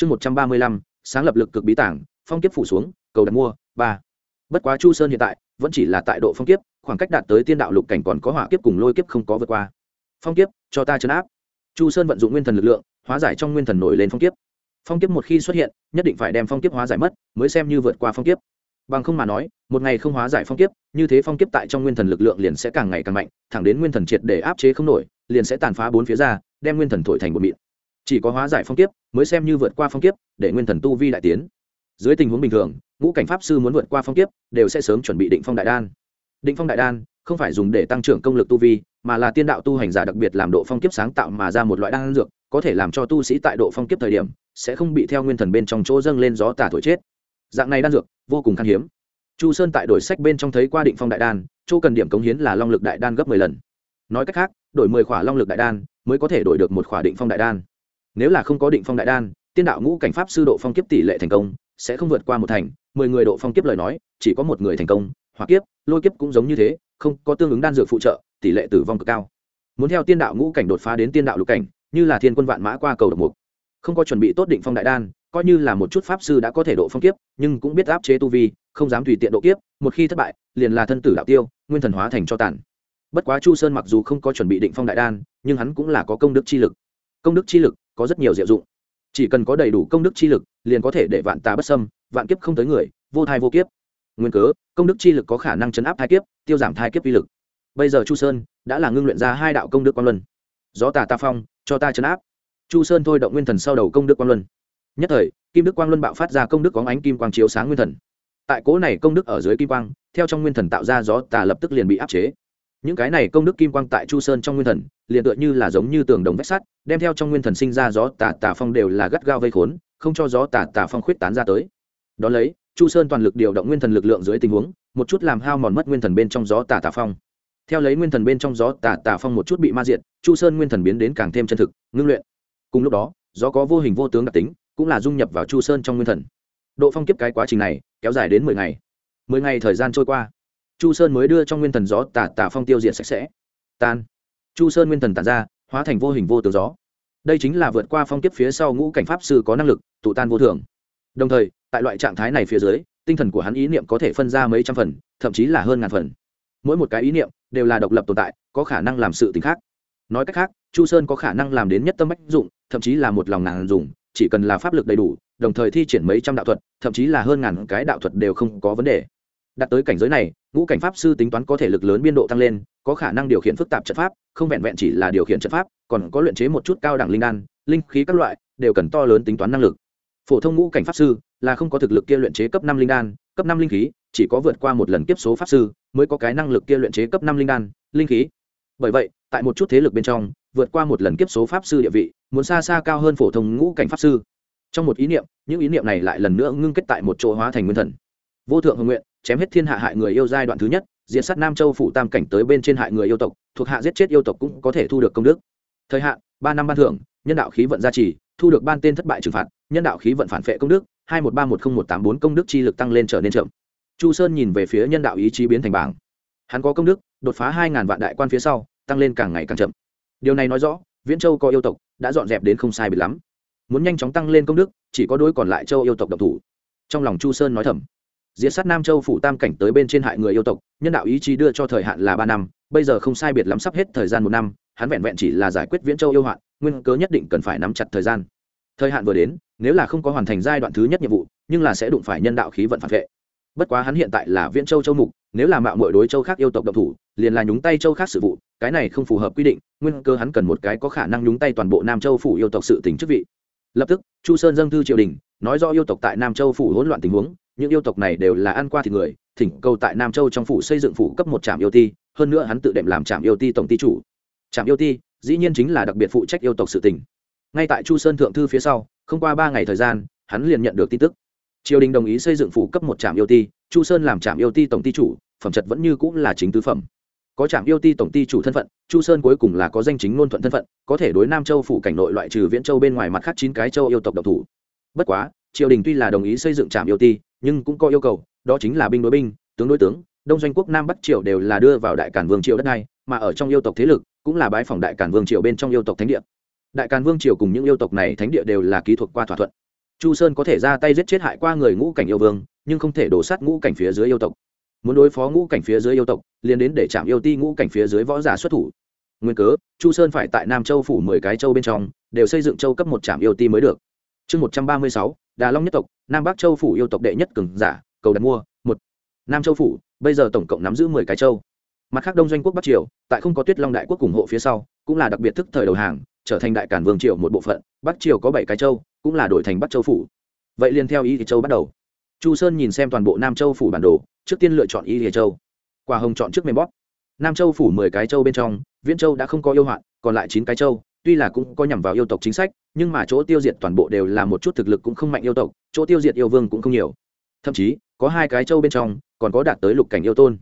chương một trăm ba mươi lăm, sáng lập lực cực bí tảng, phong kiếp phủ xuống, cầu đặt mua, ba. Bất quá chu sơn hiện tại, vẫn chỉ là tại độ phong kiếp, khoảng cách đạt tới tiên đạo lục cảnh còn có hỏa kiếp cùng lôi kiếp không có vượt qua. Phong kiếp, cho ta chấn áp. Chu sơn vận dụng nguyên thần lực lượng, hóa giải trong nguyên thần nổi lên phong kiếp. Phong kiếp một khi xuất hiện, nhất định phải đem phong kiếp hóa giải mất, mới xem như vượt qua phong kiếp. Bằng không mà nói, một ngày không hóa giải phong kiếp, như thế phong kiếp tại trong nguyên thần lực lượng liền sẽ càng ngày càng mạnh, thẳng đến nguyên thần triệt để áp chế không nổi, liền sẽ tàn phá bốn phía ra, đem nguyên thần thổi thành một mịn chỉ có hóa giải phong kiếp, mới xem như vượt qua phong kiếp, để nguyên thần tu vi đại tiến. Dưới tình huống bình thường, ngũ cảnh pháp sư muốn vượt qua phong kiếp, đều sẽ sớm chuẩn bị định phong đại đan. Định phong đại đan, không phải dùng để tăng trưởng công lực tu vi, mà là tiên đạo tu hành giả đặc biệt làm độ phong kiếp sáng tạo mà ra một loại đan dược, có thể làm cho tu sĩ tại độ phong kiếp thời điểm, sẽ không bị theo nguyên thần bên trong chỗ dâng lên gió tả thổi chết. Dạng này đan dược, vô cùng khan hiếm. Chu sơn tại đổi sách bên trong thấy qua định phong đại đan, chỗ cần điểm cống hiến là long lực đại đan gấp mười lần. Nói cách khác, đổi mười khỏa long lực đại đan, mới có thể đổi được một khỏa định phong đại đan nếu là không có định phong đại đan, tiên đạo ngũ cảnh pháp sư độ phong kiếp tỷ lệ thành công sẽ không vượt qua một thành. Mười người độ phong kiếp lời nói, chỉ có một người thành công hoặc kiếp, lôi kiếp cũng giống như thế, không có tương ứng đan dược phụ trợ, tỷ lệ tử vong cực cao. Muốn theo tiên đạo ngũ cảnh đột phá đến tiên đạo lục cảnh, như là thiên quân vạn mã qua cầu độc mục, không có chuẩn bị tốt định phong đại đan, coi như là một chút pháp sư đã có thể độ phong kiếp, nhưng cũng biết áp chế tu vi, không dám tùy tiện độ kiếp, một khi thất bại, liền là thân tử đạo tiêu, nguyên thần hóa thành cho tàn. Bất quá chu sơn mặc dù không có chuẩn bị định phong đại đan, nhưng hắn cũng là có công đức chi lực. Công đức chi lực có rất nhiều diệu dụng. Chỉ cần có đầy đủ công đức chi lực liền có thể để vạn tà bất xâm, vạn kiếp không tới người vô thai vô kiếp. Nguyên cớ công đức chi lực có khả năng chấn áp thai kiếp tiêu giảm thai kiếp vi lực. Bây giờ chu sơn đã là ngưng luyện ra hai đạo công đức quan luân. Gió tà ta phong cho ta chấn áp. Chu sơn thôi động nguyên thần sau đầu công đức quan luân. Nhất thời kim đức quang luân bạo phát ra công đức có ánh kim quang chiếu sáng nguyên thần. Tại cố này công đức ở dưới kim quang theo trong nguyên thần tạo ra gió tà lập tức liền bị áp chế những cái này công đức kim quang tại chu sơn trong nguyên thần, liền tựa như là giống như tường đồng vách sắt, đem theo trong nguyên thần sinh ra gió tà tà phong đều là gắt gao vây khốn, không cho gió tà tà phong khuyết tán ra tới. Đón lấy, chu sơn toàn lực điều động nguyên thần lực lượng dưới tình huống, một chút làm hao mòn mất nguyên thần bên trong gió tà tà phong. Theo lấy nguyên thần bên trong gió tà tà phong một chút bị ma diện chu sơn nguyên thần biến đến càng thêm chân thực, ngưng luyện. Cùng lúc đó, gió có vô hình vô tướng đặc tính, cũng là dung nhập vào chu sơn trong nguyên thần. Độ phong kiếp cái quá trình này, kéo dài đến mười ngày. Mười ngày thời gian trôi qua chu sơn mới đưa trong nguyên thần gió tà tà phong tiêu diệt sạch sẽ. Tan. Chu sơn nguyên thần tàn ra, hóa thành vô hình vô tướng gió. Đây chính là vượt qua phong kiếp phía sau ngũ cảnh pháp sư có năng lực, tụ tan vô thường. Đồng thời, tại loại trạng thái này phía dưới, tinh thần của hắn ý niệm có thể phân ra mấy trăm phần, thậm chí là hơn ngàn phần. Mỗi một cái ý niệm đều là độc lập tồn tại, có khả năng làm sự t ì n h khác. Nói cách khác, chu sơn có khả năng làm đến nhất tâm bách dụng, thậm chí là một lòng ngàn dùng, chỉ cần là pháp lực đầy đủ, đồng thời thi triển mấy trăm đạo thuật, thậm chí là hơn ngàn cái đạo thuật đều không có vấn đề. Đạt tới cảnh giới này ngũ cảnh pháp sư tính toán có thể lực lớn biên độ tăng lên, có khả năng điều khiển phức tạp trận pháp, không vẹn vẹn chỉ là điều khiển trận pháp, còn có luyện chế một chút cao đẳng linh đan, linh khí các loại, đều cần to lớn tính toán năng lực. Phổ thông ngũ cảnh pháp sư là không có thực lực kia luyện chế cấp năm linh đan, cấp năm linh khí, chỉ có vượt qua một lần kiếp số pháp sư mới có cái năng lực kia luyện chế cấp năm linh đan, linh khí. Bởi vậy, tại một chút thế lực bên trong, vượt qua một lần kiếp số pháp sư địa vị, muốn xa xa cao hơn phổ thông ngũ cảnh pháp sư. Trong một ý niệm, những ý niệm này lại lần nữa ngưng kết tại một chỗ hóa thành nguyên thần. Vô thượng hồng nguyện chém hết thiên hạ hại người yêu giai đoạn thứ nhất diện sát nam châu phủ tam cảnh tới bên trên hại người yêu tộc, thuộc hạ giết chết yêu tộc cũng có thể thu được công đức. Thời hạn, ba năm ban thưởng, nhân đạo khí vận gia trì, thu được ban tên thất bại trừng phạt, nhân đạo khí vận phản phệ công đức, hai một ba một không một tám bốn công đức chi lực tăng lên trở nên chậm. Chu sơn nhìn về phía nhân đạo ý chí biến thành bảng. Hắn có công đức, đột phá hai ngàn vạn đại quan phía sau, tăng lên càng ngày càng chậm. Điều này nói rõ, viễn châu có yêu tộc, đã dọn dẹp đến không sai biệt lắm. Muốn nhanh chóng tăng lên công đức, chỉ có đôi còn lại châu yêu tộc độc thủ. Trong lòng chu sơn nói thầm diệt sát nam châu phủ tam cảnh tới bên trên hại người yêu tộc, nhân đạo ý chí đưa cho thời hạn là ba năm, bây giờ không sai biệt lắm sắp hết thời gian một năm, hắn vẹn vẹn chỉ là giải quyết viễn châu yêu hoạn, nguyên cớ nhất định cần phải nắm chặt thời gian. Thời hạn vừa đến, nếu là không có hoàn thành giai đoạn thứ nhất nhiệm vụ, nhưng là sẽ đụng phải nhân đạo khí vận phản vệ. Bất quá hắn hiện tại là viễn châu châu mục, nếu là mạo mọi đối châu khác yêu tộc độc thủ, liền là nhúng tay châu khác sự vụ, cái này không phù hợp quy định, nguyên cơ hắn cần một cái có khả năng nhúng tay toàn bộ nam châu phủ yêu tộc sự tỉnh chức vị. Lập tức, chu sơn dâng thư triều đình, nói do yêu tộc tại nam châu phủ hỗn loạn tình huống những yêu tộc này đều là ăn qua thì người, thỉnh cầu tại nam châu trong phủ xây dựng phủ cấp một trạm yêu ti, hơn nữa hắn tự đệm làm trạm yêu ti tổng ti chủ. Trạm yêu ti, dĩ nhiên chính là đặc biệt phụ trách yêu tộc sự tỉnh ngay tại chu sơn thượng thư phía sau, không qua ba ngày thời gian, hắn liền nhận được tin tức. Triều đình đồng ý xây dựng phủ cấp một trạm yêu ti, chu sơn làm trạm yêu ti tổng ti chủ, phẩm chất vẫn như cũng là chính tứ phẩm. Có trạm yêu ti tổng ti chủ thân phận, chu sơn cuối cùng là có danh chính ngôn thuận thân phận, có thể đối nam châu phủ cảnh nội loại trừ viễn châu bên ngoài mặt khác chín cái châu yêu tộc độc thủ. Bất quá, triều đình tuy là đồng ý xây dựng trạm yêu ti nhưng cũng có yêu cầu, đó chính là binh đối binh, tướng đối tướng, đông doanh quốc nam bắc triều đều là đưa vào đại cản vương triều đất này, mà ở trong yêu tộc thế lực cũng là bái phòng đại cản vương triều bên trong yêu tộc thánh địa. Đại càn vương triều cùng những yêu tộc này thánh địa đều là ký thuộc qua thỏa thuận. Chu sơn có thể ra tay giết chết hại qua người ngũ cảnh yêu vương, nhưng không thể đổ sát ngũ cảnh phía dưới yêu tộc. Muốn đối phó ngũ cảnh phía dưới yêu tộc, liền đến để chạm yêu ti ngũ cảnh phía dưới võ giả xuất thủ. Nguyên cớ, chu sơn phải tại nam châu phủ mười cái châu bên trong, đều xây dựng châu cấp một trạm yêu ti mới được. Chương một trăm ba mươi sáu đà long nhất tộc, nam bắc châu phủ yêu tộc đệ nhất cường giả, cầu đặt mua, một. Nam châu phủ, bây giờ tổng cộng nắm giữ mười cái châu. Mặt khác đông doanh quốc bắc triều, tại không có tuyết long đại quốc ủng hộ phía sau, cũng là đặc biệt thức thời đầu hàng, trở thành đại cản vương triều một bộ phận, bắc triều có bảy cái châu, cũng là đổi thành bắc châu phủ. Vậy liền theo ý thì châu bắt đầu. Chu sơn nhìn xem toàn bộ nam châu phủ bản đồ, trước tiên lựa chọn y thì châu. Quả hồng chọn trước mềm bóp. Nam châu phủ mười cái châu bên trong, viễn châu đã không có yêu hoạn, còn lại chín cái châu tuy là cũng có nhằm vào yêu tộc chính sách, nhưng mà chỗ tiêu diệt toàn bộ đều là một chút thực lực cũng không mạnh yêu tộc, chỗ tiêu diệt yêu vương cũng không nhiều. Thậm chí, có hai cái châu bên trong, còn có đạt tới lục cảnh yêu tôn.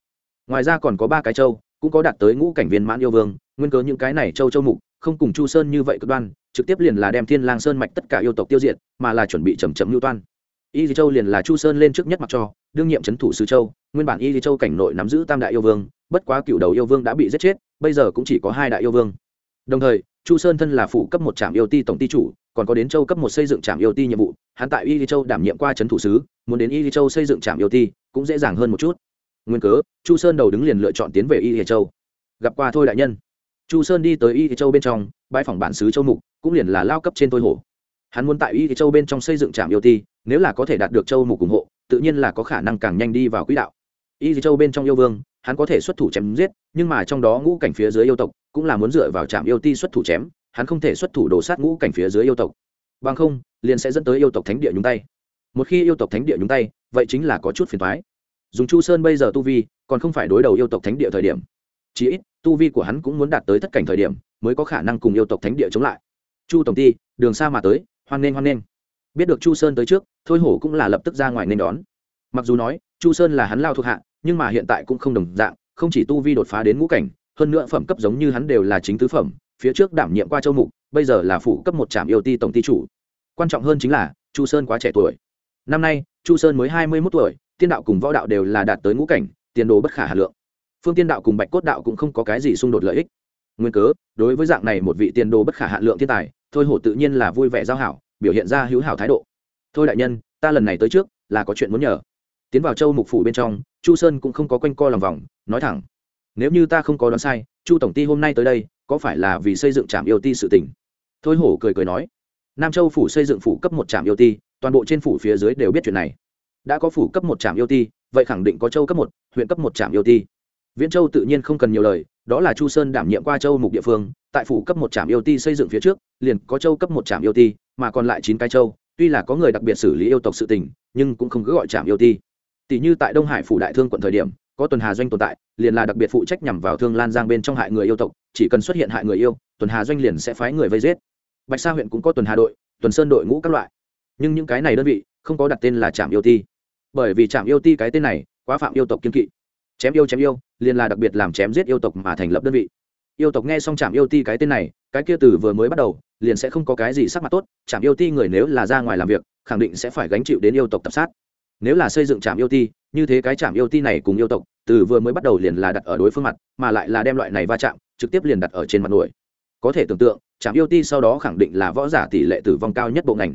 Ngoài ra còn có ba cái châu, cũng có đạt tới ngũ cảnh viên mãn yêu vương, nguyên cớ những cái này châu châu mục, không cùng chu sơn như vậy cực đoan, trực tiếp liền là đem thiên lang sơn mạch tất cả yêu tộc tiêu diệt, mà là chuẩn bị chầm chậm lưu toan. Y di châu liền là chu sơn lên trước nhất mặc cho, đương nhiệm c thủ sứ châu, nguyên bản y di châu cảnh nội nắm giữ tam đại yêu vương, bất quá cựu đầu yêu vương đã bị giết chết, bây giờ cũng chỉ có hai đại yêu vương. Đồng thời chu sơn thân là phụ cấp một trạm yêu ti tổng ty chủ, còn có đến châu cấp một xây dựng trạm yêu ti nhiệm vụ, hắn tại y di châu đảm nhiệm qua c h ấ n thủ sứ, muốn đến y di châu xây dựng trạm yêu ti cũng dễ dàng hơn một chút. Nguyên cớ, chu sơn đầu đứng liền lựa chọn tiến về y di châu. Gặp qua thôi đại nhân. Chu sơn đi tới y di châu bên trong bãi phòng bản xứ châu mục, cũng liền là lao cấp trên tôi hổ. Hắn muốn tại y châu bên trong xây dựng trạm yêu ti, nếu là có thể đạt được châu mục ủng hộ, tự nhiên là có khả năng càng nhanh đi vào quỹ đạo. Y châu bên trong yêu vương hắn có thể xuất thủ chém giết, nhưng mà trong đó ngũ cảnh phía dưới yêu tộc cũng là muốn dựa vào trạm yêu ti xuất thủ chém, hắn không thể xuất thủ đổ sát ngũ cảnh phía dưới yêu tộc. Bằng không, liền sẽ dẫn tới yêu tộc thánh địa nhúng tay. Một khi yêu tộc thánh địa nhúng tay, vậy chính là có chút phiền thoái dùng chu sơn bây giờ tu vi, còn không phải đối đầu yêu tộc thánh địa thời điểm. Chí ít, tu vi của hắn cũng muốn đạt tới tất cảnh thời điểm, mới có khả năng cùng yêu tộc thánh địa chống lại. Chu tổng ty đường xa mà tới, hoan nghênh hoan nghênh. Biết được chu sơn tới trước, thôi hổ cũng là lập tức ra ngoài nên đón. Mặc dù nói, chu sơn là hắn lao thuộc hạ nhưng mà hiện tại cũng không đồng dạng, không chỉ tu vi đột phá đến ngũ cảnh, hơn nữa phẩm cấp giống như hắn đều là chính tứ phẩm, phía trước đảm nhiệm qua châu mục, bây giờ là phụ cấp một trạm yêu ti tổng ty chủ. Quan trọng hơn chính là, chu sơn quá trẻ tuổi. Năm nay, chu sơn mới hai mươi mốt tuổi, tiên đạo cùng võ đạo đều là đạt tới ngũ cảnh, tiền đồ bất khả hà lượng. Phương tiên đạo cùng bạch cốt đạo cũng không có cái gì xung đột lợi ích. Nguyên cớ, đối với dạng này một vị tiền đồ bất khả hạ lượng thiên tài, thôi hổ tự nhiên là vui vẻ giao hảo, biểu hiện ra hữu hảo thái độ. Thôi đại nhân, ta lần này tới trước, là có chuyện muốn nhờ tiến vào châu mục phủ bên trong, chu sơn cũng không có quanh co lòng vòng, nói thẳng, nếu như ta không có đoán sai, chu tổng ty hôm nay tới đây, có phải là vì xây dựng trạm yêu ti sự tỉnh thôi hổ cười cười nói, nam châu phủ xây dựng phủ cấp một trạm yêu ti, toàn bộ trên phủ phía dưới đều biết chuyện này. Đã có phủ cấp một trạm yêu ti, vậy khẳng định có châu cấp một, huyện cấp một trạm yêu ti. Viễn châu tự nhiên không cần nhiều lời, đó là chu sơn đảm nhiệm qua châu mục địa phương, tại phủ cấp một trạm yêu ti xây dựng phía trước, liền có châu cấp một trạm yêu ti, mà còn lại chín cái châu, tuy là có người đặc biệt xử lý yêu tộc sự tình, nhưng cũng không cứ gọi trạm yêu ti tỷ như tại đông hải phủ đại thương quận thời điểm, có tuần hà doanh tồn tại, liền là đặc biệt phụ trách nhằm vào thương lan giang bên trong hại người yêu tộc, chỉ cần xuất hiện hại người yêu, tuần hà doanh liền sẽ phái người vây giết. Bạch sa huyện cũng có tuần hà đội, tuần sơn đội ngũ các loại. Nhưng những cái này đơn vị, không có đặt tên là trạm yêu ti. Bởi vì trạm yêu ti cái tên này, quá phạm yêu tộc kiên kỵ. Chém yêu chém yêu, liền là đặc biệt làm chém giết yêu tộc mà thành lập đơn vị. Yêu tộc nghe xong trạm yêu ti cái tên này, cái kia từ vừa mới bắt đầu, liền sẽ không có cái gì sắc mặt tốt. Trạm yêu ti người nếu là ra ngoài làm việc, khẳng định sẽ phải gánh chịu đến yêu tộc tập sát nếu là xây dựng trạm yêu ti, như thế cái trạm yêu ti này cùng yêu tộc, từ vừa mới bắt đầu liền là đặt ở đối phương mặt, mà lại là đem loại này va chạm, trực tiếp liền đặt ở trên mặt nổi. Có thể tưởng tượng trạm yêu ti sau đó khẳng định là võ giả tỷ lệ tử vong cao nhất bộ ngành.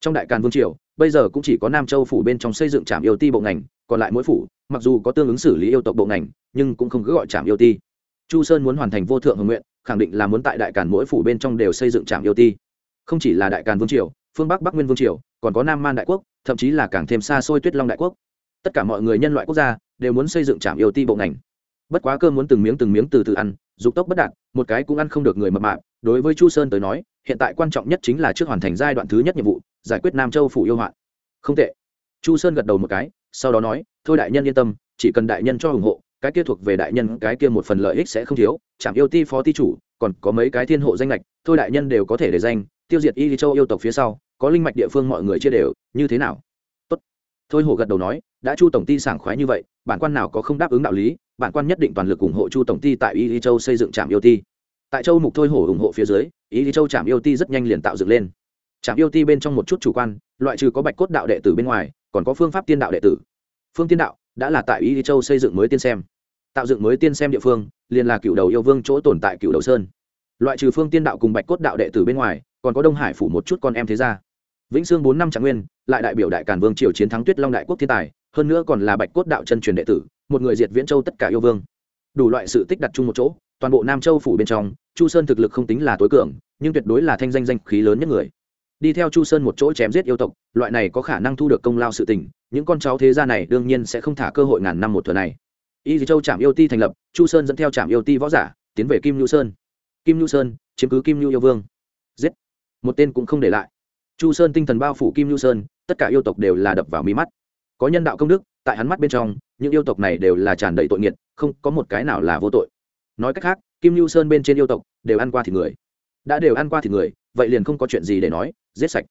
Trong đại càn vương triều, bây giờ cũng chỉ có nam châu phủ bên trong xây dựng trạm yêu ti bộ ngành, còn lại mỗi phủ, mặc dù có tương ứng xử lý yêu tộc bộ ngành, nhưng cũng không cứ gọi trạm yêu ti. Chu sơn muốn hoàn thành vô thượng hồng nguyện, khẳng định là muốn tại đại càn mỗi phủ bên trong đều xây dựng trạm yêu ti. Không chỉ là đại càn vương triều, phương bắc bắc nguyên vương triều, còn có nam man đại quốc thậm chí là càng thêm xa xôi tuyết long đại quốc. Tất cả mọi người nhân loại quốc gia đều muốn xây dựng trạm yêu ti bộ ngành. Bất quá cơm muốn từng miếng từng miếng từ từ ăn, dục tốc bất đạt, một cái cũng ăn không được người mập mạp. Đối với chu sơn tới nói, hiện tại quan trọng nhất chính là trước hoàn thành giai đoạn thứ nhất nhiệm vụ, giải quyết nam châu phủ yêu hoạn. Không tệ. Chu sơn gật đầu một cái, sau đó nói, thôi đại nhân yên tâm, chỉ cần đại nhân cho ủng hộ, cái kia thuộc về đại nhân, cái kia một phần lợi ích sẽ không thiếu. Trạm yêu ti phó ti chủ, còn có mấy cái thiên hộ danh lệch thôi đại nhân đều có thể để danh tiêu diệt y châu yêu tộc phía sau, có linh mạch địa phương mọi người chia đều, như thế nào? Tốt. Thôi hổ gật đầu nói, đã chu tổng ty sảng khoái như vậy, bản quan nào có không đáp ứng đạo lý, bản quan nhất định toàn lực ủng hộ chu tổng ty tại y châu xây dựng trạm yêu ti. Tại châu mục thôi hổ ủng hộ phía dưới, y châu trạm yêu ti rất nhanh liền tạo dựng lên. Trạm yêu ti bên trong một chút chủ quan, loại trừ có bạch cốt đạo đệ tử bên ngoài, còn có phương pháp tiên đạo đệ tử. Phương tiên đạo đã là tại y châu xây dựng mới tiên xem. Tạo dựng mới tiên xem địa phương, liền là cựu đầu yêu vương chỗ tồn tại cựu đầu sơn. Loại trừ phương tiên đạo cùng bạch cốt đạo đệ tử bên ngoài còn có đông hải phủ một chút con em thế gia. Vĩnh sương bốn năm trạng nguyên, lại đại biểu đại càn vương triều chiến thắng tuyết long đại quốc thiên tài, hơn nữa còn là bạch cốt đạo chân truyền đệ tử, một người diệt viễn châu tất cả yêu vương. Đủ loại sự tích đặt chung một chỗ, toàn bộ nam châu phủ bên trong, chu sơn thực lực không tính là tối cường, nhưng tuyệt đối là thanh danh danh khí lớn nhất người. Đi theo chu sơn một chỗ chém giết yêu tộc, loại này có khả năng thu được công lao sự tình, những con cháu thế gia này đương nhiên sẽ không thả cơ hội ngàn năm một thừa này. Y châu trạm yêu ti thành lập, chu sơn dẫn theo trạm yêu ti võ giả, tiến về kim nhu sơn. Kim nhu sơn, chiếm cứ kim nhu yêu vương. Giết! Một tên cũng không để lại. Chu sơn tinh thần bao phủ kim nhu sơn, tất cả yêu tộc đều là đập vào mí mắt. Có nhân đạo công đức, tại hắn mắt bên trong, những yêu tộc này đều là tràn đầy tội nghiệt, không có một cái nào là vô tội. Nói cách khác, kim nhu sơn bên trên yêu tộc đều ăn qua thịt người. Đã đều ăn qua thịt người, vậy liền không có chuyện gì để nói, giết sạch.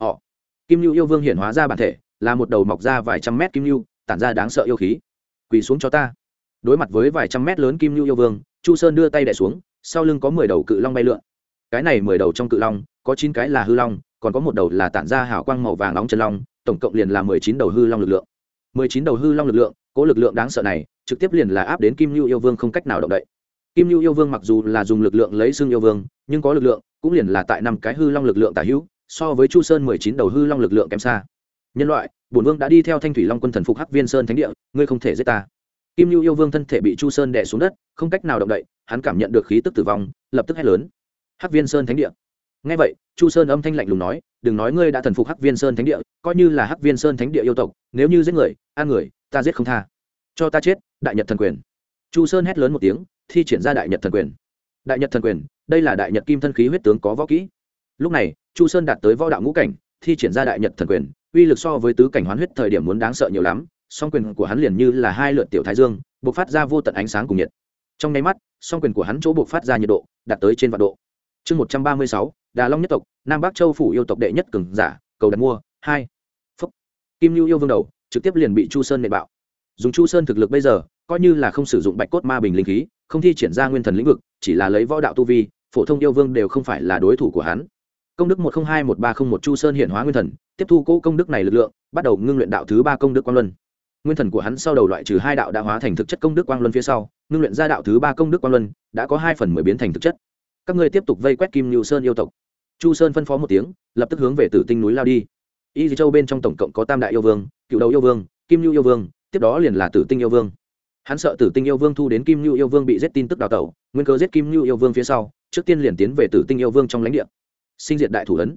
Họ, kim nhu yêu vương hiển hóa ra bản thể, là một đầu mọc ra vài trăm mét kim nhu tản ra đáng sợ yêu khí. Quỳ xuống cho ta. Đối mặt với vài trăm mét lớn kim nhu yêu vương, chu sơn đưa tay đẻ xuống, sau lưng có mười đầu cự long bay lượn cái này mười đầu trong cự long, có chín cái là hư long, còn có một đầu là tản ra hào quang màu vàng nóng chân long, tổng cộng liền là mười chín đầu hư long lực lượng. mười chín đầu hư long lực lượng, cố lực lượng đáng sợ này, trực tiếp liền là áp đến kim nhu yêu vương không cách nào động đậy. Kim nhu yêu vương mặc dù là dùng lực lượng lấy xương yêu vương, nhưng có lực lượng, cũng liền là tại năm cái hư long lực lượng tả hữu, so với chu sơn mười chín đầu hư long lực lượng kém xa. Nhân loại, bổn vương đã đi theo thanh thủy long quân thần phục hắc viên sơn thánh địa, ngươi không thể giết ta. Kim nhu yêu vương thân thể bị chu sơn đè xuống đất, không cách nào động đậy, hắn cảm nhận được khí tức tử vong, lập tức hét lớn hắc viên sơn thánh địa. Ngay vậy, chu sơn âm thanh lạnh lùng nói, đừng nói ngươi đã thần phục hắc viên sơn thánh địa, coi như là hắc viên sơn thánh địa yêu tộc, nếu như giết người, an người, ta giết không tha. Cho ta chết, đại nhật thần quyền. Chu sơn hét lớn một tiếng, thi triển ra đại nhật thần quyền. Đại nhật thần quyền, đây là đại nhật kim thân khí huyết tướng có võ kỹ. Lúc này, chu sơn đạt tới võ đạo ngũ cảnh, thi triển ra đại nhật thần quyền, uy lực so với tứ cảnh hoán huyết thời điểm muốn đáng sợ nhiều lắm, song quyền của hắn liền như là hai lượn tiểu thái dương buộc phát ra vô tận ánh sáng cùng nhiệt. Trong nháy mắt, song quyền của hắn chỗ buộc phát ra nhiệt độ, đạt tới trên vạn độ chương một trăm ba mươi sáu, đà long nhất tộc, nam bắc châu phủ yêu tộc đệ nhất cường giả, cầu đặt mua, hai. Phúc. Kim lưu yêu vương đầu, trực tiếp liền bị chu sơn nệ bạo. Dùng chu sơn thực lực bây giờ, coi như là không sử dụng bạch cốt ma bình linh khí, không thi triển ra nguyên thần lĩnh vực, chỉ là lấy võ đạo tu vi, phổ thông yêu vương đều không phải là đối thủ của hắn. Công đức một trăm hai một ba không một chu sơn hiện hóa nguyên thần, tiếp thu cỗ công đức này lực lượng, bắt đầu ngưng luyện đạo thứ ba công đức quang luân. Nguyên thần của hắn sau đầu loại trừ hai đạo đã hóa thành thực chất công đức quang luân phía sau, ngưng luyện ra đạo thứ ba công đức quang luân, đã có hai phần mười biến thành thực chất các ngươi tiếp tục vây quét kim Nhu sơn yêu tộc. Chu sơn phân phó một tiếng, lập tức hướng về tử tinh núi lao đi. Y dì châu bên trong tổng cộng có tam đại yêu vương, cựu đầu yêu vương, kim Nhu yêu vương, tiếp đó liền là tử tinh yêu vương. Hắn sợ tử tinh yêu vương thu đến kim Nhu yêu vương bị giết tin tức đào tẩu, nguyên cơ giết kim Nhu yêu vương phía sau, trước tiên liền tiến về tử tinh yêu vương trong lãnh địa. Sinh diệt đại thủ ấn.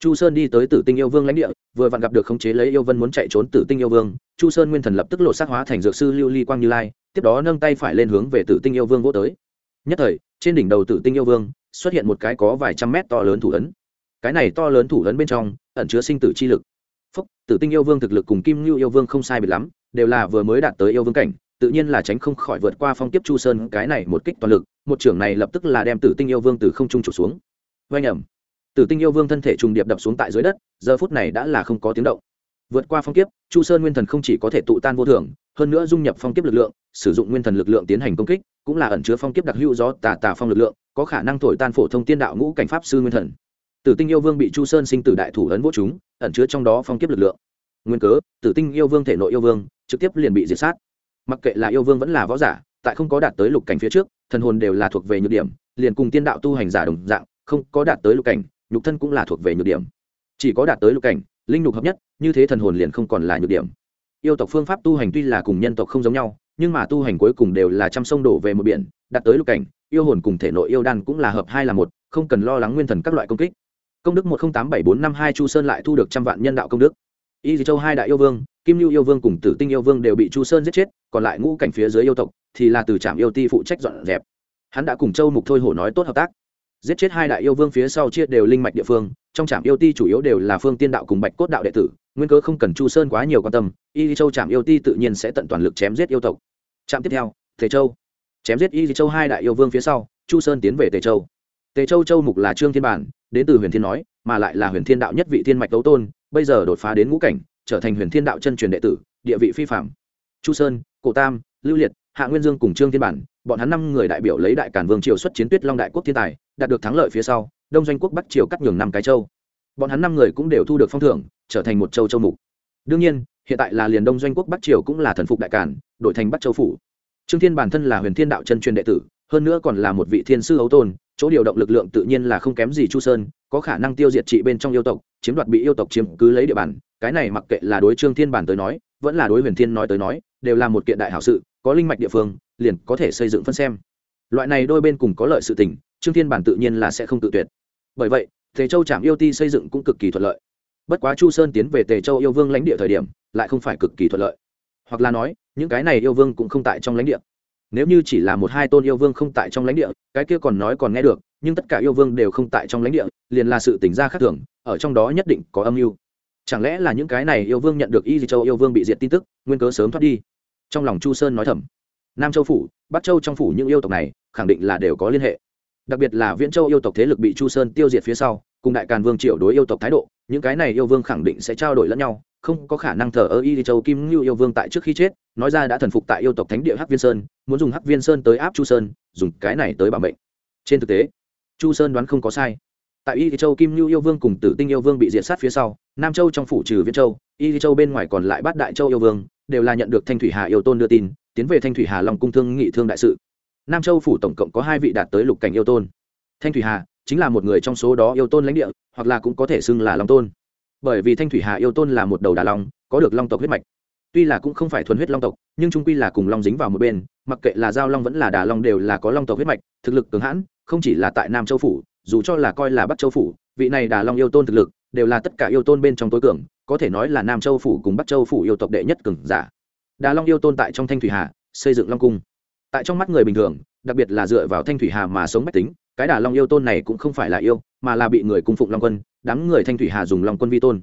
Chu sơn đi tới tử tinh yêu vương lãnh địa, vừa vặn gặp được khống chế lấy yêu vân muốn chạy trốn tử tinh yêu vương, chu sơn nguyên thần lập tức lộ sắc hóa thành dược sư lưu ly quang như lai, tiếp đó nâng tay phải lên hướng về tử tinh yêu vương vô tới nhất thời, trên đỉnh đầu tử tinh yêu vương, xuất hiện một cái có vài trăm mét to lớn thủ ấn. Cái này to lớn thủ ấn bên trong, ẩn chứa sinh tử chi lực. Phúc, tử tinh yêu vương thực lực cùng kim ngưu yêu vương không sai biệt lắm, đều là vừa mới đạt tới yêu vương cảnh, tự nhiên là tránh không khỏi vượt qua phong kiếp chu sơn cái này một kích toàn lực, một trưởng này lập tức là đem tử tinh yêu vương từ không trung trục xuống. Vay nhầm tử tinh yêu vương thân thể trùng điệp đập xuống tại dưới đất, giờ phút này đã là không có tiếng động vượt qua phong kiếp, chu sơn nguyên thần không chỉ có thể tụ tan vô thường, hơn nữa dung nhập phong kiếp lực lượng, sử dụng nguyên thần lực lượng tiến hành công kích, cũng là ẩn chứa phong kiếp đặc hữu do tà tà phong lực lượng, có khả năng thổi tan phổ thông tiên đạo ngũ cảnh pháp sư nguyên thần. Tử tinh yêu vương bị chu sơn sinh tử đại thủ ấn vô chúng, ẩn chứa trong đó phong kiếp lực lượng. Nguyên cớ, tử tinh yêu vương thể nội yêu vương, trực tiếp liền bị diệt sát. Mặc kệ là yêu vương vẫn là võ giả, tại không có đạt tới lục cảnh phía trước, thần hồn đều là thuộc về nhược điểm, liền cùng tiên đạo tu hành giả đồng dạng, không có đạt tới lục cảnh, nhục thân cũng là thuộc về nhược điểm. Chỉ có đạt tới lục cảnh, linh nhục hợp nhất như thế thần hồn liền không còn là nhược điểm. Yêu tộc phương pháp tu hành tuy là cùng nhân tộc không giống nhau, nhưng mà tu hành cuối cùng đều là trăm sông đổ về một biển, đạt tới lục cảnh, yêu hồn cùng thể nội yêu đan cũng là hợp hai là một, không cần lo lắng nguyên thần các loại công kích. Công đức một không tám bảy bốn năm hai chu sơn lại thu được trăm vạn nhân đạo công đức. Y dì châu hai đại yêu vương, kim lưu yêu vương cùng tử tinh yêu vương đều bị chu sơn giết chết, còn lại ngũ cảnh phía dưới yêu tộc thì là từ trạm yêu ti phụ trách dọn dẹp. Hắn đã cùng châu mục thôi hổ nói tốt hợp tác. Giết chết hai đại yêu vương phía sau chia đều linh mạch địa phương, trong trạm yêu ti chủ yếu đều là phương tiên đạo cùng bạch cốt đạo đệ tử nguyên cớ không cần chu sơn quá nhiều quan tâm, y châu trạm yêu ti tự nhiên sẽ tận toàn lực chém giết yêu tộc. Trạm tiếp theo thế châu. Chém giết y châu hai đại yêu vương phía sau, chu sơn tiến về tề châu. Tề châu châu mục là trương thiên bản, đến từ huyền thiên nói, mà lại là huyền thiên đạo nhất vị thiên mạch đấu tôn, bây giờ đột phá đến ngũ cảnh, trở thành huyền thiên đạo chân truyền đệ tử, địa vị phi phạm chu sơn, cổ tam, lưu liệt, hạ nguyên dương cùng trương thiên bản, bọn hắn năm người đại biểu lấy đại cản vương triều xuất chiến tuyết long đại quốc thiên tài, đạt được thắng lợi phía sau, đông doanh quốc bắc triều cắt nhường năm cái châu bọn hắn năm người cũng đều thu được phong thưởng, trở thành một châu châu mục. Đương nhiên, hiện tại là liền đông doanh quốc bắc triều cũng là thần phục đại cản đổi thành bắc châu phủ. Trương thiên bản thân là huyền thiên đạo chân truyền đệ tử, hơn nữa còn là một vị thiên sư ấu tôn, chỗ điều động lực lượng tự nhiên là không kém gì chu sơn, có khả năng tiêu diệt trị bên trong yêu tộc, chiếm đoạt bị yêu tộc chiếm cứ lấy địa bàn. Cái này mặc kệ là đối trương thiên bản tới nói, vẫn là đối huyền thiên nói tới nói, đều là một kiện đại hảo sự, có linh mạch địa phương, liền có thể xây dựng phân xem. Loại này đôi bên cùng có lợi sự tình, trương thiên bản tự nhiên là sẽ không tự tuyệt. Bởi vậy tề châu trạm yêu ti xây dựng cũng cực kỳ thuận lợi. Bất quá chu sơn tiến về tề châu yêu vương lãnh địa thời điểm, lại không phải cực kỳ thuận lợi. Hoặc là nói, những cái này yêu vương cũng không tại trong lãnh địa. Nếu như chỉ là một hai tôn yêu vương không tại trong lãnh địa, cái kia còn nói còn nghe được, nhưng tất cả yêu vương đều không tại trong lãnh địa, liền là sự tỉnh ra khác thường, ở trong đó nhất định có âm mưu. Chẳng lẽ là những cái này yêu vương nhận được y di châu yêu vương bị diệt tin tức, nguyên cớ sớm thoát đi? Trong lòng chu sơn nói thầm. Nam châu phủ, bắc châu trong phủ những yêu tộc này, khẳng định là đều có liên hệ đặc biệt là viễn châu yêu tộc thế lực bị chu sơn tiêu diệt phía sau, cùng đại càn vương triệu đối yêu tộc thái độ, những cái này yêu vương khẳng định sẽ trao đổi lẫn nhau, không có khả năng thờ ơ y châu kim ngưu yêu vương tại trước khi chết, nói ra đã thần phục tại yêu tộc thánh địa hắc viên sơn, muốn dùng hắc viên sơn tới áp chu sơn, dùng cái này tới bảo mệnh. Trên thực tế, chu sơn đoán không có sai. Tại y châu kim ngưu yêu vương cùng tử tinh yêu vương bị diệt sát phía sau, nam châu trong phủ trừ viễn châu, y châu bên ngoài còn lại bát đại châu yêu vương, đều là nhận được thanh thủy hà yêu tôn đưa tin, tiến về thanh thủy hà long cung thương nghị thương đại sự nam châu phủ tổng cộng có hai vị đạt tới lục cảnh yêu tôn. Thanh thủy hà chính là một người trong số đó yêu tôn lãnh địa, hoặc là cũng có thể xưng là long tôn. Bởi vì thanh thủy hà yêu tôn là một đầu đà long, có được long tộc huyết mạch. Tuy là cũng không phải thuần huyết long tộc, nhưng trung quy là cùng long dính vào một bên, mặc kệ là giao long vẫn là đà long đều là có long tộc huyết mạch, thực lực cường hãn, không chỉ là tại nam châu phủ, dù cho là coi là bắc châu phủ, vị này đà long yêu tôn thực lực đều là tất cả yêu tôn bên trong tối cường, có thể nói là nam châu phủ cùng bắc châu phủ yêu tộc đệ nhất cường giả. Đà long yêu tôn tại trong thanh thủy hà, xây dựng long cung tại trong mắt người bình thường, đặc biệt là dựa vào thanh thủy hà mà sống bách tính, cái đà long yêu tôn này cũng không phải là yêu, mà là bị người cung phụng long quân, đám người thanh thủy hà dùng long quân vi tôn.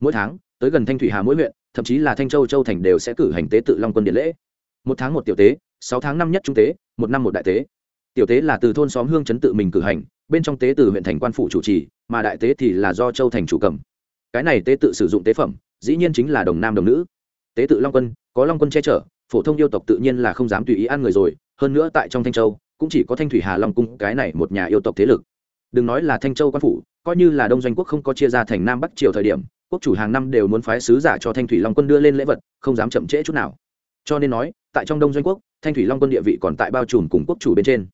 Mỗi tháng, tới gần thanh thủy hà mỗi huyện, thậm chí là thanh châu châu thành đều sẽ cử hành tế tự long quân điện lễ. Một tháng một tiểu tế, sáu tháng năm nhất trung tế, một năm một đại tế. Tiểu tế là từ thôn xóm hương chấn tự mình cử hành, bên trong tế từ huyện thành quan phủ chủ trì, mà đại tế thì là do châu thành chủ cầm. Cái này tế tự sử dụng tế phẩm, dĩ nhiên chính là đồng nam đồng nữ. Tế tự long quân, có long quân che chở phổ thông yêu tộc tự nhiên là không dám tùy ý ăn người rồi, hơn nữa tại trong thanh châu, cũng chỉ có thanh thủy hà long cung cái này một nhà yêu tộc thế lực. Đừng nói là thanh châu quan phủ, coi như là đông doanh quốc không có chia ra thành nam bắc triều thời điểm, quốc chủ hàng năm đều muốn phái sứ giả cho thanh thủy long quân đưa lên lễ vật, không dám chậm trễ chút nào. Cho nên nói, tại trong đông doanh quốc, thanh thủy long quân địa vị còn tại bao trùm cùng quốc chủ bên trên.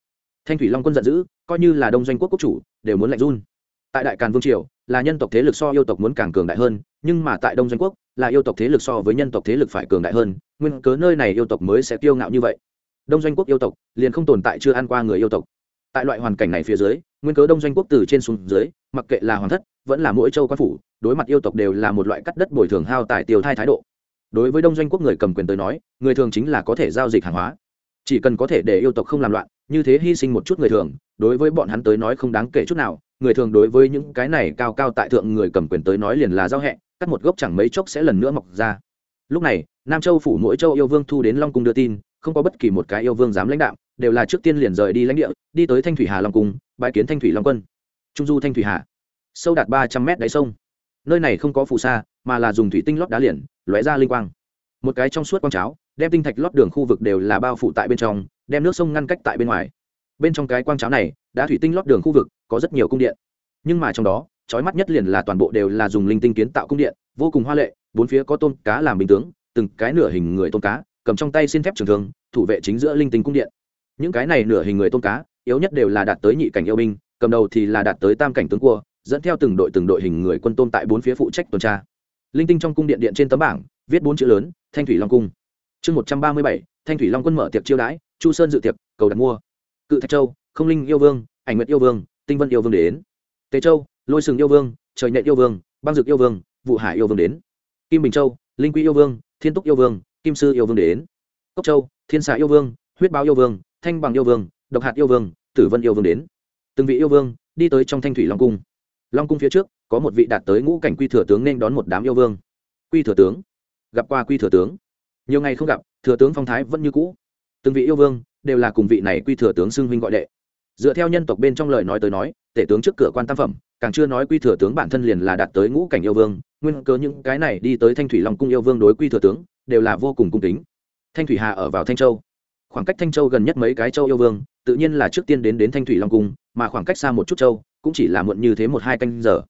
Thanh thủy long quân giận dữ, coi như là đông doanh quốc quốc chủ, đều muốn lạnh run. Tại đại càn vương triều, là nhân tộc thế lực so yêu tộc muốn càng cường đại hơn, nhưng mà tại đông doanh quốc, là yêu tộc thế lực so với nhân tộc thế lực phải cường đại hơn nguyên cớ nơi này yêu tộc mới sẽ kiêu ngạo như vậy. Đông doanh quốc yêu tộc liền không tồn tại chưa ăn qua người yêu tộc. Tại loại hoàn cảnh này phía dưới, nguyên cớ đông doanh quốc từ trên xuống dưới, mặc kệ là hoàng thất, vẫn là mỗi châu quan phủ, đối mặt yêu tộc đều là một loại cắt đất bồi thường hao tài tiêu thai thái độ. Đối với đông doanh quốc người cầm quyền tới nói, người thường chính là có thể giao dịch hàng hóa. Chỉ cần có thể để yêu tộc không làm loạn, như thế hy sinh một chút người thường, đối với bọn hắn tới nói không đáng kể chút nào, người thường đối với những cái này cao cao tại thượng người cầm quyền tới nói liền là giao hẹ, cắt một gốc chẳng mấy chốc sẽ lần nữa mọc ra. Lúc này nam châu phủ mỗi châu yêu vương thu đến long cung đưa tin, không có bất kỳ một cái yêu vương dám lãnh đạo, đều là trước tiên liền rời đi lãnh địa, đi tới thanh thủy hà long cung, bãi kiến thanh thủy long quân. Trung du thanh thủy hà, sâu đạt ba trăm mét đáy sông. Nơi này không có phù sa, mà là dùng thủy tinh lót đá liền, lóe ra linh quang. Một cái trong suốt quang cháo, đem tinh thạch lót đường khu vực đều là bao phủ tại bên trong, đem nước sông ngăn cách tại bên ngoài. Bên trong cái quang cháo này, đã thủy tinh lót đường khu vực, có rất nhiều cung điện. Nhưng mà trong đó, trói mắt nhất liền là toàn bộ đều là dùng linh tinh kiến tạo cung điện, vô cùng hoa lệ, bốn phía có tôm, cá làm bình tướng từng cái nửa hình người tôm cá, cầm trong tay xin thép trường thương thủ vệ chính giữa linh tinh cung điện. Những cái này nửa hình người tôm cá, yếu nhất đều là đạt tới nhị cảnh yêu binh, cầm đầu thì là đạt tới tam cảnh tướng cua, dẫn theo từng đội từng đội hình người quân tôm tại bốn phía phụ trách tuần tra. Linh tinh trong cung điện điện trên tấm bảng, viết bốn chữ lớn, thanh thủy long cung. Chương một trăm ba mươi bảy, thanh thủy long quân mở tiệc chiêu đãi, chu sơn dự tiệc, cầu đặt mua. Cự thạch châu, không linh yêu vương, ảnh nguyệt yêu vương, tinh vân yêu vương đến. Tế châu, lôi sừng yêu vương, trời nhện yêu vương, băng dực yêu vương vụ hải yêu vương đến. Kim bình châu, linh quy yêu vương thiên túc yêu vương, kim sư yêu vương đến. Cốc châu, thiên xạ yêu vương, huyết báo yêu vương, thanh bằng yêu vương, độc hạt yêu vương, tử vân yêu vương đến. Từng vị yêu vương đi tới trong thanh thủy long cung. Long cung phía trước, có một vị đạt tới ngũ cảnh quy thừa tướng nên đón một đám yêu vương. Quy thừa tướng. Gặp qua quy thừa tướng. Nhiều ngày không gặp, thừa tướng phong thái vẫn như cũ. Từng vị yêu vương đều là cùng vị này quy thừa tướng xưng huynh gọi đệ. Dựa theo nhân tộc bên trong lời nói tới nói tể tướng trước cửa quan tam phẩm, càng chưa nói quy thừa tướng bản thân liền là đạt tới ngũ cảnh yêu vương, nguyên cớ những cái này đi tới thanh thủy long cung yêu vương đối quy thừa tướng, đều là vô cùng cung kính. Thanh thủy hà ở vào thanh châu. Khoảng cách thanh châu gần nhất mấy cái châu yêu vương, tự nhiên là trước tiên đến đến thanh thủy long cung, mà khoảng cách xa một chút châu, cũng chỉ là muộn như thế một hai canh giờ.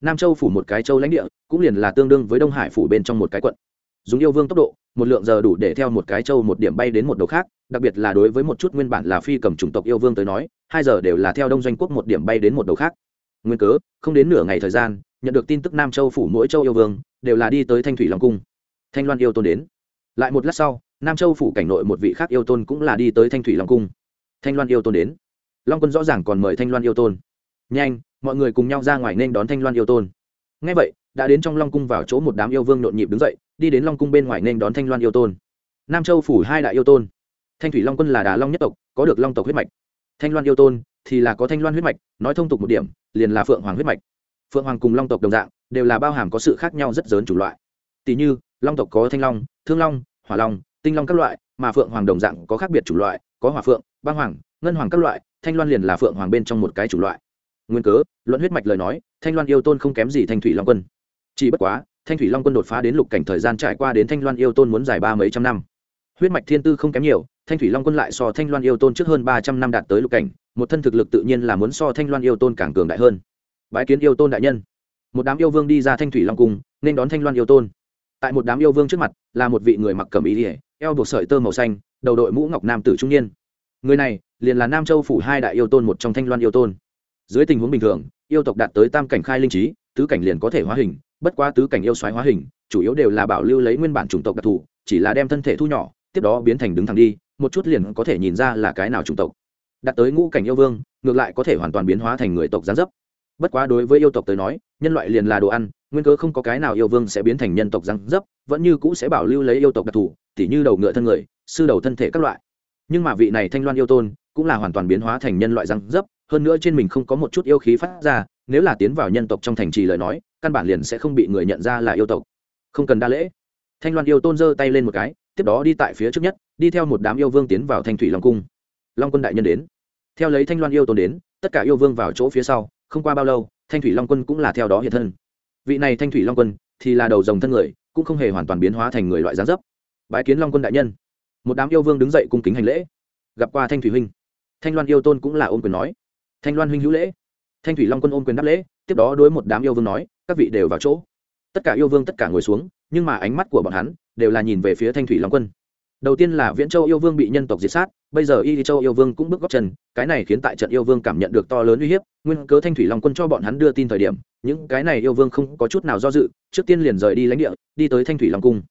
Nam châu phủ một cái châu lãnh địa, cũng liền là tương đương với đông hải phủ bên trong một cái quận dùng yêu vương tốc độ, một lượng giờ đủ để theo một cái châu một điểm bay đến một đầu khác, đặc biệt là đối với một chút nguyên bản là phi cầm chủng tộc yêu vương tới nói, hai giờ đều là theo đông doanh quốc một điểm bay đến một đầu khác. Nguyên cớ, không đến nửa ngày thời gian, nhận được tin tức nam châu phủ mỗi châu yêu vương đều là đi tới thanh thủy long cung. Thanh loan yêu tôn đến. Lại một lát sau, nam châu phủ cảnh nội một vị khác yêu tôn cũng là đi tới thanh thủy long cung. Thanh loan yêu tôn đến. Long quân rõ ràng còn mời thanh loan yêu tôn. Nhanh, mọi người cùng nhau ra ngoài nên đón thanh loan yêu tôn. Ngay vậy, đã đến trong long cung vào chỗ một đám yêu vương nhộn nhịp đứng dậy đi đến long cung bên ngoài nên đón thanh loan yêu tôn. Nam châu phủ hai đại yêu tôn. Thanh thủy long quân là đà long nhất tộc, có được long tộc huyết mạch. Thanh loan yêu tôn thì là có thanh loan huyết mạch, nói thông tục một điểm, liền là phượng hoàng huyết mạch. Phượng hoàng cùng long tộc đồng dạng, đều là bao hàm có sự khác nhau rất lớn chủ loại. Tỷ như, long tộc có thanh long, thương long, hỏa long, tinh long các loại, mà phượng hoàng đồng dạng có khác biệt chủ loại, có hỏa phượng, băng hoàng, ngân hoàng các loại, thanh loan liền là phượng hoàng bên trong một cái chủ loại. Nguyên cớ, luận huyết mạch lời nói, thanh loan yêu tôn không kém gì thanh thủy long quân. Chỉ bất quá thanh thủy long quân đột phá đến lục cảnh thời gian trải qua đến thanh loan yêu tôn muốn dài ba mấy trăm năm. Huyết mạch thiên tư không kém nhiều, thanh thủy long quân lại so thanh loan yêu tôn trước hơn ba trăm năm đạt tới lục cảnh, một thân thực lực tự nhiên là muốn so thanh loan yêu tôn càng cường đại hơn. Bái kiến yêu tôn đại nhân. Một đám yêu vương đi ra thanh thủy long cung, nên đón thanh loan yêu tôn. Tại một đám yêu vương trước mặt, là một vị người mặc cẩm ý ỉa eo buộc sợi tơ màu xanh, đầu đội mũ ngọc nam tử trung niên. Người này, liền là nam châu phủ hai đại yêu tôn một trong thanh loan yêu tôn. Dưới tình huống bình thường, yêu tộc đạt tới tam cảnh khai linh trí, tứ cảnh liền có thể hóa hình bất quá tứ cảnh yêu xoáy hóa hình, chủ yếu đều là bảo lưu lấy nguyên bản chủng tộc đặc thù, chỉ là đem thân thể thu nhỏ, tiếp đó biến thành đứng thẳng đi, một chút liền có thể nhìn ra là cái nào chủng tộc. Đạt tới ngũ cảnh yêu vương, ngược lại có thể hoàn toàn biến hóa thành người tộc gián dấp. Bất quá đối với yêu tộc tới nói, nhân loại liền là đồ ăn, nguyên cớ không có cái nào yêu vương sẽ biến thành nhân tộc răng dấp, vẫn như cũ sẽ bảo lưu lấy yêu tộc đặc thù, tỉ như đầu ngựa thân người, sư đầu thân thể các loại. Nhưng mà vị này thanh loan yêu tôn, cũng là hoàn toàn biến hóa thành nhân loại răng dấp, hơn nữa trên mình không có một chút yêu khí phát ra, nếu là tiến vào nhân tộc trong thành trì lời nói căn bản liền sẽ không bị người nhận ra là yêu tộc. Không cần đa lễ. Thanh loan yêu tôn giơ tay lên một cái, tiếp đó đi tại phía trước nhất, đi theo một đám yêu vương tiến vào thanh thủy long cung. Long quân đại nhân đến. Theo lấy thanh loan yêu tôn đến, tất cả yêu vương vào chỗ phía sau, không qua bao lâu, thanh thủy long quân cũng là theo đó hiện thân. Vị này thanh thủy long quân thì là đầu dòng thân người, cũng không hề hoàn toàn biến hóa thành người loại gián dấp. Bái kiến long quân đại nhân. Một đám yêu vương đứng dậy cung kính hành lễ. Gặp qua thanh thủy huynh. Thanh loan yêu tôn cũng là ôm quyền nói. Thanh loan huynh hữu lễ. Thanh thủy long quân ôm quyền đáp lễ, tiếp đó đối một đám yêu vương nói các vị đều vào chỗ. Tất cả yêu vương tất cả ngồi xuống, nhưng mà ánh mắt của bọn hắn đều là nhìn về phía thanh thủy long quân. Đầu tiên là viễn châu yêu vương bị nhân tộc diệt sát, bây giờ y châu yêu vương cũng bước góc chân, cái này khiến tại trận yêu vương cảm nhận được to lớn uy hiếp, nguyên cớ thanh thủy long quân cho bọn hắn đưa tin thời điểm, những cái này yêu vương không có chút nào do dự, trước tiên liền rời đi lãnh địa, đi tới thanh thủy long cung.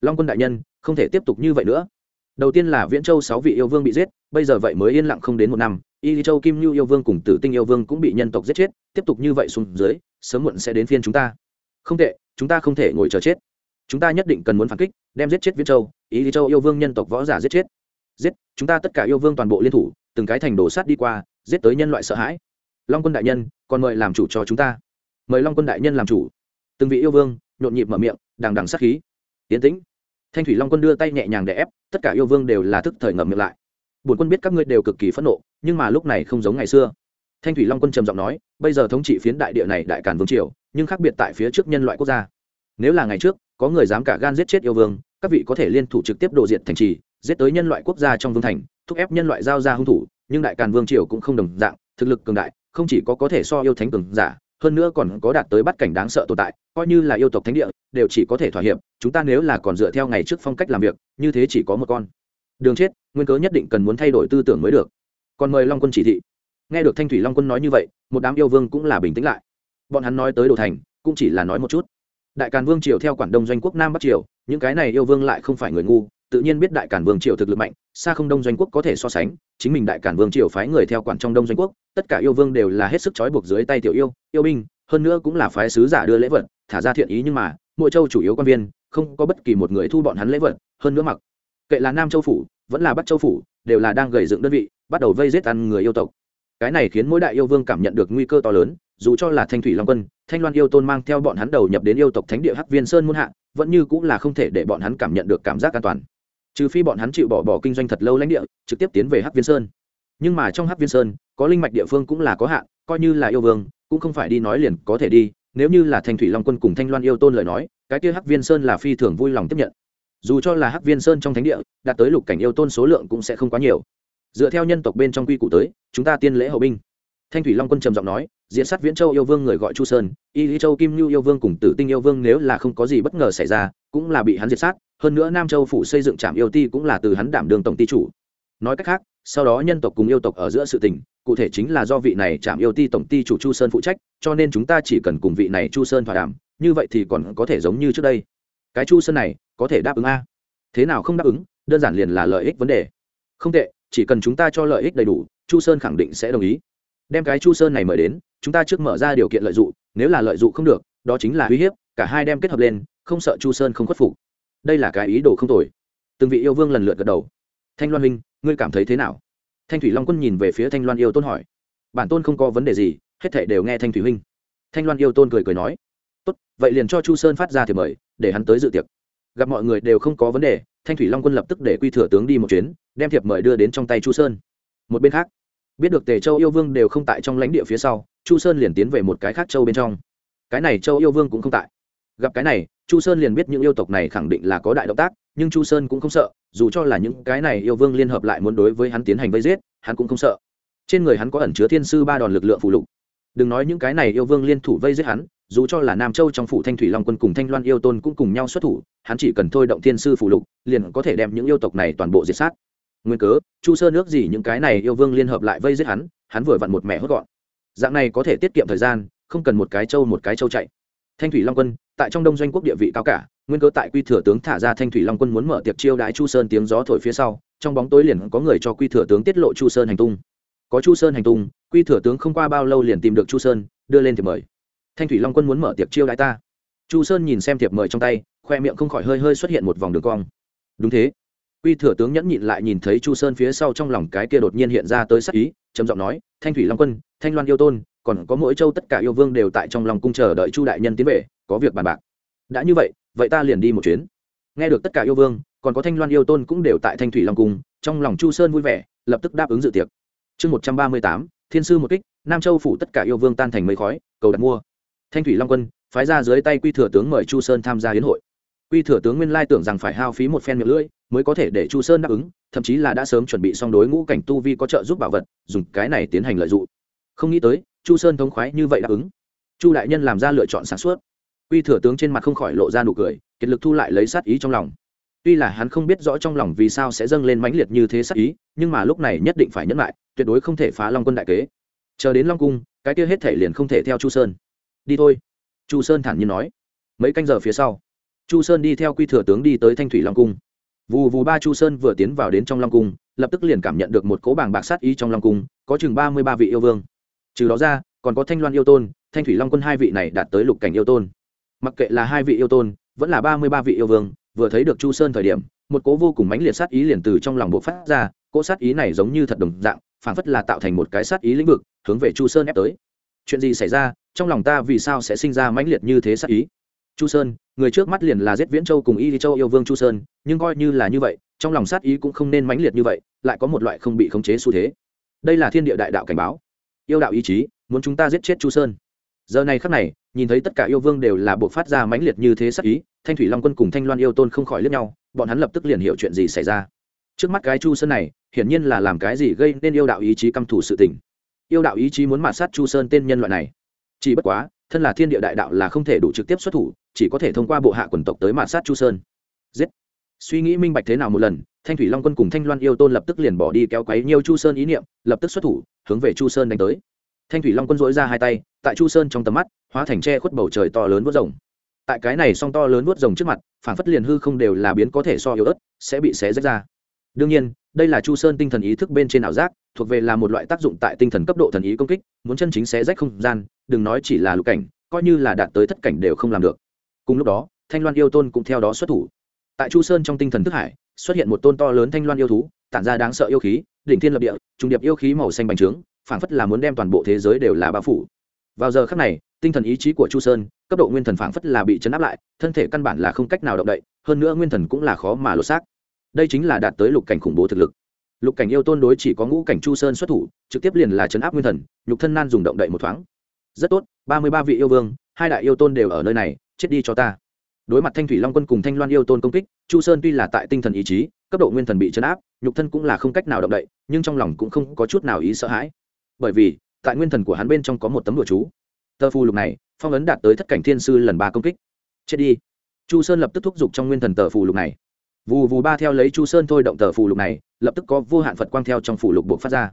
Long quân đại nhân, không thể tiếp tục như vậy nữa. Đầu tiên là viễn châu sáu vị yêu vương bị giết, bây giờ vậy mới yên lặng không đến một năm, y châu kim nhu yêu vương cùng tử tinh yêu vương cũng bị nhân tộc giết chết, tiếp tục như vậy xuống dưới sớm muộn sẽ đến phiên chúng ta. Không tệ, chúng ta không thể ngồi chờ chết. Chúng ta nhất định cần muốn phản kích, đem giết chết viễn châu. Ý châu yêu vương nhân tộc võ giả giết chết. Giết, chúng ta tất cả yêu vương toàn bộ liên thủ, từng cái thành đồ sát đi qua, giết tới nhân loại sợ hãi. Long quân đại nhân, còn mời làm chủ cho chúng ta. Mời long quân đại nhân làm chủ. Từng vị yêu vương, nhộn nhịp mở miệng, đằng đằng sát khí. Tiến tĩnh. Thanh thủy long quân đưa tay nhẹ nhàng để ép, tất cả yêu vương đều là thức thời ngậm miệng lại. Bổn quân biết các ngươi đều cực kỳ phẫn nộ, nhưng mà lúc này không giống ngày xưa thanh thủy long quân trầm giọng nói, bây giờ thống trị phiến đại địa này đại càn vương triều, nhưng khác biệt tại phía trước nhân loại quốc gia. Nếu là ngày trước, có người dám cả gan giết chết yêu vương, các vị có thể liên thủ trực tiếp đồ diệt thành trì, giết tới nhân loại quốc gia trong vương thành, thúc ép nhân loại giao ra hung thủ, nhưng đại càn vương triều cũng không đồng dạng, thực lực cường đại, không chỉ có có thể so yêu thánh cường giả, hơn nữa còn có đạt tới bắt cảnh đáng sợ tồn tại, coi như là yêu tộc thánh địa, đều chỉ có thể thỏa hiệp, chúng ta nếu là còn dựa theo ngày trước phong cách làm việc, như thế chỉ có một con. Đường chết, nguyên cớ nhất định cần muốn thay đổi tư tưởng mới được. Còn mời long quân chỉ thị nghe được thanh thủy long quân nói như vậy, một đám yêu vương cũng là bình tĩnh lại. Bọn hắn nói tới đồ thành, cũng chỉ là nói một chút. Đại càn vương triều theo quản đông doanh quốc nam bắc triều, những cái này yêu vương lại không phải người ngu, tự nhiên biết đại càn vương triều thực lực mạnh, xa không đông doanh quốc có thể so sánh, chính mình đại càn vương triều phái người theo quản trong đông doanh quốc, tất cả yêu vương đều là hết sức trói buộc dưới tay tiểu yêu yêu binh, hơn nữa cũng là phái sứ giả đưa lễ vật, thả ra thiện ý nhưng mà, mỗi châu chủ yếu quan viên, không có bất kỳ một người thu bọn hắn lễ vật, hơn nữa mặc kệ là nam châu phủ, vẫn là bắc châu phủ, đều là đang gầy dựng đơn vị, bắt đầu vây giết ăn người yêu tộc cái này khiến mỗi đại yêu vương cảm nhận được nguy cơ to lớn, dù cho là thanh thủy long quân, thanh loan yêu tôn mang theo bọn hắn đầu nhập đến yêu tộc thánh địa hắc viên sơn muôn hạ, vẫn như cũng là không thể để bọn hắn cảm nhận được cảm giác an toàn. Trừ phi bọn hắn chịu bỏ bỏ kinh doanh thật lâu lãnh địa, trực tiếp tiến về hắc viên sơn. Nhưng mà trong hắc viên sơn, có linh mạch địa phương cũng là có hạn, coi như là yêu vương, cũng không phải đi nói liền có thể đi. Nếu như là thanh thủy long quân cùng thanh loan yêu tôn lời nói, cái kia hắc viên sơn là phi thường vui lòng tiếp nhận. Dù cho là hắc viên sơn trong thánh địa, đạt tới lục cảnh yêu tôn số lượng cũng sẽ không quá nhiều dựa theo nhân tộc bên trong quy củ tới, chúng ta tiên lễ hậu binh. Thanh thủy long quân trầm giọng nói diễn sát viễn châu yêu vương người gọi chu sơn, y lý châu kim nhu yêu vương cùng tử tinh yêu vương nếu là không có gì bất ngờ xảy ra, cũng là bị hắn diệt sát, hơn nữa nam châu phủ xây dựng trạm yêu ti cũng là từ hắn đảm đường tổng ti chủ. Nói cách khác, sau đó nhân tộc cùng yêu tộc ở giữa sự tình, cụ thể chính là do vị này trạm yêu ti tổng ti chủ chu sơn phụ trách, cho nên chúng ta chỉ cần cùng vị này chu sơn thỏa đàm, như vậy thì còn có thể giống như trước đây. Cái chu sơn này, có thể đáp ứng a? Thế nào không đáp ứng, đơn giản liền là lợi ích vấn đề. Không tệ chỉ cần chúng ta cho lợi ích đầy đủ, chu sơn khẳng định sẽ đồng ý. Đem cái chu sơn này mời đến, chúng ta trước mở ra điều kiện lợi dụng, nếu là lợi dụng không được, đó chính là uy hiếp, cả hai đem kết hợp lên, không sợ chu sơn không khuất phục. Đây là cái ý đồ không tồi. Từng vị yêu vương lần lượt gật đầu. Thanh loan huynh, ngươi cảm thấy thế nào? Thanh thủy long quân nhìn về phía thanh loan yêu tôn hỏi. Bản tôn không có vấn đề gì, hết thảy đều nghe thanh thủy huynh. Thanh loan yêu tôn cười cười nói. Tốt, vậy liền cho chu sơn phát ra thì mời, để hắn tới dự tiệc. Gặp mọi người đều không có vấn đề thanh thủy long quân lập tức để quy thừa tướng đi một chuyến, đem thiệp mời đưa đến trong tay chu sơn. Một bên khác, biết được tề châu yêu vương đều không tại trong lãnh địa phía sau, chu sơn liền tiến về một cái khác châu bên trong. Cái này châu yêu vương cũng không tại. Gặp cái này, chu sơn liền biết những yêu tộc này khẳng định là có đại động tác, nhưng chu sơn cũng không sợ, dù cho là những cái này yêu vương liên hợp lại muốn đối với hắn tiến hành vây giết, hắn cũng không sợ. Trên người hắn có ẩn chứa thiên sư ba đòn lực lượng phụ lục. Đừng nói những cái này yêu vương liên thủ vây giết hắn dù cho là nam châu trong phủ thanh thủy long quân cùng thanh loan yêu tôn cũng cùng nhau xuất thủ, hắn chỉ cần thôi động thiên sư phủ lục, liền có thể đem những yêu tộc này toàn bộ diệt sát. Nguyên cớ, chu sơn nước gì những cái này yêu vương liên hợp lại vây giết hắn hắn vừa vặn một mẹ hốt gọn. Dạng này có thể tiết kiệm thời gian, không cần một cái châu một cái châu chạy. Thanh thủy long quân, tại trong đông doanh quốc địa vị cao cả, nguyên cớ tại quy thừa tướng thả ra thanh thủy long quân muốn mở tiệc chiêu đãi chu sơn tiếng gió thổi phía sau, trong bóng tối liền có người cho quy thừa tướng tiết lộ chu sơn hành tung. Có chu sơn hành tung, quy thừa tướng không qua bao lâu liền tìm được chu sơn, đưa lên thì mời thanh thủy long quân muốn mở tiệc chiêu đãi ta. Chu sơn nhìn xem thiệp mời trong tay, khoe miệng không khỏi hơi hơi xuất hiện một vòng đường cong. Đúng thế. Quy thừa tướng nhẫn nhịn lại nhìn thấy chu sơn phía sau trong lòng cái kia đột nhiên hiện ra tới sắc ý, trầm giọng nói, thanh thủy long quân, thanh loan yêu tôn, còn có mỗi châu tất cả yêu vương đều tại trong lòng cung chờ đợi chu đại nhân tiến về, có việc bàn bạc. Đã như vậy vậy ta liền đi một chuyến. Nghe được tất cả yêu vương, còn có thanh loan yêu tôn cũng đều tại thanh thủy long cung, trong lòng chu sơn vui vẻ, lập tức đáp ứng dự tiệc. Chương một trăm ba mươi tám, thiên sư một kích, nam châu phủ tất cả yêu vương tan thành mây khói, cầu đặt mua thanh thủy long quân, phái ra dưới tay quy thừa tướng mời chu sơn tham gia hiến hội. Quy thừa tướng nguyên lai tưởng rằng phải hao phí một phen miệng lưỡi mới có thể để chu sơn đáp ứng, thậm chí là đã sớm chuẩn bị xong đối ngũ cảnh tu vi có trợ giúp bảo vật, dùng cái này tiến hành lợi dụng. Không nghĩ tới, chu sơn thống khoái như vậy đáp ứng. Chu đại nhân làm ra lựa chọn sáng suốt. Quy thừa tướng trên mặt không khỏi lộ ra nụ cười, kiệt lực thu lại lấy sát ý trong lòng. Tuy là hắn không biết rõ trong lòng vì sao sẽ dâng lên mãnh liệt như thế sát ý, nhưng mà lúc này nhất định phải nhẫn lại, tuyệt đối không thể phá long quân đại kế. Chờ đến long cung, cái kia hết thể liền không thể theo chu sơn đi thôi. Chu sơn thản nhiên nói. Mấy canh giờ phía sau, chu sơn đi theo quy thừa tướng đi tới thanh thủy long cung. Vù vù ba chu sơn vừa tiến vào đến trong long cung, lập tức liền cảm nhận được một cỗ bảng bạc sát ý trong long cung, có chừng ba mươi ba vị yêu vương. Trừ đó ra, còn có thanh loan yêu tôn, thanh thủy long quân hai vị này đạt tới lục cảnh yêu tôn. Mặc kệ là hai vị yêu tôn, vẫn là ba mươi ba vị yêu vương, vừa thấy được chu sơn thời điểm, một cỗ vô cùng mãnh liệt sát ý liền từ trong lòng bộ phát ra, cỗ sát ý này giống như thật đồng dạng, phảng phất là tạo thành một cái sát ý lĩnh vực, hướng về chu sơn ép tới. Chuyện gì xảy ra trong lòng ta vì sao sẽ sinh ra mãnh liệt như thế sát ý? Chu sơn, người trước mắt liền là giết viễn châu cùng y châu yêu vương chu sơn, nhưng coi như là như vậy, trong lòng sát ý cũng không nên mãnh liệt như vậy, lại có một loại không bị khống chế xu thế. Đây là thiên địa đại đạo cảnh báo. Yêu đạo ý chí, muốn chúng ta giết chết chu sơn. Giờ này khắc này, nhìn thấy tất cả yêu vương đều là buộc phát ra mãnh liệt như thế sát ý, thanh thủy long quân cùng thanh loan yêu tôn không khỏi lướt nhau, bọn hắn lập tức liền hiểu chuyện gì xảy ra. Trước mắt cái chu sơn này, hiển nhiên là làm cái gì gây nên yêu đạo ý chí căm thủ sự tình. Yêu đạo ý chí muốn mạt sát chu sơn tên nhân loại này chỉ bất quá, thân là thiên địa đại đạo là không thể đủ trực tiếp xuất thủ, chỉ có thể thông qua bộ hạ quần tộc tới mạt sát chu sơn. Giết. Suy nghĩ minh bạch thế nào một lần, thanh thủy long quân cùng thanh loan yêu tôn lập tức liền bỏ đi kéo quấy nhiều chu sơn ý niệm, lập tức xuất thủ, hướng về chu sơn đánh tới. Thanh thủy long quân dỗi ra hai tay, tại chu sơn trong tầm mắt, hóa thành tre khuất bầu trời to lớn vớt rồng. Tại cái này song to lớn vớt rồng trước mặt phản phất liền hư không đều là biến có thể so yếu ớt, sẽ bị xé rách ra. Đương nhiên đây là chu sơn tinh thần ý thức bên trên ảo giác, thuộc về là một loại tác dụng tại tinh thần cấp độ thần ý công kích, muốn chân chính xé rách không gian, đừng nói chỉ là lục cảnh, coi như là đạt tới thất cảnh đều không làm được. Cùng lúc đó, thanh loan yêu tôn cũng theo đó xuất thủ. Tại chu sơn trong tinh thần thức hải, xuất hiện một tôn to lớn thanh loan yêu thú, tản ra đáng sợ yêu khí, đỉnh thiên lập địa, trùng điệp yêu khí màu xanh bành trướng, phảng phất là muốn đem toàn bộ thế giới đều là bao phủ. Vào giờ khắc này, tinh thần ý chí của chu sơn, cấp độ nguyên thần phảng phất là bị chấn áp lại, thân thể căn bản là không cách nào động đậy, hơn nữa nguyên thần cũng là khó mà lột xác đây chính là đạt tới lục cảnh khủng bố thực lực. Lục cảnh yêu tôn đối chỉ có ngũ cảnh chu sơn xuất thủ, trực tiếp liền là chấn áp nguyên thần, nhục thân nan dùng động đậy một thoáng. Rất tốt, ba mươi ba vị yêu vương, hai đại yêu tôn đều ở nơi này, chết đi cho ta. Đối mặt thanh thủy long quân cùng thanh loan yêu tôn công kích, chu sơn tuy là tại tinh thần ý chí, cấp độ nguyên thần bị chấn áp, nhục thân cũng là không cách nào động đậy, nhưng trong lòng cũng không có chút nào ý sợ hãi. Bởi vì, tại nguyên thần của hắn bên trong có một tấm đồ chú. Tờ phù lục này, phong ấn đạt tới thất cảnh thiên sư lần ba công kích. Chết đi. Chu sơn lập tức thúc giục trong nguyên thần tờ phù lục này vù vù ba theo lấy chu sơn thôi động tờ phù lục này, lập tức có vô hạn phật quang theo trong phù lục buộc phát ra.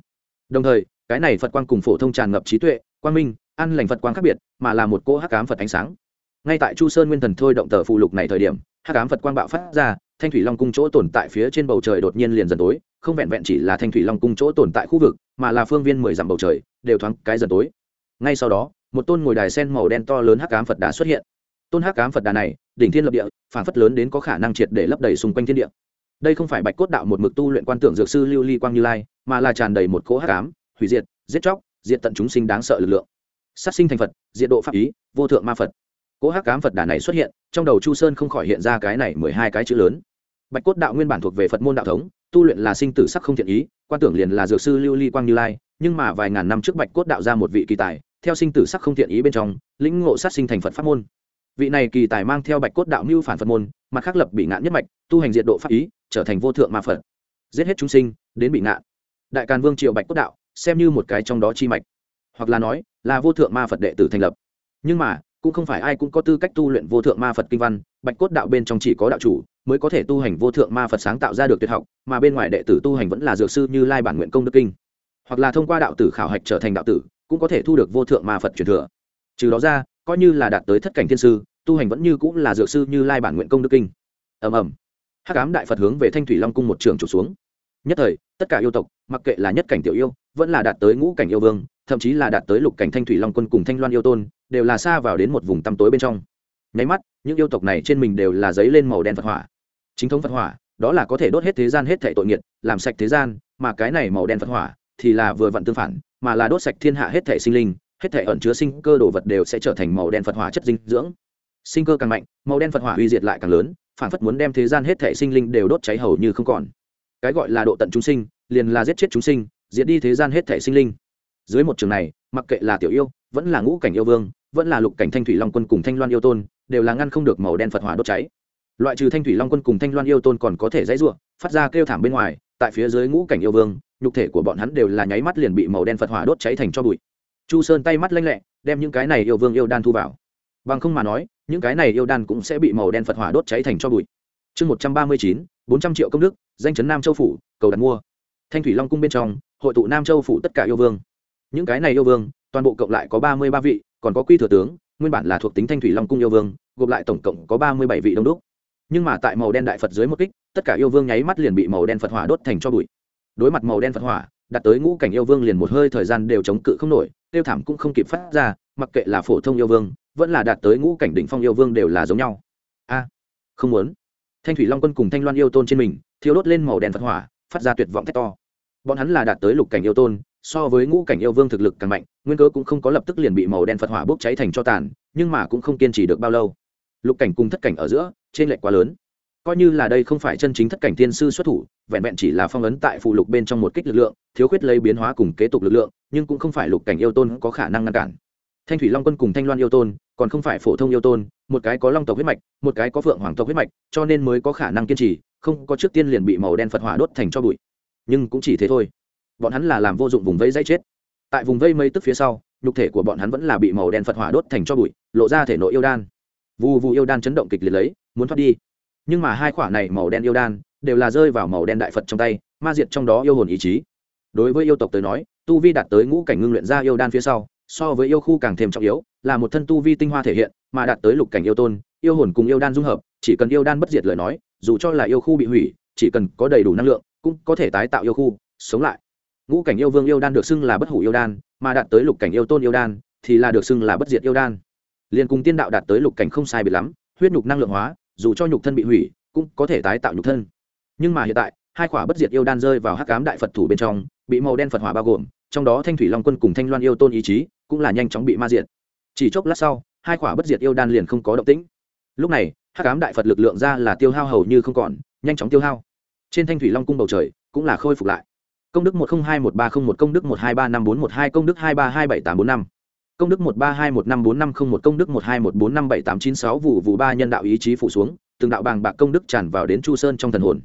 Đồng thời, cái này phật quang cùng phổ thông tràn ngập trí tuệ, quang minh ăn lành phật quang khác biệt, mà là một cỗ hắc cám phật ánh sáng. Ngay tại chu sơn nguyên thần thôi động tờ phù lục này thời điểm, hắc cám phật quang bạo phát ra, thanh thủy long cung chỗ tồn tại phía trên bầu trời đột nhiên liền dần tối, không vẹn vẹn chỉ là thanh thủy long cung chỗ tồn tại khu vực, mà là phương viên mười dặm bầu trời, đều thoáng cái dần tối. Ngay sau đó, một tôn ngồi đài sen màu đen to lớn hắc cám phật đã xuất hiện tôn hắc cám phật đà này, đỉnh thiên lập địa, phản phất lớn đến có khả năng triệt để lấp đầy xung quanh thiên địa. Đây không phải bạch cốt đạo một mực tu luyện quan tưởng dược sư lưu ly quang như lai, mà là tràn đầy một cỗ hắc cám hủy diệt, giết chóc, diệt tận chúng sinh đáng sợ lực lượng. Sát sinh thành phật, diệt độ pháp ý, vô thượng ma phật. Cỗ hắc cám phật đà này xuất hiện, trong đầu chu sơn không khỏi hiện ra cái này mười hai cái chữ lớn. Bạch cốt đạo nguyên bản thuộc về phật môn đạo thống, tu luyện là sinh tử sắc không thiện ý, quan tưởng liền là dược sư lưu ly quang như lai, nhưng mà vài ngàn năm trước bạch cốt đạo ra một vị kỳ tài, theo sinh tử sắc không thiện ý bên trong, lĩnh ngộ sát sinh thành phật pháp môn vị này kỳ tài mang theo bạch cốt đạo mưu phản phật môn, mặt khác lập bị ngạn nhất mạch, tu hành diện độ pháp ý, trở thành vô thượng ma phật. Giết hết chúng sinh, đến bị ngạn. Đại càn vương triệu bạch cốt đạo, xem như một cái trong đó chi mạch. Hoặc là nói, là vô thượng ma phật đệ tử thành lập. Nhưng mà, cũng không phải ai cũng có tư cách tu luyện vô thượng ma phật kinh văn, bạch cốt đạo bên trong chỉ có đạo chủ mới có thể tu hành vô thượng ma phật sáng tạo ra được tuyệt học, mà bên ngoài đệ tử tu hành vẫn là dược sư như lai bản nguyện công đức kinh. Hoặc là thông qua đạo tử khảo hạch trở thành đạo tử, cũng có thể thu được vô thượng ma phật truyền thừa. Trừ đó ra coi như là đạt tới thất cảnh thiên sư, tu hành vẫn như cũng là dược sư như lai bản nguyện công đức kinh. Ầm ầm. Hắc ám đại phật hướng về thanh thủy long cung một trường trục xuống. Nhất thời, tất cả yêu tộc, mặc kệ là nhất cảnh tiểu yêu, vẫn là đạt tới ngũ cảnh yêu vương, thậm chí là đạt tới lục cảnh thanh thủy long quân cùng thanh loan yêu tôn, đều là xa vào đến một vùng tăm tối bên trong. Nháy mắt, những yêu tộc này trên mình đều là giấy lên màu đen phật hỏa. Chính thống phật hỏa, đó là có thể đốt hết thế gian hết thảy tội nghiệt làm sạch thế gian, mà cái này màu đen phật hỏa thì là vừa vặn tương phản, mà là đốt sạch thiên hạ hết thảy sinh linh hết thảy ẩn chứa sinh cơ đồ vật đều sẽ trở thành màu đen phật hỏa chất dinh dưỡng. Sinh cơ càng mạnh, màu đen phật hỏa uy diệt lại càng lớn, phản phất muốn đem thế gian hết thảy sinh linh đều đốt cháy hầu như không còn. Cái gọi là độ tận chúng sinh, liền là giết chết chúng sinh, diệt đi thế gian hết thảy sinh linh. Dưới một trường này, mặc kệ là tiểu yêu, vẫn là ngũ cảnh yêu vương, vẫn là lục cảnh thanh thủy long quân cùng thanh loan yêu tôn, đều là ngăn không được màu đen phật hỏa đốt cháy. Loại trừ thanh thủy long quân cùng thanh loan yêu tôn còn có thể dãy ruộng phát ra kêu thảm bên ngoài, tại phía dưới ngũ cảnh yêu vương, nhục thể của bọn hắn đều là nháy mắt liền bị màu đen phật hỏa đốt cháy thành cho bụi chu sơn tay mắt lanh lẹ, đem những cái này yêu vương yêu đan thu vào. Bằng không mà nói, những cái này yêu đan cũng sẽ bị màu đen phật hỏa đốt cháy thành cho bụi. Chương một trăm ba mươi chín, bốn trăm triệu công đức, danh chấn nam châu phủ, cầu đặt mua. Thanh thủy long cung bên trong, hội tụ nam châu phủ tất cả yêu vương. Những cái này yêu vương, toàn bộ cộng lại có ba mươi ba vị, còn có quy thừa tướng, nguyên bản là thuộc tính thanh thủy long cung yêu vương, gộp lại tổng cộng có ba mươi bảy vị đông đúc. Nhưng mà tại màu đen đại phật dưới một kích, tất cả yêu vương nháy mắt liền bị màu đen phật hỏa đốt thành cho bụi. Đối mặt màu đen phật hỏa, đặt tới ngũ cảnh yêu vương liền một hơi thời gian đều chống cự không nổi tiêu thảm cũng không kịp phát ra, mặc kệ là phổ thông yêu vương, vẫn là đạt tới ngũ cảnh đỉnh phong yêu vương đều là giống nhau. A, không muốn. Thanh thủy long quân cùng thanh loan yêu tôn trên mình thiếu đốt lên màu đen phật hỏa, phát ra tuyệt vọng thét to. Bọn hắn là đạt tới lục cảnh yêu tôn, so với ngũ cảnh yêu vương thực lực càng mạnh, nguyên cớ cũng không có lập tức liền bị màu đen phật hỏa bốc cháy thành cho tàn, nhưng mà cũng không kiên trì được bao lâu. Lục cảnh cùng thất cảnh ở giữa trên lệch quá lớn coi như là đây không phải chân chính thất cảnh tiên sư xuất thủ, vẹn vẹn chỉ là phong ấn tại phụ lục bên trong một kích lực lượng, thiếu khuyết lấy biến hóa cùng kế tục lực lượng, nhưng cũng không phải lục cảnh yêu tôn có khả năng ngăn cản. Thanh thủy long quân cùng thanh loan yêu tôn, còn không phải phổ thông yêu tôn, một cái có long tộc huyết mạch, một cái có phượng hoàng tộc huyết mạch, cho nên mới có khả năng kiên trì, không có trước tiên liền bị màu đen phật hỏa đốt thành cho bụi. Nhưng cũng chỉ thế thôi. Bọn hắn là làm vô dụng vùng vây dây chết. Tại vùng vây mây tức phía sau, nhục thể của bọn hắn vẫn là bị màu đen phật hỏa đốt thành cho bụi, lộ ra thể nội yêu đan. Vù vù yêu đan chấn động kịch liệt lấy, muốn thoát đi nhưng mà hai khỏa này màu đen yêu đan đều là rơi vào màu đen đại phật trong tay, ma diệt trong đó yêu hồn ý chí. Đối với yêu tộc tới nói, tu vi đạt tới ngũ cảnh ngưng luyện ra yêu đan phía sau, so với yêu khu càng thêm trọng yếu, là một thân tu vi tinh hoa thể hiện, mà đạt tới lục cảnh yêu tôn, yêu hồn cùng yêu đan dung hợp, chỉ cần yêu đan bất diệt lời nói, dù cho là yêu khu bị hủy, chỉ cần có đầy đủ năng lượng, cũng có thể tái tạo yêu khu, sống lại. Ngũ cảnh yêu vương yêu đan được xưng là bất hủ yêu đan, mà đạt tới lục cảnh yêu tôn yêu đan thì là được xưng là bất diệt yêu đan. Liền cùng tiên đạo đạt tới lục cảnh không sai biệt lắm, huyết nhục năng lượng hóa dù cho nhục thân bị hủy, cũng có thể tái tạo nhục thân. Nhưng mà hiện tại, hai khỏa bất diệt yêu đan rơi vào hắc cám đại phật thủ bên trong, bị màu đen phật hỏa bao gồm, trong đó thanh thủy long quân cùng thanh loan yêu tôn ý chí cũng là nhanh chóng bị ma diệt. Chỉ chốc lát sau, hai khỏa bất diệt yêu đan liền không có động tĩnh. Lúc này, hắc cám đại phật lực lượng ra là tiêu hao hầu như không còn, nhanh chóng tiêu hao. Trên thanh thủy long cung bầu trời cũng là khôi phục lại. Công đức một trăm hai một ba không một, công đức một hai ba năm bốn một hai, công đức hai ba hai bảy tám bốn năm công đức một ba hai một năm bốn năm không một, công đức một hai một bốn năm bảy tám chín sáu vụ vụ ba nhân đạo ý chí phụ xuống, từng đạo bàng bạc công đức tràn vào đến chu sơn trong thần hồn.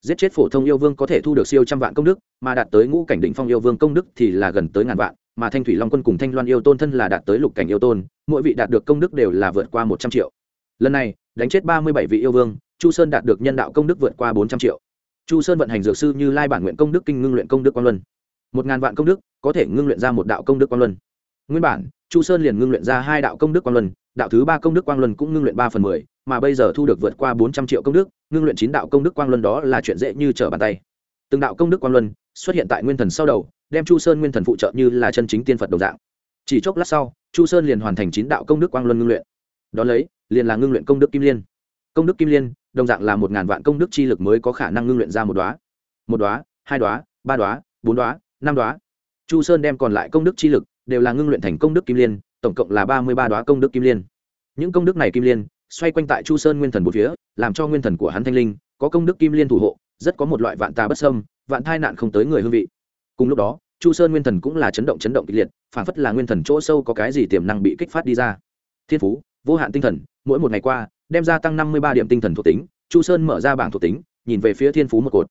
Giết chết phổ thông yêu vương có thể thu được siêu trăm vạn công đức, mà đạt tới ngũ cảnh đỉnh phong yêu vương công đức thì là gần tới ngàn vạn, mà thanh thủy long quân cùng thanh loan yêu tôn thân là đạt tới lục cảnh yêu tôn, mỗi vị đạt được công đức đều là vượt qua một trăm triệu. Lần này, đánh chết ba mươi bảy vị yêu vương, chu sơn đạt được nhân đạo công đức vượt qua bốn trăm triệu. Chu sơn vận hành dược sư như lai bản nguyện công đức kinh ngưng luyện công đức quang luân. Một ngàn vạn công đức có thể ngưng luyện ra một đạo công đức quang luân nguyên bản, chu sơn liền ngưng luyện ra hai đạo công đức quang luân, đạo thứ ba công đức quang luân cũng ngưng luyện ba phần mười, mà bây giờ thu được vượt qua bốn trăm triệu công đức, ngưng luyện chín đạo công đức quang luân đó là chuyện dễ như trở bàn tay. Từng đạo công đức quang luân xuất hiện tại nguyên thần sau đầu, đem chu sơn nguyên thần phụ trợ như là chân chính tiên phật đồng dạng. Chỉ chốc lát sau, chu sơn liền hoàn thành chín đạo công đức quang luân ngưng luyện. Đón lấy, liền là ngưng luyện công đức kim liên. Công đức kim liên, đồng dạng là một ngàn vạn công đức chi lực mới có khả năng ngưng luyện ra một đoá một đoá hai đoá ba đoá bốn đoá năm đoá chu sơn đem còn lại công đức chi lực đều là ngưng luyện thành công đức kim liên, tổng cộng là ba mươi ba đoá công đức kim liên. Những công đức này kim liên, xoay quanh tại chu sơn nguyên thần một phía, làm cho nguyên thần của hắn thanh linh, có công đức kim liên thủ hộ, rất có một loại vạn tà bất sâm vạn thai nạn không tới người hương vị. Cùng lúc đó, chu sơn nguyên thần cũng là chấn động chấn động kịch liệt, phản phất là nguyên thần chỗ sâu có cái gì tiềm năng bị kích phát đi ra. Thiên phú, vô hạn tinh thần, mỗi một ngày qua, đem ra tăng năm mươi ba điểm tinh thần thuộc tính, chu sơn mở ra bảng thuộc tính, nhìn về phía thiên phú một cột.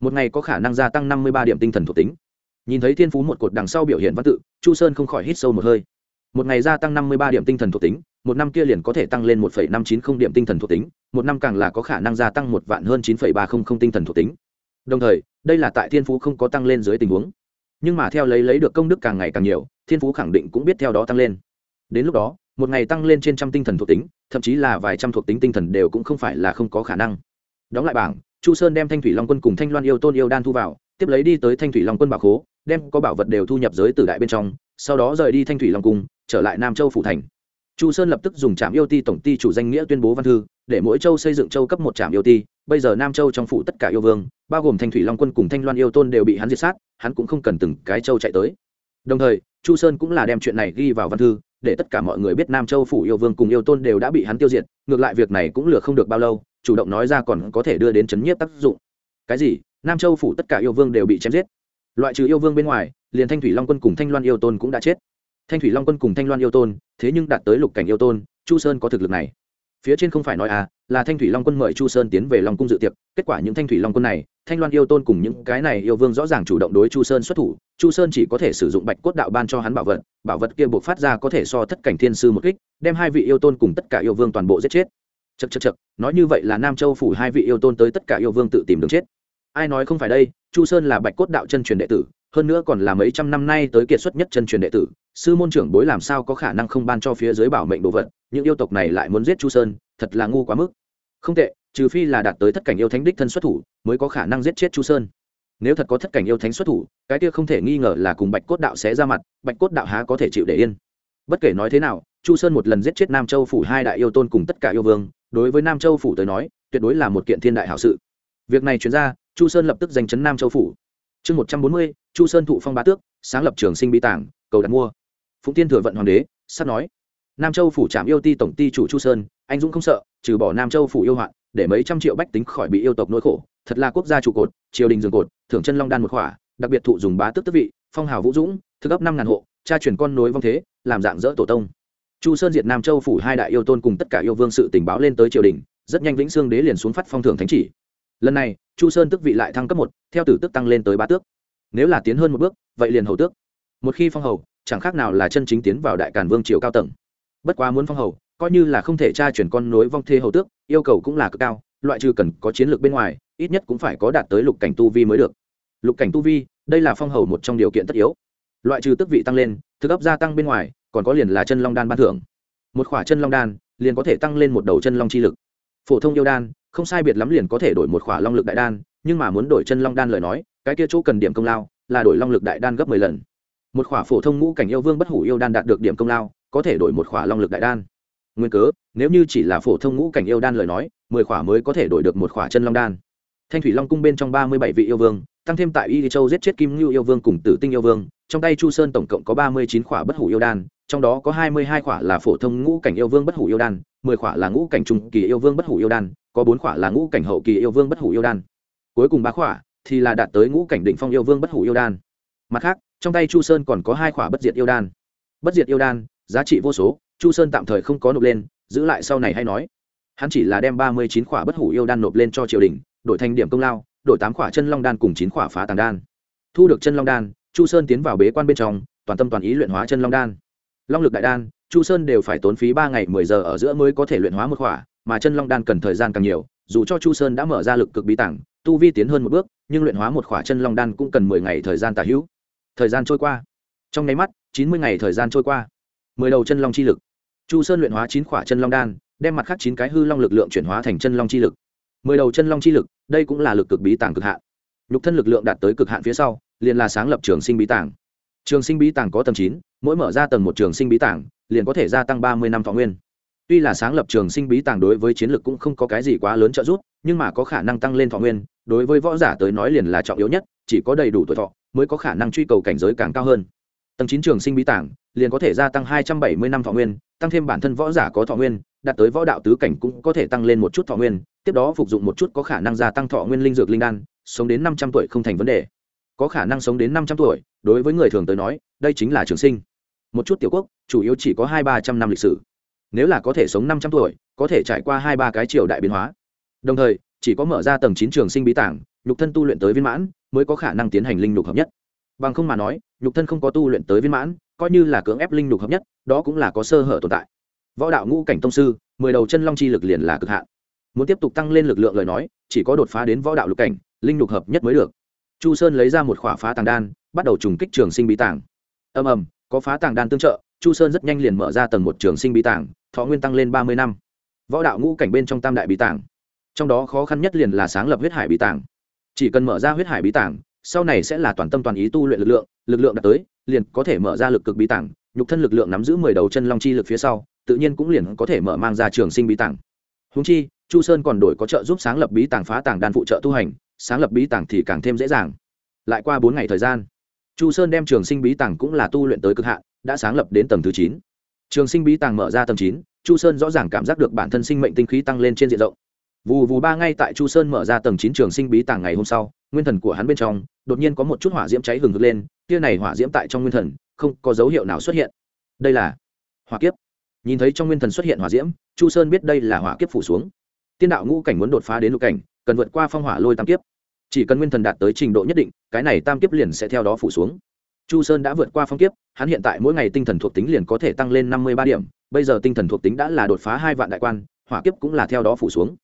Một ngày có khả năng gia tăng năm mươi ba điểm tinh thần thuộc tính nhìn thấy thiên phú một cột đằng sau biểu hiện văn tự, chu sơn không khỏi hít sâu một hơi. Một ngày gia tăng năm mươi ba điểm tinh thần thuộc tính, một năm kia liền có thể tăng lên một năm chín không điểm tinh thần thuộc tính, một năm càng là có khả năng gia tăng một vạn hơn chín ba không không tinh thần thuộc tính. Đồng thời, đây là tại thiên phú không có tăng lên dưới tình huống. Nhưng mà theo lấy lấy được công đức càng ngày càng nhiều, thiên phú khẳng định cũng biết theo đó tăng lên. Đến lúc đó, một ngày tăng lên trên trăm tinh thần thuộc tính, thậm chí là vài trăm thuộc tính tinh thần đều cũng không phải là không có khả năng. Đóng lại bảng, chu sơn đem thanh thủy long quân cùng thanh loan yêu tôn yêu đan thu vào, tiếp lấy đi tới thanh thủy long quân bảo khố đem có bảo vật đều thu nhập giới tử đại bên trong, sau đó rời đi thanh thủy long cung, trở lại nam châu phủ thành. Chu sơn lập tức dùng trạm yêu ti tổng ty chủ danh nghĩa tuyên bố văn thư, để mỗi châu xây dựng châu cấp một trạm yêu ti. Bây giờ nam châu trong phủ tất cả yêu vương, bao gồm thanh thủy long quân cùng thanh loan yêu tôn đều bị hắn diệt sát, hắn cũng không cần từng cái châu chạy tới. Đồng thời, chu sơn cũng là đem chuyện này ghi vào văn thư, để tất cả mọi người biết nam châu phủ yêu vương cùng yêu tôn đều đã bị hắn tiêu diệt, ngược lại việc này cũng lừa không được bao lâu, chủ động nói ra còn có thể đưa đến chấn nhiếp tác dụng. Cái gì? Nam châu phủ tất cả yêu vương đều bị chém giết loại trừ yêu vương bên ngoài, liền thanh thủy long quân cùng thanh loan yêu tôn cũng đã chết. Thanh thủy long quân cùng thanh loan yêu tôn, thế nhưng đạt tới lục cảnh yêu tôn, chu sơn có thực lực này. Phía trên không phải nói à là thanh thủy long quân mời chu sơn tiến về long cung dự tiệc, kết quả những thanh thủy long quân này, thanh loan yêu tôn cùng những cái này yêu vương rõ ràng chủ động đối chu sơn xuất thủ, chu sơn chỉ có thể sử dụng bạch cốt đạo ban cho hắn bảo vật bảo vật kia buộc phát ra có thể so thất cảnh thiên sư một kích, đem hai vị yêu tôn cùng tất cả yêu vương toàn bộ giết chết. Chật chật chật nói như vậy là nam châu phủ hai vị yêu tôn tới tất cả yêu vương tự tìm đường chết ai nói không phải đây, chu sơn là bạch cốt đạo chân truyền đệ tử, hơn nữa còn là mấy trăm năm nay tới kiệt xuất nhất chân truyền đệ tử. Sư môn trưởng bối làm sao có khả năng không ban cho phía dưới bảo mệnh đồ vật, những yêu tộc này lại muốn giết chu sơn, thật là ngu quá mức. Không tệ, trừ phi là đạt tới thất cảnh yêu thánh đích thân xuất thủ, mới có khả năng giết chết chu sơn. Nếu thật có thất cảnh yêu thánh xuất thủ, cái kia không thể nghi ngờ là cùng bạch cốt đạo sẽ ra mặt, bạch cốt đạo há có thể chịu để yên. Bất kể nói thế nào, chu sơn một lần giết chết nam châu phủ hai đại yêu tôn cùng tất cả yêu vương, đối với nam châu phủ tới nói, tuyệt đối là một kiện thiên đại hảo sự. Việc này chuyển ra chu sơn lập tức giành chấn nam châu phủ. Chương một trăm bốn mươi, chu sơn thụ phong bá tước, sáng lập trường sinh bí tảng, cầu đặt mua. Phụng tiên thừa vận hoàng đế, sắp nói. Nam châu phủ trạm yêu ti tổng ti chủ chu sơn, anh dũng không sợ, trừ bỏ nam châu phủ yêu hoạn, để mấy trăm triệu bách tính khỏi bị yêu tộc nỗi khổ, thật là quốc gia trụ cột, triều đình dường cột, thưởng chân long đan một khỏa, đặc biệt thụ dùng bá tước tức vị, phong hào vũ dũng, thức ấp năm ngàn hộ, cha truyền con nối vong thế, làm dạng dỡ tổ tông. Chu sơn diệt nam châu phủ hai đại yêu tôn cùng tất cả yêu vương sự tình báo lên tới triều đình, rất nhanh vĩnh xương đế liền xuống phát phong thưởng thánh chỉ lần này, chu sơn tức vị lại thăng cấp một, theo tử tức tăng lên tới ba tước. Nếu là tiến hơn một bước, vậy liền hầu tước. Một khi phong hầu, chẳng khác nào là chân chính tiến vào đại càn vương triều cao tầng. Bất quá muốn phong hầu, coi như là không thể tra chuyển con nối vong thê hầu tước, yêu cầu cũng là cực cao, loại trừ cần có chiến lược bên ngoài, ít nhất cũng phải có đạt tới lục cảnh tu vi mới được. Lục cảnh tu vi, đây là phong hầu một trong điều kiện tất yếu. Loại trừ tức vị tăng lên, thực ấp gia tăng bên ngoài, còn có liền là chân long đan ban thưởng. Một khỏa chân long đan, liền có thể tăng lên một đầu chân long chi lực. Phổ thông yêu đan không sai biệt lắm liền có thể đổi một khỏa long lực đại đan, nhưng mà muốn đổi chân long đan lời nói, cái kia chỗ cần điểm công lao là đổi long lực đại đan gấp mười lần. Một khỏa phổ thông ngũ cảnh yêu vương bất hủ yêu đan đạt được điểm công lao, có thể đổi một khỏa long lực đại đan. Nguyên cớ, nếu như chỉ là phổ thông ngũ cảnh yêu đan lời nói, mười khỏa mới có thể đổi được một khỏa chân long đan. Thanh thủy long cung bên trong ba mươi bảy vị yêu vương, tăng thêm tại y châu giết chết kim ngưu yêu vương cùng tử tinh yêu vương, trong tay chu sơn tổng cộng có ba mươi chín khỏa bất hủ yêu đan, trong đó có hai mươi hai khỏa là phổ thông ngũ cảnh yêu vương bất hủ yêu đan, mười khỏa là ngũ cảnh trung kỳ yêu vương bất hủ yêu đan có bốn khỏa là ngũ cảnh hậu kỳ yêu vương bất hủ yêu đan. Cuối cùng ba khỏa thì là đạt tới ngũ cảnh định phong yêu vương bất hủ yêu đan. Mặt khác, trong tay chu sơn còn có hai khỏa bất diệt yêu đan. Bất diệt yêu đan, giá trị vô số, chu sơn tạm thời không có nộp lên, giữ lại sau này hay nói. Hắn chỉ là đem ba mươi chín khỏa bất hủ yêu đan nộp lên cho triều đình, đổi thành điểm công lao, đổi tám khỏa chân long đan cùng chín khỏa phá tàng đan. Thu được chân long đan, chu sơn tiến vào bế quan bên trong, toàn tâm toàn ý luyện hóa chân long đan. Long lực đại đan, chu sơn đều phải tốn phí ba ngày mười giờ ở giữa mới có thể luyện hóa một khỏa mà chân long đan cần thời gian càng nhiều, dù cho chu sơn đã mở ra lực cực bí tảng, tu vi tiến hơn một bước, nhưng luyện hóa một khỏa chân long đan cũng cần mười ngày thời gian tả hữu. Thời gian trôi qua. Trong nháy mắt, chín mươi ngày thời gian trôi qua. Mười đầu chân long chi lực. Chu sơn luyện hóa chín khỏa chân long đan, đem mặt khác chín cái hư long lực lượng chuyển hóa thành chân long chi lực. Mười đầu chân long chi lực, đây cũng là lực cực bí tàng cực hạn. Nhục thân lực lượng đạt tới cực hạn phía sau, liền là sáng lập trường sinh bí tàng trường sinh bí tàng có tầm chín, mỗi mở ra tầng một trường sinh bí tàng liền có thể gia tăng ba mươi năm thọ nguyên tuy là sáng lập trường sinh bí tàng đối với chiến lược cũng không có cái gì quá lớn trợ giúp, nhưng mà có khả năng tăng lên thọ nguyên, đối với võ giả tới nói liền là trọng yếu nhất, chỉ có đầy đủ tuổi thọ mới có khả năng truy cầu cảnh giới càng cao hơn. Tầng chín trường sinh bí tàng liền có thể gia tăng hai trăm bảy mươi năm thọ nguyên, tăng thêm bản thân võ giả có thọ nguyên, đạt tới võ đạo tứ cảnh cũng có thể tăng lên một chút thọ nguyên, tiếp đó phục dụng một chút có khả năng gia tăng thọ nguyên linh dược linh đan, sống đến năm trăm tuổi không thành vấn đề. Có khả năng sống đến năm trăm tuổi, đối với người thường tới nói, đây chính là trường sinh. Một chút tiểu quốc, chủ yếu chỉ có hai ba trăm năm lịch sử nếu là có thể sống năm trăm tuổi, có thể trải qua hai ba cái triều đại biến hóa. Đồng thời, chỉ có mở ra tầng chín trường sinh bí tảng, nhục thân tu luyện tới viên mãn, mới có khả năng tiến hành linh nhục hợp nhất. Bằng không mà nói, nhục thân không có tu luyện tới viên mãn, coi như là cưỡng ép linh nhục hợp nhất, đó cũng là có sơ hở tồn tại. Võ đạo ngũ cảnh tông sư, mười đầu chân long chi lực liền là cực hạn. Muốn tiếp tục tăng lên lực lượng lời nói, chỉ có đột phá đến võ đạo lục cảnh, linh nhục hợp nhất mới được. Chu sơn lấy ra một khỏa phá tàng đan, bắt đầu trùng kích trường sinh bí tàng ầm ầm, có phá tàng đan tương trợ chu sơn rất nhanh liền mở ra tầng một trường sinh bí tàng thọ nguyên tăng lên ba mươi năm. Võ đạo ngũ cảnh bên trong tam đại bí tàng trong đó khó khăn nhất liền là sáng lập huyết hải bí tàng chỉ cần mở ra huyết hải bí tàng sau này sẽ là toàn tâm toàn ý tu luyện lực lượng lực lượng đạt tới, liền có thể mở ra lực cực bí tàng nhục thân lực lượng nắm giữ mười đầu chân long chi lực phía sau, tự nhiên cũng liền có thể mở mang ra trường sinh bí tàng húng chi, chu sơn còn đổi có trợ giúp sáng lập bí tàng phá tàng đan phụ trợ tu hành, sáng lập bí tàng thì càng thêm dễ dàng. Lại qua bốn ngày thời gian, chu sơn đem trường sinh bí tàng cũng là tu luyện tới cực hạn đã sáng lập đến tầng thứ chín. Trường sinh bí tàng mở ra tầng chín, chu sơn rõ ràng cảm giác được bản thân sinh mệnh tinh khí tăng lên trên diện rộng. Vù vù ba ngay tại chu sơn mở ra tầng chín trường sinh bí tàng ngày hôm sau, nguyên thần của hắn bên trong, đột nhiên có một chút hỏa diễm cháy hừng hực lên, tia này hỏa diễm tại trong nguyên thần, không có dấu hiệu nào xuất hiện. Đây là hỏa kiếp. Nhìn thấy trong nguyên thần xuất hiện hỏa diễm, chu sơn biết đây là hỏa kiếp phủ xuống. Tiên đạo ngũ cảnh muốn đột phá đến lục cảnh, cần vượt qua phong hỏa lôi tam kiếp. Chỉ cần nguyên thần đạt tới trình độ nhất định, cái này tam kiếp liền sẽ theo đó phủ xuống chu sơn đã vượt qua phong kiếp, hắn hiện tại mỗi ngày tinh thần thuộc tính liền có thể tăng lên năm mươi ba điểm, bây giờ tinh thần thuộc tính đã là đột phá hai vạn đại quan, hỏa kiếp cũng là theo đó phủ xuống.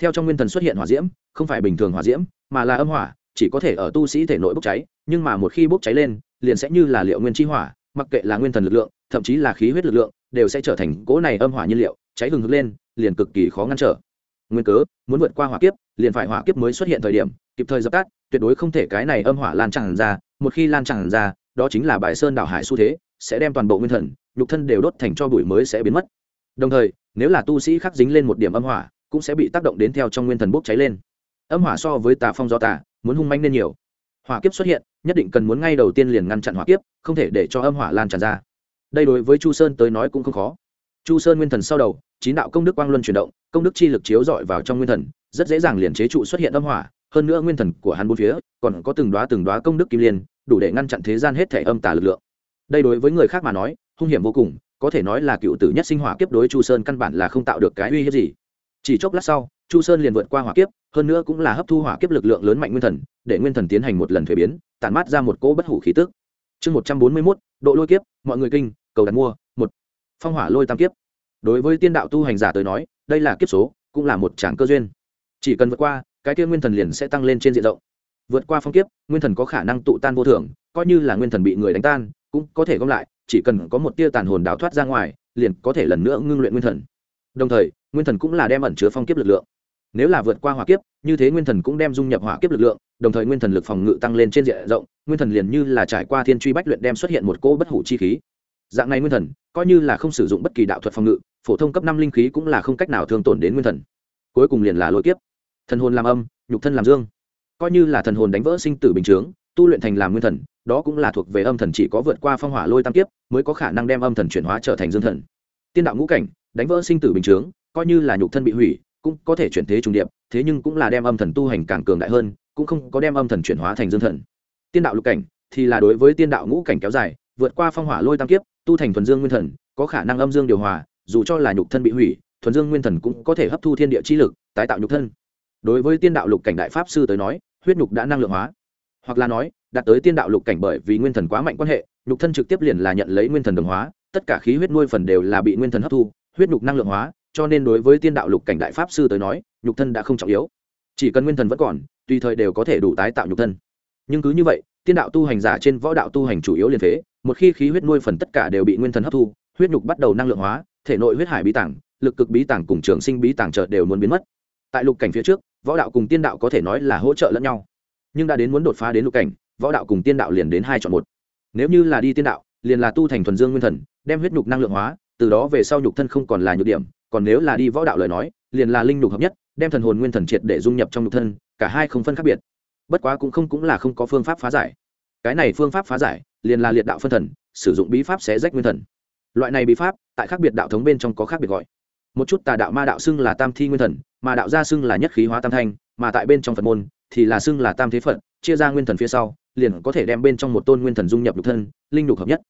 Theo trong nguyên thần xuất hiện hỏa diễm, không phải bình thường hỏa diễm, mà là âm hỏa, chỉ có thể ở tu sĩ thể nội bốc cháy, nhưng mà một khi bốc cháy lên, liền sẽ như là liệu nguyên chi hỏa, mặc kệ là nguyên thần lực lượng, thậm chí là khí huyết lực lượng, đều sẽ trở thành cỗ này âm hỏa nhiên liệu, cháy hừng hực lên, liền cực kỳ khó ngăn trở. Nguyên cớ, muốn vượt qua hỏa kiếp, liền phải hỏa kiếp mới xuất hiện thời điểm, kịp thời dập tắt, tuyệt đối không thể cái này âm hỏa lan tràn ra, một khi lan tràn ra đó chính là bài sơn đảo hải xu thế, sẽ đem toàn bộ nguyên thần, nhục thân đều đốt thành cho bụi mới sẽ biến mất. Đồng thời, nếu là tu sĩ khắc dính lên một điểm âm hỏa, cũng sẽ bị tác động đến theo trong nguyên thần bốc cháy lên. Âm hỏa so với tà phong do tà, muốn hung manh nên nhiều. Hỏa kiếp xuất hiện, nhất định cần muốn ngay đầu tiên liền ngăn chặn hỏa kiếp, không thể để cho âm hỏa lan tràn ra. Đây đối với chu sơn tới nói cũng không khó. Chu sơn nguyên thần sau đầu, chín đạo công đức quang luân chuyển động, công đức chi lực chiếu dọi vào trong nguyên thần, rất dễ dàng liền chế trụ xuất hiện âm hỏa, hơn nữa nguyên thần của hắn bốn phía còn có từng đoá từng đoá công đức kim liên đủ để ngăn chặn thế gian hết thể âm tà lực lượng. Đây đối với người khác mà nói, hung hiểm vô cùng, có thể nói là cựu tử nhất sinh hỏa kiếp đối chu sơn căn bản là không tạo được cái uy hiếp gì. Chỉ chốc lát sau, chu sơn liền vượt qua hỏa kiếp, hơn nữa cũng là hấp thu hỏa kiếp lực lượng lớn mạnh nguyên thần, để nguyên thần tiến hành một lần thuế biến, tản mát ra một cỗ bất hủ khí tức. Chương một trăm bốn mươi mốt, độ lôi kiếp, mọi người kinh, cầu đặt mua, một. Phong hỏa lôi tam kiếp. Đối với tiên đạo tu hành giả tới nói, đây là kiếp số, cũng là một tràng cơ duyên. Chỉ cần vượt qua, cái kia nguyên thần liền sẽ tăng lên trên diện rộng vượt qua phong kiếp, nguyên thần có khả năng tụ tan vô thường, coi như là nguyên thần bị người đánh tan, cũng có thể gom lại, chỉ cần có một tia tàn hồn đào thoát ra ngoài, liền có thể lần nữa ngưng luyện nguyên thần. Đồng thời, nguyên thần cũng là đem ẩn chứa phong kiếp lực lượng. Nếu là vượt qua hỏa kiếp, như thế nguyên thần cũng đem dung nhập hỏa kiếp lực lượng, đồng thời nguyên thần lực phòng ngự tăng lên trên diện rộng, nguyên thần liền như là trải qua thiên truy bách luyện đem xuất hiện một cỗ bất hủ chi khí. Dạng này nguyên thần, coi như là không sử dụng bất kỳ đạo thuật phòng ngự, phổ thông cấp năm linh khí cũng là không cách nào thương tổn đến nguyên thần. Cuối cùng liền là lôi kiếp. Thần hồn làm âm, nhục thân làm dương coi như là thần hồn đánh vỡ sinh tử bình chướng, tu luyện thành làm nguyên thần, đó cũng là thuộc về âm thần chỉ có vượt qua phong hỏa lôi tam kiếp, mới có khả năng đem âm thần chuyển hóa trở thành dương thần. Tiên đạo ngũ cảnh, đánh vỡ sinh tử bình chướng, coi như là nhục thân bị hủy, cũng có thể chuyển thế trùng điệp, thế nhưng cũng là đem âm thần tu hành càng cường đại hơn, cũng không có đem âm thần chuyển hóa thành dương thần. Tiên đạo lục cảnh thì là đối với tiên đạo ngũ cảnh kéo dài, vượt qua phong hỏa lôi tam kiếp, tu thành thuần dương nguyên thần, có khả năng âm dương điều hòa, dù cho là nhục thân bị hủy, thuần dương nguyên thần cũng có thể hấp thu thiên địa chi lực, tái tạo nhục thân. Đối với tiên đạo lục cảnh đại pháp sư tới nói huyết nhục đã năng lượng hóa. Hoặc là nói đạt tới tiên đạo lục cảnh bởi vì nguyên thần quá mạnh quan hệ nhục thân trực tiếp liền là nhận lấy nguyên thần đồng hóa tất cả khí huyết nuôi phần đều là bị nguyên thần hấp thu huyết nhục năng lượng hóa cho nên đối với tiên đạo lục cảnh đại pháp sư tới nói nhục thân đã không trọng yếu. Chỉ cần nguyên thần vẫn còn tùy thời đều có thể đủ tái tạo nhục thân. Nhưng cứ như vậy tiên đạo tu hành giả trên võ đạo tu hành chủ yếu liên thế, một khi khí huyết nuôi phần tất cả đều bị nguyên thần hấp thu huyết nhục bắt đầu năng lượng hóa thể nội huyết hải bí tảng lực cực bí tảng cùng trường sinh bí tảng chợt đều muốn biến mất. Tại lục cảnh phía trước võ đạo cùng tiên đạo có thể nói là hỗ trợ lẫn nhau. Nhưng đã đến muốn đột phá đến lục cảnh, võ đạo cùng tiên đạo liền đến hai chọn một. Nếu như là đi tiên đạo, liền là tu thành thuần dương nguyên thần, đem huyết nhục năng lượng hóa, từ đó về sau nhục thân không còn là nhược điểm, còn nếu là đi võ đạo lời nói, liền là linh nhục hợp nhất, đem thần hồn nguyên thần triệt để dung nhập trong nhục thân, cả hai không phân khác biệt. Bất quá cũng không cũng là không có phương pháp phá giải. Cái này phương pháp phá giải, liền là liệt đạo phân thần, sử dụng bí pháp xé rách nguyên thần. Loại này bí pháp, tại khác biệt đạo thống bên trong có khác biệt gọi một chút tà đạo ma đạo xưng là tam thi nguyên thần, mà đạo gia xưng là nhất khí hóa tam thanh, mà tại bên trong phật môn thì là xưng là tam thế phật, chia ra nguyên thần phía sau, liền có thể đem bên trong một tôn nguyên thần dung nhập nhục thân, linh nhục hợp nhất.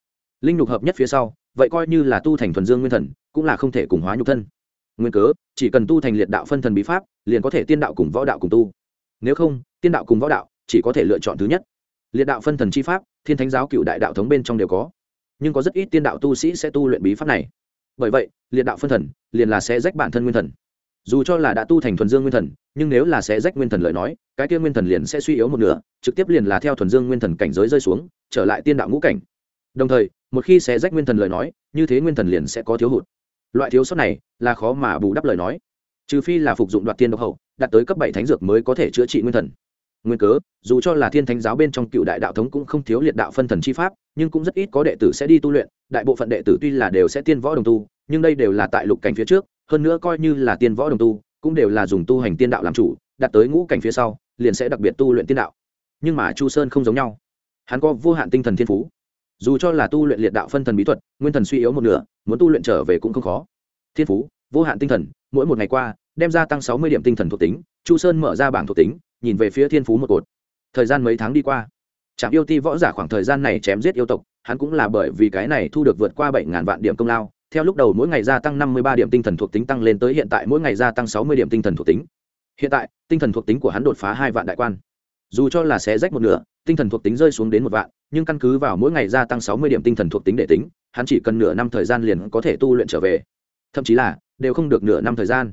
Linh nhục hợp nhất phía sau, vậy coi như là tu thành thuần dương nguyên thần, cũng là không thể cùng hóa nhục thân. Nguyên cớ, chỉ cần tu thành liệt đạo phân thần bí pháp, liền có thể tiên đạo cùng võ đạo cùng tu. Nếu không, tiên đạo cùng võ đạo chỉ có thể lựa chọn thứ nhất. Liệt đạo phân thần chi pháp, thiên thánh giáo cựu đại đạo thống bên trong đều có. Nhưng có rất ít tiên đạo tu sĩ sẽ tu luyện bí pháp này bởi vậy, liệt đạo phân thần, liền là sẽ rách bản thân nguyên thần. Dù cho là đã tu thành thuần dương nguyên thần, nhưng nếu là sẽ rách nguyên thần lời nói, cái kia nguyên thần liền sẽ suy yếu một nửa, trực tiếp liền là theo thuần dương nguyên thần cảnh giới rơi xuống, trở lại tiên đạo ngũ cảnh. Đồng thời, một khi sẽ rách nguyên thần lời nói, như thế nguyên thần liền sẽ có thiếu hụt. Loại thiếu sót này là khó mà bù đắp lời nói. Trừ phi là phục dụng đoạt tiên độc hậu, đạt tới cấp bảy thánh dược mới có thể chữa trị nguyên thần. Nguyên cớ, dù cho là thiên thánh giáo bên trong cựu đại đạo thống cũng không thiếu liệt đạo phân thần chi pháp nhưng cũng rất ít có đệ tử sẽ đi tu luyện, đại bộ phận đệ tử tuy là đều sẽ tiên võ đồng tu, nhưng đây đều là tại lục cảnh phía trước, hơn nữa coi như là tiên võ đồng tu, cũng đều là dùng tu hành tiên đạo làm chủ, đạt tới ngũ cảnh phía sau, liền sẽ đặc biệt tu luyện tiên đạo. Nhưng mà chu sơn không giống nhau. Hắn có vô hạn tinh thần thiên phú. Dù cho là tu luyện liệt đạo phân thần bí thuật, nguyên thần suy yếu một nửa, muốn tu luyện trở về cũng không khó. Thiên phú, vô hạn tinh thần, mỗi một ngày qua, đem ra tăng sáu mươi điểm tinh thần thuộc tính, chu sơn mở ra bảng thuộc tính, nhìn về phía thiên phú một cột. Thời gian mấy tháng đi qua trạm yêu ti võ giả khoảng thời gian này chém giết yêu tộc, hắn cũng là bởi vì cái này thu được vượt qua bảy ngàn vạn điểm công lao. Theo lúc đầu mỗi ngày gia tăng năm mươi ba điểm tinh thần thuộc tính tăng lên tới hiện tại mỗi ngày gia tăng sáu mươi điểm tinh thần thuộc tính. Hiện tại, tinh thần thuộc tính của hắn đột phá hai vạn đại quan. Dù cho là xé rách một nửa, tinh thần thuộc tính rơi xuống đến một vạn, nhưng căn cứ vào mỗi ngày gia tăng sáu mươi điểm tinh thần thuộc tính để tính, hắn chỉ cần nửa năm thời gian liền có thể tu luyện trở về. Thậm chí là, đều không được nửa năm thời gian.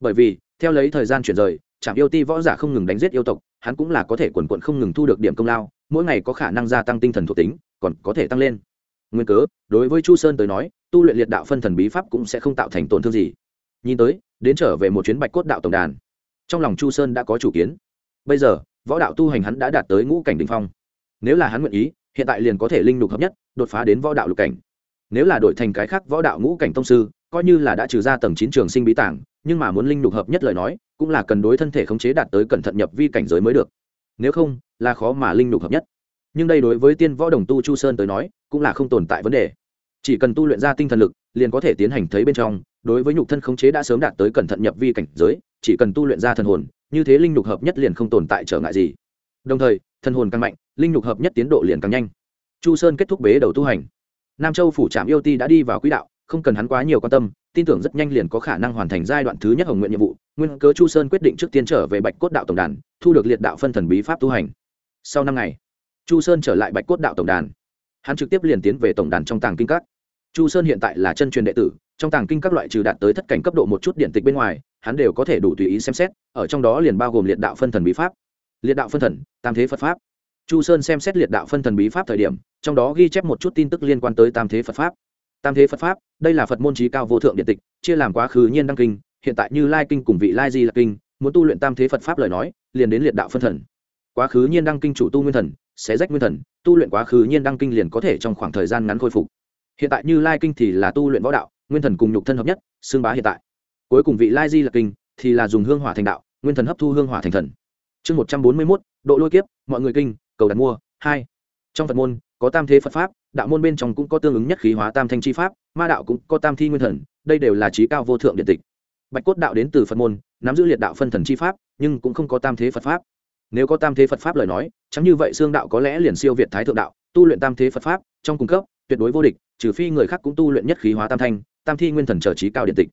Bởi vì, theo lấy thời gian chuyển rời trạm yêu ti võ giả không ngừng đánh giết yêu tộc, hắn cũng là có thể quần quật không ngừng thu được điểm công lao mỗi ngày có khả năng gia tăng tinh thần thuộc tính, còn có thể tăng lên. Nguyên cớ, đối với chu sơn tới nói, tu luyện liệt đạo phân thần bí pháp cũng sẽ không tạo thành tổn thương gì. Nhìn tới, đến trở về một chuyến bạch cốt đạo tổng đàn. Trong lòng chu sơn đã có chủ kiến. Bây giờ, võ đạo tu hành hắn đã đạt tới ngũ cảnh đình phong. Nếu là hắn nguyện ý, hiện tại liền có thể linh lục hợp nhất, đột phá đến võ đạo lục cảnh. Nếu là đổi thành cái khác võ đạo ngũ cảnh tông sư, coi như là đã trừ ra tầng chín trường sinh bí tảng, nhưng mà muốn linh lục hợp nhất lời nói, cũng là cần đối thân thể khống chế đạt tới cẩn thận nhập vi cảnh giới mới được nếu không, là khó mà linh lục hợp nhất. Nhưng đây đối với tiên võ đồng tu chu sơn tới nói, cũng là không tồn tại vấn đề. Chỉ cần tu luyện ra tinh thần lực, liền có thể tiến hành thấy bên trong. Đối với nhục thân khống chế đã sớm đạt tới cẩn thận nhập vi cảnh giới, chỉ cần tu luyện ra thần hồn, như thế linh nhục hợp nhất liền không tồn tại trở ngại gì. Đồng thời, thần hồn càng mạnh, linh nhục hợp nhất tiến độ liền càng nhanh. Chu sơn kết thúc bế đầu tu hành. Nam châu phủ trạm yêu ti đã đi vào quỹ đạo, không cần hắn quá nhiều quan tâm, tin tưởng rất nhanh liền có khả năng hoàn thành giai đoạn thứ nhất hồng nguyện nhiệm vụ nguyên cớ chu sơn quyết định trước tiên trở về bạch cốt đạo tổng đàn, thu được liệt đạo phân thần bí pháp tu hành. Sau năm ngày, chu sơn trở lại bạch cốt đạo tổng đàn. Hắn trực tiếp liền tiến về tổng đàn trong tàng kinh các. Chu sơn hiện tại là chân truyền đệ tử, trong tàng kinh các loại trừ đạt tới thất cảnh cấp độ một chút điện tịch bên ngoài, hắn đều có thể đủ tùy ý xem xét, ở trong đó liền bao gồm liệt đạo phân thần bí pháp. Liệt đạo phân thần, tam thế phật pháp. Chu sơn xem xét liệt đạo phân thần bí pháp thời điểm, trong đó ghi chép một chút tin tức liên quan tới tam thế phật pháp. Tam thế phật pháp, đây là phật môn trí cao vô thượng điện tịch, chia làm quá khứ nhiên đăng kinh hiện tại như lai kinh cùng vị lai di là kinh, muốn tu luyện tam thế phật pháp lời nói, liền đến liệt đạo phân thần. Quá khứ nhiên đăng kinh chủ tu nguyên thần sẽ rách nguyên thần, tu luyện quá khứ nhiên đăng kinh liền có thể trong khoảng thời gian ngắn khôi phục. Hiện tại như lai kinh thì là tu luyện võ đạo, nguyên thần cùng nhục thân hợp nhất xương bá hiện tại. Cuối cùng vị lai di là kinh thì là dùng hương hỏa thành đạo, nguyên thần hấp thu hương hỏa thành thần. Chương một trăm bốn mươi mốt, độ lôi kiếp, mọi người kinh, cầu đặt mua, hai. Trong phật môn, có tam thế phật pháp, đạo môn bên trong cũng có tương ứng nhất khí hóa tam thanh chi pháp, ma đạo cũng có tam thi nguyên thần, đây đều là trí cao vô thượng điện tịch bạch cốt đạo đến từ phật môn, nắm giữ liệt đạo phân thần chi pháp, nhưng cũng không có tam thế phật pháp. Nếu có tam thế phật pháp lời nói, chẳng như vậy xương đạo có lẽ liền siêu việt thái thượng đạo, tu luyện tam thế phật pháp, trong cung cấp, tuyệt đối vô địch, trừ phi người khác cũng tu luyện nhất khí hóa tam thanh, tam thi nguyên thần trở trí cao điện tịch.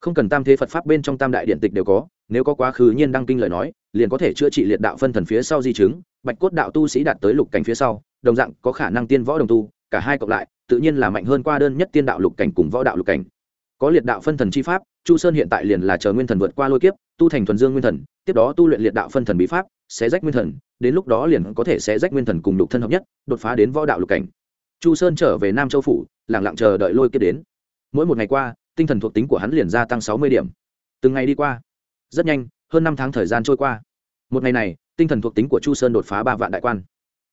Không cần tam thế phật pháp bên trong tam đại điện tịch đều có, nếu có quá khứ nhiên đăng kinh lời nói, liền có thể chữa trị liệt đạo phân thần phía sau di chứng, bạch cốt đạo tu sĩ đạt tới lục cảnh phía sau, đồng dạng có khả năng tiên võ đồng tu, cả hai cộng lại, tự nhiên là mạnh hơn qua đơn nhất tiên đạo lục cảnh cùng võ đạo lục cảnh có liệt đạo phân thần chi pháp, chu sơn hiện tại liền là chờ nguyên thần vượt qua lôi kiếp, tu thành thuần dương nguyên thần, tiếp đó tu luyện liệt đạo phân thần bí pháp sẽ rách nguyên thần, đến lúc đó liền có thể sẽ rách nguyên thần cùng lục thân hợp nhất, đột phá đến võ đạo lục cảnh. Chu sơn trở về nam châu phủ lẳng lặng chờ đợi lôi kiếp đến. Mỗi một ngày qua, tinh thần thuộc tính của hắn liền gia tăng sáu mươi điểm. Từng ngày đi qua, rất nhanh, hơn năm tháng thời gian trôi qua. Một ngày này, tinh thần thuộc tính của chu sơn đột phá ba vạn đại quan.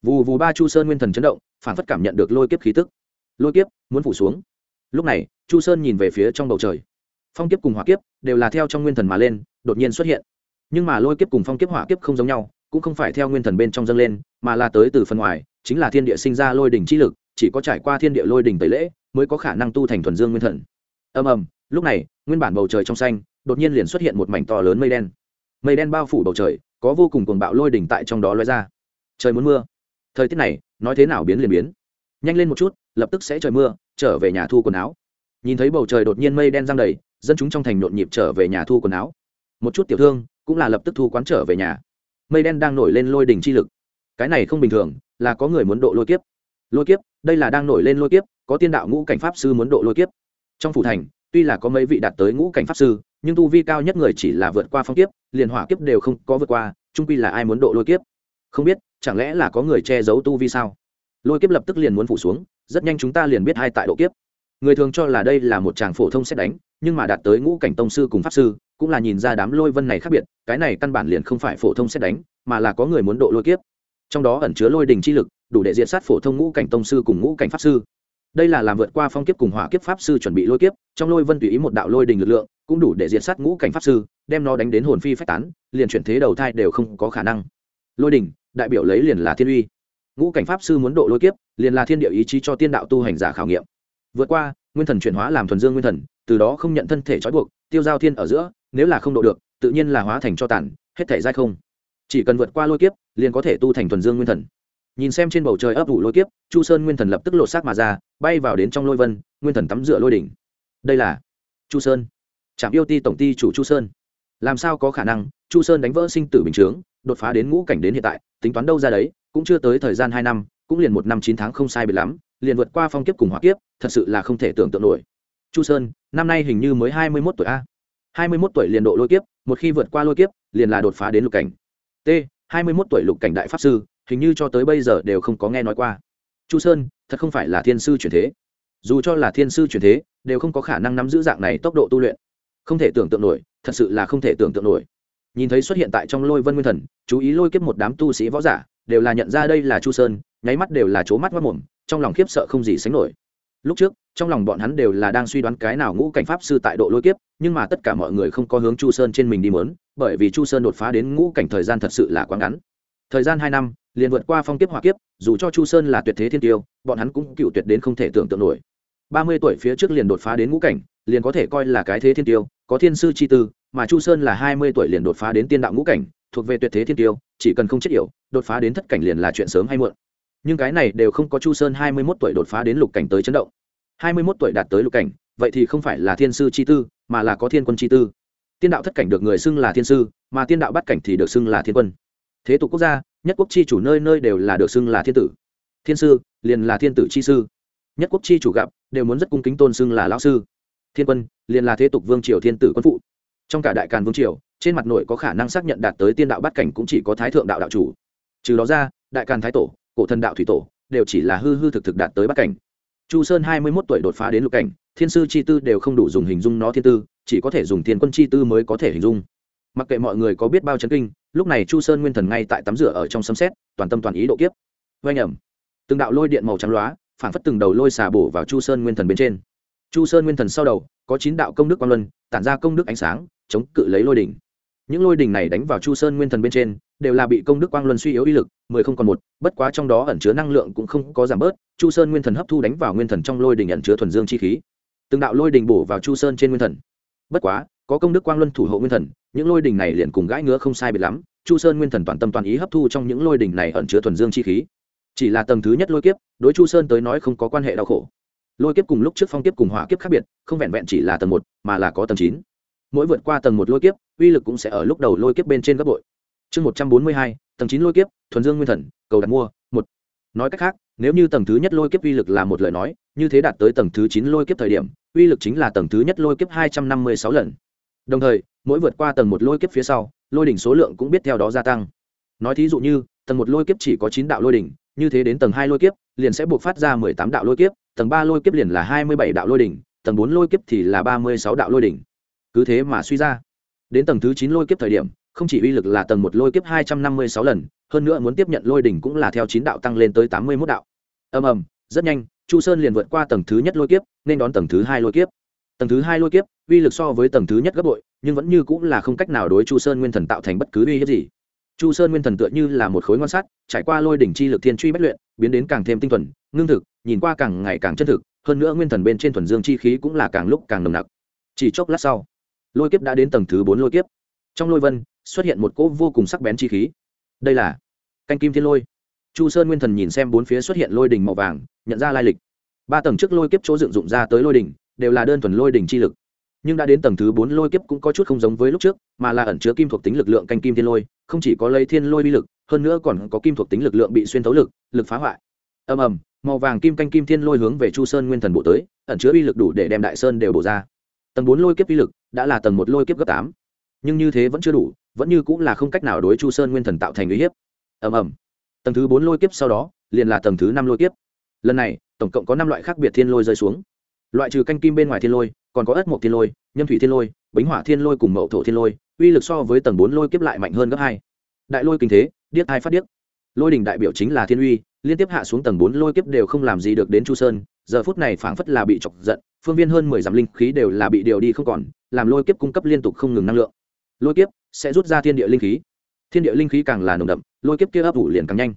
Vù vù ba chu sơn nguyên thần chấn động, phản phất cảm nhận được lôi kiếp khí tức. Lôi kiếp muốn phủ xuống lúc này, chu sơn nhìn về phía trong bầu trời. Phong kiếp cùng hỏa kiếp đều là theo trong nguyên thần mà lên, đột nhiên xuất hiện. Nhưng mà lôi kiếp cùng phong kiếp hỏa kiếp không giống nhau, cũng không phải theo nguyên thần bên trong dâng lên, mà là tới từ phần ngoài, chính là thiên địa sinh ra lôi đỉnh chi lực, chỉ có trải qua thiên địa lôi đỉnh tẩy lễ, mới có khả năng tu thành thuần dương nguyên thần. Ầm ầm, lúc này, nguyên bản bầu trời trong xanh, đột nhiên liền xuất hiện một mảnh to lớn mây đen. Mây đen bao phủ bầu trời, có vô cùng cuồng bạo lôi đỉnh tại trong đó lóe ra. Trời muốn mưa. Thời tiết này, nói thế nào biến liền biến nhanh lên một chút, lập tức sẽ trời mưa, trở về nhà thu quần áo. Nhìn thấy bầu trời đột nhiên mây đen giang đầy, dân chúng trong thành nhộn nhịp trở về nhà thu quần áo. Một chút tiểu thương, cũng là lập tức thu quán trở về nhà. Mây đen đang nổi lên lôi đỉnh chi lực. Cái này không bình thường, là có người muốn độ lôi kiếp. Lôi kiếp, đây là đang nổi lên lôi kiếp, có tiên đạo ngũ cảnh pháp sư muốn độ lôi kiếp. Trong phủ thành, tuy là có mấy vị đạt tới ngũ cảnh pháp sư, nhưng tu vi cao nhất người chỉ là vượt qua phong kiếp, liền hỏa kiếp đều không có vượt qua trung quy là ai muốn độ lôi kiếp? Không biết, chẳng lẽ là có người che giấu tu vi sao? Lôi kiếp lập tức liền muốn phủ xuống, rất nhanh chúng ta liền biết hai tại độ kiếp. Người thường cho là đây là một chàng phổ thông xét đánh, nhưng mà đạt tới ngũ cảnh tông sư cùng pháp sư, cũng là nhìn ra đám lôi vân này khác biệt, cái này căn bản liền không phải phổ thông xét đánh, mà là có người muốn độ lôi kiếp. Trong đó ẩn chứa lôi đình chi lực, đủ để diện sát phổ thông ngũ cảnh tông sư cùng ngũ cảnh pháp sư. Đây là làm vượt qua phong kiếp cùng hỏa kiếp pháp sư chuẩn bị lôi kiếp, trong lôi vân tùy ý một đạo lôi đình lực lượng, cũng đủ để diện sát ngũ cảnh pháp sư, đem nó đánh đến hồn phi phách tán, liền chuyển thế đầu thai đều không có khả năng. Lôi đình, đại biểu lấy liền là thiên uy ngũ cảnh pháp sư muốn độ lôi kiếp, liền là thiên địa ý chí cho tiên đạo tu hành giả khảo nghiệm. Vượt qua, nguyên thần chuyển hóa làm thuần dương nguyên thần, từ đó không nhận thân thể trói buộc, tiêu giao thiên ở giữa, nếu là không độ được, tự nhiên là hóa thành cho tàn, hết thể dai không. Chỉ cần vượt qua lôi kiếp, liền có thể tu thành thuần dương nguyên thần. Nhìn xem trên bầu trời ấp ủ lôi kiếp, chu sơn nguyên thần lập tức lột xác mà ra, bay vào đến trong lôi vân, nguyên thần tắm rửa lôi đỉnh. Đây là chu sơn. Trạm yêu ti tổng ty chủ chu sơn. Làm sao có khả năng, chu sơn đánh vỡ sinh tử bình chướng, đột phá đến ngũ cảnh đến hiện tại, tính toán đâu ra đấy? Cũng chưa tới thời gian hai năm, cũng liền một năm chín tháng không sai biệt lắm, liền vượt qua phong kiếp cùng hỏa kiếp, thật sự là không thể tưởng tượng nổi. Chu sơn, năm nay hình như mới hai mươi mốt tuổi a. hai mươi mốt tuổi liền độ lôi kiếp, một khi vượt qua lôi kiếp, liền là đột phá đến lục cảnh. T, hai mươi mốt tuổi lục cảnh đại pháp sư, hình như cho tới bây giờ đều không có nghe nói qua. Chu sơn, thật không phải là thiên sư chuyển thế. Dù cho là thiên sư chuyển thế, đều không có khả năng nắm giữ dạng này tốc độ tu luyện. Không thể tưởng tượng nổi, thật sự là không thể tưởng tượng nổi. Nhìn thấy xuất hiện tại trong lôi vân nguyên thần, chú ý lôi kiếp một đám tu sĩ võ giả đều là nhận ra đây là chu sơn, nháy mắt đều là c mắt mất mồm, trong lòng khiếp sợ không gì sánh nổi. Lúc trước, trong lòng bọn hắn đều là đang suy đoán cái nào ngũ cảnh pháp sư tại độ lôi kiếp, nhưng mà tất cả mọi người không có hướng chu sơn trên mình đi mớn, bởi vì chu sơn đột phá đến ngũ cảnh thời gian thật sự là quá ngắn. Thời gian hai năm, liền vượt qua phong kiếp hỏa kiếp, dù cho chu sơn là tuyệt thế thiên tiêu, bọn hắn cũng cựu tuyệt đến không thể tưởng tượng nổi. Ba mươi tuổi phía trước liền đột phá đến ngũ cảnh, liền có thể coi là cái thế thiên tiêu, có thiên sư chi tư, mà chu sơn là hai mươi tuổi liền đột phá đến tiên đạo ngũ cảnh thuộc về tuyệt thế thiên tiêu, chỉ cần không chết yểu, đột phá đến thất cảnh liền là chuyện sớm hay muộn. Nhưng cái này đều không có chu sơn hai mươi mốt tuổi đột phá đến lục cảnh tới chấn động. hai mươi mốt tuổi đạt tới lục cảnh, vậy thì không phải là thiên sư chi tư, mà là có thiên quân chi tư. Tiên đạo thất cảnh được người xưng là thiên sư, mà tiên đạo bắt cảnh thì được xưng là thiên quân. Thế tục quốc gia, nhất quốc chi chủ nơi nơi đều là được xưng là thiên tử. Thiên sư, liền là thiên tử chi sư. Nhất quốc chi chủ gặp, đều muốn rất cung kính tôn xưng là lão sư. Thiên quân, liền là thế tục vương triều thiên tử quân phụ. Trong cả đại càn vương triều trên mặt nội có khả năng xác nhận đạt tới tiên đạo bắt cảnh cũng chỉ có thái thượng đạo đạo chủ. Trừ đó ra, đại càn thái tổ, cổ thần đạo thủy tổ đều chỉ là hư hư thực thực đạt tới bắt cảnh. Chu sơn hai mươi mốt tuổi đột phá đến lục cảnh, thiên sư chi tư đều không đủ dùng hình dung nó thiên tư, chỉ có thể dùng thiên quân chi tư mới có thể hình dung. Mặc kệ mọi người có biết bao chấn kinh, lúc này chu sơn nguyên thần ngay tại tắm rửa ở trong sấm xét toàn tâm toàn ý độ kiếp. Vay nhầm từng đạo lôi điện màu trắng loá phản phất từng đầu lôi xà bổ vào chu sơn nguyên thần bên trên. Chu sơn nguyên thần sau đầu, có chín đạo công đức quang luân, tản ra công đức ánh sáng, chống cự lấy lôi đỉnh những lôi đình này đánh vào chu sơn nguyên thần bên trên, đều là bị công đức quang luân suy yếu uy lực, mười không còn một, bất quá trong đó ẩn chứa năng lượng cũng không có giảm bớt, chu sơn nguyên thần hấp thu đánh vào nguyên thần trong lôi đình ẩn chứa thuần dương chi khí. Từng đạo lôi đình bổ vào chu sơn trên nguyên thần. Bất quá, có công đức quang luân thủ hộ nguyên thần, những lôi đình này liền cùng gãi ngứa không sai biệt lắm, chu sơn nguyên thần toàn tâm toàn ý hấp thu trong những lôi đình này ẩn chứa thuần dương chi khí. Chỉ là tầng thứ nhất lôi kiếp, đối chu sơn tới nói không có quan hệ đau khổ. Lôi kiếp cùng lúc trước phong kiếp cùng hỏa kiếp khác biệt, không vẹn vẹn chỉ là tầng một, mà là có tầng chín. Mỗi vượt qua tầng một lôi kiếp uy lực cũng sẽ ở lúc đầu lôi kiếp bên trên gấp bội. Chương một trăm bốn mươi hai, tầng chín lôi kiếp, thuần dương nguyên thần, cầu đặt mua, một. Nói cách khác, nếu như tầng thứ nhất lôi kiếp uy lực là một lời nói, như thế đạt tới tầng thứ chín lôi kiếp thời điểm, uy lực chính là tầng thứ nhất lôi kiếp hai trăm năm mươi sáu lần. Đồng thời, mỗi vượt qua tầng một lôi kiếp phía sau, lôi đỉnh số lượng cũng biết theo đó gia tăng. Nói thí dụ như, tầng một lôi kiếp chỉ có chín đạo lôi đỉnh, như thế đến tầng hai lôi kiếp, liền sẽ buộc phát ra mười tám đạo lôi kiếp, tầng ba lôi kiếp liền là hai mươi bảy đạo lôi đỉnh, tầng bốn lôi kiếp thì là ba mươi sáu đạo lôi đỉnh. Cứ thế mà suy ra đến tầng thứ chín lôi kiếp thời điểm, không chỉ uy lực là tầng một lôi kiếp hai trăm năm mươi sáu lần, hơn nữa muốn tiếp nhận lôi đỉnh cũng là theo chín đạo tăng lên tới tám mươi mốt đạo. Ầm ầm, rất nhanh, chu sơn liền vượt qua tầng thứ nhất lôi kiếp, nên đón tầng thứ hai lôi kiếp. Tầng thứ hai lôi kiếp, uy lực so với tầng thứ nhất gấp bội, nhưng vẫn như cũng là không cách nào đối chu sơn nguyên thần tạo thành bất cứ uy hiếp gì. Chu sơn nguyên thần tựa như là một khối ngon sắt, trải qua lôi đỉnh chi lực thiên truy bất luyện, biến đến càng thêm tinh thuần, ngưng thực, nhìn qua càng ngày càng chân thực, hơn nữa nguyên thần bên trên thuần dương chi khí cũng là càng lúc càng nồng nặc. Chỉ chốc lát sau lôi kiếp đã đến tầng thứ bốn lôi kiếp. Trong lôi vân, xuất hiện một cỗ vô cùng sắc bén chi khí. Đây là canh kim thiên lôi. Chu sơn nguyên thần nhìn xem bốn phía xuất hiện lôi đỉnh màu vàng, nhận ra lai lịch. Ba tầng trước lôi kiếp chỗ dựng dụng ra tới lôi đỉnh, đều là đơn thuần lôi đỉnh chi lực. Nhưng đã đến tầng thứ bốn lôi kiếp cũng có chút không giống với lúc trước, mà là ẩn chứa kim thuộc tính lực lượng canh kim thiên lôi, không chỉ có lấy thiên lôi bi lực, hơn nữa còn có kim thuộc tính lực lượng bị xuyên thấu lực lực phá hoại. Ầm ầm, màu vàng kim canh kim thiên lôi hướng về chu sơn nguyên thần bộ tới, ẩn chứa bi lực đủ để đem đại sơn đều bổ ra. Tầng bốn lôi kiếp bi lực đã là tầng một lôi kiếp gấp tám. Nhưng như thế vẫn chưa đủ, vẫn như cũng là không cách nào đối chu sơn nguyên thần tạo thành uy hiếp. Ầm ầm. Tầng thứ bốn lôi kiếp sau đó, liền là tầng thứ năm lôi kiếp. Lần này, tổng cộng có năm loại khác biệt thiên lôi rơi xuống. Loại trừ canh kim bên ngoài thiên lôi, còn có ất mộc thiên lôi, nhâm thủy thiên lôi, bính hỏa thiên lôi cùng mậu thổ thiên lôi, uy lực so với tầng bốn lôi kiếp lại mạnh hơn gấp hai. Đại lôi kinh thế, điếc hai phát điếc. Lôi đình đại biểu chính là thiên uy, liên tiếp hạ xuống tầng bốn lôi kiếp đều không làm gì được đến chu sơn, giờ phút này phảng phất là bị chọc giận, phương viên hơn mười dặm linh khí đều là bị điều đi không còn làm lôi kiếp cung cấp liên tục không ngừng năng lượng. Lôi kiếp sẽ rút ra thiên địa linh khí. Thiên địa linh khí càng là nồng đậm, lôi kiếp kia ấp ủ liền càng nhanh.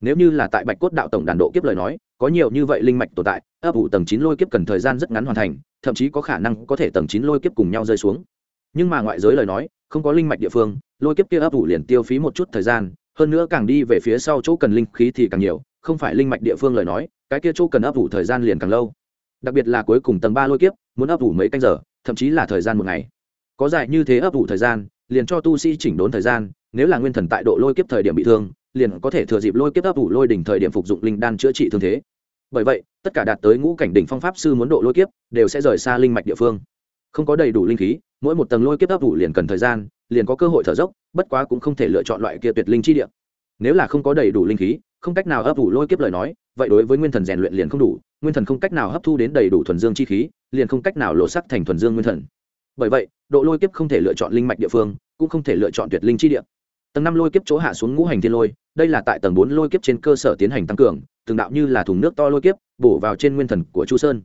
Nếu như là tại bạch cốt đạo tổng đàn độ kiếp lời nói, có nhiều như vậy linh mạch tồn tại, ấp ủ tầng chín lôi kiếp cần thời gian rất ngắn hoàn thành, thậm chí có khả năng có thể tầng chín lôi kiếp cùng nhau rơi xuống. Nhưng mà ngoại giới lời nói, không có linh mạch địa phương, lôi kiếp kia ấp ủ liền tiêu phí một chút thời gian, hơn nữa càng đi về phía sau chỗ cần linh khí thì càng nhiều, không phải linh mạch địa phương lời nói, cái kia chỗ cần ấp ủ thời gian liền càng lâu. Đặc biệt là cuối cùng tầng ba lôi kiếp, muốn ấp ủ mấy canh giờ thậm chí là thời gian một ngày. Có dài như thế ấp ủ thời gian, liền cho tu sĩ chỉnh đốn thời gian, nếu là nguyên thần tại độ lôi kiếp thời điểm bị thương, liền có thể thừa dịp lôi kiếp ấp ủ lôi đỉnh thời điểm phục dụng linh đan chữa trị thương thế. Bởi vậy, tất cả đạt tới ngũ cảnh đỉnh phong pháp sư muốn độ lôi kiếp, đều sẽ rời xa linh mạch địa phương. Không có đầy đủ linh khí, mỗi một tầng lôi kiếp ấp ủ liền cần thời gian, liền có cơ hội thở dốc, bất quá cũng không thể lựa chọn loại kia tuyệt linh chi địa. Nếu là không có đầy đủ linh khí, không cách nào ấp ủ lôi kiếp lời nói, vậy đối với nguyên thần rèn luyện liền không đủ nguyên thần không cách nào hấp thu đến đầy đủ thuần dương chi khí, liền không cách nào lộ sắc thành thuần dương nguyên thần. Bởi vậy, độ lôi kiếp không thể lựa chọn linh mạch địa phương, cũng không thể lựa chọn tuyệt linh chi địa. Tầng năm lôi kiếp chỗ hạ xuống ngũ hành thiên lôi, đây là tại tầng bốn lôi kiếp trên cơ sở tiến hành tăng cường, từng đạo như là thùng nước to lôi kiếp, bổ vào trên nguyên thần của chu sơn.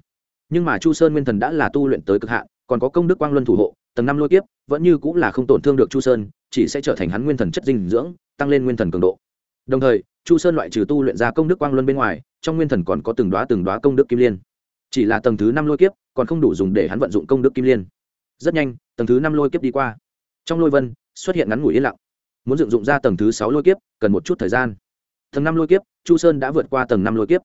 Nhưng mà chu sơn nguyên thần đã là tu luyện tới cực hạn, còn có công đức quang luân thủ hộ, tầng năm lôi kiếp vẫn như cũng là không tổn thương được chu sơn, chỉ sẽ trở thành hắn nguyên thần chất dinh dưỡng, tăng lên nguyên thần cường độ đồng thời, chu sơn loại trừ tu luyện ra công đức quang luân bên ngoài, trong nguyên thần còn có từng đoá từng đoá công đức kim liên. Chỉ là tầng thứ năm lôi kiếp, còn không đủ dùng để hắn vận dụng công đức kim liên. Rất nhanh, tầng thứ năm lôi kiếp đi qua. Trong lôi vân, xuất hiện ngắn ngủi yên lặng. Muốn dựng dụng ra tầng thứ sáu lôi kiếp, cần một chút thời gian. Tầng năm lôi kiếp, chu sơn đã vượt qua tầng năm lôi kiếp.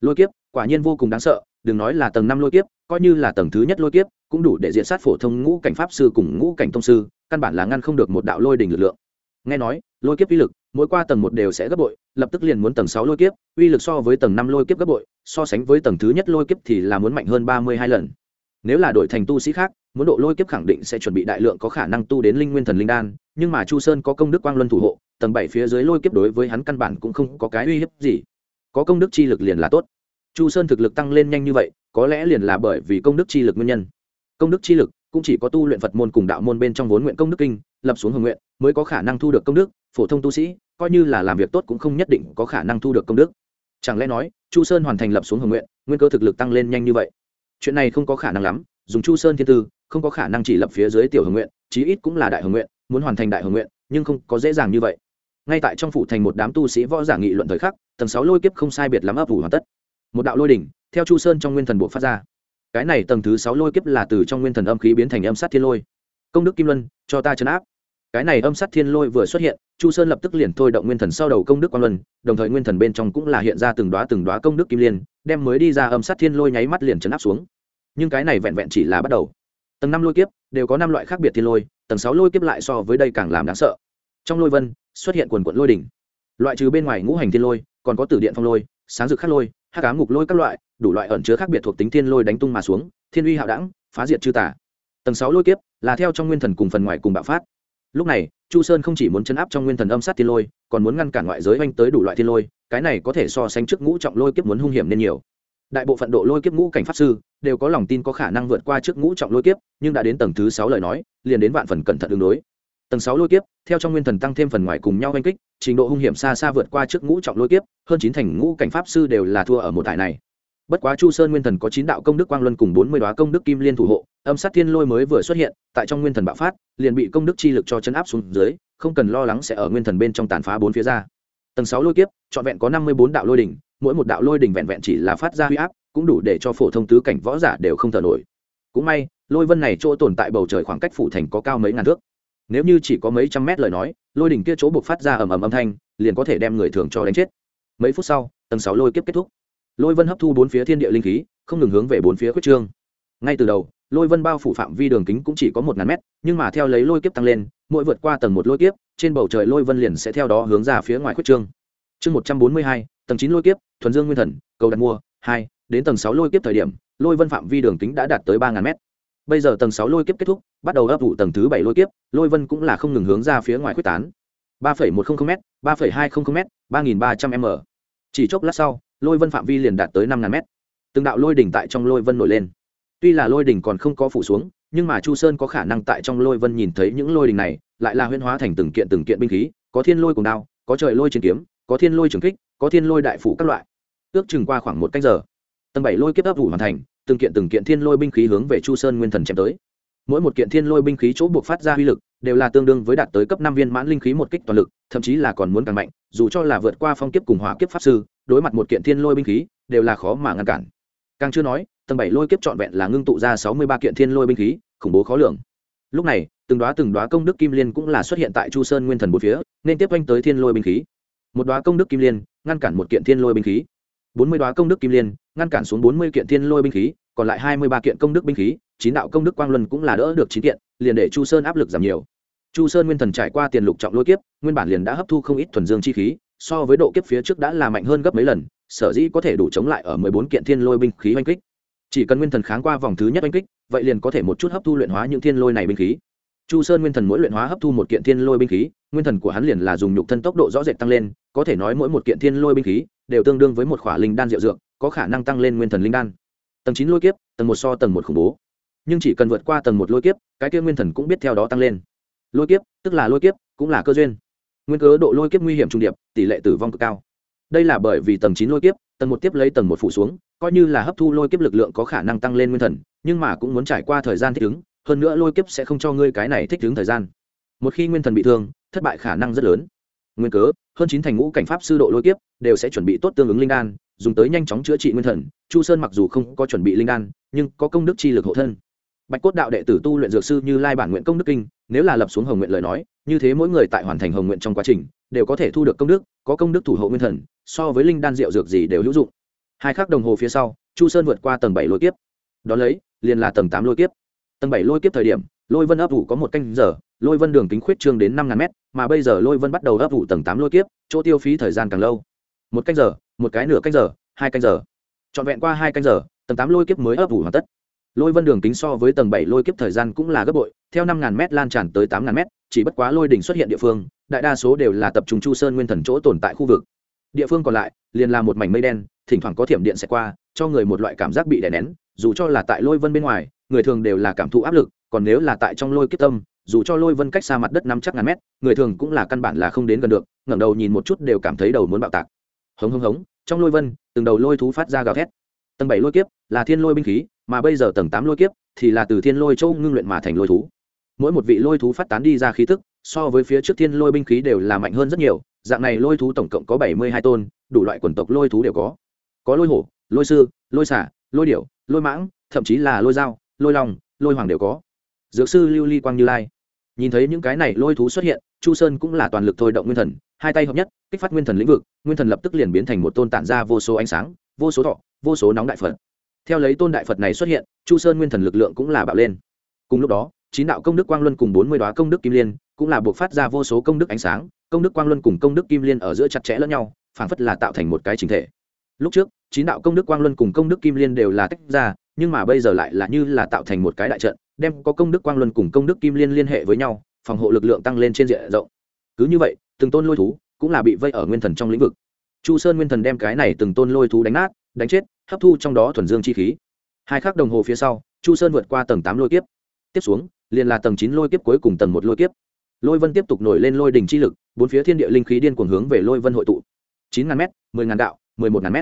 Lôi kiếp, quả nhiên vô cùng đáng sợ, đừng nói là tầng năm lôi kiếp, coi như là tầng thứ nhất lôi kiếp, cũng đủ để diện sát phổ thông ngũ cảnh pháp sư cùng ngũ cảnh thông sư, căn bản là ngăn không được một đạo lôi đình lực lượng. Nghe nói, lôi kiếp uy lực mỗi qua tầng một đều sẽ gấp bội, lập tức liền muốn tầng sáu lôi kiếp, uy lực so với tầng năm lôi kiếp gấp bội, so sánh với tầng thứ nhất lôi kiếp thì là muốn mạnh hơn ba mươi hai lần. Nếu là đổi thành tu sĩ khác, muốn độ lôi kiếp khẳng định sẽ chuẩn bị đại lượng có khả năng tu đến linh nguyên thần linh đan, nhưng mà chu sơn có công đức quang luân thủ hộ, tầng bảy phía dưới lôi kiếp đối với hắn căn bản cũng không có cái uy hiếp gì. Có công đức chi lực liền là tốt. Chu sơn thực lực tăng lên nhanh như vậy, có lẽ liền là bởi vì công đức chi lực nguyên nhân. Công đức chi lực cũng chỉ có tu luyện phật môn cùng đạo môn bên trong vốn nguyện công đức kinh, lập xuống hồng nguyện, mới có khả năng thu được công đức, phổ thông tu sĩ, coi như là làm việc tốt cũng không nhất định có khả năng thu được công đức. Chẳng lẽ nói, chu sơn hoàn thành lập xuống hồng nguyện, nguyên cơ thực lực tăng lên nhanh như vậy? Chuyện này không có khả năng lắm, dùng chu sơn thiên tư, không có khả năng chỉ lập phía dưới tiểu hồng nguyện, chí ít cũng là đại hồng nguyện, muốn hoàn thành đại hồng nguyện, nhưng không có dễ dàng như vậy. Ngay tại trong phủ thành một đám tu sĩ võ giả nghị luận thời khắc, tầng sáu lôi kiếp không sai biệt lắm ấp ủ hoàn tất. Một đạo lôi đỉnh, theo chu sơn trong nguyên thần bộ phát ra cái này tầng thứ sáu lôi kiếp là từ trong nguyên thần âm khí biến thành âm sát thiên lôi. Công đức kim luân, cho ta chấn áp. Cái này âm sát thiên lôi vừa xuất hiện, chu sơn lập tức liền thôi động nguyên thần sau đầu công đức quang luân, đồng thời nguyên thần bên trong cũng là hiện ra từng đoá từng đoá công đức kim liên, đem mới đi ra âm sát thiên lôi nháy mắt liền chấn áp xuống. Nhưng cái này vẹn vẹn chỉ là bắt đầu. Tầng năm lôi kiếp, đều có năm loại khác biệt thiên lôi, tầng sáu lôi kiếp lại so với đây càng làm đáng sợ. Trong lôi vân, xuất hiện quần quận lôi đỉnh. Loại trừ bên ngoài ngũ hành thiên lôi, còn có tử điện phong lôi, sáng rực khắc lôi hát cá ngục lôi các loại đủ loại ẩn chứa khác biệt thuộc tính thiên lôi đánh tung mà xuống, thiên uy hạo đẳng, phá diệt chư tả tầng sáu lôi kiếp là theo trong nguyên thần cùng phần ngoài cùng bạo phát. Lúc này, chu sơn không chỉ muốn chấn áp trong nguyên thần âm sát thiên lôi, còn muốn ngăn cản ngoại giới oanh tới đủ loại thiên lôi, cái này có thể so sánh trước ngũ trọng lôi kiếp muốn hung hiểm nên nhiều. Đại bộ phận độ lôi kiếp ngũ cảnh pháp sư đều có lòng tin có khả năng vượt qua trước ngũ trọng lôi kiếp, nhưng đã đến tầng thứ sáu lời nói, liền đến vạn phần cẩn thận đường đối. Tầng sáu lôi kiếp, theo trong nguyên thần tăng thêm phần ngoài cùng nhau oanh kích, trình độ hung hiểm xa xa vượt qua trước ngũ trọng lôi kiếp, hơn chín thành ngũ cảnh pháp sư đều là thua ở một tại này bất quá chu sơn nguyên thần có chín đạo công đức quang luân cùng bốn mươi đoá công đức kim liên thủ hộ, âm sát thiên lôi mới vừa xuất hiện, tại trong nguyên thần bạo phát, liền bị công đức chi lực cho chấn áp xuống dưới, không cần lo lắng sẽ ở nguyên thần bên trong tàn phá bốn phía ra. Tầng sáu lôi kiếp, trọn vẹn có năm mươi bốn đạo lôi đỉnh, mỗi một đạo lôi đỉnh vẹn vẹn chỉ là phát ra huy áp, cũng đủ để cho phổ thông tứ cảnh võ giả đều không thở nổi. Cũng may, lôi vân này chỗ tồn tại bầu trời khoảng cách phủ thành có cao mấy ngàn thước. Nếu như chỉ có mấy trăm mét lời nói, lôi đỉnh kia chỗ buộc phát ra ầm ầm âm thanh, liền có thể đem người thường cho đánh chết. Mấy phút sau, tầng sáu lôi kiếp kết thúc lôi vân hấp thu bốn phía thiên địa linh khí, không ngừng hướng về bốn phía quyết trương. Ngay từ đầu, lôi vân bao phủ phạm vi đường kính cũng chỉ có một ngàn mét, nhưng mà theo lấy lôi kiếp tăng lên, mỗi vượt qua tầng một lôi kiếp, trên bầu trời lôi vân liền sẽ theo đó hướng ra phía ngoài quyết trương. Chương một trăm bốn mươi hai, tầng chín lôi kiếp, thuần dương nguyên thần, cầu đặt mua, hai, đến tầng sáu lôi kiếp thời điểm, lôi vân phạm vi đường kính đã đạt tới ba ngàn mét. Bây giờ tầng sáu lôi kiếp kết thúc, bắt đầu ấp vụ tầng thứ bảy lôi kiếp, lôi vân cũng là không ngừng hướng ra phía ngoài quyết tán. ba một trăm linh m ba hai trăm linh m ba nghìn ba trăm m. Chỉ chốc lát sau lôi vân phạm vi liền đạt tới năm ngàn mét, từng đạo lôi đỉnh tại trong lôi vân nổi lên. Tuy là lôi đỉnh còn không có phủ xuống nhưng mà chu sơn có khả năng tại trong lôi vân nhìn thấy những lôi đỉnh này lại là huyên hóa thành từng kiện từng kiện binh khí có thiên lôi cùng đao có trời lôi chiến kiếm có thiên lôi trường kích có thiên lôi đại phủ các loại. Ước chừng qua khoảng một canh giờ tầng bảy lôi kiếp ấp ủ hoàn thành từng kiện từng kiện thiên lôi binh khí hướng về chu sơn nguyên thần chém tới. Mỗi một kiện thiên lôi binh khí chỗ buộc phát ra uy lực đều là tương đương với đạt tới cấp năm viên mãn linh khí một kích toàn lực thậm chí là còn muốn càng mạnh dù cho là vượt qua phong kiếp cùng hỏa kiếp pháp sư đối mặt một kiện thiên lôi binh khí, đều là khó mà ngăn cản. Càng chưa nói, tầng bảy lôi kiếp trọn vẹn là ngưng tụ ra sáu mươi ba kiện thiên lôi binh khí, khủng bố khó lường. Lúc này, từng đoá từng đoá công đức kim liên cũng là xuất hiện tại chu sơn nguyên thần một phía, nên tiếp oanh tới thiên lôi binh khí. Một đoá công đức kim liên, ngăn cản một kiện thiên lôi binh khí. Bốn mươi đoá công đức kim liên, ngăn cản xuống bốn mươi kiện thiên lôi binh khí, còn lại hai mươi ba kiện công đức binh khí, chín đạo công đức quang luân cũng là đỡ được chín kiện, liền để chu sơn áp lực giảm nhiều. Chu sơn nguyên thần trải qua tiền lục trọng lôi kiếp, nguyên bản liền đã hấp thu không ít thuần dương chi khí so với độ kiếp phía trước đã là mạnh hơn gấp mấy lần, sở dĩ có thể đủ chống lại ở mười bốn kiện thiên lôi binh khí oanh kích. Chỉ cần nguyên thần kháng qua vòng thứ nhất oanh kích, vậy liền có thể một chút hấp thu luyện hóa những thiên lôi này binh khí. Chu sơn nguyên thần mỗi luyện hóa hấp thu một kiện thiên lôi binh khí, nguyên thần của hắn liền là dùng nhục thân tốc độ rõ rệt tăng lên, có thể nói mỗi một kiện thiên lôi binh khí đều tương đương với một khỏa linh đan diệu dược, có khả năng tăng lên nguyên thần linh đan. Tầng chín lôi kiếp, tầng một so tầng một khủng bố. Nhưng chỉ cần vượt qua tầng một lôi kiếp, cái kia nguyên thần cũng biết theo đó tăng lên. Lôi kiếp, tức là lôi kiếp, cũng là cơ duyên nguyên cớ độ lôi kiếp nguy hiểm trung điệp, tỷ lệ tử vong cực cao. Đây là bởi vì tầng chín lôi kiếp, tầng một tiếp lấy tầng một phủ xuống, coi như là hấp thu lôi kiếp lực lượng có khả năng tăng lên nguyên thần, nhưng mà cũng muốn trải qua thời gian thích ứng, hơn nữa lôi kiếp sẽ không cho ngươi cái này thích ứng thời gian. Một khi nguyên thần bị thương, thất bại khả năng rất lớn. Nguyên cớ, hơn chín thành ngũ cảnh pháp sư độ lôi kiếp đều sẽ chuẩn bị tốt tương ứng linh đan, dùng tới nhanh chóng chữa trị nguyên thần. Chu sơn mặc dù không có chuẩn bị linh đan, nhưng có công đức chi lực hộ thân bạch cốt đạo đệ tử tu luyện dược sư như lai bản nguyện công đức kinh, nếu là lập xuống hồng nguyện lời nói, như thế mỗi người tại hoàn thành hồng nguyện trong quá trình, đều có thể thu được công đức, có công đức thủ hộ nguyên thần, so với linh đan rượu dược gì đều hữu dụng. Hai khắc đồng hồ phía sau, chu sơn vượt qua tầng bảy lôi kiếp. Đ ó lấy, liền là tầng tám lôi kiếp. Tầng bảy lôi kiếp thời điểm, lôi vân ấp ủ có một canh giờ, lôi vân đường kính khuyết trương đến năm ngàn mét, mà bây giờ lôi vân bắt đầu ấp ủ tầng tám lôi kiếp, chỗ tiêu phí thời gian càng lâu. Một canh giờ, một cái nửa canh giờ, hai canh giờ. Trọn vẹn qua hai canh giờ, tầng tám lôi kiếp mới ấp ủ hoàn tất lôi vân đường kính so với tầng bảy lôi kiếp thời gian cũng là gấp bội, theo năm ngàn m lan tràn tới tám ngàn m chỉ bất quá lôi đỉnh xuất hiện địa phương, đại đa số đều là tập trung chu sơn nguyên thần chỗ tồn tại khu vực. Địa phương còn lại, liền là một mảnh mây đen, thỉnh thoảng có thiểm điện sẽ qua, cho người một loại cảm giác bị đè nén, dù cho là tại lôi vân bên ngoài, người thường đều là cảm thụ áp lực, còn nếu là tại trong lôi kiếp tâm, dù cho lôi vân cách xa mặt đất năm chắc ngàn mét, người thường cũng là căn bản là không đến gần được, ngẩng đầu nhìn một chút đều cảm thấy đầu muốn bạo tạc. Hống hống hống, trong lôi vân, từng đầu lôi thú phát ra gào thét. Tầng bảy lôi kiếp là thiên lôi binh khí mà bây giờ tầng tám lôi kiếp thì là từ thiên lôi châu ngưng luyện mà thành lôi thú. Mỗi một vị lôi thú phát tán đi ra khí tức, so với phía trước thiên lôi binh khí đều là mạnh hơn rất nhiều. Dạng này lôi thú tổng cộng có bảy mươi hai tôn, đủ loại quần tộc lôi thú đều có. Có lôi hổ, lôi sư, lôi xả lôi điểu, lôi mãng, thậm chí là lôi dao, lôi long, lôi hoàng đều có. Dược sư lưu ly quang như lai. Nhìn thấy những cái này lôi thú xuất hiện, chu sơn cũng là toàn lực thôi động nguyên thần, hai tay hợp nhất, kích phát nguyên thần lĩnh vực, nguyên thần lập tức liền biến thành một tôn tản ra vô số ánh sáng, vô số thọ, vô số nóng đại phật theo lấy tôn đại phật này xuất hiện, chu sơn nguyên thần lực lượng cũng là bạo lên. Cùng lúc đó, chín đạo công đức quang luân cùng bốn mươi đoá công đức kim liên cũng là buộc phát ra vô số công đức ánh sáng. Công đức quang luân cùng công đức kim liên ở giữa chặt chẽ lẫn nhau, phảng phất là tạo thành một cái chính thể. Lúc trước, chín đạo công đức quang luân cùng công đức kim liên đều là tách ra, nhưng mà bây giờ lại là như là tạo thành một cái đại trận, đem có công đức quang luân cùng công đức kim liên liên hệ với nhau, phòng hộ lực lượng tăng lên trên diện rộng. Cứ như vậy, từng tôn lôi thú cũng là bị vây ở nguyên thần trong lĩnh vực. Chu sơn nguyên thần đem cái này từng tôn lôi thú đánh nát đánh chết, hấp thu trong đó thuần dương chi khí. Hai khắc đồng hồ phía sau, chu sơn vượt qua tầng tám lôi kiếp. Tiếp xuống, liền là tầng chín lôi kiếp cuối cùng tầng một lôi kiếp. Lôi vân tiếp tục nổi lên lôi đỉnh chi lực, bốn phía thiên địa linh khí điên cuồng hướng về lôi vân hội tụ. chín ngàn m mười ngàn đạo, mười một ngàn m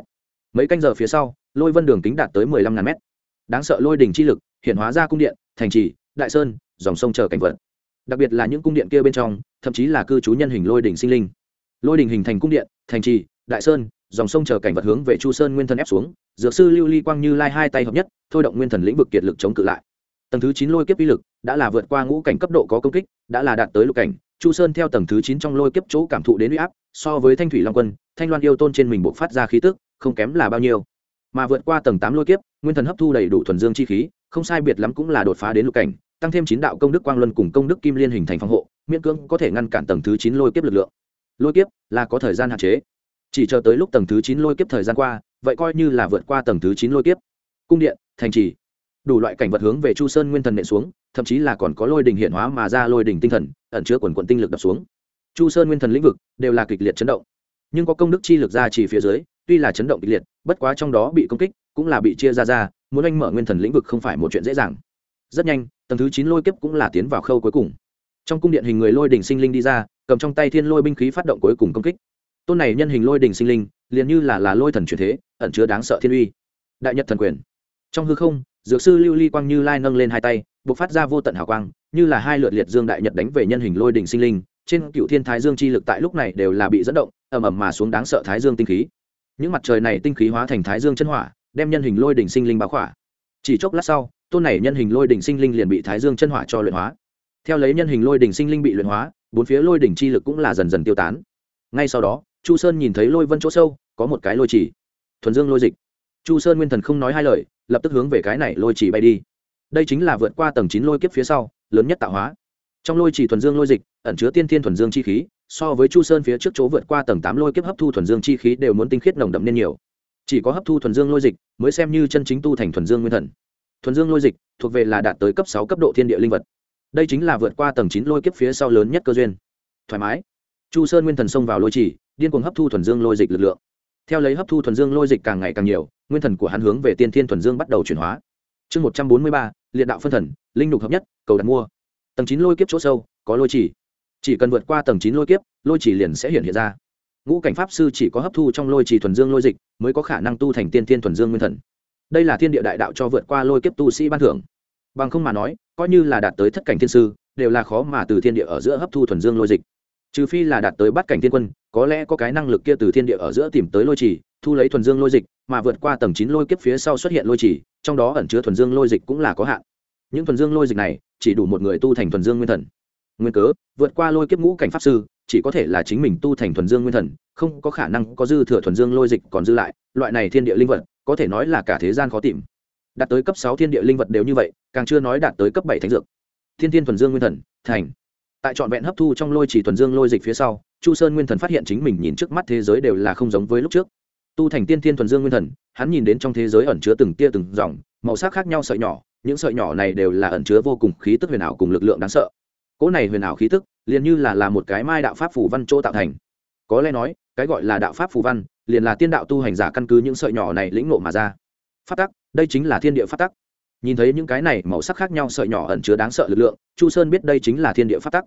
mấy canh giờ phía sau, lôi vân đường kính đạt tới mười lăm ngàn m đáng sợ lôi đỉnh chi lực, hiện hóa ra cung điện, thành trì, đại sơn, dòng sông chờ cảnh vật. Đặc biệt là những cung điện kia bên trong, thậm chí là cư trú nhân hình lôi đỉnh sinh linh. Lôi đỉnh hình thành cung điện, thành trì, đại sơn dòng sông chờ cảnh vật hướng về chu sơn nguyên thần ép xuống, dược sư lưu ly quang như lai hai tay hợp nhất, thôi động nguyên thần lĩnh vực kiệt lực chống cự lại. Tầng thứ chín lôi kiếp uy lực đã là vượt qua ngũ cảnh cấp độ có công kích, đã là đạt tới lục cảnh, chu sơn theo tầng thứ chín trong lôi kiếp chỗ cảm thụ đến uy áp, so với thanh thủy long quân, thanh loan yêu tôn trên mình buộc phát ra khí tức, không kém là bao nhiêu. Mà vượt qua tầng tám lôi kiếp, nguyên thần hấp thu đầy đủ thuần dương chi khí, không sai biệt lắm cũng là đột phá đến lục cảnh, tăng thêm chín đạo công đức quang luân cùng công đức kim liên hình thành phòng hộ, miễn cưỡng có thể ngăn cản tầng thứ chín lôi kiếp lực lượng. Lôi kiếp là có thời gian hạn chế chỉ chờ tới lúc tầng thứ chín lôi kiếp thời gian qua, vậy coi như là vượt qua tầng thứ chín lôi kiếp. Cung điện, thành trì. Đủ loại cảnh vật hướng về chu sơn nguyên thần nện xuống, thậm chí là còn có lôi đình hiện hóa mà ra lôi đình tinh thần, ẩn chứa quần quận tinh lực đập xuống. Chu sơn nguyên thần lĩnh vực đều là kịch liệt chấn động. Nhưng có công đức chi lực ra chỉ phía dưới, tuy là chấn động kịch liệt, bất quá trong đó bị công kích, cũng là bị chia ra ra, muốn anh mở nguyên thần lĩnh vực không phải một chuyện dễ dàng. Rất nhanh, tầng thứ chín lôi kiếp cũng là tiến vào khâu cuối cùng. Trong cung điện hình người lôi đình sinh linh đi ra, cầm trong tay thiên lôi binh khí phát động cuối cùng công kích tôn này nhân hình lôi đình sinh linh, liền như là là lôi thần truyền thế, ẩn chứa đáng sợ thiên uy. Đại nhật thần quyền. Trong hư không, dược sư lưu ly quang như lai nâng lên hai tay b ộ c phát ra vô tận hào quang, như là hai lượt liệt dương đại nhật đánh về nhân hình lôi đình sinh linh. Trên cựu thiên thái dương chi lực tại lúc này đều là bị dẫn động, ầm ầm mà xuống đáng sợ thái dương tinh khí. Những mặt trời này tinh khí hóa thành thái dương chân hỏa, đem nhân hình lôi đình sinh linh báo khỏa. Chỉ chốc lát sau, tôn này nhân hình lôi đình sinh linh liền bị thái dương chân hỏa cho luyện hóa. Theo lấy nhân hình lôi đình sinh linh bị luyện hóa, bốn phía lôi đỉnh chi lực cũng là dần dần tiêu tán. Ngay sau đó chu sơn nhìn thấy lôi vân chỗ sâu, có một cái lôi chỉ. Thuần dương lôi dịch. Chu sơn nguyên thần không nói hai lời, lập tức hướng về cái này lôi chỉ bay đi. Đây chính là vượt qua tầng chín lôi kiếp phía sau, lớn nhất tạo hóa. Trong lôi chỉ thuần dương lôi dịch, ẩn chứa tiên thiên thuần dương chi khí, so với chu sơn phía trước chỗ vượt qua tầng tám lôi kiếp hấp thu thuần dương chi khí đều muốn tinh khiết nồng đậm nên nhiều. Chỉ có hấp thu thuần dương lôi dịch, mới xem như chân chính tu thành thuần dương nguyên thần. Thuần dương lôi dịch thuộc về là đạt tới cấp sáu cấp độ thiên địa linh vật. Đây chính là vượt qua tầng chín lôi kiếp phía sau lớn nhất cơ duyên. Thoải mái. Chu sơn nguyên thần xông vào lôi chỉ điên cuồng hấp thu thuần dương lôi dịch lực lượng. Theo lấy hấp thu thuần dương lôi dịch càng ngày càng nhiều, nguyên thần của hắn hướng về tiên thiên thuần dương bắt đầu chuyển hóa. Chương một trăm bốn mươi ba, liệt đạo phân thần, linh lục hợp nhất, cầu đặt mua. Tầng chín lôi kiếp chỗ sâu, có lôi chỉ. Chỉ cần vượt qua tầng chín lôi kiếp, lôi chỉ liền sẽ hiện hiện ra. Ngũ cảnh pháp sư chỉ có hấp thu trong lôi chỉ thuần dương lôi dịch, mới có khả năng tu thành tiên thiên thuần dương nguyên thần. Đây là thiên địa đại đạo cho vượt qua lôi kiếp tu sĩ ban thưởng. Bằng không mà nói, coi như là đạt tới thất cảnh thiên sư, đều là khó mà từ thiên địa ở giữa hấp thu thuần dương lôi dịch trừ phi là đạt tới bắt cảnh thiên quân, có lẽ có cái năng lực kia từ thiên địa ở giữa tìm tới lôi trì, thu lấy thuần dương lôi dịch, mà vượt qua tầng chín lôi kiếp phía sau xuất hiện lôi trì, trong đó ẩn chứa thuần dương lôi dịch cũng là có hạn. Những thuần dương lôi dịch này, chỉ đủ một người tu thành thuần dương nguyên thần. Nguyên cớ, vượt qua lôi kiếp ngũ cảnh pháp sư, chỉ có thể là chính mình tu thành thuần dương nguyên thần, không có khả năng có dư thừa thuần dương lôi dịch còn dư lại, loại này thiên địa linh vật, có thể nói là cả thế gian khó tìm. Đạt tới cấp sáu thiên địa linh vật đều như vậy, càng chưa nói đạt tới cấp bảy thánh dược. Thiên thiên thuần dương nguyên thần, thành tại trọn vẹn hấp thu trong lôi chỉ thuần dương lôi dịch phía sau, chu sơn nguyên thần phát hiện chính mình nhìn trước mắt thế giới đều là không giống với lúc trước. Tu thành tiên thiên thuần dương nguyên thần, hắn nhìn đến trong thế giới ẩn chứa từng tia từng dòng, màu sắc khác nhau sợi nhỏ, những sợi nhỏ này đều là ẩn chứa vô cùng khí tức huyền ảo cùng lực lượng đáng sợ. Cỗ này huyền ảo khí tức, liền như là là một cái mai đạo pháp phù văn chỗ tạo thành. Có lẽ nói, cái gọi là đạo pháp phù văn, liền là tiên đạo tu hành giả căn cứ những sợi nhỏ này lĩnh ngộ mà ra. Phát tắc, đây chính là thiên địa phát tắc nhìn thấy những cái này màu sắc khác nhau sợi nhỏ ẩn chứa đáng sợ lực lượng, chu sơn biết đây chính là thiên địa pháp tắc.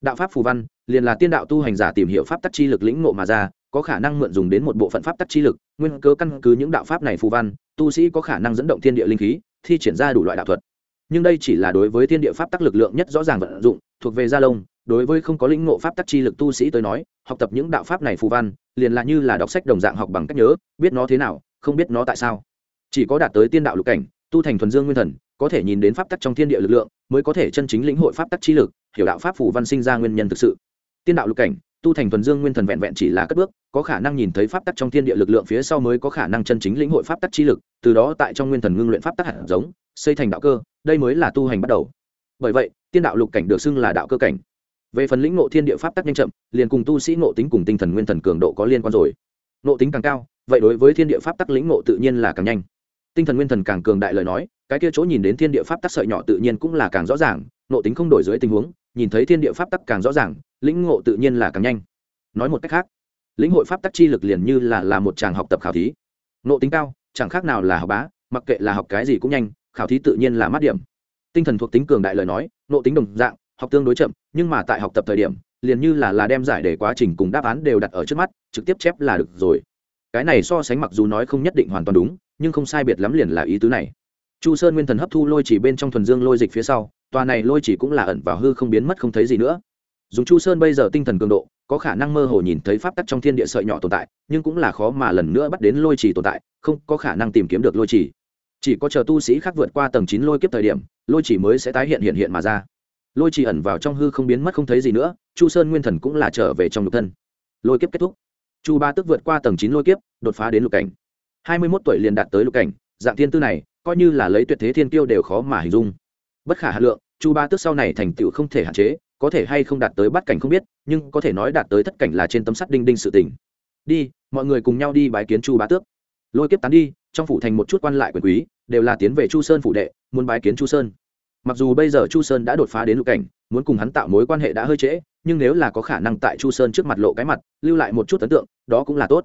Đạo pháp phù văn, liền là tiên đạo tu hành giả tìm hiểu pháp tắc chi lực lĩnh ngộ mà ra, có khả năng mượn dùng đến một bộ phận pháp tắc chi lực, nguyên cớ căn cứ những đạo pháp này phù văn, tu sĩ có khả năng dẫn động thiên địa linh khí, thi triển ra đủ loại đạo thuật. Nhưng đây chỉ là đối với thiên địa pháp tắc lực lượng nhất rõ ràng vận dụng, thuộc về gia lông, đối với không có lĩnh ngộ pháp tắc chi lực tu sĩ tới nói, học tập những đạo pháp này phù văn, liền là như là đọc sách đồng dạng học bằng cách nhớ, biết nó thế nào, không biết nó tại sao. Chỉ có đạt tới tiên đạo lục cảnh tu thành thuần dương nguyên thần, có thể nhìn đến pháp tắc trong thiên địa lực lượng, mới có thể chân chính lĩnh hội pháp tắc chi lực, hiểu đạo pháp phù văn sinh ra nguyên nhân thực sự. Tiên đạo lục cảnh, tu thành thuần dương nguyên thần vẹn vẹn chỉ là cất bước, có khả năng nhìn thấy pháp tắc trong thiên địa lực lượng phía sau mới có khả năng chân chính lĩnh hội pháp tắc chi lực, từ đó tại trong nguyên thần ngưng luyện pháp tắc hạt giống, xây thành đạo cơ, đây mới là tu hành bắt đầu. Bởi vậy, tiên đạo lục cảnh được xưng là đạo cơ cảnh. Về phần lĩnh ngộ thiên địa pháp tắc nhanh chậm, liền cùng tu sĩ ngộ tính cùng tinh thần nguyên thần cường độ có liên quan rồi. Ngộ tính càng cao, vậy đối với thiên địa pháp tắc lĩnh ngộ tự nhiên là càng nhanh tinh thần nguyên thần càng cường đại lời nói, cái kia chỗ nhìn đến thiên địa pháp tắc sợi nhỏ tự nhiên cũng là càng rõ ràng nộ tính không đổi dưới tình huống, nhìn thấy thiên địa pháp tắc càng rõ ràng, lĩnh ngộ tự nhiên là càng nhanh. Nói một cách khác, lĩnh hội pháp tắc chi lực liền như là là một chàng học tập khảo thí. Nộ tính cao, chẳng khác nào là học bá, mặc kệ là học cái gì cũng nhanh, khảo thí tự nhiên là mát điểm. Tinh thần thuộc tính cường đại lời nói nộ tính đồng dạng, học tương đối chậm, nhưng mà tại học tập thời điểm, liền như là là đem giải để quá trình cùng đáp án đều đặt ở trước mắt, trực tiếp chép là được rồi cái này so sánh mặc dù nói không nhất định hoàn toàn đúng, nhưng không sai biệt lắm liền là ý tứ này. Chu sơn nguyên thần hấp thu lôi chỉ bên trong thuần dương lôi dịch phía sau, tòa này lôi chỉ cũng là ẩn vào hư không biến mất không thấy gì nữa. Dùng chu sơn bây giờ tinh thần cường độ, có khả năng mơ hồ nhìn thấy pháp tắc trong thiên địa sợi nhỏ tồn tại, nhưng cũng là khó mà lần nữa bắt đến lôi chỉ tồn tại, không có khả năng tìm kiếm được lôi chỉ. Chỉ có chờ tu sĩ khác vượt qua tầng chín lôi kiếp thời điểm, lôi chỉ mới sẽ tái hiện hiện hiện mà ra. Lôi chỉ ẩn vào trong hư không biến mất không thấy gì nữa, chu sơn nguyên thần cũng là trở về trong nhục thân. Lôi kiếp kết thúc chu ba tức vượt qua tầng chín lôi kiếp, đột phá đến lục cảnh. Hai mươi mốt tuổi liền đạt tới lục cảnh, dạng thiên tư này, coi như là lấy tuyệt thế thiên tiêu đều khó mà hình dung. Bất khả hà lượng, chu ba tức sau này thành tựu không thể hạn chế, có thể hay không đạt tới bắt cảnh không biết, nhưng có thể nói đạt tới thất cảnh là trên tấm sắt đinh đinh sự tình. Đi, mọi người cùng nhau đi bái kiến chu Ba tước. Lôi kiếp tán đi, trong phủ thành một chút quan lại quyền quý, đều là tiến về chu sơn phủ đệ, muốn bái kiến chu sơn. Mặc dù bây giờ chu sơn đã đột phá đến lục cảnh, muốn cùng hắn tạo mối quan hệ đã hơi trễ nhưng nếu là có khả năng tại chu sơn trước mặt lộ cái mặt, lưu lại một chút ấn tượng, đó cũng là tốt.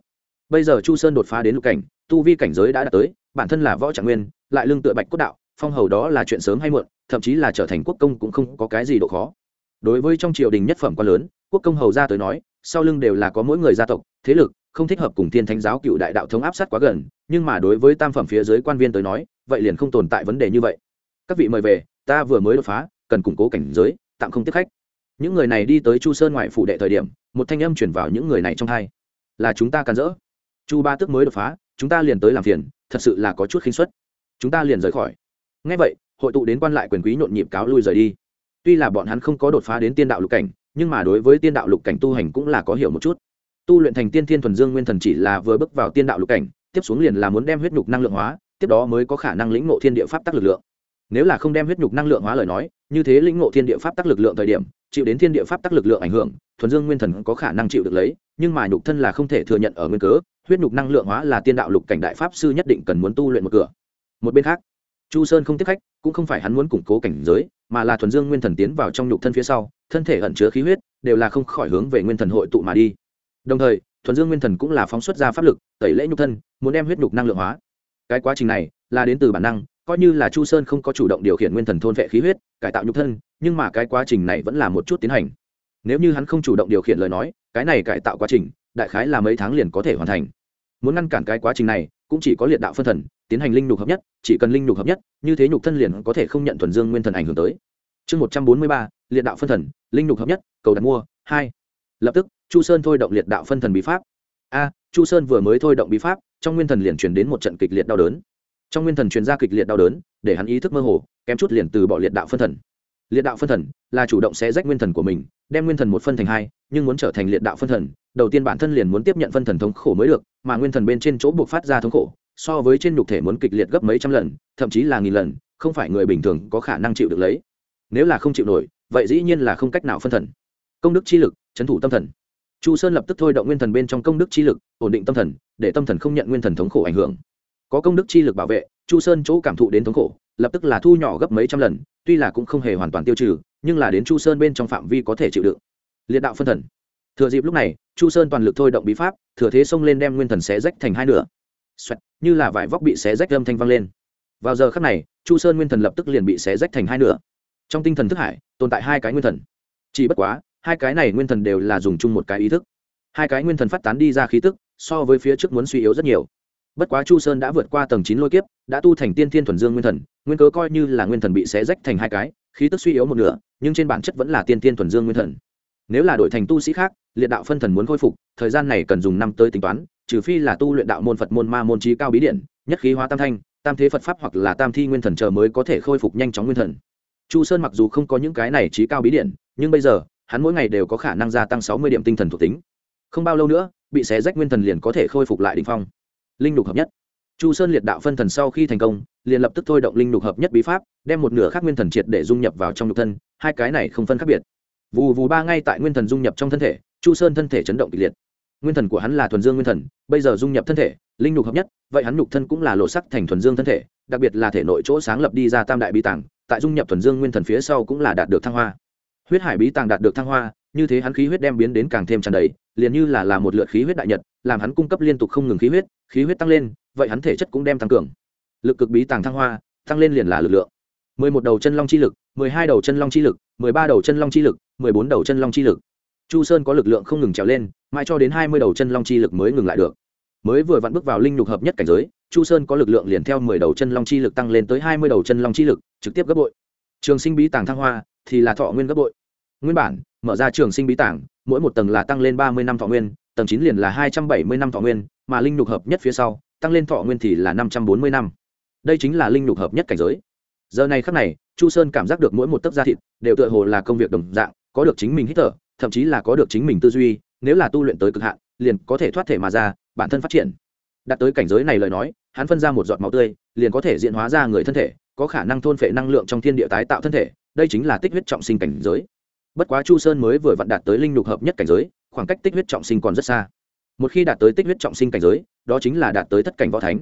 Bây giờ chu sơn đột phá đến lục cảnh, tu vi cảnh giới đã đạt tới, bản thân là võ trạng nguyên, lại lương tựa bạch cốt đạo, phong hầu đó là chuyện sớm hay muộn, thậm chí là trở thành quốc công cũng không có cái gì độ khó. Đối với trong triều đình nhất phẩm quá lớn, quốc công hầu ra tới nói, sau lưng đều là có mỗi người gia tộc, thế lực, không thích hợp cùng thiên thánh giáo cựu đại đạo thống áp sát quá gần, nhưng mà đối với tam phẩm phía dưới quan viên tới nói, vậy liền không tồn tại vấn đề như vậy. Các vị mời về, ta vừa mới đột phá, cần củng cố cảnh giới, tạm không tiếp khách những người này đi tới chu sơn ngoại phủ đệ thời điểm, một thanh âm chuyển vào những người này trong hai là chúng ta cần rỡ. Chu ba tức mới đột phá, chúng ta liền tới làm phiền, thật sự là có chút khinh suất. Chúng ta liền rời khỏi. Ngay vậy, hội tụ đến quan lại quyền quý nhộn nhịp cáo lui rời đi. Tuy là bọn hắn không có đột phá đến tiên đạo lục cảnh, nhưng mà đối với tiên đạo lục cảnh tu hành cũng là có hiểu một chút. Tu luyện thành tiên thiên thuần dương nguyên thần chỉ là vừa bước vào tiên đạo lục cảnh, tiếp xuống liền là muốn đem huyết nhục năng lượng hóa, tiếp đó mới có khả năng lĩnh ngộ thiên địa pháp tắc lực lượng. Nếu là không đem huyết nhục năng lượng hóa lời nói như thế lĩnh ngộ thiên địa pháp tắc lực lượng thời điểm, chịu đến thiên địa pháp tắc lực lượng ảnh hưởng, thuần dương nguyên thần có khả năng chịu được lấy, nhưng mà nhục thân là không thể thừa nhận ở nguyên cớ, huyết nhục năng lượng hóa là tiên đạo lục cảnh đại pháp sư nhất định cần muốn tu luyện một cửa. Một bên khác, chu sơn không tiếp khách, cũng không phải hắn muốn củng cố cảnh giới, mà là thuần dương nguyên thần tiến vào trong nhục thân phía sau, thân thể ẩn chứa khí huyết, đều là không khỏi hướng về nguyên thần hội tụ mà đi. Đồng thời, thuần dương nguyên thần cũng là phóng xuất ra pháp lực, tẩy lễ nhục thân, muốn đem huyết nhục năng lượng hóa. Cái quá trình này là đến từ bản năng coi như là chu sơn không có chủ động điều khiển nguyên thần thôn vệ khí huyết, cải tạo nhục thân, nhưng mà cái quá trình này vẫn là một chút tiến hành. Nếu như hắn không chủ động điều khiển lời nói, cái này cải tạo quá trình, đại khái là mấy tháng liền có thể hoàn thành. Muốn ngăn cản cái quá trình này, cũng chỉ có liệt đạo phân thần, tiến hành linh nhục hợp nhất, chỉ cần linh nhục hợp nhất, như thế nhục thân liền có thể không nhận thuần dương nguyên thần ảnh hưởng tới. Chương một trăm bốn mươi ba, liệt đạo phân thần, linh nhục hợp nhất, cầu đặt mua, hai. Lập tức, chu sơn thôi động liệt đạo phân thần bí pháp. A, chu sơn vừa mới thôi động bí pháp, trong nguyên thần liền chuyển đến một trận kịch liệt đau đớn trong nguyên thần truyền ra kịch liệt đau đớn, để hắn ý thức mơ hồ, kém chút liền từ bỏ liệt đạo phân thần. Liệt đạo phân thần là chủ động sẽ rách nguyên thần của mình, đem nguyên thần một phân thành hai, nhưng muốn trở thành liệt đạo phân thần, đầu tiên bản thân liền muốn tiếp nhận phân thần thống khổ mới được, mà nguyên thần bên trên chỗ buộc phát ra thống khổ, so với trên nhục thể muốn kịch liệt gấp mấy trăm lần, thậm chí là nghìn lần, không phải người bình thường có khả năng chịu được lấy. Nếu là không chịu nổi, vậy dĩ nhiên là không cách nào phân thần. Công đức chi lực trấn thủ tâm thần. Chu sơn lập tức thôi động nguyên thần bên trong công đức chi lực, ổn định tâm thần, để tâm thần không nhận nguyên thần thống khổ ảnh hưởng có công đức chi lực bảo vệ chu sơn chỗ cảm thụ đến thống khổ lập tức là thu nhỏ gấp mấy trăm lần tuy là cũng không hề hoàn toàn tiêu trừ nhưng là đến chu sơn bên trong phạm vi có thể chịu đựng. Liệt đạo phân thần. Thừa dịp lúc này chu sơn toàn lực thôi động bí pháp thừa thế xông lên đem nguyên thần xé rách thành hai nửa. Xoẹt, như là vải vóc bị xé rách âm thanh vang lên. Vào giờ khắc này chu sơn nguyên thần lập tức liền bị xé rách thành hai nửa. Trong tinh thần thức hải tồn tại hai cái nguyên thần. Chỉ bất quá hai cái này nguyên thần đều là dùng chung một cái ý thức. Hai cái nguyên thần phát tán đi ra khí tức so với phía trước muốn suy yếu rất nhiều bất quá chu sơn đã vượt qua tầng chín lôi kiếp, đã tu thành tiên thiên thuần dương nguyên thần, nguyên cớ coi như là nguyên thần bị xé rách thành hai cái, khí tức suy yếu một nửa, nhưng trên bản chất vẫn là tiên thiên thuần dương nguyên thần. Nếu là đổi thành tu sĩ khác, liệt đạo phân thần muốn khôi phục, thời gian này cần dùng năm tới tính toán, trừ phi là tu luyện đạo môn phật môn ma môn trí cao bí điện nhất khí hóa tam thanh, tam thế phật pháp hoặc là tam thi nguyên thần chờ mới có thể khôi phục nhanh chóng nguyên thần. Chu sơn mặc dù không có những cái này trí cao bí điện nhưng bây giờ, hắn mỗi ngày đều có khả năng gia tăng sáu mươi điểm tinh thần thuộc tính. Không bao lâu nữa, bị xé rách nguyên thần liền có thể khôi phục lại đ ỉ n h phong linh đục hợp nhất. Chu sơn liệt đạo phân thần sau khi thành công, liền lập tức thôi động linh đục hợp nhất bí pháp, đem một nửa khác nguyên thần triệt để dung nhập vào trong nhục thân, hai cái này không phân khác biệt. Vù vù ba ngay tại nguyên thần dung nhập trong thân thể, chu sơn thân thể chấn động kịch liệt. Nguyên thần của hắn là thuần dương nguyên thần, bây giờ dung nhập thân thể, linh nhục hợp nhất, vậy hắn nhục thân cũng là lộ sắc thành thuần dương thân thể, đặc biệt là thể nội chỗ sáng lập đi ra tam đại bí tàng, tại dung nhập thuần dương nguyên thần phía sau cũng là đạt được thăng hoa huyết hải bí tàng đạt được thăng hoa, như thế hắn khí huyết đem biến đến càng thêm tràn đầy, liền như là là một lượt khí huyết đại nhật, làm hắn cung cấp liên tục không ngừng khí huyết khí huyết tăng lên, vậy hắn thể chất cũng đem tăng cường. Lực cực bí tàng thăng hoa, tăng lên liền là lực lượng. Mười một đầu chân long chi lực, mười hai đầu chân long chi lực, mười ba đầu chân long chi lực, mười bốn đầu chân long chi lực. Chu sơn có lực lượng không ngừng trèo lên, mãi cho đến hai mươi đầu chân long chi lực mới ngừng lại được. Mới vừa vặn bước vào linh nhục hợp nhất cảnh giới, chu sơn có lực lượng liền theo mười đầu chân long chi lực tăng lên tới hai mươi đầu chân long chi lực, trực tiếp gấp bội. Trường sinh bí tàng thăng hoa thì là thọ nguyên gấp bội nguyên bản, mở ra trường sinh bí tàng mỗi một tầng là tăng lên ba mươi năm thọ nguyên, tầng chín liền là hai trăm bảy mươi năm thọ nguyên, mà linh nhục hợp nhất phía sau, tăng lên thọ nguyên thì là năm trăm bốn mươi năm. Đây chính là linh nhục hợp nhất cảnh giới. Giờ này khắc này, chu sơn cảm giác được mỗi một tấc da thịt đều tựa hồ là công việc đồng dạng, có được chính mình hít thở, thậm chí là có được chính mình tư duy, nếu là tu luyện tới cực hạn, liền có thể thoát thể mà ra, bản thân phát triển. Đạt tới cảnh giới này lời nói, hắn phân ra một giọt máu tươi, liền có thể diễn hóa ra người thân thể, có khả năng thôn phệ năng lượng trong thiên địa tái tạo thân thể, đây chính là tích huyết trọng sinh cảnh giới bất quá chu sơn mới vừa vặn đạt tới linh lục hợp nhất cảnh giới, khoảng cách tích huyết trọng sinh còn rất xa. Một khi đạt tới tích huyết trọng sinh cảnh giới, đó chính là đạt tới thất cảnh võ thánh.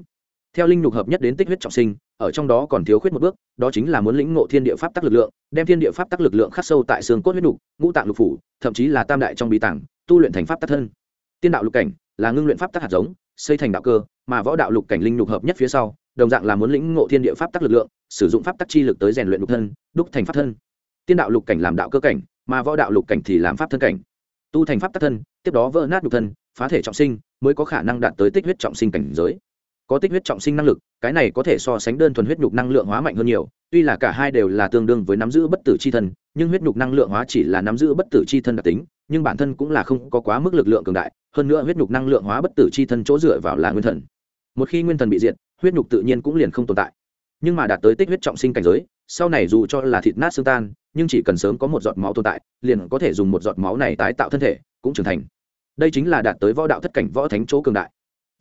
Theo linh lục hợp nhất đến tích huyết trọng sinh, ở trong đó còn thiếu khuyết một bước, đó chính là muốn lĩnh ngộ thiên địa pháp tắc lực lượng, đem thiên địa pháp tắc lực lượng khắc sâu tại xương cốt huyết nhục ngũ tạng lục phủ, thậm chí là tam đại trong bí tảng tu luyện thành pháp tắc thân. Tiên đạo lục cảnh là ngưng luyện pháp tắc hạt giống, xây thành đạo cơ, mà võ đạo lục cảnh linh lục hợp nhất phía sau, đồng dạng là muốn lĩnh ngộ thiên địa pháp tắc lực lượng, sử dụng pháp tắc chi lực tới rèn luyện lục thân, đúc thành pháp thân. Tiên đạo lục cảnh làm đạo cơ cảnh mà võ đạo lục cảnh thì làm pháp thân cảnh. Tu thành pháp tắc thân, tiếp đó vỡ nát nhục thân, phá thể trọng sinh, mới có khả năng đạt tới tích huyết trọng sinh cảnh giới. Có tích huyết trọng sinh năng lực, cái này có thể so sánh đơn thuần huyết nhục năng lượng hóa mạnh hơn nhiều, tuy là cả hai đều là tương đương với nắm giữ bất tử c h i thân, nhưng huyết nhục năng lượng hóa chỉ là nắm giữ bất tử c h i thân đặc tính, nhưng bản thân cũng là không có quá mức lực lượng cường đại, hơn nữa huyết nhục năng lượng hóa bất tử c h i thân chỗ dựa vào là nguyên thần. Một khi nguyên thần bị diệt, huyết nhục tự nhiên cũng liền không tồn tại. Nhưng mà đạt tới tích huyết trọng sinh cảnh giới, sau này dù cho là thịt nát xương tan nhưng chỉ cần sớm có một giọt máu tồn tại, liền có thể dùng một giọt máu này tái tạo thân thể, cũng trưởng thành. Đây chính là đạt tới võ đạo thất cảnh võ thánh chỗ cường đại.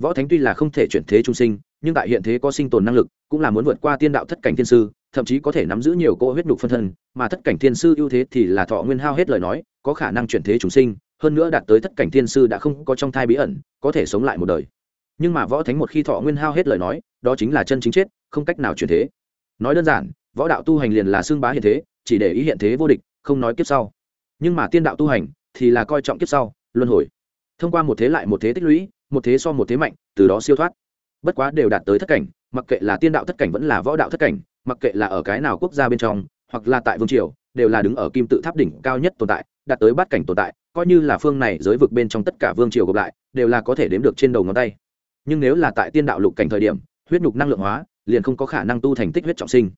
Võ thánh tuy là không thể chuyển thế trung sinh, nhưng tại hiện thế có sinh tồn năng lực, cũng là muốn vượt qua tiên đạo thất cảnh thiên sư, thậm chí có thể nắm giữ nhiều cỗ huyết nhục phân thân, mà thất cảnh thiên sư ưu thế thì là thọ nguyên hao hết lời nói, có khả năng chuyển thế chúng sinh, hơn nữa đạt tới thất cảnh thiên sư đã không có trong thai bí ẩn, có thể sống lại một đời. Nhưng mà võ thánh một khi thọ nguyên hao hết lời nói, đó chính là chân chính chết, không cách nào chuyển thế. Nói đơn giản, võ đạo tu hành liền là xương bá hiện thế chỉ để ý hiện thế vô địch, không nói kiếp sau. Nhưng mà tiên đạo tu hành thì là coi trọng kiếp sau, luân hồi. Thông qua một thế lại một thế tích lũy, một thế so một thế mạnh, từ đó siêu thoát. Bất quá đều đạt tới thất cảnh, mặc kệ là tiên đạo thất cảnh vẫn là võ đạo thất cảnh, mặc kệ là ở cái nào quốc gia bên trong, hoặc là tại vương triều, đều là đứng ở kim tự tháp đỉnh cao nhất tồn tại, đạt tới bát cảnh tồn tại, coi như là phương này giới vực bên trong tất cả vương triều gộp lại, đều là có thể đếm được trên đầu ngón tay. Nhưng nếu là tại tiên đạo lục cảnh thời điểm, huyết nhục năng lượng hóa, liền không có khả năng tu thành tích huyết trọng sinh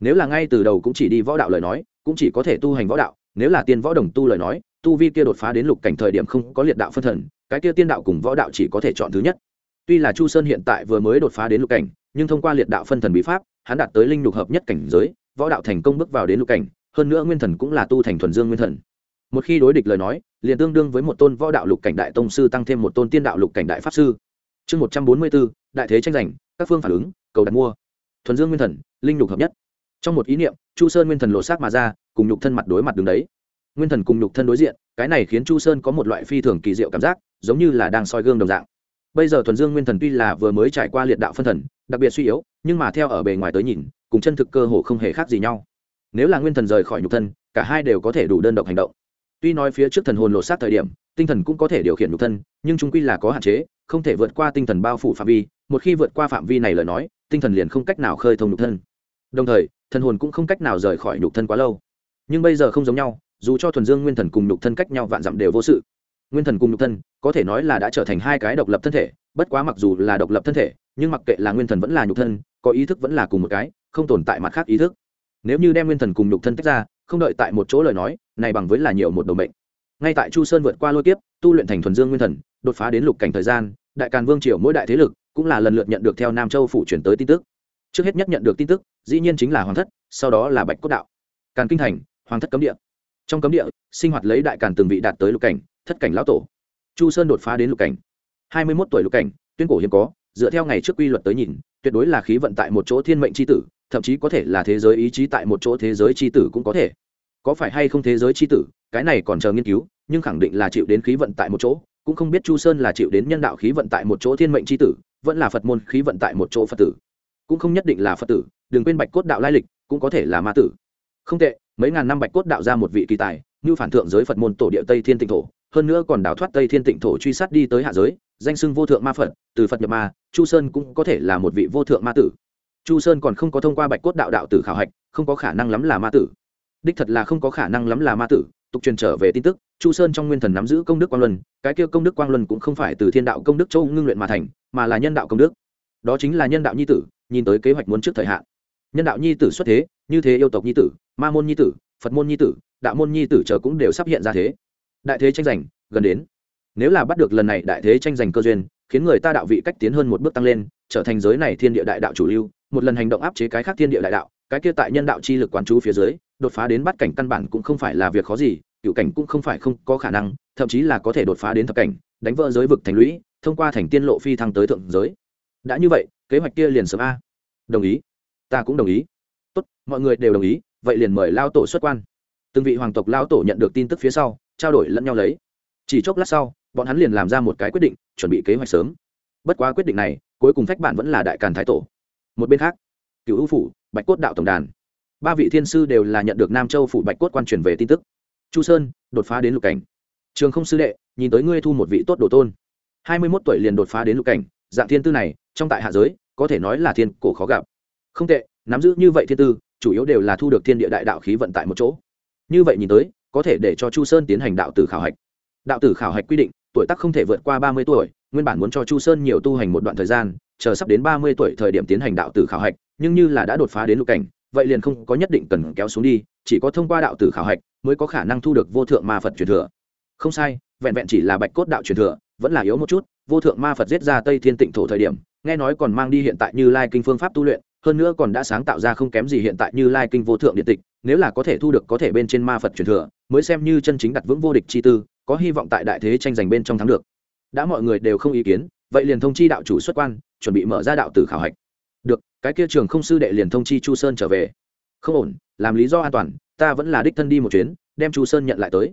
nếu là ngay từ đầu cũng chỉ đi võ đạo lời nói, cũng chỉ có thể tu hành võ đạo, nếu là tiên võ đồng tu lời nói, tu vi kia đột phá đến lục cảnh thời điểm không có liệt đạo phân thần, cái kia tiên đạo cùng võ đạo chỉ có thể chọn thứ nhất. Tuy là chu sơn hiện tại vừa mới đột phá đến lục cảnh, nhưng thông qua liệt đạo phân thần bí pháp, hắn đạt tới linh lục hợp nhất cảnh giới, võ đạo thành công bước vào đến lục cảnh, hơn nữa nguyên thần cũng là tu thành thuần dương nguyên thần. Một khi đối địch lời nói, liền tương đương với một tôn võ đạo lục cảnh đại tông sư tăng thêm một tôn tiên đạo lục cảnh đại pháp sư. Chương một trăm bốn mươi bốn, đại thế tranh giành, các phương phản ứng, cầu đặt mua. Thuần dương nguyên thần, linh lục hợp nhất trong một ý niệm, chu sơn nguyên thần lộ sát mà ra, cùng nhục thân mặt đối mặt đứng đấy. Nguyên thần cùng nhục thân đối diện, cái này khiến chu sơn có một loại phi thường kỳ diệu cảm giác, giống như là đang soi gương đồng dạng. Bây giờ thuần dương nguyên thần tuy là vừa mới trải qua liệt đạo phân thần, đặc biệt suy yếu, nhưng mà theo ở bề ngoài tới nhìn, cùng chân thực cơ hồ không hề khác gì nhau. Nếu là nguyên thần rời khỏi nhục thân, cả hai đều có thể đủ đơn độc hành động. Tuy nói phía trước thần hồn lột xác thời điểm, tinh thần cũng có thể điều khiển nhục thân, nhưng chúng quy là có hạn chế, không thể vượt qua tinh thần bao phủ phạm vi, một khi vượt qua phạm vi này lời nói, tinh thần liền không cách nào khơi thông nhục thân. Đồng thời thần hồn cũng không cách nào rời khỏi nhục thân quá lâu. Nhưng bây giờ không giống nhau, dù cho thuần dương nguyên thần cùng nhục thân cách nhau vạn dặm đều vô sự. Nguyên thần cùng nhục thân, có thể nói là đã trở thành hai cái độc lập thân thể, bất quá mặc dù là độc lập thân thể, nhưng mặc kệ là nguyên thần vẫn là nhục thân, có ý thức vẫn là cùng một cái, không tồn tại mặt khác ý thức. Nếu như đem nguyên thần cùng nhục thân tách ra, không đợi tại một chỗ lời nói, này bằng với là nhiều một đầu mệnh. Ngay tại chu sơn vượt qua lôi kiếp, tu luyện thành thuần dương nguyên thần, đột phá đến lục cảnh thời gian, đại càn vương triều mỗi đại thế lực cũng là lần lượt nhận được theo nam châu phủ chuyển tới tin tức trước hết nhất nhận được tin tức, dĩ nhiên chính là hoàng thất, sau đó là bạch cốt đạo. Càn kinh thành, hoàng thất cấm địa. Trong cấm địa, sinh hoạt lấy đại càn từng vị đạt tới lục cảnh, thất cảnh lão tổ. Chu sơn đột phá đến lục cảnh. Hai mươi mốt tuổi lục cảnh, tuyên cổ hiếm có, dựa theo ngày trước quy luật tới nhìn, tuyệt đối là khí vận tại một chỗ thiên mệnh c h i tử, thậm chí có thể là thế giới ý chí tại một chỗ thế giới c h i tử cũng có thể. Có phải hay không thế giới c h i tử, cái này còn chờ nghiên cứu, nhưng khẳng định là chịu đến khí vận tại một chỗ, cũng không biết chu sơn là chịu đến nhân đạo khí vận tại một chỗ thiên mệnh c h i tử, vẫn là phật môn khí vận tại một chỗ phật tử cũng không nhất định là phật tử, đừng quên bạch cốt đạo lai lịch, cũng có thể là ma tử. Không tệ, mấy ngàn năm bạch cốt đạo ra một vị kỳ tài, như phản thượng giới phật môn tổ địa tây thiên tịnh thổ, hơn nữa còn đào thoát tây thiên tịnh thổ truy sát đi tới hạ giới, danh sưng vô thượng ma phật, từ phật nhập ma, chu sơn cũng có thể là một vị vô thượng ma tử. Chu sơn còn không có thông qua bạch cốt đạo đạo tử khảo hạch, không có khả năng lắm là ma tử. Đích thật là không có khả năng lắm là ma tử, tục truyền trở về tin tức, chu sơn trong nguyên thần nắm giữ công đức quang luân, cái kia công đức quang luân cũng không phải từ thiên đạo công đức châu ngưng luyện mà thành, mà là nhân đạo công đức. Đó chính là nhân đạo nhi tử nhìn tới kế hoạch muốn trước thời hạn. Nhân đạo nhi tử xuất thế, như thế yêu tộc nhi tử, ma môn nhi tử, phật môn nhi tử, đạo môn nhi tử chờ cũng đều sắp hiện ra thế. Đại thế tranh giành, gần đến. Nếu là bắt được lần này đại thế tranh giành cơ duyên, khiến người ta đạo vị cách tiến hơn một bước tăng lên, trở thành giới này thiên địa đại đạo chủ lưu, một lần hành động áp chế cái khác thiên địa đại đạo, cái kia tại nhân đạo chi lực quán chú phía dưới, đột phá đến bắt cảnh căn bản cũng không phải là việc khó gì, cựu cảnh cũng không phải không có khả năng, thậm chí là có thể đột phá đến thập cảnh, đánh vỡ giới vực thành lũy, thông qua thành tiên lộ phi thăng tới thượng giới đã như vậy, kế hoạch kia liền sớm a. Đồng ý. Ta cũng đồng ý. Tốt, mọi người đều đồng ý, vậy liền mời lao tổ xuất quan. Từng vị hoàng tộc lao tổ nhận được tin tức phía sau, trao đổi lẫn nhau lấy. Chỉ chốc lát sau, bọn hắn liền làm ra một cái quyết định, chuẩn bị kế hoạch sớm. Bất quá quyết định này, cuối cùng phách bạn vẫn là đại càn thái tổ. Một bên khác, cựu ưu phủ, bạch cốt đạo tổng đàn. Ba vị thiên sư đều là nhận được nam châu phủ bạch cốt quan truyền về tin tức. Chu sơn, đột phá đến lục cảnh. Trường không sư đệ, nhìn tới ngươi thu một vị tốt đồ tôn. Hai mươi mốt tuổi liền đột phá đến lục cảnh, dạng thiên tư này trong tại hạ giới, có thể nói là thiên cổ khó gặp. Không tệ, nắm giữ như vậy thiên tư, chủ yếu đều là thu được thiên địa đại đạo khí vận tại một chỗ. Như vậy nhìn tới, có thể để cho chu sơn tiến hành đạo tử khảo hạch. Đạo tử khảo hạch quy định, tuổi tác không thể vượt qua ba mươi tuổi, nguyên bản muốn cho chu sơn nhiều tu hành một đoạn thời gian, chờ sắp đến ba mươi tuổi thời điểm tiến hành đạo tử khảo hạch, nhưng như là đã đột phá đến lục cảnh, vậy liền không có nhất định cần kéo xuống đi, chỉ có thông qua đạo tử khảo hạch mới có khả năng thu được vô thượng ma phật truyền thừa. Không sai, vẹn vẹn chỉ là bạch cốt đạo truyền thừa, vẫn là yếu một chút vô thượng ma phật giết ra tây thiên tịnh thổ thời điểm, nghe nói còn mang đi hiện tại như lai kinh phương pháp tu luyện, hơn nữa còn đã sáng tạo ra không kém gì hiện tại như lai kinh vô thượng điện tịch, nếu là có thể thu được có thể bên trên ma phật truyền thừa, mới xem như chân chính đặt vững vô địch chi tư, có hy vọng tại đại thế tranh giành bên trong thắng được. Đã mọi người đều không ý kiến, vậy liền thông chi đạo chủ xuất quan, chuẩn bị mở ra đạo tử khảo hạch. Được, cái kia trường không sư đệ liền thông chi chu sơn trở về. Không ổn, làm lý do an toàn, ta vẫn là đích thân đi một chuyến, đem chu sơn nhận lại tới.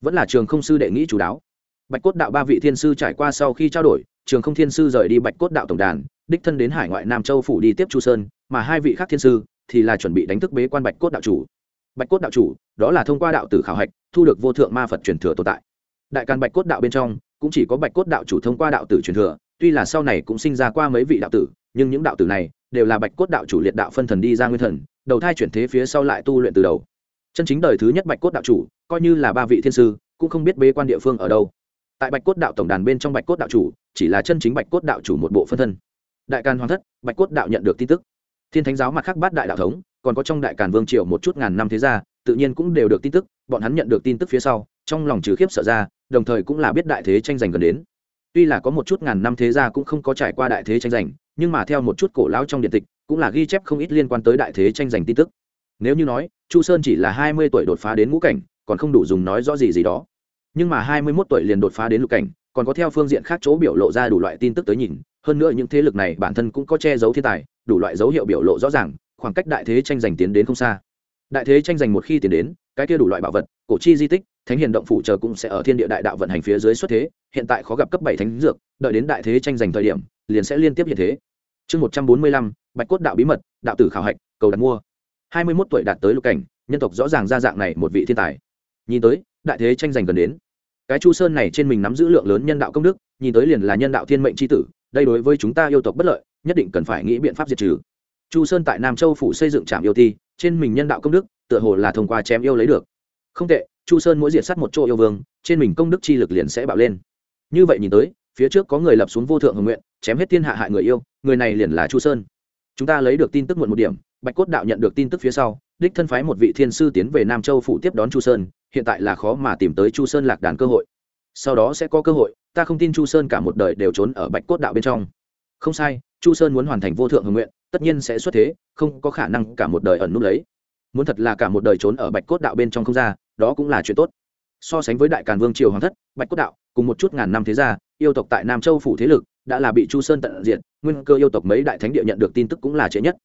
Vẫn là trường không sư đệ nghĩ chú đáo bạch cốt đạo ba vị thiên sư trải qua sau khi trao đổi, trường không thiên sư rời đi bạch cốt đạo tổng đàn, đích thân đến hải ngoại nam châu phủ đi tiếp chu sơn, mà hai vị khác thiên sư thì là chuẩn bị đánh thức bế quan bạch cốt đạo chủ. Bạch cốt đạo chủ, đó là thông qua đạo tử khảo hạch, thu được vô thượng ma phật truyền thừa tồn tại. Đại càn bạch cốt đạo bên trong, cũng chỉ có bạch cốt đạo chủ thông qua đạo tử truyền thừa, tuy là sau này cũng sinh ra qua mấy vị đạo tử, nhưng những đạo tử này đều là bạch cốt đạo chủ liệt đạo phân thần đi ra nguyên thần, đầu thai chuyển thế phía sau lại tu luyện từ đầu. Chân chính đời thứ nhất bạch cốt đạo chủ, coi như là ba vị thiên sư, cũng không biết bế quan địa phương ở đâu tại bạch cốt đạo tổng đàn bên trong bạch cốt đạo chủ, chỉ là chân chính bạch cốt đạo chủ một bộ phân thân. Đại càn hoàng thất, bạch cốt đạo nhận được tin tức. Thiên thánh giáo mặt khác bát đại đạo thống, còn có trong đại càn vương triều một chút ngàn năm thế gia, tự nhiên cũng đều được tin tức, bọn hắn nhận được tin tức phía sau, trong lòng trừ khiếp sợ ra, đồng thời cũng là biết đại thế tranh giành gần đến. Tuy là có một chút ngàn năm thế gia cũng không có trải qua đại thế tranh giành, nhưng mà theo một chút cổ lão trong điện tịch, cũng là ghi chép không ít liên quan tới đại thế tranh giành tin tức. Nếu như nói, chu sơn chỉ là hai mươi tuổi đột phá đến ngũ cảnh, còn không đủ dùng nói rõ gì gì đó nhưng mà hai mươi mốt tuổi liền đột phá đến lục cảnh, còn có theo phương diện khác chỗ biểu lộ ra đủ loại tin tức tới nhìn, hơn nữa những thế lực này bản thân cũng có che giấu thiên tài, đủ loại dấu hiệu biểu lộ rõ ràng, khoảng cách đại thế tranh giành tiến đến không xa. Đại thế tranh giành một khi tiến đến, cái kia đủ loại bảo vật, cổ chi di tích, thánh hiền động phủ chờ cũng sẽ ở thiên địa đại đạo vận hành phía dưới xuất thế, hiện tại khó gặp cấp bảy thánh dược, đợi đến đại thế tranh giành thời điểm, liền sẽ liên tiếp hiện thế. Chương một trăm bốn mươi lăm, bạch cốt đạo bí mật, đạo tử khảo hạch, cầu đặt mua. hai mươi mốt tuổi đạt tới lục cảnh, nhân tộc rõ ràng ra dạng này một vị thiên tài. Nhìn tới đại thế tranh giành gần đến. Cái chu sơn này trên mình nắm giữ lượng lớn nhân đạo công đức, nhìn tới liền là nhân đạo thiên mệnh c h i tử, đây đối với chúng ta yêu tộc bất lợi, nhất định cần phải nghĩ biện pháp diệt trừ. Chu sơn tại nam châu phủ xây dựng trạm yêu ti, trên mình nhân đạo công đức, tựa hồ là thông qua chém yêu lấy được. Không tệ, chu sơn mỗi diệt s á t một chỗ yêu vương, trên mình công đức chi lực liền sẽ bạo lên. Như vậy nhìn tới, phía trước có người lập xuống vô thượng hồng nguyện, chém hết thiên hạ hại người yêu, người này liền là chu sơn. Chúng ta lấy được tin tức muộn một điểm, bạch cốt đạo nhận được tin tức phía sau, đích thân phái một vị thiên sư tiến về nam châu phủ tiếp đón chu sơn hiện tại là khó mà tìm tới chu sơn lạc đàn cơ hội. Sau đó sẽ có cơ hội, ta không tin chu sơn cả một đời đều trốn ở bạch cốt đạo bên trong. Không sai, chu sơn muốn hoàn thành vô thượng hưng nguyện, tất nhiên sẽ xuất thế, không có khả năng cả một đời ẩn núp lấy. Muốn thật là cả một đời trốn ở bạch cốt đạo bên trong không ra, đó cũng là chuyện tốt. So sánh với đại càn vương triều hoàng thất, bạch cốt đạo, cùng một chút ngàn năm thế gia, yêu tộc tại nam châu phủ thế lực, đã là bị chu sơn tận diện nguyên cơ yêu tộc mấy đại thánh địa nhận được tin tức cũng là trễ nhất.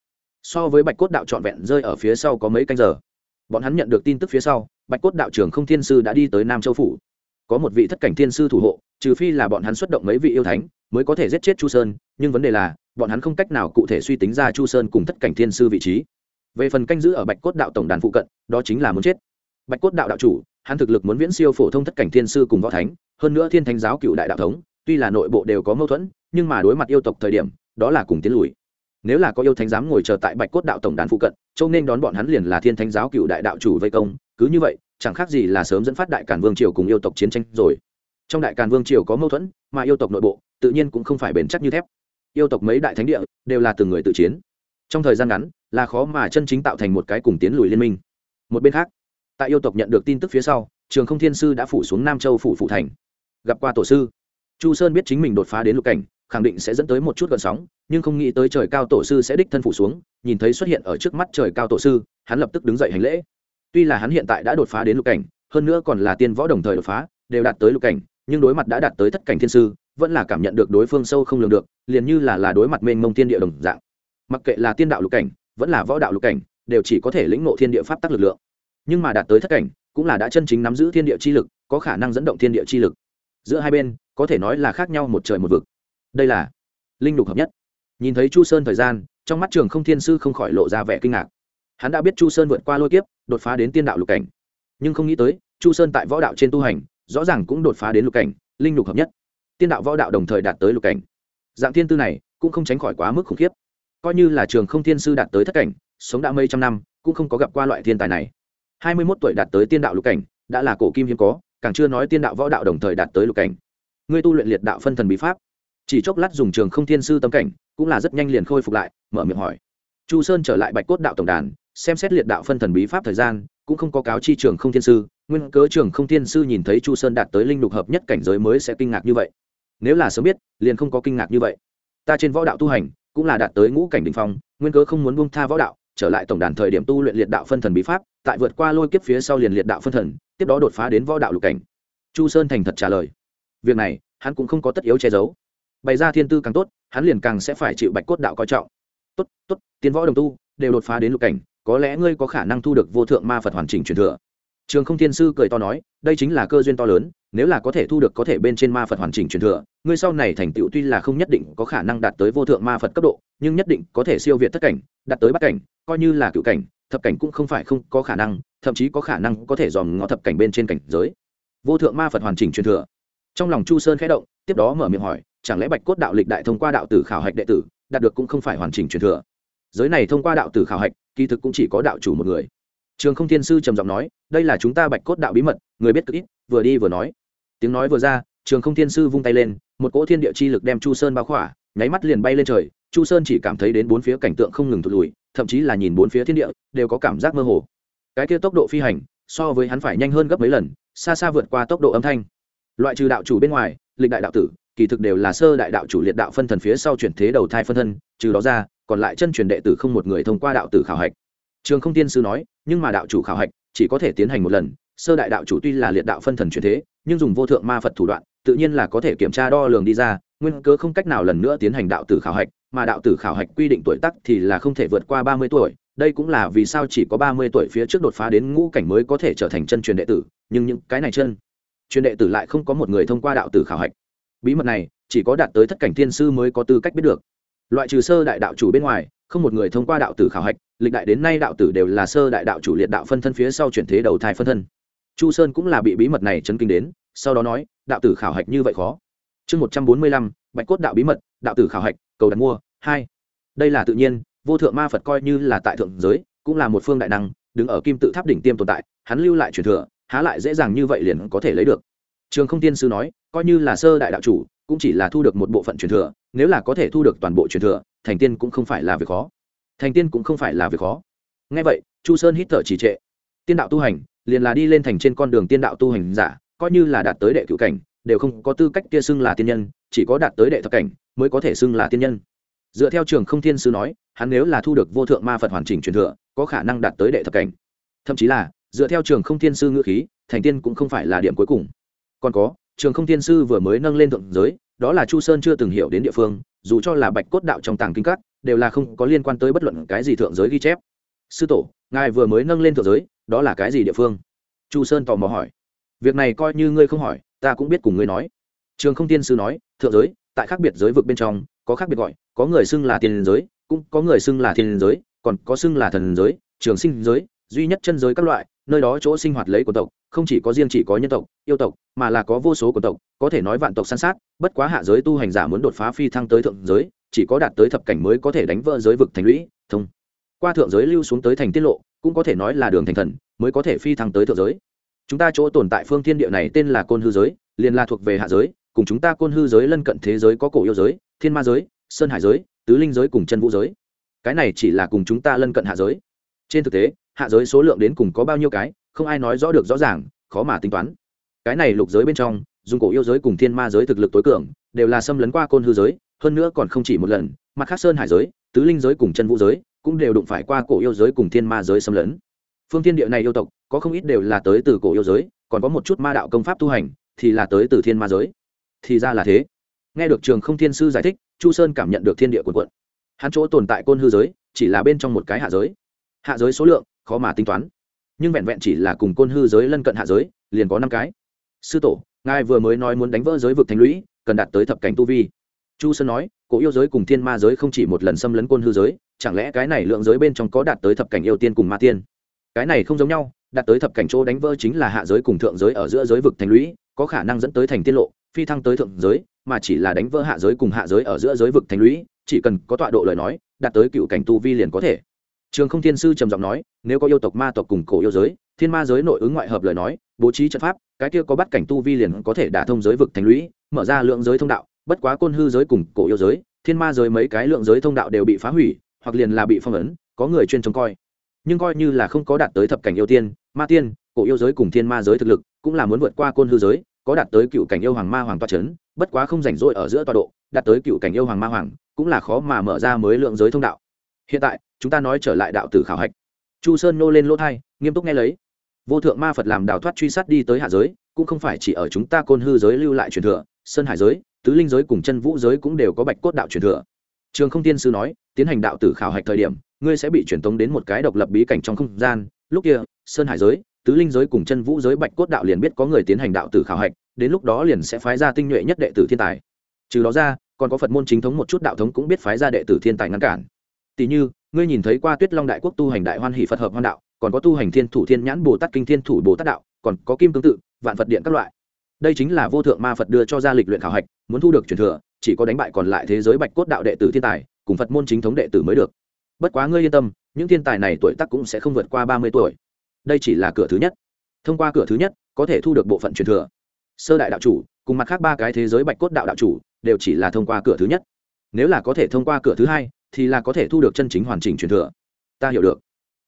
So với bạch cốt đạo trọn vẹn rơi ở phía sau có mấy canh giờ. Bọn hắn nhận được tin tức phía sau bạch cốt đạo trưởng không thiên sư đã đi tới nam châu phủ. Có một vị thất cảnh thiên sư thủ hộ, trừ phi là bọn hắn xuất động mấy vị yêu thánh, mới có thể giết chết chu sơn, nhưng vấn đề là, bọn hắn không cách nào cụ thể suy tính ra chu sơn cùng thất cảnh thiên sư vị trí. Về phần canh giữ ở bạch cốt đạo tổng đàn phụ cận, đó chính là muốn chết. Bạch cốt đạo đạo chủ, hắn thực lực muốn viễn siêu phổ thông thất cảnh thiên sư cùng võ thánh, hơn nữa thiên thánh giáo cựu đại đạo thống, tuy là nội bộ đều có mâu thuẫn, nhưng mà đối mặt yêu tộc thời điểm, đó là cùng tiến lùi. Nếu là có yêu thánh dám ngồi chờ tại bạch cốt đạo tổng đàn phụ cận châu nên đón bọn hắn liền là thiên thánh giáo cựu đại đạo chủ vây công cứ như vậy, chẳng khác gì là sớm dẫn phát đại cản vương triều cùng yêu tộc chiến tranh rồi. Trong đại càn vương triều có mâu thuẫn, mà yêu tộc nội bộ, tự nhiên cũng không phải bền chắc như thép. Yêu tộc mấy đại thánh địa, đều là từng người tự chiến. Trong thời gian ngắn, là khó mà chân chính tạo thành một cái cùng tiến lùi liên minh. Một bên khác, tại yêu tộc nhận được tin tức phía sau, trường không thiên sư đã phủ xuống nam châu phủ phụ thành. Gặp qua tổ sư, chu sơn biết chính mình đột phá đến lục cảnh, khẳng định sẽ dẫn tới một chút gợn sóng, nhưng không nghĩ tới trời cao tổ sư sẽ đích thân phủ xuống, nhìn thấy xuất hiện ở trước mắt trời cao tổ sư, hắn lập tức đứng dậy hành lễ tuy là hắn hiện tại đã đột phá đến lục cảnh, hơn nữa còn là tiên võ đồng thời đột phá, đều đạt tới lục cảnh, nhưng đối mặt đã đạt tới thất cảnh thiên sư, vẫn là cảm nhận được đối phương sâu không lường được, liền như là là đối mặt mênh mông tiên địa đồng dạng. Mặc kệ là tiên đạo lục cảnh, vẫn là võ đạo lục cảnh, đều chỉ có thể lĩnh ngộ thiên địa pháp tắc lực lượng. Nhưng mà đạt tới thất cảnh, cũng là đã chân chính nắm giữ thiên địa chi lực, có khả năng dẫn động thiên địa chi lực. Giữa hai bên, có thể nói là khác nhau một trời một vực. Đây là linh lục hợp nhất. Nhìn thấy chu sơn thời gian, trong mắt trường không thiên sư không khỏi lộ ra vẻ kinh ngạc hắn đã biết chu sơn vượt qua lôi kiếp, đột phá đến tiên đạo lục cảnh. Nhưng không nghĩ tới, chu sơn tại võ đạo trên tu hành, rõ ràng cũng đột phá đến lục cảnh, linh lục hợp nhất. Tiên đạo võ đạo đồng thời đạt tới lục cảnh. Dạng thiên tư này, cũng không tránh khỏi quá mức khủng khiếp. Coi như là trường không thiên sư đạt tới thất cảnh, sống đã mấy trăm năm, cũng không có gặp qua loại thiên tài này. Hai mươi mốt tuổi đạt tới tiên đạo lục cảnh, đã là cổ kim hiếm có, càng chưa nói tiên đạo võ đạo đồng thời đạt tới lục cảnh. Ngươi tu luyện liệt đạo phân thần bí pháp. Chỉ chốc lát dùng trường không thiên sư tâm cảnh, cũng là rất nhanh liền khôi phục lại, mở miệng hỏi. Chu sơn trở lại bạch cốt đạo tổng đàn xem xét liệt đạo phân thần bí pháp thời gian, cũng không có cáo chi trường không thiên sư, nguyên cớ trường không thiên sư nhìn thấy chu sơn đạt tới linh lục hợp nhất cảnh giới mới sẽ kinh ngạc như vậy. Nếu là sớm biết, liền không có kinh ngạc như vậy. Ta trên võ đạo tu hành, cũng là đạt tới ngũ cảnh đình phong, nguyên cớ không muốn buông tha võ đạo, trở lại tổng đàn thời điểm tu luyện liệt đạo phân thần bí pháp, tại vượt qua lôi kiếp phía sau liền liệt đạo phân thần, tiếp đó đột phá đến võ đạo lục cảnh. Chu sơn thành thật trả lời. Việc này, hắn cũng không có tất yếu che giấu. Bày ra thiên tư càng tốt, hắn liền càng sẽ phải chịu bạch cốt đạo coi trọng. Tốt tốt tiến võ đồng tu, đều đột phá đến lục cảnh có lẽ ngươi có khả năng thu được vô thượng ma phật hoàn chỉnh truyền thừa. Trường không thiên sư cười to nói, đây chính là cơ duyên to lớn, nếu là có thể thu được có thể bên trên ma phật hoàn chỉnh truyền thừa, ngươi sau này thành tựu tuy là không nhất định có khả năng đạt tới vô thượng ma phật cấp độ, nhưng nhất định có thể siêu việt tất cảnh, đạt tới bắt cảnh, coi như là cựu cảnh, thập cảnh cũng không phải không có khả năng, thậm chí có khả năng có thể dòm ngõ thập cảnh bên trên cảnh giới. Vô thượng ma phật hoàn chỉnh truyền thừa. Trong lòng chu sơn khẽ động, tiếp đó mở miệng hỏi, chẳng lẽ bạch cốt đạo lịch đại thông qua đạo tử khảo hạch đệ tử, đạt được cũng không phải hoàn chỉnh truyền thừa? Giới này thông qua đạo tử khảo hạch, kỳ thực cũng chỉ có đạo chủ một người. Trường không thiên sư trầm giọng nói, đây là chúng ta bạch cốt đạo bí mật, người biết cực ít, vừa đi vừa nói. Tiếng nói vừa ra, trường không thiên sư vung tay lên, một cỗ thiên địa chi lực đem chu sơn bao khỏa, nháy mắt liền bay lên trời, chu sơn chỉ cảm thấy đến bốn phía cảnh tượng không ngừng thụt lùi, thậm chí là nhìn bốn phía thiên địa, đều có cảm giác mơ hồ. Cái kia tốc độ phi hành, so với hắn phải nhanh hơn gấp mấy lần, xa xa vượt qua tốc độ âm thanh. Loại trừ đạo chủ bên ngoài, lịch đại đạo tử, kỳ thực đều là sơ đại đạo chủ liệt đạo phân thần phía sau chuyển thế đầu thai phân thân, trừ đó ra còn lại chân truyền đệ tử không một người thông qua đạo tử khảo hạch. Trường không tiên sư nói, nhưng mà đạo chủ khảo hạch chỉ có thể tiến hành một lần, sơ đại đạo chủ tuy là liệt đạo phân thần chuyển thế, nhưng dùng vô thượng ma phật thủ đoạn, tự nhiên là có thể kiểm tra đo lường đi ra, nguyên cớ không cách nào lần nữa tiến hành đạo tử khảo hạch, mà đạo tử khảo hạch quy định tuổi tắc thì là không thể vượt qua ba mươi tuổi, đây cũng là vì sao chỉ có ba mươi tuổi phía trước đột phá đến ngũ cảnh mới có thể trở thành chân truyền đệ tử, nhưng những cái này chân truyền đệ tử lại không có một người thông qua đạo tử khảo hạch. Bí mật này chỉ có đạt tới thất cảnh thiên sư mới có tư cách biết được loại trừ sơ đại đạo chủ bên ngoài, không một người thông qua đạo tử khảo hạch, lịch đại đến nay đạo tử đều là sơ đại đạo chủ liệt đạo phân thân phía sau chuyển thế đầu thai phân thân. Chu sơn cũng là bị bí mật này chấn kinh đến, sau đó nói, đạo tử khảo hạch như vậy khó. Chương một trăm bốn mươi lăm, bạch cốt đạo bí mật, đạo tử khảo hạch, cầu đặt mua, hai. Đây là tự nhiên, vô thượng ma phật coi như là tại thượng giới, cũng là một phương đại năng, đứng ở kim tự tháp đỉnh tiêm tồn tại, hắn lưu lại truyền thừa, há lại dễ dàng như vậy liền có thể lấy được. Trường không tiên sư nói, coi như là sơ đại đạo chủ, cũng chỉ là thu được một bộ phận truyền thừa nếu là có thể thu được toàn bộ truyền thừa, thành tiên cũng không phải là việc khó. Thành tiên cũng không phải là việc khó. Ngay vậy, chu sơn hít thở trì trệ. Tiên đạo tu hành, liền là đi lên thành trên con đường tiên đạo tu hành giả, coi như là đạt tới đệ cựu cảnh, đều không có tư cách kia xưng là tiên nhân, chỉ có đạt tới đệ thập cảnh mới có thể xưng là tiên nhân. Dựa theo trường không thiên sư nói, hắn nếu là thu được vô thượng ma phật hoàn chỉnh truyền thừa, có khả năng đạt tới đệ thập cảnh. Thậm chí là, dựa theo trường không thiên sư ngữ khí, thành tiên cũng không phải là điểm cuối cùng. Còn có, trường không thiên sư vừa mới nâng lên thượng giới đó là chu sơn chưa từng hiểu đến địa phương, dù cho là bạch cốt đạo trong tàng kinh các, đều là không có liên quan tới bất luận cái gì thượng giới ghi chép. Sư tổ, ngài vừa mới nâng lên thượng giới, đó là cái gì địa phương? Chu sơn tò mò hỏi. Việc này coi như ngươi không hỏi, ta cũng biết cùng ngươi nói. Trường không tiên sư nói, thượng giới, tại khác biệt giới vực bên trong, có khác biệt gọi, có người xưng là tiền giới, cũng có người xưng là thiên giới, còn có xưng là thần giới, trường sinh giới, duy nhất chân giới các loại nơi đó chỗ sinh hoạt lấy của tộc, không chỉ có riêng chỉ có nhân tộc, yêu tộc, mà là có vô số của tộc, có thể nói vạn tộc san sát, bất quá hạ giới tu hành giả muốn đột phá phi thăng tới thượng giới, chỉ có đạt tới thập cảnh mới có thể đánh vỡ giới vực thành lũy, thông. Qua thượng giới lưu xuống tới thành tiết lộ, cũng có thể nói là đường thành thần, mới có thể phi thăng tới thượng giới. Chúng ta chỗ tồn tại phương thiên địa này tên là côn hư giới, liền là thuộc về hạ giới, cùng chúng ta côn hư giới lân cận thế giới có cổ yêu giới, thiên ma giới, sơn hải giới, tứ linh giới cùng chân vũ giới. Cái này chỉ là cùng chúng ta lân cận hạ giới. Trên thực tế hạ giới số lượng đến cùng có bao nhiêu cái, không ai nói rõ được rõ ràng, khó mà tính toán. Cái này lục giới bên trong, dùng cổ yêu giới cùng thiên ma giới thực lực tối cường, đều là xâm lấn qua côn hư giới, hơn nữa còn không chỉ một lần, mặt khác sơn hải giới, tứ linh giới cùng chân vũ giới, cũng đều đụng phải qua cổ yêu giới cùng thiên ma giới xâm lấn. Phương thiên địa này yêu tộc, có không ít đều là tới từ cổ yêu giới, còn có một chút ma đạo công pháp tu hành, thì là tới từ thiên ma giới. Thì ra là thế. Nghe được trường không thiên sư giải thích, chu sơn cảm nhận được thiên địa quần quận hắn chỗ tồn tại côn hư giới, chỉ là bên trong một cái hạ giới. Hạ giới số lượng khó mà tính toán. Nhưng vẹn vẹn chỉ là cùng côn hư giới lân cận hạ giới, liền có năm cái. Sư tổ, ngài vừa mới nói muốn đánh vỡ giới vực thành lũy, cần đạt tới thập cảnh tu vi. Chu sơn nói, cổ yêu giới cùng thiên ma giới không chỉ một lần xâm lấn côn hư giới, chẳng lẽ cái này lượng giới bên trong có đạt tới thập cảnh yêu tiên cùng ma tiên? Cái này không giống nhau, đạt tới thập cảnh chỗ đánh vỡ chính là hạ giới cùng thượng giới ở giữa giới vực thành lũy, có khả năng dẫn tới thành tiết lộ, phi thăng tới thượng giới, mà chỉ là đánh vỡ hạ giới cùng hạ giới ở giữa giới vực thành lũy, chỉ cần có tọa độ lời nói, đạt tới cựu cảnh tu vi liền có thể trường không thiên sư trầm giọng nói, nếu có yêu tộc ma tộc cùng cổ yêu giới, thiên ma giới nội ứng ngoại hợp lời nói, bố trí trận pháp, cái kia có bắt cảnh tu vi liền có thể đả thông giới vực thành lũy, mở ra lượng giới thông đạo, bất quá côn hư giới cùng cổ yêu giới, thiên ma giới mấy cái lượng giới thông đạo đều bị phá hủy, hoặc liền là bị phong ấn, có người chuyên trông coi. Nhưng coi như là không có đạt tới thập cảnh yêu tiên, ma tiên, cổ yêu giới cùng thiên ma giới thực lực, cũng là muốn vượt qua côn hư giới, có đạt tới cựu cảnh yêu hoàng ma hoàng toa c h ấ n bất quá không rảnh rỗi ở giữa tọa độ, đạt tới cựu cảnh yêu hoàng ma hoàng, cũng là khó mà mở ra mới lượng giới thông đạo. Hiện tại chúng ta nói trở lại đạo tử khảo hạch. Chu sơn nô lên lỗ thai, nghiêm túc nghe lấy. Vô thượng ma phật làm đào thoát truy sát đi tới hạ giới, cũng không phải chỉ ở chúng ta côn hư giới lưu lại truyền thừa, sơn hải giới, tứ linh giới cùng chân vũ giới cũng đều có bạch cốt đạo truyền thừa. Trường không tiên sư nói, tiến hành đạo tử khảo hạch thời điểm, ngươi sẽ bị truyền tống đến một cái độc lập bí cảnh trong không gian. Lúc kia, sơn hải giới, tứ linh giới cùng chân vũ giới bạch cốt đạo liền biết có người tiến hành đạo tử khảo hạch, đến lúc đó liền sẽ phái ra tinh nhuệ nhất đệ tử thiên tài. Trừ đó ra, còn có phật môn chính thống một chút đạo thống cũng biết phái ra đệ tử thiên tài ngăn cản. Tỷ như ngươi nhìn thấy qua tuyết long đại quốc tu hành đại hoan hỷ phật hợp hoan đạo, còn có tu hành thiên thủ thiên nhãn bồ tát kinh thiên thủ bồ tát đạo, còn có kim tương tự, vạn phật điện các loại. Đây chính là vô thượng ma phật đưa cho ra lịch luyện khảo hạch, muốn thu được truyền thừa, chỉ có đánh bại còn lại thế giới bạch cốt đạo đệ tử thiên tài, cùng phật môn chính thống đệ tử mới được. Bất quá ngươi yên tâm, những thiên tài này tuổi tác cũng sẽ không vượt qua ba mươi tuổi. Đây chỉ là cửa thứ nhất. Thông qua cửa thứ nhất, có thể thu được bộ phận truyền thừa. Sơ đại đạo chủ, cùng mặt khác ba cái thế giới bạch cốt đạo đạo chủ, đều chỉ là thông qua cửa thứ nhất. Nếu là có thể thông qua cửa thứ hai thì là có thể thu được chân chính hoàn chỉnh truyền thừa. Ta hiểu được.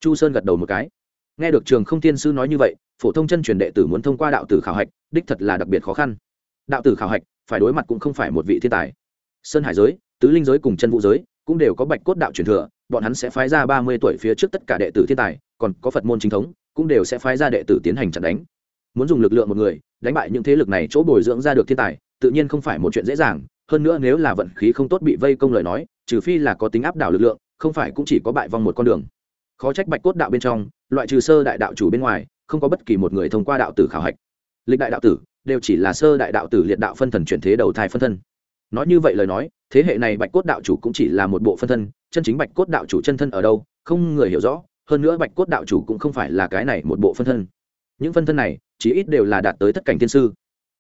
Chu sơn gật đầu một cái. Nghe được trường không tiên sư nói như vậy, phổ thông chân truyền đệ tử muốn thông qua đạo tử khảo hạch, đích thật là đặc biệt khó khăn. Đạo tử khảo hạch, phải đối mặt cũng không phải một vị thiên tài. Sơn hải giới, tứ linh giới cùng chân vũ giới, cũng đều có bạch cốt đạo truyền thừa, bọn hắn sẽ phái ra ba mươi tuổi phía trước tất cả đệ tử thiên tài, còn có phật môn chính thống, cũng đều sẽ phái ra đệ tử tiến hành chặn đánh. Muốn dùng lực lượng một người, đánh bại những thế lực này chỗ bồi dưỡng ra được thiên tài, tự nhiên không phải một chuyện dễ dàng, hơn nữa nếu là vận khí không tốt bị vây công lời nói trừ phi là có tính áp đảo lực lượng, không phải cũng chỉ có bại vong một con đường. Khó trách bạch cốt đạo bên trong, loại trừ sơ đại đạo chủ bên ngoài, không có bất kỳ một người thông qua đạo tử khảo hạch. Lịch đại đạo tử, đều chỉ là sơ đại đạo tử liệt đạo phân thần chuyển thế đầu thai phân thân. Nói như vậy lời nói, thế hệ này bạch cốt đạo chủ cũng chỉ là một bộ phân thân, chân chính bạch cốt đạo chủ chân thân ở đâu, không người hiểu rõ, hơn nữa bạch cốt đạo chủ cũng không phải là cái này một bộ phân thân. Những phân thân này chỉ ít đều là đạt tới tất cảnh thiên sư.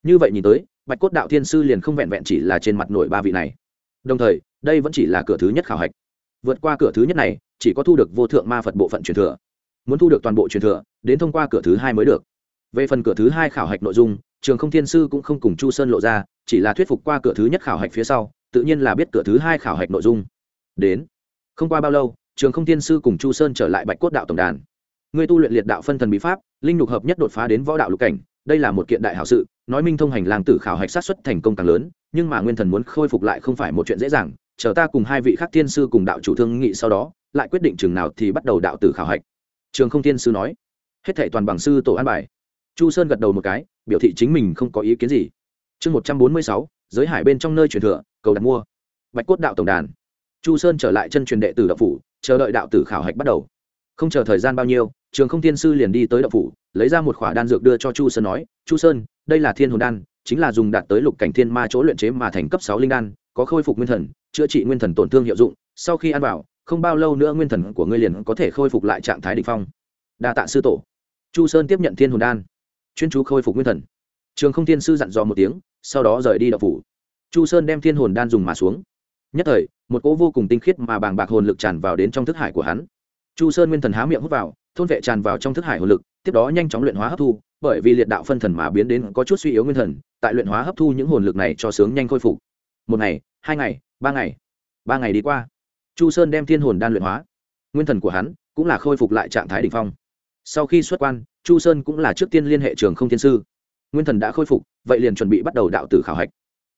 Như vậy nhìn tới, bạch cốt đạo thiên sư liền không vẹn vẹn chỉ là trên mặt nổi ba vị này. Đồng thời đây vẫn chỉ là cửa thứ nhất khảo hạch. Vượt qua cửa thứ nhất này, chỉ có thu được vô thượng ma phật bộ phận truyền thừa. Muốn thu được toàn bộ truyền thừa, đến thông qua cửa thứ hai mới được. Về phần cửa thứ hai khảo hạch nội dung, trường không thiên sư cũng không cùng chu sơn lộ ra, chỉ là thuyết phục qua cửa thứ nhất khảo hạch phía sau, tự nhiên là biết cửa thứ hai khảo hạch nội dung. Đến, không qua bao lâu, trường không thiên sư cùng chu sơn trở lại bạch cốt đạo tổng đàn. Người tu luyện liệt đạo phân thần bí pháp, linh lục hợp nhất đột phá đến võ đạo lục cảnh, đây là một kiện đại hảo sự, nói minh thông hành lang tử khảo hạch sát xuất thành công càng lớn, nhưng mà nguyên thần muốn khôi phục lại không phải một chuyện dễ dàng chờ ta cùng hai vị khác thiên sư cùng đạo chủ thương nghị sau đó, lại quyết định chừng nào thì bắt đầu đạo tử khảo hạch. Trường không thiên sư nói. Hết thệ toàn bằng sư tổ an bài. Chu sơn gật đầu một cái, biểu thị chính mình không có ý kiến gì. Chương một trăm bốn mươi sáu, giới hải bên trong nơi truyền thừa, cầu đặt mua. Bạch cốt đạo tổng đàn. Chu sơn trở lại chân truyền đệ tử đạo phủ, chờ đợi đạo tử khảo hạch bắt đầu. Không chờ thời gian bao nhiêu, trường không thiên sư liền đi tới đạo phủ, lấy ra một khỏa đan dược đưa cho chu sơn nói, chu sơn, đây là thiên hồn đan, chính là dùng đạt tới lục cảnh thiên ma chỗ luyện chế mà thành cấp sáu linh đan, có khôi phục nguyên thần chữa trị nguyên thần tổn thương hiệu dụng, sau khi ăn vào, không bao lâu nữa nguyên thần của ngươi liền có thể khôi phục lại trạng thái đ ỉ n h phong. Đa tạ sư tổ. Chu sơn tiếp nhận thiên hồn đan. Chuyên chú khôi phục nguyên thần. Trường không thiên sư dặn dò một tiếng, sau đó rời đi đập phủ. Chu sơn đem thiên hồn đan dùng mà xuống. Nhất thời, một cỗ vô cùng tinh khiết mà bàng bạc hồn lực tràn vào đến trong thức hải của hắn. Chu sơn nguyên thần há miệng hút vào, thôn vệ tràn vào trong thức hải hồn lực, tiếp đó nhanh chóng luyện hóa hấp thu, bởi vì liệt đạo phân thần mà biến đến có chút suy yếu nguyên thần, tại luyện hóa hấp thu những hồn lực này cho sướng nhanh khôi phục. Một ngày, hai ngày ba ngày. Ba ngày đi qua, chu sơn đem thiên hồn đan luyện hóa. Nguyên thần của hắn cũng là khôi phục lại trạng thái đ ỉ n h phong. Sau khi xuất quan, chu sơn cũng là trước tiên liên hệ trường không thiên sư. Nguyên thần đã khôi phục, vậy liền chuẩn bị bắt đầu đạo tử khảo hạch.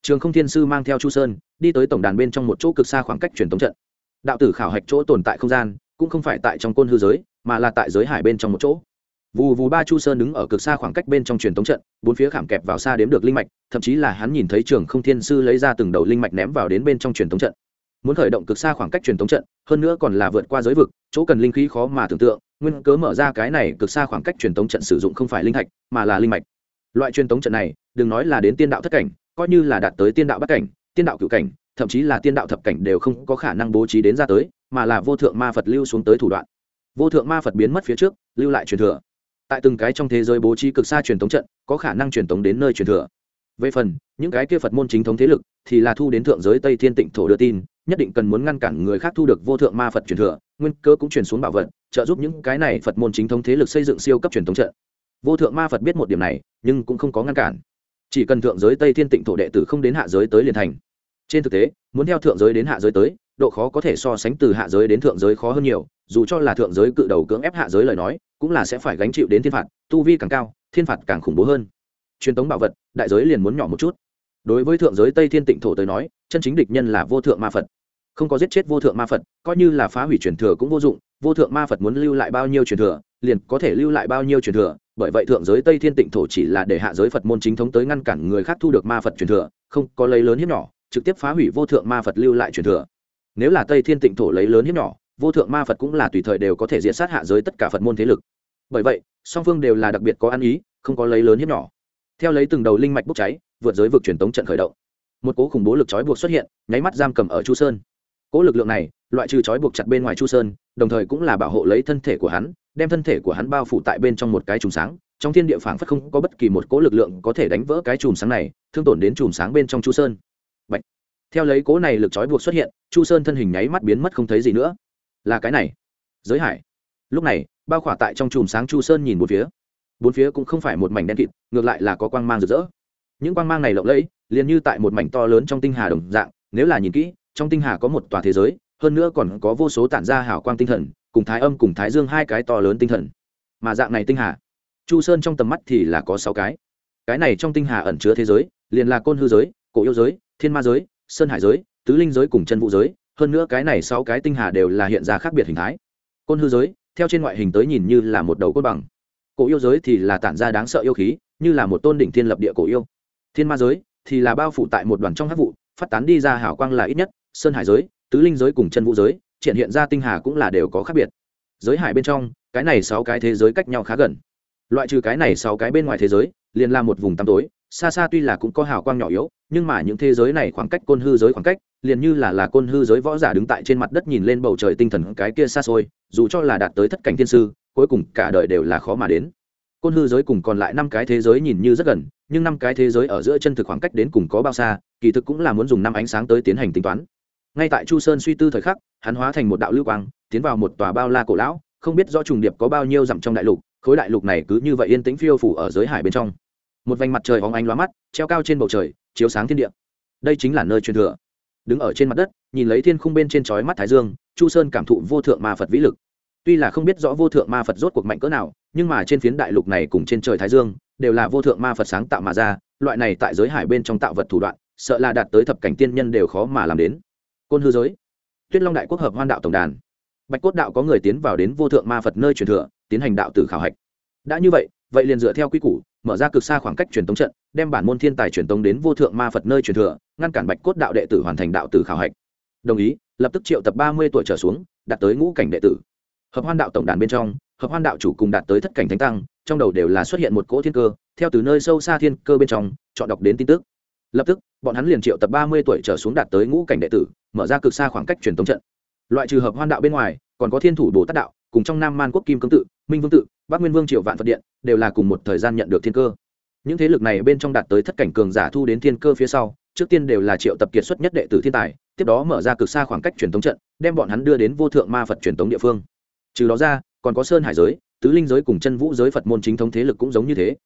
Trường không thiên sư mang theo chu sơn đi tới tổng đàn bên trong một chỗ cực xa khoảng cách truyền thống trận. Đạo tử khảo hạch chỗ tồn tại không gian, cũng không phải tại trong côn hư giới, mà là tại giới hải bên trong một chỗ vù vù ba chu sơn đứng ở cực xa khoảng cách bên trong truyền thống trận, bốn phía khảm kẹp vào xa đếm được linh mạch, thậm chí là hắn nhìn thấy trường không thiên sư lấy ra từng đầu linh mạch ném vào đến bên trong truyền thống trận. Muốn khởi động cực xa khoảng cách truyền thống trận, hơn nữa còn là vượt qua giới vực, chỗ cần linh khí khó mà tưởng tượng, nguyên cớ mở ra cái này cực xa khoảng cách truyền thống trận sử dụng không phải linh thạch, mà là linh mạch. Loại truyền thống trận này, đừng nói là đến tiên đạo thất cảnh, coi như là đạt tới tiên đạo bắt cảnh, tiên đạo cựu cảnh, thậm chí là tiên đạo thập cảnh đều không có khả năng bố trí đến ra tới, mà là vô thượng ma phật lưu xuống tới thủ đoạn. Vô thượng ma phật biến mất phía trước, lưu lại truyền thừa tại từng cái trong thế giới bố trí cực xa truyền thống trận, có khả năng truyền thống đến nơi truyền thừa. Về phần, những cái kia phật môn chính thống thế lực thì là thu đến thượng giới tây thiên tịnh thổ đưa tin, nhất định cần muốn ngăn cản người khác thu được vô thượng ma phật truyền thừa, nguyên cơ cũng truyền xuống bảo vật, trợ giúp những cái này phật môn chính thống thế lực xây dựng siêu cấp truyền thống trận. Vô thượng ma phật biết một điểm này, nhưng cũng không có ngăn cản. Chỉ cần thượng giới tây thiên tịnh thổ đệ tử không đến hạ giới tới liền thành. Trên thực tế, muốn theo thượng giới đến hạ giới tới, độ khó có thể so sánh từ hạ giới đến thượng giới khó hơn nhiều, dù cho là thượng giới cự đầu cưỡng ép hạ giới lời nói cũng là sẽ phải gánh chịu đến thiên phạt, tu vi càng cao, thiên phạt càng khủng bố hơn. Truyền thống bảo vật, đại giới liền muốn nhỏ một chút. Đối với thượng giới tây thiên tịnh thổ tới nói, chân chính địch nhân là vô thượng ma phật. Không có giết chết vô thượng ma phật, coi như là phá hủy truyền thừa cũng vô dụng, vô thượng ma phật muốn lưu lại bao nhiêu truyền thừa, liền có thể lưu lại bao nhiêu truyền thừa, bởi vậy thượng giới tây thiên tịnh thổ chỉ là để hạ giới phật môn chính thống tới ngăn cản người khác thu được ma phật truyền thừa, không có lấy lớn hiếp nhỏ, trực tiếp phá hủy vô thượng ma phật lưu lại truyền thừa. Nếu là tây thiên tịnh thổ lấy lớn hiếp nhỏ vô thượng ma phật cũng là tùy thời đều có thể diện sát hạ giới tất cả phật môn thế lực bởi vậy song phương đều là đặc biệt có ăn ý không có lấy lớn hiếp nhỏ theo lấy từng đầu linh mạch bốc cháy vượt giới vực truyền tống trận khởi động một cố khủng bố lực trói buộc xuất hiện nháy mắt giam cầm ở chu sơn cố lực lượng này loại trừ trói buộc chặt bên ngoài chu sơn đồng thời cũng là bảo hộ lấy thân thể của hắn đem thân thể của hắn bao phủ tại bên trong một cái chùm sáng trong thiên địa phảng phất không có bất kỳ một cố lực lượng có thể đánh vỡ cái chùm sáng này thương tổn đến chùm sáng bên trong chu sơn Bạch. theo lấy cố này lực trói buộc xuất hiện chu sơn thân hình nháy mắt biến mất không thấy gì nữa là cái này. Giới hải. Lúc này, bao khỏa tại trong chùm sáng chu sơn nhìn một phía. Bốn phía cũng không phải một mảnh đen kịt, ngược lại là có quang mang rực rỡ. Những quang mang này lộng lẫy, liền như tại một mảnh to lớn trong tinh hà đồng dạng, nếu là nhìn kỹ, trong tinh hà có một tòa thế giới, hơn nữa còn có vô số tản ra hảo quang tinh thần, cùng thái âm, cùng thái dương hai cái to lớn tinh thần. Mà dạng này tinh hà, chu sơn trong tầm mắt thì là có sáu cái. Cái này trong tinh hà ẩn chứa thế giới, liền là côn hư giới, cổ yêu giới, thiên ma giới, sơn hải giới, tứ linh giới cùng chân vũ giới hơn nữa cái này sáu cái tinh hà đều là hiện ra khác biệt hình thái. Côn hư giới, theo trên ngoại hình tới nhìn như là một đầu cốt bằng. Cổ yêu giới thì là tản ra đáng sợ yêu khí, như là một tôn đỉnh thiên lập địa cổ yêu. Thiên ma giới thì là bao phủ tại một đoàn trong hát vụ, phát tán đi ra hảo quang là ít nhất, sơn hải giới, tứ linh giới cùng chân vũ giới, triển hiện ra tinh hà cũng là đều có khác biệt. Giới hải bên trong, cái này sáu cái thế giới cách nhau khá gần. Loại trừ cái này sáu cái bên ngoài thế giới, liền là một vùng tăm tối xa xa tuy là cũng có hào quang nhỏ yếu, nhưng mà những thế giới này khoảng cách côn hư giới khoảng cách, liền như là là côn hư giới võ giả đứng tại trên mặt đất nhìn lên bầu trời tinh thần cái kia xa xôi, dù cho là đạt tới thất cảnh thiên sư, cuối cùng cả đời đều là khó mà đến. Côn hư giới cùng còn lại năm cái thế giới nhìn như rất gần, nhưng năm cái thế giới ở giữa chân thực khoảng cách đến cùng có bao xa, kỳ thực cũng là muốn dùng năm ánh sáng tới tiến hành tính toán. Ngay tại chu sơn suy tư thời khắc, hắn hóa thành một đạo lưu quang, tiến vào một tòa bao la cổ lão, không biết do trùng điệp có bao nhiêu dặm trong đại lục, khối đại lục này cứ như vậy yên tĩnh phiêu phủ ở giới hải bên trong một vành mặt trời hóng ánh lóa mắt, treo cao trên bầu trời, chiếu sáng thiên địa. Đây chính là nơi truyền thừa. Đứng ở trên mặt đất, nhìn lấy thiên khung bên trên chói mắt thái dương, chu sơn cảm thụ vô thượng ma phật vĩ lực. Tuy là không biết rõ vô thượng ma phật rốt cuộc mạnh cỡ nào, nhưng mà trên phiến đại lục này cùng trên trời thái dương, đều là vô thượng ma phật sáng tạo mà ra, loại này tại giới hải bên trong tạo vật thủ đoạn, sợ là đạt tới thập cảnh tiên nhân đều khó mà làm đến. Côn hư giới, tuyết long đại quốc hợp hoan đạo tổng đàn. Bạch cốt đạo có người tiến vào đến vô thượng ma phật nơi truyền thừa, tiến hành đạo tử khảo hạch đã như vậy vậy liền dựa theo quy củ, mở ra cực xa khoảng cách truyền tống trận, đem bản môn thiên tài truyền tống đến vô thượng ma phật nơi truyền thừa, ngăn cản bạch cốt đạo đệ tử hoàn thành đạo tử khảo hạch. Đồng ý, lập tức triệu tập ba mươi tuổi trở xuống, đạt tới ngũ cảnh đệ tử. Hợp hoan đạo tổng đàn bên trong, hợp hoan đạo chủ cùng đạt tới thất cảnh thánh tăng, trong đầu đều là xuất hiện một cỗ thiên cơ, theo từ nơi sâu xa thiên cơ bên trong, chọn đọc đến tin tức. Lập tức, bọn hắn liền triệu tập ba mươi tuổi trở xuống đạt tới ngũ cảnh đệ tử, mở ra cực xa khoảng cách truyền tống trận. Loại trừ hợp hoan đạo bên ngoài, còn có thiên thủ bồ tát đạo cùng trong nam man quốc kim cương tự, minh vương tự, bắc nguyên vương triệu vạn phật điện, đều là cùng một thời gian nhận được thiên cơ. Những thế lực này bên trong đạt tới thất cảnh cường giả thu đến thiên cơ phía sau, trước tiên đều là triệu tập kiệt xuất nhất đệ tử thiên tài, tiếp đó mở ra cực xa khoảng cách truyền thống trận, đem bọn hắn đưa đến vô thượng ma phật truyền thống địa phương. Trừ đó ra, còn có sơn hải giới, tứ linh giới cùng chân vũ giới phật môn chính thống thế lực cũng giống như thế.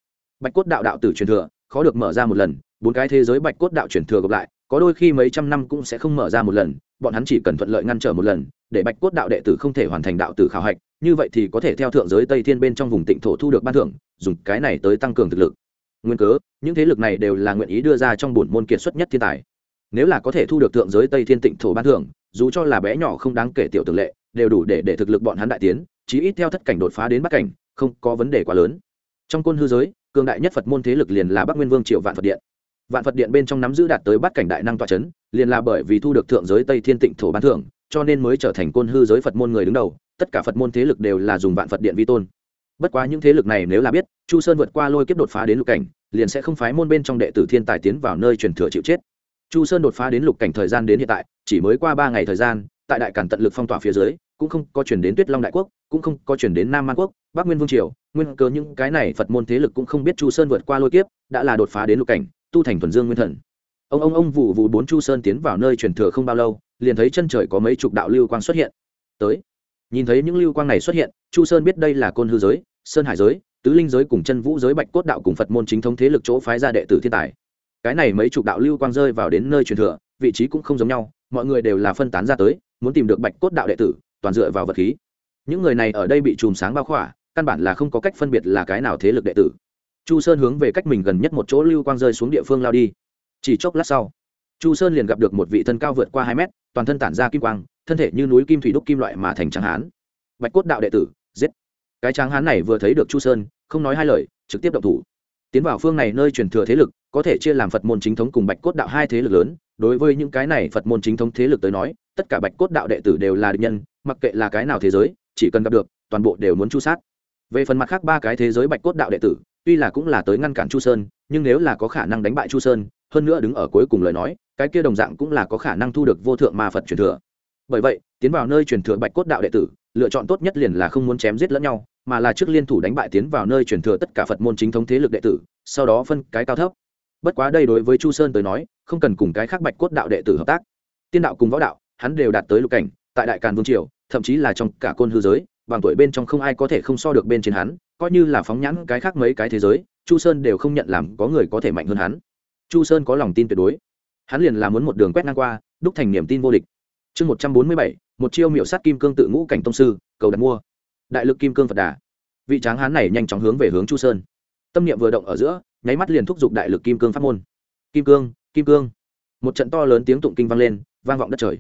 Bạch cốt đạo đạo tử truyền thừa, khó được mở ra một lần, bốn cái thế giới bạch cốt đạo truyền thừa gặp lại, có đôi khi mấy trăm năm cũng sẽ không mở ra một lần, bọn hắn chỉ cần thuận lợi ngăn trở một lần để bạch cốt đạo đệ tử không thể hoàn thành đạo tử khảo hạch, như vậy thì có thể theo thượng giới tây thiên bên trong vùng tịnh thổ thu được ban thưởng, dùng cái này tới tăng cường thực lực. Nguyên cớ, những thế lực này đều là nguyện ý đưa ra trong bổn môn kiệt xuất nhất thiên tài. Nếu là có thể thu được thượng giới tây thiên tịnh thổ ban thưởng, dù cho là bé nhỏ không đáng kể tiểu tường lệ, đều đủ để để thực lực bọn hắn đại tiến, chí ít theo thất cảnh đột phá đến bắc cảnh, không có vấn đề quá lớn. Trong côn hư giới, cường đại nhất phật môn thế lực liền là bắc nguyên vương triệu vạn phật điện. Vạn phật điện bên trong nắm giữ đạt tới bắt cảnh đại năng tọa c h ấ n liền là bởi vì thu được thượng giới tây thiên tịnh thổ ban thưởng cho nên mới trở thành côn hư giới phật môn người đứng đầu, tất cả phật môn thế lực đều là dùng vạn phật điện vi tôn. Bất quá những thế lực này nếu là biết, chu sơn vượt qua lôi kiếp đột phá đến lục cảnh, liền sẽ không phái môn bên trong đệ tử thiên tài tiến vào nơi truyền thừa chịu chết. Chu sơn đột phá đến lục cảnh thời gian đến hiện tại, chỉ mới qua ba ngày thời gian, tại đại cản tận lực phong tỏa phía dưới, cũng không có chuyển đến tuyết long đại quốc, cũng không có chuyển đến nam man quốc, bắc nguyên vương triều, nguyên cớ những cái này phật môn thế lực cũng không biết chu sơn vượt qua lôi kiếp, đã là đột phá đến lục cảnh, tu thành thuần dương nguyên thần ông ông ông vụ vụ bốn chu sơn tiến vào nơi truyền thừa không bao lâu, liền thấy chân trời có mấy chục đạo lưu quang xuất hiện. Tới. Nhìn thấy những lưu quang này xuất hiện, chu sơn biết đây là côn hư giới, sơn hải giới, tứ linh giới cùng chân vũ giới bạch cốt đạo cùng phật môn chính thống thế lực chỗ phái ra đệ tử thiên tài. Cái này mấy chục đạo lưu quang rơi vào đến nơi truyền thừa, vị trí cũng không giống nhau, mọi người đều là phân tán ra tới, muốn tìm được bạch cốt đạo đệ tử, toàn dựa vào vật khí. Những người này ở đây bị chùm sáng bao khỏa, căn bản là không có cách phân biệt là cái nào thế lực đệ tử. Chu sơn hướng về cách mình gần nhất một chỗ lưu quang rơi xuống địa phương lao đi chỉ chốc lát sau, chu sơn liền gặp được một vị thân cao vượt qua hai mét, toàn thân tản ra kim quang, thân thể như núi kim thủy đúc kim loại mà thành tráng hán. Bạch cốt đạo đệ tử, giết! Cái tráng hán này vừa thấy được chu sơn, không nói hai lời, trực tiếp động thủ. Tiến vào phương này nơi truyền thừa thế lực, có thể chia làm phật môn chính thống cùng bạch cốt đạo hai thế lực lớn. Đối với những cái này phật môn chính thống thế lực tới nói, tất cả bạch cốt đạo đệ tử đều là địch nhân, mặc kệ là cái nào thế giới, chỉ cần gặp được, toàn bộ đều muốn chu sát. Về phần mặt khác ba cái thế giới bạch cốt đạo đệ tử, tuy là cũng là tới ngăn cản chu sơn, nhưng nếu là có khả năng đánh bại chu sơn hơn nữa đứng ở cuối cùng lời nói, cái kia đồng dạng cũng là có khả năng thu được vô thượng ma phật truyền thừa. Bởi vậy, tiến vào nơi truyền thừa bạch cốt đạo đệ tử, lựa chọn tốt nhất liền là không muốn chém giết lẫn nhau, mà là trước liên thủ đánh bại tiến vào nơi truyền thừa tất cả phật môn chính thống thế lực đệ tử, sau đó phân cái cao thấp. Bất quá đây đối với chu sơn tới nói, không cần cùng cái khác bạch cốt đạo đệ tử hợp tác. Tiên đạo cùng võ đạo, hắn đều đạt tới lục cảnh, tại đại càn vương triều, thậm chí là trong cả côn hư giới, bằng tuổi bên trong không ai có thể không so được bên trên hắn, coi như là phóng nhãn cái khác mấy cái thế giới, chu sơn đều không nhận làm có người có thể mạnh hơn hắn chu sơn có lòng tin tuyệt đối. Hắn liền là muốn một đường quét ngang qua, đúc thành niềm tin vô địch. Chương một trăm bốn mươi bảy, một chiêu miệu sát kim cương tự ngũ cảnh tông sư, cầu đặt mua. Đại lực kim cương phật đà. Vị tráng hán này nhanh chóng hướng về hướng chu sơn. Tâm niệm vừa động ở giữa, nháy mắt liền thúc giục đại lực kim cương pháp môn. Kim cương kim cương. Một trận to lớn tiếng tụng kinh vang lên, vang vọng đất trời.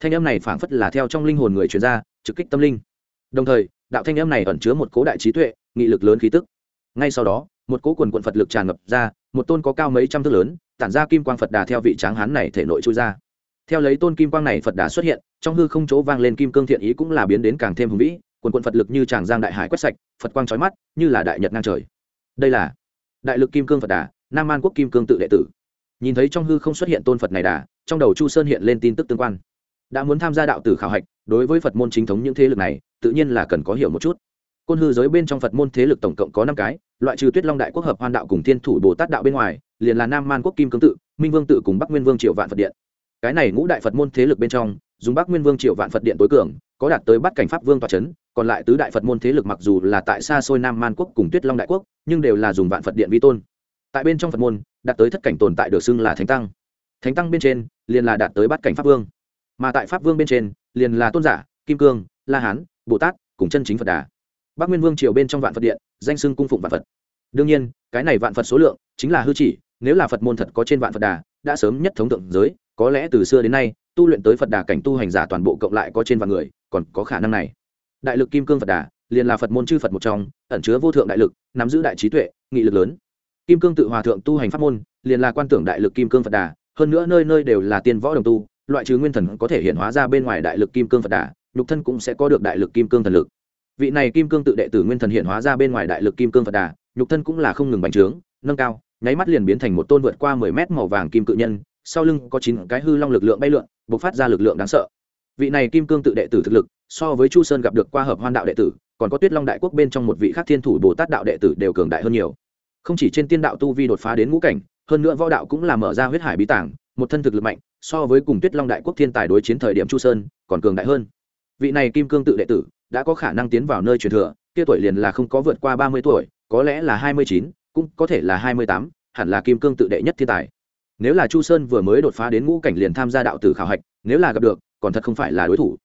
Thanh âm này phảng phất là theo trong linh hồn người truyền ra, trực kích tâm linh. Đồng thời, đạo thanh âm này ẩn chứa một cố đại trí tuệ, nghị lực lớn khí tức. Ngay sau đó một cố quần quận phật lực tràn ngập ra, một tôn có cao mấy trăm thước lớn, tản ra kim quang phật đà theo vị tráng hán này thể nội trôi ra. Theo lấy tôn kim quang này phật đà xuất hiện, trong hư không chỗ vang lên kim cương thiện ý cũng là biến đến càng thêm hùng vĩ, quần quận phật lực như tràng giang đại hải quét sạch, phật quang trói mắt, như là đại nhật ngang trời. Đây là đại lực kim cương phật đà, nam An quốc kim cương tự đệ tử. Nhìn thấy trong hư không xuất hiện tôn phật này đà, trong đầu chu sơn hiện lên tin tức tương quan. Đã muốn tham gia đạo tử khảo hạch, đối với phật môn chính thống những thế lực này, tự nhiên là cần có hiểu một chút. Côn hư giới bên trong phật môn thế lực tổng cộng có năm cái loại trừ tuyết long đại quốc hợp hoan đạo cùng thiên thủ bồ tát đạo bên ngoài, liền là nam man quốc kim cương tự, minh vương tự cùng bắc nguyên vương triệu vạn phật điện. Cái này ngũ đại phật môn thế lực bên trong, dùng bắc nguyên vương triệu vạn phật điện tối cường, có đạt tới bắt cảnh pháp vương tòa c h ấ n còn lại tứ đại phật môn thế lực mặc dù là tại xa xôi nam man quốc cùng tuyết long đại quốc, nhưng đều là dùng vạn phật điện vi tôn. Tại bên trong phật môn, đạt tới thất cảnh tồn tại được xưng là thánh tăng. Thánh tăng bên trên, liền là đạt tới bắt cảnh pháp vương. Mà tại pháp vương bên trên, liền là tôn giả, kim cương, la hán, bồ tát cùng chân chính phật đà bắc nguyên vương triều bên trong vạn phật điện, danh xưng cung phụng vạn phật. Đương nhiên, cái này vạn phật số lượng chính là hư chỉ, nếu là phật môn thật có trên vạn phật đà, đã sớm nhất thống tượng giới, có lẽ từ xưa đến nay, tu luyện tới phật đà cảnh tu hành giả toàn bộ cộng lại có trên vạn người, còn có khả năng này. Đại lực kim cương phật đà, liền là phật môn chư phật một trong, ẩn chứa vô thượng đại lực, nắm giữ đại trí tuệ, nghị lực lớn. Kim cương tự hòa thượng tu hành pháp môn, liền là quan tưởng đại lực kim cương phật đà, hơn nữa nơi nơi đều là tiên võ đồng tu, loại trừ nguyên thần có thể hiện hóa ra bên ngoài đại lực kim cương phật đà, nhục thân cũng sẽ có được đại lực kim cương thần lực vị này kim cương tự đệ tử nguyên thần hiện hóa ra bên ngoài đại lực kim cương phật đà, nhục thân cũng là không ngừng bành trướng, nâng cao, nháy mắt liền biến thành một tôn vượt qua mười mét màu vàng kim cự nhân, sau lưng có chín cái hư long lực lượng bay lượn, bộc phát ra lực lượng đáng sợ. Vị này kim cương tự đệ tử thực lực, so với chu sơn gặp được qua hợp hoan đạo đệ tử, còn có tuyết long đại quốc bên trong một vị khác thiên thủ bồ tát đạo đệ tử đều cường đại hơn nhiều. Không chỉ trên tiên đạo tu vi đột phá đến ngũ cảnh, hơn nữa võ đạo cũng là mở ra huyết hải bí tảng một thân thực lực mạnh, so với cùng tuyết long đại quốc thiên tài đối chiến thời điểm chu sơn, còn cường đại hơn. Vị này kim cương tự đệ tử đã có khả năng tiến vào nơi truyền thừa, kia tuổi liền là không có vượt qua ba mươi tuổi, có lẽ là hai mươi chín, cũng có thể là hai mươi tám, hẳn là kim cương tự đệ nhất thiên tài. Nếu là chu sơn vừa mới đột phá đến ngũ cảnh liền tham gia đạo tử khảo hạch, nếu là gặp được, còn thật không phải là đối thủ.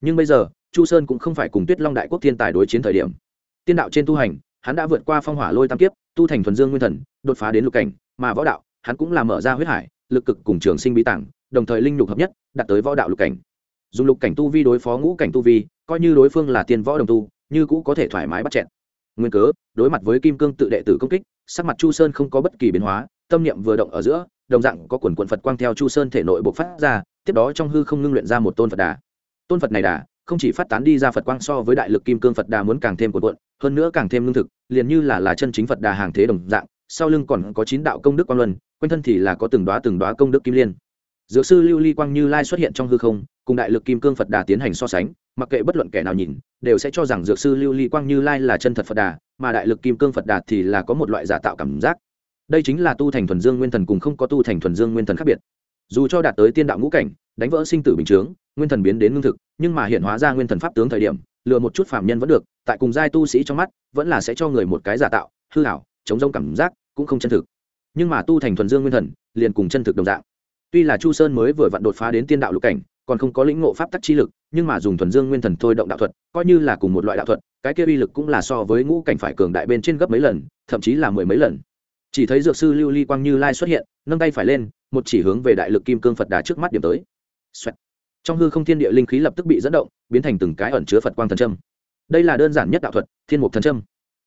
Nhưng bây giờ, chu sơn cũng không phải cùng tuyết long đại quốc thiên tài đối chiến thời điểm. Tiên đạo trên tu hành, hắn đã vượt qua phong hỏa lôi tam kiếp, tu thành thuần dương nguyên thần, đột phá đến lục cảnh, mà võ đạo, hắn cũng là mở ra huyết hải, lực cực cùng trường sinh bí tảng, đồng thời linh lục hợp nhất, đạt tới võ đạo lục cảnh. Dùng lục cảnh tu vi đối phó ngũ cảnh tu vi coi như đối phương là tiên võ đồng tu, như cũ có thể thoải mái bắt chẹn nguyên cớ, đối mặt với kim cương tự đệ tử công kích, sắc mặt chu sơn không có bất kỳ biến hóa, tâm niệm vừa động ở giữa, đồng dạng có quần quận phật quang theo chu sơn thể nội bộc phát ra, tiếp đó trong hư không ngưng luyện ra một tôn phật đà. Tôn phật này đà, không chỉ phát tán đi ra phật quang so với đại lực kim cương phật đà muốn càng thêm quần quận hơn nữa càng thêm lương thực, liền như là là chân chính phật đà hàng thế đồng dạng, sau lưng còn có chín đạo công đức quang luân, quanh thân thì là có từng đoá từng đoá công đức kim liên. Dược sư lưu ly quang như lai xuất hiện trong hư không, cùng đại lực kim cương phật đà tiến hành so sánh mặc kệ bất luận kẻ nào nhìn, đều sẽ cho rằng dược sư lưu ly quang như lai là chân thật phật đà, mà đại lực kim cương phật đà thì là có một loại giả tạo cảm giác. Đây chính là tu thành thuần dương nguyên thần cùng không có tu thành thuần dương nguyên thần khác biệt. Dù cho đạt tới tiên đạo ngũ cảnh, đánh vỡ sinh tử bình chướng, nguyên thần biến đến ngưng thực, nhưng mà hiện hóa ra nguyên thần pháp tướng thời điểm, lừa một chút phạm nhân vẫn được, tại cùng giai tu sĩ trong mắt, vẫn là sẽ cho người một cái giả tạo, hư hảo chống rông cảm giác, cũng không chân thực. Nhưng mà tu thành thuần dương nguyên thần, liền cùng chân thực đồng dạng. Tuy là chu sơn mới vừa vặn đột phá đến tiên đạo lục cảnh còn không có lĩnh ngộ pháp tắc chi lực, nhưng mà dùng thuần dương nguyên thần thôi động đạo thuật, coi như là cùng một loại đạo thuật, cái kia uy lực cũng là so với ngũ cảnh phải cường đại bên trên gấp mấy lần, thậm chí là mười mấy lần. Chỉ thấy dược sư lưu ly quang như lai xuất hiện, nâng tay phải lên, một chỉ hướng về đại lực kim cương phật đà trước mắt điểm tới、Xoẹt. trong hư không thiên địa linh khí lập tức bị dẫn động, biến thành từng cái ẩn chứa phật quang thần trâm đây là đơn giản nhất đạo thuật, thiên mục thần trâm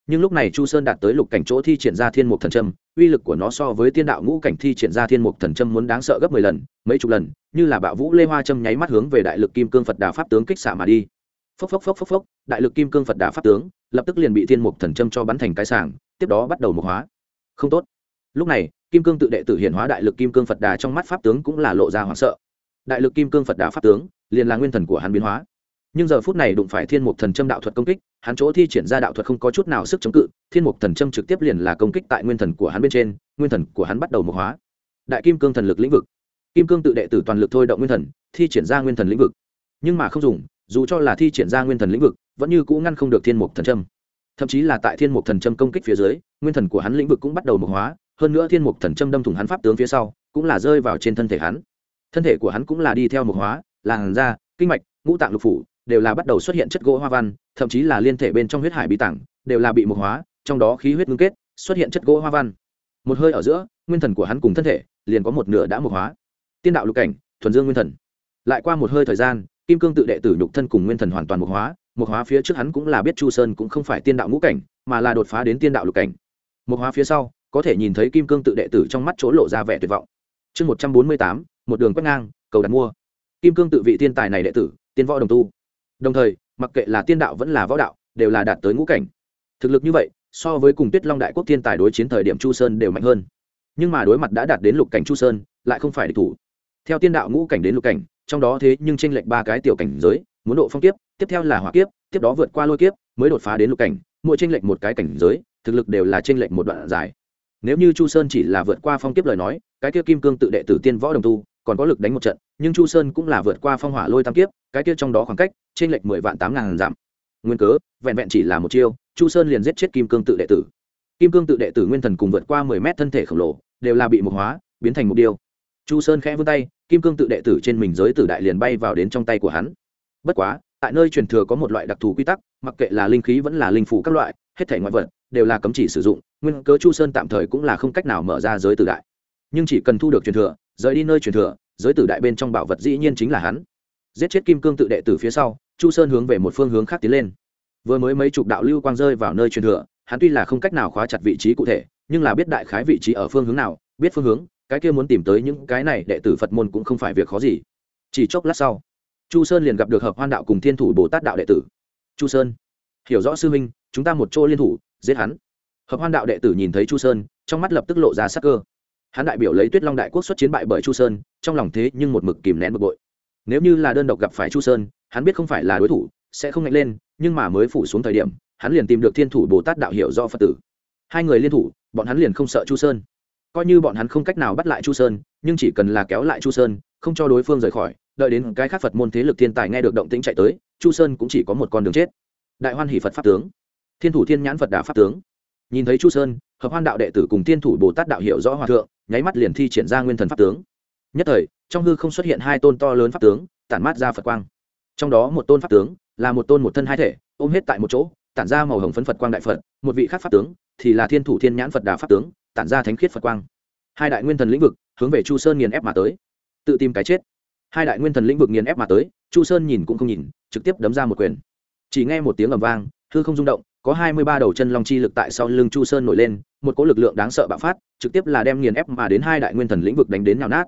nhưng lúc này chu sơn đạt tới lục cảnh chỗ thi triển ra thiên mục thần trâm uy lực của nó so với tiên đạo ngũ cảnh thi triển ra thiên mục thần trâm muốn đáng sợ gấp mười lần, mấy chục lần như là bạo vũ lê hoa châm nháy mắt hướng về đại lực kim cương phật đà pháp tướng kích xạ mà đi phốc phốc phốc phốc phốc đại lực kim cương phật đà pháp tướng lập tức liền bị thiên mục thần châm cho bắn thành cái sàng tiếp đó bắt đầu mục hóa không tốt lúc này kim cương tự đệ tử hiển hóa đại lực kim cương phật đà trong mắt pháp tướng cũng là lộ ra hoảng sợ đại lực kim cương phật đà pháp tướng liền là nguyên thần của hắn biến hóa nhưng giờ phút này đụng phải thiên mục thần châm đạo thuật công kích hắn chỗ thi triển ra đạo thuật không có chút nào sức chống cự thiên mục thần châm trực tiếp liền là công kích tại nguyên thần của hắn bên trên nguyên thần của hắn bắt đầu mục hóa đại kim cương thần lực lĩnh vực kim cương tự đệ tử toàn lực thôi động nguyên thần, thi triển ra nguyên thần lĩnh vực. Nhưng mà không dùng, dù cho là thi triển ra nguyên thần lĩnh vực, vẫn như cũ ngăn không được thiên mục thần châm. Thậm chí là tại thiên mục thần châm công kích phía dưới, nguyên thần của hắn lĩnh vực cũng bắt đầu mục hóa, hơn nữa thiên mục thần châm đâm thủng hắn pháp tướng phía sau, cũng là rơi vào trên thân thể hắn. Thân thể của hắn cũng là đi theo mục hóa, làn da, kinh mạch, ngũ tạng lục phủ, đều là bắt đầu xuất hiện chất gỗ hoa văn, thậm chí là liên thể bên trong huyết hải bí tảng, đều là bị mục hóa, trong đó khí huyết ngưng kết, xuất hiện chất gỗ hoa văn. Một hơi ở giữa, nguyên thần của hắn cùng thân thể, liền có một nửa đã mục hóa tiên đạo lục cảnh, thuần dương nguyên thần. Lại qua một hơi thời gian, kim cương tự đệ tử nhục thân cùng nguyên thần hoàn toàn mục hóa mục hóa phía trước hắn cũng là biết chu sơn cũng không phải tiên đạo ngũ cảnh, mà là đột phá đến tiên đạo lục cảnh. Mục hóa phía sau, có thể nhìn thấy kim cương tự đệ tử trong mắt chỗ lộ ra vẻ tuyệt vọng. Chương một trăm bốn mươi tám, một đường quét ngang, cầu đặt mua. Kim cương tự vị tiên tài này đệ tử, tiên võ đồng tu. Đồng thời, mặc kệ là tiên đạo vẫn là võ đạo, đều là đạt tới ngũ cảnh. Thực lực như vậy, so với cùng tuyết long đại quốc thiên tài đối chiến thời điểm chu sơn đều mạnh hơn. Nhưng mà đối mặt đã đạt đến lục cảnh chu sơn, lại không phải địch thủ theo tiên đạo ngũ cảnh đến lục cảnh, trong đó thế nhưng tranh lệch ba cái tiểu cảnh giới, muốn độ phong kiếp, tiếp theo là hỏa kiếp, tiếp đó vượt qua lôi kiếp, mới đột phá đến lục cảnh, mỗi tranh lệch một cái cảnh giới, thực lực đều là tranh lệch một đoạn dài. Nếu như chu sơn chỉ là vượt qua phong kiếp lời nói, cái kia kim cương tự đệ tử tiên võ đồng tu, còn có lực đánh một trận, nhưng chu sơn cũng là vượt qua phong hỏa lôi tam kiếp, cái kia trong đó khoảng cách tranh lệch mười vạn tám ngàn dặm nguyên cớ, vẹn vẹn chỉ là một chiêu, chu sơn liền giết chết kim cương tự đệ tử. Kim cương tự đệ tử nguyên thần cùng vượt qua mười mét thân thể khổng lồ, đều là bị mục hóa, biến thành mục điêu chu sơn khẽ vươn tay, kim cương tự đệ tử trên mình giới tử đại liền bay vào đến trong tay của hắn. Bất quá, tại nơi truyền thừa có một loại đặc thù quy tắc, mặc kệ là linh khí vẫn là linh phủ các loại, hết thể ngoại vật đều là cấm chỉ sử dụng, nguyên cớ chu sơn tạm thời cũng là không cách nào mở ra giới tử đại. Nhưng chỉ cần thu được truyền thừa, rời đi nơi truyền thừa, giới tử đại bên trong bảo vật dĩ nhiên chính là hắn. Giết chết kim cương tự đệ tử phía sau, chu sơn hướng về một phương hướng khác tiến lên. Vừa mới mấy chục đạo lưu quang rơi vào nơi truyền thừa, hắn tuy là không cách nào khóa chặt vị trí cụ thể, nhưng là biết đại khái vị trí ở phương hướng nào, biết phương hướng cái kia muốn tìm tới những cái này đệ tử phật môn cũng không phải việc khó gì. Chỉ chốc lát sau, chu sơn liền gặp được hợp hoan đạo cùng thiên thủ bồ tát đạo đệ tử. Chu sơn, hiểu rõ sư huynh, chúng ta một chỗ liên thủ, giết hắn. Hợp hoan đạo đệ tử nhìn thấy chu sơn, trong mắt lập tức lộ ra sắc cơ. Hắn đại biểu lấy tuyết long đại quốc xuất chiến bại bởi chu sơn, trong lòng thế nhưng một mực kìm nén bực bội. Nếu như là đơn độc gặp phải chu sơn, hắn biết không phải là đối thủ, sẽ không ngạnh lên, nhưng mà mới phủ xuống thời điểm, hắn liền tìm được thiên thủ bồ tát đạo hiệu do phật tử. Hai người liên thủ, bọn hắn liền không sợ chu sơn coi như bọn hắn không cách nào bắt lại chu sơn, nhưng chỉ cần là kéo lại chu sơn, không cho đối phương rời khỏi, đợi đến cái khác phật môn thế lực thiên tài nghe được động tĩnh chạy tới, chu sơn cũng chỉ có một con đường chết. Đại hoan hỷ phật pháp tướng, thiên thủ thiên nhãn phật đà pháp tướng. Nhìn thấy chu sơn, hợp hoan đạo đệ tử cùng thiên thủ bồ tát đạo hiệu rõ hòa thượng, nháy mắt liền thi triển ra nguyên thần pháp tướng. Nhất thời, trong hư không xuất hiện hai tôn to lớn pháp tướng, tản mát ra phật quang. Trong đó một tôn pháp tướng là một tôn một thân hai thể, ôm hết tại một chỗ, tản ra màu hồng phấn phật quang đại phật, một vị khác pháp tướng thì là thiên thủ thiên nhãn phật đà pháp tướng tản ra thánh khiết phật quang. Hai đại nguyên thần lĩnh vực hướng về chu sơn nghiền ép mà tới. Tự tìm cái chết. Hai đại nguyên thần lĩnh vực nghiền ép mà tới, chu sơn nhìn cũng không nhìn, trực tiếp đấm ra một quyền. Chỉ nghe một tiếng ầm vang, hư không rung động, có hai mươi ba đầu chân long chi lực tại sau lưng chu sơn nổi lên, một cỗ lực lượng đáng sợ bạo phát, trực tiếp là đem nghiền ép mà đến hai đại nguyên thần lĩnh vực đánh đến nhào nát.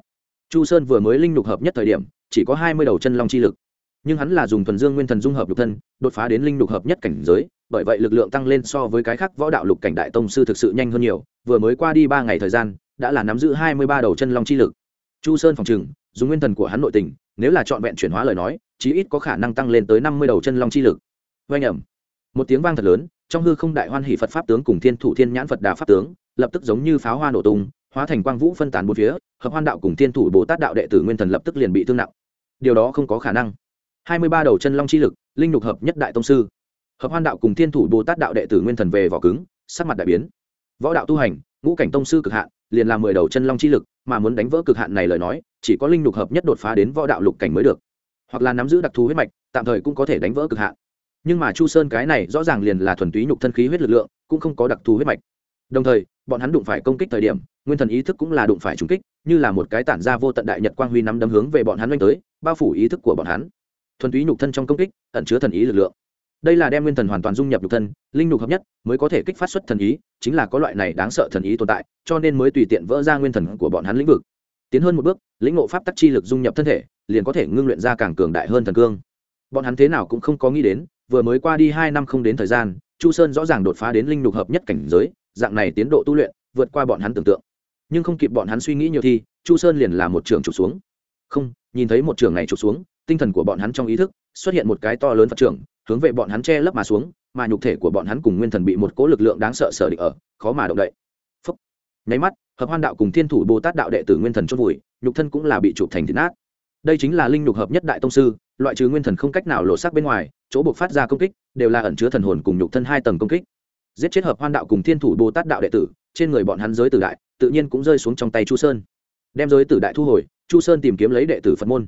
Chu sơn vừa mới linh lục hợp nhất thời điểm, chỉ có hai mươi đầu chân long chi lực. Nhưng hắn là dùng thuần dương nguyên thần dung hợp lục thân, đột phá đến linh lục hợp nhất cảnh giới bởi vậy lực lượng tăng lên so với cái khác võ đạo lục cảnh đại tông sư thực sự nhanh hơn nhiều, vừa mới qua đi ba ngày thời gian, đã là nắm giữ hai mươi ba đầu chân long chi lực. Chu sơn phòng trừng dùng nguyên thần của hắn nội tình, nếu là trọn vẹn chuyển hóa lời nói, chí ít có khả năng tăng lên tới năm mươi đầu chân long chi lực. Vanh ẩm. Một tiếng vang thật lớn, trong hư không đại hoan hỷ phật pháp tướng cùng thiên thủ thiên nhãn phật đà pháp tướng, lập tức giống như pháo hoa nổ tung, hóa thành quang vũ phân tán bốn phía, hợp hoan đạo cùng thiên thủ bồ tát đạo đệ tử nguyên thần lập tức liền bị thương nặng. Điều đó không có khả năng. hai mươi ba đầu chân long chi lực, linh lục hợp nhất đại tông sư hợp hoan đạo cùng thiên thủ bồ tát đạo đệ tử nguyên thần về vỏ cứng, sắc mặt đại biến. Võ đạo tu hành, ngũ cảnh tông sư cực hạn, liền là mười đầu chân long chi lực, mà muốn đánh vỡ cực hạn này lời nói, chỉ có linh lục hợp nhất đột phá đến võ đạo lục cảnh mới được. Hoặc là nắm giữ đặc thù huyết mạch, tạm thời cũng có thể đánh vỡ cực hạn. Nhưng mà chu sơn cái này rõ ràng liền là thuần túy nhục thân khí huyết lực lượng, cũng không có đặc thù huyết mạch. Đồng thời, bọn hắn đụng phải công kích thời điểm, nguyên thần ý thức cũng là đụng phải trúng kích, như là một cái tản ra vô tận đại nhật quang huy nắm đấm hướng về bọn hắn oanh tới, bao phủ ý thức của bọn hắn. Thuần túy nhục thân trong công kích, ẩn chứa thần ý lực lượng đây là đem nguyên thần hoàn toàn dung nhập nhục thân, linh nhục hợp nhất, mới có thể kích phát xuất thần ý, chính là có loại này đáng sợ thần ý tồn tại, cho nên mới tùy tiện vỡ ra nguyên thần của bọn hắn lĩnh vực. Tiến hơn một bước, lĩnh ngộ pháp tắc chi lực dung nhập thân thể, liền có thể ngưng luyện ra càng cường đại hơn thần cương. Bọn hắn thế nào cũng không có nghĩ đến, vừa mới qua đi hai năm không đến thời gian, chu sơn rõ ràng đột phá đến linh nhục hợp nhất cảnh giới, dạng này tiến độ tu luyện, vượt qua bọn hắn tưởng tượng. Nhưng không kịp bọn hắn suy nghĩ nhiều thì, chu sơn liền là một trường trục xuống. Không, nhìn thấy một trường này trục xuống, tinh thần của bọn hắn trong ý thức xuất hiện một cái to lớn phật trưởng, hướng về bọn hắn che lấp mà xuống, mà nhục thể của bọn hắn cùng nguyên thần bị một cỗ lực lượng đáng sợ sở địch ở, khó mà động đậy. Phấp nháy mắt, hợp hoan đạo cùng thiên thủ bồ tát đạo đệ tử nguyên thần chôn vùi, nhục thân cũng là bị chụp thành thịt nát. Đây chính là linh nhục hợp nhất đại tông sư, loại trừ nguyên thần không cách nào lộ sắc bên ngoài, chỗ buộc phát ra công kích, đều là ẩn chứa thần hồn cùng nhục thân hai tầng công kích. Giết chết hợp hoan đạo cùng thiên thủ bồ tát đạo đệ tử, trên người bọn hắn giới tử đại, tự nhiên cũng rơi xuống trong tay chu sơn. Đem giới tử đại thu hồi, chu sơn tìm kiếm lấy đệ tử phật môn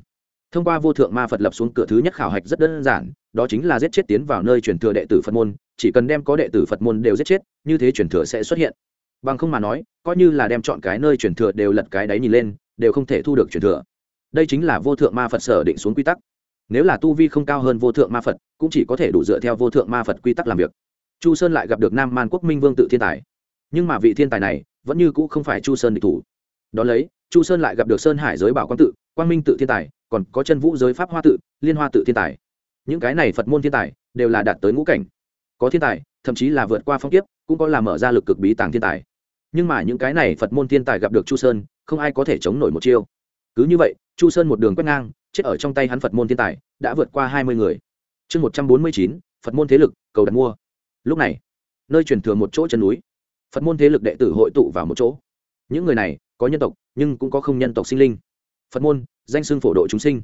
thông qua vô thượng ma phật lập xuống cửa thứ nhất khảo hạch rất đơn giản, đó chính là giết chết tiến vào nơi truyền thừa đệ tử phật môn, chỉ cần đem có đệ tử phật môn đều giết chết, như thế truyền thừa sẽ xuất hiện. Bằng không mà nói, coi như là đem chọn cái nơi truyền thừa đều lật cái đáy nhìn lên, đều không thể thu được truyền thừa. Đây chính là vô thượng ma phật sở định xuống quy tắc. Nếu là tu vi không cao hơn vô thượng ma phật, cũng chỉ có thể đủ dựa theo vô thượng ma phật quy tắc làm việc. Chu sơn lại gặp được nam man quốc minh vương tự thiên tài. Nhưng mà vị thiên tài này vẫn như cũ không phải chu sơn địch thủ. Đón lấy, chu sơn lại gặp được sơn hải giới bảo quang tự, quang minh tự thiên tài còn có chân vũ giới pháp hoa tự, liên hoa tự thiên tài. Những cái này phật môn thiên tài, đều là đạt tới ngũ cảnh. Có thiên tài, thậm chí là vượt qua phong kiếp, cũng có là mở ra lực cực bí tàng thiên tài. Nhưng mà những cái này phật môn thiên tài gặp được chu sơn, không ai có thể chống nổi một chiêu. Cứ như vậy, chu sơn một đường quét ngang, chết ở trong tay hắn phật môn thiên tài, đã vượt qua hai mươi người. Chương một trăm bốn mươi chín, phật môn thế lực, cầu đặt mua. Lúc này, nơi truyền thừa một chỗ chân núi. Phật môn thế lực đệ tử hội tụ vào một chỗ. Những người này, có nhân tộc, nhưng cũng có không nhân tộc sinh linh phật môn, danh xưng phổ độ chúng sinh.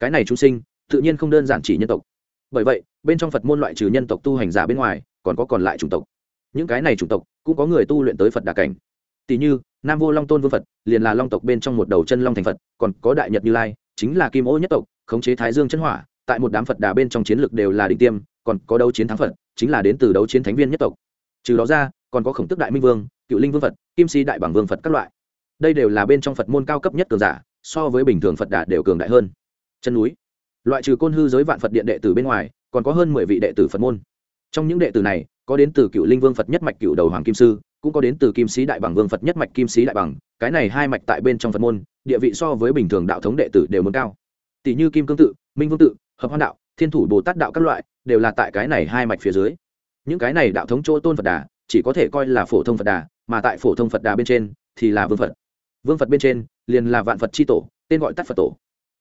Cái này chúng sinh, tự nhiên không đơn giản chỉ nhân tộc. Bởi vậy, bên trong phật môn loại trừ nhân tộc tu hành giả bên ngoài, còn có còn lại chủng tộc. Những cái này chủng tộc, cũng có người tu luyện tới phật đà cảnh. Tỷ như, nam vô long tôn vương phật, liền là long tộc bên trong một đầu chân long thành phật, còn có đại nhật như lai, chính là kim ô nhất tộc, khống chế thái dương chân hỏa, tại một đám phật đà bên trong chiến lược đều là đỉnh tiêm, còn có đấu chiến thắng phật, chính là đến từ đấu chiến thánh viên nhất tộc. Trừ đó ra, còn có khổng tức đại minh vương, cựu linh vương phật, kim si đại bảng vương phật các loại. Đây đều là bên trong phật môn cao cấp nhất cường giả so với bình thường phật đà đều cường đại hơn. Chân núi. Loại trừ côn hư giới vạn phật điện đệ tử bên ngoài, còn có hơn mười vị đệ tử phật môn. Trong những đệ tử này, có đến từ cựu linh vương phật nhất mạch cựu đầu hoàng kim sư, cũng có đến từ kim sĩ đại bằng vương phật nhất mạch kim sĩ đại bằng, cái này hai mạch tại bên trong phật môn, địa vị so với bình thường đạo thống đệ tử đều muốn cao. Tỷ như kim cương tự, minh vương tự, hợp hoan đạo, thiên thủ bồ tát đạo các loại, đều là tại cái này hai mạch phía dưới. Những cái này đạo thống chỗ tôn phật đà, chỉ có thể coi là phổ thông phật đà, mà tại phổ thông phật đà bên trên thì là vương phật. Vương phật bên trên liền là vạn phật c h i tổ, tên gọi tắt phật tổ.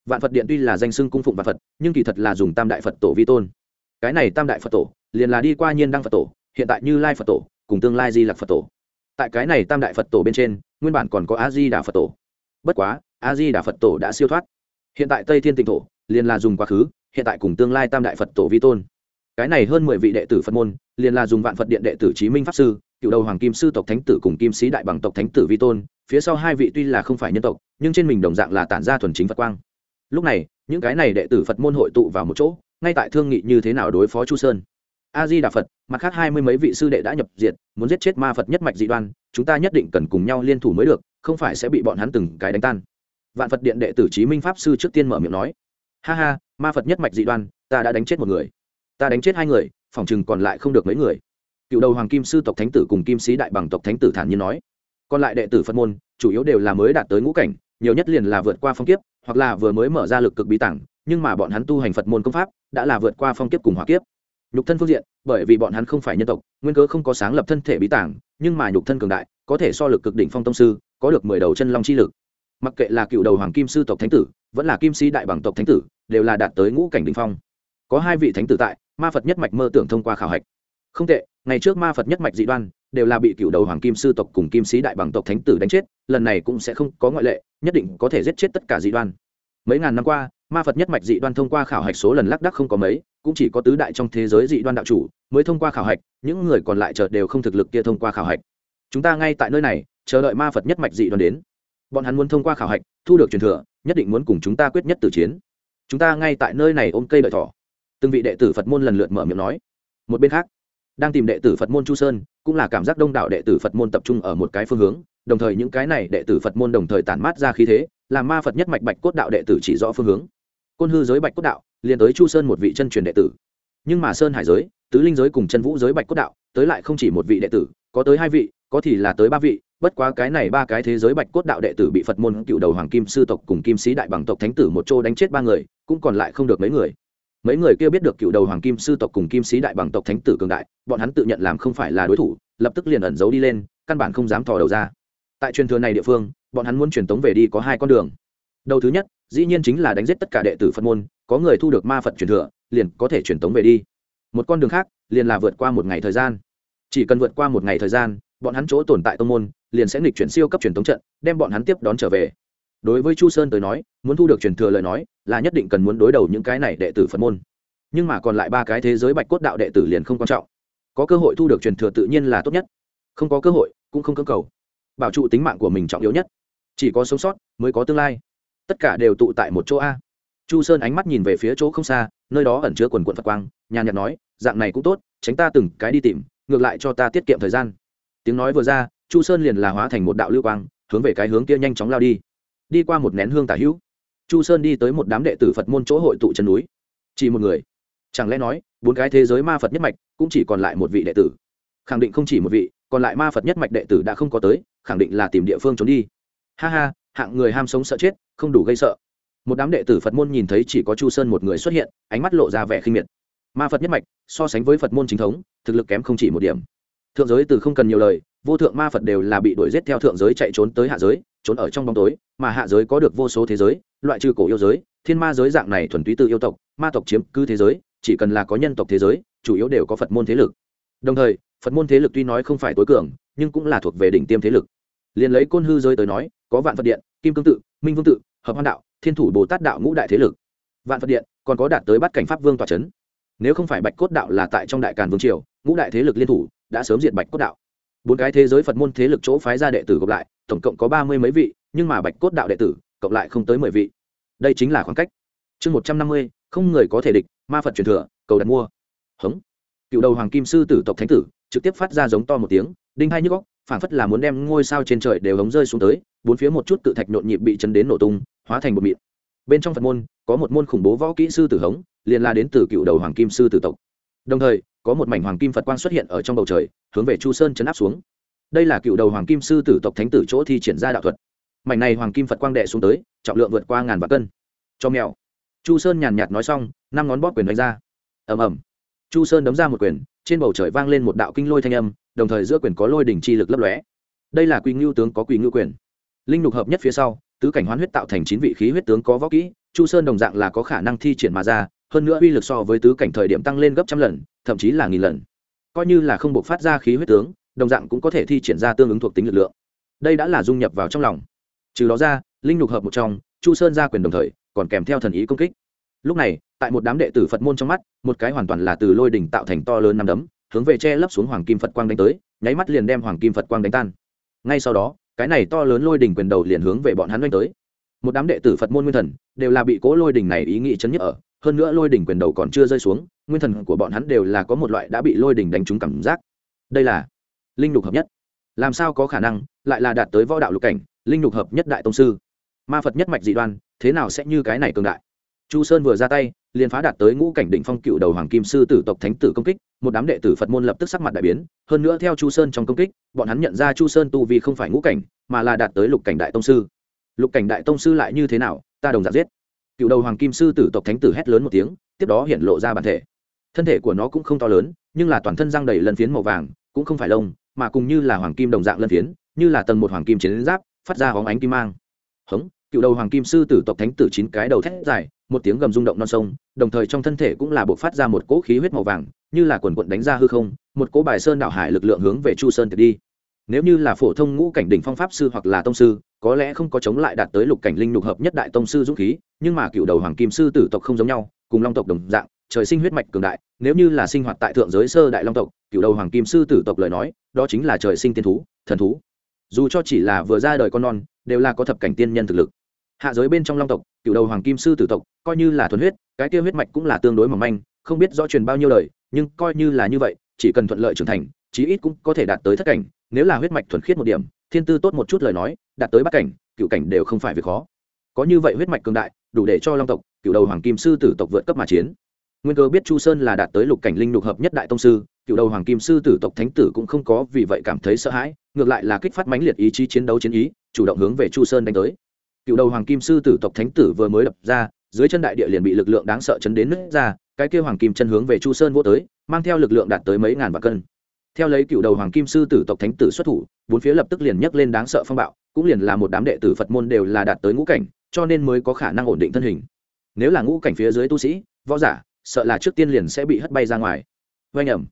Vạn phật điện tuy là danh xưng cung phụng vạn phật, nhưng kỳ thật là dùng tam đại phật tổ vi tôn. Cái này tam đại phật tổ, liền là đi qua nhiên đăng phật tổ, hiện tại như lai phật tổ, cùng tương lai di lặc phật tổ. Tại cái này tam đại phật tổ bên trên, nguyên bản còn có a di đà phật tổ. Bất quá, a di đà phật tổ đã siêu thoát. Hiện tại tây thiên tịnh thổ, liền là dùng quá khứ, hiện tại cùng tương lai tam đại phật tổ vi tôn. Cái này hơn mười vị đệ tử phật môn, liền là dùng vạn phật điện đệ tử chí minh pháp sư, cựu đầu hoàng kim sư tộc thánh tử cùng kim sĩ đại bằng tộc thánh tử vi tôn phía sau hai vị tuy là không phải nhân tộc, nhưng trên mình đồng dạng là tản ra thuần chính phật quang. Lúc này, những cái này đệ tử phật môn hội tụ vào một chỗ, ngay tại thương nghị như thế nào đối phó chu sơn. A di đà phật, mặt khác hai mươi mấy vị sư đệ đã nhập diện muốn giết chết ma phật nhất mạch dị đoan, chúng ta nhất định cần cùng nhau liên thủ mới được, không phải sẽ bị bọn hắn từng cái đánh tan. Vạn phật điện đệ tử chí minh pháp sư trước tiên mở miệng nói, ha ha, ma phật nhất mạch dị đoan, ta đã đánh chết một người. Ta đánh chết hai người, phòng chừng còn lại không được mấy người. Cựu đầu hoàng kim sư tộc thánh tử cùng kim sĩ đại bằng tộc thánh tử thản nhiên nói còn lại đệ tử phật môn, chủ yếu đều là mới đạt tới ngũ cảnh, nhiều nhất liền là vượt qua phong kiếp, hoặc là vừa mới mở ra lực cực bí tảng, nhưng mà bọn hắn tu hành phật môn công pháp, đã là vượt qua phong kiếp cùng hỏa kiếp. Nhục thân phương diện, bởi vì bọn hắn không phải nhân tộc, nguyên cớ không có sáng lập thân thể bí tảng, nhưng mà nhục thân cường đại, có thể so lực cực đỉnh phong tông sư, có được mười đầu chân long chi lực. Mặc kệ là cựu đầu hoàng kim sư tộc thánh tử, vẫn là kim sĩ đại bằng tộc thánh tử, đều là đạt tới ngũ cảnh đỉnh phong. Có hai vị thánh tử tại, ma phật nhất mạch mơ tưởng thông qua khảo hạch. Không tệ, ngày trước ma phật nhất mạch dị đoan đều là bị cựu đầu hoàng kim sư tộc cùng kim sĩ đại bằng tộc thánh tử đánh chết, lần này cũng sẽ không có ngoại lệ, nhất định có thể giết chết tất cả dị đoan. Mấy ngàn năm qua, ma phật nhất mạch dị đoan thông qua khảo hạch số lần lác đắc không có mấy, cũng chỉ có tứ đại trong thế giới dị đoan đạo chủ mới thông qua khảo hạch, những người còn lại chợt đều không thực lực kia thông qua khảo hạch. Chúng ta ngay tại nơi này, chờ đợi ma phật nhất mạch dị đoan đến. Bọn hắn muốn thông qua khảo hạch, thu được truyền thừa, nhất định muốn cùng chúng ta quyết nhất tử chiến. Chúng ta ngay tại nơi này ôm cây đợi thỏ. Từng vị đệ tử phật môn lần lượt mở miệng nói. Một bên khác, đang tìm đệ tử phật môn chu sơn cũng là cảm giác đông đảo đệ tử phật môn tập trung ở một cái phương hướng, đồng thời những cái này đệ tử phật môn đồng thời tản mát ra khí thế làm ma phật nhất mạch bạch cốt đạo đệ tử chỉ rõ phương hướng. Côn hư giới bạch cốt đạo, liền tới chu sơn một vị chân truyền đệ tử. Nhưng mà sơn hải giới, tứ linh giới cùng chân vũ giới bạch cốt đạo, tới lại không chỉ một vị đệ tử, có tới hai vị, có thì là tới ba vị, bất quá cái này ba cái thế giới bạch cốt đạo đệ tử bị phật môn cựu đầu hoàng kim sư tộc cùng kim sĩ đại bằng tộc thánh tử một chỗ đánh chết ba người, cũng còn lại không được mấy người mấy người kia biết được cựu đầu hoàng kim sư tộc cùng kim sĩ đại bằng tộc thánh tử cường đại, bọn hắn tự nhận làm không phải là đối thủ, lập tức liền ẩn giấu đi lên, căn bản không dám thò đầu ra. Tại truyền thừa này địa phương, bọn hắn muốn truyền tống về đi có hai con đường. Đầu thứ nhất, dĩ nhiên chính là đánh giết tất cả đệ tử phật môn, có người thu được ma phật truyền thừa, liền có thể truyền tống về đi. Một con đường khác, liền là vượt qua một ngày thời gian. Chỉ cần vượt qua một ngày thời gian, bọn hắn chỗ tồn tại tông môn, liền sẽ nghịch chuyển siêu cấp truyền tống trận, đem bọn hắn tiếp đón trở về đối với chu sơn tới nói, muốn thu được truyền thừa lời nói, là nhất định cần muốn đối đầu những cái này đệ tử phật môn. Nhưng mà còn lại ba cái thế giới bạch cốt đạo đệ tử liền không quan trọng. Có cơ hội thu được truyền thừa tự nhiên là tốt nhất. Không có cơ hội, cũng không cơ cầu. Bảo trụ tính mạng của mình trọng yếu nhất. Chỉ có sống sót, mới có tương lai. Tất cả đều tụ tại một chỗ a. Chu sơn ánh mắt nhìn về phía chỗ không xa, nơi đó ẩn chứa quần quận phật quang, nhàn nhạt nói, dạng này cũng tốt, tránh ta từng cái đi tìm, ngược lại cho ta tiết kiệm thời gian. Tiếng nói vừa ra, chu sơn liền là hóa thành một đạo lưu quang, hướng về cái hướng kia nhanh chóng lao đi đi qua một nén hương tả hữu. Chu sơn đi tới một đám đệ tử phật môn chỗ hội tụ chân núi. Chỉ một người. Chẳng lẽ nói, bốn cái thế giới ma phật nhất mạch cũng chỉ còn lại một vị đệ tử? Khẳng định không chỉ một vị, còn lại ma phật nhất mạch đệ tử đã không có tới, khẳng định là tìm địa phương trốn đi. Ha ha, hạng người ham sống sợ chết, không đủ gây sợ. Một đám đệ tử phật môn nhìn thấy chỉ có chu sơn một người xuất hiện, ánh mắt lộ ra vẻ khinh miệt. Ma phật nhất mạch, so sánh với phật môn chính thống, thực lực kém không chỉ một điểm. Thượng giới từ không cần nhiều lời, vô thượng ma phật đều là bị đuổi giết theo thượng giới chạy trốn tới hạ giới trốn ở trong bóng tối, mà hạ giới có được vô số thế giới, loại trừ cổ yêu giới, thiên ma giới dạng này thuần túy từ yêu tộc, ma tộc chiếm cứ thế giới, chỉ cần là có nhân tộc thế giới, chủ yếu đều có phật môn thế lực. Đồng thời, phật môn thế lực tuy nói không phải tối cường, nhưng cũng là thuộc về đỉnh tiêm thế lực. Liền lấy côn hư giới tới nói, có vạn phật điện, kim cương tự, minh vương tự, hợp hoan đạo, thiên thủ bồ tát đạo ngũ đại thế lực. Vạn phật điện còn có đạt tới bắt cảnh pháp vương tòa c h ấ n nếu không phải bạch cốt đạo là tại trong đại càn vương triều, ngũ đại thế lực liên thủ, đã sớm diệt bạch cốt đạo. Bốn cái thế giới phật môn thế lực chỗ phái ra đệ tử gộp lại tổng cộng có ba mươi mấy vị, nhưng mà bạch cốt đạo đệ tử, cộng lại không tới mười vị. Đây chính là khoảng cách. Chương một trăm năm mươi, không người có thể địch, ma phật truyền thừa, cầu đặt mua. Hống. Cựu đầu hoàng kim sư tử tộc thánh tử, trực tiếp phát ra giống to một tiếng, đinh hai nhức góc phảng phất là muốn đem ngôi sao trên trời đều hống rơi xuống tới, bốn phía một chút tự thạch nhộn nhịp bị chấn đến nổ tung, hóa thành một mịn. Bên trong phật môn, có một môn khủng bố võ kỹ sư tử hống, liền la đến từ cựu đầu hoàng kim sư tử tộc. Đồng thời, có một mảnh hoàng kim phật quang xuất hiện ở trong bầu trời, hướng về chu sơn chấn áp xuống đây là cựu đầu hoàng kim sư tử tộc thánh tử chỗ thi triển ra đạo thuật. Mảnh này hoàng kim phật quang đệ xuống tới, trọng lượng vượt qua ngàn vạn cân. Cho mèo. Chu sơn nhàn nhạt nói xong, năm ngón bóp quyền đánh ra. Ầm ầm. Chu sơn đấm ra một quyền, trên bầu trời vang lên một đạo kinh lôi thanh âm, đồng thời giữa quyền có lôi đỉnh chi lực lấp lóe. Đây là quỳ ngưu tướng có quỳ ngưu quyền. Linh lục hợp nhất phía sau, tứ cảnh hoán huyết tạo thành chín vị khí huyết tướng có võ kỹ, chu sơn đồng dạng là có khả năng thi triển mà ra, hơn nữa uy lực so với tứ cảnh thời điểm tăng lên gấp trăm lần, thậm chí là nghìn lần. Coi như là không buộc phát ra khí huyết tướng đồng dạng cũng có thể thi triển ra tương ứng thuộc tính lực lượng. Đây đã là dung nhập vào trong lòng. Trừ đó ra, linh lục hợp một trong, chu sơn ra quyền đồng thời, còn kèm theo thần ý công kích. Lúc này, tại một đám đệ tử phật môn trong mắt, một cái hoàn toàn là từ lôi đỉnh tạo thành to lớn năm đấm, hướng về che lấp xuống hoàng kim phật quang đánh tới, nháy mắt liền đem hoàng kim phật quang đánh tan. Ngay sau đó, cái này to lớn lôi đỉnh quyền đầu liền hướng về bọn hắn đánh tới. Một đám đệ tử phật môn nguyên thần đều là bị cố lôi đỉnh này ý nghĩ chấn nhất ở, hơn nữa lôi đỉnh quyền đầu còn chưa rơi xuống, nguyên thần của bọn hắn đều là có một loại đã bị lôi đỉnh đánh trúng cảm giác. Đây là linh lục hợp nhất. Làm sao có khả năng lại là đạt tới võ đạo lục cảnh, linh lục hợp nhất đại tông sư? Ma phật nhất mạch dị đoan, thế nào sẽ như cái này cường đại? Chu sơn vừa ra tay, liền phá đạt tới ngũ cảnh định phong cựu đầu hoàng kim sư tử tộc thánh tử công kích, một đám đệ tử phật môn lập tức sắc mặt đại biến. Hơn nữa theo chu sơn trong công kích, bọn hắn nhận ra chu sơn tu vì không phải ngũ cảnh, mà là đạt tới lục cảnh đại tông sư. Lục cảnh đại tông sư lại như thế nào? Ta đồng giả giết. Cựu đầu hoàng kim sư tử tộc thánh tử hét lớn một tiếng, tiếp đó hiện lộ ra bản thể. Thân thể của nó cũng không to lớn, nhưng là toàn thân răng đầy lân phiến màu vàng, cũng không phải lông mà cùng như là hoàng kim đồng dạng lân phiến, như là tầng một hoàng kim chiến giáp, phát ra hóng ánh kim mang. Hống, cựu đầu hoàng kim sư tử tộc thánh tử chín cái đầu thét dài, một tiếng gầm rung động non sông, đồng thời trong thân thể cũng là buộc phát ra một cỗ khí huyết màu vàng, như là quần quận đánh ra hư không, một cỗ bài sơn đảo hải lực lượng hướng về chu sơn tiệt đi. Nếu như là phổ thông ngũ cảnh đỉnh phong pháp sư hoặc là tông sư, có lẽ không có chống lại đạt tới lục cảnh linh lục hợp nhất đại tông sư dũng khí, nhưng mà cựu đầu hoàng kim sư tử tộc không giống nhau, cùng long tộc đồng dạng, trời sinh huyết mạch cường đại, nếu như là sinh hoạt tại thượng giới sơ đại long tộc cựu đầu hoàng kim sư tử tộc lời nói, đó chính là trời sinh tiên thú, thần thú. Dù cho chỉ là vừa ra đời con non, đều là có thập cảnh tiên nhân thực lực. Hạ giới bên trong long tộc, cựu đầu hoàng kim sư tử tộc, coi như là thuần huyết, cái tiêu huyết mạch cũng là tương đối mỏng manh, không biết rõ truyền bao nhiêu đời, nhưng coi như là như vậy, chỉ cần thuận lợi trưởng thành, chí ít cũng có thể đạt tới thất cảnh, nếu là huyết mạch thuần khiết một điểm, thiên tư tốt một chút lời nói, đạt tới bát cảnh, cựu cảnh đều không phải việc khó. Có như vậy huyết mạch cường đại, đủ để cho long tộc, cựu đầu hoàng kim sư tử tộc vượt cấp mà chiến nguyên cơ biết chu sơn là đạt tới lục cảnh linh lục hợp nhất đại tông sư, cựu đầu hoàng kim sư tử tộc thánh tử cũng không có vì vậy cảm thấy sợ hãi, ngược lại là kích phát mãnh liệt ý chí chiến đấu chiến ý, chủ động hướng về chu sơn đánh tới. Cựu đầu hoàng kim sư tử tộc thánh tử vừa mới đập ra, dưới chân đại địa liền bị lực lượng đáng sợ chấn đến nứt ra, cái kêu hoàng kim chân hướng về chu sơn vô tới, mang theo lực lượng đạt tới mấy ngàn vạn cân. Theo lấy cựu đầu hoàng kim sư tử tộc thánh tử xuất thủ, bốn phía lập tức liền nhấc lên đáng sợ phong bạo, cũng liền là một đám đệ tử phật môn đều là đạt tới ngũ cảnh, cho nên mới có khả năng ổn định thân hình. Nếu là ngũ cảnh phía dưới tu sĩ, võ giả sợ là trước tiên liền sẽ bị hất bay ra ngoài. Oanh ẩm.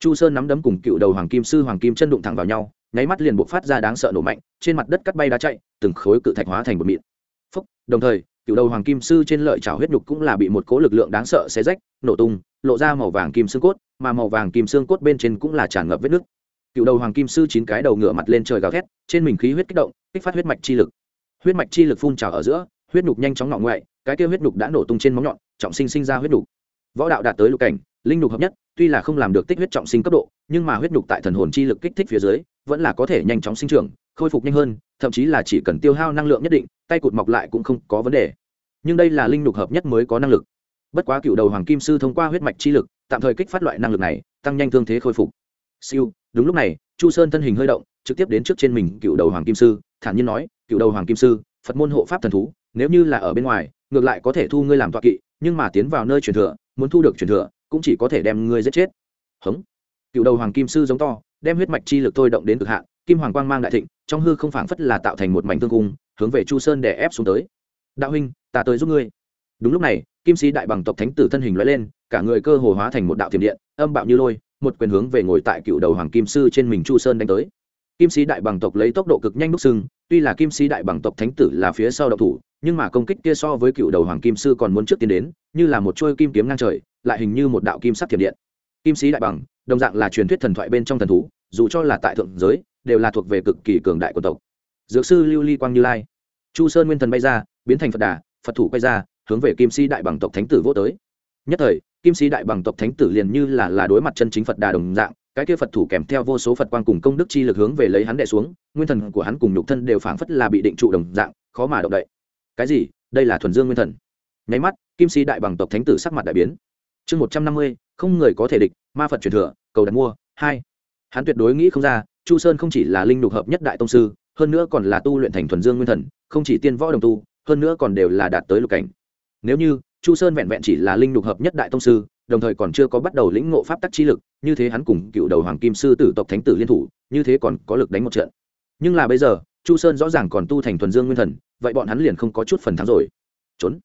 Chu sơn nắm đấm cùng cựu đầu hoàng kim sư, hoàng kim chân đụng thẳng vào nhau, nháy mắt liền buộc phát ra đáng sợ nổ mạnh, trên mặt đất cắt bay đá chạy, từng khối cự thạch hóa thành một mịn. Phúc, đồng thời, cựu đầu hoàng kim sư trên lợi chảo huyết nhục cũng là bị một cố lực lượng đáng sợ xé rách, nổ tung, lộ ra màu vàng kim xương cốt, mà màu vàng kim xương cốt bên trên cũng là tràn ngập vết nước cựu đầu hoàng kim sư chín cái đầu ngựa mặt lên trời gào thét, trên mình khí huyết kích động, kích phát huyết mạch chi lực. Huyết mạch chi lực phun trào ở giữa, huyết nhục nhanh chóng ngọ ngoại, cái kia huyết nhục đã nổ tung trên móng nhọn, trọng sinh sinh ra huyết nhục võ đạo đạt tới lục cảnh, linh nhục hợp nhất, tuy là không làm được tích huyết trọng sinh cấp độ, nhưng mà huyết nhục tại thần hồn chi lực kích thích phía dưới, vẫn là có thể nhanh chóng sinh trưởng, khôi phục nhanh hơn, thậm chí là chỉ cần tiêu hao năng lượng nhất định, tay cụt mọc lại cũng không có vấn đề. Nhưng đây là linh nhục hợp nhất mới có năng lực. Bất quá cựu đầu hoàng kim sư thông qua huyết mạch chi lực, tạm thời kích phát loại năng lực này, tăng nhanh thương thế khôi phục. Siêu, đúng lúc này, chu sơn thân hình hơi động, trực tiếp đến trước trên mình cựu đầu hoàng kim sư, thản nhiên nói, cựu đầu hoàng kim sư, phật môn hộ pháp thần thú, nếu như là ở bên ngoài, ngược lại có thể thu ngươi làm tọa kỵ, nhưng mà tiến vào nơi truyền thừa muốn thu được truyền thừa, cũng chỉ có thể đem ngươi giết chết. Hống. Cựu đầu hoàng kim sư giống to, đem huyết mạch chi lực thôi động đến cực hạn, kim hoàng quang mang đại thịnh, trong hư không phảng phất là tạo thành một mảnh tương cung, hướng về chu sơn để ép xuống tới. Đạo huynh, ta tới giúp ngươi. Đúng lúc này, kim sĩ đại bằng tộc thánh tử thân hình loại lên, cả người cơ hồ hóa thành một đạo thiểm điện, âm bạo như lôi, một quyền hướng về ngồi tại cựu đầu hoàng kim sư trên mình chu sơn đánh tới. Kim sĩ đại bằng tộc lấy tốc độ cực nhanh đúc sưng tuy là kim sĩ đại bằng tộc thánh tử là phía sau độc thủ, nhưng mà công kích kia so với cựu đầu hoàng kim sư còn muốn trước tiến đến, như là một trôi kim kiếm ngang trời, lại hình như một đạo kim sắc thiểm điện. Kim sĩ đại bằng, đồng dạng là truyền thuyết thần thoại bên trong thần thú, dù cho là tại thượng giới, đều là thuộc về cực kỳ cường đại của tộc. Dược sư lưu ly quang như lai, chu sơn nguyên thần bay ra, biến thành phật đà, phật thủ quay ra, hướng về kim sĩ đại bằng tộc thánh tử vô tới. Nhất thời, kim sĩ đại bằng tộc thánh tử liền như là là đối mặt chân chính phật đà đồng dạng cái kia phật thủ kèm theo vô số phật quang cùng công đức chi lực hướng về lấy hắn đệ xuống, nguyên thần của hắn cùng nhục thân đều phảng phất là bị định trụ đồng dạng, khó mà động đậy. Cái gì? Đây là thuần dương nguyên thần. Nháy mắt, kim sĩ đại bằng tộc thánh tử sắc mặt đại biến. Chương một trăm năm mươi, không người có thể địch, ma phật truyền thừa, cầu đặt mua, hai. Hắn tuyệt đối nghĩ không ra, chu sơn không chỉ là linh đục hợp nhất đại tông sư, hơn nữa còn là tu luyện thành thuần dương nguyên thần, không chỉ tiên võ đồng tu, hơn nữa còn đều là đạt tới lục cảnh. Nếu như, chu sơn vẹn vẹn chỉ là linh đục hợp nhất đại tông sư đồng thời còn chưa có bắt đầu lĩnh ngộ pháp tắc chi lực, như thế hắn cùng cựu đầu hoàng kim sư tử tộc thánh tử liên thủ, như thế còn có lực đánh một trận. Nhưng là bây giờ, chu sơn rõ ràng còn tu thành thuần dương nguyên thần, vậy bọn hắn liền không có chút phần thắng rồi. Trốn.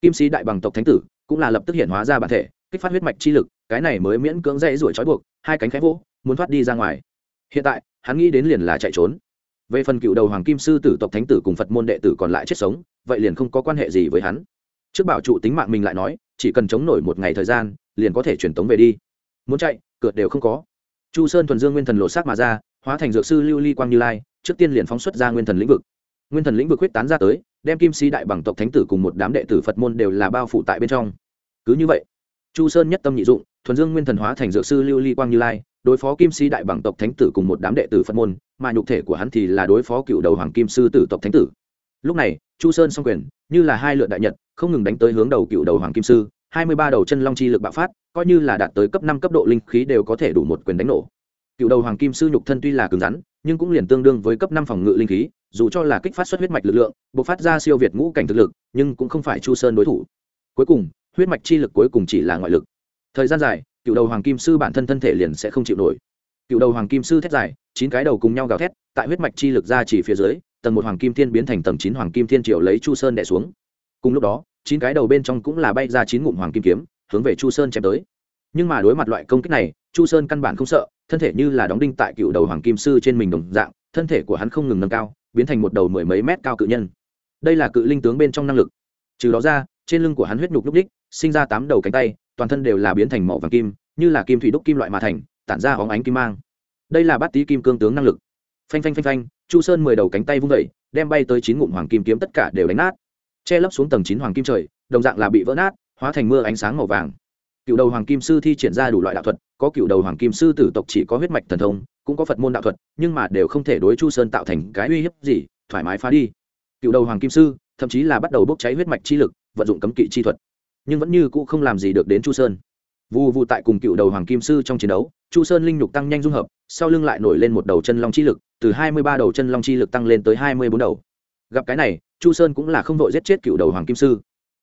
Kim sĩ đại bằng tộc thánh tử cũng là lập tức hiện hóa ra bản thể, kích phát huyết mạch chi lực, cái này mới miễn cưỡng dây ruổi trói buộc, hai cánh khẽ vỗ, muốn thoát đi ra ngoài. Hiện tại, hắn nghĩ đến liền là chạy trốn. Về phần cựu đầu hoàng kim sư tử tộc thánh tử cùng phật môn đệ tử còn lại chết sống, vậy liền không có quan hệ gì với hắn. Trước bảo trụ tính mạng mình lại nói, chỉ cần chống nổi một ngày thời gian liền có thể truyền tống về đi. Muốn chạy cượt đều không có. Chu sơn thuần dương nguyên thần lộ sát mà ra, hóa thành dược sư lưu ly quang như lai, trước tiên liền phóng xuất ra nguyên thần lĩnh vực. Nguyên thần lĩnh vực quyết tán ra tới, đem kim si đại bằng tộc thánh tử cùng một đám đệ tử phật môn đều là bao phủ tại bên trong. Cứ như vậy, chu sơn nhất tâm nhị dụng, thuần dương nguyên thần hóa thành dược sư lưu ly quang như lai, đối phó kim si đại bằng tộc thánh tử cùng một đám đệ tử phật môn, mà nhục thể của hắn thì là đối phó cựu đầu hoàng kim sư tử tộc thánh tử. Lúc này, chu sơn song quyền, như là hai lượn đại nhật, không ngừng đánh tới hướng đầu cựu đầu hoàng kim sư hai mươi ba đầu chân long chi lực bạo phát, coi như là đạt tới cấp năm cấp độ linh khí đều có thể đủ một quyền đánh nổ. Cựu đầu hoàng kim sư nhục thân tuy là cứng rắn, nhưng cũng liền tương đương với cấp năm phòng ngự linh khí, dù cho là kích phát xuất huyết mạch lực lượng, bộc phát ra siêu việt ngũ cảnh thực lực, nhưng cũng không phải chu sơn đối thủ. Cuối cùng, huyết mạch chi lực cuối cùng chỉ là ngoại lực. Thời gian dài, cựu đầu hoàng kim sư bản thân thân thể liền sẽ không chịu nổi. Cựu đầu hoàng kim sư thét dài, chín cái đầu cùng nhau gào thét, tại huyết mạch chi lực ra chỉ phía dưới, tầng một hoàng kim thiên biến thành tầng chín hoàng kim thiên triệu lấy chu sơn đẻ xuống. Cùng lúc đó chín cái đầu bên trong cũng là bay ra chín ngụm hoàng kim kiếm, hướng về chu sơn chém tới. Nhưng mà đối mặt loại công kích này, chu sơn căn bản không sợ, thân thể như là đóng đinh tại cựu đầu hoàng kim sư trên mình đồng dạng, thân thể của hắn không ngừng nâng cao, biến thành một đầu mười mấy mét cao cự nhân. Đây là cự linh tướng bên trong năng lực. Trừ đó ra, trên lưng của hắn huyết nhục lúc đích sinh ra tám đầu cánh tay, toàn thân đều là biến thành màu vàng kim, như là kim thủy đúc kim loại mà thành, tản ra hóng ánh kim mang. Đây là bát tý kim cương tướng năng lực. Phanh phanh phanh phanh, chu sơn mười đầu cánh tay vung vẩy đem bay tới chín ngụm hoàng kim kiếm tất cả đều đánh nát che lấp xuống tầng chín hoàng kim trời, đồng dạng là bị vỡ nát, hóa thành mưa ánh sáng màu vàng. Cựu đầu hoàng kim sư thi triển ra đủ loại đạo thuật, có cựu đầu hoàng kim sư tử tộc chỉ có huyết mạch thần thông, cũng có phật môn đạo thuật, nhưng mà đều không thể đối chu sơn tạo thành cái uy hiếp gì, thoải mái phá đi. Cựu đầu hoàng kim sư, thậm chí là bắt đầu bốc cháy huyết mạch chi lực, vận dụng cấm kỵ chi thuật, nhưng vẫn như cũ không làm gì được đến chu sơn. Vù vù tại cùng cựu đầu hoàng kim sư trong chiến đấu, chu sơn linh nhục tăng nhanh dung hợp, sau lưng lại nổi lên một đầu chân long chi lực, từ hai mươi ba đầu chân long chi lực tăng lên tới hai mươi bốn đầu. Gặp cái này chu sơn cũng là không vội giết chết cựu đầu hoàng kim sư.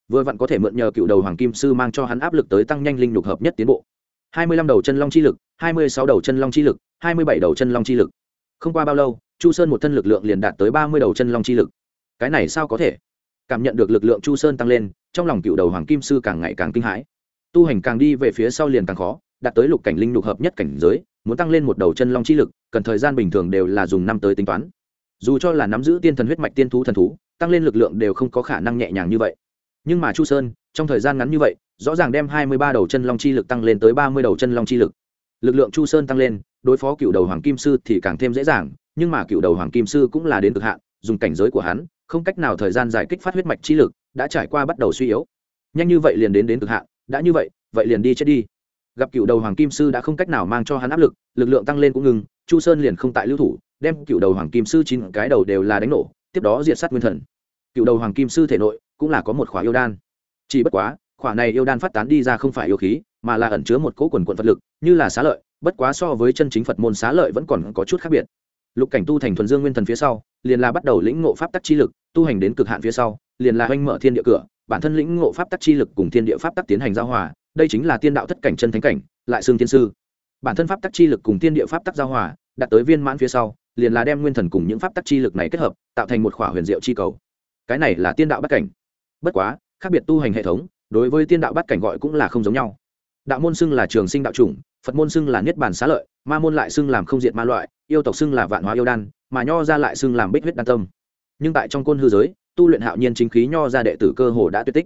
Vừa vặn có thể mượn nhờ cựu đầu hoàng kim sư mang cho hắn áp lực tới tăng nhanh linh lục hợp nhất tiến bộ. Hai mươi lăm đầu chân long chi lực, hai mươi sáu đầu chân long chi lực, hai mươi bảy đầu chân long chi lực. Không qua bao lâu, chu sơn một thân lực lượng liền đạt tới ba mươi đầu chân long chi lực. Cái này sao có thể? Cảm nhận được lực lượng chu sơn tăng lên, trong lòng cựu đầu hoàng kim sư càng ngày càng kinh hãi. Tu hành càng đi về phía sau liền càng khó, đạt tới lục cảnh linh lục hợp nhất cảnh giới, muốn tăng lên một đầu chân long chi lực, cần thời gian bình thường đều là dùng năm tới tính toán. Dù cho là nắm giữ tiên thần huyết mạch tiên thú thần thú tăng lên lực lượng đều không có khả năng nhẹ nhàng như vậy. Nhưng mà chu sơn, trong thời gian ngắn như vậy, rõ ràng đem hai mươi ba đầu chân long chi lực tăng lên tới ba mươi đầu chân long chi lực. Lực lượng chu sơn tăng lên, đối phó cựu đầu hoàng kim sư thì càng thêm dễ dàng, nhưng mà cựu đầu hoàng kim sư cũng là đến cực hạn, dùng cảnh giới của hắn, không cách nào thời gian giải kích phát huyết mạch chi lực, đã trải qua bắt đầu suy yếu. Nhanh như vậy liền đến đến cực hạn, đã như vậy vậy liền đi chết đi. Gặp cựu đầu hoàng kim sư đã không cách nào mang cho hắn áp lực lực lượng tăng lên cũng ngừng, chu sơn liền không tại lưu thủ, đem cựu đầu hoàng kim sư chín cái đầu đều là đánh nổ tiếp đó diệt sát nguyên thần. Cựu đầu hoàng kim sư thể nội cũng là có một khỏa yêu đan. Chỉ bất quá, khỏa này yêu đan phát tán đi ra không phải yêu khí, mà là ẩn chứa một cỗ quần quận phật lực, như là xá lợi, bất quá so với chân chính phật môn xá lợi vẫn còn có chút khác biệt. Lục cảnh tu thành thuần dương nguyên thần phía sau, liền là bắt đầu lĩnh ngộ pháp tắc chi lực, tu hành đến cực hạn phía sau, liền là oanh mở thiên địa cửa, bản thân lĩnh ngộ pháp tắc chi lực cùng thiên địa pháp tắc tiến hành giao hòa, đây chính là tiên đạo thất cảnh chân thánh cảnh, lại xương thiên sư. Bản thân pháp tắc chi lực cùng tiên địa pháp tắc giao hòa, đạt tới viên mãn phía sau liền là đem nguyên thần cùng những pháp tắc chi lực này kết hợp, tạo thành một khỏa huyền diệu chi cầu. Cái này là tiên đạo bắt cảnh. Bất quá, khác biệt tu hành hệ thống, đối với tiên đạo bắt cảnh gọi cũng là không giống nhau. Đạo môn xưng là trường sinh đạo chủng, phật môn xưng là niết bàn xá lợi, ma môn lại xưng làm không diện ma loại, yêu tộc xưng là vạn hóa yêu đan, mà nho ra lại xưng làm bích huyết đan tâm. Nhưng tại trong côn hư giới, tu luyện hạo nhiên chính khí nho ra đệ tử cơ hồ đã tuyệt tích.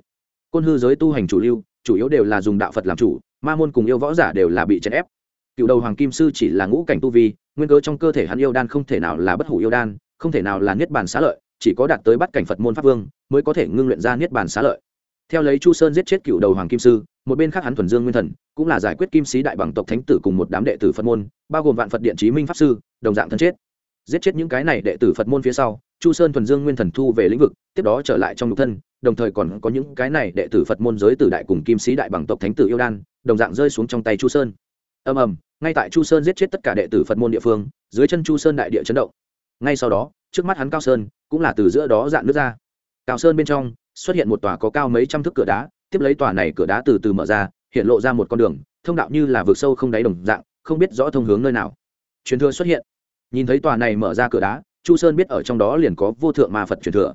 Côn hư giới tu hành chủ lưu, chủ yếu đều là dùng đạo phật làm chủ, ma môn cùng yêu võ giả đều là bị chèn ép cựu đầu hoàng kim sư chỉ là ngũ cảnh tu vi, nguyên cớ trong cơ thể hắn yêu đan không thể nào là bất hủ yêu đan, không thể nào là niết bàn xá lợi, chỉ có đạt tới bắt cảnh phật môn pháp vương mới có thể ngưng luyện ra niết bàn xá lợi. Theo lấy chu sơn giết chết cựu đầu hoàng kim sư, một bên khác hắn thuần dương nguyên thần, cũng là giải quyết kim sĩ đại bằng tộc thánh tử cùng một đám đệ tử phật môn, bao gồm vạn phật điện chí minh pháp sư, đồng dạng thân chết. Giết chết những cái này đệ tử phật môn phía sau, chu sơn thuần dương nguyên thần thu về lĩnh vực, tiếp đó trở lại trong nhục thân, đồng thời còn có những cái này đệ tử phật môn giới tử đại cùng kim sĩ đại bằng tộc thánh tử yêu đan, đồng dạng rơi xuống trong tay chu sơn. Ầm ầm ngay tại chu sơn giết chết tất cả đệ tử phật môn địa phương, dưới chân chu sơn đại địa chấn động. Ngay sau đó, trước mắt hắn cao sơn cũng là từ giữa đó dạn nước ra. Cao sơn bên trong xuất hiện một tòa có cao mấy trăm thước cửa đá, tiếp lấy tòa này cửa đá từ từ mở ra, hiện lộ ra một con đường, thông đạo như là vực sâu không đáy đồng dạng, không biết rõ thông hướng nơi nào. Truyền thừa xuất hiện. Nhìn thấy tòa này mở ra cửa đá, chu sơn biết ở trong đó liền có vô thượng ma phật truyền thừa.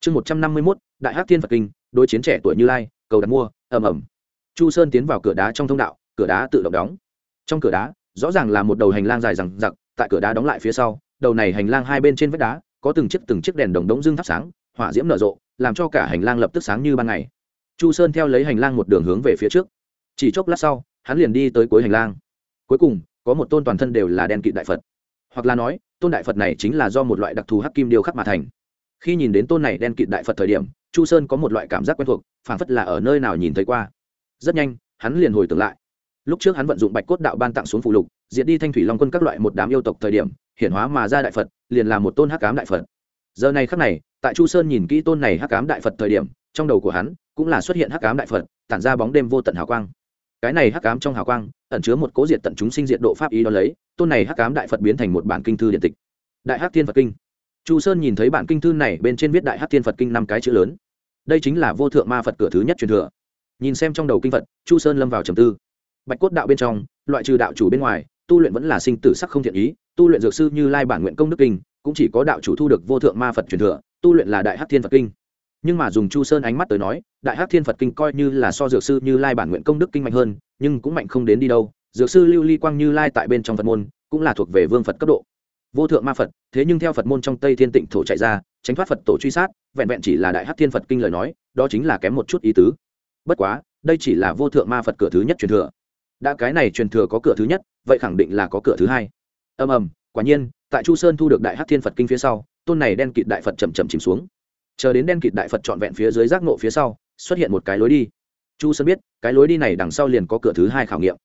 Chương một trăm năm mươi mốt, đại hát thiên phật kinh, đối chiến trẻ tuổi như lai, cầu đặt mua, ầm ầm. Chu sơn tiến vào cửa đá trong thông đạo, cửa đá tự động đóng trong cửa đá, rõ ràng là một đầu hành lang dài rằng giặc tại cửa đá đóng lại phía sau, đầu này hành lang hai bên trên vách đá, có từng chiếc từng chiếc đèn đồng đống dưng thắp sáng, hỏa diễm nở rộ, làm cho cả hành lang lập tức sáng như ban ngày. Chu sơn theo lấy hành lang một đường hướng về phía trước. Chỉ chốc lát sau, hắn liền đi tới cuối hành lang. Cuối cùng, có một tôn toàn thân đều là đen kịt đại phật. Hoặc là nói, tôn đại phật này chính là do một loại đặc thù hắc kim điêu khắc mà thành. Khi nhìn đến tôn này đen kịt đại phật thời điểm, chu sơn có một loại cảm giác quen thuộc, phảng phất là ở nơi nào nhìn thấy qua. Rất nhanh, hắn liền hồi tưởng lại lúc trước hắn vận dụng bạch cốt đạo ban tặng xuống phụ lục, diệt đi thanh thủy long quân các loại một đám yêu tộc thời điểm, hiển hóa mà ra đại phật, liền là một tôn hắc cám đại phật. Giờ này khắc này, tại chu sơn nhìn kỹ tôn này hắc cám đại phật thời điểm, trong đầu của hắn cũng là xuất hiện hắc cám đại phật, tản ra bóng đêm vô tận hào quang. Cái này hắc cám trong hào quang, ẩn chứa một cố diệt tận chúng sinh diệt độ pháp ý đó lấy, tôn này hắc cám đại phật biến thành một bản kinh thư điện tịch. Đại hắc thiên phật kinh. Chu sơn nhìn thấy bản kinh thư này, bên trên viết đại hắc thiên phật kinh năm cái chữ lớn. Đây chính là vô thượng ma phật cửa thứ nhất truyền thừa. Nhìn xem trong đầu kinh phật, chu sơn lâm vào trầm tư bạch cốt đạo bên trong, loại trừ đạo chủ bên ngoài, tu luyện vẫn là sinh tử sắc không thiện ý, tu luyện dược sư như lai bản nguyện công đức kinh, cũng chỉ có đạo chủ thu được vô thượng ma phật truyền thừa, tu luyện là đại hắc thiên phật kinh. Nhưng mà dùng chu sơn ánh mắt tới nói, đại hắc thiên phật kinh coi như là so dược sư như lai bản nguyện công đức kinh mạnh hơn, nhưng cũng mạnh không đến đi đâu. Dược sư lưu ly quang như lai tại bên trong phật môn, cũng là thuộc về vương phật cấp độ. Vô thượng ma phật, thế nhưng theo phật môn trong tây thiên tịnh thổ chạy ra, tránh thoát phật tổ truy sát, vẹn vẹn chỉ là đại hắc thiên phật kinh lời nói, đó chính là kém một chút ý tứ. Bất quá, đây chỉ là vô thượng ma phật cửa thứ nhất truyền thừa đã cái này truyền thừa có cửa thứ nhất, vậy khẳng định là có cửa thứ hai. Ầm ầm, quả nhiên, tại chu sơn thu được đại hắc thiên phật kinh phía sau, tôn này đen kịt đại phật chậm chậm chìm xuống. Chờ đến đen kịt đại phật trọn vẹn phía dưới giác nộ phía sau, xuất hiện một cái lối đi. Chu sơn biết, cái lối đi này đằng sau liền có cửa thứ hai khảo nghiệm.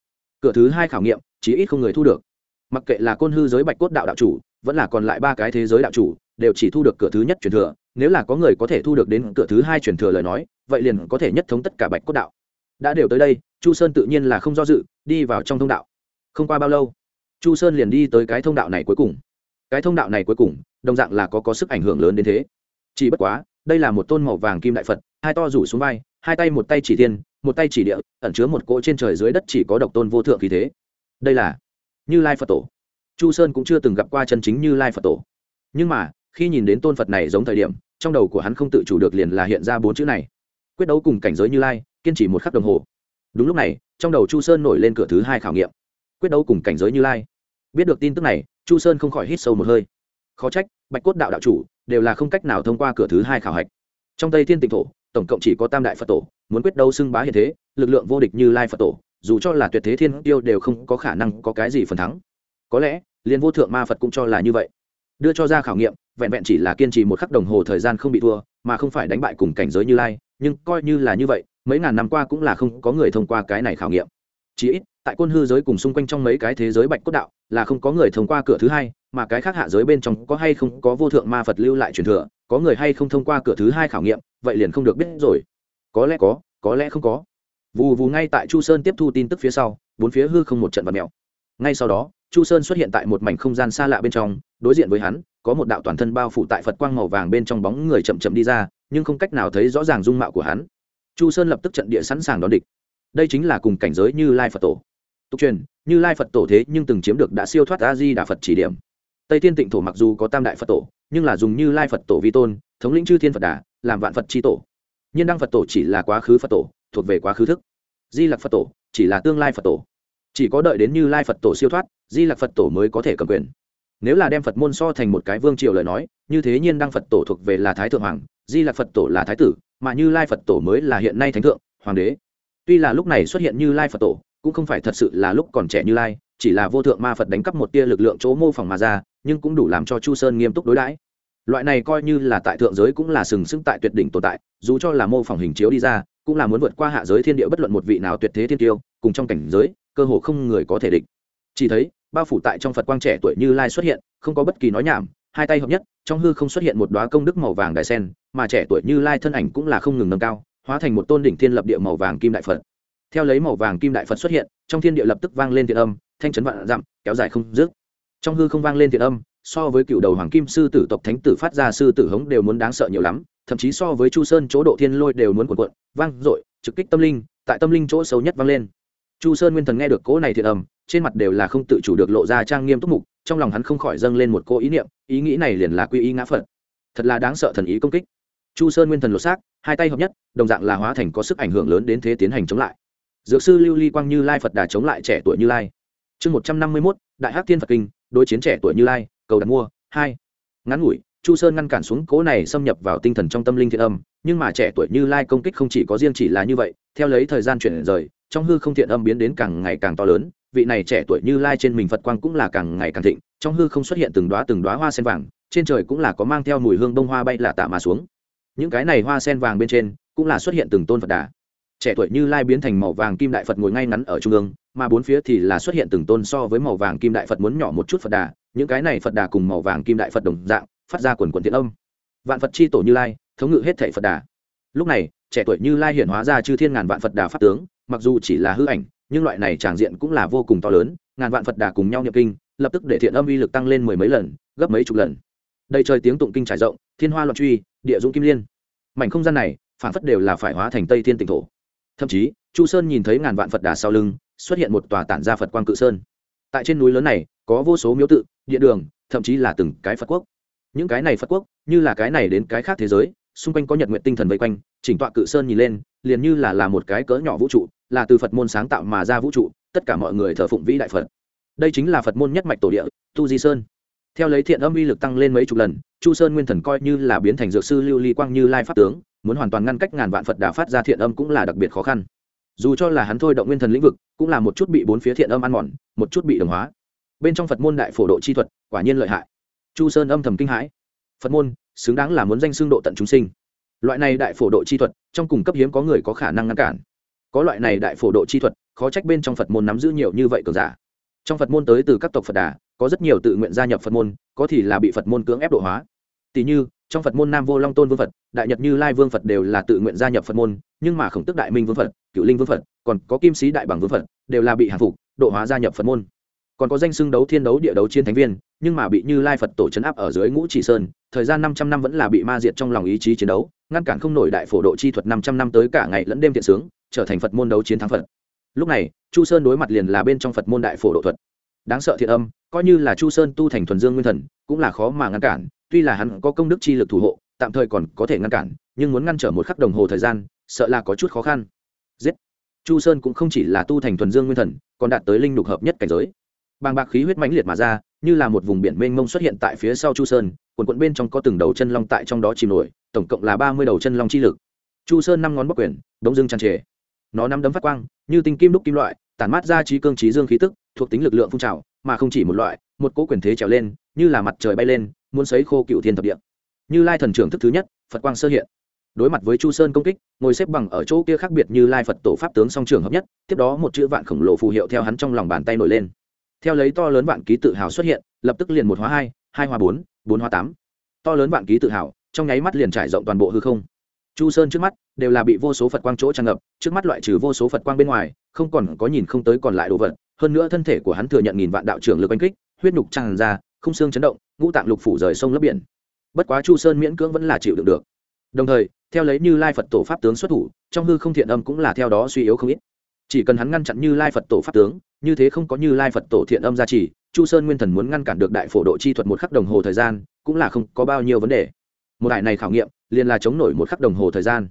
Cửa thứ hai khảo nghiệm, chí ít không người thu được. Mặc kệ là côn hư giới bạch cốt đạo đạo chủ, vẫn là còn lại ba cái thế giới đạo chủ, đều chỉ thu được cửa thứ nhất truyền thừa. Nếu là có người có thể thu được đến cửa thứ hai truyền thừa lời nói, vậy liền có thể nhất thống tất cả bạch cốt đạo đã đều tới đây, chu sơn tự nhiên là không do dự, đi vào trong thông đạo. Không qua bao lâu, chu sơn liền đi tới cái thông đạo này cuối cùng. Cái thông đạo này cuối cùng, đồng dạng là có có sức ảnh hưởng lớn đến thế. Chỉ bất quá, đây là một tôn màu vàng kim đại phật, hai to rủ xuống vai, hai tay một tay chỉ thiên, một tay chỉ địa, ẩn chứa một cỗ trên trời dưới đất chỉ có độc tôn vô thượng khí thế. Đây là như lai phật tổ. Chu sơn cũng chưa từng gặp qua chân chính như lai phật tổ. Nhưng mà, khi nhìn đến tôn phật này giống thời điểm, trong đầu của hắn không tự chủ được liền là hiện ra bốn chữ này. Quyết đấu cùng cảnh giới như lai kiên trì một khắc đồng hồ. Đúng lúc này, trong đầu chu sơn nổi lên cửa thứ hai khảo nghiệm. Quyết đấu cùng cảnh giới như lai. Biết được tin tức này, chu sơn không khỏi hít sâu một hơi. Khó trách, bạch cốt đạo đạo chủ đều là không cách nào thông qua cửa thứ hai khảo hạch. Trong tây thiên tịnh thổ, tổng cộng chỉ có tam đại phật tổ, muốn quyết đấu xưng bá hiện thế, lực lượng vô địch như lai phật tổ, dù cho là tuyệt thế thiên tiêu đều không có khả năng có cái gì phần thắng. Có lẽ, liền vô thượng ma phật cũng cho là như vậy. Đưa cho ra khảo nghiệm, vẹn vẹn chỉ là kiên trì một khắc đồng hồ thời gian không bị thua, mà không phải đánh bại cùng cảnh giới như lai, nhưng coi như là như vậy mấy ngàn năm qua cũng là không có người thông qua cái này khảo nghiệm. Chỉ ít, tại côn hư giới cùng xung quanh trong mấy cái thế giới bạch cốt đạo, là không có người thông qua cửa thứ hai, mà cái khác hạ giới bên trong có hay không có vô thượng ma phật lưu lại truyền thừa, có người hay không thông qua cửa thứ hai khảo nghiệm, vậy liền không được biết rồi. Có lẽ có có lẽ không có. Vù vù ngay tại chu sơn tiếp thu tin tức phía sau, bốn phía hư không một trận vật mèo. Ngay sau đó, chu sơn xuất hiện tại một mảnh không gian xa lạ bên trong, đối diện với hắn, có một đạo toàn thân bao phủ tại phật quang màu vàng bên trong bóng người chậm chậm đi ra, nhưng không cách nào thấy rõ ràng dung mạo của hắn chu sơn lập tức trận địa sẵn sàng đón địch. Đây chính là cùng cảnh giới như lai phật tổ. Tục truyền, như lai phật tổ thế nhưng từng chiếm được đã siêu thoát a di đà phật chỉ điểm. Tây thiên tịnh thổ mặc dù có tam đại phật tổ, nhưng là dùng như lai phật tổ vi tôn, thống lĩnh chư thiên phật đà, làm vạn phật c tổ. Nhiên đăng phật tổ chỉ là quá khứ phật tổ, thuộc về quá khứ thức. Di lặc phật tổ chỉ là tương lai phật tổ. Chỉ có đợi đến như lai phật tổ siêu thoát, di lặc phật tổ mới có thể cầm quyền. Nếu là đem phật môn so thành một cái vương triều lời nói, như thế nhiên đăng phật tổ thuộc về là thái thượng hoàng di lạc phật tổ là thái tử, mà như lai phật tổ mới là hiện nay thánh thượng, hoàng đế. Tuy là lúc này xuất hiện như lai phật tổ, cũng không phải thật sự là lúc còn trẻ như lai, chỉ là vô thượng ma phật đánh cắp một tia lực lượng chỗ mô phỏng mà ra, nhưng cũng đủ làm cho chu sơn nghiêm túc đối đãi. Loại này coi như là tại thượng giới cũng là sừng sững tại tuyệt đỉnh tồn tại, dù cho là mô phỏng hình chiếu đi ra, cũng là muốn vượt qua hạ giới thiên địa bất luận một vị nào tuyệt thế thiên tiêu, cùng trong cảnh giới, cơ hồ không người có thể địch. Chỉ thấy, bao phủ tại trong phật quang trẻ tuổi như lai xuất hiện, không có bất kỳ nói nhảm hai tay hợp nhất, trong hư không xuất hiện một đoá công đức màu vàng đại sen, mà trẻ tuổi như lai thân ảnh cũng là không ngừng nâng cao, hóa thành một tôn đỉnh thiên lập địa màu vàng kim đại phật. Theo lấy màu vàng kim đại phật xuất hiện, trong thiên địa lập tức vang lên thiện âm, thanh chấn vạn dặm, kéo dài không dứt. Trong hư không vang lên thiện âm, so với cựu đầu hoàng kim sư tử tộc thánh tử phát ra sư tử hống đều muốn đáng sợ nhiều lắm, thậm chí so với chu sơn chỗ độ thiên lôi đều muốn cuộn cuộn, vang dội, trực kích tâm linh, tại tâm linh chỗ sâu nhất vang lên. Chu sơn nguyên thần nghe được cỗ này thiện âm, trên mặt đều là không tự chủ được lộ ra trang nghiêm túc mục trong lòng hắn không khỏi dâng lên một cô ý niệm, ý nghĩ này liền là quy y ngã phật. Thật là đáng sợ thần ý công kích. Chu sơn nguyên thần lột xác, hai tay hợp nhất, đồng dạng là hóa thành có sức ảnh hưởng lớn đến thế tiến hành chống lại. Dược sư lưu ly quang như lai phật đà chống lại trẻ tuổi như lai. Chương một trăm năm mươi mốt, đại hắc thiên phật kinh, đối chiến trẻ tuổi như lai, cầu đặt mua, hai. Ngắn ngủi, chu sơn ngăn cản xuống cố này xâm nhập vào tinh thần trong tâm linh thiện âm, nhưng mà trẻ tuổi như lai công kích không chỉ có riêng chỉ là như vậy, theo lấy thời gian chuyển rời, trong hư không thiện âm biến đến càng ngày càng to lớn vị này trẻ tuổi như lai trên mình phật quang cũng là càng ngày càng thịnh, trong hư không xuất hiện từng đoá từng đoá hoa sen vàng, trên trời cũng là có mang theo mùi hương bông hoa bay lạ tạ mà xuống. Những cái này hoa sen vàng bên trên cũng là xuất hiện từng tôn phật đà. Trẻ tuổi như lai biến thành màu vàng kim đại phật ngồi ngay ngắn ở trung ương, mà bốn phía thì là xuất hiện từng tôn so với màu vàng kim đại phật muốn nhỏ một chút phật đà. Những cái này phật đà cùng màu vàng kim đại phật đồng dạng, phát ra quần quần tiện âm. Vạn phật chi tổ như lai, thống ngự hết thệ phật đà. Lúc này, trẻ tuổi như lai hiện hóa ra chư thiên ngàn vạn phật đà pháp tướng, mặc dù chỉ là hư ảnh nhưng loại này tràng diện cũng là vô cùng to lớn, ngàn vạn phật đà cùng nhau nhập kinh, lập tức để thiện âm uy lực tăng lên mười mấy lần, gấp mấy chục lần. Đầy trời tiếng tụng kinh trải rộng, thiên hoa loạn truy, địa dũng kim liên. Mảnh không gian này phản phất đều là phải hóa thành tây thiên tịnh thổ. Thậm chí, chu sơn nhìn thấy ngàn vạn phật đà sau lưng, xuất hiện một tòa tản ra phật quang cự sơn. Tại trên núi lớn này, có vô số miếu tự, địa đường, thậm chí là từng cái phật quốc. Những cái này phật quốc, như là cái này đến cái khác thế giới, xung quanh có nhật nguyện tinh thần vây quanh, chỉnh tọa cự sơn nhìn lên, liền như là là một cái cỡ nhỏ vũ trụ là từ phật môn sáng tạo mà ra vũ trụ, tất cả mọi người thờ phụng vĩ đại phật. Đây chính là phật môn nhất mạch tổ địa, tu di sơn. Theo lấy thiện âm uy lực tăng lên mấy chục lần, chu sơn nguyên thần coi như là biến thành dược sư lưu ly quang như lai pháp tướng, muốn hoàn toàn ngăn cách ngàn vạn phật đà phát ra thiện âm cũng là đặc biệt khó khăn. Dù cho là hắn thôi động nguyên thần lĩnh vực, cũng là một chút bị bốn phía thiện âm ăn mòn, một chút bị đồng hóa. Bên trong phật môn đại phổ độ chi thuật, quả nhiên lợi hại. Chu sơn âm thầm kinh hãi. Phật môn, xứng đáng là muốn danh xương độ tận chúng sinh. Loại này đại phổ độ chi thuật, trong cùng cấp hiếm có người có khả năng ngăn cản có loại này đại phổ độ chi thuật, khó trách bên trong phật môn nắm giữ nhiều như vậy cường giả. Trong phật môn tới từ các tộc phật đà, có rất nhiều tự nguyện gia nhập phật môn, có thì là bị phật môn cưỡng ép độ hóa. Tỷ như, trong phật môn nam vô long tôn vương phật, đại nhật như lai vương phật đều là tự nguyện gia nhập phật môn, nhưng mà khổng tức đại minh vương phật cựu linh vương phật, còn có kim sĩ đại bằng vương phật, đều là bị hạ phục, độ hóa gia nhập phật môn còn có danh xưng đấu thiên đấu địa đấu chiến thánh viên, nhưng mà bị như lai phật tổ chấn áp ở dưới ngũ chỉ sơn, thời gian năm trăm năm vẫn là bị ma diệt trong lòng ý chí chiến đấu, ngăn cản không nổi đại phổ độ chi thuật năm trăm năm tới cả ngày lẫn đêm thiện sướng, trở thành phật môn đấu chiến thắng phật. Lúc này, chu sơn đối mặt liền là bên trong phật môn đại phổ độ thuật. Đáng sợ thiện âm, coi như là chu sơn tu thành thuần dương nguyên thần, cũng là khó mà ngăn cản, tuy là hắn có công đức chi lực thủ hộ, tạm thời còn có thể ngăn cản, nhưng muốn ngăn trở một khắc đồng hồ thời gian, sợ là có chút khó khăn. Giết! Chu sơn cũng không chỉ là tu thành thuần dương nguyên thần, còn đạt tới linh lục hợp nhất cảnh giới bàng bạc khí huyết mãnh liệt mà ra, như là một vùng biển mênh mông xuất hiện tại phía sau chu sơn, quần quận bên trong có từng đầu chân long tại trong đó chìm nổi, tổng cộng là ba mươi đầu chân long chi lực. Chu sơn năm ngón bắc quyền đống dương tràn trề. Nó nắm đấm phát quang, như tinh kim đúc kim loại, tản mát ra trí cương trí dương khí tức, thuộc tính lực lượng phun trào, mà không chỉ một loại, một cỗ quyền thế trèo lên, như là mặt trời bay lên, muốn sấy khô cựu thiên thập địa. Như lai thần trưởng thức thứ nhất, phật quang sơ hiện. Đối mặt với chu sơn công kích, ngồi xếp bằng ở chỗ kia khác biệt như lai phật tổ pháp tướng song trường hợp nhất, tiếp đó một chữ vạn khổng lồ phù hiệu theo hắn trong lòng bàn tay nổi lên theo lấy to lớn vạn ký tự hào xuất hiện, lập tức liền một hóa hai hai hóa bốn bốn hóa tám. To lớn vạn ký tự hào, trong nháy mắt liền trải rộng toàn bộ hư không. Chu sơn trước mắt đều là bị vô số phật quang chỗ tràn ngập, trước mắt loại trừ vô số phật quang bên ngoài, không còn có nhìn không tới còn lại đồ vật. Hơn nữa thân thể của hắn thừa nhận nghìn vạn đạo trưởng lực oanh kích, huyết nhục tràn ra, không xương chấn động, ngũ tạng lục phủ rời sông lấp biển. Bất quá chu sơn miễn cưỡng vẫn là chịu đựng được. Đồng thời, theo lấy như lai phật tổ pháp tướng xuất thủ, trong hư không thiện âm cũng là theo đó suy yếu không ít. Chỉ cần hắn ngăn chặn như lai phật tổ pháp tướng như thế không có như lai phật tổ thiện âm gia trì, chu sơn nguyên thần muốn ngăn cản được đại phổ độ chi thuật một khắc đồng hồ thời gian, cũng là không có bao nhiêu vấn đề. Một đại này khảo nghiệm, liền là chống nổi một khắc đồng hồ thời gian.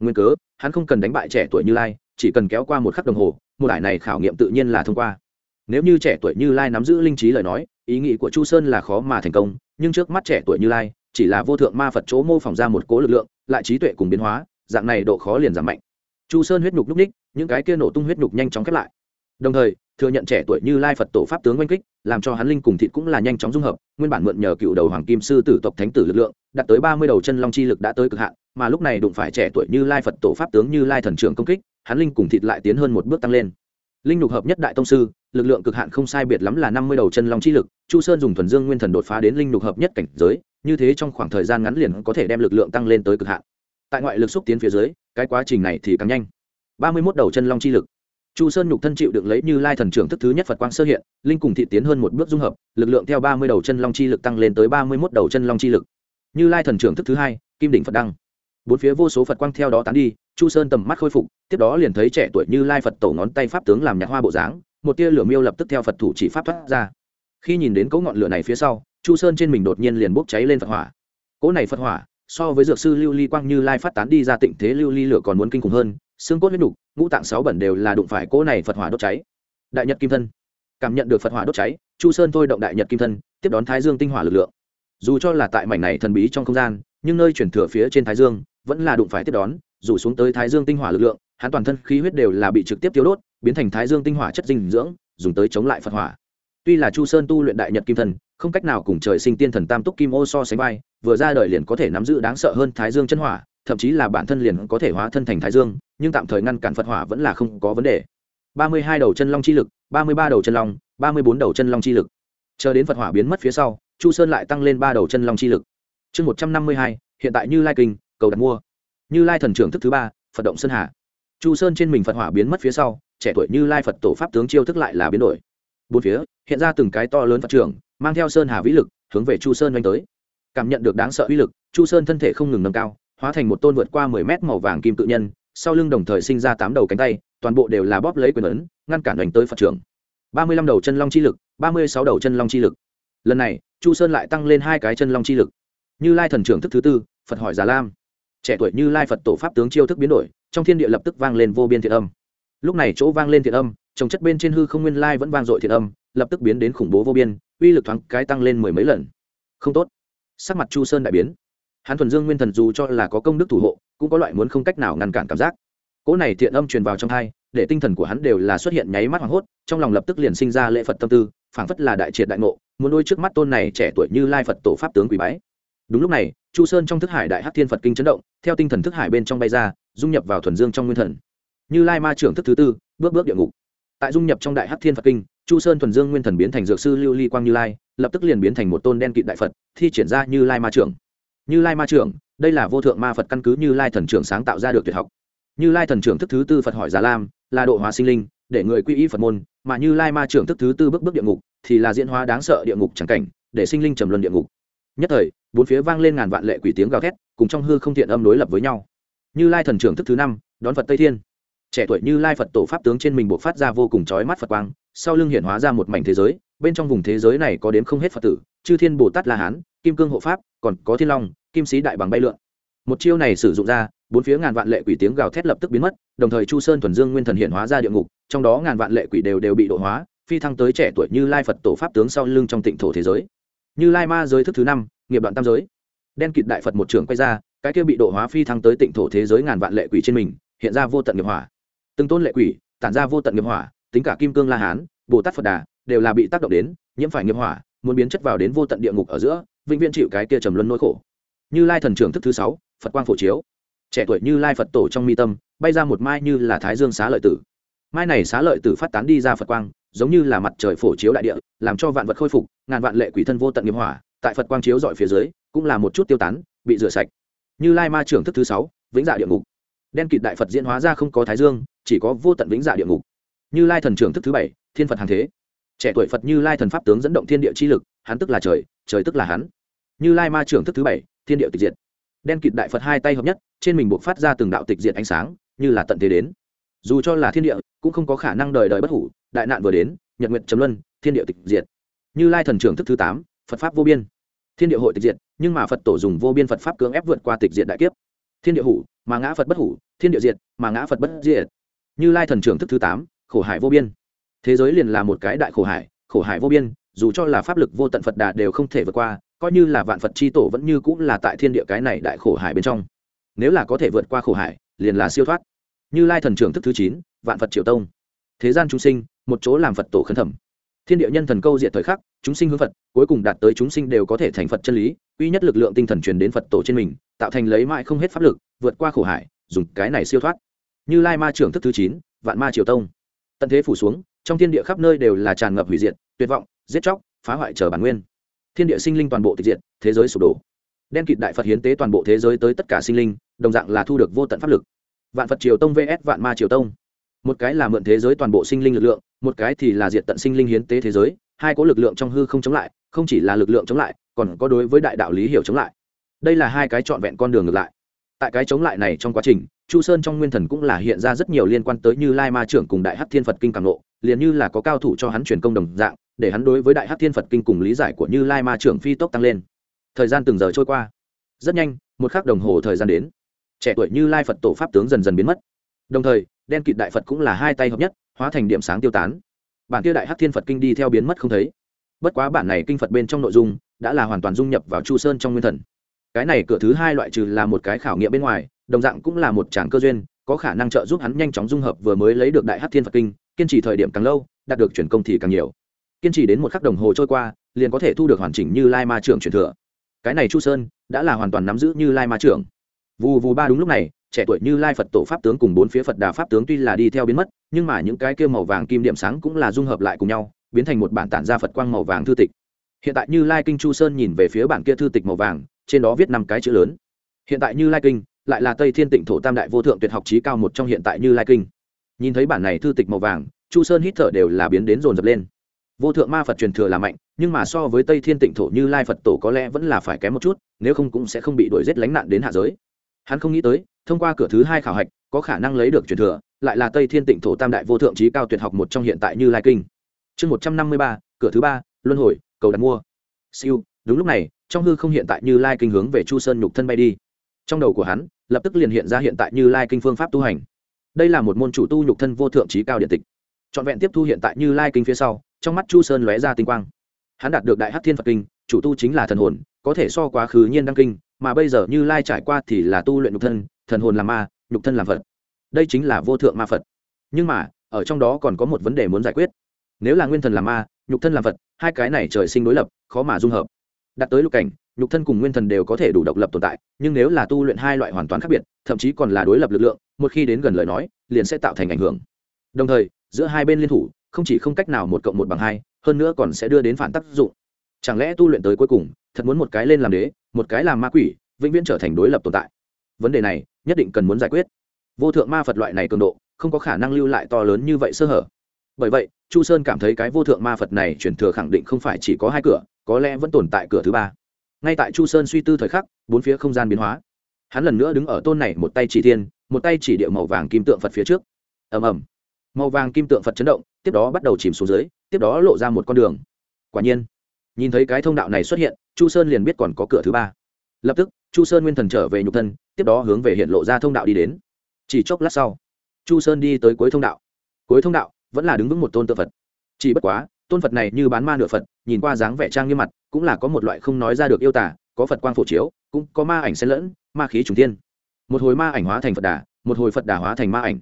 Nguyên cớ, hắn không cần đánh bại trẻ tuổi như lai, chỉ cần kéo qua một khắc đồng hồ, một đại này khảo nghiệm tự nhiên là thông qua. Nếu như trẻ tuổi như lai nắm giữ linh trí lời nói, ý nghĩ của chu sơn là khó mà thành công, nhưng trước mắt trẻ tuổi như lai, chỉ là vô thượng ma phật chỗ mô phỏng ra một cố lực lượng, lại trí tuệ cùng biến hóa, dạng này độ khó liền giảm mạnh. Chu sơn huyết nhục núc ních, những cái kia nổ tung huyết nhục nhanh chóng khép lại đồng thời, thừa nhận trẻ tuổi như lai phật tổ pháp tướng oanh kích, làm cho hắn linh cùng thịt cũng là nhanh chóng dung hợp, nguyên bản mượn nhờ cựu đầu hoàng kim sư tử tộc thánh tử lực lượng, đạt tới ba mươi đầu chân long chi lực đã tới cực hạn, mà lúc này đụng phải trẻ tuổi như lai phật tổ pháp tướng như lai thần trưởng công kích, hắn linh cùng thịt lại tiến hơn một bước tăng lên. Linh nhục hợp nhất đại tông sư, lực lượng cực hạn không sai biệt lắm là năm mươi đầu chân long chi lực, chu sơn dùng thuần dương nguyên thần đột phá đến linh nhục hợp nhất cảnh giới, như thế trong khoảng thời gian ngắn liền có thể đem lực lượng tăng lên tới cực hạn. Tại ngoại lực xúc tiến phía dưới, cái quá trình này thì càng nhanh. ba mươi mốt đầu chân long chi lực chu sơn nhục thân chịu được lấy như lai thần trưởng thức thứ nhất phật quang sơ hiện, linh cùng thị tiến hơn một bước dung hợp, lực lượng theo ba mươi đầu chân long chi lực tăng lên tới ba mươi mốt đầu chân long chi lực. Như lai thần trưởng thức thứ hai, kim đỉnh phật đăng. Bốn phía vô số phật quang theo đó tán đi, chu sơn tầm mắt khôi phục, tiếp đó liền thấy trẻ tuổi như lai phật tổ ngón tay pháp tướng làm nhạc hoa bộ dáng, một tia lửa miêu lập tức theo phật thủ chỉ pháp thoát ra. Khi nhìn đến cỗ ngọn lửa này phía sau, chu sơn trên mình đột nhiên liền bốc cháy lên phật hỏa. Cỗ này phật hỏa, so với dược sư lưu ly quang như lai phát tán đi ra tịnh thế lưu ly lửa còn muốn kinh khủng hơn xương cốt huyết nhục ngũ tạng sáu bẩn đều là đụng phải cỗ này phật hỏa đốt cháy. Đại nhật kim thân, cảm nhận được phật hỏa đốt cháy, chu sơn thôi động đại nhật kim thân, tiếp đón thái dương tinh hỏa lực lượng. Dù cho là tại mảnh này thần bí trong không gian, nhưng nơi chuyển thừa phía trên thái dương vẫn là đụng phải tiếp đón, dù xuống tới thái dương tinh hỏa lực lượng, hắn toàn thân khí huyết đều là bị trực tiếp tiêu đốt, biến thành thái dương tinh hỏa chất dinh dưỡng, dùng tới chống lại phật hỏa. Tuy là chu sơn tu luyện đại nhật kim thân, không cách nào cùng trời sinh tiên thần tam túc kim ô so sánh vai, vừa ra đời liền có thể nắm giữ đáng sợ hơn thái dương chân hỏa thậm chí là bản thân liền có thể hóa thân thành thái dương, nhưng tạm thời ngăn cản phật hỏa vẫn là không có vấn đề. Ba mươi hai đầu chân long chi lực, ba mươi ba đầu chân long, ba mươi bốn đầu chân long chi lực. Chờ đến phật hỏa biến mất phía sau, chu sơn lại tăng lên ba đầu chân long chi lực. Chương một trăm năm mươi hai, hiện tại như lai kinh, cầu đặt mua. Như lai thần trưởng thức thứ ba, phật động sơn hà. Chu sơn trên mình phật hỏa biến mất phía sau, trẻ tuổi như lai phật tổ pháp tướng chiêu thức lại là biến đổi. Bốn phía, hiện ra từng cái to lớn phật trưởng mang theo sơn hà vĩ lực, hướng về chu sơn oanh tới. Cảm nhận được đáng sợ uy lực, chu sơn thân thể không ngừng nâng cao hóa thành một tôn vượt qua mười mét màu vàng kim tự nhân, sau lưng đồng thời sinh ra tám đầu cánh tay, toàn bộ đều là bóp lấy quyền ấn, ngăn cản đánh tới phật trưởng. Ba mươi lăm đầu chân long chi lực, ba mươi sáu đầu chân long chi lực. Lần này, chu sơn lại tăng lên hai cái chân long chi lực. Như lai thần trưởng thức thứ tư, phật hỏi già lam. Trẻ tuổi như lai phật tổ pháp tướng chiêu thức biến đổi, trong thiên địa lập tức vang lên vô biên thiện âm. Lúc này chỗ vang lên thiện âm, trồng chất bên trên hư không nguyên lai vẫn vang dội thiện âm, lập tức biến đến khủng bố vô biên, uy lực thoáng cái tăng lên mười mấy lần. Không tốt. Sắc mặt chu sơn đại biến hắn thuần dương nguyên thần dù cho là có công đức thủ hộ, cũng có loại muốn không cách nào ngăn cản cảm giác. Cỗ này thiện âm truyền vào trong hai, để tinh thần của hắn đều là xuất hiện nháy mắt hoảng hốt, trong lòng lập tức liền sinh ra lễ phật tâm tư, phảng phất là đại triệt đại ngộ, muốn đôi trước mắt tôn này trẻ tuổi như lai phật tổ pháp tướng quỷ bái. Đúng lúc này, chu sơn trong thức hải đại hắc thiên phật kinh chấn động, theo tinh thần thức hải bên trong bay ra, dung nhập vào thuần dương trong nguyên thần. Như lai ma trưởng thức thứ tư, bước bước địa ngục. Tại dung nhập trong đại hắc thiên phật kinh, chu sơn thuần dương nguyên thần biến thành dược sư lưu ly quang như lai, lập tức liền biến thành một tôn đen kịt đại phật, thi triển ra như lai ma trưởng như lai ma trưởng, đây là vô thượng ma phật căn cứ như lai thần trưởng sáng tạo ra được tuyệt học. Như lai thần trưởng thức thứ tư phật hỏi già lam, là độ hóa sinh linh, để người quy y phật môn, mà như lai ma trưởng thức thứ tư bước bước địa ngục, thì là diễn hóa đáng sợ địa ngục chẳng cảnh, để sinh linh trầm luân địa ngục. Nhất thời, bốn phía vang lên ngàn vạn lệ quỷ tiếng gào thét, cùng trong hư không thiện âm đối lập với nhau. Như lai thần trưởng thức thứ năm, đón phật tây thiên. Trẻ tuổi như lai phật tổ pháp tướng trên mình buộc phát ra vô cùng trói mắt phật quang, sau lưng hiện hóa ra một mảnh thế giới, bên trong vùng thế giới này có đếm không hết phật tử, chư thiên bồ tát la hán, kim cương hộ pháp, còn có thiên long kim sĩ đại bằng bay lượn. Một chiêu này sử dụng ra, bốn phía ngàn vạn lệ quỷ tiếng gào thét lập tức biến mất, đồng thời chu sơn thuần dương nguyên thần hiện hóa ra địa ngục, trong đó ngàn vạn lệ quỷ đều đều bị độ hóa, phi thăng tới trẻ tuổi như lai phật tổ pháp tướng sau lưng trong tịnh thổ thế giới. Như lai ma giới thức thứ năm, nghiệp đoạn tam giới. Đen kịt đại phật một trường quay ra, cái kia bị độ hóa phi thăng tới tịnh thổ thế giới ngàn vạn lệ quỷ trên mình, hiện ra vô tận nghiệp hỏa. Từng tôn lệ quỷ, tản ra vô tận nghiệp hỏa, tính cả kim cương la hán, bồ tát phật đà, đều là bị tác động đến, nhiễm phải nghiệp hỏa, muốn biến chất vào đến vô tận địa ngục ở giữa, vĩnh viễn chịu cái kia trầm luân nỗi khổ như lai thần trưởng thức thứ sáu, phật quang phổ chiếu. Trẻ tuổi như lai phật tổ trong mi tâm, bay ra một mai như là thái dương xá lợi tử. Mai này xá lợi tử phát tán đi ra phật quang, giống như là mặt trời phổ chiếu đại địa, làm cho vạn vật khôi phục, ngàn vạn lệ quỷ thân vô tận nghiệp hỏa, tại phật quang chiếu dọi phía dưới, cũng là một chút tiêu tán, bị rửa sạch. Như lai ma trưởng thức thứ sáu, vĩnh dạ địa ngục. Đen kịt đại phật diễn hóa ra không có thái dương, chỉ có vô tận vĩnh dạ địa ngục. Như lai thần trưởng thức thứ bảy, thiên phật hàng thế. Trẻ tuổi phật như lai thần pháp tướng dẫn động thiên địa chi lực, hắn tức là trời trời tức là hắn như lai ma trưởng thức thứ bảy, thiên địa tịch diệt. Đen kịt đại phật hai tay hợp nhất, trên mình buộc phát ra từng đạo tịch diệt ánh sáng, như là tận thế đến. Dù cho là thiên địa, cũng không có khả năng đời đời bất hủ, đại nạn vừa đến, nhật nguyện chấm luân, thiên địa tịch diệt. Như lai thần trưởng thức thứ tám, phật pháp vô biên. Thiên địa hội tịch diệt, nhưng mà phật tổ dùng vô biên phật pháp cưỡng ép vượt qua tịch diệt đại kiếp. Thiên địa hủ, mà ngã phật bất hủ, thiên địa diệt, mà ngã phật bất diệt. Như lai thần trưởng thức thứ tám, khổ hải vô biên. Thế giới liền là một cái đại khổ hải khổ hải vô biên, dù cho là pháp lực vô tận phật đà đều không thể vượt qua coi như là vạn phật c h i tổ vẫn như cũng là tại thiên địa cái này đại khổ hải bên trong. Nếu là có thể vượt qua khổ hải, liền là siêu thoát. Như lai thần trưởng thức thứ chín, vạn phật triều tông. Thế gian chúng sinh, một chỗ làm phật tổ khấn thẩm. Thiên địa nhân thần câu diện thời khắc, chúng sinh hướng phật, cuối cùng đạt tới chúng sinh đều có thể thành phật chân lý, uy nhất lực lượng tinh thần truyền đến phật tổ trên mình, tạo thành lấy mãi không hết pháp lực, vượt qua khổ hải, dùng cái này siêu thoát. Như lai ma trưởng thức thứ chín, vạn ma triều tông. Tận thế phủ xuống, trong thiên địa khắp nơi đều là tràn ngập hủy diệt, tuyệt vọng, giết chóc, phá hoại trở bản nguyên thiên địa sinh linh toàn bộ tịch diệt, thế giới sụp đổ. Đen kịt đại phật hiến tế toàn bộ thế giới tới tất cả sinh linh, đồng dạng là thu được vô tận pháp lực. Vạn phật triều tông vs vạn ma triều tông. Một cái là mượn thế giới toàn bộ sinh linh lực lượng, một cái thì là diệt tận sinh linh hiến tế thế giới, hai có lực lượng trong hư không chống lại, không chỉ là lực lượng chống lại, còn có đối với đại đạo lý hiểu chống lại. Đây là hai cái trọn vẹn con đường ngược lại. Tại cái chống lại này trong quá trình, chu sơn trong nguyên thần cũng là hiện ra rất nhiều liên quan tới như lai ma trưởng cùng đại hát thiên phật kinh càng lộ liền như là có cao thủ cho hắn truyền công đồng dạng để hắn đối với đại hát thiên phật kinh cùng lý giải của như lai ma trưởng phi tốc tăng lên. Thời gian từng giờ trôi qua. Rất nhanh, một khắc đồng hồ thời gian đến. Trẻ tuổi như lai phật tổ pháp tướng dần dần biến mất. Đồng thời, đen kịt đại phật cũng là hai tay hợp nhất, hóa thành điểm sáng tiêu tán. Bản kia đại hát thiên phật kinh đi theo biến mất không thấy. Bất quá bản này kinh phật bên trong nội dung đã là hoàn toàn dung nhập vào chu sơn trong nguyên thần. Cái này cửa thứ hai loại trừ là một cái khảo nghiệm bên ngoài, đồng dạng cũng là một tràng cơ duyên, có khả năng trợ giúp hắn nhanh chóng dung hợp vừa mới lấy được đại hát thiên phật kinh, kiên trì thời điểm càng lâu, đạt được chuyển công thì càng nhiều kiên trì đến một khắc đồng hồ trôi qua, liền có thể thu được hoàn chỉnh như lai ma trưởng truyền thừa. Cái này chu sơn đã là hoàn toàn nắm giữ như lai ma trưởng. Vù vù ba đúng lúc này, trẻ tuổi như lai phật tổ pháp tướng cùng bốn phía phật đà pháp tướng tuy là đi theo biến mất, nhưng mà những cái kêu màu vàng kim điểm sáng cũng là dung hợp lại cùng nhau, biến thành một bản tản ra phật quang màu vàng thư tịch. Hiện tại như lai kinh chu sơn nhìn về phía bản kia thư tịch màu vàng, trên đó viết năm cái chữ lớn. Hiện tại như lai kinh, lại là tây thiên tịnh thổ tam đại vô thượng tuyệt học trí cao một trong hiện tại như lai kinh. Nhìn thấy bản này thư tịch màu vàng, chu sơn hít thở đều là biến đến rồn rập lên vô thượng ma phật truyền thừa là mạnh, nhưng mà so với tây thiên tịnh thổ như lai phật tổ có lẽ vẫn là phải kém một chút, nếu không cũng sẽ không bị đuổi g i ế t lánh nạn đến hạ giới. Hắn không nghĩ tới, thông qua cửa thứ hai khảo hạch, có khả năng lấy được truyền thừa, lại là tây thiên tịnh thổ tam đại vô thượng trí cao tuyệt học một trong hiện tại như lai kinh. Chương một trăm năm mươi ba, cửa thứ ba, luân hồi, cầu đặt mua. Siêu, đúng lúc này, trong hư không hiện tại như lai kinh hướng về chu sơn nhục thân bay đi. Trong đầu của hắn, lập tức liền hiện ra hiện tại như lai kinh phương pháp tu hành. Đây là một môn chủ tu nhục thân vô thượng trí cao điện tịch. Trọn vẹn tiếp thu hiện tại như lai kinh phía sau trong mắt chu sơn lóe ra tinh quang. Hắn đạt được đại hát thiên phật kinh, chủ tu chính là thần hồn, có thể so quá khứ nhiên đăng kinh, mà bây giờ như lai trải qua thì là tu luyện nhục thân, thần hồn làm ma, nhục thân làm phật. Đây chính là vô thượng ma phật. Nhưng mà, ở trong đó còn có một vấn đề muốn giải quyết. Nếu là nguyên thần làm ma, nhục thân làm phật, hai cái này trời sinh đối lập, khó mà dung hợp. Đạt tới lục cảnh, nhục thân cùng nguyên thần đều có thể đủ độc lập tồn tại, nhưng nếu là tu luyện hai loại hoàn toàn khác biệt, thậm chí còn là đối lập lực lượng, một khi đến gần lời nói, liền sẽ tạo thành ảnh hưởng. Đồng thời, giữa hai bên liên thủ không chỉ không cách nào một cộng một bằng hai, hơn nữa còn sẽ đưa đến phản tác dụng. Chẳng lẽ tu luyện tới cuối cùng, thật muốn một cái lên làm đế, một cái làm ma quỷ, vĩnh viễn trở thành đối lập tồn tại? Vấn đề này, nhất định cần muốn giải quyết. Vô thượng ma phật loại này cường độ, không có khả năng lưu lại to lớn như vậy sơ hở. Bởi vậy, chu sơn cảm thấy cái vô thượng ma phật này chuyển thừa khẳng định không phải chỉ có hai cửa, có lẽ vẫn tồn tại cửa thứ ba. Ngay tại chu sơn suy tư thời khắc, bốn phía không gian biến hóa. Hắn lần nữa đứng ở tôn này một tay chỉ thiên, một tay chỉ điệu màu vàng kim tượng phật phía trước. Ầm ầm màu vàng kim tượng phật chấn động, tiếp đó bắt đầu chìm xuống dưới, tiếp đó lộ ra một con đường. Quả nhiên, nhìn thấy cái thông đạo này xuất hiện, chu sơn liền biết còn có cửa thứ ba. Lập tức, chu sơn nguyên thần trở về nhục thân, tiếp đó hướng về hiện lộ ra thông đạo đi đến. Chỉ chốc lát sau, chu sơn đi tới cuối thông đạo. Cuối thông đạo vẫn là đứng vững một tôn tượng phật. Chỉ bất quá, tôn phật này như bán ma nửa phật, nhìn qua dáng vẻ trang nghiêm mặt, cũng là có một loại không nói ra được yêu tả có phật quang phổ chiếu, cũng có ma ảnh xen lẫn, ma khí trùng thiên. Một hồi ma ảnh hóa thành phật đà, một hồi phật đà hóa thành ma ảnh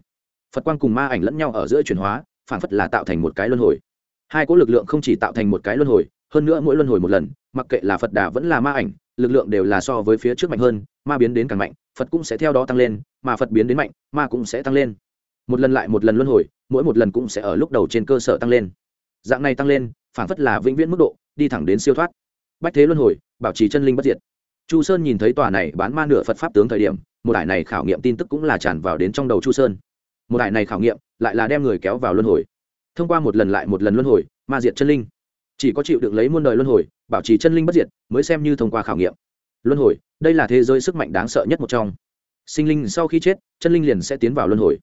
phật quang cùng ma ảnh lẫn nhau ở giữa chuyển hóa phản phất là tạo thành một cái luân hồi. Hai cỗ lực lượng không chỉ tạo thành một cái luân hồi, hơn nữa mỗi luân hồi một lần, mặc kệ là phật đà vẫn là ma ảnh, lực lượng đều là so với phía trước mạnh hơn, ma biến đến càng mạnh, phật cũng sẽ theo đó tăng lên, mà phật biến đến mạnh, ma cũng sẽ tăng lên. Một lần lại một lần luân hồi, mỗi một lần cũng sẽ ở lúc đầu trên cơ sở tăng lên. Dạng này tăng lên phản phất là vĩnh viễn mức độ, đi thẳng đến siêu thoát. Bách thế luân hồi, bảo trì chân linh bất diệt. Chu sơn nhìn thấy tòa này bán ma nửa phật pháp tướng thời điểm, một ải này khảo nghiệm tin tức cũng là tràn vào đến trong đầu chu sơn một đại này khảo nghiệm lại là đem người kéo vào luân hồi. Thông qua một lần lại một lần luân hồi, ma diệt chân linh. Chỉ có chịu được lấy muôn đời luân hồi, bảo trì chân linh bất diệt, mới xem như thông qua khảo nghiệm. Luân hồi, đây là thế giới sức mạnh đáng sợ nhất một trong. Sinh linh sau khi chết, chân linh liền sẽ tiến vào luân hồi.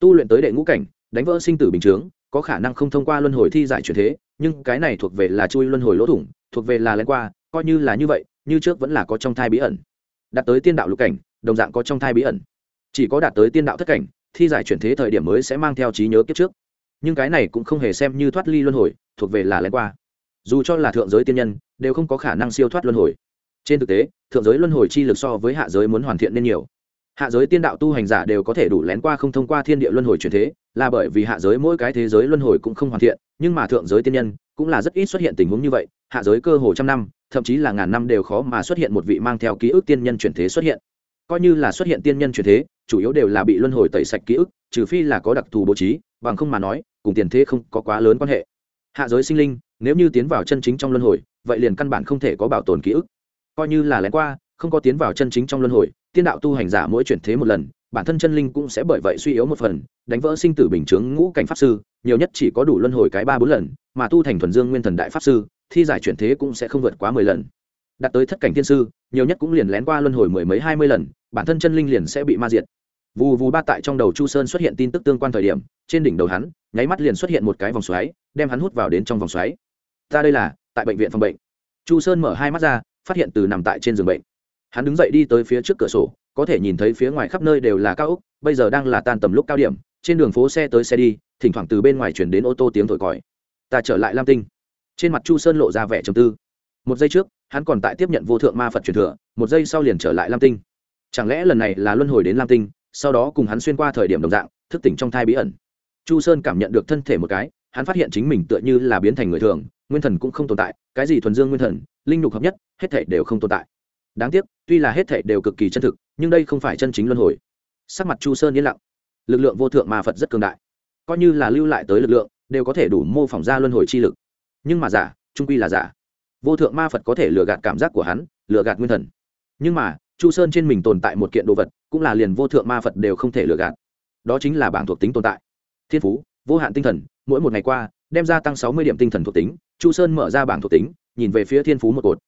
Tu luyện tới đệ ngũ cảnh, đánh vỡ sinh tử bình chướng, có khả năng không thông qua luân hồi thi giải chuyển thế, nhưng cái này thuộc về là chui luân hồi lỗ thủng, thuộc về là lén qua, coi như là như vậy, như trước vẫn là có trong thai bí ẩn. Đạt tới tiên đạo lục cảnh, đồng dạng có trong thai bí ẩn. Chỉ có đạt tới tiên đạo thất cảnh thi giải chuyển thế thời điểm mới sẽ mang theo trí nhớ kiếp trước. Nhưng cái này cũng không hề xem như thoát ly luân hồi, thuộc về là lén qua. Dù cho là thượng giới tiên nhân, đều không có khả năng siêu thoát luân hồi. Trên thực tế, thượng giới luân hồi chi lực so với hạ giới muốn hoàn thiện nên nhiều. Hạ giới tiên đạo tu hành giả đều có thể đủ lén qua không thông qua thiên địa luân hồi chuyển thế, là bởi vì hạ giới mỗi cái thế giới luân hồi cũng không hoàn thiện, nhưng mà thượng giới tiên nhân cũng là rất ít xuất hiện tình huống như vậy. Hạ giới cơ hồ trăm năm, thậm chí là ngàn năm đều khó mà xuất hiện một vị mang theo ký ức tiên nhân chuyển thế xuất hiện. Coi như là xuất hiện tiên nhân chuyển thế chủ yếu đều là bị luân hồi tẩy sạch ký ức, trừ phi là có đặc thù bố trí, bằng không mà nói, cùng tiền thế không có quá lớn quan hệ. Hạ giới sinh linh, nếu như tiến vào chân chính trong luân hồi, vậy liền căn bản không thể có bảo tồn ký ức. Coi như là lén qua, không có tiến vào chân chính trong luân hồi, tiên đạo tu hành giả mỗi chuyển thế một lần, bản thân chân linh cũng sẽ bởi vậy suy yếu một phần, đánh vỡ sinh tử bình chướng ngũ cảnh pháp sư, nhiều nhất chỉ có đủ luân hồi cái ba bốn lần, mà tu thành thuần dương nguyên thần đại pháp sư, thi giải chuyển thế cũng sẽ không vượt quá mười lần. Đạt tới thất cảnh thiên sư, nhiều nhất cũng liền lén qua luân hồi mười mấy hai mươi lần, bản thân chân linh liền sẽ bị ma diệt vù vù ba tại trong đầu chu sơn xuất hiện tin tức tương quan thời điểm, trên đỉnh đầu hắn, nháy mắt liền xuất hiện một cái vòng xoáy, đem hắn hút vào đến trong vòng xoáy. Ta đây là, tại bệnh viện phòng bệnh. Chu sơn mở hai mắt ra, phát hiện từ nằm tại trên giường bệnh. Hắn đứng dậy đi tới phía trước cửa sổ, có thể nhìn thấy phía ngoài khắp nơi đều là cao ốc, bây giờ đang là tan tầm lúc cao điểm, trên đường phố xe tới xe đi, thỉnh thoảng từ bên ngoài chuyển đến ô tô tiếng thổi còi. Ta trở lại lam tinh. Trên mặt chu sơn lộ ra vẻ trầm tư. Một giây trước, hắn còn tại tiếp nhận vô thượng ma phật truyền thừa, một giây sau liền trở lại lam tinh. Chẳng lẽ lần này là luân hồi đến lam tinh sau đó cùng hắn xuyên qua thời điểm đồng dạng, thức tỉnh trong thai bí ẩn. Chu sơn cảm nhận được thân thể một cái, hắn phát hiện chính mình tựa như là biến thành người thường, nguyên thần cũng không tồn tại, cái gì thuần dương nguyên thần, linh nhục hợp nhất, hết thể đều không tồn tại. Đáng tiếc, tuy là hết thể đều cực kỳ chân thực, nhưng đây không phải chân chính luân hồi. Sắc mặt chu sơn yên lặng. Lực lượng vô thượng ma phật rất cường đại. Coi như là lưu lại tới lực lượng, đều có thể đủ mô phỏng ra luân hồi chi lực. Nhưng mà giả, trung quy là giả. Vô thượng ma phật có thể lừa gạt cảm giác của hắn, lừa gạt nguyên thần. Nhưng mà chu sơn trên mình tồn tại một kiện đồ vật, cũng là liền vô thượng ma phật đều không thể lừa gạt. Đó chính là bảng thuộc tính tồn tại. Thiên phú, vô hạn tinh thần, mỗi một ngày qua, đem ra tăng sáu mươi điểm tinh thần thuộc tính, chu sơn mở ra bảng thuộc tính, nhìn về phía thiên phú một cột.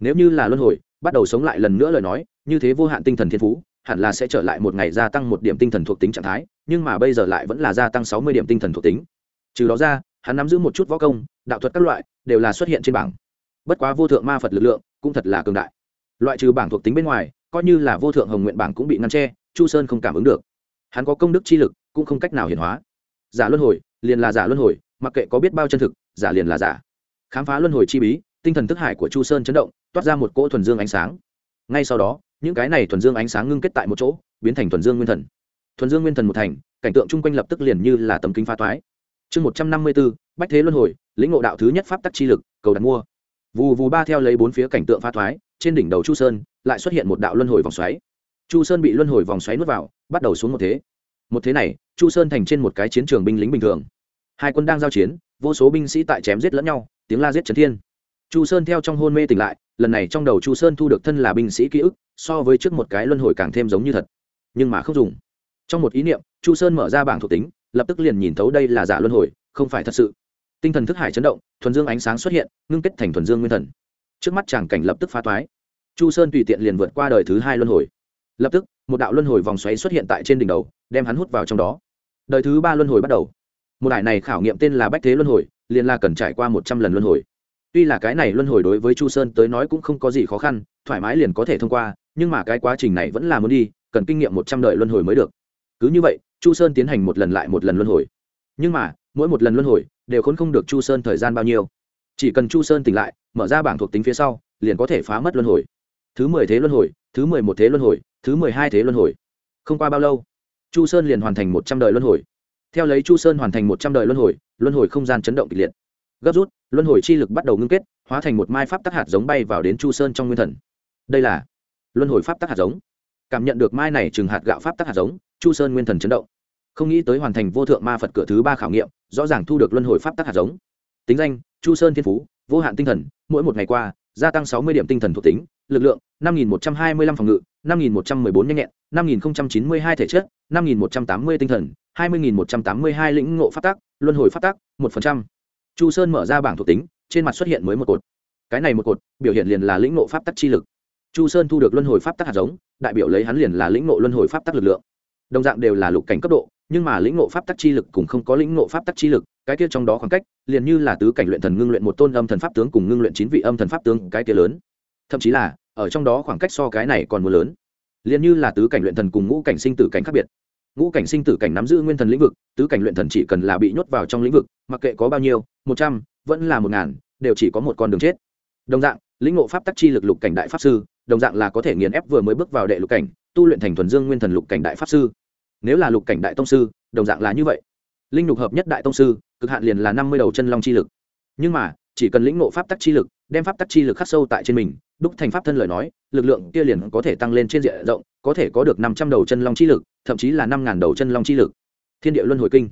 Nếu như là luân hồi, bắt đầu sống lại lần nữa lời nói, như thế vô hạn tinh thần thiên phú, hẳn là sẽ trở lại một ngày gia tăng một điểm tinh thần thuộc tính trạng thái, nhưng mà bây giờ lại vẫn là gia tăng sáu mươi điểm tinh thần thuộc tính. Trừ đó ra, hắn nắm giữ một chút võ công, đạo thuật các loại, đều là xuất hiện trên bảng. Bất quá vô thượng ma phật lực lượng cũng thật là cường đại. Loại trừ bảng thuộc tính bên ngoài coi như là vô thượng hồng nguyện bảng cũng bị ngăn tre chu sơn không cảm ứng được. Hắn có công đức chi lực, cũng không cách nào hiển hóa. Giả luân hồi, liền là giả luân hồi, mặc kệ có biết bao chân thực, giả liền là giả. Khám phá luân hồi chi bí, tinh thần thức hải của chu sơn chấn động, toát ra một cỗ thuần dương ánh sáng. Ngay sau đó, những cái này thuần dương ánh sáng ngưng kết tại một chỗ, biến thành thuần dương nguyên thần. Thuần dương nguyên thần một thành, cảnh tượng chung quanh lập tức liền như là tấm kính pha toái. Chương một trăm năm mươi b ố bách thế luân hồi, lĩnh ngộ đạo thứ nhất pháp tắc chi lực, cầu đặt mua vù vù ba theo lấy bốn phía cảnh tượng pha thoái, trên đỉnh đầu chu sơn, lại xuất hiện một đạo luân hồi vòng xoáy. Chu sơn bị luân hồi vòng xoáy nuốt vào, bắt đầu xuống một thế. Một thế này, chu sơn thành trên một cái chiến trường binh lính bình thường. Hai quân đang giao chiến, vô số binh sĩ tại chém giết lẫn nhau, tiếng la giết trấn thiên. Chu sơn theo trong hôn mê tỉnh lại, lần này trong đầu chu sơn thu được thân là binh sĩ ký ức, so với trước một cái luân hồi càng thêm giống như thật. Nhưng mà không dùng. Trong một ý niệm, chu sơn mở ra bảng thuộc tính, lập tức liền nhìn thấu đây là giả luân hồi, không phải thật sự tinh thần thức hải chấn động, thuần dương ánh sáng xuất hiện, ngưng kết thành thuần dương nguyên thần. Trước mắt chàng cảnh lập tức phá toái chu sơn tùy tiện liền vượt qua đời thứ hai luân hồi. Lập tức, một đạo luân hồi vòng xoáy xuất hiện tại trên đỉnh đầu, đem hắn hút vào trong đó. Đời thứ ba luân hồi bắt đầu. Một đại này khảo nghiệm tên là bách thế luân hồi, liền là cần trải qua một trăm lần luân hồi. Tuy là cái này luân hồi đối với chu sơn tới nói cũng không có gì khó khăn, thoải mái liền có thể thông qua, nhưng mà cái quá trình này vẫn là muốn đi, cần kinh nghiệm một trăm đời luân hồi mới được. Cứ như vậy, chu sơn tiến hành một lần lại một lần luân hồi. Nhưng mà, mỗi một lần luân hồi đều khốn không được chu sơn thời gian bao nhiêu. Chỉ cần chu sơn tỉnh lại, mở ra bảng thuộc tính phía sau, liền có thể phá mất luân hồi. Thứ mười thế luân hồi, thứ mười một thế luân hồi, thứ mười hai thế luân hồi. Không qua bao lâu, chu sơn liền hoàn thành một trăm đời luân hồi. Theo lấy chu sơn hoàn thành một trăm đời luân hồi luân hồi không gian chấn động kịch liệt. Gấp rút, luân hồi chi lực bắt đầu ngưng kết, hóa thành một mai pháp tắc hạt giống bay vào đến chu sơn trong nguyên thần. Đây là luân hồi pháp tắc hạt giống. Cảm nhận được mai này chừng hạt gạo pháp tắc hạt giống, chu sơn nguyên thần chấn động không nghĩ tới hoàn thành vô thượng ma phật cửa thứ ba khảo nghiệm, rõ ràng thu được luân hồi pháp tắc hạt giống. Tính danh, chu sơn thiên phú, vô hạn tinh thần, mỗi một ngày qua, gia tăng sáu mươi điểm tinh thần thuộc tính, lực lượng, năm nghìn một trăm hai mươi lăm phòng ngự, năm nghìn một trăm mười bốn nhanh nhẹn, năm nghìn chín mươi hai thể chất, năm nghìn một trăm tám mươi tinh thần, hai mươi nghìn một trăm tám mươi hai lĩnh ngộ pháp tác luân hồi pháp tác một phần trăm. Chu sơn mở ra bảng thuộc tính, trên mặt xuất hiện mới một cột. Cái này một cột, biểu hiện liền là lĩnh ngộ pháp tắc chi lực. Chu sơn thu được luân hồi pháp tắc hạt giống, đại biểu lấy hắn liền là lĩnh ngộ luân hồi pháp tắc lực lượng đồng dạng đều là lục cảnh cấp độ, nhưng mà lĩnh ngộ pháp tắc chi lực cũng không có lĩnh ngộ pháp tắc chi lực, cái kia trong đó khoảng cách, liền như là tứ cảnh luyện thần ngưng luyện một tôn âm thần pháp tướng cùng ngưng luyện chín vị âm thần pháp tướng, cái kia lớn. Thậm chí là, ở trong đó khoảng cách so cái này còn mưa lớn. Liền như là tứ cảnh luyện thần cùng ngũ cảnh sinh tử cảnh khác biệt. Ngũ cảnh sinh tử cảnh nắm giữ nguyên thần lĩnh vực, tứ cảnh luyện thần chỉ cần là bị nhốt vào trong lĩnh vực, mặc kệ có bao nhiêu, một trăm, vẫn là một ngàn, đều chỉ có một con đường chết. Đồng dạng, lĩnh ngộ pháp tắc chi lực lục cảnh đại pháp sư, đồng dạng là có thể nghiền ép vừa mới bước vào đệ lục cảnh, tu luyện thành thuần dương nguyên thần lục cảnh đại pháp sư nếu là lục cảnh đại tông sư, đồng dạng là như vậy. Linh lục hợp nhất đại tông sư, cực hạn liền là năm mươi đầu chân long chi lực. Nhưng mà, chỉ cần lĩnh ngộ pháp tắc chi lực, đem pháp tắc chi lực khắc sâu tại trên mình, đúc thành pháp thân lời nói, lực lượng kia liền có thể tăng lên trên diện rộng, có thể có được năm trăm đầu chân long chi lực, thậm chí là năm ngàn đầu chân long chi lực. Thiên địa luân hồi kinh.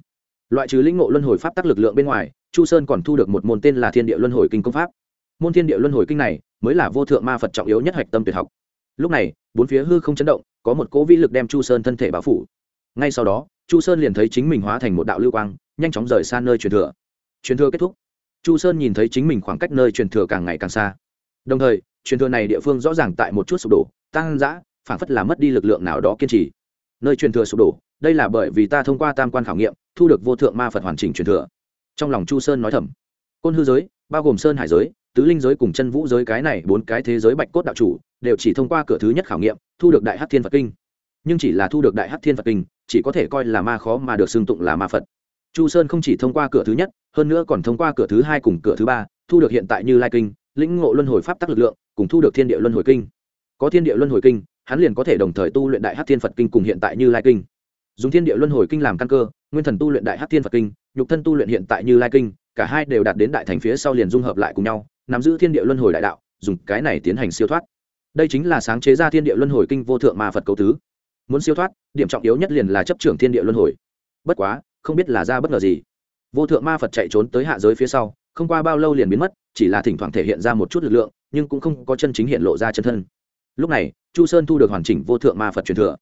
Loại trừ lĩnh ngộ luân hồi pháp tắc lực lượng bên ngoài, chu sơn còn thu được một môn tên là thiên địa luân hồi kinh công pháp. Môn thiên địa luân hồi kinh này, mới là vô thượng ma phật trọng yếu nhất hạch tâm tuyệt học. Lúc này, bốn phía hư không chấn động, có một cỗ vĩ lực đem chu sơn thân thể báo phủ ngay sau đó, chu sơn liền thấy chính mình hóa thành một đạo lưu quang, nhanh chóng rời xa nơi truyền thừa. Truyền thừa kết thúc. Chu sơn nhìn thấy chính mình khoảng cách nơi truyền thừa càng ngày càng xa. Đồng thời, truyền thừa này địa phương rõ ràng tại một chút sụp đổ tăng giã phản phất là mất đi lực lượng nào đó kiên trì. Nơi truyền thừa sụp đổ, đây là bởi vì ta thông qua tam quan khảo nghiệm, thu được vô thượng ma phật hoàn chỉnh truyền thừa. Trong lòng chu sơn nói thầm, côn hư giới, bao gồm sơn hải giới, tứ linh giới cùng chân vũ giới cái này bốn cái thế giới bạch cốt đạo chủ, đều chỉ thông qua cửa thứ nhất khảo nghiệm, thu được đại hát thiên phật kinh nhưng chỉ là thu được đại Hắc thiên phật kinh, chỉ có thể coi là ma khó mà được xưng tụng là ma phật. Chu sơn không chỉ thông qua cửa thứ nhất, hơn nữa còn thông qua cửa thứ hai cùng cửa thứ ba, thu được hiện tại như lai kinh, lĩnh ngộ luân hồi pháp tắc lực lượng, cùng thu được thiên địa luân hồi kinh. Có thiên địa luân hồi kinh, hắn liền có thể đồng thời tu luyện đại Hắc thiên phật kinh cùng hiện tại như lai kinh. Dùng thiên địa luân hồi kinh làm căn cơ, nguyên thần tu luyện đại Hắc thiên phật kinh, nhục thân tu luyện hiện tại như lai kinh, cả hai đều đạt đến đại thành phía sau liền dung hợp lại cùng nhau, nắm giữ thiên địa luân hồi đại đạo, dùng cái này tiến hành siêu thoát. Đây chính là sáng chế ra thiên địa luân hồi kinh vô thượng ma phật cầu tứ muốn siêu thoát, điểm trọng yếu nhất liền là chấp trưởng thiên địa luân hồi. Bất quá, không biết là ra bất ngờ gì. Vô thượng ma phật chạy trốn tới hạ giới phía sau, không qua bao lâu liền biến mất, chỉ là thỉnh thoảng thể hiện ra một chút lực lượng, nhưng cũng không có chân chính hiện lộ ra chân thân. Lúc này, chu sơn thu được hoàn chỉnh vô thượng ma phật truyền thừa.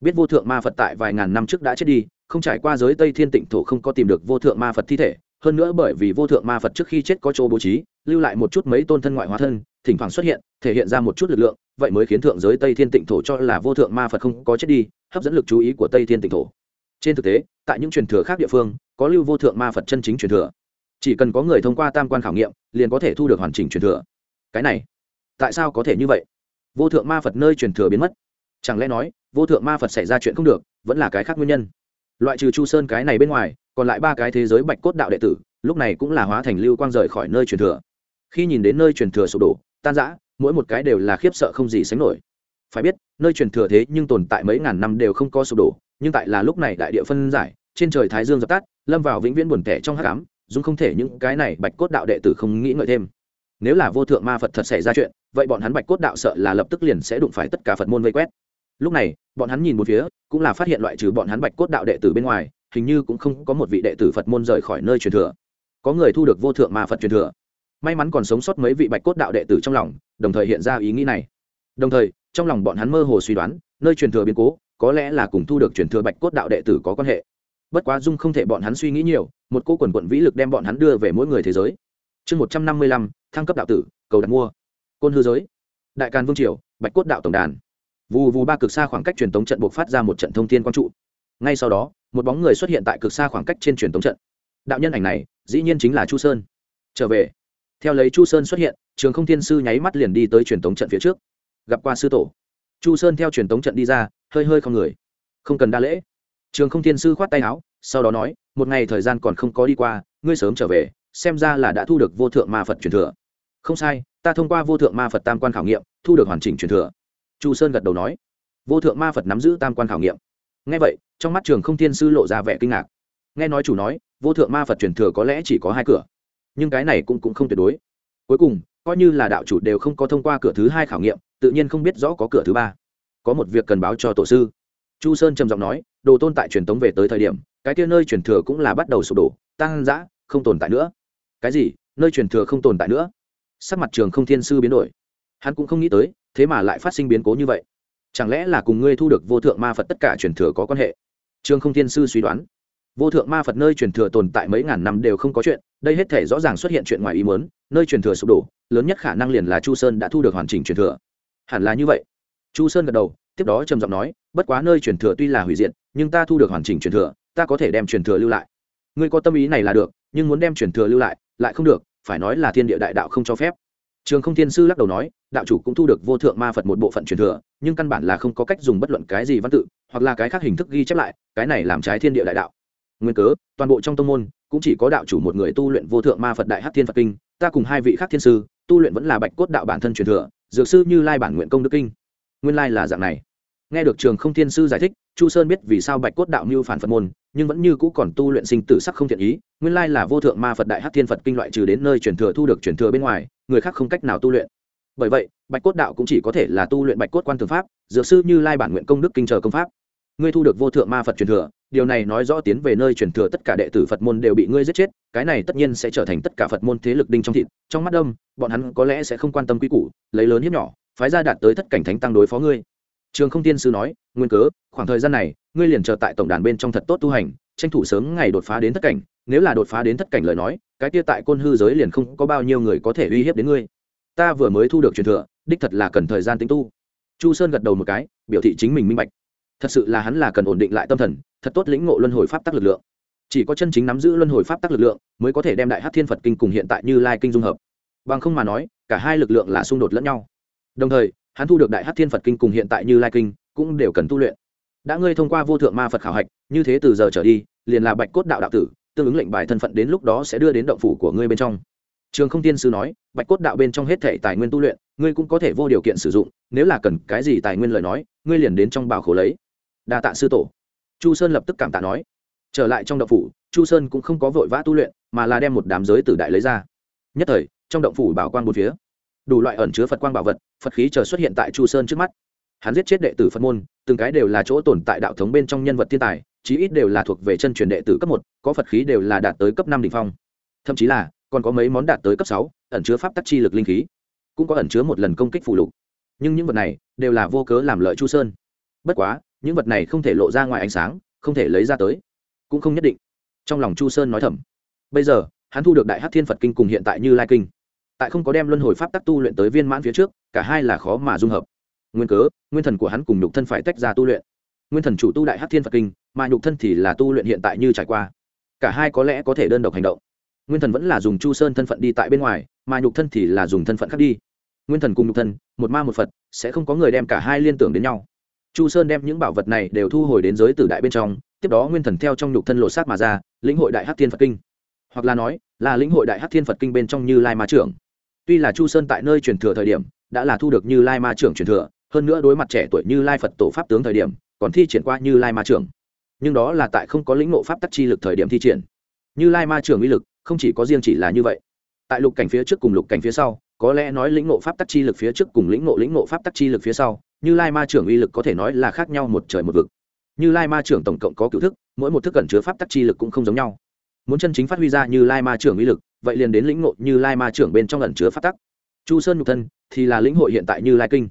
Biết vô thượng ma phật tại vài ngàn năm trước đã chết đi, không trải qua giới tây thiên tịnh thổ không có tìm được vô thượng ma phật thi thể, hơn nữa bởi vì vô thượng ma phật trước khi chết có chỗ bố trí, lưu lại một chút mấy tôn thân ngoại hóa thân thỉnh thoảng xuất hiện, thể hiện ra một chút lực lượng, vậy mới khiến thượng giới tây thiên tịnh thổ cho là vô thượng ma phật không có chết đi, hấp dẫn lực chú ý của tây thiên tịnh thổ. Trên thực tế, tại những truyền thừa khác địa phương, có lưu vô thượng ma phật chân chính truyền thừa. Chỉ cần có người thông qua tam quan khảo nghiệm, liền có thể thu được hoàn chỉnh truyền thừa. Cái này, tại sao có thể như vậy? Vô thượng ma phật nơi truyền thừa biến mất. Chẳng lẽ nói, vô thượng ma phật xảy ra chuyện không được, vẫn là cái khác nguyên nhân? Loại trừ chu sơn cái này bên ngoài, còn lại ba cái thế giới bạch cốt đạo đệ tử, lúc này cũng là hóa thành lưu quang rời khỏi nơi truyền thừa. Khi nhìn đến nơi truyền thừa sụp đổ tan rã, mỗi một cái đều là khiếp sợ không gì sánh nổi. Phải biết, nơi truyền thừa thế nhưng tồn tại mấy ngàn năm đều không có sụp đổ, nhưng tại là lúc này đại địa phân giải, trên trời thái dương dập tắt, lâm vào vĩnh viễn buồn tẻ trong hát cám dung không thể những cái này bạch cốt đạo đệ tử không nghĩ ngợi thêm. Nếu là vô thượng ma phật thật xảy ra chuyện, vậy bọn hắn bạch cốt đạo sợ là lập tức liền sẽ đụng phải tất cả phật môn vây quét. Lúc này, bọn hắn nhìn một phía, cũng là phát hiện loại trừ bọn hắn bạch cốt đạo đệ tử bên ngoài, hình như cũng không có một vị đệ tử phật môn rời khỏi nơi truyền thừa. Có người thu được vô thượng ma phật truyền thừa may mắn còn sống sót mấy vị bạch cốt đạo đệ tử trong lòng, đồng thời hiện ra ý nghĩ này. Đồng thời, trong lòng bọn hắn mơ hồ suy đoán, nơi truyền thừa biến cố, có lẽ là cùng thu được truyền thừa bạch cốt đạo đệ tử có quan hệ. Bất quá dung không thể bọn hắn suy nghĩ nhiều, một cô quần quận vĩ lực đem bọn hắn đưa về mỗi người thế giới. Chương một trăm năm mươi lăm, thăng cấp đạo tử, cầu đặt mua. Côn hư giới. Đại càn vương triều, bạch cốt đạo tổng đàn. Vù vù ba cực xa khoảng cách truyền tống trận buộc phát ra một trận thông thiên quang trụ. Ngay sau đó, một bóng người xuất hiện tại cực xa khoảng cách trên truyền tống trận. Đạo nhân ảnh này, dĩ nhiên chính là chu sơn. Trở về theo lấy chu sơn xuất hiện, trường không thiên sư nháy mắt liền đi tới truyền tống trận phía trước. Gặp qua sư tổ. Chu sơn theo truyền tống trận đi ra, hơi hơi không người. Không cần đa lễ. Trường không thiên sư khoát tay áo, sau đó nói, một ngày thời gian còn không có đi qua, ngươi sớm trở về, xem ra là đã thu được vô thượng ma phật truyền thừa. Không sai, ta thông qua vô thượng ma phật tam quan khảo nghiệm, thu được hoàn chỉnh truyền thừa. Chu sơn gật đầu nói. Vô thượng ma phật nắm giữ tam quan khảo nghiệm. Ngay vậy, trong mắt trường không thiên sư lộ ra vẻ kinh ngạc. Nghe nói chủ nói, vô thượng ma phật truyền thừa có lẽ chỉ có hai cửa nhưng cái này cũng, cũng không tuyệt đối. Cuối cùng coi như là đạo chủ đều không có thông qua cửa thứ hai khảo nghiệm tự nhiên không biết rõ có cửa thứ ba. Có một việc cần báo cho tổ sư. Chu sơn trầm giọng nói đồ tôn tại truyền tống về tới thời điểm cái kia nơi truyền thừa cũng là bắt đầu sụp đổ tăng giã không tồn tại nữa. Cái gì? Nơi truyền thừa không tồn tại nữa? Sắc mặt trường không thiên sư biến đổi. Hắn cũng không nghĩ tới thế mà lại phát sinh biến cố như vậy. Chẳng lẽ là cùng ngươi thu được vô thượng ma phật tất cả truyền thừa có quan hệ? Trường không thiên sư suy đoán. Vô thượng ma phật nơi truyền thừa tồn tại mấy ngàn năm đều không có chuyện đây hết thể rõ ràng xuất hiện chuyện ngoài ý muốn, nơi truyền thừa sụp đổ, lớn nhất khả năng liền là chu sơn đã thu được hoàn chỉnh truyền thừa. Hẳn là như vậy. Chu sơn gật đầu, tiếp đó trầm giọng nói, bất quá nơi truyền thừa tuy là hủy diệt, nhưng ta thu được hoàn chỉnh truyền thừa, ta có thể đem truyền thừa lưu lại. Ngươi có tâm ý này là được, nhưng muốn đem truyền thừa lưu lại lại không được, phải nói là thiên địa đại đạo không cho phép. Trường không thiên sư lắc đầu nói, đạo chủ cũng thu được vô thượng ma phật một bộ phận truyền thừa, nhưng căn bản là không có cách dùng bất luận cái gì văn tự, hoặc là cái khác hình thức ghi chép lại, cái này làm trái thiên địa đại đạo. Nguyên cớ, toàn bộ trong tông môn cũng chỉ có đạo chủ một người tu luyện vô thượng ma phật đại hát thiên phật kinh, ta cùng hai vị khác thiên sư, tu luyện vẫn là bạch cốt đạo bản thân truyền thừa, dược sư như lai bản nguyện công đức kinh. Nguyên lai là dạng này. Nghe được trường không thiên sư giải thích, chu sơn biết vì sao bạch cốt đạo mưu phản phật môn, nhưng vẫn như cũ còn tu luyện sinh tử sắc không thiện ý, nguyên lai là vô thượng ma phật đại hát thiên phật kinh loại trừ đến nơi truyền thừa thu được truyền thừa bên ngoài, người khác không cách nào tu luyện. Bởi vậy, bạch cốt đạo cũng chỉ có thể là tu luyện bạch cốt quan thường pháp, dược sư như lai bản nguyện công đức kinh chờ công pháp. Ngươi thu được vô thượng ma phật truyền thừa điều này nói rõ tiến về nơi truyền thừa tất cả đệ tử phật môn đều bị ngươi giết chết, cái này tất nhiên sẽ trở thành tất cả phật môn thế lực đinh trong thịt. Trong mắt đông, bọn hắn có lẽ sẽ không quan tâm quy củ, lấy lớn hiếp nhỏ, phái ra đạt tới tất cảnh thánh tăng đối phó ngươi. Trường không tiên sư nói, nguyên cớ, khoảng thời gian này, ngươi liền chờ tại tổng đàn bên trong thật tốt tu hành, tranh thủ sớm ngày đột phá đến thất cảnh. Nếu là đột phá đến thất cảnh lời nói, cái kia tại côn hư giới liền không có bao nhiêu người có thể uy hiếp đến ngươi. Ta vừa mới thu được truyền thừa, đích thật là cần thời gian tính tu. Chu sơn gật đầu một cái, biểu thị chính mình minh bạch. Thật sự là hắn là cần ổn định lại tâm thần thật tốt lĩnh ngộ luân hồi pháp tắc lực lượng. Chỉ có chân chính nắm giữ luân hồi pháp tắc lực lượng mới có thể đem đại hát thiên phật kinh cùng hiện tại như lai kinh dung hợp. Bằng không mà nói, cả hai lực lượng là xung đột lẫn nhau. Đồng thời, hắn thu được đại hát thiên phật kinh cùng hiện tại như lai kinh cũng đều cần tu luyện. Đã ngươi thông qua vô thượng ma phật khảo hạch, như thế từ giờ trở đi, liền là bạch cốt đạo đạo tử, tương ứng lệnh bài thân phận đến lúc đó sẽ đưa đến động phủ của ngươi bên trong. Trường không tiên sư nói, bạch cốt đạo bên trong hết thể tài nguyên tu luyện, ngươi cũng có thể vô điều kiện sử dụng, nếu là cần cái gì tài nguyên lời nói, ngươi liền đến trong bảo khổ lấy. Đa tạ sư tổ chu sơn lập tức cảm tạ nói. Trở lại trong động phủ, chu sơn cũng không có vội vã tu luyện, mà là đem một đám giới tử đại lấy ra. Nhất thời, trong động phủ bảo quang bốn phía, đủ loại ẩn chứa phật quang bảo vật, phật khí chờ xuất hiện tại chu sơn trước mắt. Hắn giết chết đệ tử phật môn, từng cái đều là chỗ tồn tại đạo thống bên trong nhân vật thiên tài, chí ít đều là thuộc về chân truyền đệ tử cấp một, có phật khí đều là đạt tới cấp năm đ ỉ n h phong. Thậm chí là, còn có mấy món đạt tới cấp sáu, ẩn chứa pháp tắc chi lực linh khí, cũng có ẩn chứa một lần công kích phù lục. Nhưng những vật này, đều là vô cớ làm lợi chu sơn. Bất quá những vật này không thể lộ ra ngoài ánh sáng, không thể lấy ra tới, cũng không nhất định. Trong lòng chu sơn nói thầm. Bây giờ, hắn thu được đại hát thiên phật kinh cùng hiện tại như lai kinh. Tại không có đem luân hồi pháp tắc tu luyện tới viên mãn phía trước, cả hai là khó mà dung hợp. Nguyên cớ, nguyên thần của hắn cùng nhục thân phải tách ra tu luyện. Nguyên thần chủ tu đại hát thiên phật kinh, mà nhục thân thì là tu luyện hiện tại như trải qua. Cả hai có lẽ có thể đơn độc hành động. Nguyên thần vẫn là dùng chu sơn thân phận đi tại bên ngoài, mà nhục thân thì là dùng thân phận khác đi. Nguyên thần cùng nhục thân, một ma một phật, sẽ không có người đem cả hai liên tưởng đến nhau chu sơn đem những bảo vật này đều thu hồi đến giới tử đại bên trong, tiếp đó nguyên thần theo trong nhục thân lộ sát mà ra, lĩnh hội đại hát thiên phật kinh. Hoặc là nói, là lĩnh hội đại hát thiên phật kinh bên trong như lai ma trưởng. Tuy là chu sơn tại nơi truyền thừa thời điểm, đã là thu được như lai ma trưởng truyền thừa, hơn nữa đối mặt trẻ tuổi như lai phật tổ pháp tướng thời điểm, còn thi triển qua như lai ma trưởng. Nhưng đó là tại không có lĩnh ngộ pháp tắc chi lực thời điểm thi triển. Như lai ma trưởng uy lực, không chỉ có riêng chỉ là như vậy. Tại lục cảnh phía trước cùng lục cảnh phía sau, có lẽ nói lĩnh ngộ pháp tắc chi lực phía trước cùng lĩnh ngộ lĩnh ngộ pháp tắc chi lực phía sau như lai ma trưởng uy lực có thể nói là khác nhau một trời một vực. Như lai ma trưởng tổng cộng có cựu thức, mỗi một thức cẩn chứa pháp tắc chi lực cũng không giống nhau. Muốn chân chính phát huy ra như lai ma trưởng uy lực, vậy liền đến lĩnh ngộ như lai ma trưởng bên trong ẩn chứa pháp tắc. Chu sơn nhục thân thì là lĩnh hội hiện tại như lai kinh.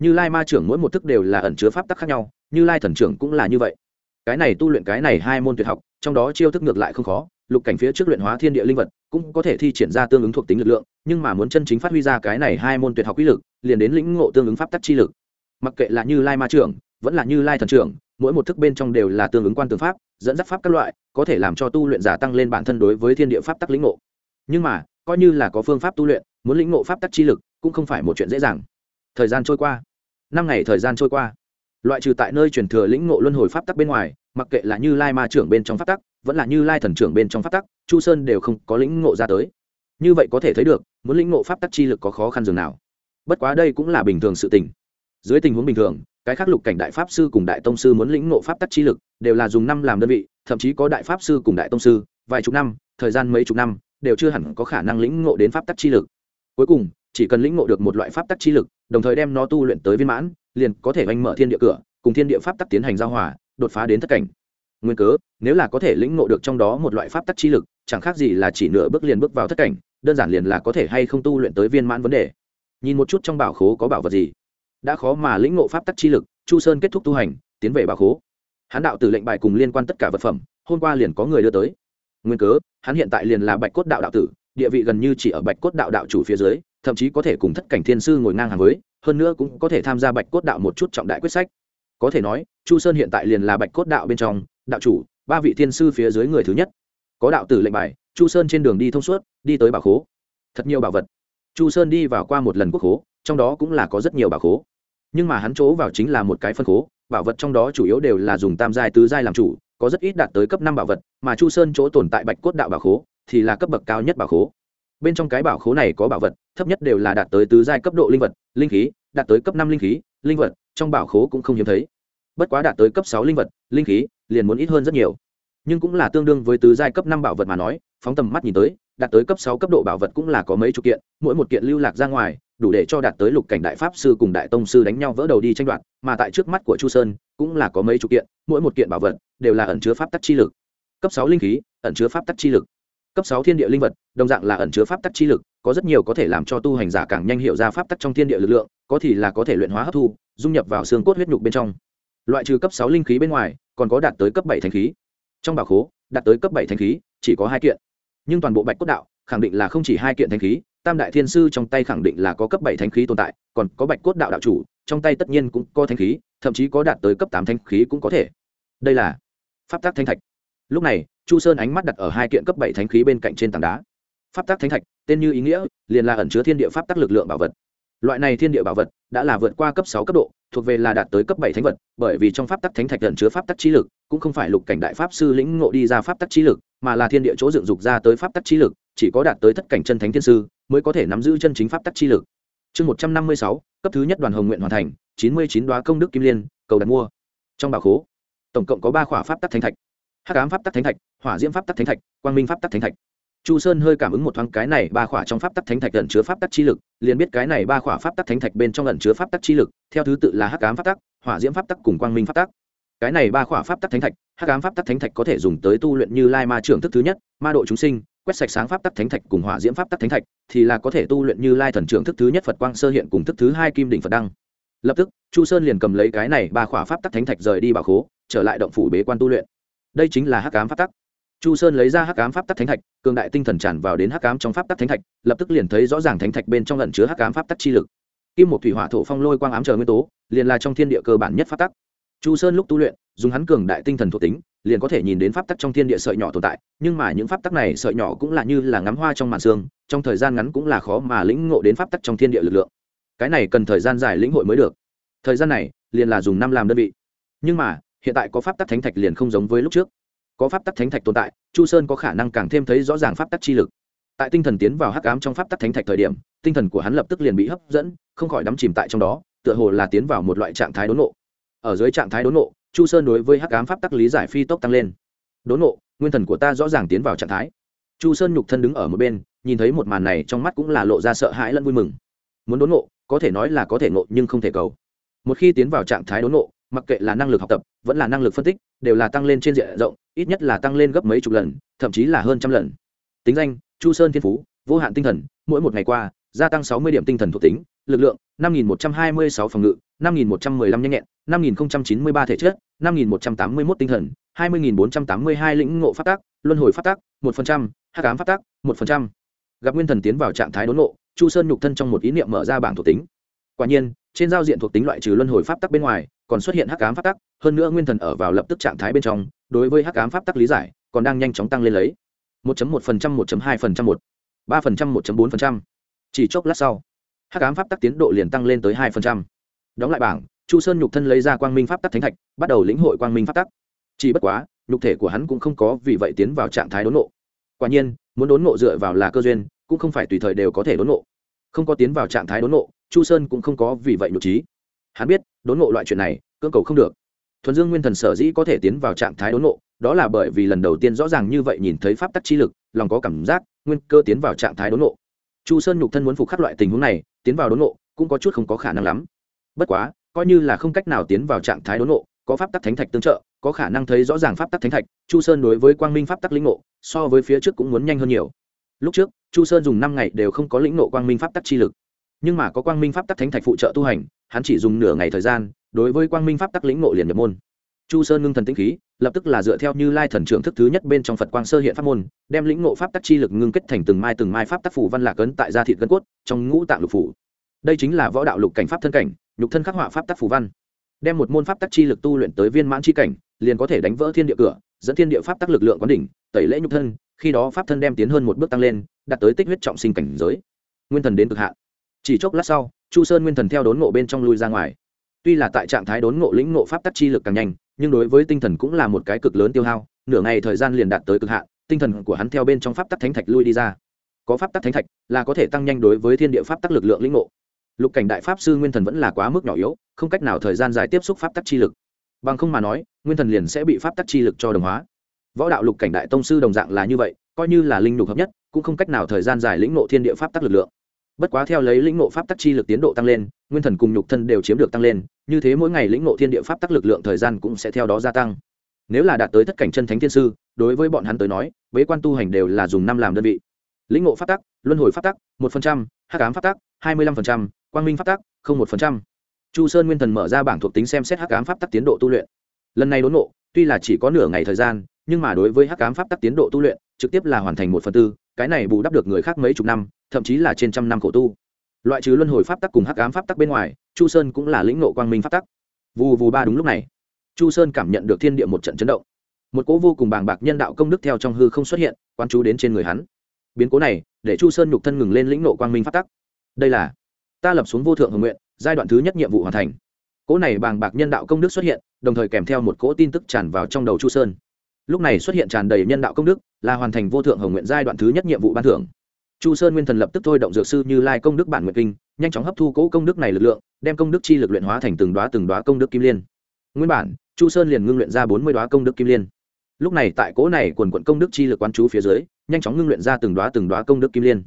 Như lai ma trưởng mỗi một thức đều là ẩn chứa pháp tắc khác nhau, như lai thần trưởng cũng là như vậy. Cái này tu luyện cái này hai môn tuyệt học, trong đó chiêu thức ngược lại không khó, lục cảnh phía trước luyện hóa thiên địa linh vật, cũng có thể thi triển ra tương ứng thuộc tính lực lượng, nhưng mà muốn chân chính phát huy ra cái này hai môn tuyệt học quy lực, liền đến lĩnh ngộ tương ứng pháp tắc chi lực mặc kệ là như lai ma trưởng, vẫn là như lai thần trưởng, mỗi một thức bên trong đều là tương ứng quan tướng pháp, dẫn dắt pháp các loại, có thể làm cho tu luyện giả tăng lên bản thân đối với thiên địa pháp tắc lĩnh ngộ. Nhưng mà, coi như là có phương pháp tu luyện, muốn lĩnh ngộ pháp tắc chi lực, cũng không phải một chuyện dễ dàng. Thời gian trôi qua, năm ngày thời gian trôi qua, loại trừ tại nơi truyền thừa lĩnh ngộ luân hồi pháp tắc bên ngoài, mặc kệ là như lai ma trưởng bên trong pháp tắc, vẫn là như lai thần trưởng bên trong pháp tắc, chu sơn đều không có lĩnh ngộ ra tới. Như vậy có thể thấy được, muốn lĩnh ngộ pháp tắc chi lực có khó khăn dường nào. Bất quá đây cũng là bình thường sự tình dưới tình huống bình thường, cái khác lục cảnh đại pháp sư cùng đại tông sư muốn lĩnh ngộ pháp tắc chi lực, đều là dùng năm làm đơn vị, thậm chí có đại pháp sư cùng đại tông sư, vài chục năm, thời gian mấy chục năm, đều chưa hẳn có khả năng lĩnh ngộ đến pháp tắc chi lực. Cuối cùng, chỉ cần lĩnh ngộ được một loại pháp tắc chi lực, đồng thời đem nó tu luyện tới viên mãn, liền có thể oanh mở thiên địa cửa, cùng thiên địa pháp tắc tiến hành giao hòa, đột phá đến thất cảnh. Nguyên cớ, nếu là có thể lĩnh ngộ được trong đó một loại pháp tắc chi lực, chẳng khác gì là chỉ nửa bước liền bước vào thất cảnh, đơn giản liền là có thể hay không tu luyện tới viên mãn vấn đề. Nhìn một chút trong bảo khố có bảo vật gì đã khó mà lĩnh ngộ pháp tắc chi lực, chu sơn kết thúc tu hành, tiến về bảo khố. Hắn đạo từ lệnh bài cùng liên quan tất cả vật phẩm, hôm qua liền có người đưa tới. Nguyên cớ, hắn hiện tại liền là bạch cốt đạo đạo tử, địa vị gần như chỉ ở bạch cốt đạo đạo chủ phía dưới, thậm chí có thể cùng thất cảnh thiên sư ngồi ngang hàng với, hơn nữa cũng có thể tham gia bạch cốt đạo một chút trọng đại quyết sách. Có thể nói, chu sơn hiện tại liền là bạch cốt đạo bên trong, đạo chủ, ba vị thiên sư phía dưới người thứ nhất. Có đạo tử lệnh bài, chu sơn trên đường đi thông suốt, đi tới bảo khố. Thật nhiều bảo vật. Chu sơn đi vào qua một lần quốc khố, trong đó cũng là có rất nhiều bảo khố nhưng mà hắn chỗ vào chính là một cái phân khố, bảo vật trong đó chủ yếu đều là dùng tam giai, tứ giai làm chủ, có rất ít đạt tới cấp năm bảo vật, mà chu sơn chỗ tồn tại bạch cốt đạo bảo khố thì là cấp bậc cao nhất bảo khố. Bên trong cái bảo khố này có bảo vật, thấp nhất đều là đạt tới tứ giai cấp độ linh vật, linh khí, đạt tới cấp năm linh khí, linh vật, trong bảo khố cũng không hiếm thấy. Bất quá đạt tới cấp sáu linh vật, linh khí liền muốn ít hơn rất nhiều. Nhưng cũng là tương đương với tứ giai cấp năm bảo vật mà nói, phóng tầm mắt nhìn tới, đạt tới cấp sáu cấp độ bảo vật cũng là có mấy chục kiện, mỗi một kiện lưu lạc ra ngoài đủ để cho đạt tới lục cảnh đại pháp sư cùng đại tông sư đánh nhau vỡ đầu đi tranh đoạt, mà tại trước mắt của chu sơn, cũng là có mấy chục kiện, mỗi một kiện bảo vật đều là ẩn chứa pháp tắc chi lực. Cấp sáu linh khí, ẩn chứa pháp tắc chi lực. Cấp sáu thiên địa linh vật, đồng dạng là ẩn chứa pháp tắc chi lực, có rất nhiều có thể làm cho tu hành giả càng nhanh hiểu ra pháp tắc trong thiên địa lực lượng, có thì là có thể luyện hóa hấp thu, dung nhập vào xương cốt huyết nhục bên trong. Loại trừ cấp sáu linh khí bên ngoài, còn có đạt tới cấp bảy thanh khí. Trong bảo khố, đạt tới cấp bảy thanh khí, chỉ có hai kiện. Nhưng toàn bộ bạch cốt đạo, khẳng định là không chỉ hai kiện thanh khí tam đại thiên sư trong tay khẳng định là có cấp bảy thanh khí tồn tại, còn có bạch cốt đạo đạo chủ, trong tay tất nhiên cũng có thanh khí, thậm chí có đạt tới cấp tám thanh khí cũng có thể. Đây là pháp tác thanh thạch. Lúc này, chu sơn ánh mắt đặt ở hai kiện cấp bảy thánh khí bên cạnh trên tảng đá. Pháp tắc thánh thạch, tên như ý nghĩa, liền là ẩn chứa thiên địa pháp tắc lực lượng bảo vật loại này thiên địa bảo vật đã là vượt qua cấp sáu cấp độ, thuộc về là đạt tới cấp bảy thánh vật, bởi vì trong pháp tắc thánh thạch gần chứa pháp tắc trí lực, cũng không phải lục cảnh đại pháp sư lĩnh ngộ đi ra pháp tắc trí lực, mà là thiên địa chỗ dựng dục ra tới pháp tắc trí lực, chỉ có đạt tới thất cảnh chân thánh thiên sư mới có thể nắm giữ chân chính pháp tắc trí lực. Chương một trăm năm mươi sáu, cấp thứ nhất đoàn hồng nguyện hoàn thành, chín mươi chín đoá công đức kim liên, cầu đặt mua. Trong bảo khố, tổng cộng có ba khỏa pháp tắc thánh thạch. Hắc ám pháp tắc thánh thạch, hỏa diễm pháp tắc thánh thạch, quang minh pháp tắc thánh thạch chu sơn hơi cảm ứng một thoáng cái này ba khỏa trong pháp tắc thánh thạch ẩn chứa pháp tắc chi lực liền biết cái này ba khỏa pháp tắc thánh thạch bên trong ẩn chứa pháp tắc chi lực theo thứ tự là hắc ám pháp tắc hỏa diễm pháp tắc cùng quang minh pháp tắc cái này ba khỏa pháp tắc thánh thạch hắc ám pháp tắc thánh thạch có thể dùng tới tu luyện như lai ma trưởng thức thứ nhất ma độ chúng sinh quét sạch sáng pháp tắc thánh thạch cùng hỏa diễm pháp tắc thánh thạch thì là có thể tu luyện như lai thần trưởng thức thứ nhất phật quang sơ hiện cùng thức thứ hai kim đỉnh phật đăng lập tức chu sơn liền cầm lấy cái này ba khỏa pháp tắc thánh thạch rời đi bảo khố trở lại động phủ bế quan tu luyện đây chính là hắc ám pháp tắc chu sơn lấy ra hắc ám pháp tắc thánh thạch, cường đại tinh thần tràn vào đến hắc ám trong pháp tắc thánh thạch, lập tức liền thấy rõ ràng thánh thạch bên trong lẩn chứa hắc ám pháp tắc chi lực. Kim một thủy hỏa thổ phong lôi quang ám chờ nguyên tố, liền là trong thiên địa cơ bản nhất pháp tắc. Chu sơn lúc tu luyện, dùng hắn cường đại tinh thần thuộc tính, liền có thể nhìn đến pháp tắc trong thiên địa sợi nhỏ tồn tại, nhưng mà những pháp tắc này sợi nhỏ cũng là như là ngắm hoa trong màn xương trong thời gian ngắn cũng là khó mà lĩnh ngộ đến pháp tắc trong thiên địa lực lượng. Cái này cần thời gian dài lĩnh hội mới được. Thời gian này, liền là dùng năm làm đơn vị. Nhưng mà, hiện tại có pháp tắc thánh thạch liền không giống với lúc trước có pháp tắc thánh thạch tồn tại, chu sơn có khả năng càng thêm thấy rõ ràng pháp tắc chi lực. Tại tinh thần tiến vào hắc ám trong pháp tắc thánh thạch thời điểm, tinh thần của hắn lập tức liền bị hấp dẫn, không khỏi đắm chìm tại trong đó, tựa hồ là tiến vào một loại trạng thái đốn nộ. Ở dưới trạng thái đốn nộ, chu sơn đối với hắc ám pháp tắc lý giải phi tốc tăng lên. Đốn nộ, nguyên thần của ta rõ ràng tiến vào trạng thái. Chu sơn nhục thân đứng ở một bên, nhìn thấy một màn này trong mắt cũng là lộ ra sợ hãi lẫn vui mừng. Muốn đốn nộ, có thể nói là có thể nộ nhưng không thể cầu. Một khi tiến vào trạng thái đốn nộ, mặc kệ là năng lực học tập, vẫn là năng lực phân tích, đều là tăng lên trên diện rộng ít nhất là tăng lên gấp mấy chục lần, thậm chí là hơn trăm lần. Tính danh, chu sơn thiên phú, vô hạn tinh thần, mỗi một ngày qua, gia tăng sáu mươi điểm tinh thần thuộc tính, lực lượng, năm nghìn một trăm hai mươi sáu phòng ngự, năm nghìn một trăm mười lăm nhanh nhẹn, năm nghìn chín mươi ba thể chất, năm nghìn một trăm tám mươi mốt tinh thần, hai mươi nghìn bốn trăm tám mươi hai lĩnh ngộ phát tác luân hồi phát tác một phần trăm h ám phát tác một phần trăm. Gặp nguyên thần tiến vào trạng thái đốn ngộ, chu sơn nhục thân trong một ý niệm mở ra bảng thuộc tính. Quả nhiên, trên giao diện thuộc tính loại trừ luân hồi pháp tắc bên ngoài, còn xuất hiện hắc ám pháp tắc, hơn nữa nguyên thần ở vào lập tức trạng thái bên trong đối với hắc ám pháp tắc lý giải còn đang nhanh chóng tăng lên lấy. 1.1%, 1.2%, 1, 3%, 1.4%. chỉ chốc lát sau hắc ám pháp tắc tiến độ liền tăng lên tới 2%. đóng lại bảng chu sơn nhục thân lấy ra quang minh pháp tắc thánh thạch bắt đầu lĩnh hội quang minh pháp tắc. Chỉ bất quá nhục thể của hắn cũng không có vì vậy tiến vào trạng thái đốn nộ quả nhiên muốn đốn nộ dựa vào là cơ duyên cũng không phải tùy thời đều có thể đốn nộ không có tiến vào trạng thái đốn nộ chu sơn cũng không có vì vậy nhục trí. Hắn biết đốn ngộ loại chuyện này cơ cầu không được thuần dương nguyên thần sở dĩ có thể tiến vào trạng thái đốn nộ, đó là bởi vì lần đầu tiên rõ ràng như vậy nhìn thấy pháp tắc chi lực lòng có cảm giác nguyên cơ tiến vào trạng thái đốn nộ. chu sơn nhục thân muốn phục khắc loại tình huống này tiến vào đốn nộ, cũng có chút không có khả năng lắm. Bất quá coi như là không cách nào tiến vào trạng thái đốn nộ, có pháp tắc thánh thạch tương trợ có khả năng thấy rõ ràng pháp tắc thánh thạch chu sơn đối với quang minh pháp tắc lĩnh ngộ so với phía trước cũng muốn nhanh hơn nhiều. Lúc trước chu sơn dùng năm ngày đều không có lĩnh ngộ quang minh pháp tắc chi lực. Nhưng mà có quang minh pháp tắc thánh thạch phụ trợ tu hành hắn chỉ dùng nửa ngày thời gian đối với quang minh pháp tắc lĩnh ngộ liền nhập môn. Chu sơn ngưng thần tĩnh khí, lập tức là dựa theo như lai thần trưởng thức thứ nhất bên trong phật quang sơ hiện pháp môn, đem lĩnh ngộ pháp tắc chi lực ngưng kết thành từng mai từng mai pháp tắc phủ văn lạc ấn tại gia thịt gân cốt, trong ngũ tạng lục phủ. Đây chính là võ đạo lục cảnh pháp thân cảnh, nhục thân khắc họa pháp tắc phủ văn. Đem một môn pháp tắc chi lực tu luyện tới viên mãn chi cảnh, liền có thể đánh vỡ thiên địa cửa, dẫn thiên địa pháp tắc lực lượng quán đỉnh, tẩy lễ nhục thân, khi đó pháp thân đem tiến hơn một bước tăng lên, đạt tới tích huyết trọng sinh cảnh giới. Nguyên thần đến cực hạn. Chỉ chốc lát sau, chu sơn nguyên thần theo đốn ngộ bên trong lui ra ngoài tuy là tại trạng thái đốn ngộ lĩnh ngộ pháp tắc chi lực càng nhanh, nhưng đối với tinh thần cũng là một cái cực lớn tiêu hao, nửa ngày thời gian liền đạt tới cực hạn, tinh thần của hắn theo bên trong pháp tắc thánh thạch lui đi ra. Có pháp tắc thánh thạch là có thể tăng nhanh đối với thiên địa pháp tắc lực lượng lĩnh ngộ. Lục cảnh đại pháp sư nguyên thần vẫn là quá mức nhỏ yếu, không cách nào thời gian dài tiếp xúc pháp tắc chi lực. Bằng không mà nói, nguyên thần liền sẽ bị pháp tắc chi lực cho đồng hóa. Võ đạo lục cảnh đại tông sư đồng dạng là như vậy, coi như là linh lục hợp nhất, cũng không cách nào thời gian dài lĩnh ngộ thiên địa pháp tắc lực lượng bất quá theo lấy lĩnh ngộ pháp tắc chi lực tiến độ tăng lên, nguyên thần cùng nhục thân đều chiếm được tăng lên, như thế mỗi ngày lĩnh ngộ thiên địa pháp tắc lực lượng thời gian cũng sẽ theo đó gia tăng. Nếu là đạt tới tất cảnh chân thánh thiên sư, đối với bọn hắn tới nói, bế quan tu hành đều là dùng năm làm đơn vị. Lĩnh ngộ pháp tắc, luân hồi pháp tắc, một phần trăm h cám pháp tắc, hai mươi lăm phần trăm, quang minh pháp tắc, không một phần trăm. Chu sơn nguyên thần mở ra bảng thuộc tính xem xét h cám pháp tắc tiến độ tu luyện. Lần này đốn ngộ, tuy là chỉ có nửa ngày thời gian, nhưng mà đối với h cám pháp tắc tiến độ tu luyện, trực tiếp là hoàn thành một phần tư, cái này bù đắp được người khác mấy chục năm thậm chí là trên trăm năm khổ tu. Loại trừ luân hồi pháp tắc cùng hắc ám pháp tắc bên ngoài, chu sơn cũng là lĩnh nộ quang minh pháp tắc. Vù vù ba đúng lúc này, chu sơn cảm nhận được thiên địa một trận chấn động. Một cỗ vô cùng bàng bạc nhân đạo công đức theo trong hư không xuất hiện quan chú đến trên người hắn. Biến cố này, để chu sơn nhục thân ngừng lên lĩnh nộ quang minh pháp tắc. Đây là, ta lập xuống vô thượng hồng nguyện, giai đoạn thứ nhất nhiệm vụ hoàn thành. Cỗ này bàng bạc nhân đạo công đức xuất hiện, đồng thời kèm theo một cỗ tin tức tràn vào trong đầu chu sơn. Lúc này xuất hiện tràn đầy nhân đạo công đức, là hoàn thành vô thượng hồng nguyện giai đoạn thứ nhất nhiệm vụ ban thưởng chu sơn nguyên thần lập tức thôi động dược sư như lai công đức bản nguyện kinh nhanh chóng hấp thu cỗ công đức này lực lượng đem công đức chi lực luyện hóa thành từng đoá từng đoá công đức kim liên nguyên bản chu sơn liền ngưng luyện ra bốn mươi đoá công đức kim liên lúc này tại cỗ này quần quận công đức chi lực quán chú phía dưới nhanh chóng ngưng luyện ra từng đoá từng đoá công đức kim liên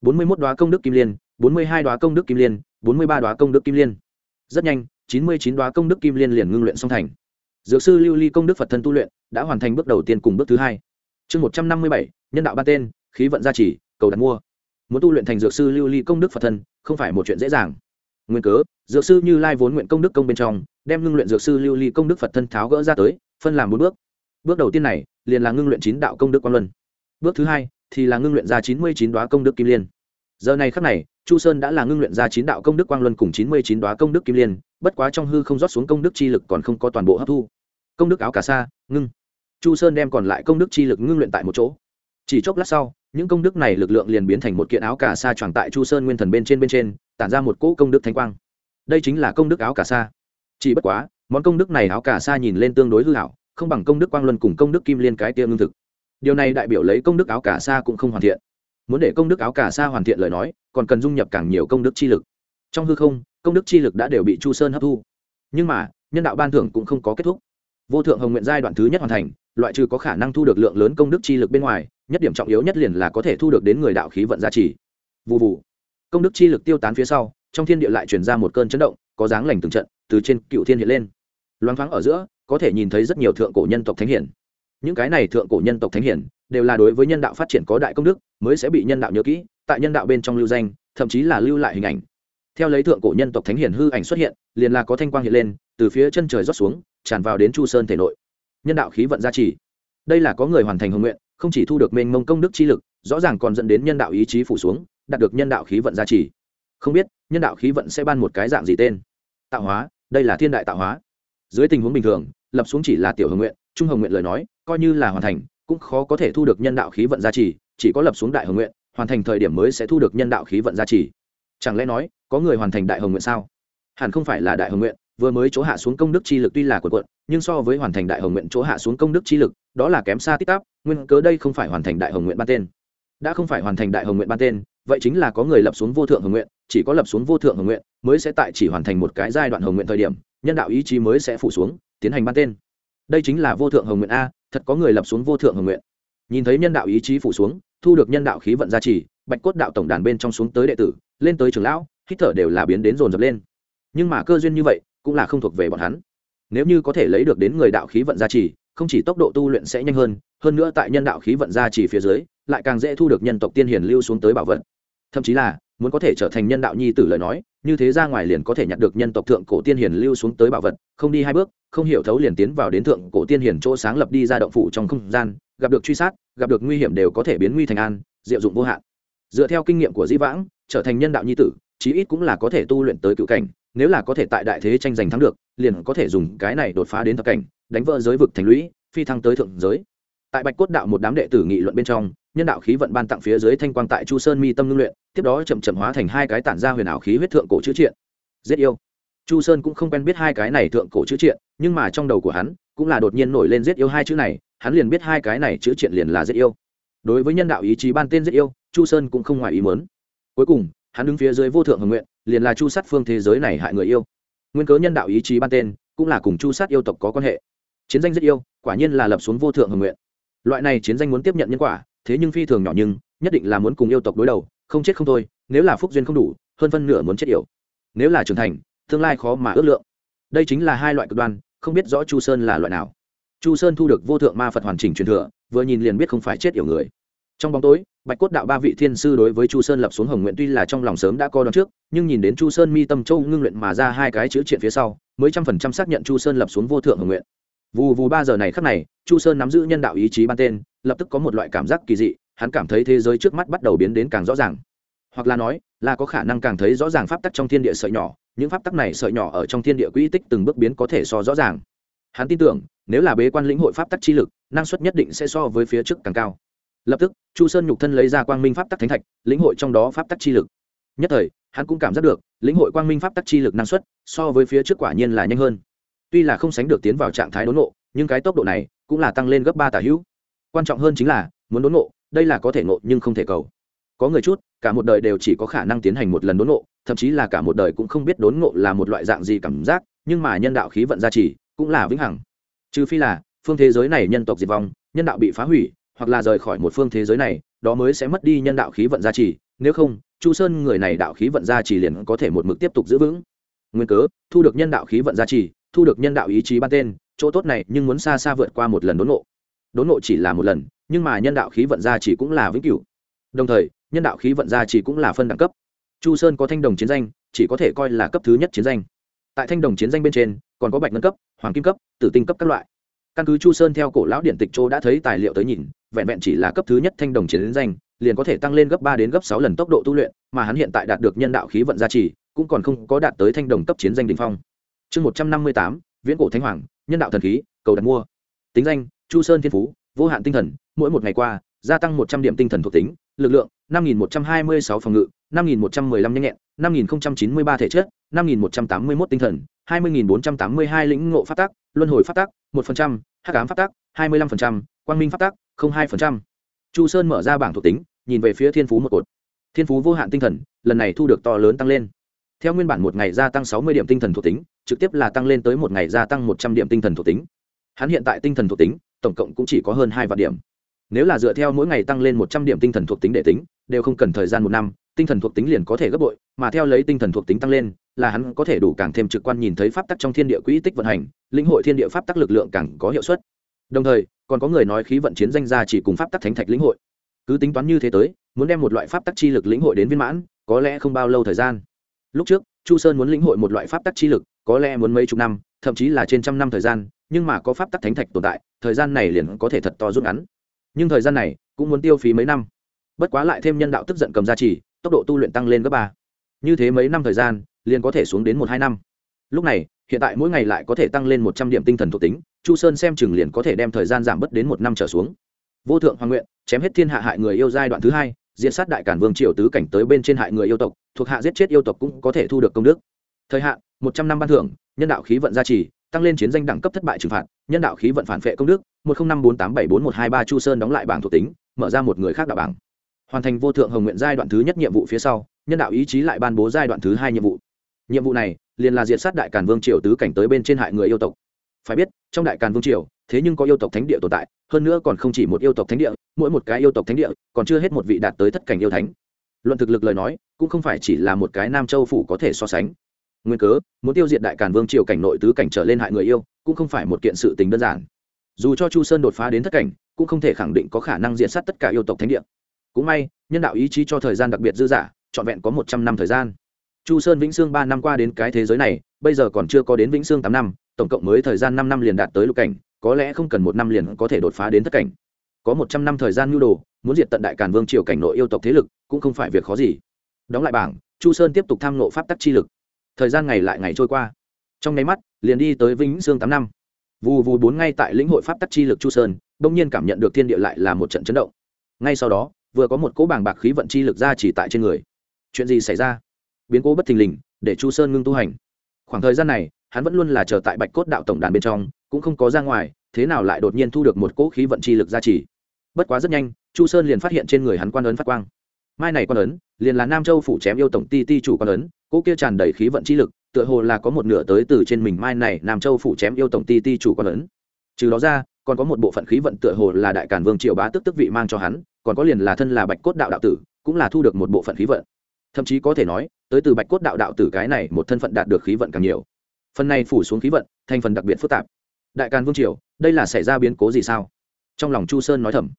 bốn mươi mốt đoá công đức kim liên bốn mươi hai đoá công đức kim liên bốn mươi ba đoá công đức kim liên rất nhanh chín mươi chín đoá công đức kim liên liền ngưng luyện song thành dược sư lưu ly công đức phật thân tu luyện đã hoàn thành bước đầu tiên cùng bước thứ hai chương một trăm năm mươi bảy nhân đạo ba tên khí vận gia trì cầu đặt mua. Muốn tu luyện thành dược sư lưu ly công đức phật thân, không phải một chuyện dễ dàng. Nguyên cớ, dược sư như lai vốn nguyện công đức công bên trong, đem ngưng luyện dược sư lưu ly công đức phật thân tháo gỡ ra tới, phân làm bốn bước. Bước đầu tiên này, liền là ngưng luyện chín đạo công đức quang luân. Bước thứ hai, thì là ngưng luyện ra chín mươi chín đoá công đức kim liên. Giờ này khắc này, chu sơn đã là ngưng luyện ra chín đạo công đức quang luân cùng chín mươi chín đoá công đức kim liên, bất quá trong hư không rót xuống công đức chi lực còn không có toàn bộ hấp thu. Công đức áo cà sa, ngưng. Chu sơn đem còn lại công đức chi lực ngưng luyện tại một chỗ. Chỉ chốc lát sau những công đức này lực lượng liền biến thành một kiện áo cà sa tròn tại chu sơn nguyên thần bên trên bên trên tản ra một cỗ công đức thánh quang đây chính là công đức áo cà sa chỉ bất quá món công đức này áo cà sa nhìn lên tương đối hư hảo không bằng công đức quang luân cùng công đức kim liên cái tia lương thực điều này đại biểu lấy công đức áo cà sa cũng không hoàn thiện muốn để công đức áo cà sa hoàn thiện lời nói còn cần dung nhập càng nhiều công đức chi lực trong hư không công đức chi lực đã đều bị chu sơn hấp thu nhưng mà nhân đạo ban thưởng cũng không có kết thúc vô thượng hồng nguyện giai đoạn thứ nhất hoàn thành, loại trừ có khả năng thu được lượng lớn công đức chi lực bên ngoài, nhất điểm trọng yếu nhất liền là có thể thu được đến người đạo khí vận gia trì. Vụ vụ công đức chi lực tiêu tán phía sau, trong thiên địa lại chuyển ra một cơn chấn động, có dáng lành từng trận, từ trên cựu thiên hiện lên. Loáng thoáng ở giữa, có thể nhìn thấy rất nhiều thượng cổ nhân tộc thánh hiển. Những cái này thượng cổ nhân tộc thánh hiển, đều là đối với nhân đạo phát triển có đại công đức, mới sẽ bị nhân đạo nhớ kỹ, tại nhân đạo bên trong lưu danh, thậm chí là lưu lại hình ảnh. Theo lấy thượng cổ nhân tộc thánh hiển hư ảnh xuất hiện, liền là có thanh quang hiện lên, từ phía chân trời rót xuống tràn vào đến chu sơn thể nội. Nhân đạo khí vận gia trì. Đây là có người hoàn thành hồng nguyện, không chỉ thu được mênh mông công đức chi lực, rõ ràng còn dẫn đến nhân đạo ý chí phủ xuống, đạt được nhân đạo khí vận gia trì. Không biết, nhân đạo khí vận sẽ ban một cái dạng gì tên? Tạo hóa, đây là thiên đại tạo hóa. Dưới tình huống bình thường, lập xuống chỉ là tiểu hồng nguyện, trung hồng nguyện lời nói, coi như là hoàn thành, cũng khó có thể thu được nhân đạo khí vận gia trì, chỉ có lập xuống đại hồng nguyện, hoàn thành thời điểm mới sẽ thu được nhân đạo khí vận gia trì. Chẳng lẽ nói, có người hoàn thành đại hồng nguyện sao? Hẳn không phải là đại hồng nguyện vừa mới chỗ hạ xuống công đức chi lực tuy là quần quận, nhưng so với hoàn thành đại hồng nguyện chỗ hạ xuống công đức chi lực, đó là kém xa tích tắp nguyên cớ đây không phải hoàn thành đại hồng nguyện ban tên. Đã không phải hoàn thành đại hồng nguyện ban tên, vậy chính là có người lập xuống vô thượng hồng nguyện, chỉ có lập xuống vô thượng hồng nguyện mới sẽ tại chỉ hoàn thành một cái giai đoạn hồng nguyện thời điểm, nhân đạo ý chí mới sẽ phủ xuống, tiến hành ban tên. Đây chính là vô thượng hồng nguyện a, thật có người lập xuống vô thượng hồng nguyện. Nhìn thấy nhân đạo ý chí phủ xuống, thu được nhân đạo khí vận gia trì, bạch cốt đạo tổng đàn bên trong xuống tới đệ tử, lên tới trường lão, hít thở đều là biến đến dồn dập lên. Nhưng mà cơ duyên như vậy cũng là không thuộc về bọn hắn nếu như có thể lấy được đến người đạo khí vận gia trì, không chỉ tốc độ tu luyện sẽ nhanh hơn hơn nữa tại nhân đạo khí vận gia trì phía dưới, lại càng dễ thu được nhân tộc tiên hiền lưu xuống tới bảo vật. thậm chí là, muốn có thể trở thành nhân đạo nhi tử lời nói, như thế ra ngoài liền có thể nhặt được nhân tộc thượng cổ tiên hiền lưu xuống tới bảo vật, không đi hai bước, không hiểu thấu liền tiến vào đến thượng cổ tiên hiền chỗ sáng lập đi ra động phủ trong không gian, gặp được truy sát, gặp được nguy hiểm đều có thể biến nguy thành an, diệu dụng vô hạn dựa theo kinh nghiệm của di vãng, trở thành nhân đạo nhi tử, chí ít cũng là có thể tu luyện tới cựu cảnh nếu là có thể tại đại thế tranh giành thắng được, liền có thể dùng cái này đột phá đến thập cảnh, đánh vỡ giới vực thành lũy, phi thăng tới thượng giới. Tại bạch cốt đạo một đám đệ tử nghị luận bên trong, nhân đạo khí vận ban tặng phía dưới thanh quang tại chu sơn mi tâm ngưng luyện, tiếp đó chậm chậm hóa thành hai cái tản ra huyền ảo khí huyết thượng cổ chữ triện. Giết yêu. Chu sơn cũng không quen biết hai cái này thượng cổ chữ triện, nhưng mà trong đầu của hắn cũng là đột nhiên nổi lên giết yêu hai chữ này, hắn liền biết hai cái này chữ triện liền là giết yêu. Đối với nhân đạo ý chí ban tên giết yêu, chu sơn cũng không ngoài ý muốn. Cuối cùng, hắn đứng phía dưới vô thượng hồng nguyện liền là chu sát phương thế giới này hại người yêu. Nguyên cớ nhân đạo ý chí ban tên, cũng là cùng chu sát yêu tộc có quan hệ. Chiến danh rất yêu, quả nhiên là lập xuống vô thượng hồng nguyện. Loại này chiến danh muốn tiếp nhận nhân quả, thế nhưng phi thường nhỏ nhưng, nhất định là muốn cùng yêu tộc đối đầu, không chết không thôi, nếu là phúc duyên không đủ, hơn phân nửa muốn chết yểu. Nếu là trưởng thành, tương lai khó mà ước lượng. Đây chính là hai loại cực đoan, không biết rõ chu sơn là loại nào. Chu sơn thu được vô thượng ma phật hoàn chỉnh truyền thừa, vừa nhìn liền biết không phải chết yểu người. Trong bóng tối bạch cốt đạo ba vị thiên sư đối với chu sơn lập xuống hồng nguyện tuy là trong lòng sớm đã co đón trước, nhưng nhìn đến chu sơn mi tâm châu ngưng luyện mà ra hai cái chữ triện phía sau, mới trăm phần trăm xác nhận chu sơn lập xuống vô thượng hồng nguyện. Vù vù ba giờ này khắc này, chu sơn nắm giữ nhân đạo ý chí ban tên, lập tức có một loại cảm giác kỳ dị, hắn cảm thấy thế giới trước mắt bắt đầu biến đến càng rõ ràng. Hoặc là nói, là có khả năng càng thấy rõ ràng pháp tắc trong thiên địa sợi nhỏ, những pháp tắc này sợi nhỏ ở trong thiên địa quỹ tích từng bước biến có thể so rõ ràng. Hắn tin tưởng, nếu là bế quan lĩnh hội pháp tắc chi lực, năng suất nhất định sẽ so với phía trước càng cao lập tức, chu sơn nhục thân lấy ra quang minh pháp tắc thánh thạch, lĩnh hội trong đó pháp tắc chi lực. Nhất thời, hắn cũng cảm giác được, lĩnh hội quang minh pháp tắc chi lực năng suất so với phía trước quả nhiên là nhanh hơn. Tuy là không sánh được tiến vào trạng thái đốn nộ nhưng cái tốc độ này cũng là tăng lên gấp ba tả hữu. Quan trọng hơn chính là, muốn đốn nộ đây là có thể nộ nhưng không thể cầu. Có người chút, cả một đời đều chỉ có khả năng tiến hành một lần đốn nộ thậm chí là cả một đời cũng không biết đốn nộ là một loại dạng gì cảm giác, nhưng mà nhân đạo khí vận gia trì cũng là vĩnh hằng. Trừ phi là, phương thế giới này nhân tộc diệt vong, nhân đạo bị phá hủy hoặc là rời khỏi một phương thế giới này, đó mới sẽ mất đi nhân đạo khí vận gia trì. Nếu không, chu sơn người này đạo khí vận gia trì liền có thể một mực tiếp tục giữ vững. Nguyên cớ, thu được nhân đạo khí vận gia trì, thu được nhân đạo ý chí ban tên, chỗ tốt này nhưng muốn xa xa vượt qua một lần đốn nộ đốn nộ chỉ là một lần, nhưng mà nhân đạo khí vận gia trì cũng là vĩnh cửu. Đồng thời, nhân đạo khí vận gia trì cũng là phân đẳng cấp. Chu sơn có thanh đồng chiến danh, chỉ có thể coi là cấp thứ nhất chiến danh. Tại thanh đồng chiến danh bên trên, còn có bạch ngân cấp, hoàng kim cấp, tử tinh cấp các loại. Căn cứ chu sơn theo cổ lão điện tịch châu đã thấy tài liệu tới nhìn vẹn vẹn chỉ là cấp thứ nhất thanh đồng chiến danh, liền có thể tăng lên gấp ba đến gấp sáu lần tốc độ tu luyện, mà hắn hiện tại đạt được nhân đạo khí vận gia trì, cũng còn không có đạt tới thanh đồng cấp chiến danh đ ỉ n h phong. Chương một trăm năm mươi tám, viễn cổ thánh hoàng, nhân đạo thần khí, cầu đặt mua. Tính danh, chu sơn thiên phú, vô hạn tinh thần, mỗi một ngày qua, gia tăng một trăm điểm tinh thần thuộc tính, lực lượng, năm nghìn một trăm hai mươi sáu phòng ngự, năm nghìn một trăm mười lăm nhanh nhẹn, năm nghìn chín mươi ba thể chất, năm nghìn một trăm tám mươi mốt tinh thần, hai mươi nghìn bốn trăm tám mươi hai lĩnh ngộ phát tác luân hồi phát tác một phần trăm, hắc ám phát tác hai mươi lăm phần trăm, quang minh phát tác không hai phần trăm. Chu sơn mở ra bảng thuộc tính, nhìn về phía thiên phú một cột. Thiên phú vô hạn tinh thần, lần này thu được to lớn tăng lên. Theo nguyên bản một ngày gia tăng sáu mươi điểm tinh thần thuộc tính, trực tiếp là tăng lên tới một ngày gia tăng một trăm điểm tinh thần thuộc tính. Hắn hiện tại tinh thần thuộc tính, tổng cộng cũng chỉ có hơn hai vạn điểm. Nếu là dựa theo mỗi ngày tăng lên một trăm điểm tinh thần thuộc tính để tính, đều không cần thời gian một năm, tinh thần thuộc tính liền có thể gấp bội, mà theo lấy tinh thần thuộc tính tăng lên, là hắn có thể đủ càng thêm trực quan nhìn thấy pháp tắc trong thiên địa quỹ tích vận hành, lĩnh hội thiên địa pháp tắc lực lượng càng có hiệu suất đồng thời, còn có người nói khí vận chiến danh gia chỉ cùng pháp tắc thánh thạch lĩnh hội. Cứ tính toán như thế tới, muốn đem một loại pháp tắc chi lực lĩnh hội đến viên mãn, có lẽ không bao lâu thời gian. Lúc trước, chu sơn muốn lĩnh hội một loại pháp tắc chi lực, có lẽ muốn mấy chục năm, thậm chí là trên trăm năm thời gian, nhưng mà có pháp tắc thánh thạch tồn tại, thời gian này liền có thể thật to rút ngắn. Nhưng thời gian này, cũng muốn tiêu phí mấy năm. Bất quá lại thêm nhân đạo tức giận cầm gia trì tốc độ tu luyện tăng lên gấp ba. Như thế mấy năm thời gian, liền có thể xuống đến một hai năm. Lúc này hiện tại mỗi ngày lại có thể tăng lên một trăm điểm tinh thần thuộc tính, chu sơn xem chừng liền có thể đem thời gian giảm bớt đến một năm trở xuống. Vô thượng hoàng nguyện, chém hết thiên hạ hại người yêu giai đoạn thứ hai diện sát đại cản vương triều tứ cảnh tới bên trên hại người yêu tộc, thuộc hạ giết chết yêu tộc cũng có thể thu được công đức. Thời hạn, một trăm năm ban thưởng, nhân đạo khí vận gia trì, tăng lên chiến danh đẳng cấp thất bại trừng phạt, nhân đạo khí vận phản vệ công đức, một trăm năm bốn tám bảy bốn một hai ba chu sơn đóng lại bảng thuộc tính, mở ra một người khác đạo bảng. Hoàn thành vô thượng hồng nguyện giai đoạn thứ nhất nhiệm vụ phía sau, nhân đạo ý chí lại ban bố giai đoạn thứ hai nhiệm vụ nhiệm vụ này liền là diệt sát đại càn vương triều tứ cảnh tới bên trên hại người yêu tộc. Phải biết, trong đại càn vương triều, thế nhưng có yêu tộc thánh địa tồn tại, hơn nữa còn không chỉ một yêu tộc thánh địa, mỗi một cái yêu tộc thánh địa còn chưa hết một vị đạt tới thất cảnh yêu thánh. Luận thực lực lời nói, cũng không phải chỉ là một cái nam châu phủ có thể so sánh. Nguyên cớ, muốn tiêu diệt đại càn vương triều cảnh nội tứ cảnh trở lên hại người yêu, cũng không phải một kiện sự tình đơn giản. Dù cho chu sơn đột phá đến thất cảnh, cũng không thể khẳng định có khả năng diệt sát tất cả yêu tộc thánh địa. Cũng may, nhân đạo ý chí cho thời gian đặc biệt dư dả, trọn vẹn có một trăm năm thời gian chu sơn vĩnh sương ba năm qua đến cái thế giới này, bây giờ còn chưa có đến vĩnh sương tám năm, tổng cộng mới thời gian năm năm liền đạt tới lục cảnh, có lẽ không cần một năm liền có thể đột phá đến thất cảnh. Có một trăm năm thời gian nhu đồ, muốn diệt tận đại càn vương triều cảnh nội yêu tộc thế lực, cũng không phải việc khó gì. Đóng lại bảng, chu sơn tiếp tục tham nộ pháp tắc chi lực. Thời gian ngày lại ngày trôi qua. Trong nháy mắt, liền đi tới vĩnh sương tám năm. Vù vù bốn ngay tại lĩnh hội pháp tắc chi lực chu sơn, bỗng nhiên cảm nhận được thiên địa lại là một trận chấn động. Ngay sau đó, vừa có một cỗ bảng bạc khí vận chi lực ra chỉ tại trên người. Chuyện gì xảy ra? Biến cố bất thình lình, để chu sơn ngưng tu hành. Khoảng thời gian này, hắn vẫn luôn là chờ tại bạch cốt đạo tổng đàn bên trong, cũng không có ra ngoài, thế nào lại đột nhiên thu được một cỗ khí vận chi lực gia trì. Bất quá rất nhanh, chu sơn liền phát hiện trên người hắn quan ấn phát quang. Mai này quan ấn, liền là nam châu phủ chém yêu tổng ti ti chủ quan ấn, cỗ kia tràn đầy khí vận chi lực, tựa hồ là có một nửa tới từ trên mình mai này nam châu phủ chém yêu tổng ti ti chủ quan ấn. Trừ đó ra, còn có một bộ phận khí vận tựa hồ là đại cản vương triều bá tức tức vị mang cho hắn, còn có liền là thân là bạch cốt đạo đạo tử, cũng là thu được một bộ phận khí vận. Thậm chí có thể nói tới từ bạch cốt đạo đạo tử cái này, một thân phận đạt được khí vận càng nhiều. Phần này phủ xuống khí vận, thành phần đặc biệt phức tạp. Đại càn vương triều, đây là xảy ra biến cố gì sao? Trong lòng chu sơn nói thầm.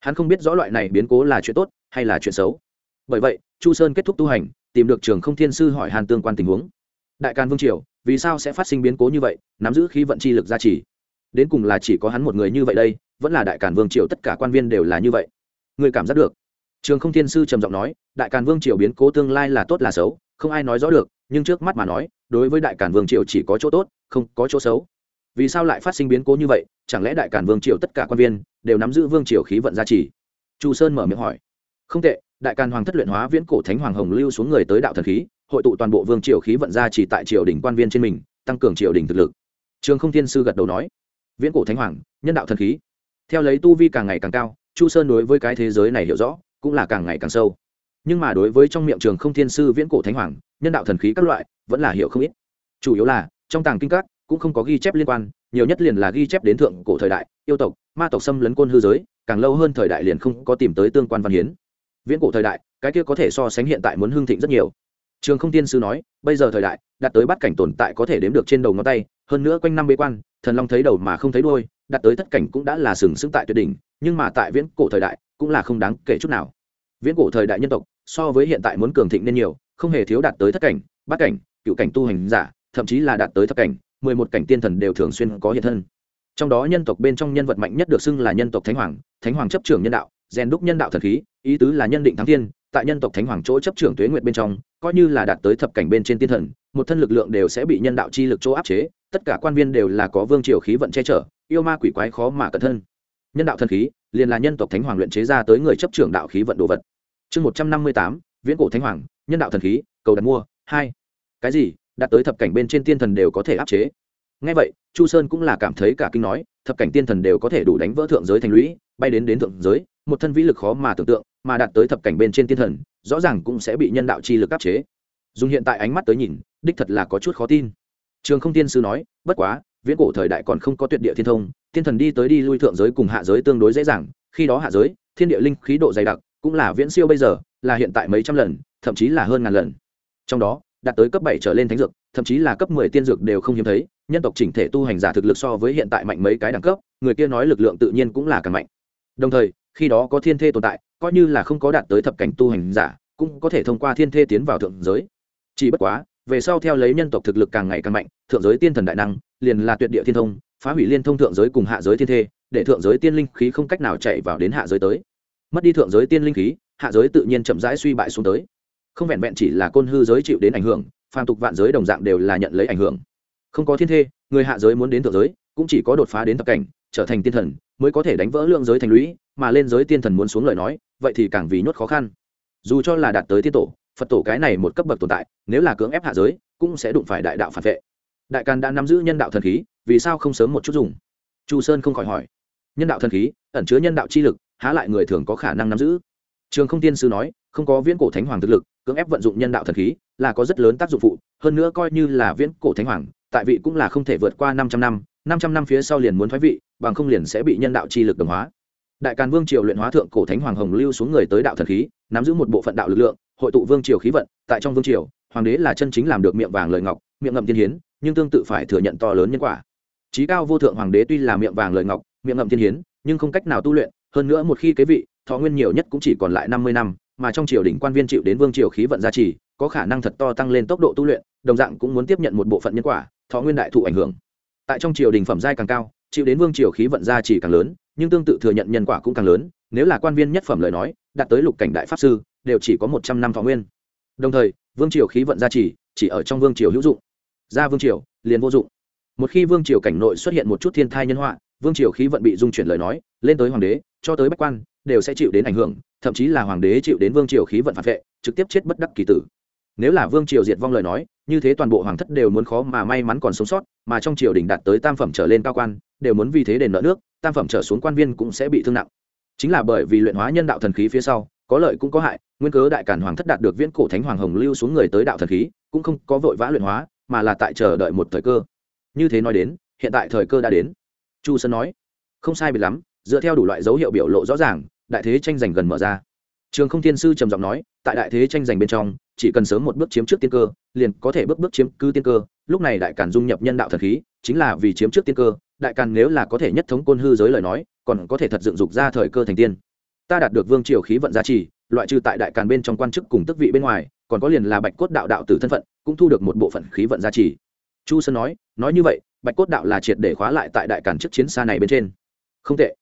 Hắn không biết rõ loại này biến cố là chuyện tốt hay là chuyện xấu. Bởi vậy, chu sơn kết thúc tu hành, tìm được trường không thiên sư hỏi hàn tương quan tình huống. Đại càn vương triều, vì sao sẽ phát sinh biến cố như vậy, nắm giữ khí vận chi lực gia trì? Đến cùng là chỉ có hắn một người như vậy đây, vẫn là đại càn vương triều tất cả quan viên đều là như vậy. Người cảm giác được trường không thiên sư trầm giọng nói, đại càn vương triều biến cố tương lai là tốt là xấu, không ai nói rõ được, nhưng trước mắt mà nói, đối với đại càn vương triều chỉ có chỗ tốt, không có chỗ xấu. Vì sao lại phát sinh biến cố như vậy, chẳng lẽ đại Càn vương triều tất cả quan viên đều nắm giữ vương triều khí vận gia trì? Chu sơn mở miệng hỏi. Không tệ, đại càn hoàng thất luyện hóa viễn cổ thánh hoàng hồng lưu xuống người tới đạo thần khí, hội tụ toàn bộ vương triều khí vận gia trì tại triều đình quan viên trên mình, tăng cường triều đình thực lực. Trường không thiên sư gật đầu nói. Viễn cổ thánh hoàng, nhân đạo thần khí. Theo lấy tu vi càng ngày càng cao, chu sơn đối với cái thế giới này hiểu rõ cũng là càng ngày càng sâu. Nhưng mà đối với trong miệng trường không thiên sư viễn cổ thánh hoàng, nhân đạo thần khí các loại, vẫn là hiểu không ít. Chủ yếu là, trong tàng kinh các, cũng không có ghi chép liên quan, nhiều nhất liền là ghi chép đến thượng cổ thời đại, yêu tộc, ma tộc xâm lấn côn hư giới, càng lâu hơn thời đại liền không có tìm tới tương quan văn hiến. Viễn cổ thời đại, cái kia có thể so sánh hiện tại muốn hưng thịnh rất nhiều. Trường không tiên sư nói, bây giờ thời đại đạt tới bắt cảnh tồn tại có thể đếm được trên đầu ngón tay, hơn nữa quanh năm bế quan, thần long thấy đầu mà không thấy đuôi đạt tới thất cảnh cũng đã là sừng sững tại tuyệt đỉnh, nhưng mà tại viễn cổ thời đại, cũng là không đáng kể chút nào viễn cổ thời đại nhân tộc, so với hiện tại muốn cường thịnh nên nhiều, không hề thiếu đạt tới thất cảnh, bát cảnh, cựu cảnh tu hành giả, thậm chí là đạt tới thất cảnh, mười một cảnh tiên thần đều thường xuyên có hiện thân. Trong đó nhân tộc bên trong nhân vật mạnh nhất được xưng là nhân tộc thánh hoàng thánh hoàng chấp trưởng nhân đạo, rèn đúc nhân đạo thần khí, ý tứ là nhân định thắng thiên, tại nhân tộc thánh hoàng chỗ chấp trưởng tuế nguyệt bên trong, coi như là đạt tới thập cảnh bên trên tiên thần, một thân lực lượng đều sẽ bị nhân đạo chi lực chỗ áp chế, tất cả quan viên đều là có vương triều khí vận che chở, yêu ma quỷ quái khó mà cẩn thân nhân đạo thần khí, liền là nhân tộc thánh hoàng luyện chế ra tới người chấp trưởng đạo khí vận đồ vật. Chương một trăm năm mươi tám, viễn cổ thánh hoàng, nhân đạo thần khí, cầu đặt mua, hai. Cái gì? Đạt tới thập cảnh bên trên tiên thần đều có thể áp chế. Ngay vậy, chu sơn cũng là cảm thấy cả kinh nói, thập cảnh tiên thần đều có thể đủ đánh vỡ thượng giới thành lũy, bay đến đến thượng giới, một thân vĩ lực khó mà tưởng tượng, mà đạt tới thập cảnh bên trên tiên thần, rõ ràng cũng sẽ bị nhân đạo chi lực áp chế. Dùng hiện tại ánh mắt tới nhìn, đích thật là có chút khó tin. Trường không tiên sư nói, bất quá viễn cổ thời đại còn không có tuyệt địa thiên thông, thiên thần đi tới đi lui thượng giới cùng hạ giới tương đối dễ dàng, khi đó hạ giới, thiên địa linh khí độ dày đặc, cũng là viễn siêu bây giờ, là hiện tại mấy trăm lần, thậm chí là hơn ngàn lần. Trong đó, đạt tới cấp bảy trở lên thánh dược, thậm chí là cấp mười tiên dược đều không hiếm thấy, nhân tộc chỉnh thể tu hành giả thực lực so với hiện tại mạnh mấy cái đẳng cấp, người kia nói lực lượng tự nhiên cũng là càng mạnh. Đồng thời, khi đó có thiên thê tồn tại, coi như là không có đạt tới thập cảnh tu hành giả, cũng có thể thông qua thiên thê tiến vào thượng giới. Chỉ bất quá, về sau theo lấy nhân tộc thực lực càng ngày càng mạnh, thượng giới tiên thần đại năng liền là tuyệt địa thiên thông, phá hủy liên thông thượng giới cùng hạ giới thiên thê, để thượng giới tiên linh khí không cách nào chạy vào đến hạ giới tới. Mất đi thượng giới tiên linh khí, hạ giới tự nhiên chậm rãi suy bại xuống tới. Không vẹn vẹn chỉ là côn hư giới chịu đến ảnh hưởng, phàm tục vạn giới đồng dạng đều là nhận lấy ảnh hưởng. Không có thiên thê, người hạ giới muốn đến thượng giới, cũng chỉ có đột phá đến tập cảnh, trở thành tiên thần, mới có thể đánh vỡ lượng giới thành lũy, mà lên giới tiên thần muốn xuống lời nói, vậy thì càng vì nhốt khó khăn. Dù cho là đạt tới tiên tổ, phật tổ cái này một cấp bậc tồn tại, nếu là cưỡng ép hạ giới, cũng sẽ đụng phải đại đạo phản vệ đại càn đã nắm giữ nhân đạo thần khí, vì sao không sớm một chút dùng? Chu sơn không khỏi hỏi. Nhân đạo thần khí, ẩn chứa nhân đạo chi lực, há lại người thường có khả năng nắm giữ? Trường không tiên sư nói, không có viễn cổ thánh hoàng thực lực, cưỡng ép vận dụng nhân đạo thần khí là có rất lớn tác dụng phụ, hơn nữa coi như là viễn cổ thánh hoàng, tại vị cũng là không thể vượt qua 500 năm năm trăm năm phía sau liền muốn thoái vị, bằng không liền sẽ bị nhân đạo chi lực đồng hóa. Đại càn vương triều luyện hóa thượng cổ thánh hoàng hồng lưu xuống người tới đạo thần khí, nắm giữ một bộ phận đạo lực lượng, hội tụ vương triều khí vận, tại trong vương triều, hoàng đế là chân chính làm được miệng vàng lời ngọc, miệng ngậm tiên hiến nhưng tương tự phải thừa nhận to lớn nhân quả. Trí cao vô thượng hoàng đế tuy là miệng vàng lời ngọc, miệng ngậm thiên hiến, nhưng không cách nào tu luyện, hơn nữa một khi kế vị, thọ nguyên nhiều nhất cũng chỉ còn lại năm mươi năm, mà trong triều đình quan viên chịu đến vương triều khí vận gia trì, có khả năng thật to tăng lên tốc độ tu luyện, đồng dạng cũng muốn tiếp nhận một bộ phận nhân quả, thọ nguyên đại thụ ảnh hưởng. Tại trong triều đình phẩm giai càng cao, chịu đến vương triều khí vận gia trì càng lớn, nhưng tương tự thừa nhận nhân quả cũng càng lớn, nếu là quan viên nhất phẩm lời nói, đạt tới lục cảnh đại pháp sư, đều chỉ có một trăm năm thọ nguyên. Đồng thời, vương triều khí vận gia trì chỉ ở trong vương triều hữu dụng ra vương triều, liền vô dụng. Một khi vương triều cảnh nội xuất hiện một chút thiên thai nhân họa, vương triều khí vận bị dung chuyển lời nói, lên tới hoàng đế, cho tới bách quan, đều sẽ chịu đến ảnh hưởng, thậm chí là hoàng đế chịu đến vương triều khí vận phản vệ, trực tiếp chết bất đắc kỳ tử. Nếu là vương triều diệt vong lời nói, như thế toàn bộ hoàng thất đều muốn khó mà may mắn còn sống sót, mà trong triều đình đạt tới tam phẩm trở lên cao quan, đều muốn vì thế đền nợ nước, tam phẩm trở xuống quan viên cũng sẽ bị thương nặng. Chính là bởi vì luyện hóa nhân đạo thần khí phía sau, có lợi cũng có hại, nguyên cớ đại cản hoàng thất đạt được viễn cổ thánh hoàng hồng lưu xuống người tới đạo thần khí, cũng không có vội vã luyện hóa mà là tại chờ đợi một thời cơ. Như thế nói đến, hiện tại thời cơ đã đến. Chu sơn nói, không sai biệt lắm, dựa theo đủ loại dấu hiệu biểu lộ rõ ràng, đại thế tranh giành gần mở ra. Trường không thiên sư trầm giọng nói, tại đại thế tranh giành bên trong, chỉ cần sớm một bước chiếm trước tiên cơ, liền có thể bước bước chiếm cứ tiên cơ. Lúc này đại càn dung nhập nhân đạo thần khí, chính là vì chiếm trước tiên cơ, đại càn nếu là có thể nhất thống côn hư giới lời nói, còn có thể thật dựng dục ra thời cơ thành tiên ta đạt được vương triều khí vận giá trị loại trừ tại đại càn bên trong quan chức cùng tức vị bên ngoài, còn có liền là bạch cốt đạo đạo tử thân phận, cũng thu được một bộ phận khí vận giá trị chu sơn nói nói như vậy, bạch cốt đạo là triệt để khóa lại tại đại càn trước chiến xa này bên trên. Không tệ.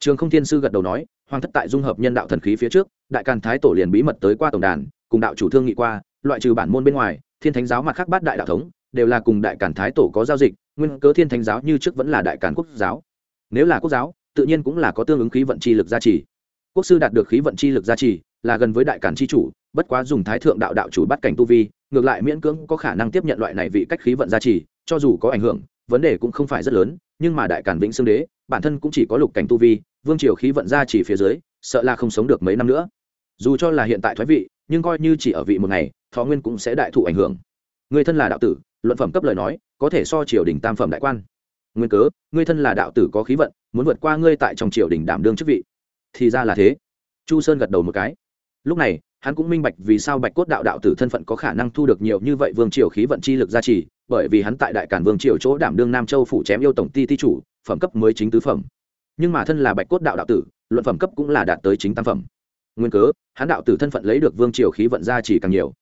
Trường không thiên sư gật đầu nói, hoàng thất tại dung hợp nhân đạo thần khí phía trước, đại càn thái tổ liền bí mật tới qua tổng đàn, cùng đạo chủ thương nghị qua, loại trừ bản môn bên ngoài, thiên thánh giáo mặt khác bát đại đạo thống, đều là cùng đại càn thái tổ có giao dịch, nguyên cớ thiên thánh giáo như trước vẫn là đại càn quốc giáo. Nếu là quốc giáo, tự nhiên cũng là có tương ứng khí vận chi lực gia trì quốc sư đạt được khí vận chi lực gia trì, là gần với đại càn chi chủ, bất quá dùng thái thượng đạo đạo chủ bắt cảnh tu vi, ngược lại miễn cưỡng có khả năng tiếp nhận loại này vị cách khí vận gia trì, cho dù có ảnh hưởng, vấn đề cũng không phải rất lớn, nhưng mà đại càn vĩnh xương đế, bản thân cũng chỉ có lục cảnh tu vi, vương triều khí vận gia trì phía dưới, sợ là không sống được mấy năm nữa. Dù cho là hiện tại thoái vị, nhưng coi như chỉ ở vị một ngày, thọ nguyên cũng sẽ đại thụ ảnh hưởng. Người thân là đạo tử, luận phẩm cấp lời nói, có thể so triều đình tam phẩm đại quan. Nguyên cớ ngươi thân là đạo tử có khí vận, muốn vượt qua ngươi tại trong triều đình đảm đương chức vị thì ra là thế. Chu sơn gật đầu một cái. Lúc này, hắn cũng minh bạch vì sao bạch cốt đạo đạo tử thân phận có khả năng thu được nhiều như vậy vương triều khí vận chi lực gia trì, bởi vì hắn tại đại cản vương triều chỗ đảm đương nam châu phủ chém yêu tổng ty ti chủ, phẩm cấp mới chính tứ phẩm. Nhưng mà thân là bạch cốt đạo đạo tử, luận phẩm cấp cũng là đạt tới chính tam phẩm. Nguyên cớ, hắn đạo tử thân phận lấy được vương triều khí vận gia trì càng nhiều.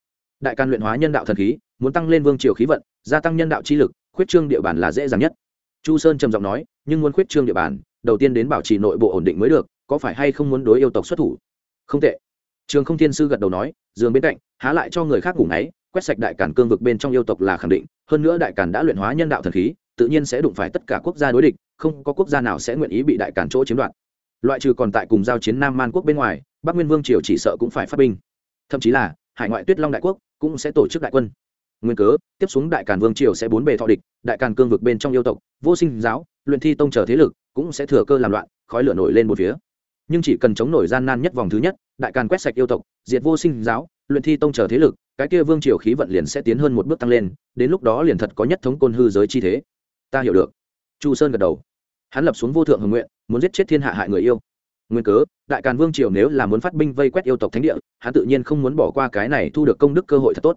Đại càn luyện hóa nhân đạo thần khí, muốn tăng lên vương triều khí vận, gia tăng nhân đạo chi lực, khuyết trương địa bàn là dễ dàng nhất. Chu sơn trầm giọng nói, nhưng muốn khuyết trương địa bàn, đầu tiên đến bảo trì nội bộ ổn định mới được có phải hay không muốn đối yêu tộc xuất thủ? Không tệ. Trường không thiên sư gật đầu nói, giường bên cạnh, há lại cho người khác ngủ ngáy, quét sạch đại cản cương vực bên trong yêu tộc là khẳng định, hơn nữa đại cản đã luyện hóa nhân đạo thần khí, tự nhiên sẽ đụng phải tất cả quốc gia đối địch, không có quốc gia nào sẽ nguyện ý bị đại cản chỗ chiếm đoạt. Loại trừ còn tại cùng giao chiến nam man quốc bên ngoài, bắc nguyên vương triều chỉ sợ cũng phải phát binh. Thậm chí là, hải ngoại tuyết long đại quốc cũng sẽ tổ chức đại quân. Nguyên cớ, tiếp xuống đại càn vương triều sẽ bốn bề thọ địch, đại càn cương vực bên trong yêu tộc, vô sinh giáo, luyện thi tông trở thế lực cũng sẽ thừa cơ làm loạn, khói lửa nổi lên một phía nhưng chỉ cần chống nổi gian nan nhất vòng thứ nhất, đại càn quét sạch yêu tộc, diệt vô sinh giáo, luyện thi tông chờ thế lực, cái kia vương triều khí vận liền sẽ tiến hơn một bước tăng lên, đến lúc đó liền thật có nhất thống côn hư giới chi thế. Ta hiểu được. Chu sơn gật đầu. Hắn lập xuống vô thượng hồng nguyện, muốn giết chết thiên hạ hại người yêu. Nguyên cớ, đại càn vương triều nếu là muốn phát binh vây quét yêu tộc thánh địa, hắn tự nhiên không muốn bỏ qua cái này thu được công đức cơ hội thật tốt.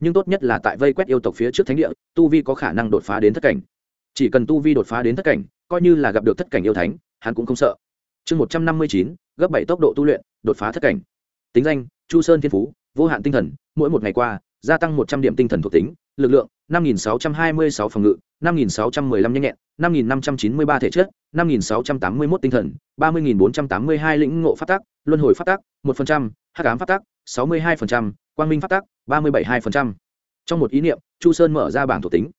Nhưng tốt nhất là tại vây quét yêu tộc phía trước thánh địa, tu vi có khả năng đột phá đến thất cảnh. Chỉ cần tu vi đột phá đến thất cảnh, coi như là gặp được thất cảnh yêu thánh, hắn cũng không sợ chương một trăm năm mươi chín, gấp bảy tốc độ tu luyện, đột phá thất cảnh. Tính danh, chu sơn thiên phú, vô hạn tinh thần, mỗi một ngày qua, gia tăng một trăm điểm tinh thần thuộc tính, lực lượng, năm nghìn sáu trăm hai mươi sáu phòng ngự, năm nghìn sáu trăm mười lăm nhanh nhẹn, năm nghìn năm trăm chín mươi ba thể chất, năm nghìn sáu trăm tám mươi một tinh thần, ba mươi nghìn bốn trăm tám mươi hai lĩnh ngộ phát tác luân hồi phát tác một phần trăm, hắc ám phát tác sáu mươi hai phần trăm, quang minh phát tác ba mươi bảy hai phần trăm. Trong một ý niệm, chu sơn mở ra bảng thuộc tính.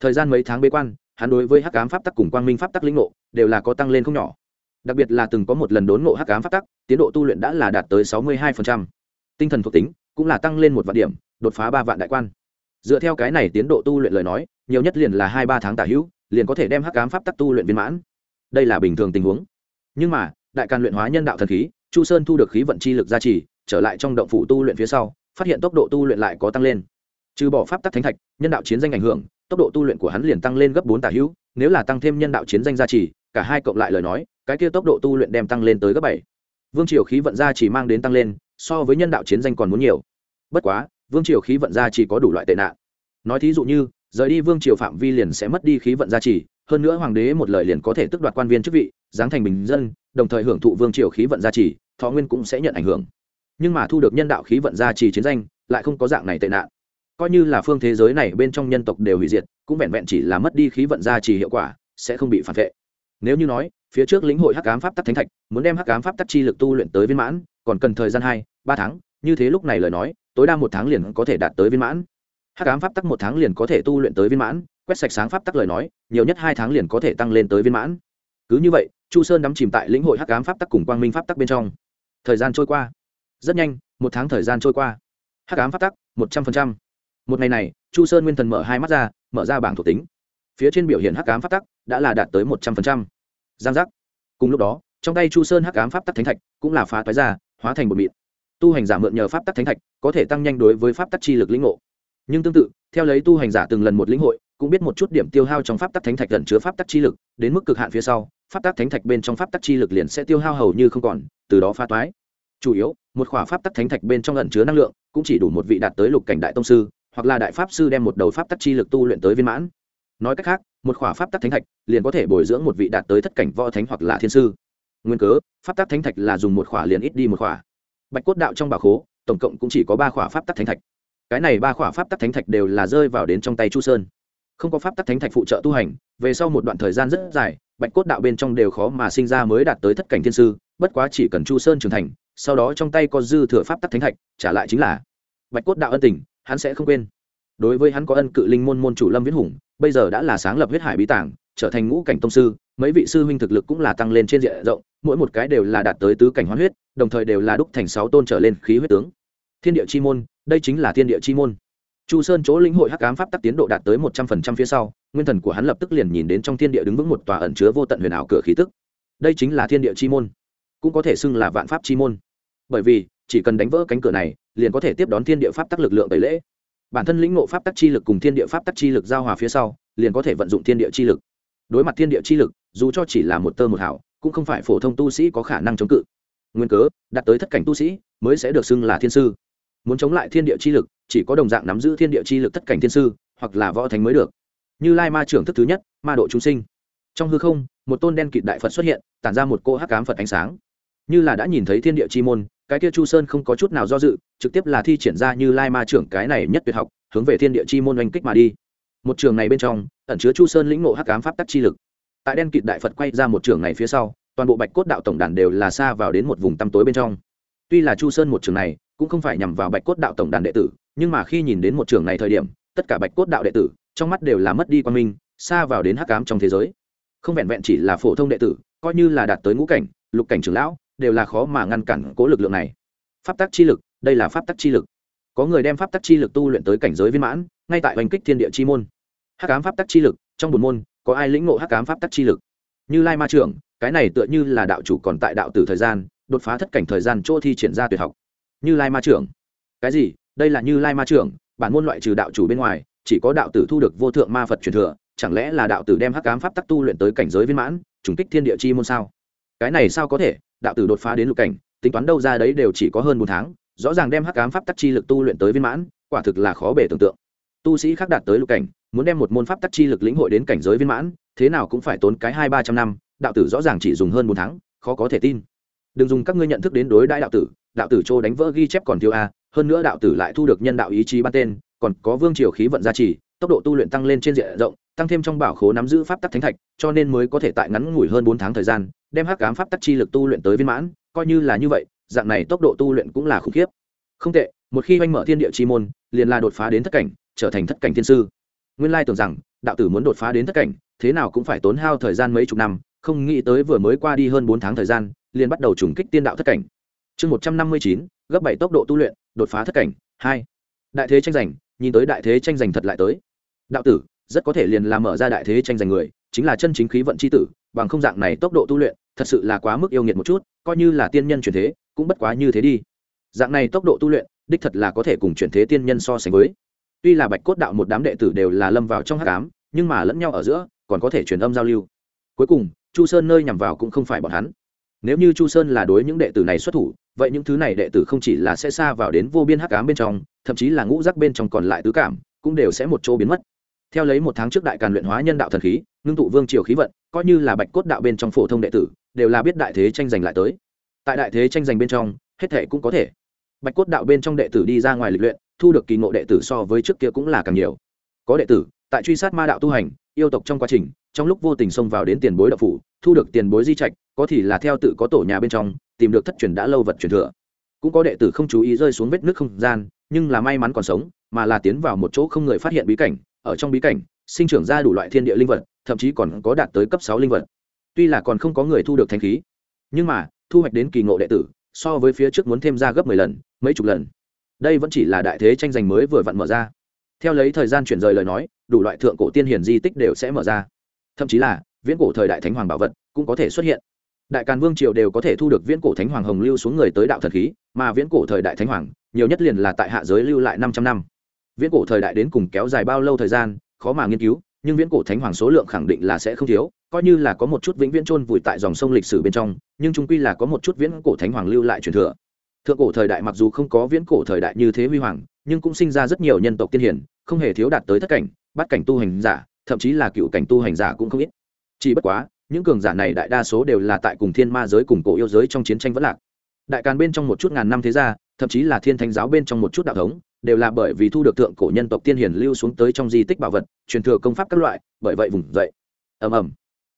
Thời gian mấy tháng bế quan, hắn đối với hắc ám pháp tắc cùng quang minh pháp tắc lĩnh ngộ đều là có tăng lên không nhỏ đặc biệt là từng có một lần đốn ngộ hắc ám pháp tắc, tiến độ tu luyện đã là đạt tới sáu mươi hai tinh thần thuộc tính cũng là tăng lên một vạn điểm, đột phá ba vạn đại quan. Dựa theo cái này tiến độ tu luyện lời nói, nhiều nhất liền là hai ba tháng tả hữu, liền có thể đem hắc ám pháp tắc tu luyện viên mãn. Đây là bình thường tình huống. Nhưng mà, đại can luyện hóa nhân đạo thần khí, chu sơn thu được khí vận chi lực gia trì, trở lại trong động phủ tu luyện phía sau, phát hiện tốc độ tu luyện lại có tăng lên. Trừ bỏ pháp tắc thánh thạch, nhân đạo chiến danh ảnh hưởng, tốc độ tu luyện của hắn liền tăng lên gấp bốn tả hữu, nếu là tăng thêm nhân đạo chiến danh gia trì cả hai cộng lại lời nói, cái kia tốc độ tu luyện đem tăng lên tới gấp bảy. Vương triều khí vận gia chỉ mang đến tăng lên, so với nhân đạo chiến danh còn muốn nhiều. Bất quá, vương triều khí vận gia chỉ có đủ loại tệ nạn. Nói thí dụ như, rời đi vương triều phạm vi liền sẽ mất đi khí vận gia trì hơn nữa hoàng đế một lời liền có thể tước đoạt quan viên chức vị, giáng thành bình dân, đồng thời hưởng thụ vương triều khí vận gia trì thọ nguyên cũng sẽ nhận ảnh hưởng. Nhưng mà thu được nhân đạo khí vận gia trì chiến danh, lại không có dạng này tệ nạn. Coi như là phương thế giới này bên trong nhân tộc đều hủy diệt, cũng vẹn vẹn chỉ là mất đi khí vận gia trì hiệu quả, sẽ không bị phản vệ nếu như nói, phía trước lĩnh hội hắc ám pháp tắc thánh thạch, muốn đem hắc ám pháp tắc chi lực tu luyện tới viên mãn, còn cần thời gian hai, ba tháng, như thế lúc này lời nói, tối đa một tháng liền có thể đạt tới viên mãn. Hắc ám pháp tắc một tháng liền có thể tu luyện tới viên mãn, quét sạch sáng pháp tắc lời nói, nhiều nhất hai tháng liền có thể tăng lên tới viên mãn. Cứ như vậy, chu sơn đắm chìm tại lĩnh hội hắc ám pháp tắc cùng quang minh pháp tắc bên trong. Thời gian trôi qua. Rất nhanh, một tháng thời gian trôi qua. Hắc ám pháp tắc, một trăm phần trăm. Một ngày này, chu sơn nguyên thần mở hai mắt ra, mở ra bảng thuộc tính. Phía trên biểu hiện hắc ám pháp tắc đã là đạt tới một trăm phần trăm giang giác. Cùng lúc đó, trong tay chu sơn hắc ám pháp tắc thánh thạch cũng là phá toái ra, hóa thành một mịn. Tu hành giả mượn nhờ pháp tắc thánh thạch có thể tăng nhanh đối với pháp tắc chi lực lĩnh ngộ. Nhưng tương tự, theo lấy tu hành giả từng lần một lĩnh hội, cũng biết một chút điểm tiêu hao trong pháp tắc thánh thạch gần chứa pháp tắc chi lực, đến mức cực hạn phía sau, pháp tắc thánh thạch bên trong pháp tắc chi lực liền sẽ tiêu hao hầu như không còn, từ đó phá toái. Chủ yếu, một khỏa pháp tắc thánh thạch bên trong ẩn chứa năng lượng, cũng chỉ đủ một vị đạt tới lục cảnh đại tông sư, hoặc là đại pháp sư đem một đầu pháp tắc chi lực tu luyện tới viên mãn. Nói cách khác một khỏa pháp tắc thánh thạch, liền có thể bồi dưỡng một vị đạt tới thất cảnh võ thánh hoặc là thiên sư. Nguyên cớ, pháp tắc thánh thạch là dùng một khỏa liền ít đi một khỏa. Bạch cốt đạo trong bảo khố, tổng cộng cũng chỉ có ba khỏa pháp tắc thánh thạch. Cái này ba khỏa pháp tắc thánh thạch đều là rơi vào đến trong tay chu sơn. Không có pháp tắc thánh thạch phụ trợ tu hành, về sau một đoạn thời gian rất dài, bạch cốt đạo bên trong đều khó mà sinh ra mới đạt tới thất cảnh thiên sư, bất quá chỉ cần chu sơn trưởng thành, sau đó trong tay có dư thừa pháp tắc thánh thạch, trả lại chính là. Bạch cốt đạo ân tình, hắn sẽ không quên. Đối với hắn có ân cự linh môn môn chủ lâm viễn hùng bây giờ đã là sáng lập huyết hải bí tàng, trở thành ngũ cảnh tông sư, mấy vị sư huynh thực lực cũng là tăng lên trên diện rộng, mỗi một cái đều là đạt tới tứ cảnh hoán huyết, đồng thời đều là đúc thành sáu tôn trở lên khí huyết tướng. Thiên địa chi môn, đây chính là thiên địa chi môn. Chu sơn chỗ lĩnh hội hắc ám pháp tắc tiến độ đạt tới một trăm phần trăm phía sau, nguyên thần của hắn lập tức liền nhìn đến trong thiên địa đứng vững một tòa ẩn chứa vô tận huyền ảo cửa khí tức. Đây chính là thiên địa chi môn, cũng có thể xưng là vạn pháp chi môn. Bởi vì, chỉ cần đánh vỡ cánh cửa này, liền có thể tiếp đón thiên địa pháp tắc lực lượng tẩy lễ bản thân lĩnh ngộ pháp tắc chi lực cùng thiên địa pháp tắc chi lực giao hòa phía sau, liền có thể vận dụng thiên địa chi lực. Đối mặt thiên địa chi lực, dù cho chỉ là một tơ một hảo cũng không phải phổ thông tu sĩ có khả năng chống cự. Nguyên cớ, đạt tới thất cảnh tu sĩ, mới sẽ được xưng là thiên sư. Muốn chống lại thiên địa chi lực, chỉ có đồng dạng nắm giữ thiên địa chi lực thất cảnh thiên sư, hoặc là võ thánh mới được. Như lai ma trưởng thức thứ nhất, ma độ chúng sinh. Trong hư không, một tôn đen kịt đại phật xuất hiện, tản ra một cô hắc cám phật ánh sáng. Như là đã nhìn thấy thiên địa chi môn cái kia chu sơn không có chút nào do dự, trực tiếp là thi triển ra như lai ma trưởng cái này nhất tuyệt học, hướng về thiên địa chi môn oanh kích mà đi. Một trường này bên trong, ẩn chứa chu sơn lĩnh ngộ hắc cám pháp tắc chi lực. Tại đen kịt đại phật quay ra một trường này phía sau, toàn bộ bạch cốt đạo tổng đàn đều là xa vào đến một vùng tăm tối bên trong. Tuy là chu sơn một trường này, cũng không phải nhằm vào bạch cốt đạo tổng đàn đệ tử, nhưng mà khi nhìn đến một trường này thời điểm, tất cả bạch cốt đạo đệ tử, trong mắt đều là mất đi quan minh, xa vào đến hắc cám trong thế giới. Không vẹn vẹn chỉ là phổ thông đệ tử, coi như là đạt tới ngũ cảnh, lục cảnh trưởng lão đều là khó mà ngăn cản cố lực lượng này. Pháp tắc chi lực, đây là pháp tắc chi lực. Có người đem pháp tắc chi lực tu luyện tới cảnh giới viên mãn, ngay tại hoành kích thiên địa chi môn. Hắc ám pháp tắc chi lực, trong buồn môn, có ai lĩnh ngộ hắc ám pháp tắc chi lực? Như lai ma trưởng, cái này tựa như là đạo chủ còn tại đạo tử thời gian, đột phá thất cảnh thời gian chỗ thi triển ra tuyệt học. Như lai ma trưởng. Cái gì? Đây là như lai ma trưởng, bản môn loại trừ đạo chủ bên ngoài, chỉ có đạo tử thu được vô thượng ma phật truyền thừa, chẳng lẽ là đạo tử đem hắc ám pháp tắc tu luyện tới cảnh giới viên mãn, trùng kích thiên địa chi môn sao? Cái này sao có thể? Đạo tử đột phá đến lục cảnh, tính toán đâu ra đấy đều chỉ có hơn một tháng, rõ ràng đem hắc ám pháp tắc chi lực tu luyện tới viên mãn, quả thực là khó bể tưởng tượng. Tu sĩ khác đạt tới lục cảnh, muốn đem một môn pháp tắc chi lực lĩnh hội đến cảnh giới viên mãn, thế nào cũng phải tốn cái hai ba trăm năm, đạo tử rõ ràng chỉ dùng hơn một tháng, khó có thể tin. Đừng dùng các ngươi nhận thức đến đối đãi đạo tử đạo tử châu đánh vỡ ghi chép còn thiếu a, hơn nữa đạo tử lại thu được nhân đạo ý chí ban tên, còn có vương triều khí vận gia trì, tốc độ tu luyện tăng lên trên diện rộng, tăng thêm trong bảo khố nắm giữ pháp tắc thánh thạch, cho nên mới có thể tại ngắn ngủi hơn bốn tháng thời gian đem hắc ám pháp tắc chi lực tu luyện tới viên mãn, coi như là như vậy, dạng này tốc độ tu luyện cũng là khủng khiếp. Không tệ, một khi oanh mở thiên địa chi môn, liền là đột phá đến thất cảnh, trở thành thất cảnh thiên sư. Nguyên lai tưởng rằng, đạo tử muốn đột phá đến thất cảnh, thế nào cũng phải tốn hao thời gian mấy chục năm, không nghĩ tới vừa mới qua đi hơn bốn tháng thời gian, liền bắt đầu trùng kích tiên đạo thất cảnh. Chương một trăm năm mươi chín, gấp bảy tốc độ tu luyện, đột phá thất cảnh, hai. Đại thế tranh giành, nhìn tới đại thế tranh giành thật lại tới. Đạo tử, rất có thể liền là mở ra đại thế tranh giành người, chính là chân chính khí vận c h i tử, bằng không dạng này tốc độ tu luyện thật sự là quá mức yêu nghiệt một chút, coi như là tiên nhân truyền thế, cũng bất quá như thế đi. Dạng này tốc độ tu luyện, đích thật là có thể cùng truyền thế tiên nhân so sánh với. Tuy là bạch cốt đạo một đám đệ tử đều là lâm vào trong hát cám nhưng mà lẫn nhau ở giữa, còn có thể truyền âm giao lưu. Cuối cùng, chu sơn nơi nhằm vào cũng không phải bọn hắn. Nếu như chu sơn là đối những đệ tử này xuất thủ, vậy những thứ này đệ tử không chỉ là sẽ xa vào đến vô biên hắc cám bên trong, thậm chí là ngũ rắc bên trong còn lại tứ cảm, cũng đều sẽ một chỗ biến mất. Theo lấy một tháng trước đại càn luyện hóa nhân đạo thần khí, ngưng tụ vương triều khí vận, coi như là bạch cốt đạo bên trong phổ thông đệ tử đều là biết đại thế tranh giành lại tới. Tại đại thế tranh giành bên trong, hết thể cũng có thể. Bạch cốt đạo bên trong đệ tử đi ra ngoài lịch luyện, thu được kỳ ngộ đệ tử so với trước kia cũng là càng nhiều. Có đệ tử, tại truy sát ma đạo tu hành, yêu tộc trong quá trình, trong lúc vô tình xông vào đến tiền bối đạo phủ, thu được tiền bối di trạch, có thì là theo tự có tổ nhà bên trong, tìm được thất truyền đã lâu vật truyền thừa. Cũng có đệ tử không chú ý rơi xuống vết nước không gian, nhưng là may mắn còn sống, mà là tiến vào một chỗ không người phát hiện bí cảnh, ở trong bí cảnh, sinh trưởng ra đủ loại thiên địa linh vật, thậm chí còn có đạt tới cấp sáu linh vật tuy là còn không có người thu được thanh khí, nhưng mà, thu hoạch đến kỳ ngộ đệ tử, so với phía trước muốn thêm ra gấp mười lần, mấy chục lần. Đây vẫn chỉ là đại thế tranh giành mới vừa vặn mở ra. Theo lấy thời gian chuyển rời lời nói, đủ loại thượng cổ tiên hiển di tích đều sẽ mở ra. Thậm chí là, viễn cổ thời đại thánh hoàng bảo vật cũng có thể xuất hiện. Đại càn vương triều đều có thể thu được viễn cổ thánh hoàng hồng lưu xuống người tới đạo thần khí, mà viễn cổ thời đại thánh hoàng, nhiều nhất liền là tại hạ giới lưu lại năm trăm năm. Viễn cổ thời đại đến cùng kéo dài bao lâu thời gian, khó mà nghiên cứu, nhưng viễn cổ thánh hoàng số lượng khẳng định là sẽ không thiếu coi như là có một chút vĩnh viễn trôn vùi tại dòng sông lịch sử bên trong, nhưng chung quy là có một chút viễn cổ thánh hoàng lưu lại truyền thừa. Thượng cổ thời đại mặc dù không có viễn cổ thời đại như thế huy hoàng, nhưng cũng sinh ra rất nhiều nhân tộc tiên hiển không hề thiếu đạt tới thất cảnh bát cảnh tu hành giả, thậm chí là cựu cảnh tu hành giả cũng không ít. Chỉ bất quá, những cường giả này đại đa số đều là tại cùng thiên ma giới cùng cổ yêu giới trong chiến tranh vẫn lạc. Đại càn bên trong một chút ngàn năm thế gia, thậm chí là thiên thánh giáo bên trong một chút đạo thống, đều là bởi vì thu được thượng cổ nhân tộc tiên hiển lưu xuống tới trong di tích bảo vật, truyền thừa công pháp các loại, bởi vậy vùng dậy. Ầm ầm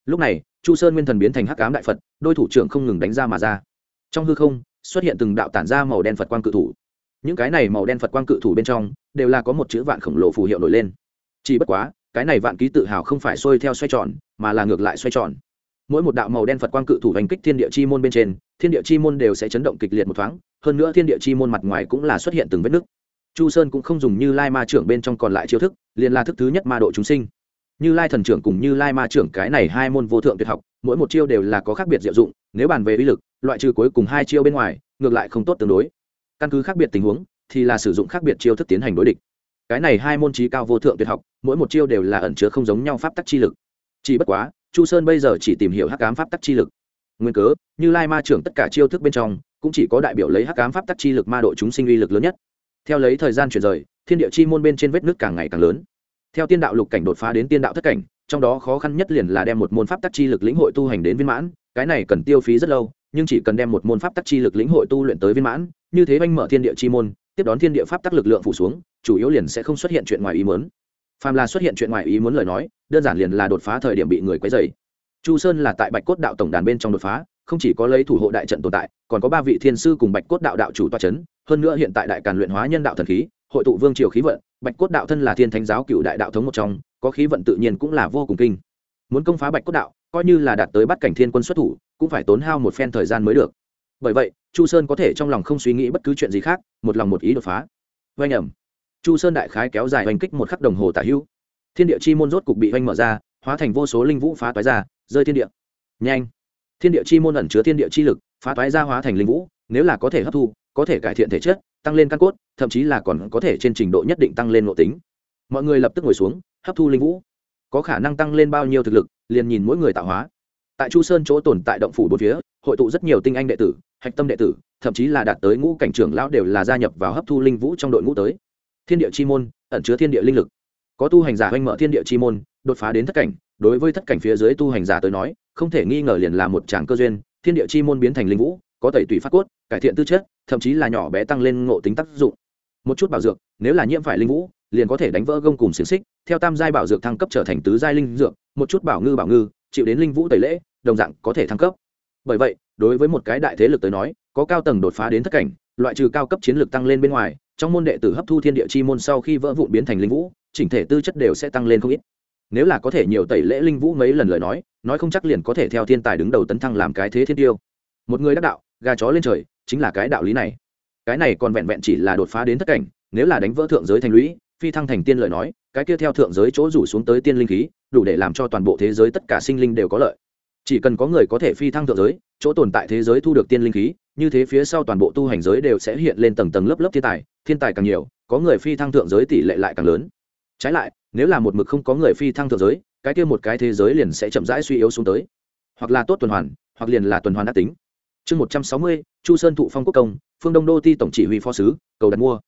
lúc này, chu sơn nguyên thần biến thành hắc cám đại phật, đôi thủ trưởng không ngừng đánh ra mà ra. Trong hư không, xuất hiện từng đạo tản ra màu đen phật quang cự thủ. Những cái này màu đen phật quang cự thủ bên trong, đều là có một chữ vạn khổng lồ phù hiệu nổi lên. Chỉ bất quá, cái này vạn ký tự hào không phải xuôi theo xoay tròn, mà là ngược lại xoay tròn. Mỗi một đạo màu đen phật quang cự thủ hành kích thiên địa chi môn bên trên, thiên địa chi môn đều sẽ chấn động kịch liệt một thoáng, hơn nữa thiên địa chi môn mặt ngoài cũng là xuất hiện từng vết nứt. Chu sơn cũng không dùng như lai ma trưởng bên trong còn lại chiêu thức, liền là thức thứ nhất ma độ chúng sinh như lai thần trưởng cùng như lai ma trưởng, cái này hai môn vô thượng tuyệt học, mỗi một chiêu đều là có khác biệt diệu dụng, nếu bàn về uy lực, loại trừ cuối cùng hai chiêu bên ngoài, ngược lại không tốt tương đối. Căn cứ khác biệt tình huống, thì là sử dụng khác biệt chiêu thức tiến hành đối địch. Cái này hai môn trí cao vô thượng tuyệt học, mỗi một chiêu đều là ẩn chứa không giống nhau pháp tắc chi lực. Chỉ bất quá, chu sơn bây giờ chỉ tìm hiểu hắc ám pháp tắc chi lực. Nguyên cớ, như lai ma trưởng tất cả chiêu thức bên trong, cũng chỉ có đại biểu lấy hắc ám pháp tắc chi lực ma độ chúng sinh uy lực lớn nhất. Theo lấy thời gian chuyển rời, thiên địa chi môn bên trên vết nước càng ngày càng lớn theo tiên đạo lục cảnh đột phá đến tiên đạo thất cảnh, trong đó khó khăn nhất liền là đem một môn pháp tắc chi lực lĩnh hội tu hành đến viên mãn, cái này cần tiêu phí rất lâu, nhưng chỉ cần đem một môn pháp tắc chi lực lĩnh hội tu luyện tới viên mãn, như thế anh mở thiên địa chi môn, tiếp đón thiên địa pháp tắc lực lượng phủ xuống, chủ yếu liền sẽ không xuất hiện chuyện ngoài ý muốn. Phàm là xuất hiện chuyện ngoài ý muốn lời nói, đơn giản liền là đột phá thời điểm bị người quấy dày chu sơn là tại bạch cốt đạo tổng đàn bên trong đột phá, không chỉ có lấy thủ hộ đại trận tồn tại, còn có ba vị thiên sư cùng bạch cốt đạo đạo chủ toa c h ấ n hơn nữa hiện tại đại càn luyện hóa nhân đạo thần khí hội tụ vương triều khí vận, bạch cốt đạo thân là thiên thánh giáo cựu đại đạo thống một trong, có khí vận tự nhiên cũng là vô cùng kinh. Muốn công phá bạch cốt đạo, coi như là đạt tới bắt cảnh thiên quân xuất thủ, cũng phải tốn hao một phen thời gian mới được. Bởi vậy, chu sơn có thể trong lòng không suy nghĩ bất cứ chuyện gì khác, một lòng một ý đột phá. Oanh ẩm. Chu sơn đại khái kéo dài oanh kích một khắc đồng hồ tả hữu. Thiên địa chi môn rốt cục bị oanh mở ra, hóa thành vô số linh vũ phá toái ra, rơi thiên địa. Nhanh. Thiên địa chi môn ẩn chứa thiên địa chi lực, phá toái ra hóa thành linh vũ, nếu là có thể hấp thu có thể cải thiện thể chất, tăng lên căn cốt, thậm chí là còn có thể trên trình độ nhất định tăng lên nội tính. Mọi người lập tức ngồi xuống, hấp thu linh vũ. Có khả năng tăng lên bao nhiêu thực lực, liền nhìn mỗi người tạo hóa. Tại chu sơn chỗ tồn tại động phủ bốn phía, hội tụ rất nhiều tinh anh đệ tử, hạch tâm đệ tử, thậm chí là đạt tới ngũ cảnh trưởng lão đều là gia nhập vào hấp thu linh vũ trong đội ngũ tới. Thiên địa chi môn, ẩn chứa thiên địa linh lực. Có tu hành giả oanh mở thiên địa chi môn, đột phá đến thất cảnh, đối với thất cảnh phía dưới tu hành giả tới nói, không thể nghi ngờ liền là một tràng cơ duyên, thiên địa chi môn biến thành linh vũ, có tẩy tủy phát cốt, cải thiện tư chất thậm chí là nhỏ bé tăng lên ngộ tính tác dụng. Một chút bảo dược, nếu là nhiễm phải linh vũ, liền có thể đánh vỡ gông cùng xiềng xích, theo tam giai bảo dược thăng cấp trở thành tứ giai linh dược, một chút bảo ngư bảo ngư, chịu đến linh vũ tẩy lễ, đồng dạng có thể thăng cấp. Bởi vậy, đối với một cái đại thế lực tới nói, có cao tầng đột phá đến thất cảnh, loại trừ cao cấp chiến lược tăng lên bên ngoài, trong môn đệ tử hấp thu thiên địa chi môn sau khi vỡ vụn biến thành linh vũ, chỉnh thể tư chất đều sẽ tăng lên không ít. Nếu là có thể nhiều tẩy lễ linh vũ mấy lần lời nói nói không chắc liền có thể theo thiên tài đứng đầu tấn thăng làm cái thế thiên tiêu. Một người đắc đạo, gà chó lên trời chính là cái đạo lý này. Cái này còn vẹn vẹn chỉ là đột phá đến thất cảnh, nếu là đánh vỡ thượng giới thành lũy, phi thăng thành tiên lời nói, cái kia theo thượng giới chỗ rủ xuống tới tiên linh khí, đủ để làm cho toàn bộ thế giới tất cả sinh linh đều có lợi. Chỉ cần có người có thể phi thăng thượng giới, chỗ tồn tại thế giới thu được tiên linh khí, như thế phía sau toàn bộ tu hành giới đều sẽ hiện lên tầng tầng lớp lớp thiên tài thiên tài càng nhiều, có người phi thăng thượng giới tỷ lệ lại càng lớn. Trái lại, nếu là một mực không có người phi thăng thượng giới, cái kia một cái thế giới liền sẽ chậm rãi suy yếu xuống tới. Hoặc là tốt tuần hoàn, hoặc liền là tuần hoàn đắc tính chương một trăm sáu mươi, chu sơn thụ phong quốc công, phương đông đô ti tổng chỉ huy phó sứ, cầu đặt mua.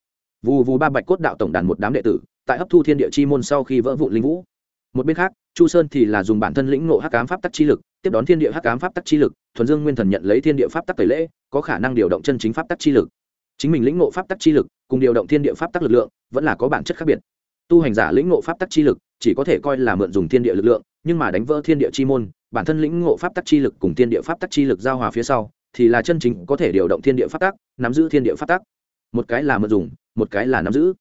Vù vù ba bạch cốt đạo tổng đàn một đám đệ tử, tại hấp thu thiên địa chi môn sau khi vỡ vụ linh vũ. Một bên khác, chu sơn thì là dùng bản thân lĩnh ngộ hắc ám pháp tắc chi lực, tiếp đón thiên địa hắc ám pháp tắc chi lực, thuần dương nguyên thần nhận lấy thiên địa pháp tắc tẩy lễ, có khả năng điều động chân chính pháp tắc chi lực. Chính mình lĩnh ngộ pháp tắc chi lực, cùng điều động thiên địa pháp tắc lực lượng, vẫn là có bản chất khác biệt. Tu hành giả lĩnh ngộ pháp tắc chi lực, chỉ có thể coi là mượn dùng thiên địa lực lượng, nhưng mà đánh vỡ thiên địa chi môn, bản thân lĩnh ngộ pháp tắc chi lực cùng thiên địa pháp tắc chi lực giao hòa phía sau thì là chân chính có thể điều động thiên địa pháp tắc, nắm giữ thiên địa pháp tắc. Một cái là mượn dùng, một cái là nắm giữ.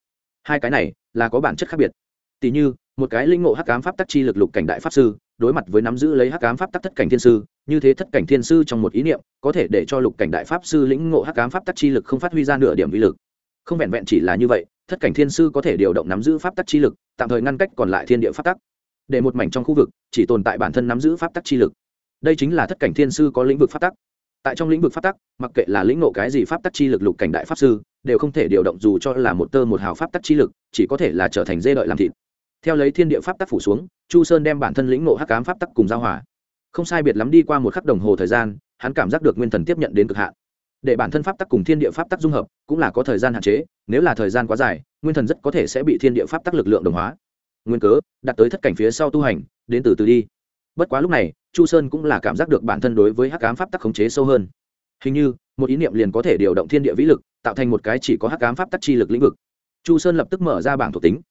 Hai cái này là có bản chất khác biệt. Tỷ như, một cái linh ngộ hắc ám pháp tắc chi lực lục cảnh đại pháp sư, đối mặt với nắm giữ lấy hắc ám pháp tắc thất cảnh thiên sư, như thế thất cảnh thiên sư trong một ý niệm, có thể để cho lục cảnh đại pháp sư lĩnh ngộ hắc ám pháp tắc chi lực không phát huy ra nửa điểm vi lực. Không vẹn vẹn chỉ là như vậy, thất cảnh thiên sư có thể điều động nắm giữ pháp tắc chi lực, tạm thời ngăn cách còn lại thiên địa pháp tắc. Để một mảnh trong khu vực, chỉ tồn tại bản thân nắm giữ pháp tắc chi lực. Đây chính là thất cảnh thiên sư có lĩnh vực pháp tắc tại trong lĩnh vực pháp tắc, mặc kệ là lĩnh ngộ cái gì pháp tắc chi lực lục cảnh đại pháp sư, đều không thể điều động dù cho là một tơ một hào pháp tắc chi lực, chỉ có thể là trở thành dê đợi làm thịt. Theo lấy thiên địa pháp tắc phủ xuống, chu sơn đem bản thân lĩnh ngộ hắc cám pháp tắc cùng giao hòa. Không sai biệt lắm đi qua một khắc đồng hồ thời gian, hắn cảm giác được nguyên thần tiếp nhận đến cực hạn. Để bản thân pháp tắc cùng thiên địa pháp tắc dung hợp, cũng là có thời gian hạn chế, nếu là thời gian quá dài, nguyên thần rất có thể sẽ bị thiên địa pháp tắc lực lượng đồng hóa. Nguyên cớ, đặt tới thất cảnh phía sau tu hành, đến từ từ đi bất quá lúc này, chu sơn cũng là cảm giác được bản thân đối với hắc cám pháp tắc khống chế sâu hơn. Hình như, một ý niệm liền có thể điều động thiên địa vĩ lực, tạo thành một cái chỉ có hắc cám pháp tắc chi lực lĩnh vực. Chu sơn lập tức mở ra bảng thuộc tính.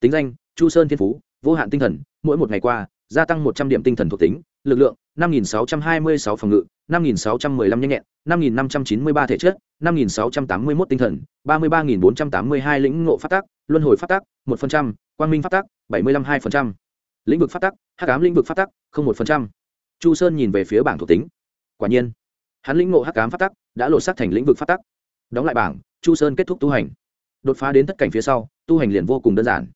Tính danh, chu sơn thiên phú, vô hạn tinh thần, mỗi một ngày qua, gia tăng một trăm điểm tinh thần thuộc tính, lực lượng, năm nghìn sáu trăm hai mươi sáu phòng ngự, năm nghìn sáu trăm mười lăm nhanh nhẹn, năm nghìn năm trăm chín mươi ba thể chất, năm nghìn sáu trăm tám mươi mốt tinh thần, ba mươi ba nghìn bốn trăm tám mươi hai lĩnh ngộ phát tác luân hồi phát tác một phần trăm, quang minh phát tác bảy mươi lăm hai phần trăm. Lĩnh vực phát tắc hắc ám lĩnh vực phát tắc, không một phần trăm. Chu sơn nhìn về phía bảng thuộc tính. Quả nhiên, hắn lĩnh ngộ hắc ám phát tắc, đã lột xác thành lĩnh vực phát tắc. Đóng lại bảng, chu sơn kết thúc tu hành. Đột phá đến tất cảnh phía sau, tu hành liền vô cùng đơn giản.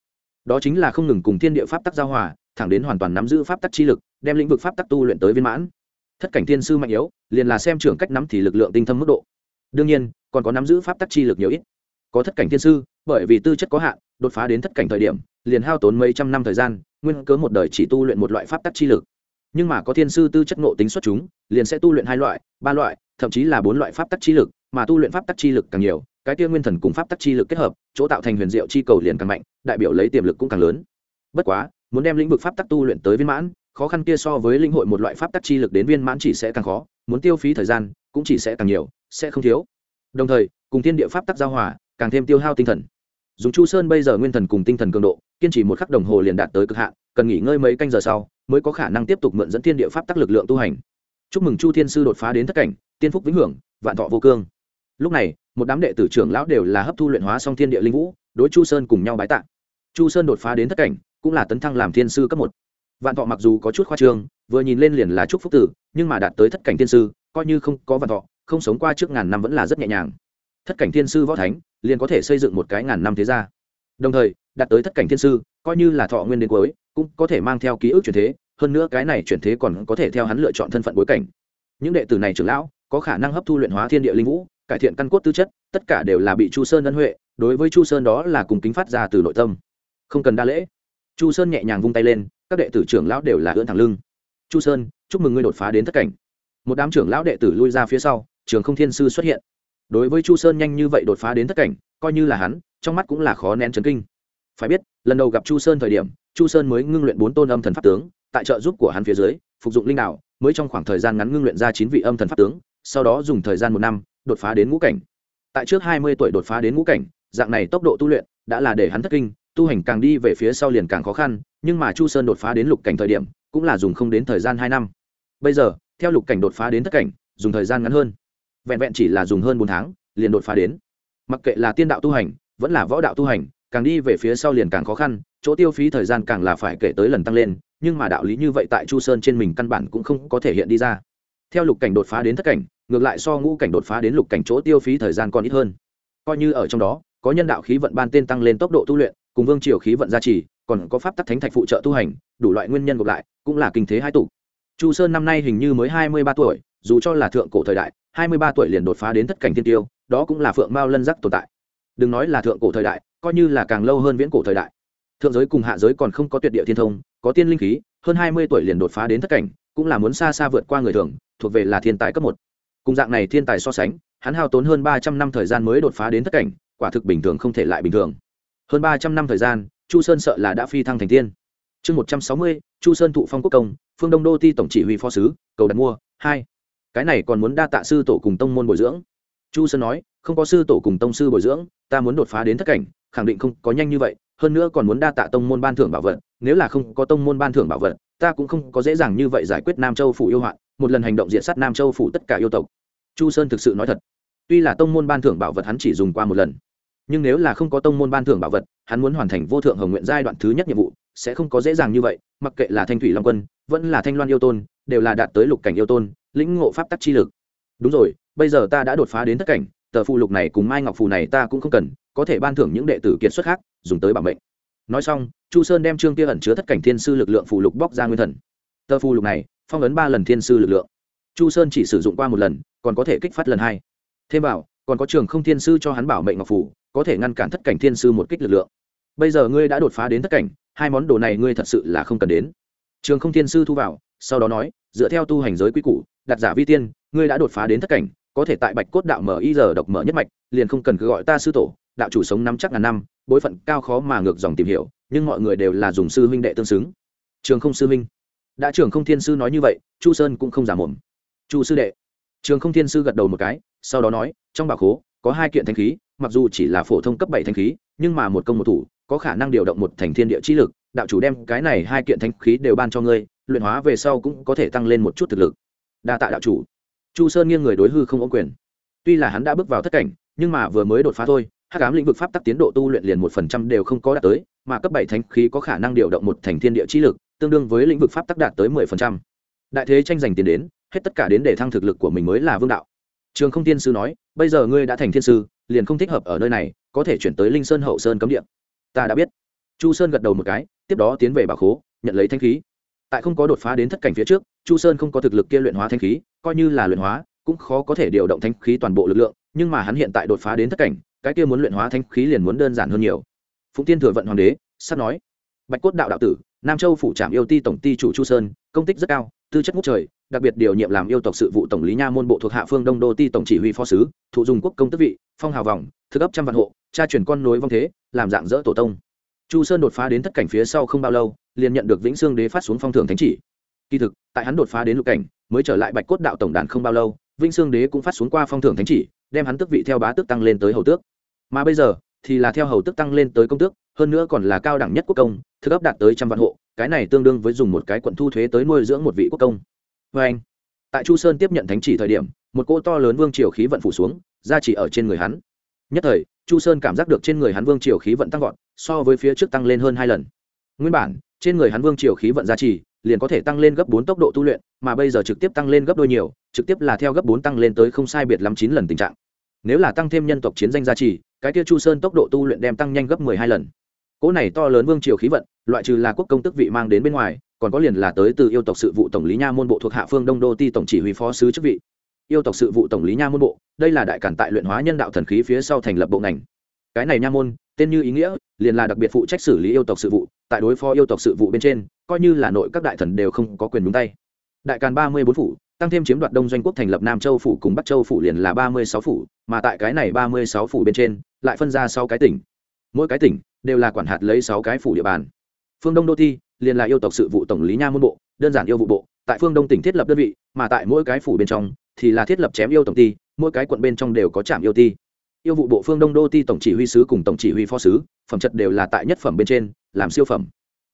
Đó chính là không ngừng cùng thiên địa pháp tắc giao hòa, thẳng đến hoàn toàn nắm giữ pháp tắc chi lực, đem lĩnh vực pháp tắc tu luyện tới viên mãn. Thất cảnh thiên sư mạnh yếu, liền là xem trưởng cách nắm thì lực lượng tinh thâm mức độ. Đương nhiên, còn có nắm giữ pháp tắc chi lực nhiều ít. Có thất cảnh thiên sư, bởi vì tư chất có hạn đột phá đến thất cảnh thời điểm, liền hao tốn mấy trăm năm thời gian, nguyên cớ một đời chỉ tu luyện một loại pháp tắc chi lực. Nhưng mà có thiên sư tư chất ngộ tính xuất chúng, liền sẽ tu luyện hai loại, ba loại, thậm chí là bốn loại pháp tắc chi lực, mà tu luyện pháp tắc chi lực càng nhiều, cái tia nguyên thần cùng pháp tắc chi lực kết hợp, chỗ tạo thành huyền diệu chi cầu liền càng mạnh, đại biểu lấy tiềm lực cũng càng lớn. Bất quá, muốn đem lĩnh vực pháp tắc tu luyện tới viên mãn, khó khăn kia so với linh hội một loại pháp tắc chi lực đến viên mãn chỉ sẽ càng khó, muốn tiêu phí thời gian cũng chỉ sẽ càng nhiều, sẽ không thiếu. Đồng thời, cùng thiên địa pháp tắc giao hòa, càng thêm tiêu hao tinh thần dùng chu sơn bây giờ nguyên thần cùng tinh thần cường độ, kiên trì một khắc đồng hồ liền đạt tới cực hạn, cần nghỉ ngơi mấy canh giờ sau, mới có khả năng tiếp tục mượn dẫn thiên địa pháp tắc lực lượng tu hành. Chúc mừng chu thiên sư đột phá đến thất cảnh, tiên phúc vĩnh hưởng, vạn thọ vô cương. Lúc này, một đám đệ tử trưởng lão đều là hấp thu luyện hóa xong thiên địa linh vũ, đối chu sơn cùng nhau bái tạ. Chu sơn đột phá đến thất cảnh, cũng là tấn thăng làm thiên sư cấp một. Vạn thọ mặc dù có chút khoa trương, vừa nhìn lên liền là chúc phúc tử, nhưng mà đạt tới thất cảnh thiên sư, coi như không có vạn thọ, không sống qua trước ngàn năm vẫn là rất nhẹ nhàng. Thất cảnh thiên sư võ thánh liền có thể xây dựng một cái ngàn năm thế gia. Đồng thời, đạt tới thất cảnh thiên sư, coi như là thọ nguyên đến cuối, cũng có thể mang theo ký ức chuyển thế, hơn nữa cái này chuyển thế còn có thể theo hắn lựa chọn thân phận bối cảnh. Những đệ tử này trưởng lão, có khả năng hấp thu luyện hóa thiên địa linh vũ, cải thiện căn cốt tư chất, tất cả đều là bị chu sơn ân huệ, đối với chu sơn đó là cùng kính phát ra từ nội tâm. Không cần đa lễ. Chu sơn nhẹ nhàng vung tay lên, các đệ tử trưởng lão đều là ưỡn thẳng lưng. Chu sơn, chúc mừng ngươi đột phá đến thất cảnh. Một đám trưởng lão đệ tử lui ra phía sau, trường không thiên sư xuất hiện đối với chu sơn nhanh như vậy đột phá đến thất cảnh, coi như là hắn, trong mắt cũng là khó nén chấn kinh. Phải biết, lần đầu gặp chu sơn thời điểm, chu sơn mới ngưng luyện bốn tôn âm thần pháp tướng, tại trợ giúp của hắn phía dưới, phục dụng linh đạo, mới trong khoảng thời gian ngắn ngưng luyện ra chín vị âm thần pháp tướng, sau đó dùng thời gian một năm, đột phá đến ngũ cảnh. Tại trước hai mươi tuổi đột phá đến ngũ cảnh, dạng này tốc độ tu luyện đã là để hắn thất kinh, tu hành càng đi về phía sau liền càng khó khăn, nhưng mà chu sơn đột phá đến lục cảnh thời điểm, cũng là dùng không đến thời gian hai năm. Bây giờ, theo lục cảnh đột phá đến thất cảnh, dùng thời gian ngắn hơn vẹn vẹn chỉ là dùng hơn bốn tháng, liền đột phá đến. Mặc kệ là tiên đạo tu hành, vẫn là võ đạo tu hành, càng đi về phía sau liền càng khó khăn, chỗ tiêu phí thời gian càng là phải kể tới lần tăng lên, nhưng mà đạo lý như vậy tại chu sơn trên mình căn bản cũng không có thể hiện đi ra. Theo lục cảnh đột phá đến thất cảnh, ngược lại so ngũ cảnh đột phá đến lục cảnh chỗ tiêu phí thời gian còn ít hơn. Coi như ở trong đó, có nhân đạo khí vận ban tên tăng lên tốc độ tu luyện, cùng vương triều khí vận gia trì, còn có pháp tắc thánh thạch phụ trợ tu hành, đủ loại nguyên nhân gộp lại, cũng là kinh thế hai tụ. Chu sơn năm nay hình như mới hai mươi ba tuổi dù cho là thượng cổ thời đại, hai mươi ba tuổi liền đột phá đến thất cảnh thiên tiêu, đó cũng là phượng mao lân giác tồn tại. Đừng nói là thượng cổ thời đại, coi như là càng lâu hơn viễn cổ thời đại. Thượng giới cùng hạ giới còn không có tuyệt địa thiên thông, có tiên linh khí, hơn hai mươi tuổi liền đột phá đến thất cảnh, cũng là muốn xa xa vượt qua người thường, thuộc về là thiên tài cấp một. Cùng dạng này thiên tài so sánh, hắn hao tốn hơn ba trăm năm thời gian mới đột phá đến thất cảnh, quả thực bình thường không thể lại bình thường. Hơn ba trăm năm thời gian, chu sơn sợ là đã phi thăng thành tiên. Chương một trăm sáu mươi, chu sơn thụ phong quốc công, phương đông đô ti tổng chỉ huy phó sứ, cầu đặt mua, hai cái này còn muốn đa tạ sư tổ cùng tông môn bồi dưỡng. Chu sơn nói, không có sư tổ cùng tông sư bồi dưỡng, ta muốn đột phá đến thất cảnh, khẳng định không có nhanh như vậy, hơn nữa còn muốn đa tạ tông môn ban thưởng bảo vật, nếu là không có tông môn ban thưởng bảo vật, ta cũng không có dễ dàng như vậy giải quyết nam châu phủ yêu hoạn, một lần hành động diện sát nam châu phủ tất cả yêu tộc. Chu sơn thực sự nói thật, tuy là tông môn ban thưởng bảo vật hắn chỉ dùng qua một lần, nhưng nếu là không có tông môn ban thưởng bảo vật, hắn muốn hoàn thành vô thượng hồng nguyện giai đoạn thứ nhất nhiệm vụ, sẽ không có dễ dàng như vậy, mặc kệ là thanh thủy long quân, vẫn là thanh loan yêu tôn, đều là đạt tới lục cảnh yêu tôn lĩnh ngộ pháp tắc chi lực. Đúng rồi, bây giờ ta đã đột phá đến thất cảnh, tờ phụ lục này cùng mai ngọc phù này ta cũng không cần, có thể ban thưởng những đệ tử kiệt xuất khác, dùng tới bảo mệnh. Nói xong, chu sơn đem trương kia ẩn chứa thất cảnh thiên sư lực lượng phù lục bóc ra nguyên thần. Tờ phù lục này, phong ấn ba lần thiên sư lực lượng. Chu sơn chỉ sử dụng qua một lần, còn có thể kích phát lần hai. Thêm vào, còn có trường không thiên sư cho hắn bảo mệnh ngọc phủ có thể ngăn cản thất cảnh thiên sư một kích lực lượng. Bây giờ ngươi đã đột phá đến thất cảnh, hai món đồ này ngươi thật sự là không cần đến. Trường không thiên sư thu vào, sau đó nói dựa theo tu hành giới quy củ, đặt giả vi tiên, ngươi đã đột phá đến thất cảnh, có thể tại bạch cốt đạo mở y giờ độc mở nhất mạch, liền không cần cứ gọi ta sư tổ, đạo chủ sống năm chắc ngàn năm, bối phận cao khó mà ngược dòng tìm hiểu, nhưng mọi người đều là dùng sư huynh đệ tương xứng. Trường không sư huynh. Đã trường không thiên sư nói như vậy, chu sơn cũng không giả mồm. Chu sư đệ. Trường không thiên sư gật đầu một cái, sau đó nói, trong bảo khố, có hai kiện thanh khí, mặc dù chỉ là phổ thông cấp bảy thanh khí, nhưng mà một công một thủ, có khả năng điều động một thành thiên địa chi lực đạo chủ đem cái này hai kiện thanh khí đều ban cho ngươi, luyện hóa về sau cũng có thể tăng lên một chút thực lực. Đa tạ đạo chủ. Chu sơn nghiêng người đối hư không ôm quyền. Tuy là hắn đã bước vào thất cảnh, nhưng mà vừa mới đột phá thôi, hắc ám lĩnh vực pháp tắc tiến độ tu luyện liền một phần trăm đều không có đạt tới, mà cấp bảy thánh khí có khả năng điều động một thành thiên địa chi lực, tương đương với lĩnh vực pháp tắc đạt tới mười phần trăm. Đại thế tranh giành tiền đến, hết tất cả đến để thăng thực lực của mình mới là vương đạo. Trường không thiên sư nói, bây giờ ngươi đã thành thiên sư, liền không thích hợp ở nơi này, có thể chuyển tới linh sơn hậu sơn cấm địa. Ta đã biết. Chu sơn gật đầu một cái tiếp đó tiến về bảo khố, nhận lấy thanh khí. Tại không có đột phá đến thất cảnh phía trước, chu sơn không có thực lực kia luyện hóa thanh khí, coi như là luyện hóa, cũng khó có thể điều động thanh khí toàn bộ lực lượng, nhưng mà hắn hiện tại đột phá đến thất cảnh, cái kia muốn luyện hóa thanh khí liền muốn đơn giản hơn nhiều. Phụng tiên thừa vận hoàng đế, sắp nói, bạch cốt đạo đạo tử, nam châu phủ trạm yêu ti tổng ti chủ chu sơn, công tích rất cao, tư chất ngút trời, đặc biệt điều nhiệm làm yêu tộc sự vụ tổng lý nha môn bộ thuộc hạ phương đông đô ti tổng chỉ huy phó sứ, thụ dùng quốc công tức vị, phong hào vòng, thực ấp trăm vạn hộ cha truyền con nối vong thế, làm dạng dỡ tổ tông chu sơn đột phá đến thất cảnh phía sau không bao lâu, liền nhận được vĩnh sương đế phát xuống phong thưởng thánh chỉ. Kỳ thực, tại hắn đột phá đến lục cảnh, mới trở lại bạch cốt đạo tổng đàn không bao lâu, vĩnh sương đế cũng phát xuống qua phong thưởng thánh chỉ, đem hắn tước vị theo bá tước tăng lên tới hầu tước. Mà bây giờ, thì là theo hầu tước tăng lên tới công tước, hơn nữa còn là cao đẳng nhất quốc công, thực ấp đạt tới trăm vạn hộ, cái này tương đương với dùng một cái quận thu thuế tới nuôi dưỡng một vị quốc công. Vê anh, tại chu sơn tiếp nhận thánh chỉ thời điểm, một cô to lớn vương triều khí vận phủ xuống ra chỉ ở trên người hắn. Nhất thời chu sơn cảm giác được trên người hắn vương triều khí vận tăng vọt, so với phía trước tăng lên hơn hai lần. Nguyên bản, trên người hắn vương triều khí vận gia trì, liền có thể tăng lên gấp bốn tốc độ tu luyện, mà bây giờ trực tiếp tăng lên gấp đôi nhiều, trực tiếp là theo gấp bốn tăng lên tới không sai biệt lắm chín lần tình trạng. Nếu là tăng thêm nhân tộc chiến danh gia trì, cái kia chu sơn tốc độ tu luyện đem tăng nhanh gấp mười hai lần. Cỗ này to lớn vương triều khí vận, loại trừ là quốc công tức vị mang đến bên ngoài, còn có liền là tới từ yêu tộc sự vụ tổng lý nha môn bộ thuộc hạ phương đông đô ti tổng chỉ huy phó sứ chức vị yêu tộc sự vụ tổng lý nha môn bộ, đây là đại cản tại luyện hóa nhân đạo thần khí phía sau thành lập bộ ngành. Cái này nha môn, tên như ý nghĩa, liền là đặc biệt phụ trách xử lý yêu tộc sự vụ, tại đối phó yêu tộc sự vụ bên trên, coi như là nội các đại thần đều không có quyền đúng tay. Đại càn ba mươi bốn phủ, tăng thêm chiếm đoạt đông doanh quốc thành lập nam châu phủ cùng bắc châu phủ liền là ba mươi sáu phủ, mà tại cái này ba mươi sáu phủ bên trên, lại phân ra sáu cái tỉnh. Mỗi cái tỉnh đều là quản hạt lấy sáu cái phủ địa bàn. Phương đông đô thi liền là yêu tộc sự vụ tổng lý nha môn bộ, đơn giản yêu vụ bộ, tại phương đông tỉnh thiết lập đơn vị, mà tại mỗi cái phủ bên trong thì là thiết lập chém yêu tổng ty mỗi cái quận bên trong đều có trạm yêu ty yêu vụ bộ phương đông đô ti tổng chỉ huy sứ cùng tổng chỉ huy phó sứ, phẩm chất đều là tại nhất phẩm bên trên, làm siêu phẩm.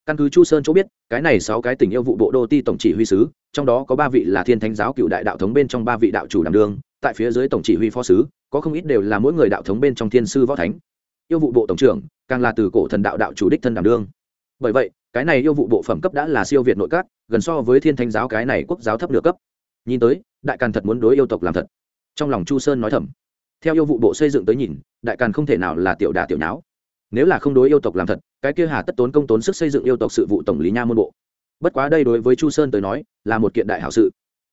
Căn cứ chu sơn chỗ biết, cái này sáu cái tỉnh yêu vụ bộ đô ti tổng chỉ huy sứ, trong đó có ba vị là thiên thánh giáo cựu đại đạo thống bên trong ba vị đạo chủ đảm đương tại phía dưới tổng chỉ huy phó sứ, có không ít đều là mỗi người đạo thống bên trong thiên sư võ thánh. Yêu vụ bộ tổng trưởng, càng là từ cổ thần đạo đạo chủ đích thân đảm đương. Bởi vậy, cái này yêu vụ bộ phẩm cấp đã là siêu việt nội các, gần so với thiên thánh giáo cái này quốc giáo thấp nửa cấp nhìn tới, đại càn thật muốn đối yêu tộc làm thật. Trong lòng chu sơn nói thầm. Theo yêu vụ bộ xây dựng tới nhìn, đại càn không thể nào là tiểu đà tiểu nháo. Nếu là không đối yêu tộc làm thật, cái kia hà tất tốn công tốn sức xây dựng yêu tộc sự vụ tổng lý nha môn bộ. Bất quá đây đối với chu sơn tới nói, là một kiện đại hảo sự.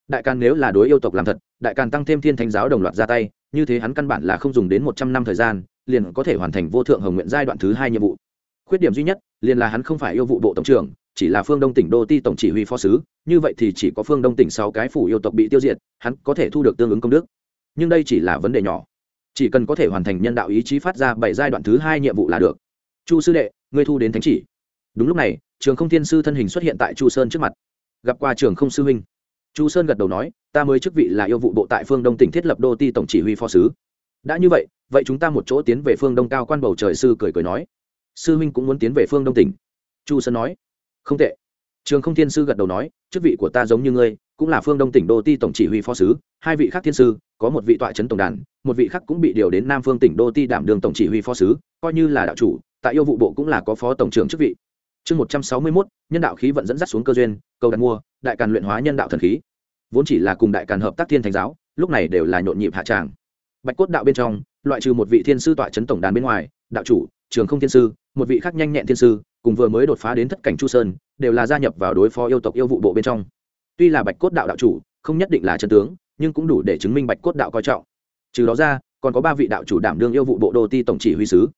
Đại càn nếu là đối yêu tộc làm thật, đại càn tăng thêm thiên thánh giáo đồng loạt ra tay, như thế hắn căn bản là không dùng đến một trăm năm thời gian, liền có thể hoàn thành vô thượng hồng nguyện giai đoạn thứ hai nhiệm vụ. Khuyết điểm duy nhất, liền là hắn không phải yêu vụ bộ tổng trưởng chỉ là phương đông tỉnh đô ti tổng chỉ huy phó sứ, như vậy thì chỉ có phương đông tỉnh sáu cái phủ yêu tộc bị tiêu diệt, hắn có thể thu được tương ứng công đức. Nhưng đây chỉ là vấn đề nhỏ. Chỉ cần có thể hoàn thành nhân đạo ý chí phát ra bảy giai đoạn thứ hai nhiệm vụ là được. Chu sư đệ, ngươi thu đến thánh chỉ. Đúng lúc này, trường không thiên sư thân hình xuất hiện tại chu sơn trước mặt. Gặp qua trường không sư huynh. Chu sơn gật đầu nói, ta mới chức vị là yêu vụ bộ tại phương đông tỉnh thiết lập đô ti tổng chỉ huy phó sứ. Đã như vậy vậy chúng ta một chỗ tiến về phương đông cao quan bầu trời sư cười cười nói. Sư huynh cũng muốn tiến về phương đông tỉnh. Chu sơn nói không tệ. Trường không thiên sư gật đầu nói, chức vị của ta giống như ngươi, cũng là phương đông tỉnh đô ti tổng chỉ huy phó sứ, hai vị khác thiên sư, có một vị tọa trấn tổng đàn, một vị khác cũng bị điều đến nam phương tỉnh đô ti đảm đường tổng chỉ huy phó sứ, coi như là đạo chủ, tại yêu vụ bộ cũng là có phó tổng trưởng chức vị. Chương một trăm sáu mươi mốt, nhân đạo khí vận dẫn dắt xuống cơ duyên, cầu đặt mua, đại càn luyện hóa nhân đạo thần khí. Vốn chỉ là cùng đại càn hợp tác thiên thành giáo, lúc này đều là nhộn nhịp hạ tràng. Bạch cốt đạo bên trong, loại trừ một vị thiên sư tọa trấn tổng đàn bên ngoài, đạo chủ, trường không thiên sư, một vị khác nhanh nhẹn thiên sư cùng vừa mới đột phá đến thất cảnh chu sơn, đều là gia nhập vào đối phó yêu tộc yêu vụ bộ bên trong. Tuy là bạch cốt đạo đạo chủ, không nhất định là chân tướng, nhưng cũng đủ để chứng minh bạch cốt đạo coi trọng. Trừ đó ra, còn có ba vị đạo chủ đảm đương yêu vụ bộ đô ti tổng chỉ huy sứ.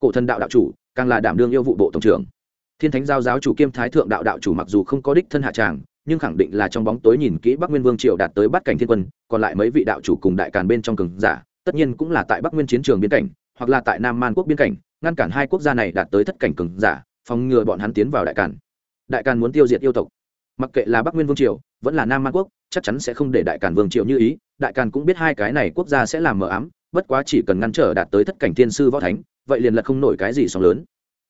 Cổ thần đạo đạo chủ, càng là đảm đương yêu vụ bộ tổng trưởng. Thiên thánh giao giáo chủ kiêm thái thượng đạo đạo chủ mặc dù không có đích thân hạ tràng, nhưng khẳng định là trong bóng tối nhìn kỹ bắc nguyên vương triều đạt tới bắt cảnh thiên quân, còn lại mấy vị đạo chủ cùng đại càn bên trong cường giả, tất nhiên cũng là tại bắc nguyên chiến trường biên cảnh, hoặc là tại nam man quốc biên cảnh, ngăn cản hai quốc gia này đạt tới thất cảnh cường giả phòng ngừa bọn hắn tiến vào đại càn. Đại càn muốn tiêu diệt yêu tộc. Mặc kệ là bắc nguyên vương triều, vẫn là nam man quốc, chắc chắn sẽ không để đại càn vương triều như ý, đại càn cũng biết hai cái này quốc gia sẽ làm mờ ám, bất quá chỉ cần ngăn trở đạt tới thất cảnh thiên sư võ thánh, vậy liền là không nổi cái gì sóng lớn.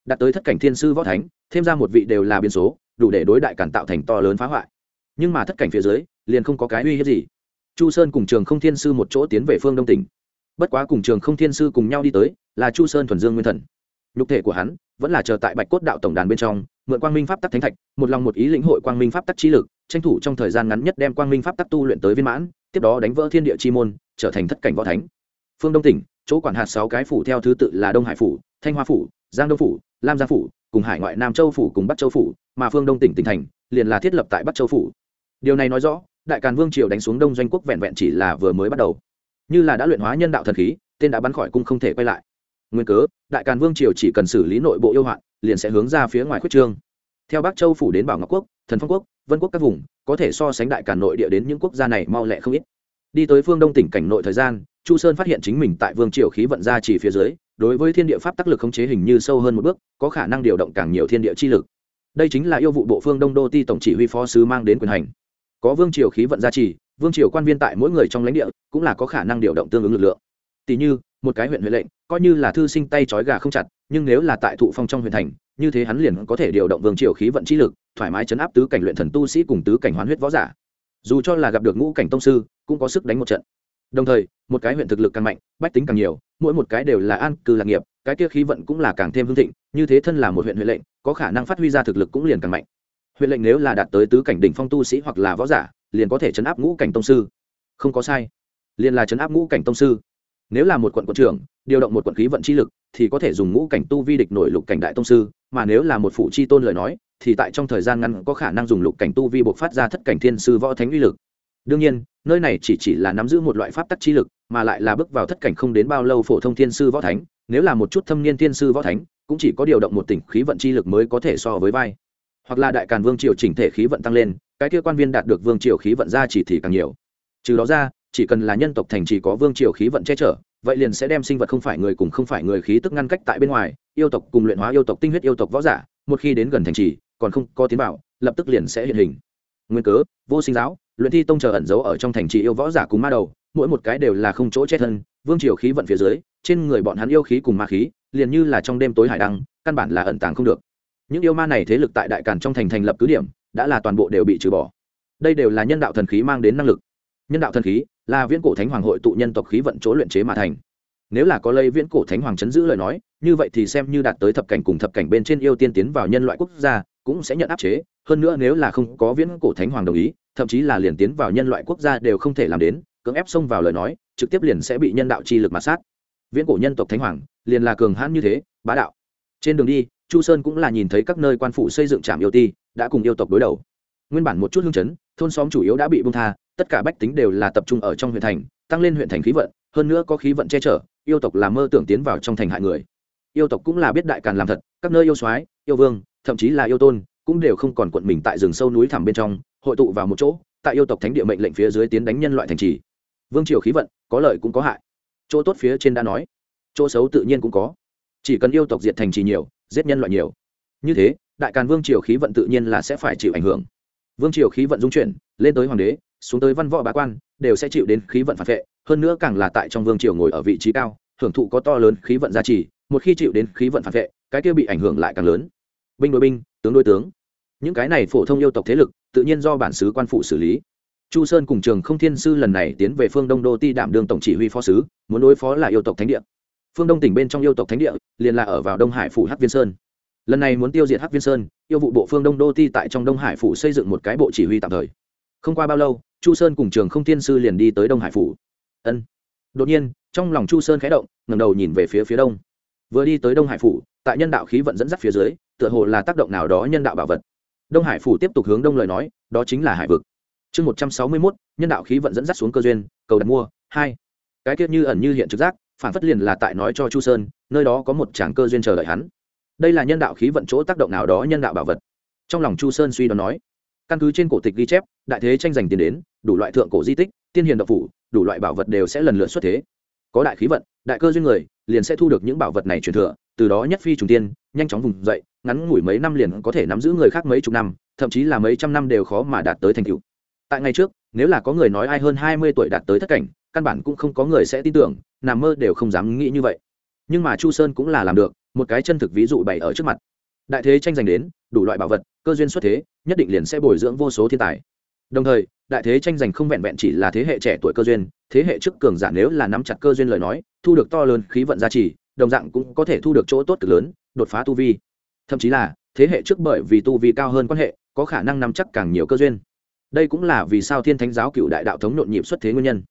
Đạt tới thất cảnh thiên sư võ thánh, thêm ra một vị đều là biến số, đủ để đối đại càn tạo thành to lớn phá hoại. Nhưng mà thất cảnh phía dưới, liền không có cái uy hiếp gì. Chu sơn cùng trường không thiên sư một chỗ tiến về phương đông tỉnh. Bất quá cùng trường không thiên sư cùng nhau đi tới, là chu sơn thuần dương nguyên thần nhục thể của hắn vẫn là chờ tại bạch cốt đạo tổng đàn bên trong, mượn quang minh pháp tắc thánh thạch, một lòng một ý lĩnh hội quang minh pháp tắc trí lực, tranh thủ trong thời gian ngắn nhất đem quang minh pháp tắc tu luyện tới viên mãn, tiếp đó đánh vỡ thiên địa chi môn, trở thành thất cảnh võ thánh. Phương đông tỉnh, chỗ quản hạt sáu cái phủ theo thứ tự là đông hải phủ, thanh hoa phủ, giang đông phủ, lam gia phủ, cùng hải ngoại nam châu phủ cùng bắc châu phủ, mà phương đông tỉnh tỉnh thành, liền là thiết lập tại bắc châu phủ. Điều này nói rõ, đại càn vương triều đánh xuống đông doanh quốc vẹn vẹn chỉ là vừa mới bắt đầu. Như là đã luyện hóa nhân đạo thần khí, tên đã bắn khỏi cung không thể quay lại nguyên cớ, đại càn vương triều chỉ cần xử lý nội bộ yêu hoạn, liền sẽ hướng ra phía ngoài khuyết trương. Theo bắc châu phủ đến bảo ngọc quốc, thần phong quốc, vân quốc các vùng, có thể so sánh đại càn nội địa đến những quốc gia này mau lẹ không ít. Đi tới phương đông tỉnh cảnh nội thời gian, chu sơn phát hiện chính mình tại vương triều khí vận ra chỉ phía dưới, đối với thiên địa pháp tác lực khống chế hình như sâu hơn một bước, có khả năng điều động càng nhiều thiên địa chi lực. Đây chính là yêu vụ bộ phương đông đô ti tổng chỉ huy phó sứ mang đến quyền hành. Có vương triều khí vận gia trì, vương triều quan viên tại mỗi người trong lãnh địa cũng là có khả năng điều động tương ứng lực lượng. Tỷ như một cái huyện huệ lệnh, coi như là thư sinh tay trói gà không chặt, nhưng nếu là tại thụ phong trong huyện thành, như thế hắn liền có thể điều động vương triều khí vận chi lực, thoải mái chấn áp tứ cảnh luyện thần tu sĩ cùng tứ cảnh hoán huyết võ giả. Dù cho là gặp được ngũ cảnh tông sư, cũng có sức đánh một trận. Đồng thời, một cái huyện thực lực càng mạnh, bách tính càng nhiều, mỗi một cái đều là an, cư lạc nghiệp, cái kia khí vận cũng là càng thêm hương thịnh, như thế thân là một huyện huệ lệnh, có khả năng phát huy ra thực lực cũng liền càng mạnh. Huyện lệnh nếu là đạt tới tứ cảnh đỉnh phong tu sĩ hoặc là võ giả, liền có thể chấn áp ngũ cảnh tông sư. Không có sai. Liền là chấn áp ngũ cảnh tông sư nếu là một quận quận trưởng, điều động một quận khí vận chi lực, thì có thể dùng ngũ cảnh tu vi địch nổi lục cảnh đại tông sư, mà nếu là một phụ chi tôn lời nói, thì tại trong thời gian ngắn có khả năng dùng lục cảnh tu vi buộc phát ra thất cảnh thiên sư võ thánh uy lực. Đương nhiên, nơi này chỉ chỉ là nắm giữ một loại pháp tắc chi lực, mà lại là bước vào thất cảnh không đến bao lâu phổ thông thiên sư võ thánh, nếu là một chút thâm niên thiên sư võ thánh, cũng chỉ có điều động một tỉnh khí vận chi lực mới có thể so với vai. Hoặc là đại càn vương triều chỉnh thể khí vận tăng lên, cái kia quan viên đạt được vương triều khí vận ra chỉ thì càng nhiều. Trừ đó ra chỉ cần là nhân tộc thành chỉ có vương triều khí vận che chở vậy liền sẽ đem sinh vật không phải người cùng không phải người khí tức ngăn cách tại bên ngoài yêu tộc cùng luyện hóa yêu tộc tinh huyết yêu tộc võ giả một khi đến gần thành trì còn không có tiến bảo, lập tức liền sẽ hiện hình. Nguyên cớ vô sinh giáo luyện thi tông chờ ẩn giấu ở trong thành trì yêu võ giả cùng ma đầu mỗi một cái đều là không chỗ chết thân vương triều khí vận phía dưới trên người bọn hắn yêu khí cùng ma khí liền như là trong đêm tối hải đăng căn bản là ẩn tàng không được. Những yêu ma này thế lực tại đại càn trong thành thành lập cứ điểm đã là toàn bộ đều bị trừ bỏ. Đây đều là nhân đạo thần khí mang đến năng lực nhân đạo thần khí là viễn cổ thánh hoàng hội tụ nhân tộc khí vận chỗ luyện chế mà thành. Nếu là có lây viễn cổ thánh hoàng chấn giữ lời nói, như vậy thì xem như đạt tới thập cảnh cùng thập cảnh bên trên yêu tiên tiến vào nhân loại quốc gia, cũng sẽ nhận áp chế. Hơn nữa nếu là không có viễn cổ thánh hoàng đồng ý, thậm chí là liền tiến vào nhân loại quốc gia đều không thể làm đến, cưỡng ép xông vào lời nói, trực tiếp liền sẽ bị nhân đạo chi lực mà sát. Viễn cổ nhân tộc thánh hoàng, liền là cường hãn như thế, bá đạo. Trên đường đi, chu sơn cũng là nhìn thấy các nơi quan phủ xây dựng trạm yêu ti, đã cùng yêu tộc đối đầu. Nguyên bản một chút hương chấn, thôn xóm chủ yếu đã bị bung tha tất cả bách tính đều là tập trung ở trong huyện thành, tăng lên huyện thành khí vận, hơn nữa có khí vận che chở, yêu tộc là mơ tưởng tiến vào trong thành hại người. Yêu tộc cũng là biết đại càn làm thật, các nơi yêu soái, yêu vương, thậm chí là yêu tôn, cũng đều không còn quận mình tại rừng sâu núi thẳm bên trong, hội tụ vào một chỗ, tại yêu tộc thánh địa mệnh lệnh phía dưới tiến đánh nhân loại thành trì. Vương triều khí vận, có lợi cũng có hại. Chỗ tốt phía trên đã nói, chỗ xấu tự nhiên cũng có. Chỉ cần yêu tộc diệt thành trì nhiều, giết nhân loại nhiều. Như thế, đại càn vương triều khí vận tự nhiên là sẽ phải chịu ảnh hưởng. Vương triều khí vận dung chuyển, lên tới hoàng đế xuống tới văn võ bá quan, đều sẽ chịu đến khí vận phản vệ, hơn nữa càng là tại trong vương triều ngồi ở vị trí cao, hưởng thụ có to lớn khí vận giá trị một khi chịu đến khí vận phản vệ, cái kia bị ảnh hưởng lại càng lớn. Binh đối binh, tướng đối tướng. Những cái này phổ thông yêu tộc thế lực, tự nhiên do bản xứ quan phụ xử lý. Chu sơn cùng trường không thiên sư lần này tiến về phương đông đô ti đảm đường tổng chỉ huy phó sứ muốn đối phó là yêu tộc thánh địa. Phương đông tỉnh bên trong yêu tộc thánh địa, liền là ở vào đông hải phủ hắc viên sơn. Lần này muốn tiêu diệt hắc viên sơn, yêu vụ bộ phương đông đô ti tại trong đông hải phủ xây dựng một cái bộ chỉ huy tạm thời. Không qua bao lâu chu sơn cùng trường không thiên sư liền đi tới đông hải phủ. Ân. Đột nhiên, trong lòng chu sơn khẽ động ngầm đầu nhìn về phía phía đông. Vừa đi tới đông hải phủ, tại nhân đạo khí vận dẫn dắt phía dưới, tựa hồ là tác động nào đó nhân đạo bảo vật. Đông hải phủ tiếp tục hướng đông lời nói, đó chính là hải vực. Chương một trăm sáu mươi mốt, nhân đạo khí vận dẫn dắt xuống cơ duyên, cầu đặt mua, hai. Cái tiết như ẩn như hiện trực giác, phản phất liền là tại nói cho chu sơn, nơi đó có một tràng cơ duyên chờ đợi hắn. Đây là nhân đạo khí vận chỗ tác động nào đó nhân đạo bảo vật. Trong lòng chu sơn suy đoán nói, căn cứ trên cổ tịch ghi chép, đại thế tranh giành tiền đến đủ loại thượng cổ di tích, tiên hiền độc phủ, đủ loại bảo vật đều sẽ lần lượt xuất thế. Có đại khí vận, đại cơ duyên người, liền sẽ thu được những bảo vật này truyền thừa, từ đó nhất phi trùng tiên, nhanh chóng vùng dậy, ngắn ngủi mấy năm liền có thể nắm giữ người khác mấy chục năm, thậm chí là mấy trăm năm đều khó mà đạt tới thành tựu. Tại ngày trước, nếu là có người nói ai hơn hai mươi tuổi đạt tới thất cảnh, căn bản cũng không có người sẽ tin tưởng, nằm mơ đều không dám nghĩ như vậy. Nhưng mà chu sơn cũng là làm được, một cái chân thực ví dụ bày ở trước mặt. Đại thế tranh giành đến, đủ loại bảo vật, cơ duyên xuất thế, nhất định liền sẽ bồi dưỡng vô số thiên tài đồng thời, đại thế tranh giành không vẹn vẹn chỉ là thế hệ trẻ tuổi cơ duyên, thế hệ trước cường giả nếu là nắm chặt cơ duyên lời nói, thu được to lớn khí vận gia trì, đồng dạng cũng có thể thu được chỗ tốt cực lớn, đột phá tu vi. Thậm chí là, thế hệ trước bởi vì tu vi cao hơn quan hệ, có khả năng nắm chắc càng nhiều cơ duyên. Đây cũng là vì sao thiên thánh giáo cựu đại đạo thống nhộn nhịp xuất thế nguyên nhân.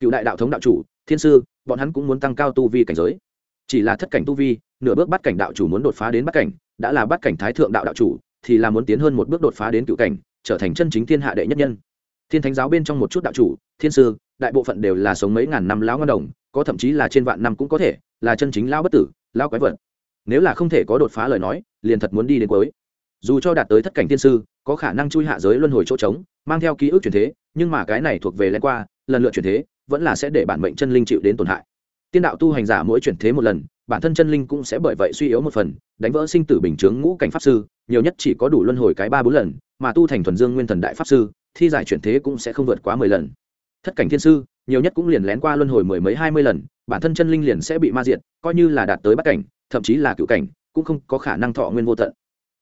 Cựu đại đạo thống đạo chủ, thiên sư, bọn hắn cũng muốn tăng cao tu vi cảnh giới. Chỉ là thất cảnh tu vi, nửa bước bắt cảnh đạo chủ muốn đột phá đến bắt cảnh, đã là bắt cảnh thái thượng đạo đạo chủ, thì là muốn tiến hơn một bước đột phá đến cựu cảnh trở thành chân chính thiên hạ đệ nhất nhân. Thiên thánh giáo bên trong một chút đạo chủ, thiên sư, đại bộ phận đều là sống mấy ngàn năm lão ngân đồng, có thậm chí là trên vạn năm cũng có thể là chân chính lão bất tử, lão quái vật. Nếu là không thể có đột phá lời nói, liền thật muốn đi đến cuối. Dù cho đạt tới thất cảnh thiên sư, có khả năng chui hạ giới luân hồi chỗ trống, mang theo ký ức truyền thế, nhưng mà cái này thuộc về lén qua, lần lượt truyền thế, vẫn là sẽ để bản mệnh chân linh chịu đến tổn hại. Tiên đạo tu hành giả mỗi chuyển thế một lần, bản thân chân linh cũng sẽ bởi vậy suy yếu một phần, đánh vỡ sinh tử bình chướng ngũ cảnh pháp sư, nhiều nhất chỉ có đủ luân hồi cái ba bốn lần mà tu thành thuần dương nguyên thần đại pháp sư, thi giải chuyển thế cũng sẽ không vượt quá mười lần. Thất cảnh thiên sư, nhiều nhất cũng liền lén qua luân hồi mười mấy hai mươi lần, bản thân chân linh liền sẽ bị ma diệt, coi như là đạt tới bắt cảnh, thậm chí là cựu cảnh, cũng không có khả năng thọ nguyên vô tận.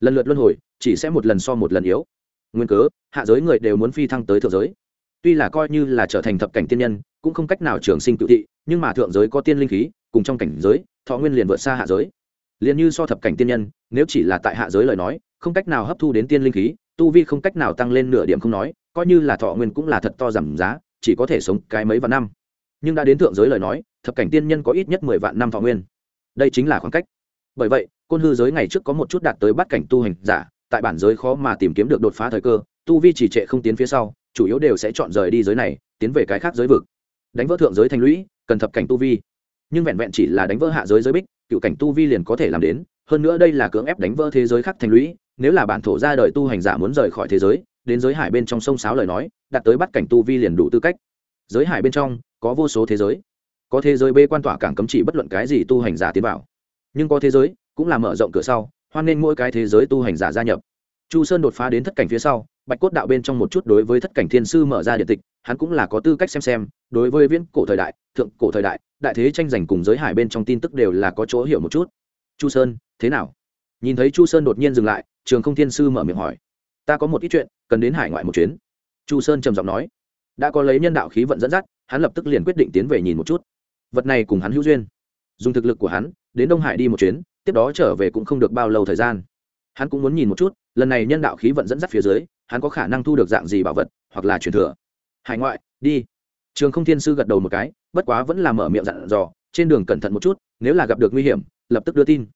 Lần lượt luân hồi, chỉ sẽ một lần so một lần yếu. Nguyên cớ, hạ giới người đều muốn phi thăng tới thượng giới. Tuy là coi như là trở thành thập cảnh tiên nhân, cũng không cách nào trường sinh cựu thị, nhưng mà thượng giới có tiên linh khí, cùng trong cảnh giới, thọ nguyên liền vượt xa hạ giới. Liền như so thập cảnh tiên nhân, nếu chỉ là tại hạ giới lời nói, không cách nào hấp thu đến tiên linh khí tu vi không cách nào tăng lên nửa điểm không nói, coi như là thọ nguyên cũng là thật to giảm giá, chỉ có thể sống cái mấy vạn năm. Nhưng đã đến thượng giới lời nói, thập cảnh tiên nhân có ít nhất mười vạn năm thọ nguyên. Đây chính là khoảng cách. Bởi vậy, côn hư giới ngày trước có một chút đạt tới bắt cảnh tu hành giả, tại bản giới khó mà tìm kiếm được đột phá thời cơ, tu vi chỉ trệ không tiến phía sau, chủ yếu đều sẽ chọn rời đi giới này, tiến về cái khác giới vực. Đánh vỡ thượng giới thành lũy, cần thập cảnh tu vi. Nhưng vẹn vẹn chỉ là đánh vỡ hạ giới giới bích, cựu cảnh tu vi liền có thể làm đến, hơn nữa đây là cưỡng ép đánh vỡ thế giới khác thành lũy nếu là bản thổ ra đời tu hành giả muốn rời khỏi thế giới, đến giới hải bên trong sông sáo lời nói đạt tới bắt cảnh tu vi liền đủ tư cách. Giới hải bên trong, có vô số thế giới. Có thế giới bê quan tỏa cảng cấm chỉ bất luận cái gì tu hành giả tiến vào. Nhưng có thế giới, cũng là mở rộng cửa sau, hoan nên mỗi cái thế giới tu hành giả gia nhập. Chu sơn đột phá đến thất cảnh phía sau, bạch cốt đạo bên trong một chút đối với thất cảnh thiên sư mở ra điện tịch, hắn cũng là có tư cách xem xem, đối với viễn cổ thời đại, thượng cổ thời đại đại thế tranh giành cùng giới hải bên trong tin tức đều là có chỗ hiểu một chút. Chu sơn, thế nào? Nhìn thấy chu sơn đột nhiên dừng lại trường không thiên sư mở miệng hỏi. Ta có một ít chuyện, cần đến hải ngoại một chuyến. Chu sơn trầm giọng nói. Đã có lấy nhân đạo khí vận dẫn dắt, hắn lập tức liền quyết định tiến về nhìn một chút. Vật này cùng hắn hữu duyên. Dùng thực lực của hắn, đến đông hải đi một chuyến, tiếp đó trở về cũng không được bao lâu thời gian. Hắn cũng muốn nhìn một chút, lần này nhân đạo khí vận dẫn dắt phía dưới, hắn có khả năng thu được dạng gì bảo vật, hoặc là truyền thừa. Hải ngoại, đi. Trường không thiên sư gật đầu một cái, bất quá vẫn là mở miệng dặn dò, trên đường cẩn thận một chút, nếu là gặp được nguy hiểm, lập tức đưa tin.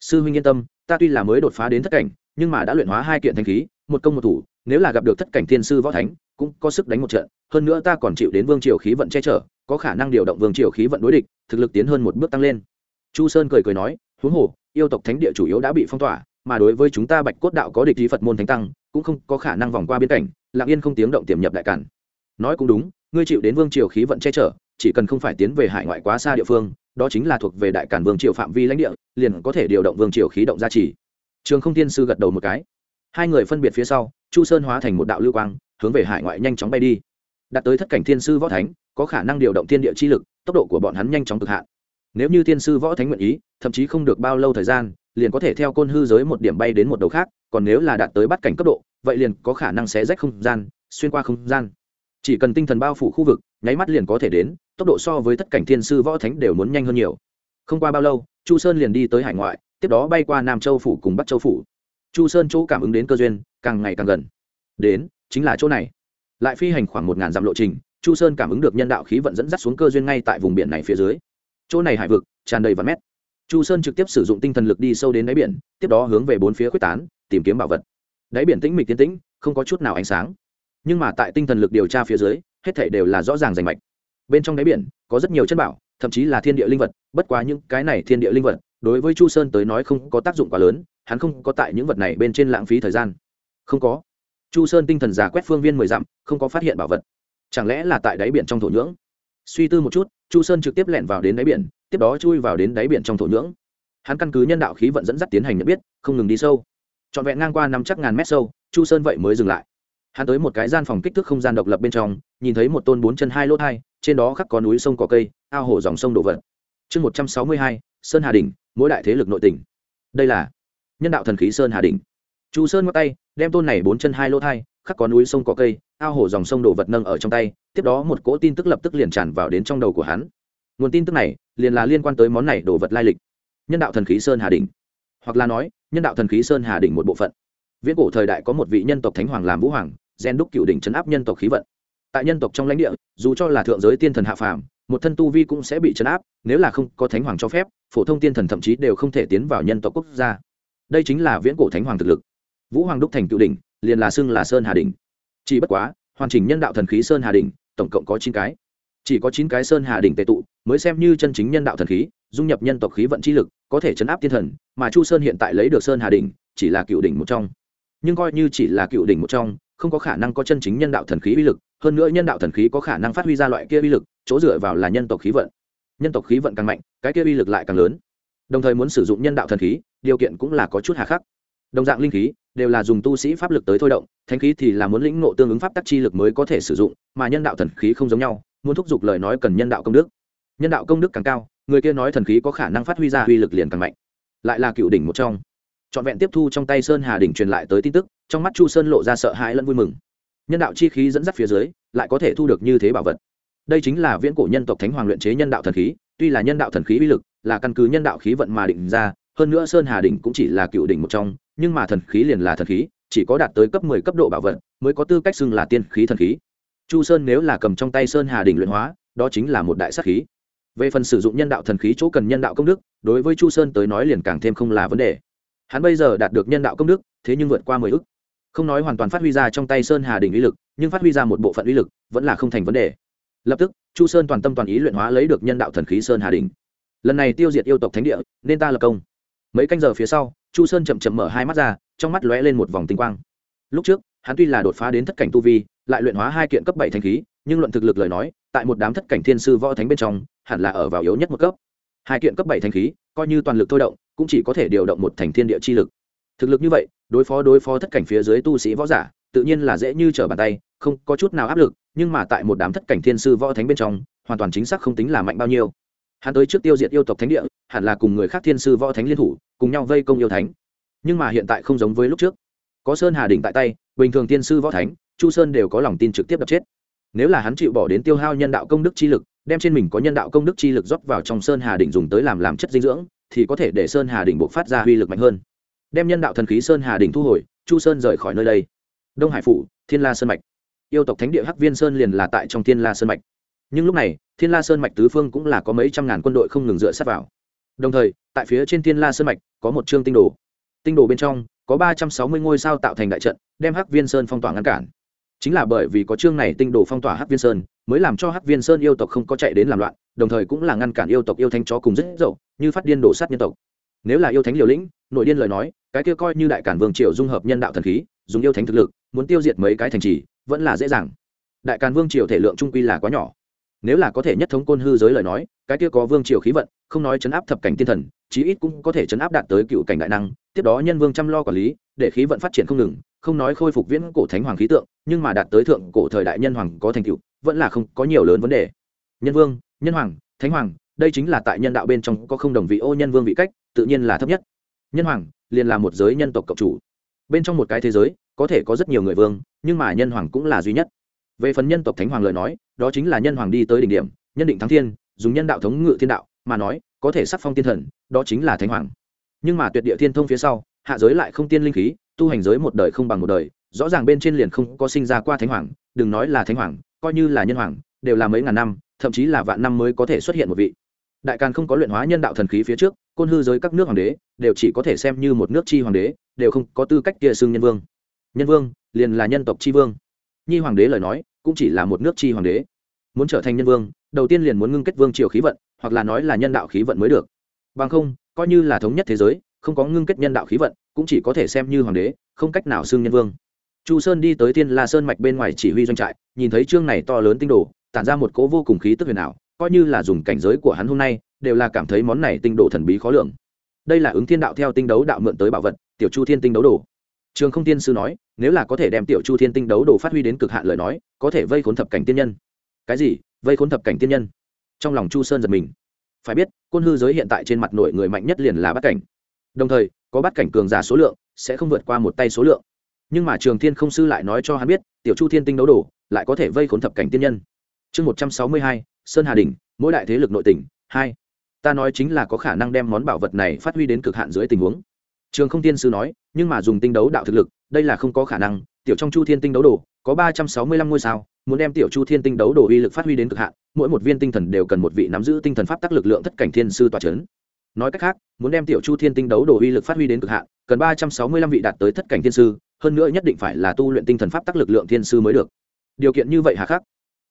Sư huynh yên tâm, ta tuy là mới đột phá đến thất cảnh nhưng mà đã luyện hóa hai kiện thanh khí, một công một thủ, nếu là gặp được thất cảnh thiên sư võ thánh, cũng có sức đánh một trận, hơn nữa ta còn chịu đến vương triều khí vận che chở, có khả năng điều động vương triều khí vận đối địch, thực lực tiến hơn một bước tăng lên. Chu sơn cười cười nói, huống hồ, yêu tộc thánh địa chủ yếu đã bị phong tỏa, mà đối với chúng ta bạch cốt đạo có địch lý phật môn thánh tăng, cũng không có khả năng vòng qua biên cảnh, lặng yên không tiếng động tiềm nhập đại cản. Nói cũng đúng, ngươi chịu đến vương triều khí vận che chở, chỉ cần không phải tiến về hải ngoại quá xa địa phương, đó chính là thuộc về đại cản vương triều phạm vi lãnh địa, liền có thể điều động vương triều khí động gia trì trường không tiên sư gật đầu một cái. Hai người phân biệt phía sau, chu sơn hóa thành một đạo lưu quang, hướng về hải ngoại nhanh chóng bay đi. Đạt tới thất cảnh thiên sư võ thánh, có khả năng điều động thiên địa chi lực, tốc độ của bọn hắn nhanh chóng cực hạn. Nếu như thiên sư võ thánh nguyện ý, thậm chí không được bao lâu thời gian, liền có thể theo côn hư giới một điểm bay đến một đầu khác, còn nếu là đạt tới bắt cảnh cấp độ, vậy liền có khả năng xé rách không gian, xuyên qua không gian. Chỉ cần tinh thần bao phủ khu vực, nháy mắt liền có thể đến, tốc độ so với tất cảnh thiên sư võ thánh đều muốn nhanh hơn nhiều. Không qua bao lâu, chu sơn liền đi tới hải ngoại tiếp đó bay qua nam châu phủ cùng bắc châu phủ. Chu sơn chỗ cảm ứng đến cơ duyên, càng ngày càng gần. Đến, chính là chỗ này. Lại phi hành khoảng một ngàn dặm lộ trình, chu sơn cảm ứng được nhân đạo khí vận dẫn dắt xuống cơ duyên ngay tại vùng biển này phía dưới. Chỗ này hải vực, tràn đầy vạn mét. Chu sơn trực tiếp sử dụng tinh thần lực đi sâu đến đáy biển, tiếp đó hướng về bốn phía quyết tán, tìm kiếm bảo vật. Đáy biển tĩnh mịch tiến tĩnh, không có chút nào ánh sáng. Nhưng mà tại tinh thần lực điều tra phía dưới, hết thể đều là rõ ràng rành mạch. Bên trong đáy biển, có rất nhiều chân bảo, thậm chí là thiên địa linh vật, bất quá những cái này thiên địa linh vật đối với chu sơn tới nói không có tác dụng quá lớn, hắn không có tại những vật này bên trên lãng phí thời gian. Không có. Chu sơn tinh thần giả quét phương viên mười dặm, không có phát hiện bảo vật. Chẳng lẽ là tại đáy biển trong thổ nhưỡng? Suy tư một chút, chu sơn trực tiếp lẻn vào đến đáy biển, tiếp đó chui vào đến đáy biển trong thổ nhưỡng. Hắn căn cứ nhân đạo khí vận dẫn dắt tiến hành nhận biết, không ngừng đi sâu. Trọn vẹn ngang qua năm chắc ngàn mét sâu, chu sơn vậy mới dừng lại. Hắn tới một cái gian phòng kích thước không gian độc lập bên trong, nhìn thấy một tôn bốn chân hai lỗ thai, trên đó khắc có núi sông cỏ cây, ao hồ dòng sông đổ vật. Chương một trăm sáu mươi hai, sơn hà đình mỗi đại thế lực nội tỉnh đây là nhân đạo thần khí sơn hà đình chu sơn ngắt tay, đem tôn này bốn chân hai lỗ thai, khắc có núi sông cỏ cây, ao hồ dòng sông đổ vật nâng ở trong tay, tiếp đó một cỗ tin tức lập tức liền tràn vào đến trong đầu của hắn. Nguồn tin tức này liền là liên quan tới món này đồ vật lai lịch. Nhân đạo thần khí sơn hà đình hoặc là nói, nhân đạo thần khí sơn hà đỉnh một bộ phận. Viễn cổ thời đại có một vị nhân tộc thánh hoàng làm vũ hoàng, gen đúc cựu đỉnh chấn áp nhân tộc khí vận. Tại nhân tộc trong lãnh địa, dù cho là thượng giới tiên thần hạ phàm một thân tu vi cũng sẽ bị chấn áp, nếu là không có thánh hoàng cho phép, phổ thông tiên thần thậm chí đều không thể tiến vào nhân tộc quốc gia. Đây chính là viễn cổ thánh hoàng thực lực. Vũ hoàng đúc thành cựu đỉnh, liền là xưng là sơn hà đỉnh. Chỉ bất quá, hoàn chỉnh nhân đạo thần khí sơn hà đỉnh, tổng cộng có chín cái. Chỉ có chín cái sơn hà đỉnh tệ tụ, mới xem như chân chính nhân đạo thần khí, dung nhập nhân tộc khí vận chi lực, có thể chấn áp tiên thần, mà chu sơn hiện tại lấy được sơn hà đỉnh, chỉ là cựu đỉnh một trong. Nhưng coi như chỉ là cựu đỉnh một trong, không có khả năng có chân chính nhân đạo thần khí uy lực, hơn nữa nhân đạo thần khí có khả năng phát huy ra loại kia uy lực chỗ dựa vào là nhân tộc khí vận. Nhân tộc khí vận càng mạnh, cái kia uy lực lại càng lớn. Đồng thời muốn sử dụng nhân đạo thần khí, điều kiện cũng là có chút hà khắc. Đồng dạng linh khí, đều là dùng tu sĩ pháp lực tới thôi động, thánh khí thì là muốn lĩnh ngộ tương ứng pháp tắc chi lực mới có thể sử dụng, mà nhân đạo thần khí không giống nhau, muốn thúc giục lời nói cần nhân đạo công đức. Nhân đạo công đức càng cao, người kia nói thần khí có khả năng phát huy ra uy lực liền càng mạnh. Lại là cựu đỉnh một trong. Trọn vẹn tiếp thu trong tay sơn hà đỉnh truyền lại tới tin tức, trong mắt chu sơn lộ ra sợ hãi lẫn vui mừng. Nhân đạo chi khí dẫn dắt phía dưới, lại có thể thu được như thế bảo vật đây chính là viễn cổ nhân tộc thánh hoàng luyện chế nhân đạo thần khí, tuy là nhân đạo thần khí uy lực, là căn cứ nhân đạo khí vận mà định ra, hơn nữa sơn hà đỉnh cũng chỉ là cựu đỉnh một trong, nhưng mà thần khí liền là thần khí, chỉ có đạt tới cấp mười cấp độ bảo vật mới có tư cách xưng là tiên khí thần khí. Chu sơn nếu là cầm trong tay sơn hà đỉnh luyện hóa, đó chính là một đại sắc khí. Về phần sử dụng nhân đạo thần khí chỗ cần nhân đạo công đức, đối với chu sơn tới nói liền càng thêm không là vấn đề. Hắn bây giờ đạt được nhân đạo công đức, thế nhưng vượt qua mười ức. Không nói hoàn toàn phát huy ra trong tay sơn hà đỉnh uy lực, nhưng phát huy ra một bộ phận uy lực vẫn là không thành vấn đề lập tức, chu sơn toàn tâm toàn ý luyện hóa lấy được nhân đạo thần khí sơn hà đỉnh. Lần này tiêu diệt yêu tộc thánh địa, nên ta lập công. Mấy canh giờ phía sau, chu sơn chậm chậm mở hai mắt ra, trong mắt lóe lên một vòng tinh quang. Lúc trước, hắn tuy là đột phá đến thất cảnh tu vi, lại luyện hóa hai kiện cấp bảy thanh khí, nhưng luận thực lực lời nói, tại một đám thất cảnh thiên sư võ thánh bên trong, hẳn là ở vào yếu nhất một cấp. Hai kiện cấp bảy thanh khí, coi như toàn lực thôi động, cũng chỉ có thể điều động một thành thiên địa chi lực. Thực lực như vậy, đối phó đối phó thất cảnh phía dưới tu sĩ võ giả, tự nhiên là dễ như trở bàn tay, không có chút nào áp lực nhưng mà tại một đám thất cảnh thiên sư võ thánh bên trong, hoàn toàn chính xác không tính là mạnh bao nhiêu. Hắn tới trước tiêu diệt yêu tộc thánh địa, hẳn là cùng người khác thiên sư võ thánh liên thủ, cùng nhau vây công yêu thánh. Nhưng mà hiện tại không giống với lúc trước. Có sơn hà đỉnh tại tay, bình thường tiên sư võ thánh, chu sơn đều có lòng tin trực tiếp đập chết. Nếu là hắn chịu bỏ đến tiêu hao nhân đạo công đức chi lực, đem trên mình có nhân đạo công đức chi lực rót vào trong sơn hà đỉnh dùng tới làm làm chất dinh dưỡng, thì có thể để sơn hà đỉnh buộc phát ra uy lực mạnh hơn. Đem nhân đạo thần khí sơn hà đỉnh thu hồi, chu sơn rời khỏi nơi đây. Đông hải phủ, thiên la sơn mạch yêu tộc thánh địa hắc viên sơn liền là tại trong thiên la sơn mạch. Nhưng lúc này, thiên la sơn mạch tứ phương cũng là có mấy trăm ngàn quân đội không ngừng dựa sát vào. Đồng thời, tại phía trên thiên la sơn mạch, có một chương tinh đồ. Tinh đồ bên trong, có ba trăm sáu mươi ngôi sao tạo thành đại trận, đem hắc viên sơn phong tỏa ngăn cản. Chính là bởi vì có chương này tinh đồ phong tỏa hắc viên sơn, mới làm cho hắc viên sơn yêu tộc không có chạy đến làm loạn, đồng thời cũng là ngăn cản yêu tộc yêu thanh chó cùng rất dậu, như phát điên đổ sát nhân tộc. Nếu là yêu thánh liều lĩnh, nội điên lời nói, cái kia coi như đại cản vương triều dung hợp nhân đạo thần khí, dùng yêu thánh thực lực, muốn tiêu diệt mấy cái thành trì vẫn là dễ dàng. Đại càn vương triều thể lượng trung quy là quá nhỏ. Nếu là có thể nhất thống côn hư giới lời nói, cái kia có vương triều khí vận, không nói chấn áp thập cảnh tiên thần, chí ít cũng có thể chấn áp đạt tới cựu cảnh đại năng. Tiếp đó nhân vương chăm lo quản lý, để khí vận phát triển không ngừng, không nói khôi phục viễn cổ thánh hoàng khí tượng, nhưng mà đạt tới thượng cổ thời đại nhân hoàng có thành tựu, vẫn là không có nhiều lớn vấn đề. Nhân vương, nhân hoàng, thánh hoàng, đây chính là tại nhân đạo bên trong có không đồng vị ô nhân vương vị cách, tự nhiên là thấp nhất. Nhân hoàng, liền là một giới nhân tộc cộng chủ. Bên trong một cái thế giới có thể có rất nhiều người vương, nhưng mà nhân hoàng cũng là duy nhất. Về phần nhân tộc thánh hoàng lời nói, đó chính là nhân hoàng đi tới đỉnh điểm, nhân định thắng thiên, dùng nhân đạo thống ngự thiên đạo, mà nói, có thể sắc phong tiên thần, đó chính là thánh hoàng. Nhưng mà tuyệt địa thiên thông phía sau, hạ giới lại không tiên linh khí, tu hành giới một đời không bằng một đời, rõ ràng bên trên liền không có sinh ra qua thánh hoàng, đừng nói là thánh hoàng, coi như là nhân hoàng, đều là mấy ngàn năm, thậm chí là vạn năm mới có thể xuất hiện một vị. Đại càn không có luyện hóa nhân đạo thần khí phía trước, côn hư giới các nước hoàng đế, đều chỉ có thể xem như một nước chi hoàng đế, đều không có tư cách kia xưng nhân vương nhân vương, liền là nhân tộc chi vương. Nhi hoàng đế lời nói, cũng chỉ là một nước chi hoàng đế. Muốn trở thành nhân vương, đầu tiên liền muốn ngưng kết vương triều khí vận, hoặc là nói là nhân đạo khí vận mới được. Bằng không, coi như là thống nhất thế giới, không có ngưng kết nhân đạo khí vận, cũng chỉ có thể xem như hoàng đế, không cách nào xưng nhân vương. Chu sơn đi tới tiên la sơn mạch bên ngoài chỉ huy doanh trại, nhìn thấy chương này to lớn tinh đồ, tản ra một cố vô cùng khí tức huyền ảo, coi như là dùng cảnh giới của hắn hôm nay, đều là cảm thấy món này tinh đồ thần bí khó lường. Đây là ứng thiên đạo theo tinh đấu đạo mượn tới bảo vật, tiểu chu thiên tinh đấu đồ. Trường không tiên sư nói nếu là có thể đem tiểu chu thiên tinh đấu đồ phát huy đến cực hạn lời nói, có thể vây khốn thập cảnh tiên nhân. Cái gì? Vây khốn thập cảnh tiên nhân? Trong lòng chu sơn giật mình. Phải biết, côn hư giới hiện tại trên mặt nội người mạnh nhất liền là bát cảnh. Đồng thời, có bát cảnh cường giả số lượng sẽ không vượt qua một tay số lượng. Nhưng mà trường thiên không sư lại nói cho hắn biết, tiểu chu thiên tinh đấu đồ lại có thể vây khốn thập cảnh tiên nhân. Chương một trăm sáu mươi hai, sơn hà đình mỗi đại thế lực nội tỉnh hai. Ta nói chính là có khả năng đem món bảo vật này phát huy đến cực hạn dưới tình huống trường không tiên sư nói, nhưng mà dùng tinh đấu đạo thực lực, đây là không có khả năng, tiểu trong chu thiên tinh đấu đồ, có ba trăm sáu mươi lăm ngôi sao, muốn đem tiểu chu thiên tinh đấu đồ uy lực phát huy đến cực hạn, mỗi một viên tinh thần đều cần một vị nắm giữ tinh thần pháp tắc lực lượng thất cảnh thiên sư tòa c h ấ n nói cách khác, muốn đem tiểu chu thiên tinh đấu đồ uy lực phát huy đến cực hạn, cần ba trăm sáu mươi lăm vị đạt tới thất cảnh thiên sư, hơn nữa nhất định phải là tu luyện tinh thần pháp tắc lực lượng thiên sư mới được. Điều kiện như vậy hà khắc.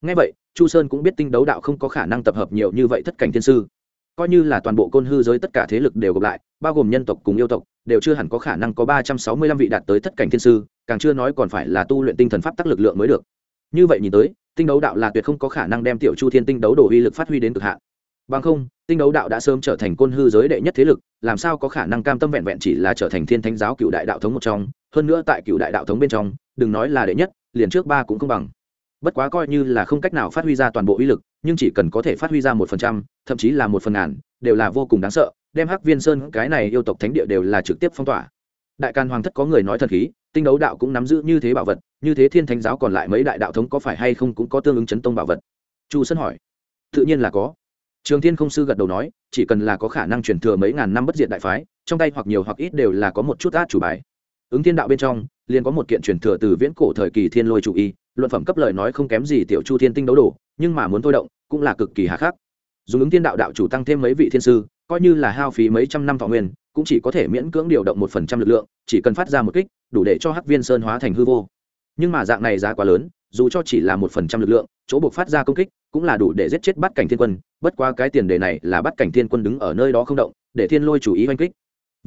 Ngay vậy, chu sơn cũng biết tinh đấu đạo không có khả năng tập hợp nhiều như vậy thất cảnh thiên sư coi như là toàn bộ côn hư giới tất cả thế lực đều gộp lại, bao gồm nhân tộc cùng yêu tộc, đều chưa hẳn có khả năng có ba trăm sáu mươi lăm vị đạt tới thất cảnh thiên sư, càng chưa nói còn phải là tu luyện tinh thần pháp tắc lực lượng mới được. Như vậy nhìn tới, tinh đấu đạo là tuyệt không có khả năng đem tiểu chu thiên tinh đấu đổ uy lực phát huy đến cực hạn. Bằng không, tinh đấu đạo đã sớm trở thành côn hư giới đệ nhất thế lực, làm sao có khả năng cam tâm vẹn vẹn chỉ là trở thành thiên thánh giáo cựu đại đạo thống một trong, hơn nữa tại cựu đại đạo thống bên trong, đừng nói là đệ nhất, liền trước ba cũng không bằng bất quá coi như là không cách nào phát huy ra toàn bộ uy lực, nhưng chỉ cần có thể phát huy ra một phần trăm, thậm chí là một phần ngàn, đều là vô cùng đáng sợ, đem hắc viên sơn, cái này yêu tộc thánh địa đều là trực tiếp phong tỏa. Đại càn hoàng thất có người nói thần khí, tinh đấu đạo cũng nắm giữ như thế bảo vật, như thế thiên thánh giáo còn lại mấy đại đạo thống có phải hay không cũng có tương ứng chấn tông bảo vật? Chu sân hỏi. Tự nhiên là có. Trường thiên không sư gật đầu nói, chỉ cần là có khả năng truyền thừa mấy ngàn năm bất diệt đại phái, trong tay hoặc nhiều hoặc ít đều là có một chút át chủ bài. Ứng thiên đạo bên trong liền có một kiện truyền thừa từ viễn cổ thời kỳ thiên lôi chủ y, luận phẩm cấp lời nói không kém gì tiểu chu thiên tinh đấu đổ nhưng mà muốn thôi động, cũng là cực kỳ hà khắc. Dùng ứng thiên đạo đạo chủ tăng thêm mấy vị thiên sư, coi như là hao phí mấy trăm năm thọ nguyên, cũng chỉ có thể miễn cưỡng điều động một phần trăm lực lượng, chỉ cần phát ra một kích, đủ để cho hắc viên sơn hóa thành hư vô. Nhưng mà dạng này giá quá lớn, dù cho chỉ là một phần trăm lực lượng, chỗ buộc phát ra công kích, cũng là đủ để giết chết bắt cảnh thiên quân, bất qua cái tiền đề này là bắt cảnh thiên quân đứng ở nơi đó không động, để thiên lôi chủ ý oanh kích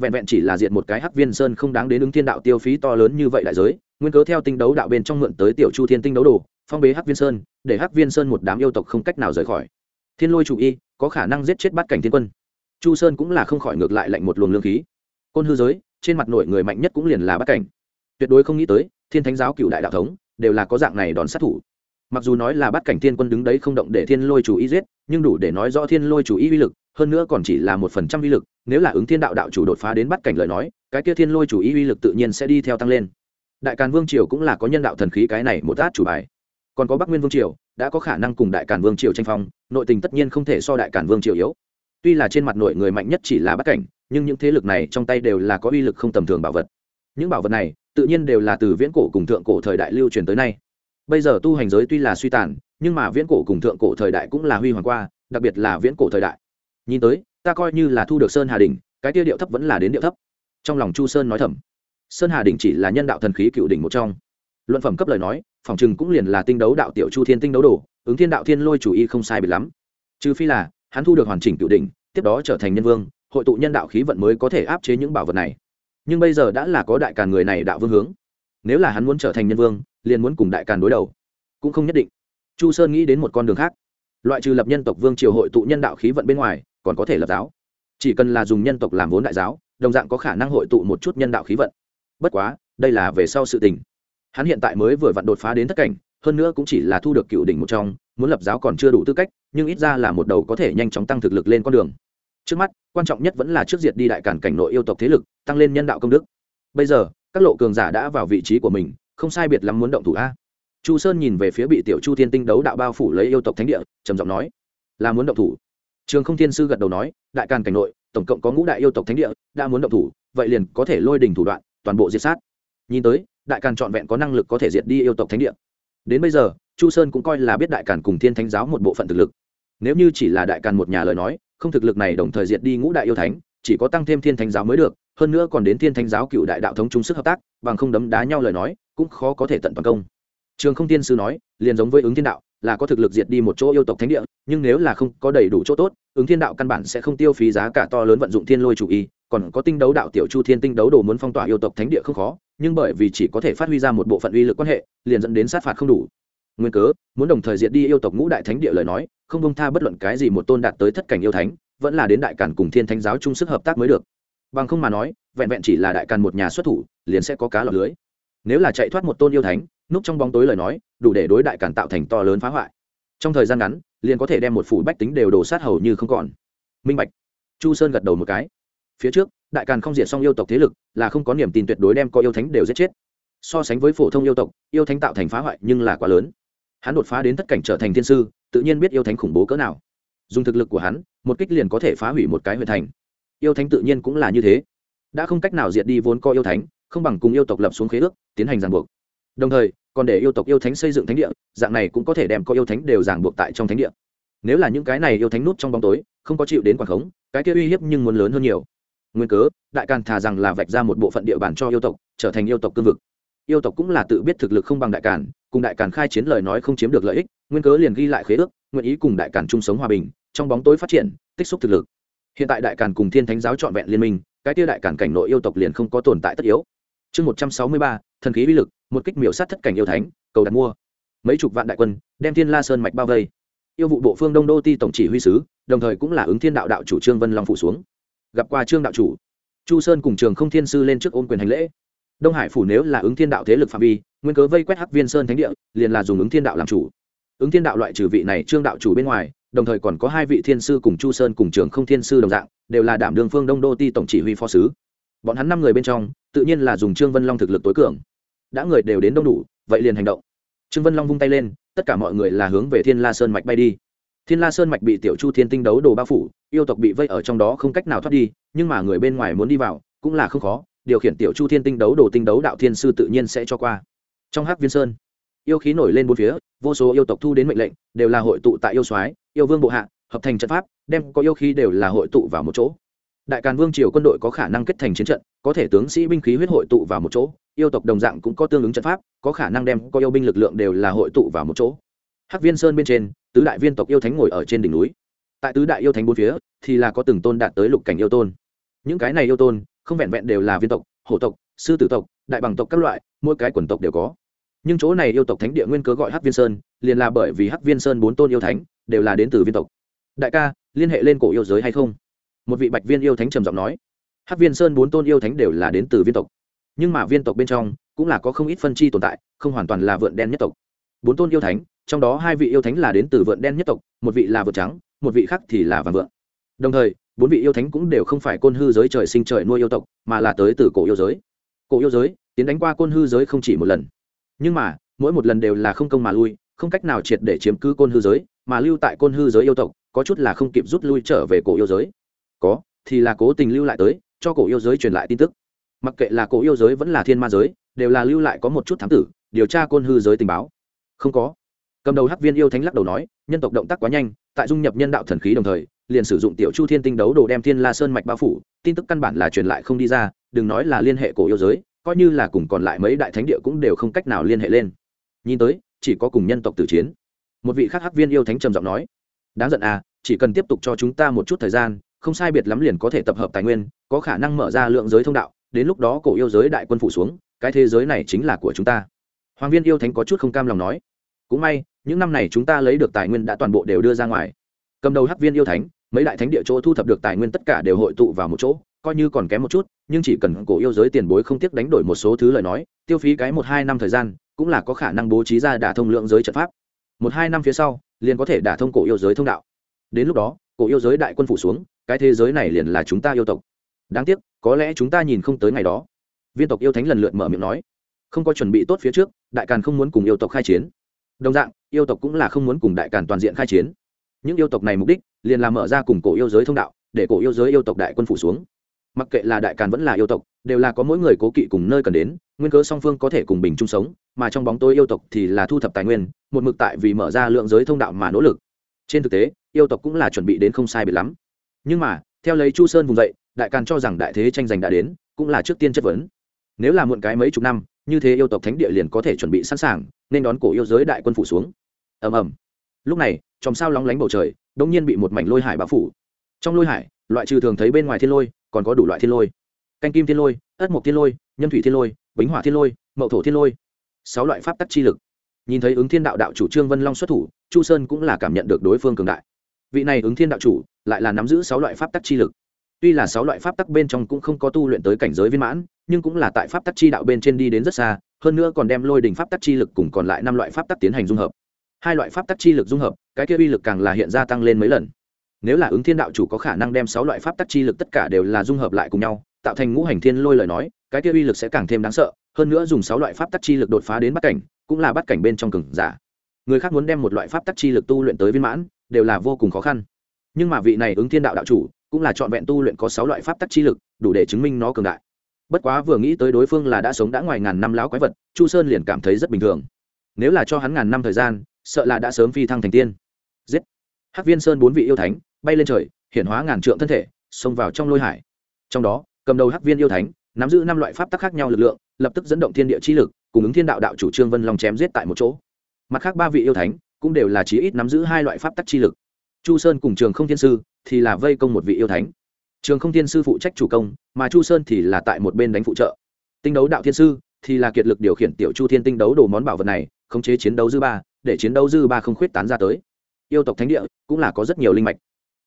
vẹn vẹn chỉ là diện một cái hắc viên sơn không đáng đến ứng thiên đạo tiêu phí to lớn như vậy đại giới, nguyên cớ theo tinh đấu đạo bên trong mượn tới tiểu chu thiên tinh đấu đồ, phong bế hắc viên sơn, để hắc viên sơn một đám yêu tộc không cách nào rời khỏi. Thiên lôi chủ y, có khả năng giết chết bát cảnh thiên quân. Chu sơn cũng là không khỏi ngược lại lạnh một luồng lương khí. Côn hư giới, trên mặt nội người mạnh nhất cũng liền là bát cảnh. Tuyệt đối không nghĩ tới, thiên thánh giáo cựu đại đạo thống, đều là có dạng này đòn sát thủ. Mặc dù nói là bát cảnh thiên quân đứng đấy không động để thiên lôi chủ y giết, nhưng đủ để nói rõ thiên lôi chủ y uy lực hơn nữa còn chỉ là một phần trăm uy lực, nếu là ứng thiên đạo đạo chủ đột phá đến bắt cảnh lời nói, cái kia thiên lôi chủ ý uy lực tự nhiên sẽ đi theo tăng lên. Đại càn vương triều cũng là có nhân đạo thần khí cái này một át chủ bài. Còn có bắc nguyên vương triều, đã có khả năng cùng đại càn vương triều tranh phong, nội tình tất nhiên không thể so đại càn vương triều yếu. Tuy là trên mặt nội người mạnh nhất chỉ là bắt cảnh, nhưng những thế lực này trong tay đều là có uy lực không tầm thường bảo vật. Những bảo vật này, tự nhiên đều là từ viễn cổ cùng thượng cổ thời đại lưu truyền tới nay. Bây giờ tu hành giới tuy là suy tàn, nhưng mà viễn cổ cùng thượng cổ thời đại cũng là huy hoàng qua, đặc biệt là viễn cổ thời đại nhìn tới, ta coi như là thu được sơn hà đình cái tia điệu thấp vẫn là đến điệu thấp. Trong lòng chu sơn nói thầm. Sơn hà đình chỉ là nhân đạo thần khí cựu đỉnh một trong. Luận phẩm cấp lời nói, phòng chừng cũng liền là tinh đấu đạo tiểu chu thiên tinh đấu đồ, ứng thiên đạo thiên lôi chủ y không sai biệt lắm. Trừ phi là, hắn thu được hoàn chỉnh cựu đỉnh, tiếp đó trở thành nhân vương, hội tụ nhân đạo khí vận mới có thể áp chế những bảo vật này. Nhưng bây giờ đã là có đại càn người này đạo vương hướng. Nếu là hắn muốn trở thành nhân vương, liền muốn cùng đại càn đối đầu. Cũng không nhất định. Chu sơn nghĩ đến một con đường khác. Loại trừ lập nhân tộc vương triều hội tụ nhân đạo khí vận bên ngoài còn có thể lập giáo. Chỉ cần là dùng nhân tộc làm vốn đại giáo, đồng dạng có khả năng hội tụ một chút nhân đạo khí vận. Bất quá, đây là về sau sự tình. Hắn hiện tại mới vừa vặn đột phá đến thất cảnh, hơn nữa cũng chỉ là thu được cựu đỉnh một trong, muốn lập giáo còn chưa đủ tư cách, nhưng ít ra là một đầu có thể nhanh chóng tăng thực lực lên con đường. Trước mắt, quan trọng nhất vẫn là trước diệt đi đại cản cảnh nội yêu tộc thế lực, tăng lên nhân đạo công đức. Bây giờ, các lộ cường giả đã vào vị trí của mình, không sai biệt lắm muốn động thủ a. Chu sơn nhìn về phía bị tiểu chu thiên tinh đấu đạo bao phủ lấy yêu tộc thánh địa, trầm giọng nói, là muốn động thủ? Trường không thiên sư gật đầu nói, đại càn cảnh nội, tổng cộng có ngũ đại yêu tộc thánh địa, đã muốn động thủ, vậy liền có thể lôi đình thủ đoạn, toàn bộ diệt sát. Nhìn tới, đại càn trọn vẹn có năng lực có thể diệt đi yêu tộc thánh địa. Đến bây giờ, chu sơn cũng coi là biết đại càn cùng thiên thánh giáo một bộ phận thực lực. Nếu như chỉ là đại càn một nhà lời nói, không thực lực này đồng thời diệt đi ngũ đại yêu thánh, chỉ có tăng thêm thiên thánh giáo mới được, hơn nữa còn đến thiên thánh giáo cựu đại đạo thống chung sức hợp tác, bằng không đấm đá nhau lời nói, cũng khó có thể tận toàn công. Trường không tiên sư nói, liền giống với ứng thiên đạo là có thực lực diệt đi một chỗ yêu tộc thánh địa, nhưng nếu là không có đầy đủ chỗ tốt, ứng thiên đạo căn bản sẽ không tiêu phí giá cả to lớn vận dụng thiên lôi chủ y, còn có tinh đấu đạo tiểu chu thiên tinh đấu đồ muốn phong tỏa yêu tộc thánh địa không khó, nhưng bởi vì chỉ có thể phát huy ra một bộ phận uy lực quan hệ, liền dẫn đến sát phạt không đủ. Nguyên cớ, muốn đồng thời diệt đi yêu tộc ngũ đại thánh địa lời nói, không bông tha bất luận cái gì một tôn đạt tới thất cảnh yêu thánh, vẫn là đến đại cản cùng thiên thánh giáo chung sức hợp tác mới được. Bằng không mà nói, vẹn vẹn chỉ là đại càn một nhà xuất thủ, liền sẽ có cá lọc lưới. Nếu là chạy thoát một tôn yêu thánh núp trong bóng tối lời nói, đủ để đối đại càn tạo thành to lớn phá hoại. Trong thời gian ngắn, liền có thể đem một phủ bách tính đều đổ sát hầu như không còn. Minh bạch. Chu sơn gật đầu một cái. Phía trước, đại càn không diệt xong yêu tộc thế lực, là không có niềm tin tuyệt đối đem có yêu thánh đều giết chết. So sánh với phổ thông yêu tộc, yêu thánh tạo thành phá hoại nhưng là quá lớn. Hắn đột phá đến tất cảnh trở thành thiên sư, tự nhiên biết yêu thánh khủng bố cỡ nào. Dùng thực lực của hắn, một kích liền có thể phá hủy một cái huyện thành. Yêu thánh tự nhiên cũng là như thế. Đã không cách nào diệt đi vốn co yêu thánh, không bằng cùng yêu tộc lập xuống khế ước, tiến hành ràng buộc đồng thời, còn để yêu tộc yêu thánh xây dựng thánh địa, dạng này cũng có thể đem có yêu thánh đều ràng buộc tại trong thánh địa. Nếu là những cái này yêu thánh nút trong bóng tối, không có chịu đến quảng khống, cái kia uy hiếp nhưng muốn lớn hơn nhiều. Nguyên cớ, đại càn thà rằng là vạch ra một bộ phận địa bàn cho yêu tộc, trở thành yêu tộc cương vực. Yêu tộc cũng là tự biết thực lực không bằng đại càn, cùng đại càn khai chiến lời nói không chiếm được lợi ích, nguyên cớ liền ghi lại khế ước, nguyện ý cùng đại càn chung sống hòa bình, trong bóng tối phát triển, tích xúc thực lực. Hiện tại đại càn cùng thiên thánh giáo trọn vẹn liên minh, cái tia đại càn cảnh nội yêu tộc liền không có tồn tại tất yếu. Chương một trăm sáu mươi ba, thần khí uy lực một kích miểu sát thất cảnh yêu thánh, cầu đặt mua. Mấy chục vạn đại quân, đem thiên la sơn mạch bao vây. Yêu vụ bộ phương đông đô ti tổng chỉ huy sứ, đồng thời cũng là ứng thiên đạo đạo chủ trương vân long phụ xuống. Gặp qua trương đạo chủ, chu sơn cùng trường không thiên sư lên trước ôn quyền hành lễ. Đông hải phủ nếu là ứng thiên đạo thế lực phạm vi, nguyên cớ vây quét hắc viên sơn thánh địa, liền là dùng ứng thiên đạo làm chủ. Ứng thiên đạo loại trừ vị này trương đạo chủ bên ngoài, đồng thời còn có hai vị thiên sư cùng chu sơn cùng trường không thiên sư đồng dạng, đều là đảm đường phương đông đô ti tổng chỉ huy phó sứ. Bọn hắn năm người bên trong, tự nhiên là dùng trương vân long thực lực tối cường đã người đều đến đông đủ, vậy liền hành động. Trương vân long vung tay lên, tất cả mọi người là hướng về thiên la sơn mạch bay đi. Thiên la sơn mạch bị tiểu chu thiên tinh đấu đồ bao phủ, yêu tộc bị vây ở trong đó không cách nào thoát đi, nhưng mà người bên ngoài muốn đi vào, cũng là không khó, điều khiển tiểu chu thiên tinh đấu đồ tinh đấu đạo thiên sư tự nhiên sẽ cho qua. Trong hắc viên sơn, yêu khí nổi lên bốn phía, vô số yêu tộc thu đến mệnh lệnh, đều là hội tụ tại yêu soái, yêu vương bộ hạ, hợp thành trận pháp, đem có yêu khí đều là hội tụ vào một chỗ. Đại càn vương triều quân đội có khả năng kết thành chiến trận, có thể tướng sĩ binh khí huyết hội tụ vào một chỗ yêu tộc đồng dạng cũng có tương ứng trận pháp, có khả năng đem có yêu binh lực lượng đều là hội tụ vào một chỗ. Hắc viên sơn bên trên, tứ đại viên tộc yêu thánh ngồi ở trên đỉnh núi. Tại tứ đại yêu thánh bốn phía, thì là có từng tôn đạt tới lục cảnh yêu tôn. Những cái này yêu tôn, không vẹn vẹn đều là viên tộc, hổ tộc, sư tử tộc, đại bằng tộc các loại, mỗi cái quần tộc đều có. Nhưng chỗ này yêu tộc thánh địa nguyên cớ gọi hắc viên sơn, liền là bởi vì hắc viên sơn bốn tôn yêu thánh, đều là đến từ viên tộc. Đại ca, liên hệ lên cổ yêu giới hay không? Một vị bạch viên yêu thánh trầm giọng nói. Hắc viên sơn bốn tôn yêu thánh đều là đến từ viên tộc nhưng mà viên tộc bên trong cũng là có không ít phân chi tồn tại, không hoàn toàn là vượn đen nhất tộc. Bốn tôn yêu thánh, trong đó hai vị yêu thánh là đến từ vượn đen nhất tộc, một vị là vượn trắng, một vị khác thì là vàng vượn đồng thời, bốn vị yêu thánh cũng đều không phải côn hư giới trời sinh trời nuôi yêu tộc, mà là tới từ cổ yêu giới. Cổ yêu giới, tiến đánh qua côn hư giới không chỉ một lần. Nhưng mà, mỗi một lần đều là không công mà lui, không cách nào triệt để chiếm cứ côn hư giới, mà lưu tại côn hư giới yêu tộc, có chút là không kịp rút lui trở về cổ yêu giới. Có, thì là cố tình lưu lại tới, cho cổ yêu giới truyền lại tin tức mặc kệ là cổ yêu giới vẫn là thiên ma giới, đều là lưu lại có một chút thám tử, điều tra côn hư giới tình báo. Không có. Cầm đầu hắc viên yêu thánh lắc đầu nói, nhân tộc động tác quá nhanh, tại dung nhập nhân đạo thần khí đồng thời, liền sử dụng tiểu chu thiên tinh đấu đồ đem thiên la sơn mạch bao phủ, tin tức căn bản là truyền lại không đi ra, đừng nói là liên hệ cổ yêu giới, coi như là cùng còn lại mấy đại thánh địa cũng đều không cách nào liên hệ lên. Nhìn tới, chỉ có cùng nhân tộc tử chiến. Một vị khác hắc viên yêu thánh trầm giọng nói, đáng giận à chỉ cần tiếp tục cho chúng ta một chút thời gian, không sai biệt lắm liền có thể tập hợp tài nguyên, có khả năng mở ra lượng giới thông đạo đến lúc đó cổ yêu giới đại quân phủ xuống, cái thế giới này chính là của chúng ta. Hoàng viên yêu thánh có chút không cam lòng nói. Cũng may, những năm này chúng ta lấy được tài nguyên đã toàn bộ đều đưa ra ngoài. Cầm đầu hắc viên yêu thánh, mấy đại thánh địa chỗ thu thập được tài nguyên tất cả đều hội tụ vào một chỗ, coi như còn kém một chút, nhưng chỉ cần cổ yêu giới tiền bối không tiếc đánh đổi một số thứ lời nói, tiêu phí cái một hai năm thời gian, cũng là có khả năng bố trí ra đả thông lượng giới trận pháp. Một hai năm phía sau, liền có thể đả thông cổ yêu giới thông đạo. Đến lúc đó, cổ yêu giới đại quân phủ xuống, cái thế giới này liền là chúng ta yêu tộc đáng tiếc, có lẽ chúng ta nhìn không tới ngày đó. Viên tộc yêu thánh lần lượt mở miệng nói. Không có chuẩn bị tốt phía trước, đại càn không muốn cùng yêu tộc khai chiến. Đồng dạng, yêu tộc cũng là không muốn cùng đại càn toàn diện khai chiến. Những yêu tộc này mục đích, liền là mở ra cùng cổ yêu giới thông đạo, để cổ yêu giới yêu tộc đại quân phủ xuống. Mặc kệ là đại càn vẫn là yêu tộc, đều là có mỗi người cố kỵ cùng nơi cần đến, nguyên cớ song phương có thể cùng bình chung sống, mà trong bóng tối yêu tộc thì là thu thập tài nguyên, một mực tại vì mở ra lượng giới thông đạo mà nỗ lực. Trên thực tế, yêu tộc cũng là chuẩn bị đến không sai biệt lắm. Nhưng mà, theo lấy chu sơn vùng dậy đại càn cho rằng đại thế tranh giành đã đến, cũng là trước tiên chất vấn. Nếu là muộn cái mấy chục năm, như thế yêu tộc thánh địa liền có thể chuẩn bị sẵn sàng, nên đón cổ yêu giới đại quân phủ xuống. Ầm ầm. Lúc này, chòm sao lóng lánh bầu trời đông nhiên bị một mảnh lôi hải bao phủ. Trong lôi hải, loại trừ thường thấy bên ngoài thiên lôi, còn có đủ loại thiên lôi. Canh kim thiên lôi, ất mộc thiên lôi, nhân thủy thiên lôi, bính hỏa thiên lôi, mậu thổ thiên lôi. Sáu loại pháp tắc chi lực. Nhìn thấy ứng thiên đạo đạo chủ trương vân long xuất thủ, chu sơn cũng là cảm nhận được đối phương cường đại. Vị này ứng thiên đạo chủ lại là nắm giữ sáu loại pháp tắc chi lực tuy là sáu loại pháp tắc bên trong cũng không có tu luyện tới cảnh giới viên mãn, nhưng cũng là tại pháp tắc chi đạo bên trên đi đến rất xa, hơn nữa còn đem lôi đình pháp tắc chi lực cùng còn lại năm loại pháp tắc tiến hành dung hợp. Hai loại pháp tắc chi lực dung hợp, cái kia uy lực càng là hiện ra tăng lên mấy lần. Nếu là ứng thiên đạo chủ có khả năng đem sáu loại pháp tắc chi lực tất cả đều là dung hợp lại cùng nhau, tạo thành ngũ hành thiên lôi lời nói, cái kia uy lực sẽ càng thêm đáng sợ, hơn nữa dùng sáu loại pháp tắc chi lực đột phá đến bắt cảnh, cũng là bắt cảnh bên trong cừng giả. Người khác muốn đem một loại pháp tắc chi lực tu luyện tới viên mãn, đều là vô cùng khó khăn. Nhưng mà vị này ứng thiên đạo đạo chủ cũng là trọn vẹn tu luyện có sáu loại pháp tắc chi lực, đủ để chứng minh nó cường đại. Bất quá vừa nghĩ tới đối phương là đã sống đã ngoài ngàn năm lão quái vật, chu sơn liền cảm thấy rất bình thường. Nếu là cho hắn ngàn năm thời gian, sợ là đã sớm phi thăng thành tiên. Giết! Hắc viên sơn bốn vị yêu thánh, bay lên trời hiện hóa ngàn trượng thân thể, xông vào trong lôi hải. Trong đó, cầm đầu hắc viên yêu thánh, nắm giữ năm loại pháp tắc khác nhau lực lượng, lập tức dẫn động thiên địa chi lực, cùng ứng thiên đạo đạo chủ trương vân long chém giết tại một chỗ. Mặt khác ba vị yêu thánh, cũng đều là chí ít nắm giữ hai loại pháp tắc chi lực. Chu sơn cùng trường không thiên sư thì là vây công một vị yêu thánh. Trường không thiên sư phụ trách chủ công, mà chu sơn thì là tại một bên đánh phụ trợ. Tinh đấu đạo thiên sư thì là kiệt lực điều khiển tiểu chu thiên tinh đấu đồ món bảo vật này, khống chế chiến đấu dư ba, để chiến đấu dư ba không khuyết tán ra tới. Yêu tộc thánh địa cũng là có rất nhiều linh mạch.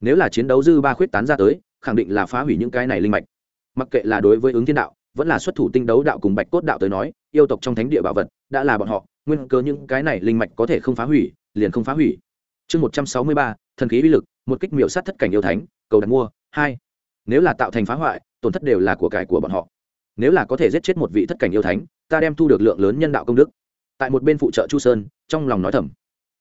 Nếu là chiến đấu dư ba khuyết tán ra tới, khẳng định là phá hủy những cái này linh mạch. Mặc kệ là đối với ứng thiên đạo, vẫn là xuất thủ tinh đấu đạo cùng bạch cốt đạo tới nói, yêu tộc trong thánh địa bảo vật đã là bọn họ, nguyên cớ những cái này linh mạch có thể không phá hủy, liền không phá hủy. Chương một trăm sáu mươi ba, thần khí uy lực một kích miểu sát thất cảnh yêu thánh, cầu đặt mua, hai. Nếu là tạo thành phá hoại, tổn thất đều là của cải của bọn họ. Nếu là có thể giết chết một vị thất cảnh yêu thánh, ta đem thu được lượng lớn nhân đạo công đức. Tại một bên phụ trợ chu sơn, trong lòng nói thầm.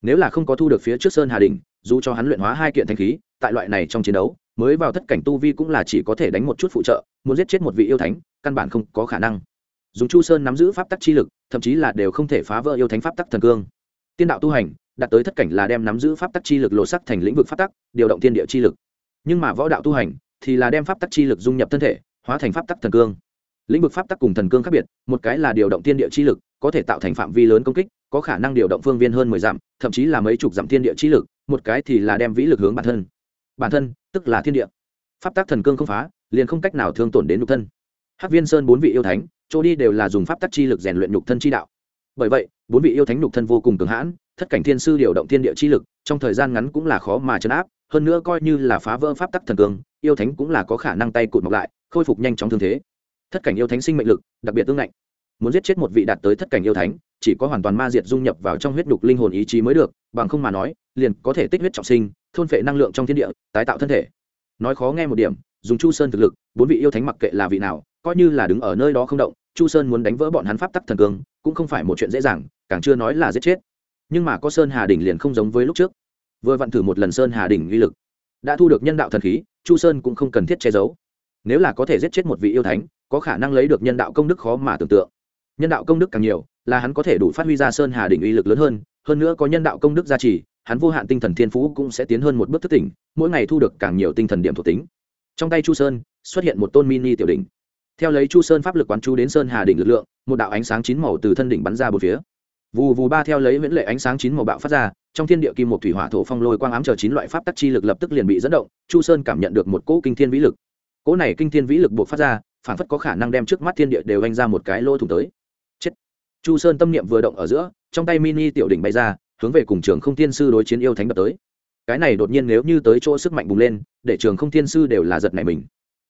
Nếu là không có thu được phía trước sơn hà đình dù cho hắn luyện hóa hai kiện thanh khí, tại loại này trong chiến đấu, mới vào thất cảnh tu vi cũng là chỉ có thể đánh một chút phụ trợ, muốn giết chết một vị yêu thánh, căn bản không có khả năng. Dùng chu sơn nắm giữ pháp tắc chi lực, thậm chí là đều không thể phá vỡ yêu thánh pháp tắc thần cương. Tiên đạo tu hành đạt tới thất cảnh là đem nắm giữ pháp tắc chi lực lộ sắc thành lĩnh vực pháp tắc, điều động thiên địa chi lực. Nhưng mà võ đạo tu hành thì là đem pháp tắc chi lực dung nhập thân thể, hóa thành pháp tắc thần cương. Lĩnh vực pháp tắc cùng thần cương khác biệt, một cái là điều động thiên địa chi lực, có thể tạo thành phạm vi lớn công kích, có khả năng điều động phương viên hơn mười dặm, thậm chí là mấy chục dặm thiên địa chi lực, một cái thì là đem vĩ lực hướng bản thân. Bản thân, tức là thiên địa. Pháp tắc thần cương không phá, liền không cách nào thương tổn đến nhục thân. Hắc viên sơn bốn vị yêu thánh, chỗ đi đều là dùng pháp tắc chi lực rèn luyện nhục thân chi đạo. Bởi vậy, bốn vị yêu thánh nhục thân vô cùng cường hãn thất cảnh thiên sư điều động thiên địa chi lực, trong thời gian ngắn cũng là khó mà chấn áp, hơn nữa coi như là phá vỡ pháp tắc thần cường yêu thánh cũng là có khả năng tay cụt mọc lại, khôi phục nhanh chóng thương thế. Thất cảnh yêu thánh sinh mệnh lực, đặc biệt tương lạnh muốn giết chết một vị đạt tới thất cảnh yêu thánh, chỉ có hoàn toàn ma diệt dung nhập vào trong huyết đục linh hồn ý chí mới được, bằng không mà nói, liền có thể tích huyết trọng sinh, thôn phệ năng lượng trong thiên địa, tái tạo thân thể. Nói khó nghe một điểm, dùng chu sơn thực lực, bốn vị yêu thánh mặc kệ là vị nào, coi như là đứng ở nơi đó không động, chu sơn muốn đánh vỡ bọn hắn pháp tắc thần cường cũng không phải một chuyện dễ dàng, càng chưa nói là giết chết nhưng mà có sơn hà đỉnh liền không giống với lúc trước. Vừa vặn thử một lần sơn hà đỉnh uy lực. Đã thu được nhân đạo thần khí, chu sơn cũng không cần thiết che giấu. Nếu là có thể giết chết một vị yêu thánh, có khả năng lấy được nhân đạo công đức khó mà tưởng tượng. Nhân đạo công đức càng nhiều, là hắn có thể đủ phát huy ra sơn hà đỉnh uy lực lớn hơn hơn nữa có nhân đạo công đức gia trì, hắn vô hạn tinh thần thiên phú cũng sẽ tiến hơn một bước thức tỉnh, mỗi ngày thu được càng nhiều tinh thần điểm thuộc tính. Trong tay chu sơn, xuất hiện một tôn mini tiểu đỉnh. Theo lấy chu sơn pháp lực quán chú đến sơn hà đỉnh lực lượng, một đạo ánh sáng chín màu từ thân đỉnh bắn ra bốn phía vù vù ba theo lấy viễn lệ ánh sáng chín màu bạo phát ra, trong thiên địa kim một thủy hỏa thổ phong lôi quang ám chờ chín loại pháp tắc chi lực lập tức liền bị dẫn động, chu sơn cảm nhận được một cỗ kinh thiên vĩ lực. Cỗ này kinh thiên vĩ lực buộc phát ra, phản phất có khả năng đem trước mắt thiên địa đều anh ra một cái lỗ thủng tới. Chết. Chu sơn tâm niệm vừa động ở giữa, trong tay mini tiểu đỉnh bay ra, hướng về cùng trường không thiên sư đối chiến yêu thánh đập tới. Cái này đột nhiên nếu như tới chỗ sức mạnh bùng lên, để trường không thiên sư đều là giật này mình.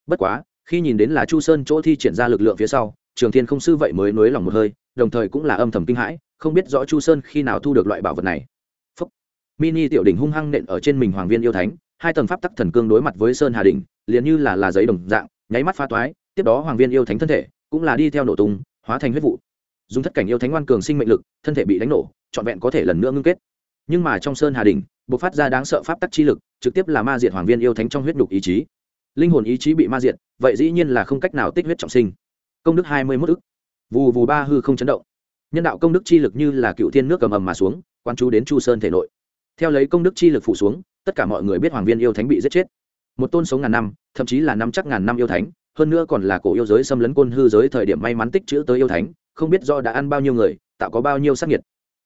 Bất quá, khi nhìn đến là chu sơn chỗ thi triển ra lực lượng phía sau, trường thiên không sư vậy mới nới lòng một hơi, đồng thời cũng là âm thầm kinh hãi không biết rõ chu sơn khi nào thu được loại bảo vật này. Phúc. mini tiểu đỉnh hung hăng nện ở trên mình hoàng viên yêu thánh, hai tầng pháp tắc thần cương đối mặt với sơn hà đỉnh, liền như là là giấy đồng dạng, nháy mắt phá toái, tiếp đó hoàng viên yêu thánh thân thể cũng là đi theo nổ tung, hóa thành huyết vụ. Dùng thất cảnh yêu thánh ngoan cường sinh mệnh lực, thân thể bị đánh nổ, trọn vẹn có thể lần nữa ngưng kết. Nhưng mà trong sơn hà đình buộc phát ra đáng sợ pháp tắc chi lực, trực tiếp là ma diệt hoàng viên yêu thánh trong huyết nhục ý chí. Linh hồn ý chí bị ma diệt, vậy dĩ nhiên là không cách nào tích huyết trọng sinh. Công đức hai mươi mốt ức. Vù vù ba hư không chấn động nhân đạo công đức chi lực như là cựu thiên nước cầm ầm mà xuống, quan chú đến chu sơn thể nội. Theo lấy công đức chi lực phủ xuống, tất cả mọi người biết hoàng viên yêu thánh bị giết chết. Một tôn sống ngàn năm, thậm chí là năm chắc ngàn năm yêu thánh, hơn nữa còn là cổ yêu giới xâm lấn côn hư giới thời điểm may mắn tích chữ tới yêu thánh, không biết do đã ăn bao nhiêu người, tạo có bao nhiêu sắc nhiệt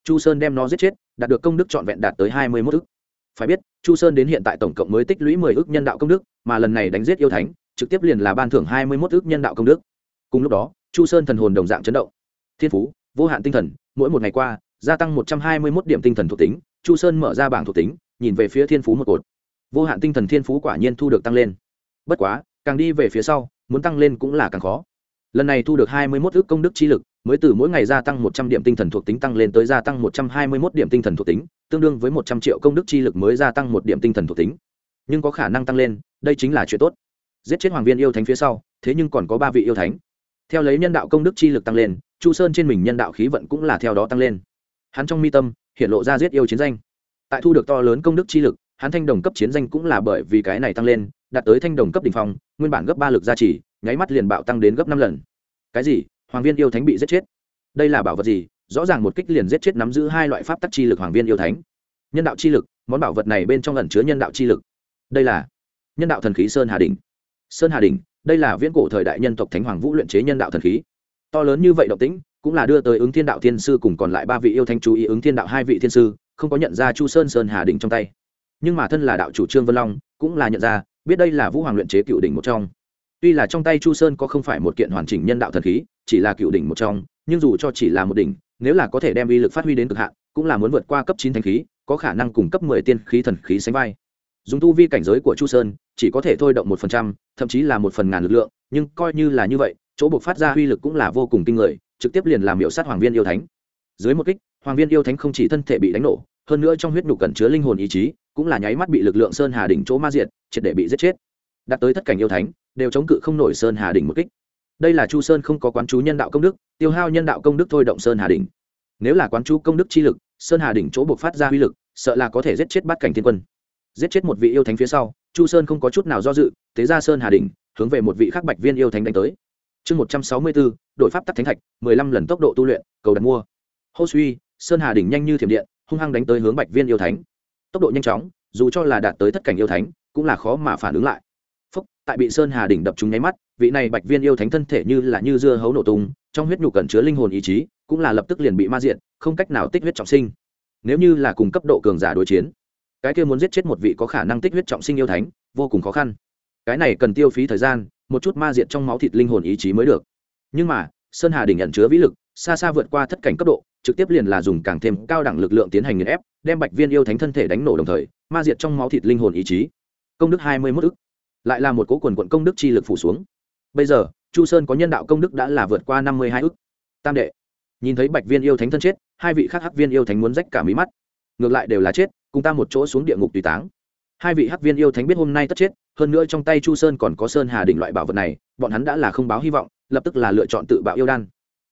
chu sơn đem nó giết chết, đạt được công đức trọn vẹn đạt tới hai mươi mốt ức. Phải biết, chu sơn đến hiện tại tổng cộng mới tích lũy mười ức nhân đạo công đức, mà lần này đánh giết yêu thánh, trực tiếp liền là ban thưởng hai mươi mốt ức nhân đạo công đức. Cùng lúc đó, chu sơn thần hồn đồng dạng chấn động. Thiên phú vô hạn tinh thần, mỗi một ngày qua, gia tăng một trăm hai mươi mốt điểm tinh thần thuộc tính, chu sơn mở ra bảng thuộc tính, nhìn về phía thiên phú một cột. Vô hạn tinh thần thiên phú quả nhiên thu được tăng lên. Bất quá, càng đi về phía sau, muốn tăng lên cũng là càng khó. Lần này thu được hai mươi mốt ước công đức chi lực, mới từ mỗi ngày gia tăng một trăm điểm tinh thần thuộc tính tăng lên tới gia tăng một trăm hai mươi mốt điểm tinh thần thuộc tính, tương đương với một trăm triệu công đức chi lực mới gia tăng một điểm tinh thần thuộc tính. Nhưng có khả năng tăng lên, đây chính là chuyện tốt. Giết chết hoàng viên yêu thánh phía sau, thế nhưng còn có ba vị yêu thánh. Theo lấy nhân đạo công đức chi lực tăng lên chu sơn trên mình nhân đạo khí vận cũng là theo đó tăng lên. Hắn trong mi tâm, hiện lộ ra giết yêu chiến danh. Tại thu được to lớn công đức chi lực, hắn thanh đồng cấp chiến danh cũng là bởi vì cái này tăng lên, đạt tới thanh đồng cấp đ ỉ n h phong, nguyên bản gấp ba lực gia trì, nháy mắt liền bạo tăng đến gấp năm lần. Cái gì? Hoàng viên yêu thánh bị giết chết? Đây là bảo vật gì? Rõ ràng một kích liền giết chết nắm giữ hai loại pháp tắc chi lực hoàng viên yêu thánh. Nhân đạo chi lực, món bảo vật này bên trong ẩn chứa nhân đạo chi lực. Đây là nhân đạo thần khí sơn hà đình sơn hà đình đây là viễn cổ thời đại nhân tộc thánh hoàng vũ luyện chế nhân đạo thần khí to lớn như vậy động tĩnh, cũng là đưa tới ứng thiên đạo thiên sư cùng còn lại ba vị yêu thanh chú ý ứng thiên đạo hai vị thiên sư, không có nhận ra chu sơn sơn hà đình trong tay. Nhưng mà thân là đạo chủ trương vân long, cũng là nhận ra, biết đây là vũ hoàng luyện chế cựu đỉnh một trong. Tuy là trong tay chu sơn có không phải một kiện hoàn chỉnh nhân đạo thần khí, chỉ là cựu đỉnh một trong, nhưng dù cho chỉ là một đỉnh, nếu là có thể đem uy lực phát huy đến cực hạn, cũng là muốn vượt qua cấp chín thanh khí, có khả năng cùng cấp mười tiên khí thần khí sánh vai. Dùng tu vi cảnh giới của chu sơn, chỉ có thể thôi động một phần trăm, thậm chí là một phần ngàn lực lượng, nhưng coi như là như vậy chỗ buộc phát ra uy lực cũng là vô cùng kinh người, trực tiếp liền làm hiệu sát hoàng viên yêu thánh. Dưới một kích, hoàng viên yêu thánh không chỉ thân thể bị đánh nổ, hơn nữa trong huyết nhục cần chứa linh hồn ý chí, cũng là nháy mắt bị lực lượng sơn hà đỉnh chỗ ma diệt, triệt để bị giết chết. Đạt tới tất cảnh yêu thánh, đều chống cự không nổi sơn hà đỉnh một kích. Đây là chu sơn không có quán chú nhân đạo công đức, tiêu hao nhân đạo công đức thôi động sơn hà đỉnh. Nếu là quán chú công đức chi lực, sơn hà đỉnh chỗ buộc phát ra uy lực, sợ là có thể giết chết bát cảnh thiên quân. Giết chết một vị yêu thánh phía sau, chu sơn không có chút nào do dự, thế ra sơn hà đình hướng về một vị khắc bạch viên yêu thánh đánh tới chương một trăm sáu mươi bốn đội pháp tắc thánh thạch, mười lăm lần tốc độ tu luyện, cầu đặt mua. Hô suy, sơn hà Đỉnh nhanh như thiểm điện, hung hăng đánh tới hướng bạch viên yêu thánh. Tốc độ nhanh chóng, dù cho là đạt tới thất cảnh yêu thánh, cũng là khó mà phản ứng lại. Phúc, tại bị sơn hà đỉnh đập trúng nháy mắt, vị này bạch viên yêu thánh thân thể như là như dưa hấu nổ tung, trong huyết nhục cẩn chứa linh hồn ý chí, cũng là lập tức liền bị ma diện không cách nào tích huyết trọng sinh. Nếu như là cùng cấp độ cường giả đối chiến, cái kia muốn giết chết một vị có khả năng tích huyết trọng sinh yêu thánh, vô cùng khó khăn. Cái này cần tiêu phí thời gian một chút ma diệt trong máu thịt linh hồn ý chí mới được. Nhưng mà, sơn hà đỉnh nhận chứa vĩ lực, xa xa vượt qua thất cảnh cấp độ, trực tiếp liền là dùng càng thêm cao đẳng lực lượng tiến hành nghiền ép, đem bạch viên yêu thánh thân thể đánh nổ đồng thời, ma diệt trong máu thịt linh hồn ý chí. Công đức hai mươi mốt ức. Lại là một cố quần quận công đức chi lực phủ xuống. Bây giờ, chu sơn có nhân đạo công đức đã là vượt qua năm mươi hai ức. Tam đệ. Nhìn thấy bạch viên yêu thánh thân chết, hai vị khác hắc viên yêu thánh muốn rách cả mí mắt. Ngược lại đều là chết, cùng ta một chỗ xuống địa ngục tùy táng hai vị hắc viên yêu thánh biết hôm nay tất chết, hơn nữa trong tay chu sơn còn có sơn hà đỉnh loại bảo vật này, bọn hắn đã là không báo hy vọng, lập tức là lựa chọn tự bạo yêu đan.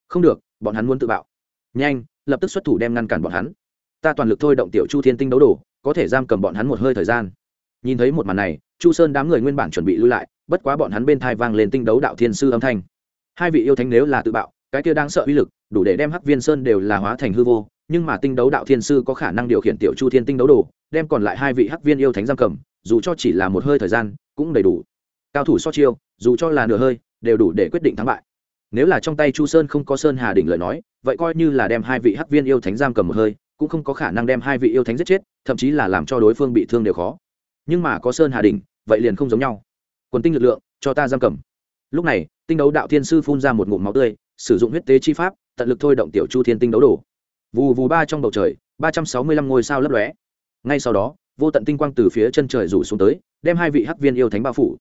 Không được, bọn hắn muốn tự bạo. Nhanh, lập tức xuất thủ đem ngăn cản bọn hắn. Ta toàn lực thôi động tiểu chu thiên tinh đấu đồ, có thể giam cầm bọn hắn một hơi thời gian. Nhìn thấy một màn này, chu sơn đám người nguyên bản chuẩn bị lui lại, bất quá bọn hắn bên thai vang lên tinh đấu đạo thiên sư âm thanh. Hai vị yêu thánh nếu là tự bạo cái kia đang sợ uy lực, đủ để đem hắc viên sơn đều là hóa thành hư vô, nhưng mà tinh đấu đạo thiên sư có khả năng điều khiển tiểu chu thiên tinh đấu đồ, đem còn lại hai vị hắc viên yêu thánh giam cầm, dù cho chỉ là một hơi thời gian, cũng đầy đủ. Cao thủ so chiêu, dù cho là nửa hơi, đều đủ để quyết định thắng bại. Nếu là trong tay chu sơn không có sơn hà đỉnh lời nói, vậy coi như là đem hai vị hắc viên yêu thánh giam cầm một hơi, cũng không có khả năng đem hai vị yêu thánh giết chết, thậm chí là làm cho đối phương bị thương đều khó. Nhưng mà có sơn hà đỉnh, vậy liền không giống nhau. Quần tinh lực lượng, cho ta giam cầm. Lúc này, tinh đấu đạo thiên sư phun ra một ngụm máu tươi sử dụng huyết tế chi pháp, tận lực thôi động tiểu chu thiên tinh đấu đồ. Vù vù ba trong bầu trời, ba trăm sáu mươi lăm ngôi sao lấp lóe. Ngay sau đó, vô tận tinh quang từ phía chân trời rủ xuống tới, đem hai vị hắc viên yêu thánh bao phủ.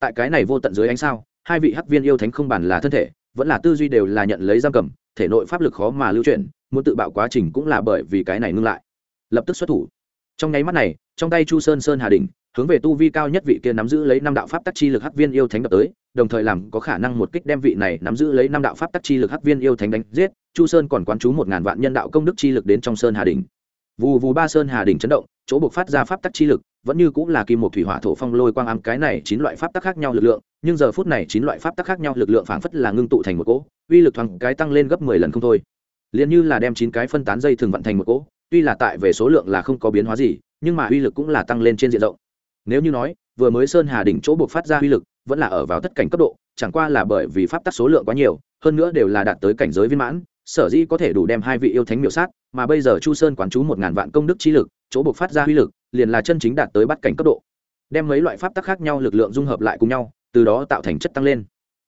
Tại cái này vô tận dưới ánh sao, hai vị hắc viên yêu thánh không bản là thân thể, vẫn là tư duy đều là nhận lấy giam cầm, thể nội pháp lực khó mà lưu chuyển, muốn tự bạo quá trình cũng là bởi vì cái này ngưng lại. Lập tức xuất thủ. Trong nháy mắt này, trong tay chu sơn sơn hà đình hướng về tu vi cao nhất vị kia nắm giữ lấy năm đạo pháp tắc chi lực hắc viên yêu thánh đập tới đồng thời làm có khả năng một kích đem vị này nắm giữ lấy năm đạo pháp tắc chi lực hắc viên yêu thánh đánh giết, chu sơn còn quán chú một ngàn vạn nhân đạo công đức chi lực đến trong sơn hà đình vù vù ba sơn hà đình chấn động, chỗ buộc phát ra pháp tắc chi lực, vẫn như cũng là kim một thủy hỏa thổ phong lôi quang ám cái này chín loại pháp tắc khác nhau lực lượng, nhưng giờ phút này chín loại pháp tắc khác nhau lực lượng phảng phất là ngưng tụ thành một cỗ, uy lực thoáng cái tăng lên gấp mười lần không thôi. Liền như là đem chín cái phân tán dây thường vận thành một cỗ, tuy là tại về số lượng là không có biến hóa gì, nhưng mà uy lực cũng là tăng lên trên diện rộng. Nếu như nói, vừa mới sơn hà đỉnh chỗ buộc phát ra uy lực vẫn là ở vào tất cảnh cấp độ, chẳng qua là bởi vì pháp tắc số lượng quá nhiều, hơn nữa đều là đạt tới cảnh giới viên mãn, sở dĩ có thể đủ đem hai vị yêu thánh miểu sát, mà bây giờ chu sơn quán chú một ngàn vạn công đức chi lực, chỗ buộc phát ra uy lực, liền là chân chính đạt tới bắt cảnh cấp độ. Đem mấy loại pháp tắc khác nhau lực lượng dung hợp lại cùng nhau, từ đó tạo thành chất tăng lên.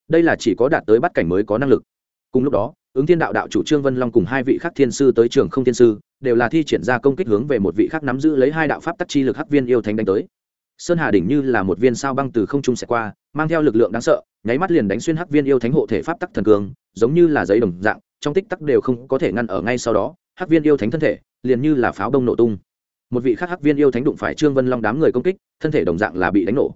Đây là chỉ có đạt tới bắt cảnh mới có năng lực. Cùng lúc đó, ứng thiên đạo đạo chủ trương vân long cùng hai vị khác thiên sư tới trường không thiên sư, đều là thi triển ra công kích hướng về một vị khác nắm giữ lấy hai đạo pháp tắc chi lực hắc viên yêu thánh đánh tới sơn hà đỉnh như là một viên sao băng từ không trung sẽ qua, mang theo lực lượng đáng sợ, nháy mắt liền đánh xuyên hắc viên yêu thánh hộ thể pháp tắc thần cường, giống như là giấy đồng dạng, trong tích tắc đều không có thể ngăn ở ngay sau đó, hắc viên yêu thánh thân thể liền như là pháo bông nổ tung. Một vị khác hắc viên yêu thánh đụng phải trương vân long đám người công kích, thân thể đồng dạng là bị đánh nổ.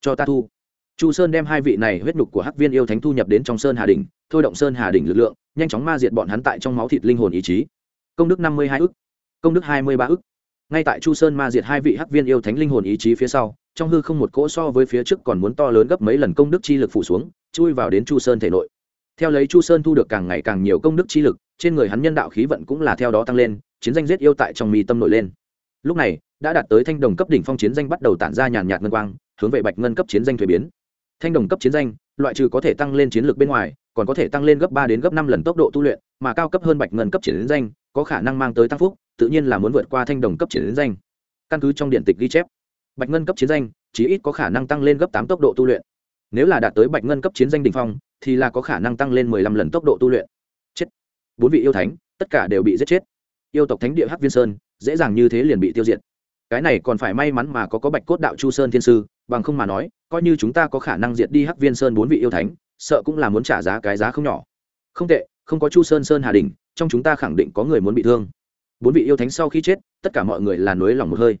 Cho ta thu. Chu sơn đem hai vị này huyết nhục của hắc viên yêu thánh thu nhập đến trong sơn hà đình thôi động sơn hà đình lực lượng, nhanh chóng ma diệt bọn hắn tại trong máu thịt linh hồn ý chí. Công đức năm mươi hai ức. Công đức hai mươi ba ức ngay tại chu sơn ma diệt hai vị hắc viên yêu thánh linh hồn ý chí phía sau, trong hư không một cỗ so với phía trước còn muốn to lớn gấp mấy lần công đức chi lực phủ xuống, chui vào đến chu sơn thể nội. Theo lấy chu sơn thu được càng ngày càng nhiều công đức chi lực, trên người hắn nhân đạo khí vận cũng là theo đó tăng lên, chiến danh giết yêu tại trong mi tâm nổi lên. Lúc này, đã đạt tới thanh đồng cấp đỉnh phong chiến danh bắt đầu tản ra nhàn nhạt ngân quang, hướng về bạch ngân cấp chiến danh thuế biến. Thanh đồng cấp chiến danh, loại trừ có thể tăng lên chiến lược bên ngoài, còn có thể tăng lên gấp ba đến gấp năm lần tốc độ tu luyện, mà cao cấp hơn bạch ngân cấp chiến danh, có khả năng mang tới tăng phúc tự nhiên là muốn vượt qua thanh đồng cấp chiến danh. Căn cứ trong điện tịch ghi chép, bạch ngân cấp chiến danh chí ít có khả năng tăng lên gấp tám tốc độ tu luyện. Nếu là đạt tới bạch ngân cấp chiến danh đ ỉ n h phong, thì là có khả năng tăng lên mười lăm lần tốc độ tu luyện. Chết. Bốn vị yêu thánh, tất cả đều bị giết chết. Yêu tộc thánh địa hắc viên sơn, dễ dàng như thế liền bị tiêu diệt. Cái này còn phải may mắn mà có có bạch cốt đạo chu sơn thiên sư, bằng không mà nói, coi như chúng ta có khả năng diệt đi hắc viên sơn bốn vị yêu thánh, sợ cũng là muốn trả giá cái giá không nhỏ. Không tệ, không có chu sơn sơn hà đình, trong chúng ta khẳng định có người muốn bị thương bốn vị yêu thánh sau khi chết, tất cả mọi người là nối lòng một hơi.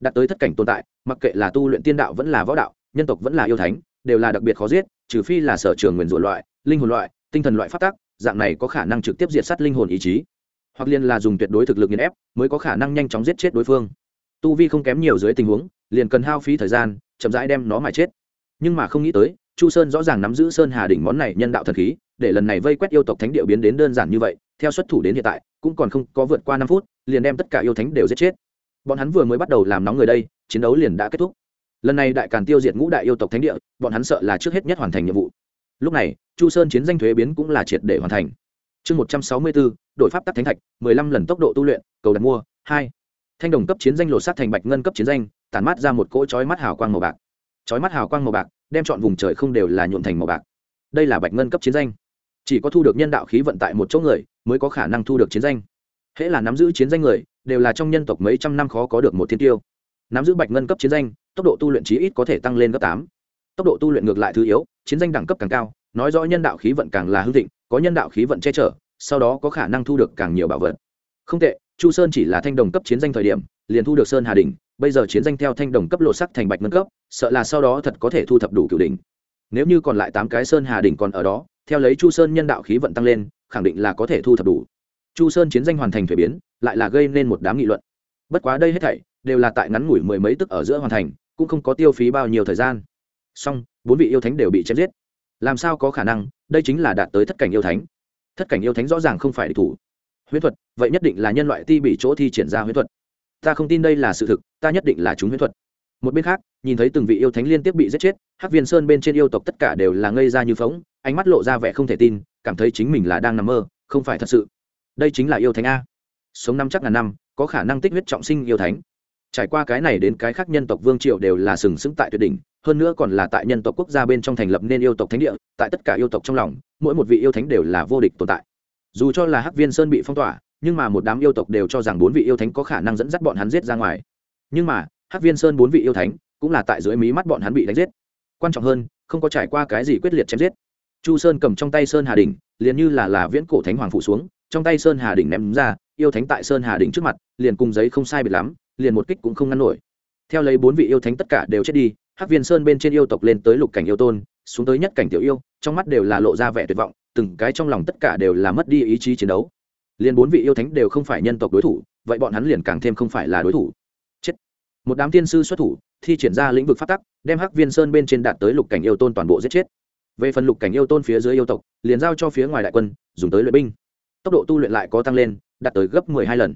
Đạt tới thất cảnh tồn tại, mặc kệ là tu luyện tiên đạo vẫn là võ đạo, nhân tộc vẫn là yêu thánh, đều là đặc biệt khó giết, trừ phi là sở trường nguyền rủa loại, linh hồn loại, tinh thần loại phát tác dạng này có khả năng trực tiếp diệt sát linh hồn ý chí. Hoặc liền là dùng tuyệt đối thực lực nghiền ép, mới có khả năng nhanh chóng giết chết đối phương. Tu vi không kém nhiều dưới tình huống, liền cần hao phí thời gian, chậm rãi đem nó mà chết. Nhưng mà không nghĩ tới, chu sơn rõ ràng nắm giữ sơn hà đỉnh món này nhân đạo thần khí, để lần này vây quét yêu tộc thánh địa biến đến đơn giản như vậy theo xuất thủ đến hiện tại, cũng còn không có vượt qua năm phút, liền đem tất cả yêu thánh đều giết chết. Bọn hắn vừa mới bắt đầu làm nóng người đây, chiến đấu liền đã kết thúc. Lần này đại càn tiêu diệt ngũ đại yêu tộc thánh địa, bọn hắn sợ là trước hết nhất hoàn thành nhiệm vụ. Lúc này, chu sơn chiến danh thuế biến cũng là triệt để hoàn thành. Chương một trăm sáu mươi bốn đội pháp tắc thánh thạch, mười lăm lần tốc độ tu luyện, cầu đặt mua, hai. Thanh đồng cấp chiến danh lột sát thành bạch ngân cấp chiến danh, tản mát ra một cỗ chói mắt hào quang màu bạc. Chói mắt hào quang màu bạc, đem chọn vùng trời không đều là nhuộn thành màu bạc. Đây là bạch ngân cấp chiến danh chỉ có thu được nhân đạo khí vận tại một chỗ người mới có khả năng thu được chiến danh. Hễ là nắm giữ chiến danh người, đều là trong nhân tộc mấy trăm năm khó có được một thiên tiêu. Nắm giữ bạch ngân cấp chiến danh, tốc độ tu luyện chí ít có thể tăng lên gấp tám. Tốc độ tu luyện ngược lại thứ yếu, chiến danh đẳng cấp càng cao, nói rõ nhân đạo khí vận càng là hư thịnh, có nhân đạo khí vận che chở, sau đó có khả năng thu được càng nhiều bảo vật. Không tệ, chu sơn chỉ là thanh đồng cấp chiến danh thời điểm, liền thu được sơn hà đình bây giờ chiến danh theo thanh đồng cấp lộ sắc thành bạch ngân cấp, sợ là sau đó thật có thể thu thập đủ cửu đỉnh. Nếu như còn lại tám cái sơn hà đình còn ở đó theo lấy chu sơn nhân đạo khí vận tăng lên, khẳng định là có thể thu thập đủ. Chu sơn chiến danh hoàn thành thuế biến, lại là gây nên một đám nghị luận. Bất quá đây hết thảy đều là tại ngắn ngủi mười mấy tức ở giữa hoàn thành, cũng không có tiêu phí bao nhiêu thời gian. Song, bốn vị yêu thánh đều bị chém giết. Làm sao có khả năng? Đây chính là đạt tới thất cảnh yêu thánh. Thất cảnh yêu thánh rõ ràng không phải địch thủ. Huyễn thuật, vậy nhất định là nhân loại ti bị chỗ thi triển ra huyễn thuật. Ta không tin đây là sự thực, ta nhất định là chúng huyễn thuật. Một bên khác, nhìn thấy từng vị yêu thánh liên tiếp bị giết chết, hắc viên sơn bên trên yêu tộc tất cả đều là ngây ra như phóng ánh mắt lộ ra vẻ không thể tin, cảm thấy chính mình là đang nằm mơ, không phải thật sự. Đây chính là yêu thánh a. Sống năm chắc ngàn năm, có khả năng tích huyết trọng sinh yêu thánh. Trải qua cái này đến cái khác nhân tộc vương triều đều là sừng sững tại tuyệt đỉnh, hơn nữa còn là tại nhân tộc quốc gia bên trong thành lập nên yêu tộc thánh địa, tại tất cả yêu tộc trong lòng, mỗi một vị yêu thánh đều là vô địch tồn tại. Dù cho là hắc viên sơn bị phong tỏa, nhưng mà một đám yêu tộc đều cho rằng bốn vị yêu thánh có khả năng dẫn dắt bọn hắn giết ra ngoài. Nhưng mà, hắc viên sơn bốn vị yêu thánh cũng là tại dưới mí mắt bọn hắn bị đánh giết. Quan trọng hơn, không có trải qua cái gì quyết liệt chém giết chu sơn cầm trong tay sơn hà đình liền như là là viễn cổ thánh hoàng phụ xuống, trong tay sơn hà đình ném ra, yêu thánh tại sơn hà đình trước mặt, liền cùng giấy không sai biệt lắm, liền một kích cũng không ngăn nổi. Theo lấy bốn vị yêu thánh tất cả đều chết đi, hắc viên sơn bên trên yêu tộc lên tới lục cảnh yêu tôn, xuống tới nhất cảnh tiểu yêu, trong mắt đều là lộ ra vẻ tuyệt vọng, từng cái trong lòng tất cả đều là mất đi ý chí chiến đấu. Liền bốn vị yêu thánh đều không phải nhân tộc đối thủ, vậy bọn hắn liền càng thêm không phải là đối thủ. Chết. Một đám tiên sư xuất thủ, thi triển ra lĩnh vực phát tắc, đem hắc viên sơn bên trên đạt tới lục cảnh yêu tôn toàn bộ giết chết về phần lục cảnh yêu tôn phía dưới yêu tộc, liền giao cho phía ngoài đại quân, dùng tới luyện binh. Tốc độ tu luyện lại có tăng lên, đạt tới gấp mười hai lần.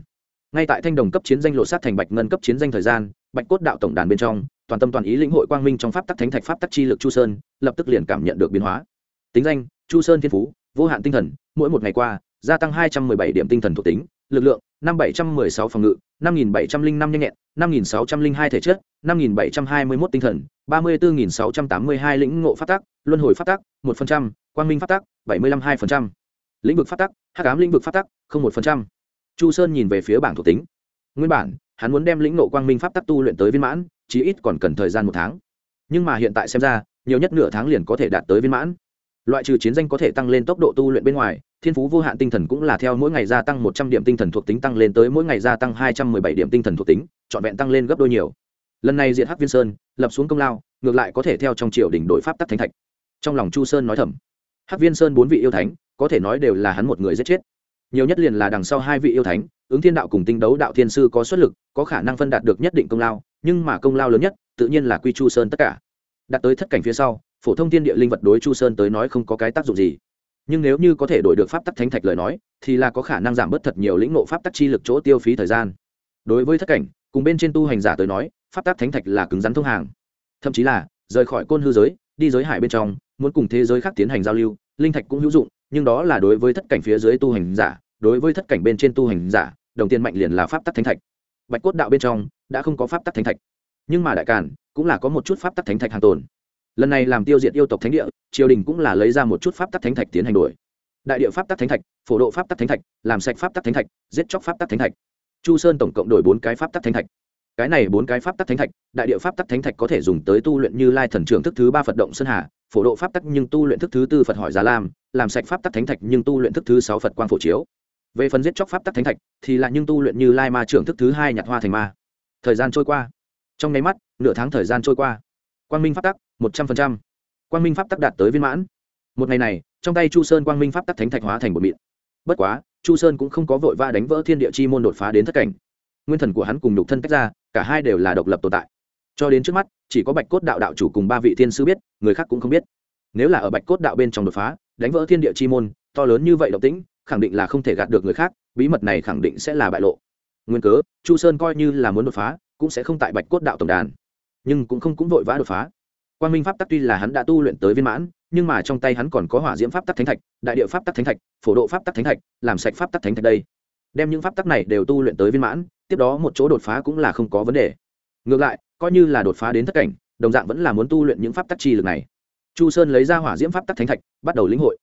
Ngay tại thanh đồng cấp chiến danh lộ sát thành bạch ngân cấp chiến danh thời gian, bạch cốt đạo tổng đàn bên trong, toàn tâm toàn ý lĩnh hội quang minh trong pháp tắc thánh thạch pháp tắc chi lực chu sơn, lập tức liền cảm nhận được biến hóa. Tính danh, chu sơn thiên phú, vô hạn tinh thần, mỗi một ngày qua, gia tăng hai trăm mười bảy điểm tinh thần thuộc tính, lực lượng năm bảy trăm mười sáu phòng ngự, năm nghìn bảy trăm linh năm nhanh nhẹn, năm nghìn sáu trăm linh hai thể chất, năm nghìn bảy trăm hai mươi mốt tinh thần, ba mươi bốn nghìn sáu trăm tám mươi hai lĩnh ngộ phát tác luân hồi phát tác một phần trăm, quang minh phát tác bảy mươi lăm hai phần trăm. Lĩnh vực phát tác hắc ám lĩnh vực phát tác không một phần trăm. Chu sơn nhìn về phía bảng thuộc tính. Nguyên bản, hắn muốn đem lĩnh ngộ quang minh pháp tắc tu luyện tới viên mãn, chí ít còn cần thời gian một tháng. Nhưng mà hiện tại xem ra, nhiều nhất nửa tháng liền có thể đạt tới viên mãn. Loại trừ chiến danh có thể tăng lên tốc độ tu luyện bên ngoài thiên phú vô hạn tinh thần cũng là theo mỗi ngày gia tăng một trăm điểm tinh thần thuộc tính tăng lên tới mỗi ngày gia tăng hai trăm mười bảy điểm tinh thần thuộc tính, trọn vẹn tăng lên gấp đôi nhiều. Lần này diệt hắc viên sơn lập xuống công lao, ngược lại có thể theo trong triều đỉnh đội pháp tắc thánh thạch. Trong lòng chu sơn nói thầm, hắc viên sơn bốn vị yêu thánh, có thể nói đều là hắn một người giết chết. Nhiều nhất liền là đằng sau hai vị yêu thánh, ứng thiên đạo cùng tinh đấu đạo thiên sư có xuất lực, có khả năng phân đạt được nhất định công lao, nhưng mà công lao lớn nhất, tự nhiên là quy chu sơn tất cả. Đạt tới thất cảnh phía sau, phổ thông thiên địa linh vật đối chu sơn tới nói không có cái tác dụng gì nhưng nếu như có thể đổi được pháp tắc thánh thạch lời nói, thì là có khả năng giảm bớt thật nhiều lĩnh nộ pháp tắc chi lực chỗ tiêu phí thời gian. Đối với thất cảnh, cùng bên trên tu hành giả tới nói, pháp tắc thánh thạch là cứng rắn thông hàng. Thậm chí là, rời khỏi côn hư giới, đi giới hải bên trong, muốn cùng thế giới khác tiến hành giao lưu, linh thạch cũng hữu dụng, nhưng đó là đối với thất cảnh phía dưới tu hành giả, đối với thất cảnh bên trên tu hành giả, đồng tiền mạnh liền là pháp tắc thánh thạch. Bạch cốt đạo bên trong, đã không có pháp tắc thánh thạch. Nhưng mà đại càn, cũng là có một chút pháp tắc thánh thạch hàng tồn lần này làm tiêu diệt yêu tộc thánh địa triều đình cũng là lấy ra một chút pháp tắc thánh thạch tiến hành đổi đại địa pháp tắc thánh thạch phổ độ pháp tắc thánh thạch làm sạch pháp tắc thánh thạch giết chóc pháp tắc thánh thạch chu sơn tổng cộng đổi bốn cái pháp tắc thánh thạch cái này bốn cái pháp tắc thánh thạch đại địa pháp tắc thánh thạch có thể dùng tới tu luyện như lai thần trưởng thức thứ ba phật động sơn hà phổ độ pháp tắc nhưng tu luyện thức thứ tư phật hỏi già lam làm sạch pháp tắc thánh thạch nhưng tu luyện thức thứ sáu phật quang phổ chiếu về phần giết chóc pháp tắc thánh thạch thì là nhưng tu luyện như lai ma trưởng thức thứ hai nhặt hoa thành ma thời gian trôi qua trong nháy mắt nửa tháng thời gian trôi qua quang minh pháp tắc một trăm linh quang minh pháp tắc đạt tới viên mãn. Một ngày này, trong tay chu sơn quang minh pháp tắc thánh thạch hóa thành một mịn bất quá, chu sơn cũng không có vội vã đánh vỡ thiên địa chi môn đột phá đến thất cảnh. Nguyên thần của hắn cùng đục thân tách ra, cả hai đều là độc lập tồn tại. Cho đến trước mắt, chỉ có bạch cốt đạo đạo chủ cùng ba vị thiên sư biết, người khác cũng không biết. Nếu là ở bạch cốt đạo bên trong đột phá, đánh vỡ thiên địa chi môn, to lớn như vậy độc tĩnh, khẳng định là không thể gạt được người khác, bí mật này khẳng định sẽ là bại lộ. Nguyên cớ, chu sơn coi như là muốn đột phá, cũng sẽ không tại bạch cốt đạo tổng đàn. Nhưng cũng không cũng vội vã đột phá quan minh pháp tắc tuy là hắn đã tu luyện tới viên mãn, nhưng mà trong tay hắn còn có hỏa diễm pháp tắc thánh thạch, đại địa pháp tắc thánh thạch, phổ độ pháp tắc thánh thạch, làm sạch pháp tắc thánh thạch đây. Đem những pháp tắc này đều tu luyện tới viên mãn, tiếp đó một chỗ đột phá cũng là không có vấn đề. Ngược lại, coi như là đột phá đến thất cảnh, đồng dạng vẫn là muốn tu luyện những pháp tắc chi lực này. Chu sơn lấy ra hỏa diễm pháp tắc thánh thạch, bắt đầu lĩnh hội.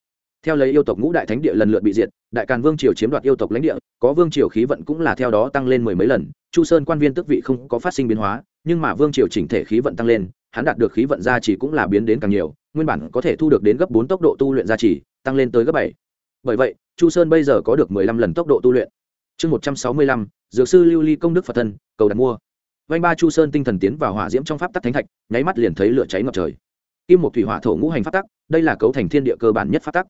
Theo lấy yêu tộc ngũ đại thánh địa lần lượt bị diệt, đại càn vương triều chiếm đoạt yêu tộc lãnh địa, có vương triều khí vận cũng là theo đó tăng lên mười mấy lần. Chu sơn quan viên tước vị không có phát sinh biến hóa, nhưng mà vương triều chỉnh thể khí vận tăng lên hắn đạt được khí vận gia trì cũng là biến đến càng nhiều, nguyên bản có thể thu được đến gấp bốn tốc độ tu luyện gia trì, tăng lên tới gấp bảy. Bởi vậy, chu sơn bây giờ có được mười lăm lần tốc độ tu luyện. Chương một trăm sáu mươi lăm, dược sư lưu ly công đức phật thân, cầu đặt mua. Vanh ba chu sơn tinh thần tiến vào hỏa diễm trong pháp tắc thánh thạch, nháy mắt liền thấy lửa cháy ngập trời. Kim một thủy hỏa thổ ngũ hành pháp tắc, đây là cấu thành thiên địa cơ bản nhất pháp tắc.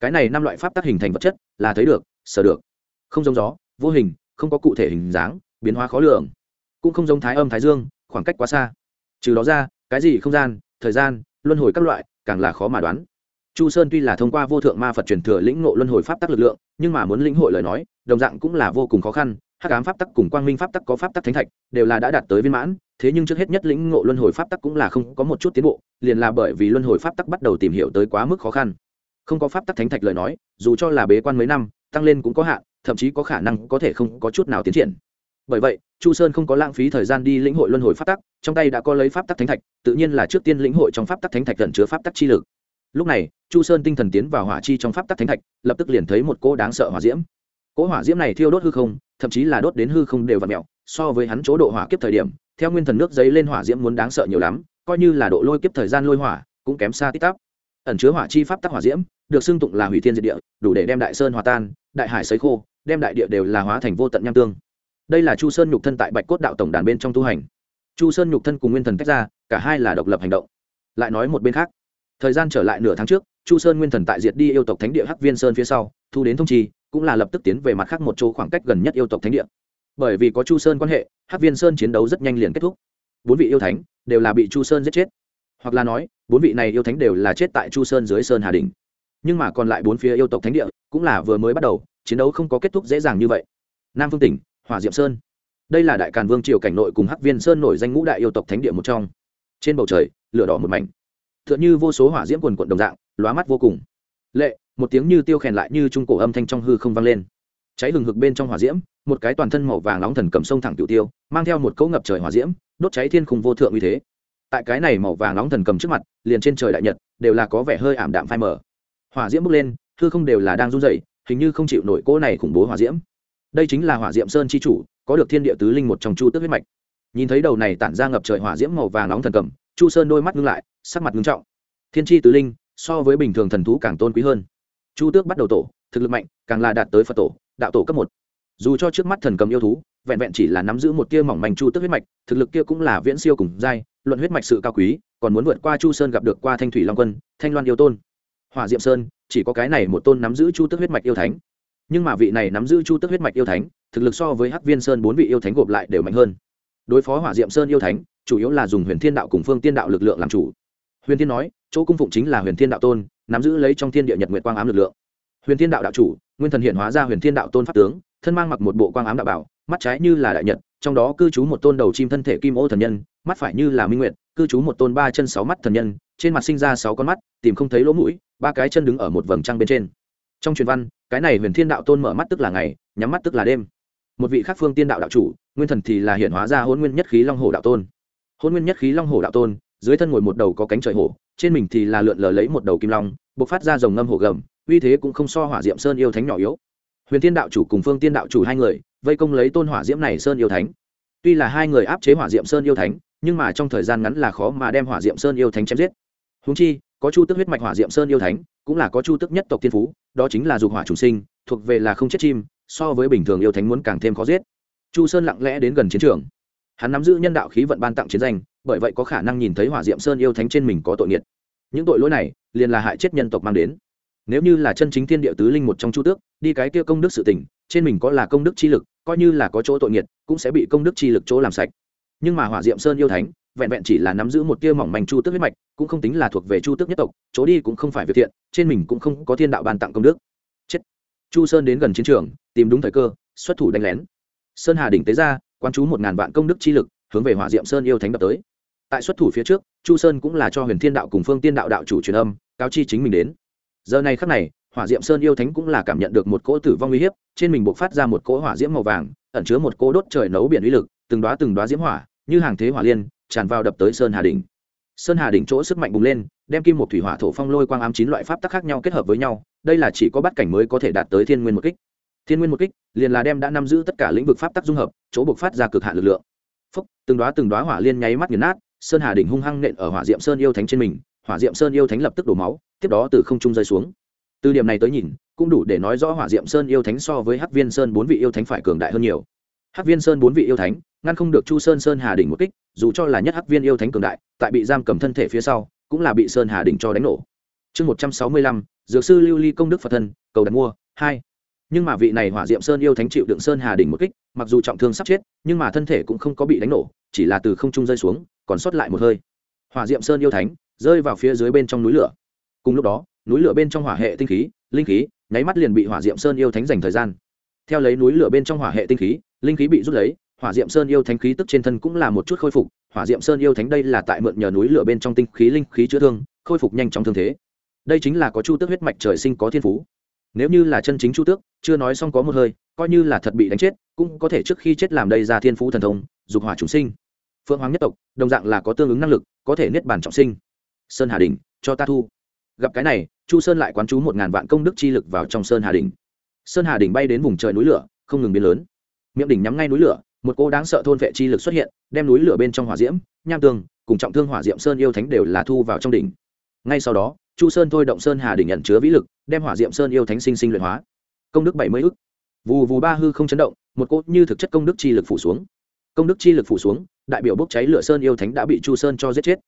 Cái này năm loại pháp tắc hình thành vật chất, là thấy được, sở được. Không giống gió, vô hình, không có cụ thể hình dáng, biến hóa khó lường. Cũng không giống thái âm, thái dương, khoảng cách quá xa. Trừ đó ra cái gì không gian, thời gian, luân hồi các loại, càng là khó mà đoán. Chu sơn tuy là thông qua vô thượng ma phật truyền thừa lĩnh ngộ luân hồi pháp tắc lực lượng, nhưng mà muốn lĩnh hội lời nói, đồng dạng cũng là vô cùng khó khăn. Hắc ám pháp tắc cùng quang minh pháp tắc có pháp tắc thánh thạch, đều là đã đạt tới viên mãn, thế nhưng trước hết nhất lĩnh ngộ luân hồi pháp tắc cũng là không có một chút tiến bộ, liền là bởi vì luân hồi pháp tắc bắt đầu tìm hiểu tới quá mức khó khăn. Không có pháp tắc thánh thạch lời nói, dù cho là bế quan mấy năm, tăng lên cũng có hạn, thậm chí có khả năng có thể không có chút nào tiến triển bởi vậy, chu sơn không có lãng phí thời gian đi lĩnh hội luân hồi pháp tắc, trong tay đã có lấy pháp tắc thánh thạch, tự nhiên là trước tiên lĩnh hội trong pháp tắc thánh thạch gần chứa pháp tắc chi lực. Lúc này, chu sơn tinh thần tiến vào hỏa chi trong pháp tắc thánh thạch, lập tức liền thấy một cỗ đáng sợ hỏa diễm. Cỗ hỏa diễm này thiêu đốt hư không, thậm chí là đốt đến hư không đều và mẹo so với hắn chỗ độ hỏa kiếp thời điểm, theo nguyên thần nước giấy lên hỏa diễm muốn đáng sợ nhiều lắm, coi như là độ lôi kiếp thời gian lôi hỏa, cũng kém xa tích tắp. Ẩn chứa hỏa chi pháp tắc hỏa diễm, được xưng tụng là hủy thiên diệt địa, đủ để đem đại sơn hòa tan, đại hải sấy khô, đem đại địa đều là hóa thành vô tận nham tương đây là chu sơn nhục thân tại bạch cốt đạo tổng đàn bên trong tu hành chu sơn nhục thân cùng nguyên thần tách ra cả hai là độc lập hành động lại nói một bên khác thời gian trở lại nửa tháng trước chu sơn nguyên thần tại diệt đi yêu tộc thánh địa hắc viên sơn phía sau thu đến thông trì cũng là lập tức tiến về mặt khác một chỗ khoảng cách gần nhất yêu tộc thánh địa bởi vì có chu sơn quan hệ hắc viên sơn chiến đấu rất nhanh liền kết thúc bốn vị yêu thánh đều là bị chu sơn giết chết hoặc là nói bốn vị này yêu thánh đều là chết tại chu sơn dưới sơn hà đình nhưng mà còn lại bốn phía yêu tộc thánh địa cũng là vừa mới bắt đầu chiến đấu không có kết thúc dễ dàng như vậy nam phương tỉnh hỏa diệm sơn. Đây là đại càn vương triều cảnh nội cùng hắc viên sơn nổi danh ngũ đại yêu tộc thánh địa một trong. Trên bầu trời, lửa đỏ một mảnh. T h ư ợ n h ư vô số hỏa diễm quần quận đồng dạng, lóa mắt vô cùng. Lệ, một tiếng như tiêu khèn lại như trung cổ âm thanh trong hư không vang lên. Cháy hừng hực bên trong hỏa diễm, một cái toàn thân màu vàng nóng thần cầm sông thẳng tiểu tiêu, mang theo một cỗ ngập trời hỏa diễm, đốt cháy thiên khung vô thượng như thế. Tại cái này màu vàng nóng thần cầm trước mặt, liền trên trời đại nhật, đều là có vẻ hơi ảm đạm phai mờ. Hỏa diễm bốc lên, hư không đều là đang run dậy hình như không chịu nổi cỗ này khủng bố hỏa diễm đây chính là hỏa diệm sơn c h i chủ, có được thiên địa tứ linh một trong chu tước huyết mạch. Nhìn thấy đầu này tản ra ngập trời hỏa diễm màu vàng nóng thần cầm, chu sơn đôi mắt ngưng lại, sắc mặt ngưng trọng. Thiên tri tứ linh, so với bình thường thần thú càng tôn quý hơn. Chu tước bắt đầu tổ, thực lực mạnh, càng là đạt tới phật tổ, đạo tổ cấp một. Dù cho trước mắt thần cầm yêu thú, vẹn vẹn chỉ là nắm giữ một tia mỏng manh chu tước huyết mạch, thực lực kia cũng là viễn siêu cùng giai, luận huyết mạch sự cao quý, còn muốn vượt qua chu sơn gặp được qua thanh thủy long quân, thanh loan yêu tôn. Hỏa diệm sơn, chỉ có cái này một tôn nắm giữ chu tước huyết mạch yêu thánh nhưng mà vị này nắm giữ chu tức huyết mạch yêu thánh, thực lực so với hắc viên sơn bốn vị yêu thánh gộp lại đều mạnh hơn. Đối phó hỏa diệm sơn yêu thánh, chủ yếu là dùng huyền thiên đạo cùng phương tiên đạo lực lượng làm chủ. Huyền thiên nói, chỗ cung phụng chính là huyền thiên đạo tôn, nắm giữ lấy trong thiên địa nhật nguyện quang ám lực lượng. Huyền thiên đạo đạo chủ, nguyên thần hiện hóa ra huyền thiên đạo tôn pháp tướng, thân mang mặc một bộ quang ám đạo bảo, mắt trái như là đại nhật, trong đó cư trú một tôn đầu chim thân thể kim ô thần nhân, mắt phải như là minh nguyệt, cư trú một tôn ba chân sáu mắt thần nhân, trên mặt sinh ra sáu con mắt, tìm không thấy lỗ mũi, ba cái chân đứng ở một vầng trăng bên trên trong truyền văn, cái này huyền thiên đạo tôn mở mắt tức là ngày, nhắm mắt tức là đêm. Một vị khác phương tiên đạo đạo chủ, nguyên thần thì là hiện hóa ra hôn nguyên nhất khí long hồ đạo tôn. Hôn nguyên nhất khí long hồ đạo tôn, dưới thân ngồi một đầu có cánh trời hổ, trên mình thì là lượn lờ lấy một đầu kim long b ộ c phát ra dòng ngâm hổ gầm, uy thế cũng không so hỏa diệm sơn yêu thánh nhỏ yếu. Huyền tiên đạo chủ cùng phương tiên đạo chủ hai người, vây công lấy tôn hỏa diễm này sơn yêu thánh. Tuy là hai người áp chế hỏa diệm sơn yêu thánh, nhưng mà trong thời gian ngắn là khó mà đem hỏa diệm sơn yêu thánh chém giết. Húng chi, có chu tức huyết mạch hỏa diệm sơn yêu thánh cũng là có chu tức nhất tộc tiên phú, đó chính là dục hỏa trùng sinh, thuộc về là không chết chim, so với bình thường yêu thánh muốn càng thêm khó giết. Chu sơn lặng lẽ đến gần chiến trường. Hắn nắm giữ nhân đạo khí vận ban tặng chiến danh, bởi vậy có khả năng nhìn thấy hỏa diệm sơn yêu thánh trên mình có tội nghiệt. Những tội lỗi này, liền là hại chết nhân tộc mang đến. Nếu như là chân chính thiên địa tứ linh một trong chu tước, đi cái kia công đức sự tỉnh trên mình có là công đức chi lực, coi như là có chỗ tội nghiệt, cũng sẽ bị công đức chi lực chỗ làm sạch. Nhưng mà hỏa diệm sơn yêu thánh vẹn vẹn chỉ là nắm giữ một tia mỏng manh chu tước huyết mạch, cũng không tính là thuộc về chu tước nhất tộc, chỗ đi cũng không phải việc thiện, trên mình cũng không có thiên đạo ban tặng công đức. Chết. Chu sơn đến gần chiến trường, tìm đúng thời cơ, xuất thủ đánh lén. Sơn hà đỉnh tế ra quan chú một ngàn vạn công đức chi lực, hướng về hỏa diệm sơn yêu thánh đập tới. Tại xuất thủ phía trước, chu sơn cũng là cho huyền thiên đạo cùng phương tiên đạo đạo chủ truyền âm, cáo chi chính mình đến. Giờ này khắc này, hỏa diệm sơn yêu thánh cũng là cảm nhận được một cỗ tử vong uy hiếp, trên mình buộc phát ra một cỗ hỏa diễm màu vàng, ẩn chứa một cỗ đốt trời nấu biển uy lực, từng đoá từng đoá diễm hỏa, như hàng thế hỏa liên tràn vào đập tới sơn hà đỉnh. Sơn hà đỉnh chỗ sức mạnh bùng lên, đem kim một thủy hỏa thổ phong lôi quang ám chín loại pháp tắc khác nhau kết hợp với nhau, đây là chỉ có bắt cảnh mới có thể đạt tới thiên nguyên một kích. Thiên nguyên một kích, liền là đem đã nắm giữ tất cả lĩnh vực pháp tắc dung hợp, chỗ buộc phát ra cực hạn lực lượng. Phúc, từng đoá từng đoá hỏa liên nháy mắt nghiền nát, sơn hà đỉnh hung hăng nện ở hỏa diệm sơn yêu thánh trên mình, hỏa diệm sơn yêu thánh lập tức đổ máu, tiếp đó từ không trung rơi xuống. Từ điểm này tới nhìn, cũng đủ để nói rõ hỏa diệm sơn yêu thánh so với hắc viên sơn bốn vị yêu thánh phải cường đại hơn nhiều hắc viên sơn bốn vị yêu thánh, ngăn không được chu sơn sơn hà đỉnh một kích, dù cho là nhất hắc viên yêu thánh cường đại, tại bị giam cầm thân thể phía sau, cũng là bị sơn hà đỉnh cho đánh nổ. Chương một trăm sáu mươi lăm, dược sư lưu ly công đức phật thân, cầu đặt mua, hai. Nhưng mà vị này hỏa diệm sơn yêu thánh chịu đựng sơn hà đỉnh một kích, mặc dù trọng thương sắp chết, nhưng mà thân thể cũng không có bị đánh nổ, chỉ là từ không trung rơi xuống, còn sót lại một hơi. Hỏa diệm sơn yêu thánh, rơi vào phía dưới bên trong núi lửa. Cùng lúc đó, núi lửa bên trong hỏa hệ tinh khí, linh khí, nháy mắt liền bị hỏa diệm sơn yêu thánh dành thời gian. Theo lấy núi lửa bên trong hỏa hệ tinh khí linh khí bị rút lấy, hỏa diệm sơn yêu thánh khí tức trên thân cũng là một chút khôi phục, hỏa diệm sơn yêu thánh đây là tại mượn nhờ núi lửa bên trong tinh khí linh khí chữa thương, khôi phục nhanh chóng thương thế. Đây chính là có chu tước huyết mạch trời sinh có thiên phú. Nếu như là chân chính chu tước, chưa nói xong có một hơi, coi như là thật bị đánh chết, cũng có thể trước khi chết làm đây ra thiên phú thần thông, dục hỏa chúng sinh. Phượng hoàng nhất tộc, đồng dạng là có tương ứng năng lực, có thể niết bàn trọng sinh. Sơn hà đình, cho ta thu. Gặp cái này, chu sơn lại quán chú một ngàn vạn công đức chi lực vào trong sơn hà đình. Sơn hà đình bay đến vùng trời núi lửa, không ngừng biến lớn miệng đỉnh nhắm ngay núi lửa, một cô đáng sợ thôn vệ chi lực xuất hiện, đem núi lửa bên trong hỏa diễm, nham tường cùng trọng thương hỏa diệm sơn yêu thánh đều là thu vào trong đỉnh. Ngay sau đó, chu sơn thôi động sơn hà đỉnh nhận chứa vĩ lực, đem hỏa diệm sơn yêu thánh sinh sinh luyện hóa. Công đức bảy mươi ức. Vù vù ba hư không chấn động, một cốt như thực chất công đức chi lực phủ xuống. Công đức chi lực phủ xuống, đại biểu bốc cháy lửa sơn yêu thánh đã bị chu sơn cho giết chết.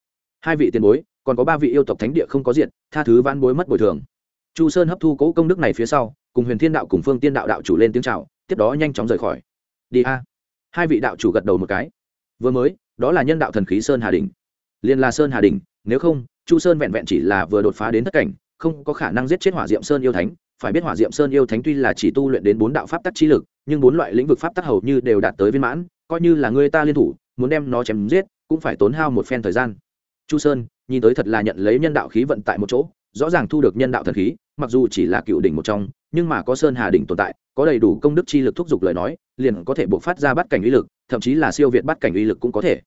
Hai vị tiền bối, còn có ba vị yêu tộc thánh địa không có diện, tha thứ van bối mất bồi thường. Chu sơn hấp thu cố công đức này phía sau, cùng huyền thiên đạo cùng phương tiên đạo đạo chủ lên tiếng c h à o tiếp đó nhanh chóng rời khỏi đi a. Hai vị đạo chủ gật đầu một cái. Vừa mới, đó là nhân đạo thần khí sơn hà đình liên la sơn hà đình nếu không, chu sơn vẹn vẹn chỉ là vừa đột phá đến thất cảnh, không có khả năng giết chết hỏa diệm sơn yêu thánh. Phải biết hỏa diệm sơn yêu thánh tuy là chỉ tu luyện đến bốn đạo pháp tắc trí lực, nhưng bốn loại lĩnh vực pháp tắc hầu như đều đạt tới viên mãn, coi như là người ta liên thủ, muốn đem nó chém giết, cũng phải tốn hao một phen thời gian. Chu sơn, nhìn tới thật là nhận lấy nhân đạo khí vận tại một chỗ, rõ ràng thu được nhân đạo thần khí, mặc dù chỉ là cựu đỉnh một trong, nhưng mà có sơn hà đỉnh tồn tại, có đầy đủ công đức chi lực thúc giục lời nói liền có thể bộc phát ra bắt cảnh uy lực, thậm chí là siêu việt bắt cảnh uy lực cũng có thể.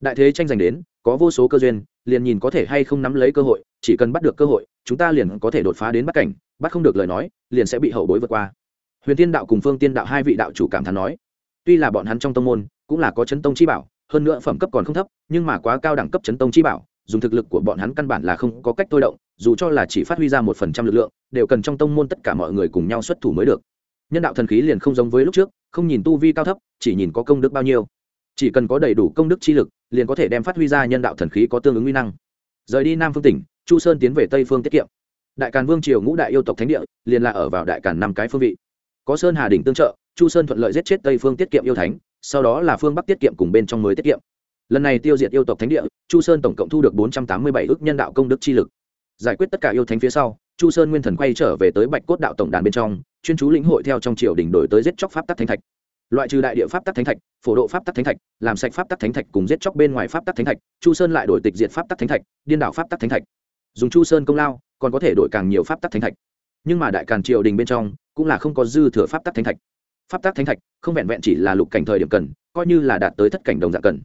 Đại thế tranh giành đến, có vô số cơ duyên, liền nhìn có thể hay không nắm lấy cơ hội, chỉ cần bắt được cơ hội, chúng ta liền có thể đột phá đến bắt cảnh, bắt không được lời nói, liền sẽ bị hậu bối vượt qua. Huyền tiên đạo cùng phương tiên đạo hai vị đạo chủ cảm thán nói, tuy là bọn hắn trong tông môn, cũng là có chấn tông chi bảo, hơn nữa phẩm cấp còn không thấp, nhưng mà quá cao đẳng cấp chấn tông chi bảo, dùng thực lực của bọn hắn căn bản là không có cách thôi động, dù cho là chỉ phát huy ra một phần trăm lực lượng, đều cần trong tông môn tất cả mọi người cùng nhau xuất thủ mới được nhân đạo thần khí liền không giống với lúc trước, không nhìn tu vi cao thấp, chỉ nhìn có công đức bao nhiêu. Chỉ cần có đầy đủ công đức chi lực, liền có thể đem phát huy ra nhân đạo thần khí có tương ứng uy năng. Rời đi nam phương tỉnh, chu sơn tiến về tây phương tiết kiệm. Đại càn vương triều ngũ đại yêu tộc thánh địa, liền là ở vào đại càn năm cái phương vị. Có sơn hà đỉnh tương trợ, chu sơn thuận lợi giết chết tây phương tiết kiệm yêu thánh, sau đó là phương bắc tiết kiệm cùng bên trong mới tiết kiệm. Lần này tiêu diệt yêu tộc thánh địa, chu sơn tổng cộng thu được bốn trăm tám mươi bảy ước nhân đạo công đức chi lực. Giải quyết tất cả yêu thánh phía sau chu sơn nguyên thần quay trở về tới bạch cốt đạo tổng đàn bên trong chuyên chú lĩnh hội theo trong triều đình đổi tới giết chóc pháp tắc thánh thạch loại trừ đại địa pháp tắc thánh thạch phổ độ pháp tắc thánh thạch làm sạch pháp tắc thánh thạch cùng giết chóc bên ngoài pháp tắc thánh thạch chu sơn lại đổi tịch diệt pháp tắc thánh thạch điên đảo pháp tắc thánh thạch dùng chu sơn công lao còn có thể đổi càng nhiều pháp tắc thánh thạch nhưng mà đại càn triều đình bên trong cũng là không có dư thừa pháp tắc thánh thạch pháp tắc thánh thạch không vẹn vẹn chỉ là lục cảnh thời điểm cần coi như là đạt tới thất cảnh đồng dạng cần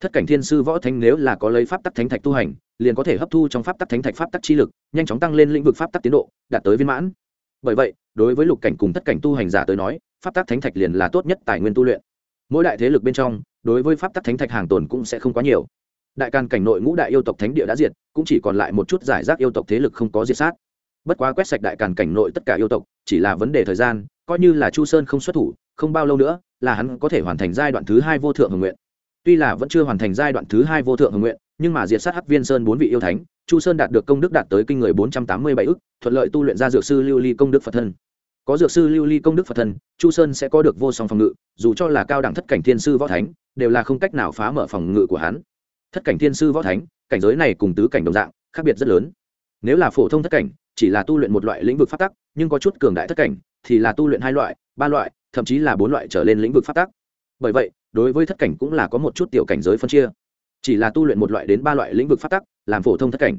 thất cảnh thiên sư võ thánh nếu là có lấy pháp tắc thánh thạch tu hành, liền có thể hấp thu trong pháp tắc thánh thạch pháp tắc chi lực, nhanh chóng tăng lên lĩnh vực pháp tắc tiến độ, đạt tới viên mãn. Bởi vậy, đối với lục cảnh cùng thất cảnh tu hành giả tới nói, pháp tắc thánh thạch liền là tốt nhất tài nguyên tu luyện. Mỗi đại thế lực bên trong, đối với pháp tắc thánh thạch hàng tồn cũng sẽ không quá nhiều. Đại càn cảnh nội ngũ đại yêu tộc thánh địa đã diệt, cũng chỉ còn lại một chút giải rác yêu tộc thế lực không có diệt sát. Bất quá quét sạch đại càn cảnh nội tất cả yêu tộc, chỉ là vấn đề thời gian, coi như là chu sơn không xuất thủ, không bao lâu nữa, là hắn có thể hoàn thành giai đoạn thứ hai vô thượng hồng nguyện tuy là vẫn chưa hoàn thành giai đoạn thứ hai vô thượng hồng nguyện, nhưng mà diệt sát hắc viên sơn bốn vị yêu thánh, chu sơn đạt được công đức đạt tới kinh người bốn trăm tám mươi bảy ức, thuận lợi tu luyện ra dược sư lưu ly công đức phật thân. Có dược sư lưu ly công đức phật thân, chu sơn sẽ có được vô song phòng ngự, dù cho là cao đẳng thất cảnh thiên sư võ thánh, đều là không cách nào phá mở phòng ngự của hắn. Thất cảnh thiên sư võ thánh, cảnh giới này cùng tứ cảnh đồng dạng, khác biệt rất lớn. Nếu là phổ thông thất cảnh, chỉ là tu luyện một loại lĩnh vực phát tắc, nhưng có chút cường đại thất cảnh, thì là tu luyện hai loại, ba loại, thậm chí là bốn loại trở lên lĩnh vực phát tắc. Bởi vậy đối với thất cảnh cũng là có một chút tiểu cảnh giới phân chia. Chỉ là tu luyện một loại đến ba loại lĩnh vực phát tắc, làm phổ thông thất cảnh.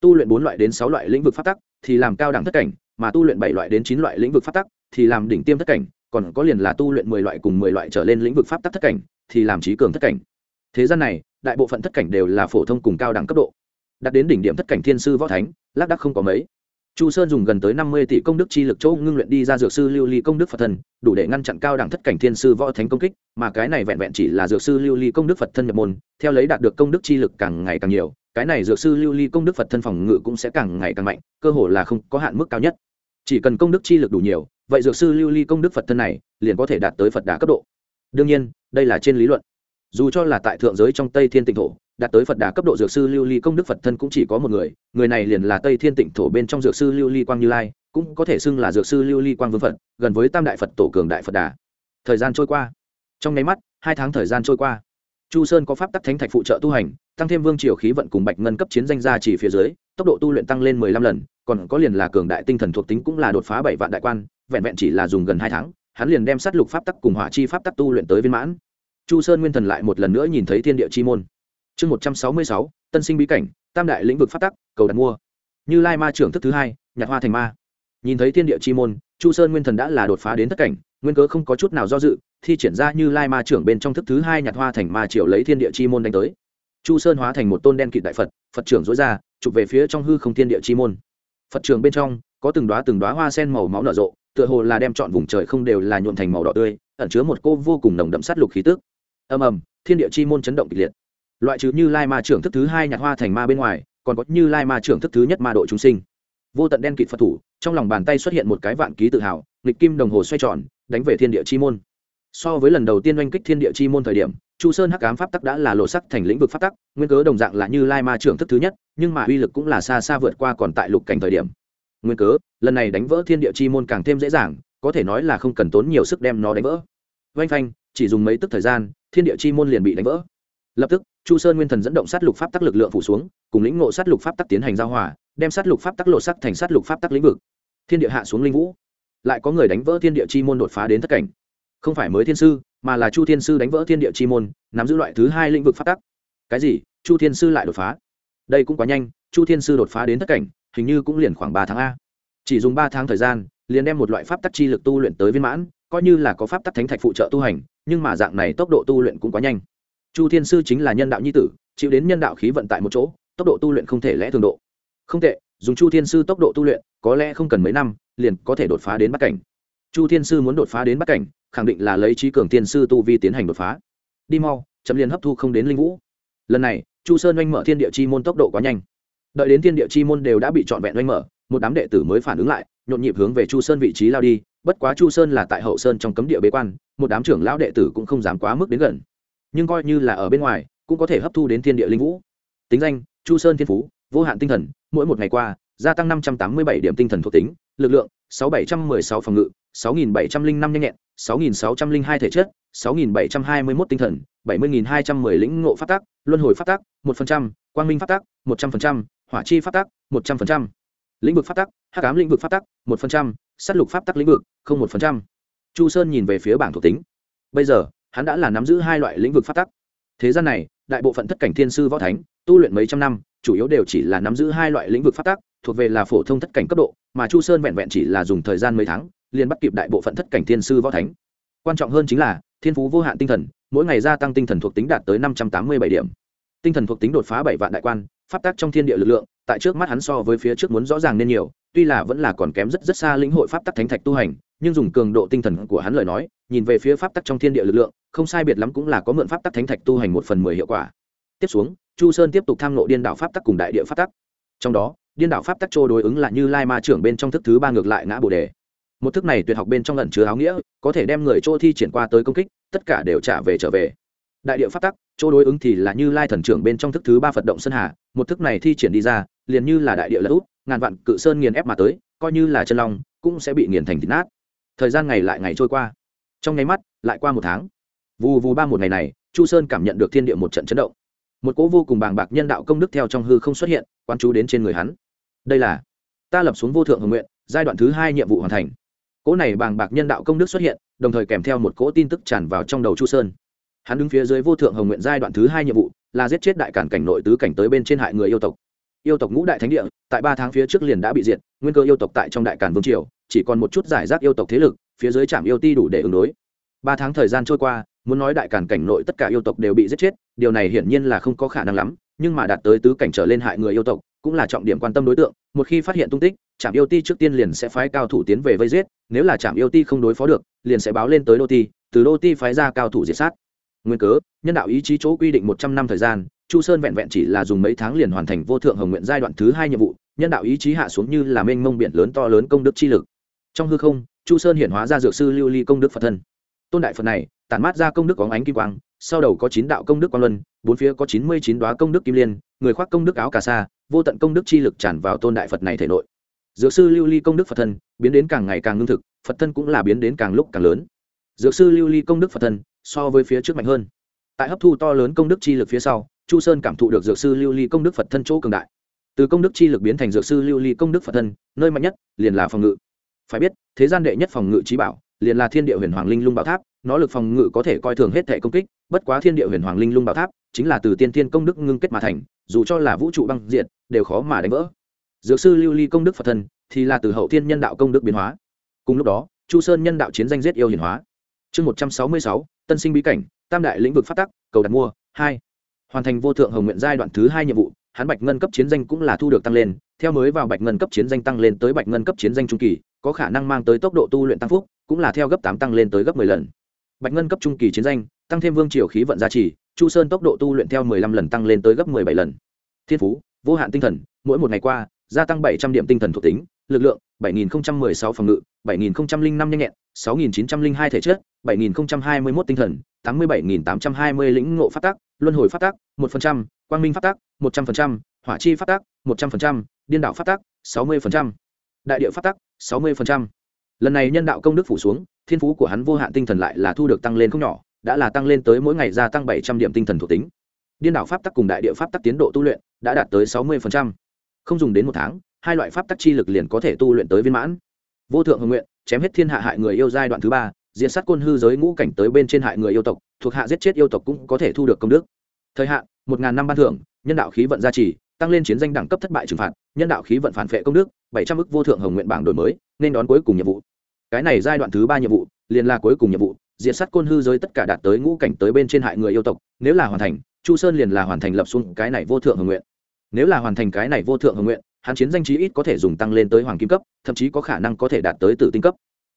Tu luyện bốn loại đến sáu loại lĩnh vực phát tắc, thì làm cao đẳng thất cảnh, mà tu luyện bảy loại đến chín loại lĩnh vực phát tắc, thì làm đỉnh tiêm thất cảnh, còn có liền là tu luyện mười loại cùng mười loại trở lên lĩnh vực pháp tắc thất cảnh, thì làm trí cường thất cảnh. Thế gian này, đại bộ phận thất cảnh đều là phổ thông cùng cao đẳng cấp độ. Đạt đến đỉnh điểm thất cảnh thiên sư võ thánh, lác đắc không có mấy chu sơn dùng gần tới năm mươi tỷ công đức chi lực châu ngưng luyện đi ra dược sư lưu ly công đức phật thân, đủ để ngăn chặn cao đẳng thất cảnh thiên sư võ thánh công kích, mà cái này vẹn vẹn chỉ là dược sư lưu ly công đức phật thân nhập môn, theo lấy đạt được công đức chi lực càng ngày càng nhiều, cái này dược sư lưu ly công đức phật thân phòng ngự cũng sẽ càng ngày càng mạnh, cơ hồ là không có hạn mức cao nhất. Chỉ cần công đức chi lực đủ nhiều, vậy dược sư lưu ly công đức phật thân này liền có thể đạt tới phật đá cấp độ. Đương nhiên, đây là trên lý luận. Dù cho là tại thượng giới trong tây thiên tịnh thổ đạt tới phật đà cấp độ dược sư lưu ly, công đức phật thân cũng chỉ có một người người này liền là tây thiên tịnh thổ bên trong dược sư lưu ly quang như lai, cũng có thể xưng là dược sư lưu ly quang vương phật, gần với tam đại phật tổ cường đại phật đà. Thời gian trôi qua. Trong nháy mắt, hai tháng thời gian trôi qua. Chu sơn có pháp tắc thánh thạch phụ trợ tu hành, tăng thêm vương triều khí vận cùng bạch ngân cấp chiến danh gia chỉ phía dưới, tốc độ tu luyện tăng lên mười lăm lần, còn có liền là cường đại tinh thần thuộc tính cũng là đột phá bảy vạn đại quan, vẹn vẹn chỉ là dùng gần hai tháng, hắn liền đem sát lục pháp tắc cùng hỏa chi pháp tắc tu luyện tới viên mãn. Chu sơn nguyên thần lại một lần nữa nhìn thấy thiên địa chi môn chương một trăm sáu mươi sáu, tân sinh bí cảnh, tam đại lĩnh vực Phát tắc, cầu đặt mua. Như lai ma trưởng thức thứ hai, nhạc hoa thành ma. Nhìn thấy thiên địa chi môn, chu sơn nguyên thần đã là đột phá đến tất cảnh, nguyên cớ không có chút nào do dự, thi triển ra như lai ma trưởng bên trong thức thứ hai Nhặt hoa thành ma Triệu lấy thiên địa chi môn đánh tới. Chu sơn hóa thành một tôn đen kịt đại phật phật trưởng dối ra, chụp về phía trong hư không thiên địa chi môn. Phật trưởng bên trong, có từng đoá từng đoá hoa sen màu máu nở rộ, tựa hồ là đem chọn vùng trời không đều là nhuộn thành màu đỏ tươi, ẩn chứa một cô vô cùng nồng đậm sát lục khí tức. Ầm ầm, thiên địa chi môn chấn động kịch liệt loại trừ như lai ma trưởng thức thứ hai nhạt hoa thành ma bên ngoài, còn có như lai ma trưởng thức thứ nhất ma độ chúng sinh. Vô tận đen kịt phật thủ, trong lòng bàn tay xuất hiện một cái vạn ký tự hào, nghịch kim đồng hồ xoay tròn, đánh về thiên địa chi môn. So với lần đầu tiên oanh kích thiên địa chi môn thời điểm, chu sơn hắc ám pháp tắc đã là lộ sắc thành lĩnh vực pháp tắc, nguyên cớ đồng dạng là như lai ma trưởng thức thứ nhất, nhưng mà uy lực cũng là xa xa vượt qua còn tại lục cảnh thời điểm. Nguyên cớ, lần này đánh vỡ thiên địa chi môn càng thêm dễ dàng, có thể nói là không cần tốn nhiều sức đem nó đánh vỡ. Oanh phanh, chỉ dùng mấy tức thời gian, thiên địa chi môn liền bị đánh vỡ. Lập tức chu sơn nguyên thần dẫn động sát lục pháp tắc lực lượng phủ xuống, cùng lĩnh ngộ sát lục pháp tắc tiến hành giao hòa, đem sát lục pháp tắc lộ sắc thành sát lục pháp tắc lĩnh vực. Thiên địa hạ xuống linh vũ. Lại có người đánh vỡ thiên địa chi môn đột phá đến thất cảnh. Không phải mới thiên sư, mà là chu thiên sư đánh vỡ thiên địa chi môn, nắm giữ loại thứ hai lĩnh vực pháp tắc. Cái gì? Chu thiên sư lại đột phá. Đây cũng quá nhanh, chu thiên sư đột phá đến thất cảnh, hình như cũng liền khoảng ba tháng a. Chỉ dùng ba tháng thời gian, liền đem một loại pháp tắc chi lực tu luyện tới viên mãn, coi như là có pháp tắc thánh thạch phụ trợ tu hành, nhưng mà dạng này tốc độ tu luyện cũng quá nhanh chu thiên sư chính là nhân đạo nhi tử, chịu đến nhân đạo khí vận tại một chỗ, tốc độ tu luyện không thể lẽ thường độ. Không tệ, dùng chu thiên sư tốc độ tu luyện, có lẽ không cần mấy năm, liền có thể đột phá đến bắt cảnh. Chu thiên sư muốn đột phá đến bắt cảnh, khẳng định là lấy trí cường thiên sư tu vi tiến hành đột phá. Đi mau chấm liền hấp thu không đến linh vũ. Lần này, chu sơn oanh mở thiên địa chi môn tốc độ quá nhanh. Đợi đến thiên địa chi môn đều đã bị trọn vẹn oanh mở, một đám đệ tử mới phản ứng lại, nhộn nhịp hướng về chu sơn vị trí lao đi, bất quá chu sơn là tại hậu sơn trong cấm địa bế quan, một đám trưởng lão đệ tử cũng không dám quá mức đến gần nhưng coi như là ở bên ngoài, cũng có thể hấp thu đến thiên địa linh vũ. Tính danh, chu sơn thiên phú, vô hạn tinh thần, mỗi một ngày qua, gia tăng năm trăm tám mươi bảy điểm tinh thần thuộc tính, lực lượng, sáu bảy trăm m ư ơ i sáu phòng ngự, sáu nghìn bảy trăm linh năm nhanh nhẹn, sáu nghìn sáu trăm linh hai thể chất, sáu nghìn bảy trăm hai mươi một tinh thần, bảy mươi nghìn hai trăm mười lĩnh ngộ phát tác luân hồi phát tác một phần trăm, quang minh phát tác một trăm phần trăm, hỏa chi phát tác một trăm phần trăm. Lĩnh vực phát tác hắc ám lĩnh vực phát tác một phần trăm s á t lục pháp tắc lĩnh vực, không một phần trăm. Chu sơn nhìn về phía bảng thuộc tính. Bây giờ hắn đã là nắm giữ hai loại lĩnh vực phát tắc. Thế gian này đại bộ phận thất cảnh thiên sư võ thánh tu luyện mấy trăm năm chủ yếu đều chỉ là nắm giữ hai loại lĩnh vực phát tắc, thuộc về là phổ thông thất cảnh cấp độ mà chu sơn vẹn vẹn chỉ là dùng thời gian mấy tháng liền bắt kịp đại bộ phận thất cảnh thiên sư võ thánh. Quan trọng hơn chính là thiên phú vô hạn tinh thần mỗi ngày gia tăng tinh thần thuộc tính đạt tới năm trăm tám mươi bảy điểm. Tinh thần thuộc tính đột phá bảy vạn đại quan phát tác trong thiên địa lực lượng tại trước mắt hắn so với phía trước muốn rõ ràng nên nhiều tuy là vẫn là còn kém rất rất xa lĩnh hội pháp tắc thánh thạch tu hành nhưng dùng cường độ tinh thần của hắn lời nói, nhìn về phía pháp tắc trong thiên địa lực lượng, không sai biệt lắm cũng là có mượn pháp tắc thánh thạch tu hành một phần mười hiệu quả. Tiếp xuống, chu sơn tiếp tục tham nộ điên đạo pháp tắc cùng đại địa pháp tắc. Trong đó, điên đạo pháp tắc trô đối ứng là như lai ma trưởng bên trong thức thứ ba ngược lại ngã bồ đề. Một thức này tuyệt học bên trong lần chứa áo nghĩa, có thể đem người chỗ thi triển qua tới công kích, tất cả đều trả về trở về. Đại địa pháp tắc, chỗ đối ứng thì là như lai thần trưởng bên trong thức thứ ba phật động sơn hà, một thức này thi triển đi ra, liền như là đại địa lật út ngàn vạn cự sơn nghiền ép mà tới, coi như là chân long, cũng sẽ bị nghiền thành thịt nát thời gian ngày lại ngày trôi qua. Trong nháy mắt, lại qua một tháng. Vù vù ba một ngày này, chu sơn cảm nhận được thiên địa một trận chấn động. Một cỗ vô cùng bàng bạc nhân đạo công đức theo trong hư không xuất hiện quan chú đến trên người hắn. Đây là, ta lập xuống vô thượng hồng nguyện, giai đoạn thứ hai nhiệm vụ hoàn thành. Cỗ này bàng bạc nhân đạo công đức xuất hiện, đồng thời kèm theo một cỗ tin tức tràn vào trong đầu chu sơn. Hắn đứng phía dưới vô thượng hồng nguyện giai đoạn thứ hai nhiệm vụ, là giết chết đại cản cảnh nội tứ cảnh tới bên trên hại người yêu tộc. Yêu tộc ngũ đại thánh địa, tại ba tháng phía trước liền đã bị diệt, nguyên cơ yêu tộc tại trong đại cản vương triều chỉ còn một chút giải rác yêu tộc thế lực, phía dưới trạm yêu ti đủ để ứng đối. Ba tháng thời gian trôi qua, muốn nói đại cản cảnh nội tất cả yêu tộc đều bị giết chết, điều này hiển nhiên là không có khả năng lắm, nhưng mà đạt tới tứ cảnh trở lên hại người yêu tộc, cũng là trọng điểm quan tâm đối tượng, một khi phát hiện tung tích trạm yêu ti trước tiên liền sẽ phái cao thủ tiến về vây giết, nếu là trạm yêu ti không đối phó được, liền sẽ báo lên tới đô ti, từ đô ti phái ra cao thủ diệt sát. Nguyên cớ, nhân đạo ý chí chỗ quy định một trăm năm thời gian, chu sơn vẹn vẹn chỉ là dùng mấy tháng liền hoàn thành vô thượng hồng nguyện giai đoạn thứ hai nhiệm vụ, nhân đạo ý chí hạ xuống như là mênh mông biển lớn to lớn công đức chi lực trong hư không chu sơn hiện hóa ra dược sư lưu ly công đức phật thân tôn đại phật này tản mát ra công đức có ánh kim quang sau đầu có chín đạo công đức quang luân bốn phía có chín mươi chín đoá công đức kim liên người khoác công đức áo cà sa vô tận công đức chi lực tràn vào tôn đại phật này thể nội dược sư lưu ly công đức phật thân biến đến càng ngày càng ngưng thực phật thân cũng là biến đến càng lúc càng lớn dược sư lưu ly công đức phật thân so với phía trước mạnh hơn tại hấp thu to lớn công đức chi lực phía sau chu sơn cảm thụ được dược sư lưu ly công đức phật thân chỗ cường đại từ công đức chi lực biến thành dược sư lưu ly công đức phật thân nơi mạnh nhất liền là phòng ngự phải biết, thế gian đệ nhất phòng ngự trí bảo, liền là thiên địa huyền hoàng linh lung bảo tháp, nó lực phòng ngự có thể coi thường hết thể công kích, bất quá thiên địa huyền hoàng linh lung bảo tháp chính là từ tiên thiên công đức ngưng kết mà thành, dù cho là vũ trụ băng diện đều khó mà đánh vỡ. Dược sư lưu ly công đức phật thân, thì là từ hậu thiên nhân đạo công đức biến hóa. Cùng lúc đó, chu sơn nhân đạo chiến danh giết yêu hiển hóa. Chương một trăm sáu mươi sáu, tân sinh bí cảnh, tam đại lĩnh vực phát tắc, cầu đặt mua, hai. Hoàn thành vô thượng hồng nguyện giai đoạn thứ hai nhiệm vụ hắn bạch ngân cấp chiến danh cũng là thu được tăng lên, theo mới vào bạch ngân cấp chiến danh tăng lên tới bạch ngân cấp chiến danh trung kỳ, có khả năng mang tới tốc độ tu luyện tăng phúc, cũng là theo gấp tám tăng lên tới gấp mười lần. Bạch ngân cấp trung kỳ chiến danh, tăng thêm vương triều khí vận gia trì, chu sơn tốc độ tu luyện theo mười lăm lần tăng lên tới gấp mười bảy lần. Thiên phú, vô hạn tinh thần, mỗi một ngày qua, gia tăng bảy trăm điểm tinh thần thuộc tính, lực lượng, bảy nghìn sáu phòng ngự, bảy nghìn năm nhanh nhẹn, sáu nghìn chín trăm linh hai thể chất, bảy nghìn hai mươi mốt tinh thần, tám mươi bảy nghìn tám trăm hai mươi lĩnh ngộ phát tác luân hồi phát tác một phần trăm, quang minh phát tác một trăm phần trăm, hỏa chi phát tác một trăm phần trăm, điên đạo phát tác sáu mươi phần trăm. Đại địa phát tác sáu mươi phần trăm. Lần này nhân đạo công đức phủ xuống, thiên phú của hắn vô hạn tinh thần lại là thu được tăng lên không nhỏ, đã là tăng lên tới mỗi ngày gia tăng bảy trăm điểm tinh thần thuộc tính. Điên đạo pháp tắc cùng đại địa pháp tắc tiến độ tu luyện đã đạt tới sáu mươi không dùng đến một tháng, hai loại pháp tắc chi lực liền có thể tu luyện tới viên mãn. Vô thượng hồng nguyện, chém hết thiên hạ hại người yêu giai đoạn thứ ba diện sát côn hư giới ngũ cảnh tới bên trên hại người yêu tộc, thuộc hạ giết chết yêu tộc cũng có thể thu được công đức. Thời hạn một ngàn năm ban thưởng, nhân đạo khí vận gia trì, tăng lên chiến danh đẳng cấp thất bại trừng phạt, nhân đạo khí vận phản vệ công đức, bảy trăm ức vô thượng hồng nguyện bảng đổi mới, nên đón cuối cùng nhiệm vụ. Cái này giai đoạn thứ ba nhiệm vụ, liền là cuối cùng nhiệm vụ, diệt sát côn hư giới tất cả đạt tới ngũ cảnh tới bên trên hại người yêu tộc, nếu là hoàn thành, chu sơn liền là hoàn thành lập xuống cái này vô thượng hồng nguyện. Nếu là hoàn thành cái này vô thượng hồng nguyện, hắn chiến danh chí ít có thể dùng tăng lên tới hoàng kim cấp, thậm chí có khả năng có thể đạt tới tử tinh cấp.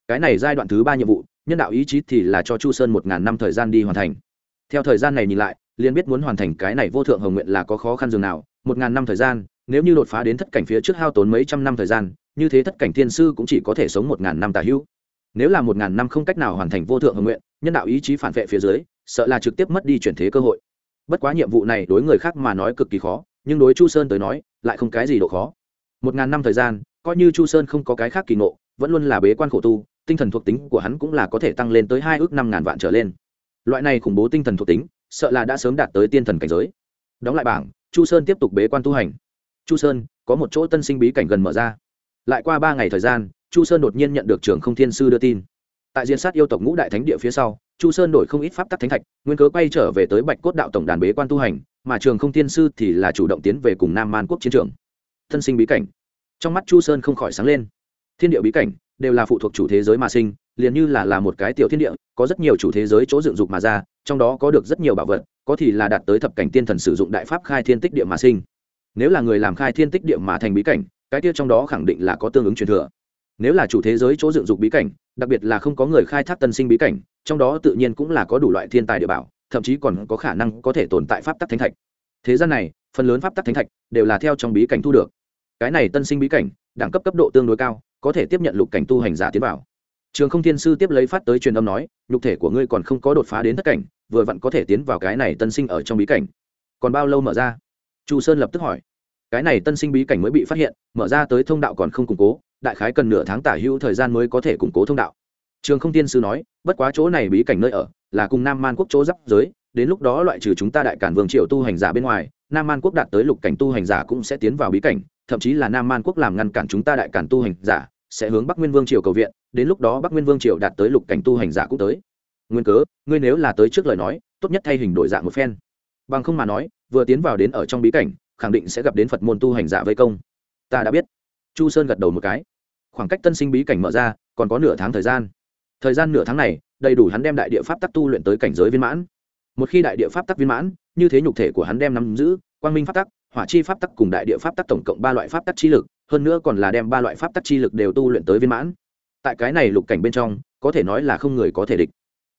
Cái này giai đoạn thứ ba nhiệm vụ, nhân đạo ý chí thì là cho chu sơn một ngàn năm thời gian đi hoàn thành. Theo thời gian này nhìn lại liền biết muốn hoàn thành cái này vô thượng hồng nguyện là có khó khăn dường nào, một ngàn năm thời gian, nếu như đột phá đến thất cảnh phía trước hao tốn mấy trăm năm thời gian, như thế thất cảnh thiên sư cũng chỉ có thể sống một ngàn năm tà hữu. Nếu là một ngàn năm không cách nào hoàn thành vô thượng hồng nguyện, nhân đạo ý chí phản vệ phía dưới, sợ là trực tiếp mất đi chuyển thế cơ hội. Bất quá nhiệm vụ này đối người khác mà nói cực kỳ khó, nhưng đối chu sơn tới nói, lại không cái gì độ khó. Một ngàn năm thời gian, coi như chu sơn không có cái khác kỳ ngộ, vẫn luôn là bế quan khổ tu, tinh thần thuộc tính của hắn cũng là có thể tăng lên tới hai ước năm ngàn vạn trở lên. Loại này khủng bố tinh thần thuộc tính sợ là đã sớm đạt tới tiên thần cảnh giới. Đóng lại bảng, chu sơn tiếp tục bế quan tu hành. Chu sơn, có một chỗ tân sinh bí cảnh gần mở ra. Lại qua ba ngày thời gian, chu sơn đột nhiên nhận được trường không thiên sư đưa tin. Tại diện sát yêu tộc ngũ đại thánh địa phía sau, chu sơn đổi không ít pháp tắc thánh thạch, nguyên cớ quay trở về tới bạch cốt đạo tổng đàn bế quan tu hành, mà trường không thiên sư thì là chủ động tiến về cùng nam man quốc chiến trường. Thân sinh bí cảnh. Trong mắt chu sơn không khỏi sáng lên. Thiên địa bí cảnh đều là phụ thuộc chủ thế giới mà sinh, liền như là là một cái tiểu thiên địa, có rất nhiều chủ thế giới chỗ dựng dục mà ra, trong đó có được rất nhiều bảo vật, có thì là đạt tới thập cảnh tiên thần sử dụng đại pháp khai thiên tích địa mà sinh. Nếu là người làm khai thiên tích địa mà thành bí cảnh, cái kia trong đó khẳng định là có tương ứng truyền thừa. Nếu là chủ thế giới chỗ dựng dục bí cảnh, đặc biệt là không có người khai thác tân sinh bí cảnh, trong đó tự nhiên cũng là có đủ loại thiên tài địa bảo, thậm chí còn có khả năng có thể tồn tại pháp tắc thánh thạch. Thế gian này, phần lớn pháp tắc thánh thạch đều là theo trong bí cảnh thu được. Cái này tân sinh bí cảnh, đẳng cấp cấp độ tương đối cao có thể tiếp nhận lục cảnh tu hành giả tiến vào. Trường không thiên sư tiếp lấy phát tới truyền âm nói, nhục thể của ngươi còn không có đột phá đến thất cảnh, vừa vặn có thể tiến vào cái này tân sinh ở trong bí cảnh. Còn bao lâu mở ra? Chu sơn lập tức hỏi. Cái này tân sinh bí cảnh mới bị phát hiện, mở ra tới thông đạo còn không củng cố, đại khái cần nửa tháng tả hữu thời gian mới có thể củng cố thông đạo. Trường không tiên sư nói, bất quá chỗ này bí cảnh nơi ở, là cùng nam man quốc chỗ giáp giới, đến lúc đó loại trừ chúng ta đại cản vương triều tu hành giả bên ngoài, nam man quốc đạt tới lục cảnh tu hành giả cũng sẽ tiến vào bí cảnh thậm chí là nam man quốc làm ngăn cản chúng ta đại cản tu hành giả, sẽ hướng bắc nguyên vương triều cầu viện, đến lúc đó bắc nguyên vương triều đạt tới lục cảnh tu hành giả cũng tới. Nguyên cớ, ngươi nếu là tới trước lời nói, tốt nhất thay hình đổi dạng một phen. Bằng không mà nói, vừa tiến vào đến ở trong bí cảnh, khẳng định sẽ gặp đến phật môn tu hành giả vây công. Ta đã biết. Chu sơn gật đầu một cái. Khoảng cách tân sinh bí cảnh mở ra, còn có nửa tháng thời gian. Thời gian nửa tháng này, đầy đủ hắn đem đại địa pháp tắc tu luyện tới cảnh giới viên mãn. Một khi đại địa pháp tắc viên mãn, như thế nhục thể của hắn đem nắm giữ, quang minh pháp tắc hỏa chi pháp tắc cùng đại địa pháp tắc tổng cộng ba loại pháp tắc chi lực, hơn nữa còn là đem ba loại pháp tắc chi lực đều tu luyện tới viên mãn. Tại cái này lục cảnh bên trong, có thể nói là không người có thể địch.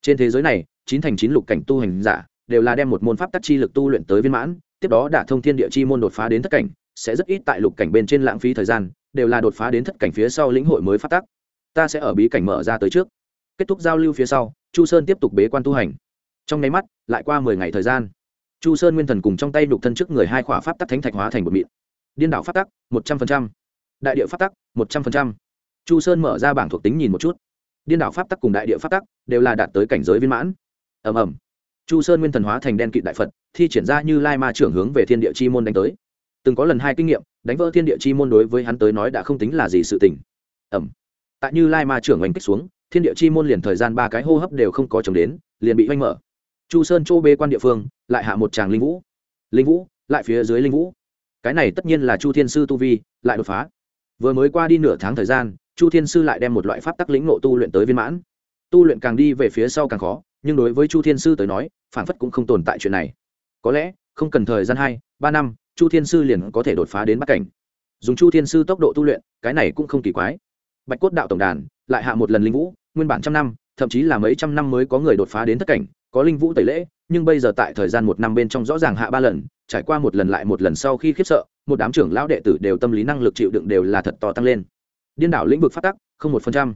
Trên thế giới này, chín thành chín lục cảnh tu hành giả đều là đem một môn pháp tắc chi lực tu luyện tới viên mãn, tiếp đó đả thông thiên địa chi môn đột phá đến thất cảnh, sẽ rất ít tại lục cảnh bên trên lãng phí thời gian, đều là đột phá đến thất cảnh phía sau lĩnh hội mới phát tắc. Ta sẽ ở bí cảnh mở ra tới trước. Kết thúc giao lưu phía sau, chu sơn tiếp tục bế quan tu hành. Trong nháy mắt, lại qua mười ngày thời gian chu sơn nguyên thần cùng trong tay đục thân trước người hai khỏa pháp tắc thánh thạch hóa thành một mịn. Điên đảo pháp tắc, một trăm linh đại địa pháp tắc, một trăm linh chu sơn mở ra bảng thuộc tính nhìn một chút. Điên đảo pháp tắc cùng đại địa pháp tắc đều là đạt tới cảnh giới viên mãn. Ẩm ẩm chu sơn nguyên thần hóa thành đen kịt đại phật, thi triển ra như lai ma trưởng hướng về thiên địa chi môn đánh tới. Từng có lần hai kinh nghiệm, đánh vỡ thiên địa chi môn đối với hắn tới nói đã không tính là gì sự tình. Ẩm tại như lai ma trưởng oanh kích xuống, thiên địa chi môn liền thời gian ba cái hô hấp đều không có chồng đến, liền bị oanh mở chu sơn châu bê quan địa phương, lại hạ một tràng linh vũ. Linh vũ, lại phía dưới linh vũ. Cái này tất nhiên là chu thiên sư tu vi, lại đột phá. Vừa mới qua đi nửa tháng thời gian, chu thiên sư lại đem một loại pháp tắc lĩnh nộ tu luyện tới viên mãn. Tu luyện càng đi về phía sau càng khó, nhưng đối với chu thiên sư tới nói, phản phất cũng không tồn tại chuyện này. Có lẽ, không cần thời gian hai, ba năm, chu thiên sư liền có thể đột phá đến bắc cảnh. Dùng chu thiên sư tốc độ tu luyện, cái này cũng không kỳ quái. Bạch cốt đạo tổng đàn, lại hạ một lần linh vũ, nguyên bản trăm năm, thậm chí là mấy trăm năm mới có người đột phá đến thất cảnh có linh vũ tẩy lễ, nhưng bây giờ tại thời gian một năm bên trong rõ ràng hạ ba lần, trải qua một lần lại một lần sau khi khiếp sợ, một đám trưởng lão đệ tử đều tâm lý năng lực chịu đựng đều là thật to tăng lên. Điên đảo lĩnh vực pháp tắc, không một phần trăm.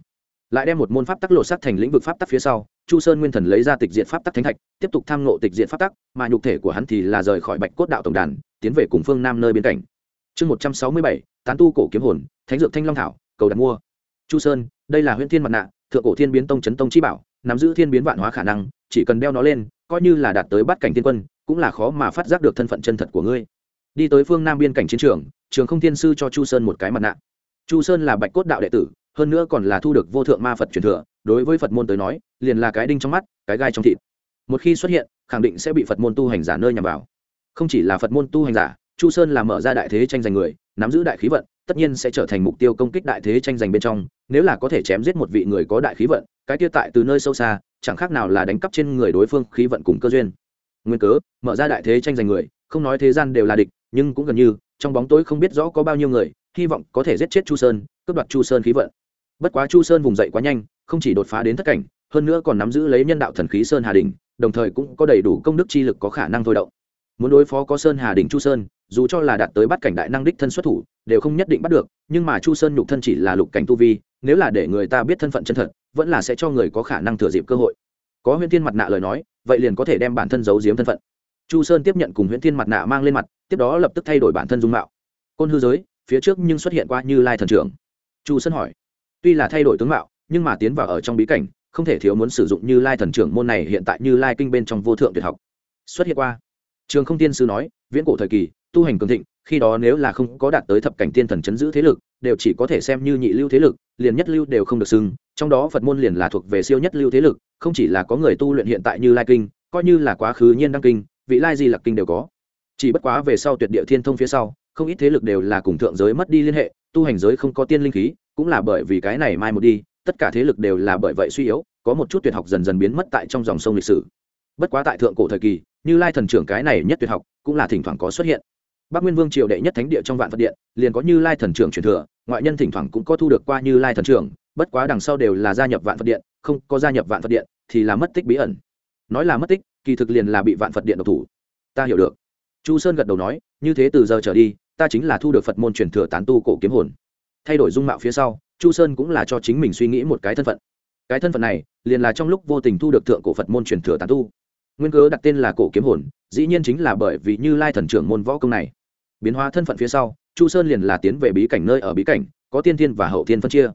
Lại đem một môn pháp tắc lộ sát thành lĩnh vực pháp tắc phía sau, chu sơn nguyên thần lấy ra tịch diện pháp tắc thánh thạch, tiếp tục tham ngộ tịch diện pháp tắc, mà nhục thể của hắn thì là rời khỏi bạch cốt đạo tổng đàn, tiến về cùng phương nam nơi biên cảnh chương một trăm sáu mươi bảy, tán tu cổ kiếm hồn, thánh dược thanh long thảo, cầu đặt mua. Chu sơn, đây là huyện thiên mặt nạ, thượng cổ thiên biến tông chấn tông chi bảo, nắm giữ thiên biến vạn hóa khả năng chỉ cần đeo nó lên, coi như là đạt tới bắt cảnh thiên quân, cũng là khó mà phát giác được thân phận chân thật của ngươi. Đi tới phương nam biên cảnh chiến trường trường không thiên sư cho chu sơn một cái mặt nạ. Chu sơn là bạch cốt đạo đệ tử, hơn nữa còn là thu được vô thượng ma phật truyền thừa, đối với phật môn tới nói, liền là cái đinh trong mắt, cái gai trong thịt. Một khi xuất hiện, khẳng định sẽ bị phật môn tu hành giả nơi nhằm vào. Không chỉ là phật môn tu hành giả chu sơn là mở ra đại thế tranh giành người, nắm giữ đại khí vận, tất nhiên sẽ trở thành mục tiêu công kích đại thế tranh giành bên trong, nếu là có thể chém giết một vị người có đại khí vận, cái tiêu tại từ nơi sâu xa, chẳng khác nào là đánh cắp trên người đối phương khí vận cùng cơ duyên. Nguyên cớ, mở ra đại thế tranh giành người, không nói thế gian đều là địch, nhưng cũng gần như, trong bóng tối không biết rõ có bao nhiêu người, hy vọng có thể giết chết chu sơn, cướp đoạt chu sơn khí vận. Bất quá chu sơn vùng dậy quá nhanh, không chỉ đột phá đến thất cảnh, hơn nữa còn nắm giữ lấy nhân đạo thần khí sơn hà đình, đồng thời cũng có đầy đủ công đức chi lực có khả năng thôi động muốn đối phó có sơn hà đình chu sơn, dù cho là đạt tới bắt cảnh đại năng đích thân xuất thủ, đều không nhất định bắt được, nhưng mà chu sơn nhục thân chỉ là lục cảnh tu vi, nếu là để người ta biết thân phận chân thật, vẫn là sẽ cho người có khả năng thừa dịp cơ hội. Có huyễn thiên mặt nạ lời nói, vậy liền có thể đem bản thân giấu giếm thân phận. Chu sơn tiếp nhận cùng huyễn thiên mặt nạ mang lên mặt, tiếp đó lập tức thay đổi bản thân dung mạo. Côn hư giới, phía trước nhưng xuất hiện qua như lai thần trưởng. Chu sơn hỏi, tuy là thay đổi tướng mạo, nhưng mà tiến vào ở trong bí cảnh, không thể thiếu muốn sử dụng như lai thần trưởng môn này hiện tại như lai kinh bên trong vô thượng tuyệt học. Xuất hiện qua trường không tiên sư nói, viễn cổ thời kỳ, tu hành cường thịnh, khi đó nếu là không có đạt tới thập cảnh tiên thần chấn giữ thế lực, đều chỉ có thể xem như nhị lưu thế lực, liền nhất lưu đều không được xưng, trong đó phật môn liền là thuộc về siêu nhất lưu thế lực, không chỉ là có người tu luyện hiện tại như lai kinh, coi như là quá khứ nhiên đăng kinh, vị lai di lặc kinh đều có. Chỉ bất quá về sau tuyệt địa thiên thông phía sau, không ít thế lực đều là cùng thượng giới mất đi liên hệ, tu hành giới không có tiên linh khí, cũng là bởi vì cái này mai một đi, tất cả thế lực đều là bởi vậy suy yếu, có một chút tuyệt học dần dần biến mất tại trong dòng sông lịch sử. Bất quá tại thượng cổ thời kỳ như lai thần trưởng cái này nhất tuyệt học, cũng là thỉnh thoảng có xuất hiện. Bắc nguyên vương triều đệ nhất thánh địa trong vạn phật điện, liền có như lai thần trưởng truyền thừa, ngoại nhân thỉnh thoảng cũng có thu được qua như lai thần trưởng, bất quá đằng sau đều là gia nhập vạn phật điện, không có gia nhập vạn phật điện thì là mất tích bí ẩn. Nói là mất tích, kỳ thực liền là bị vạn phật điện độc thủ. Ta hiểu được. Chu sơn gật đầu nói, như thế từ giờ trở đi, ta chính là thu được phật môn truyền thừa tán tu cổ kiếm hồn. Thay đổi dung mạo phía sau, chu sơn cũng là cho chính mình suy nghĩ một cái thân phận. Cái thân phận này, liền là trong lúc vô tình thu được thượng cổ phật môn truyền thừa tán tu nguyên cớ đặt tên là cổ kiếm hồn, dĩ nhiên chính là bởi vì như lai thần trưởng môn võ công này. Biến hóa thân phận phía sau, chu sơn liền là tiến về bí cảnh nơi ở bí cảnh, có tiên thiên và hậu thiên phân chia.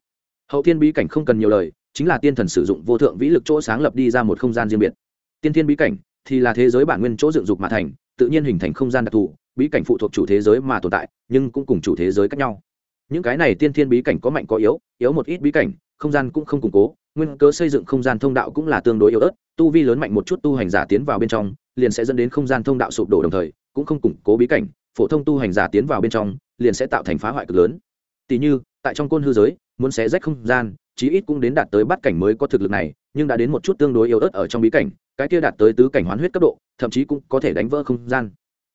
Hậu thiên bí cảnh không cần nhiều lời, chính là tiên thần sử dụng vô thượng vĩ lực chỗ sáng lập đi ra một không gian riêng biệt. Tiên thiên bí cảnh thì là thế giới bản nguyên chỗ dựng dục mà thành, tự nhiên hình thành không gian đặc thù, bí cảnh phụ thuộc chủ thế giới mà tồn tại, nhưng cũng cùng chủ thế giới khác nhau. Những cái này tiên thiên bí cảnh có mạnh có yếu yếu một ít bí cảnh không gian cũng không củng cố, nguyên cớ xây dựng không gian thông đạo cũng là tương đối yếu ớt, tu vi lớn mạnh một chút tu hành giả tiến vào bên trong, liền sẽ dẫn đến không gian thông đạo sụp đổ đồng thời, cũng không củng cố bí cảnh, phổ thông tu hành giả tiến vào bên trong, liền sẽ tạo thành phá hoại cực lớn. Tỷ như, tại trong côn hư giới, muốn xé rách không gian, chí ít cũng đến đạt tới bát cảnh mới có thực lực này, nhưng đã đến một chút tương đối yếu ớt ở trong bí cảnh, cái kia đạt tới tứ cảnh hoán huyết cấp độ, thậm chí cũng có thể đánh vỡ không gian.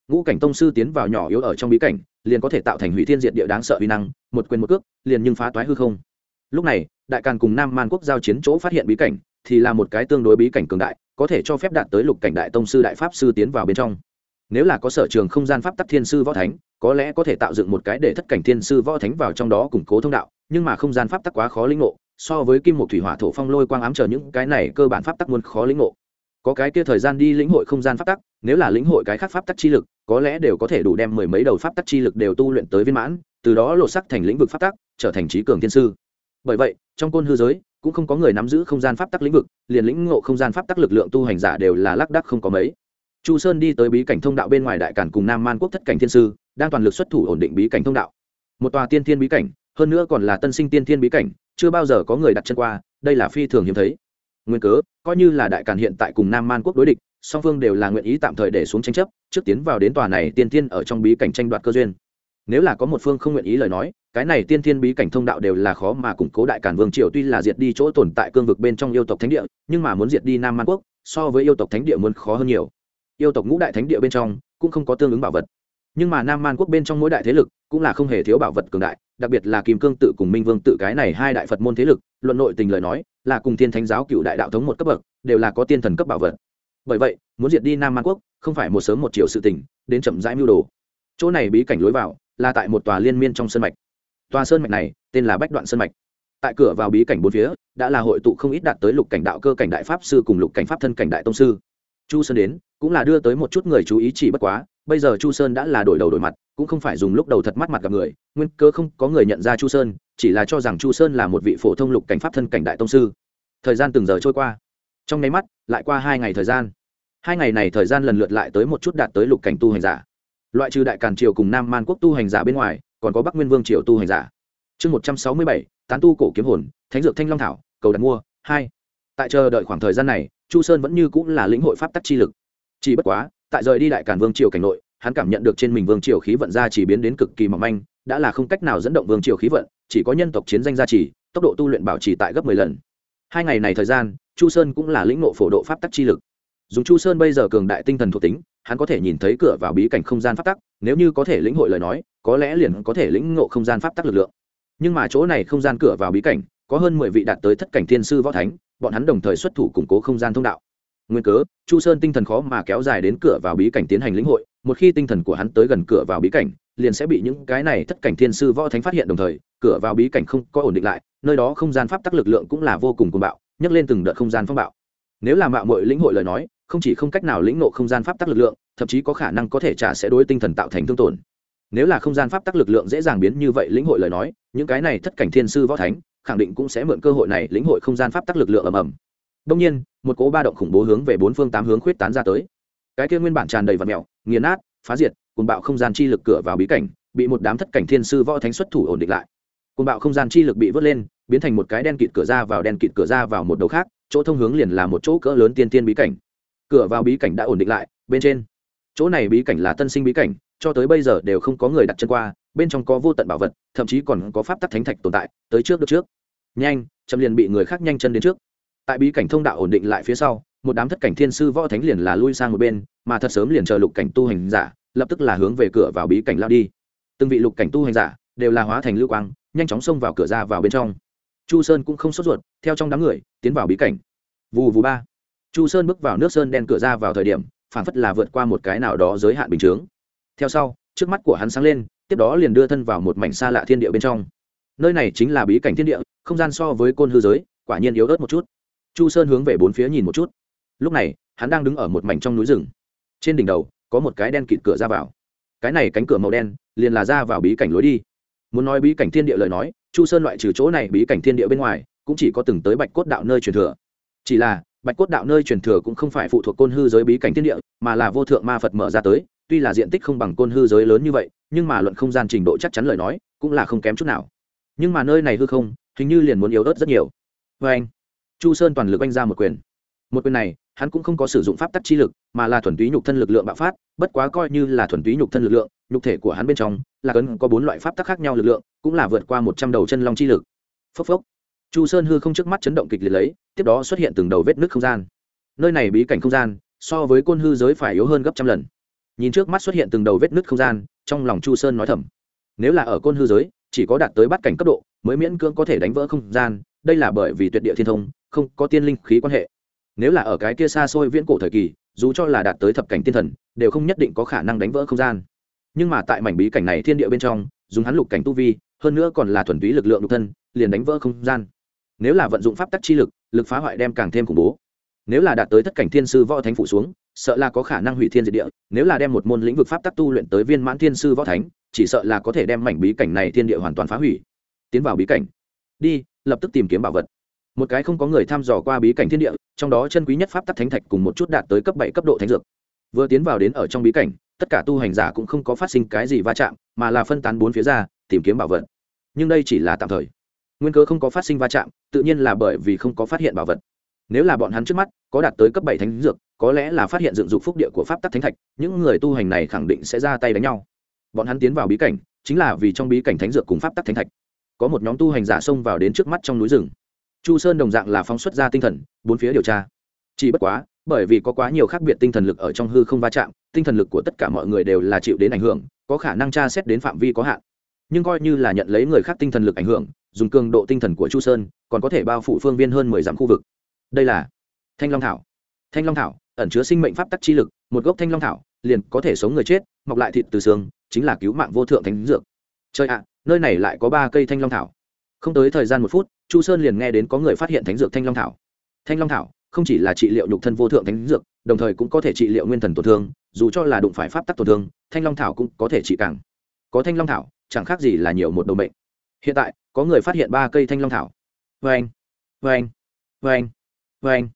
Ngũ cảnh tông sư tiến vào nhỏ yếu ở trong bí cảnh, liền có thể tạo thành hủy thiên diệt địa đáng sợ uy năng, một quyền một cước, liền nhưng phá toái hư không lúc này, đại càn cùng nam man quốc giao chiến chỗ phát hiện bí cảnh thì là một cái tương đối bí cảnh cường đại, có thể cho phép đạt tới lục cảnh đại tông sư đại pháp sư tiến vào bên trong. Nếu là có sở trường không gian pháp tắc thiên sư võ thánh, có lẽ có thể tạo dựng một cái để thất cảnh thiên sư võ thánh vào trong đó củng cố thông đạo, nhưng mà không gian pháp tắc quá khó lĩnh ngộ, so với kim một thủy hỏa thổ phong lôi quang ám chờ những cái này cơ bản pháp tắc muốn khó lĩnh ngộ. Có cái kia thời gian đi lĩnh hội không gian pháp tắc, nếu là lĩnh hội cái khác pháp tắc chi lực, có lẽ đều có thể đủ đem mười mấy đầu pháp tắc chi lực đều tu luyện tới viên mãn, từ đó lột sắc thành lĩnh vực pháp tắc, trở thành trí cường thiên sư bởi vậy, trong côn hư giới, cũng không có người nắm giữ không gian pháp tắc lĩnh vực, liền lĩnh ngộ không gian pháp tắc lực lượng tu hành giả đều là lác đắc không có mấy. Chu sơn đi tới bí cảnh thông đạo bên ngoài đại cản cùng nam man quốc thất cảnh thiên sư, đang toàn lực xuất thủ ổn định bí cảnh thông đạo. Một tòa tiên thiên bí cảnh, hơn nữa còn là tân sinh tiên thiên bí cảnh, chưa bao giờ có người đặt chân qua, đây là phi thường hiếm thấy. Nguyên cớ, coi như là đại càn hiện tại cùng nam man quốc đối địch, song phương đều là nguyện ý tạm thời để xuống tranh chấp, trước tiến vào đến tòa này tiên thiên ở trong bí cảnh tranh đoạt cơ duyên nếu là có một phương không nguyện ý lời nói, cái này tiên thiên bí cảnh thông đạo đều là khó mà củng cố đại cản vương triều tuy là diệt đi chỗ tồn tại cương vực bên trong yêu tộc thánh địa, nhưng mà muốn diệt đi nam man quốc, so với yêu tộc thánh địa muốn khó hơn nhiều. Yêu tộc ngũ đại thánh địa bên trong cũng không có tương ứng bảo vật. Nhưng mà nam man quốc bên trong mỗi đại thế lực cũng là không hề thiếu bảo vật cường đại, đặc biệt là kim cương tự cùng minh vương tự cái này hai đại phật môn thế lực, luận nội tình lời nói, là cùng thiên thánh giáo cựu đại đạo thống một cấp bậc, đều là có tiên thần cấp bảo vật. Bởi vậy, muốn diệt đi nam man quốc không phải một sớm một chiều sự tình, đến chậm rãi mưu đồ. Chỗ này bí cảnh lối vào là tại một tòa liên miên trong sơn mạch. Tòa sơn mạch này, tên là bách đoạn sơn mạch. Tại cửa vào bí cảnh bốn phía, đã là hội tụ không ít đạt tới lục cảnh đạo cơ cảnh đại pháp sư cùng lục cảnh pháp thân cảnh đại tông sư. Chu sơn đến, cũng là đưa tới một chút người chú ý chỉ bất quá, bây giờ chu sơn đã là đổi đầu đổi mặt, cũng không phải dùng lúc đầu thật mắt mặt gặp người, nguyên cơ không có người nhận ra chu sơn, chỉ là cho rằng chu sơn là một vị phổ thông lục cảnh pháp thân cảnh đại tông sư. Thời gian từng giờ trôi qua. Trong nháy mắt, lại qua hai ngày thời gian. Hai ngày này thời gian lần lượt lại tới một chút đạt tới lục cảnh tu hành giả loại trừ đại càn triều cùng nam man quốc tu hành giả bên ngoài, còn có bắc nguyên vương triều tu hành giả. Chương một trăm sáu mươi bảy, tán tu cổ kiếm hồn, thánh dược thanh long thảo, cầu đặt mua, hai. Tại chờ đợi khoảng thời gian này, chu sơn vẫn như cũng là lĩnh hội pháp tắc chi lực. Chỉ bất quá, tại rời đi đại càn vương triều cảnh nội, hắn cảm nhận được trên mình vương triều khí vận ra chỉ biến đến cực kỳ mỏng manh, đã là không cách nào dẫn động vương triều khí vận, chỉ có nhân tộc chiến danh gia trì, tốc độ tu luyện bảo trì tại gấp mười lần. Hai ngày này thời gian, chu sơn cũng là lĩnh ngộ phổ độ pháp tắc chi lực. Dùng chu sơn bây giờ cường đại tinh thần thuộc tính hắn có thể nhìn thấy cửa vào bí cảnh không gian pháp tắc, nếu như có thể lĩnh hội lời nói, có lẽ liền có thể lĩnh ngộ không gian pháp tắc lực lượng. Nhưng mà chỗ này không gian cửa vào bí cảnh, có hơn mười vị đạt tới thất cảnh thiên sư võ thánh, bọn hắn đồng thời xuất thủ củng cố không gian thông đạo. Nguyên cớ, chu sơn tinh thần khó mà kéo dài đến cửa vào bí cảnh tiến hành lĩnh hội, một khi tinh thần của hắn tới gần cửa vào bí cảnh, liền sẽ bị những cái này thất cảnh thiên sư võ thánh phát hiện đồng thời, cửa vào bí cảnh không có ổn định lại, nơi đó không gian pháp tắc lực lượng cũng là vô cùng cuồng bạo, nhấc lên từng đợt không gian phong bạo. Nếu là mạo muội lĩnh hội lời nói không chỉ không cách nào lĩnh nộ không gian pháp tắc lực lượng, thậm chí có khả năng có thể trả sẽ đối tinh thần tạo thành thương tổn. Nếu là không gian pháp tắc lực lượng dễ dàng biến như vậy, lĩnh hội lời nói, những cái này thất cảnh thiên sư võ thánh, khẳng định cũng sẽ mượn cơ hội này lĩnh hội không gian pháp tắc lực lượng ầm ầm. Đông nhiên, một cỗ ba động khủng bố hướng về bốn phương tám hướng khuyết tán ra tới. Cái kia nguyên bản tràn đầy vật mèo, nghiền nát, phá diệt cùng bạo không gian chi lực cửa vào bí cảnh, bị một đám thất cảnh thiên sư võ thánh xuất thủ ổn định lại. Cùng bạo không gian chi lực bị vớt lên, biến thành một cái đen kịt cửa ra vào, đen kịt cửa ra vào một đầu khác, chỗ thông hướng liền là một chỗ cỡ lớn tiên tiên bí cảnh cửa vào bí cảnh đã ổn định lại, bên trên. Chỗ này bí cảnh là tân sinh bí cảnh, cho tới bây giờ đều không có người đặt chân qua, bên trong có vô tận bảo vật, thậm chí còn có pháp tắc thánh thạch tồn tại, tới trước được trước. Nhanh, chậm liền bị người khác nhanh chân đến trước. Tại bí cảnh thông đạo ổn định lại phía sau, một đám thất cảnh thiên sư võ thánh liền là lui sang một bên, mà thật sớm liền chờ lục cảnh tu hành giả, lập tức là hướng về cửa vào bí cảnh lao đi. Từng vị lục cảnh tu hành giả đều là hóa thành lưu quang, nhanh chóng xông vào cửa ra vào bên trong. Chu sơn cũng không sốt ruột, theo trong đám người, tiến vào bí cảnh. Vù vù ba chu sơn bước vào nước sơn đen cửa ra vào thời điểm phản phất là vượt qua một cái nào đó giới hạn bình chướng. Theo sau, trước mắt của hắn sáng lên, tiếp đó liền đưa thân vào một mảnh xa lạ thiên địa bên trong. Nơi này chính là bí cảnh thiên địa, không gian so với côn hư giới, quả nhiên yếu ớt một chút. Chu sơn hướng về bốn phía nhìn một chút. Lúc này, hắn đang đứng ở một mảnh trong núi rừng. Trên đỉnh đầu, có một cái đen kịt cửa ra vào. Cái này cánh cửa màu đen, liền là ra vào bí cảnh lối đi. Muốn nói bí cảnh thiên địa lời nói, chu sơn loại trừ chỗ này bí cảnh thiên địa bên ngoài, cũng chỉ có từng tới bạch cốt đạo nơi truyền thừa. Chỉ là bạch cốt đạo nơi truyền thừa cũng không phải phụ thuộc côn hư giới bí cảnh thiên địa, mà là vô thượng ma phật mở ra tới, tuy là diện tích không bằng côn hư giới lớn như vậy, nhưng mà luận không gian trình độ chắc chắn lời nói, cũng là không kém chút nào. Nhưng mà nơi này hư không, hình như liền muốn yếu ớt rất nhiều. Vê anh, chu sơn toàn lực anh ra một quyền. Một quyền này, hắn cũng không có sử dụng pháp tắc chi lực, mà là thuần túy nhục thân lực lượng bạo phát, bất quá coi như là thuần túy nhục thân lực lượng, nhục thể của hắn bên trong, là cấn có bốn loại pháp tắc khác nhau lực lượng, cũng là vượt qua một trăm đầu chân long chi lực. Phốc phốc. Chu sơn hư không trước mắt chấn động kịch liệt lấy tiếp đó xuất hiện từng đầu vết nước không gian. Nơi này bí cảnh không gian, so với côn hư giới phải yếu hơn gấp trăm lần. Nhìn trước mắt xuất hiện từng đầu vết nứt không gian, trong lòng chu sơn nói thầm, nếu là ở côn hư giới, chỉ có đạt tới bắt cảnh cấp độ, mới miễn cưỡng có thể đánh vỡ không gian, đây là bởi vì tuyệt địa thiên thông, không có tiên linh khí quan hệ. Nếu là ở cái kia xa xôi viễn cổ thời kỳ, dù cho là đạt tới thập cảnh tiên thần, đều không nhất định có khả năng đánh vỡ không gian. Nhưng mà tại mảnh bí cảnh này thiên địa bên trong, dùng hắn lục cảnh tu vi, hơn nữa còn là thuần túy lực lượng nội thân, liền đánh vỡ không gian nếu là vận dụng pháp tắc chi lực lực phá hoại đem càng thêm khủng bố. Nếu là đạt tới thất cảnh thiên sư võ thánh phủ xuống, sợ là có khả năng hủy thiên diệt địa. Nếu là đem một môn lĩnh vực pháp tắc tu luyện tới viên mãn thiên sư võ thánh, chỉ sợ là có thể đem mảnh bí cảnh này thiên địa hoàn toàn phá hủy. Tiến vào bí cảnh. Đi, lập tức tìm kiếm bảo vật. Một cái không có người thăm dò qua bí cảnh thiên địa, trong đó chân quý nhất pháp tắc thánh thạch cùng một chút đạt tới cấp bảy, cấp độ thánh dược. Vừa tiến vào đến ở trong bí cảnh, tất cả tu hành giả cũng không có phát sinh cái gì va chạm, mà là phân tán bốn phía ra, tìm kiếm bảo vật. Nhưng đây chỉ là tạm thời nguyên cớ không có phát sinh va chạm, tự nhiên là bởi vì không có phát hiện bảo vật. Nếu là bọn hắn trước mắt, có đạt tới cấp bảy thánh dược, có lẽ là phát hiện dựng dục phúc địa của pháp tắc thánh thạch, những người tu hành này khẳng định sẽ ra tay đánh nhau. Bọn hắn tiến vào bí cảnh, chính là vì trong bí cảnh thánh dược cùng pháp tắc thánh thạch. Có một nhóm tu hành giả xông vào đến trước mắt trong núi rừng. Chu sơn đồng dạng là phóng xuất ra tinh thần, bốn phía điều tra. Chỉ bất quá, bởi vì có quá nhiều khác biệt tinh thần lực ở trong hư không va chạm, tinh thần lực của tất cả mọi người đều là chịu đến ảnh hưởng, có khả năng tra xét đến phạm vi có hạn. Nhưng coi như là nhận lấy người khác tinh thần lực ảnh hưởng dùng cường độ tinh thần của chu sơn, còn có thể bao phủ phương viên hơn mười dặm khu vực. Đây là thanh long thảo. Thanh long thảo, ẩn chứa sinh mệnh pháp tắc chi lực, một gốc thanh long thảo, liền có thể sống người chết, mọc lại thịt từ xương, chính là cứu mạng vô thượng thánh dược. Chơi ạ, nơi này lại có ba cây thanh long thảo. Không tới thời gian một phút, chu sơn liền nghe đến có người phát hiện thánh dược thanh long thảo. Thanh long thảo không chỉ là trị liệu nhục thân vô thượng thánh dược, đồng thời cũng có thể trị liệu nguyên thần tổn thương, dù cho là đụng phải pháp tắc tổn thương, thanh long thảo cũng có thể trị càng. Có thanh long thảo, chẳng khác gì là nhiều một đầu mệnh. Hiện tại có người phát hiện ba cây thanh long thảo. Vê anh vê anh vê anh vê anh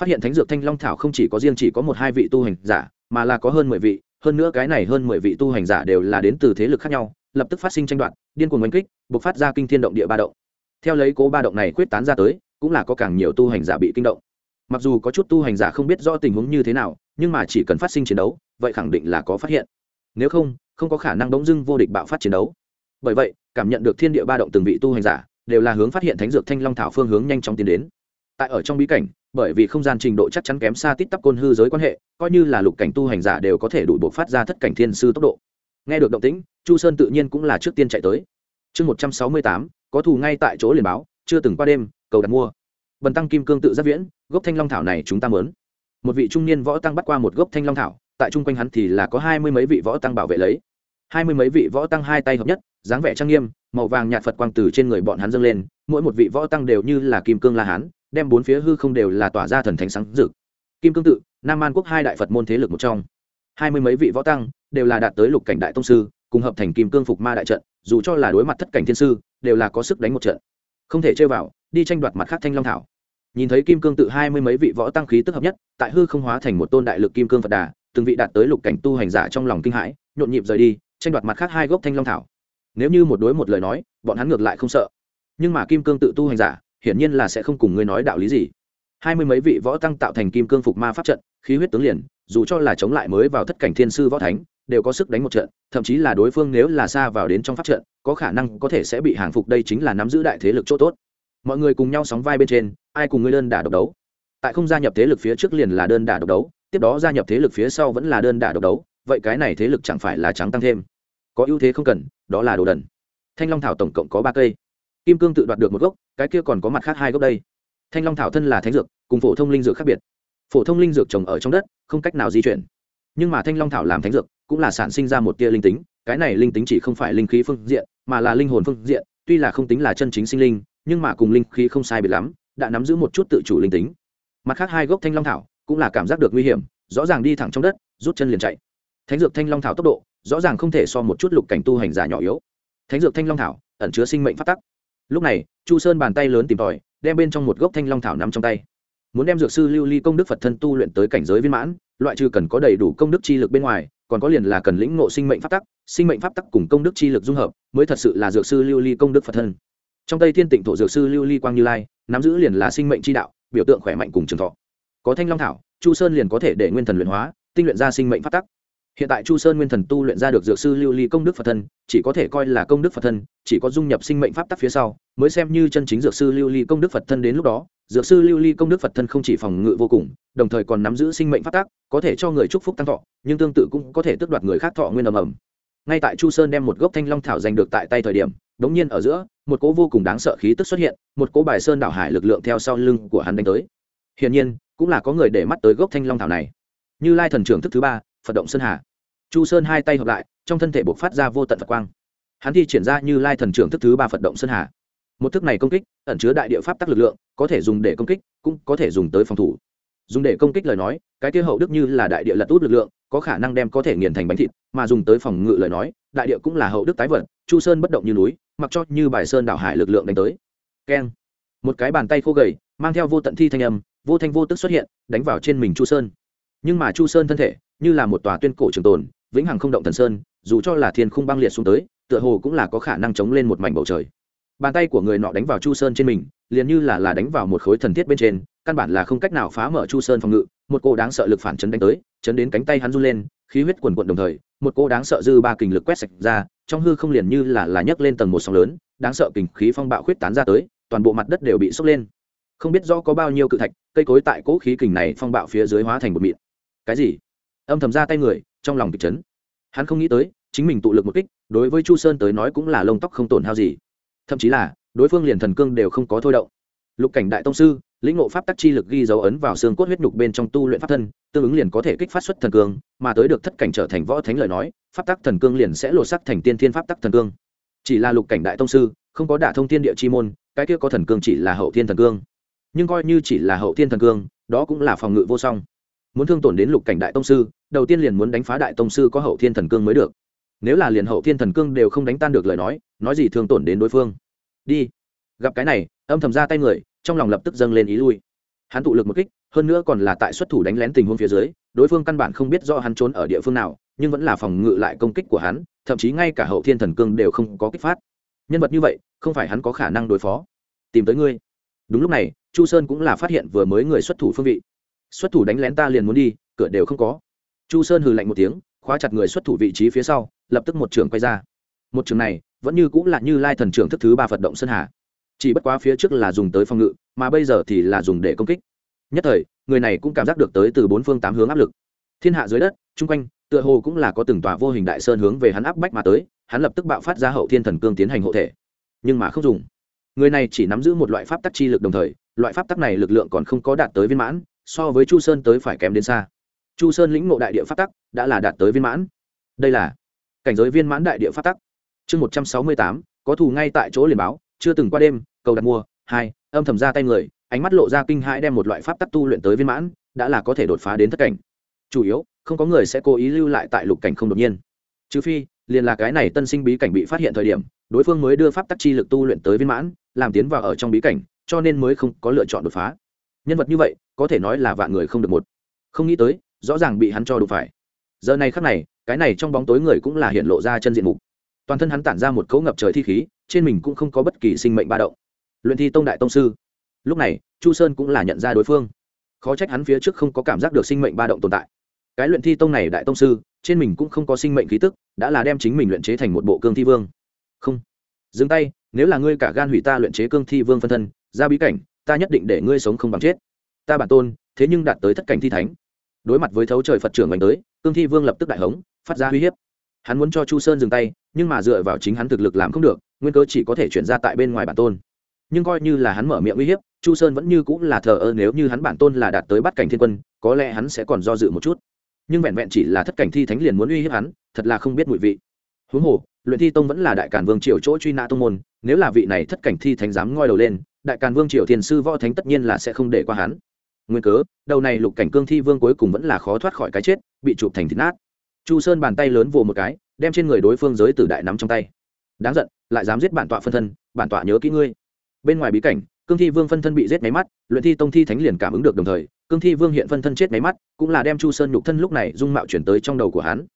phát hiện thánh dược thanh long thảo không chỉ có riêng chỉ có một hai vị tu hành giả, mà là có hơn mười vị. Hơn nữa cái này hơn mười vị tu hành giả đều là đến từ thế lực khác nhau, lập tức phát sinh tranh đoạt, điên cuồng oanh kích buộc phát ra kinh thiên động địa ba động. Theo lấy cố ba động này quyết tán ra tới, cũng là có càng nhiều tu hành giả bị kinh động. Mặc dù có chút tu hành giả không biết rõ tình huống như thế nào, nhưng mà chỉ cần phát sinh chiến đấu, vậy khẳng định là có phát hiện. Nếu không không có khả năng đống dưng vô địch bạo phát chiến đấu bởi vậy, cảm nhận được thiên địa ba động từng vị tu hành giả, đều là hướng phát hiện thánh dược thanh long thảo phương hướng nhanh chóng tiến đến. Tại ở trong bí cảnh, bởi vì không gian trình độ chắc chắn kém xa tít tắp côn hư giới quan hệ, coi như là lục cảnh tu hành giả đều có thể đủ buộc phát ra thất cảnh thiên sư tốc độ. Nghe được động tĩnh, chu sơn tự nhiên cũng là trước tiên chạy tới. Chương một trăm sáu mươi tám, có thù ngay tại chỗ liền báo, chưa từng qua đêm, cầu đặt mua. Bần tăng kim cương tự giác viễn, gốc thanh long thảo này chúng ta mớn. Một vị trung niên võ tăng bắt qua một gốc thanh long thảo, tại chung quanh hắn thì là có hai mươi mấy vị võ tăng bảo vệ lấy. Hai mươi mấy vị võ tăng hai tay hợp nhất dáng vẻ trang nghiêm, màu vàng nhạt phật quang từ trên người bọn hắn dâng lên, mỗi một vị võ tăng đều như là kim cương la hán, đem bốn phía hư không đều là tỏa ra thần thánh sáng rực. Kim cương tự, nam an quốc hai đại phật môn thế lực một trong. Hai mươi mấy vị võ tăng đều là đạt tới lục cảnh đại tông sư, cùng hợp thành kim cương phục ma đại trận, dù cho là đối mặt thất cảnh thiên sư, đều là có sức đánh một trận. Không thể chơi vào, đi tranh đoạt mặt khác thanh long thảo. Nhìn thấy kim cương tự hai mươi mấy vị võ tăng khí tức hợp nhất, tại hư không hóa thành một tôn đại lực kim cương phật đà, từng vị đạt tới lục cảnh tu hành giả trong lòng kinh hãi, nhộn nhịp rời đi, tranh đoạt mặt khác hai gốc thanh long thảo nếu như một đối một lời nói, bọn hắn ngược lại không sợ. Nhưng mà kim cương tự tu hành giả, hiển nhiên là sẽ không cùng ngươi nói đạo lý gì. Hai mươi mấy vị võ tăng tạo thành kim cương phục ma pháp trận, khí huyết tướng liền, dù cho là chống lại mới vào thất cảnh thiên sư võ thánh, đều có sức đánh một trận, thậm chí là đối phương nếu là xa vào đến trong pháp trận, có khả năng có thể sẽ bị hàng phục đây chính là nắm giữ đại thế lực chỗ tốt. Mọi người cùng nhau sóng vai bên trên, ai cùng ngươi đơn đả độc đấu? Tại không gia nhập thế lực phía trước liền là đơn đả độc đấu, tiếp đó gia nhập thế lực phía sau vẫn là đơn đả độc đấu, vậy cái này thế lực chẳng phải là trắng tăng thêm? Có ưu thế không cần đó là đồ đần. Thanh long thảo tổng cộng có ba cây. Kim cương tự đoạt được một gốc, cái kia còn có mặt khác hai gốc đây. Thanh long thảo thân là thánh dược, cùng phổ thông linh dược khác biệt. Phổ thông linh dược trồng ở trong đất, không cách nào di chuyển. Nhưng mà thanh long thảo làm thánh dược, cũng là sản sinh ra một tia linh tính, cái này linh tính chỉ không phải linh khí phương diện, mà là linh hồn phương diện, tuy là không tính là chân chính sinh linh, nhưng mà cùng linh khí không sai biệt lắm, đã nắm giữ một chút tự chủ linh tính. Mặt khác hai gốc thanh long thảo cũng là cảm giác được nguy hiểm, rõ ràng đi thẳng trong đất, rút chân liền chạy. Thánh dược thanh long thảo tốc độ rõ ràng không thể so một chút lục cảnh tu hành giả nhỏ yếu. Thánh dược thanh long thảo, ẩn chứa sinh mệnh phát tắc. Lúc này, chu sơn bàn tay lớn tìm tòi, đem bên trong một gốc thanh long thảo nằm trong tay. Muốn đem dược sư lưu ly công đức phật thân tu luyện tới cảnh giới viên mãn, loại trừ cần có đầy đủ công đức chi lực bên ngoài, còn có liền là cần lĩnh ngộ sinh mệnh pháp tắc, sinh mệnh pháp tắc cùng công đức chi lực dung hợp, mới thật sự là dược sư lưu ly công đức phật thân. Trong tây thiên tịnh thổ dược sư lưu ly quang như lai, nắm giữ liền là sinh mệnh chi đạo, biểu tượng khỏe mạnh cùng trường thọ. Có thanh long thảo, chu sơn liền có thể để nguyên thần luyện hóa, tinh luyện ra sinh mệnh pháp tắc hiện tại chu sơn nguyên thần tu luyện ra được dược sư lưu ly công đức phật thân, chỉ có thể coi là công đức phật thân, chỉ có dung nhập sinh mệnh pháp tắc phía sau, mới xem như chân chính dược sư lưu ly công đức phật thân đến lúc đó. Dược sư lưu ly công đức phật thân không chỉ phòng ngự vô cùng, đồng thời còn nắm giữ sinh mệnh pháp tắc, có thể cho người chúc phúc tăng thọ, nhưng tương tự cũng có thể tước đoạt người khác thọ nguyên ầm ầm. Ngay tại chu sơn đem một gốc thanh long thảo giành được tại tay thời điểm, đống nhiên ở giữa, một cỗ vô cùng đáng sợ khí tức xuất hiện, một cỗ bài sơn đảo hải lực lượng theo sau lưng của hắn đánh tới. Hiển nhiên, cũng là có người để mắt tới gốc thanh long thảo này. Như lai thần trưởng thức thứ ba, phật động sơn hà chu sơn hai tay hợp lại, trong thân thể buộc phát ra vô tận phật quang. Hắn thi triển ra như lai thần trưởng thức thứ ba phật động sơn hà. Một thức này công kích, ẩn chứa đại địa pháp tắc lực lượng, có thể dùng để công kích, cũng có thể dùng tới phòng thủ. Dùng để công kích lời nói, cái kia hậu đức như là đại địa lật út lực lượng, có khả năng đem có thể nghiền thành bánh thịt, mà dùng tới phòng ngự lời nói, đại địa cũng là hậu đức tái vật chu sơn bất động như núi, mặc cho như bài sơn đảo hải lực lượng đánh tới. Keng. Một cái bàn tay khô gầy, mang theo vô tận thi thanh âm, vô thanh vô tức xuất hiện, đánh vào trên mình chu sơn. Nhưng mà chu sơn thân thể, như là một tòa tuyên cổ trường tồn vĩnh hằng không động thần sơn, dù cho là thiên khung băng liệt xuống tới, tựa hồ cũng là có khả năng chống lên một mảnh bầu trời. Bàn tay của người nọ đánh vào chu sơn trên mình, liền như là là đánh vào một khối thần thiết bên trên, căn bản là không cách nào phá mở chu sơn phòng ngự, một cô đáng sợ lực phản chấn đánh tới, chấn đến cánh tay hắn run lên, khí huyết quần quận đồng thời, một cô đáng sợ dư ba kình lực quét sạch ra, trong hư không liền như là là nhấc lên tầng một sóng lớn, đáng sợ kình khí phong bạo khuyết tán ra tới, toàn bộ mặt đất đều bị sốc lên. Không biết do có bao nhiêu cự thạch, cây cối tại cỗ khí kình này phong bạo phía dưới hóa thành một mịn. Cái gì? Âm thầm ra tay người trong lòng kịch chấn. Hắn không nghĩ tới, chính mình tụ lực một kích, đối với chu sơn tới nói cũng là lông tóc không tổn hao gì. Thậm chí là, đối phương liền thần cương đều không có thôi động. Lục cảnh đại tông sư, lĩnh ngộ pháp tắc chi lực ghi dấu ấn vào xương cốt huyết nhục bên trong tu luyện pháp thân, tương ứng liền có thể kích phát xuất thần cương, mà tới được thất cảnh trở thành võ thánh lời nói, pháp tắc thần cương liền sẽ lột sắc thành tiên thiên pháp tắc thần cương. Chỉ là lục cảnh đại tông sư, không có đả thông thiên địa chi môn, cái kia có thần cương chỉ là hậu thiên thần cương. Nhưng coi như chỉ là hậu thiên thần cương, đó cũng là phòng ngự vô song. Muốn thương tổn đến lục cảnh đại tông sư đầu tiên liền muốn đánh phá đại tông sư có hậu thiên thần cương mới được. Nếu là liền hậu thiên thần cương đều không đánh tan được lời nói nói gì thương tổn đến đối phương? Đi. Gặp cái này, âm thầm ra tay người, trong lòng lập tức dâng lên ý lui. Hắn tụ lực một kích, hơn nữa còn là tại xuất thủ đánh lén tình huống phía dưới, đối phương căn bản không biết do hắn trốn ở địa phương nào, nhưng vẫn là phòng ngự lại công kích của hắn, thậm chí ngay cả hậu thiên thần cương đều không có kích phát. Nhân vật như vậy, không phải hắn có khả năng đối phó. Tìm tới ngươi. Đúng lúc này, chu sơn cũng là phát hiện vừa mới người xuất thủ phương vị. Xuất thủ đánh lén ta liền muốn đi, cửa đều không có chu sơn hừ lạnh một tiếng, khóa chặt người xuất thủ vị trí phía sau, lập tức một trường quay ra. Một trường này, vẫn như cũng là như lai thần trưởng thức thứ ba phật động sơn hà. Chỉ bất quá phía trước là dùng tới phòng ngự, mà bây giờ thì là dùng để công kích. Nhất thời, người này cũng cảm giác được tới từ bốn phương tám hướng áp lực. Thiên hạ dưới đất, chung quanh, tựa hồ cũng là có từng tòa vô hình đại sơn hướng về hắn áp bách mà tới, hắn lập tức bạo phát ra hậu thiên thần cương tiến hành hộ thể. Nhưng mà không dùng. Người này chỉ nắm giữ một loại pháp tắc chi lực đồng thời, loại pháp tắc này lực lượng còn không có đạt tới viên mãn, so với chu sơn tới phải kém đến xa chu sơn lĩnh ngộ đại địa pháp tắc, đã là đạt tới viên mãn. Đây là cảnh giới viên mãn đại địa pháp tắc. Chương một trăm sáu mươi tám, có thù ngay tại chỗ liền báo, chưa từng qua đêm, cầu đặt mua hai, âm thầm ra tay người, ánh mắt lộ ra kinh hãi đem một loại pháp tắc tu luyện tới viên mãn, đã là có thể đột phá đến thất cảnh. Chủ yếu, không có người sẽ cố ý lưu lại tại lục cảnh không đột nhiên. Trừ phi, liền là cái này tân sinh bí cảnh bị phát hiện thời điểm, đối phương mới đưa pháp tắc chi lực tu luyện tới viên mãn, làm tiến vào ở trong bí cảnh, cho nên mới không có lựa chọn đột phá. Nhân vật như vậy, có thể nói là vạn người không được một. Không nghĩ tới rõ ràng bị hắn cho đụng phải. Giờ này khắc này, cái này trong bóng tối người cũng là hiện lộ ra chân diện mục. Toàn thân hắn tản ra một cấu ngập trời thi khí, trên mình cũng không có bất kỳ sinh mệnh ba động. Luyện thi tông đại tông sư. Lúc này, chu sơn cũng là nhận ra đối phương. Khó trách hắn phía trước không có cảm giác được sinh mệnh ba động tồn tại. Cái luyện thi tông này đại tông sư, trên mình cũng không có sinh mệnh khí tức, đã là đem chính mình luyện chế thành một bộ cương thi vương. Không. Dừng tay, nếu là ngươi cả gan hủy ta luyện chế cương thi vương phân thân, ra bí cảnh, ta nhất định để ngươi sống không bằng chết. Ta bản tôn, thế nhưng đạt tới thất cảnh thi thánh đối mặt với thấu trời phật trưởng đánh tới, cương thi vương lập tức đại hống, phát ra uy hiếp. Hắn muốn cho chu sơn dừng tay, nhưng mà dựa vào chính hắn thực lực làm không được, nguyên cơ chỉ có thể chuyển ra tại bên ngoài bản tôn. Nhưng coi như là hắn mở miệng uy hiếp, chu sơn vẫn như cũng là thờ ơ nếu như hắn bản tôn là đạt tới bắt cảnh thiên quân, có lẽ hắn sẽ còn do dự một chút. Nhưng vẹn vẹn chỉ là thất cảnh thi thánh liền muốn uy hiếp hắn, thật là không biết mùi vị. Huống hồ, luyện thi tông vẫn là đại cản vương triều chỗ truy nã tông môn, nếu là vị này thất cảnh thi thánh dám ngoi đầu lên, đại càn vương triều thiền sư võ thánh tất nhiên là sẽ không để qua hắn nguyên cớ, đầu này lục cảnh cương thi vương cuối cùng vẫn là khó thoát khỏi cái chết, bị chụp thành thịt nát. Chu sơn bàn tay lớn vồ một cái, đem trên người đối phương giới tử đại nắm trong tay. Đáng giận, lại dám giết bản tọa phân thân, bản tọa nhớ kỹ ngươi. Bên ngoài bí cảnh, cương thi vương phân thân bị giết máy mắt, luyện thi tông thi thánh liền cảm ứng được đồng thời, cương thi vương hiện phân thân chết máy mắt, cũng là đem chu sơn nhục thân lúc này dung mạo chuyển tới trong đầu của hắn.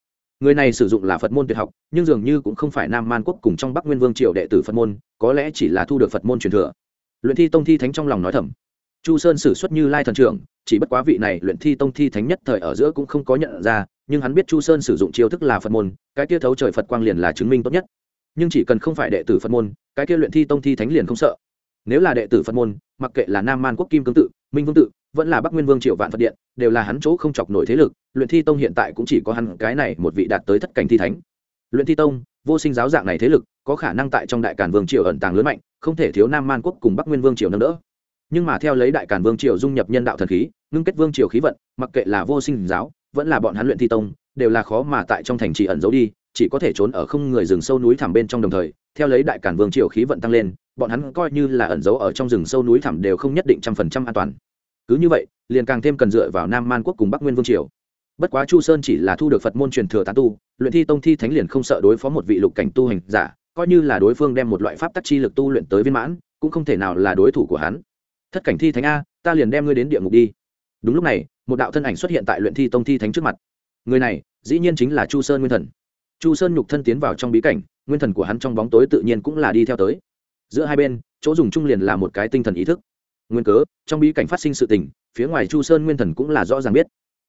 Người này sử dụng là phật môn tuyệt học, nhưng dường như cũng không phải nam man quốc cùng trong bắc nguyên vương triều đệ tử phật môn, có lẽ chỉ là thu được phật môn truyền thừa. Luyện thi tông thi thánh trong lòng nói thầm chu sơn sử xuất như lai thần trưởng, chỉ bất quá vị này luyện thi tông thi thánh nhất thời ở giữa cũng không có nhận ra, nhưng hắn biết chu sơn sử dụng chiêu thức là phật môn, cái kia thấu trời phật quang liền là chứng minh tốt nhất. Nhưng chỉ cần không phải đệ tử phật môn, cái kia luyện thi tông thi thánh liền không sợ. Nếu là đệ tử phật môn, mặc kệ là nam man quốc kim cương tự, minh vương tự, vẫn là bắc nguyên vương triệu vạn phật điện, đều là hắn chỗ không chọc nổi thế lực, luyện thi tông hiện tại cũng chỉ có hắn cái này một vị đạt tới thất cảnh thi thánh. Luyện thi tông, vô sinh giáo dạng này thế lực, có khả năng tại trong đại cản vương triều ẩn tàng lớn mạnh, không thể thiếu nam man quốc cùng bắc nguyên vương triều nâng đỡ nhưng mà theo lấy đại cản vương triều dung nhập nhân đạo thần khí, ngưng kết vương triều khí vận, mặc kệ là vô sinh giáo, vẫn là bọn hắn luyện thi tông, đều là khó mà tại trong thành trì ẩn giấu đi, chỉ có thể trốn ở không người rừng sâu núi thẳm bên trong đồng thời. Theo lấy đại cản vương triều khí vận tăng lên, bọn hắn coi như là ẩn giấu ở trong rừng sâu núi thẳm đều không nhất định trăm phần trăm an toàn. Cứ như vậy, liền càng thêm cần dựa vào nam man quốc cùng bắc nguyên vương triều. Bất quá chu sơn chỉ là thu được phật môn truyền thừa tán tu, luyện thi tông thi thánh liền không sợ đối phó một vị lục cảnh tu hành giả, coi như là đối phương đem một loại pháp tắc chi lực tu luyện tới viên mãn, cũng không thể nào là đối thủ của hắn thất cảnh thi thánh a, ta liền đem ngươi đến địa ngục đi. Đúng lúc này, một đạo thân ảnh xuất hiện tại luyện thi tông thi thánh trước mặt. Người này, dĩ nhiên chính là chu sơn nguyên thần. Chu sơn nhục thân tiến vào trong bí cảnh, nguyên thần của hắn trong bóng tối tự nhiên cũng là đi theo tới. Giữa hai bên, chỗ dùng chung liền là một cái tinh thần ý thức. Nguyên cớ, trong bí cảnh phát sinh sự tình, phía ngoài chu sơn nguyên thần cũng là rõ ràng biết.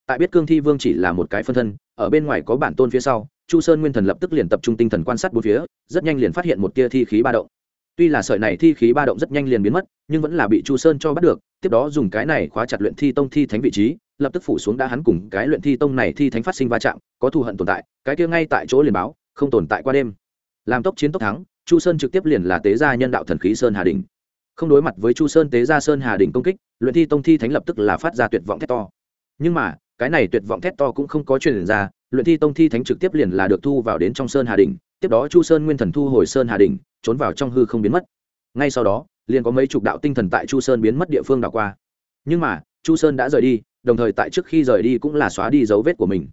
Tại biết cương thi vương chỉ là một cái phân thân, ở bên ngoài có bản tôn phía sau, chu sơn nguyên thần lập tức liền tập trung tinh thần quan sát bốn phía, rất nhanh liền phát hiện một tia thi khí ba động. Tuy là sợi này thi khí ba động rất nhanh liền biến mất nhưng vẫn là bị chu sơn cho bắt được, tiếp đó dùng cái này khóa chặt luyện thi tông thi thánh vị trí, lập tức phủ xuống đã hắn cùng cái luyện thi tông này thi thánh phát sinh va chạm, có thù hận tồn tại, cái kia ngay tại chỗ liền báo, không tồn tại qua đêm. Làm tốc chiến tốc thắng, chu sơn trực tiếp liền là tế gia nhân đạo thần khí sơn hà đình không đối mặt với chu sơn tế gia sơn hà đình công kích, luyện thi tông thi thánh lập tức là phát ra tuyệt vọng thét to. Nhưng mà, cái này tuyệt vọng thét to cũng không có truyền ra, luyện thi tông thi thánh trực tiếp liền là được thu vào đến trong sơn hà đình tiếp đó chu sơn nguyên thần thu hồi sơn hà đình trốn vào trong hư không biến mất. Ngay sau đó liền có mấy chục đạo tinh thần tại chu sơn biến mất địa phương đảo qua. Nhưng mà, chu sơn đã rời đi, đồng thời tại trước khi rời đi cũng là xóa đi dấu vết của mình.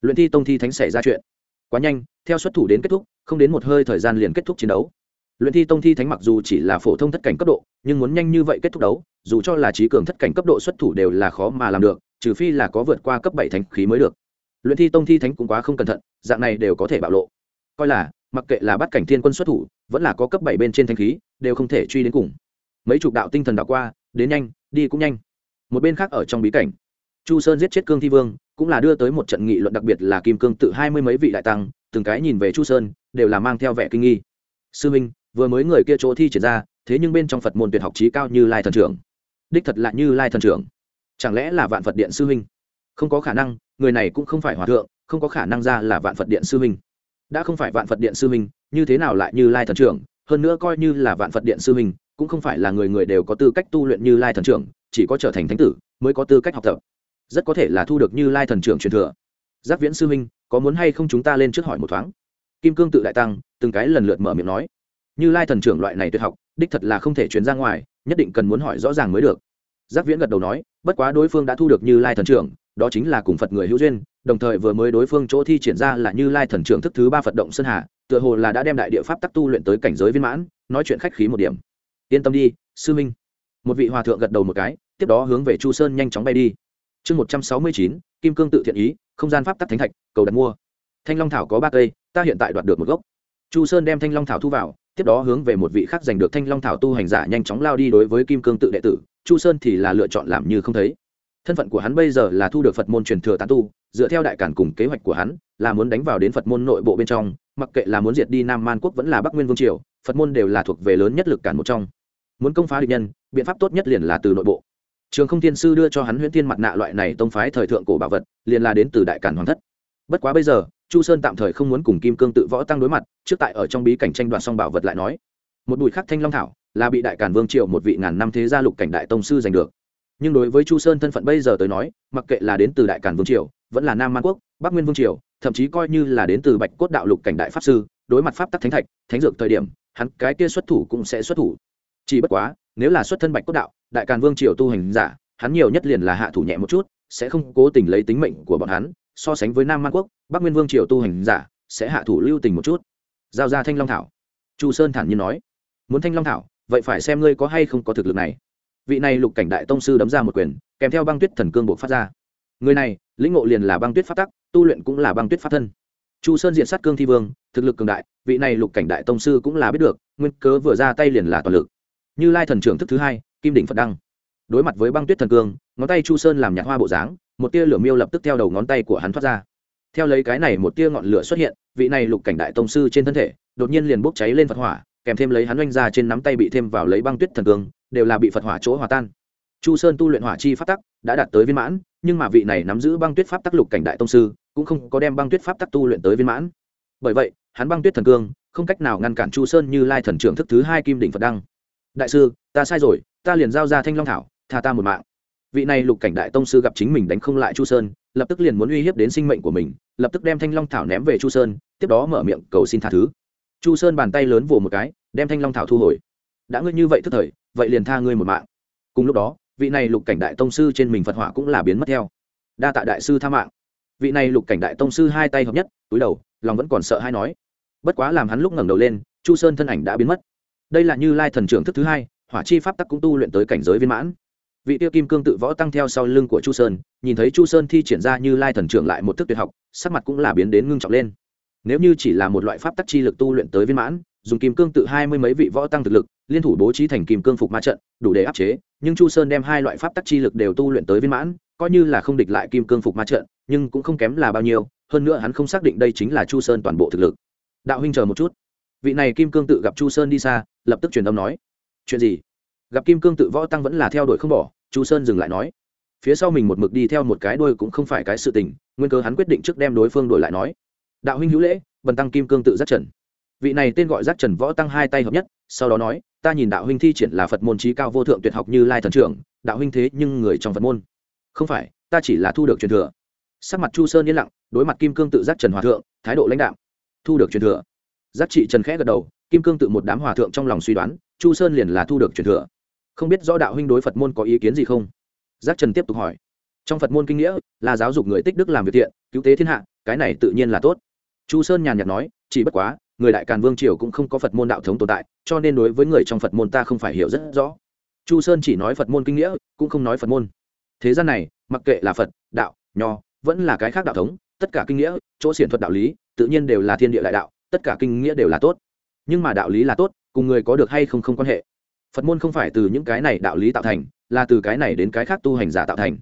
Luyện thi tông thi thánh xảy ra chuyện. Quá nhanh, theo xuất thủ đến kết thúc, không đến một hơi thời gian liền kết thúc chiến đấu. Luyện thi tông thi thánh mặc dù chỉ là phổ thông thất cảnh cấp độ, nhưng muốn nhanh như vậy kết thúc đấu, dù cho là trí cường thất cảnh cấp độ xuất thủ đều là khó mà làm được, trừ phi là có vượt qua cấp bảy thánh khí mới được. Luyện thi tông thi thánh cũng quá không cẩn thận, dạng này đều có thể bạo lộ. Coi là mặc kệ là bắt cảnh thiên quân xuất thủ, vẫn là có cấp bảy bên trên thanh khí, đều không thể truy đến cùng. Mấy chục đạo tinh thần đạo qua, đến nhanh, đi cũng nhanh. Một bên khác ở trong bí cảnh, chu sơn giết chết cương thi vương, cũng là đưa tới một trận nghị luận đặc biệt là kim cương tự hai mươi mấy vị đại tăng, từng cái nhìn về chu sơn, đều là mang theo vẻ kinh nghi. Sư minh, vừa mới người kia chỗ thi triển ra, thế nhưng bên trong phật môn tuyệt học trí cao như lai thần trưởng. Đích thật là như lai thần trưởng. Chẳng lẽ là vạn phật điện sư minh? Không có khả năng, người này cũng không phải hòa thượng, không có khả năng ra là vạn phật điện sư minh đã không phải vạn phật điện sư minh, như thế nào lại như lai thần trưởng? Hơn nữa coi như là vạn phật điện sư minh, cũng không phải là người người đều có tư cách tu luyện như lai thần trưởng, chỉ có trở thành thánh tử mới có tư cách học tập. Rất có thể là thu được như lai thần trưởng truyền thừa. Giác viễn sư minh, có muốn hay không chúng ta lên trước hỏi một thoáng? Kim cương tự đại tăng, từng cái lần lượt mở miệng nói. Như lai thần trưởng loại này tuyệt học, đích thật là không thể chuyển ra ngoài, nhất định cần muốn hỏi rõ ràng mới được. Giác viễn gật đầu nói, bất quá đối phương đã thu được như lai thần trưởng, đó chính là cùng phật người hữu duyên đồng thời vừa mới đối phương chỗ thi triển ra là như lai thần trưởng thức thứ ba phật động sơn hà, tựa hồ là đã đem đại địa pháp tắc tu luyện tới cảnh giới viên mãn, nói chuyện khách khí một điểm. Yên tâm đi, sư minh. Một vị hòa thượng gật đầu một cái, tiếp đó hướng về chu sơn nhanh chóng bay đi. Chương một trăm sáu mươi chín, kim cương tự thiện ý, không gian pháp tắc thánh thạch, cầu đặt mua. Thanh long thảo có ba cây, ta hiện tại đoạt được một gốc. Chu sơn đem thanh long thảo thu vào, tiếp đó hướng về một vị khác giành được thanh long thảo tu hành giả nhanh chóng lao đi đối với kim cương tự đệ tử. Chu sơn thì là lựa chọn làm như không thấy thân phận của hắn bây giờ là thu được phật môn truyền thừa tán tu, dựa theo đại cản cùng kế hoạch của hắn, là muốn đánh vào đến phật môn nội bộ bên trong, mặc kệ là muốn diệt đi nam man quốc vẫn là bắc nguyên vương triều, phật môn đều là thuộc về lớn nhất lực cản một trong. Muốn công phá địch nhân, biện pháp tốt nhất liền là từ nội bộ. Trường không thiên sư đưa cho hắn huyễn thiên mặt nạ loại này tông phái thời thượng cổ bảo vật, liền là đến từ đại cản hoàng thất. Bất quá bây giờ, chu sơn tạm thời không muốn cùng kim cương tự võ tăng đối mặt, trước tại ở trong bí cảnh tranh đoạt xong bảo vật lại nói. Một bụi khắc thanh long thảo, là bị đại cản vương triều một vị ngàn năm thế gia lục cảnh đại tông sư giành được nhưng đối với chu sơn thân phận bây giờ tới nói, mặc kệ là đến từ đại cản vương triều, vẫn là nam man quốc, bắc nguyên vương triều, thậm chí coi như là đến từ bạch cốt đạo lục cảnh đại pháp sư, đối mặt pháp tắc thánh thạch, thánh dược thời điểm, hắn cái kia xuất thủ cũng sẽ xuất thủ. Chỉ bất quá, nếu là xuất thân bạch cốt đạo, đại càn vương triều tu hành giả, hắn nhiều nhất liền là hạ thủ nhẹ một chút, sẽ không cố tình lấy tính mệnh của bọn hắn, so sánh với nam man quốc, bắc nguyên vương triều tu hành giả, sẽ hạ thủ lưu tình một chút. Giao ra thanh long thảo. Chu sơn thản nhiên nói. Muốn thanh long thảo, vậy phải xem ngươi có hay không có thực lực này vị này lục cảnh đại tông sư đấm ra một quyền, kèm theo băng tuyết thần cương buộc phát ra. Người này, lĩnh ngộ liền là băng tuyết phát tắc, tu luyện cũng là băng tuyết phát thân. Chu sơn diện sát cương thi vương, thực lực cường đại, vị này lục cảnh đại tông sư cũng là biết được, nguyên cớ vừa ra tay liền là toàn lực. Như lai thần trưởng thức thứ hai, kim đỉnh phật đăng. Đối mặt với băng tuyết thần cương, ngón tay chu sơn làm nhạt hoa bộ dáng, một tia lửa miêu lập tức theo đầu ngón tay của hắn thoát ra. Theo lấy cái này một tia ngọn lửa xuất hiện, vị này lục cảnh đại tông sư trên thân thể, đột nhiên liền bốc cháy lên phật hỏa, kèm thêm lấy hắn oanh ra trên nắm tay bị thêm vào lấy băng tuyết thần cương đều là bị phật hỏa chỗ hòa tan. Chu sơn tu luyện hỏa chi pháp tắc đã đạt tới viên mãn, nhưng mà vị này nắm giữ băng tuyết pháp tắc lục cảnh đại tông sư cũng không có đem băng tuyết pháp tắc tu luyện tới viên mãn. Bởi vậy, hắn băng tuyết thần cương, không cách nào ngăn cản chu sơn như lai thần trưởng thức thứ hai kim đỉnh phật đăng. Đại sư, ta sai rồi, ta liền giao ra thanh long thảo, tha ta một mạng. Vị này lục cảnh đại tông sư gặp chính mình đánh không lại chu sơn, lập tức liền muốn uy hiếp đến sinh mệnh của mình, lập tức đem thanh long thảo ném về chu sơn, tiếp đó mở miệng cầu xin tha thứ. Chu sơn bàn tay lớn vồ một cái, đem thanh long thảo thu hồi. Đã ngươi như vậy thức thời vậy liền tha ngươi một mạng. Cùng lúc đó, vị này lục cảnh đại tông sư trên mình phật hỏa cũng là biến mất theo. Đa tạ đại sư tha mạng. Vị này lục cảnh đại tông sư hai tay hợp nhất, túi đầu, lòng vẫn còn sợ hay nói. Bất quá làm hắn lúc ngẩng đầu lên, chu sơn thân ảnh đã biến mất. Đây là như lai thần trưởng thức thứ hai, hỏa chi pháp tắc cũng tu luyện tới cảnh giới viên mãn. Vị tiêu kim cương tự võ tăng theo sau lưng của chu sơn, nhìn thấy chu sơn thi triển ra như lai thần trưởng lại một thức tuyệt học, sắc mặt cũng là biến đến ngưng trọng lên. Nếu như chỉ là một loại pháp tắc chi lực tu luyện tới viên mãn dùng kim cương tự hai mươi mấy vị võ tăng thực lực, liên thủ bố trí thành kim cương phục ma trận, đủ để áp chế, nhưng chu sơn đem hai loại pháp tắc chi lực đều tu luyện tới viên mãn, coi như là không địch lại kim cương phục ma trận, nhưng cũng không kém là bao nhiêu, hơn nữa hắn không xác định đây chính là chu sơn toàn bộ thực lực. Đạo huynh chờ một chút. Vị này kim cương tự gặp chu sơn đi xa, lập tức truyền âm nói. Chuyện gì? Gặp kim cương tự võ tăng vẫn là theo đuổi không bỏ, chu sơn dừng lại nói. Phía sau mình một mực đi theo một cái đuôi cũng không phải cái sự tình, nguyên cơ hắn quyết định trước đem đối phương đổi lại nói. Đạo huynh hữu lễ, bần tăng kim cương tự giác trần vị này tên gọi giác trần võ tăng hai tay hợp nhất, sau đó nói, ta nhìn đạo huynh thi triển là phật môn trí cao vô thượng tuyệt học như lai thần trưởng, đạo huynh thế nhưng người trong phật môn. Không phải, ta chỉ là thu được truyền thừa. Sắc mặt chu sơn yên lặng, đối mặt kim cương tự giác trần hòa thượng, thái độ lãnh đạo thu được truyền thừa. Giác trị trần khẽ gật đầu, kim cương tự một đám hòa thượng trong lòng suy đoán, chu sơn liền là thu được truyền thừa. Không biết rõ đạo huynh đối phật môn có ý kiến gì không? Giác trần tiếp tục hỏi, trong phật môn kinh nghĩa, là giáo dục người tích đức làm việc thiện, cứu tế thiên hạ, cái này tự nhiên là tốt. Chu sơn nhàn nhạt nói, chỉ bất quá người đại càn vương triều cũng không có phật môn đạo thống tồn tại, cho nên đối với người trong phật môn ta không phải hiểu rất rõ. Chu sơn chỉ nói phật môn kinh nghĩa, cũng không nói phật môn. Thế gian này, mặc kệ là phật, đạo, nho, vẫn là cái khác đạo thống, tất cả kinh nghĩa, chỗ xiển thuật đạo lý, tự nhiên đều là thiên địa đại đạo, tất cả kinh nghĩa đều là tốt. Nhưng mà đạo lý là tốt, cùng người có được hay không không quan hệ. Phật môn không phải từ những cái này đạo lý tạo thành, là từ cái này đến cái khác tu hành giả tạo thành.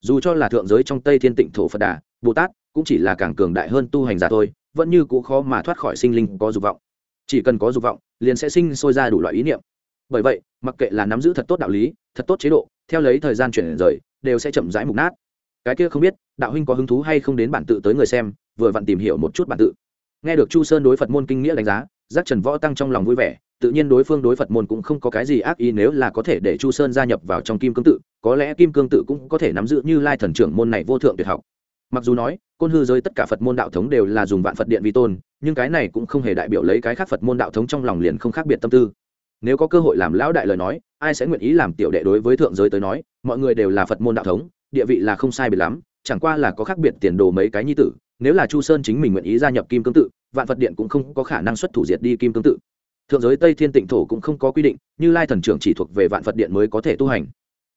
Dù cho là thượng giới trong tây thiên tịnh thổ phật đà, bồ tát cũng chỉ là càng cường đại hơn tu hành giả thôi vẫn như cũ khó mà thoát khỏi sinh linh có dục vọng. Chỉ cần có dục vọng, liền sẽ sinh sôi ra đủ loại ý niệm. Bởi vậy, mặc kệ là nắm giữ thật tốt đạo lý, thật tốt chế độ, theo lấy thời gian chuyển rời, đều sẽ chậm rãi mục nát. Cái kia không biết, đạo huynh có hứng thú hay không đến bản tự tới người xem, vừa vặn tìm hiểu một chút bản tự. Nghe được chu sơn đối phật môn kinh nghĩa đánh giá, giác trần võ tăng trong lòng vui vẻ, tự nhiên đối phương đối phật môn cũng không có cái gì ác ý nếu là có thể để chu sơn gia nhập vào trong kim cương tự, có lẽ kim cương tự cũng có thể nắm giữ như lai thần trưởng môn này vô thượng tuyệt học mặc dù nói, côn hư giới tất cả phật môn đạo thống đều là dùng vạn phật điện vi tôn, nhưng cái này cũng không hề đại biểu lấy cái khác phật môn đạo thống trong lòng liền không khác biệt tâm tư. Nếu có cơ hội làm lão đại lời nói, ai sẽ nguyện ý làm tiểu đệ đối với thượng giới tới nói, mọi người đều là phật môn đạo thống, địa vị là không sai biệt lắm, chẳng qua là có khác biệt tiền đồ mấy cái nhi tử, nếu là chu sơn chính mình nguyện ý gia nhập kim cương tự, vạn phật điện cũng không có khả năng xuất thủ diệt đi kim cương tự. Thượng giới tây thiên tịnh thổ cũng không có quy định, như lai thần trưởng chỉ thuộc về vạn phật điện mới có thể tu hành.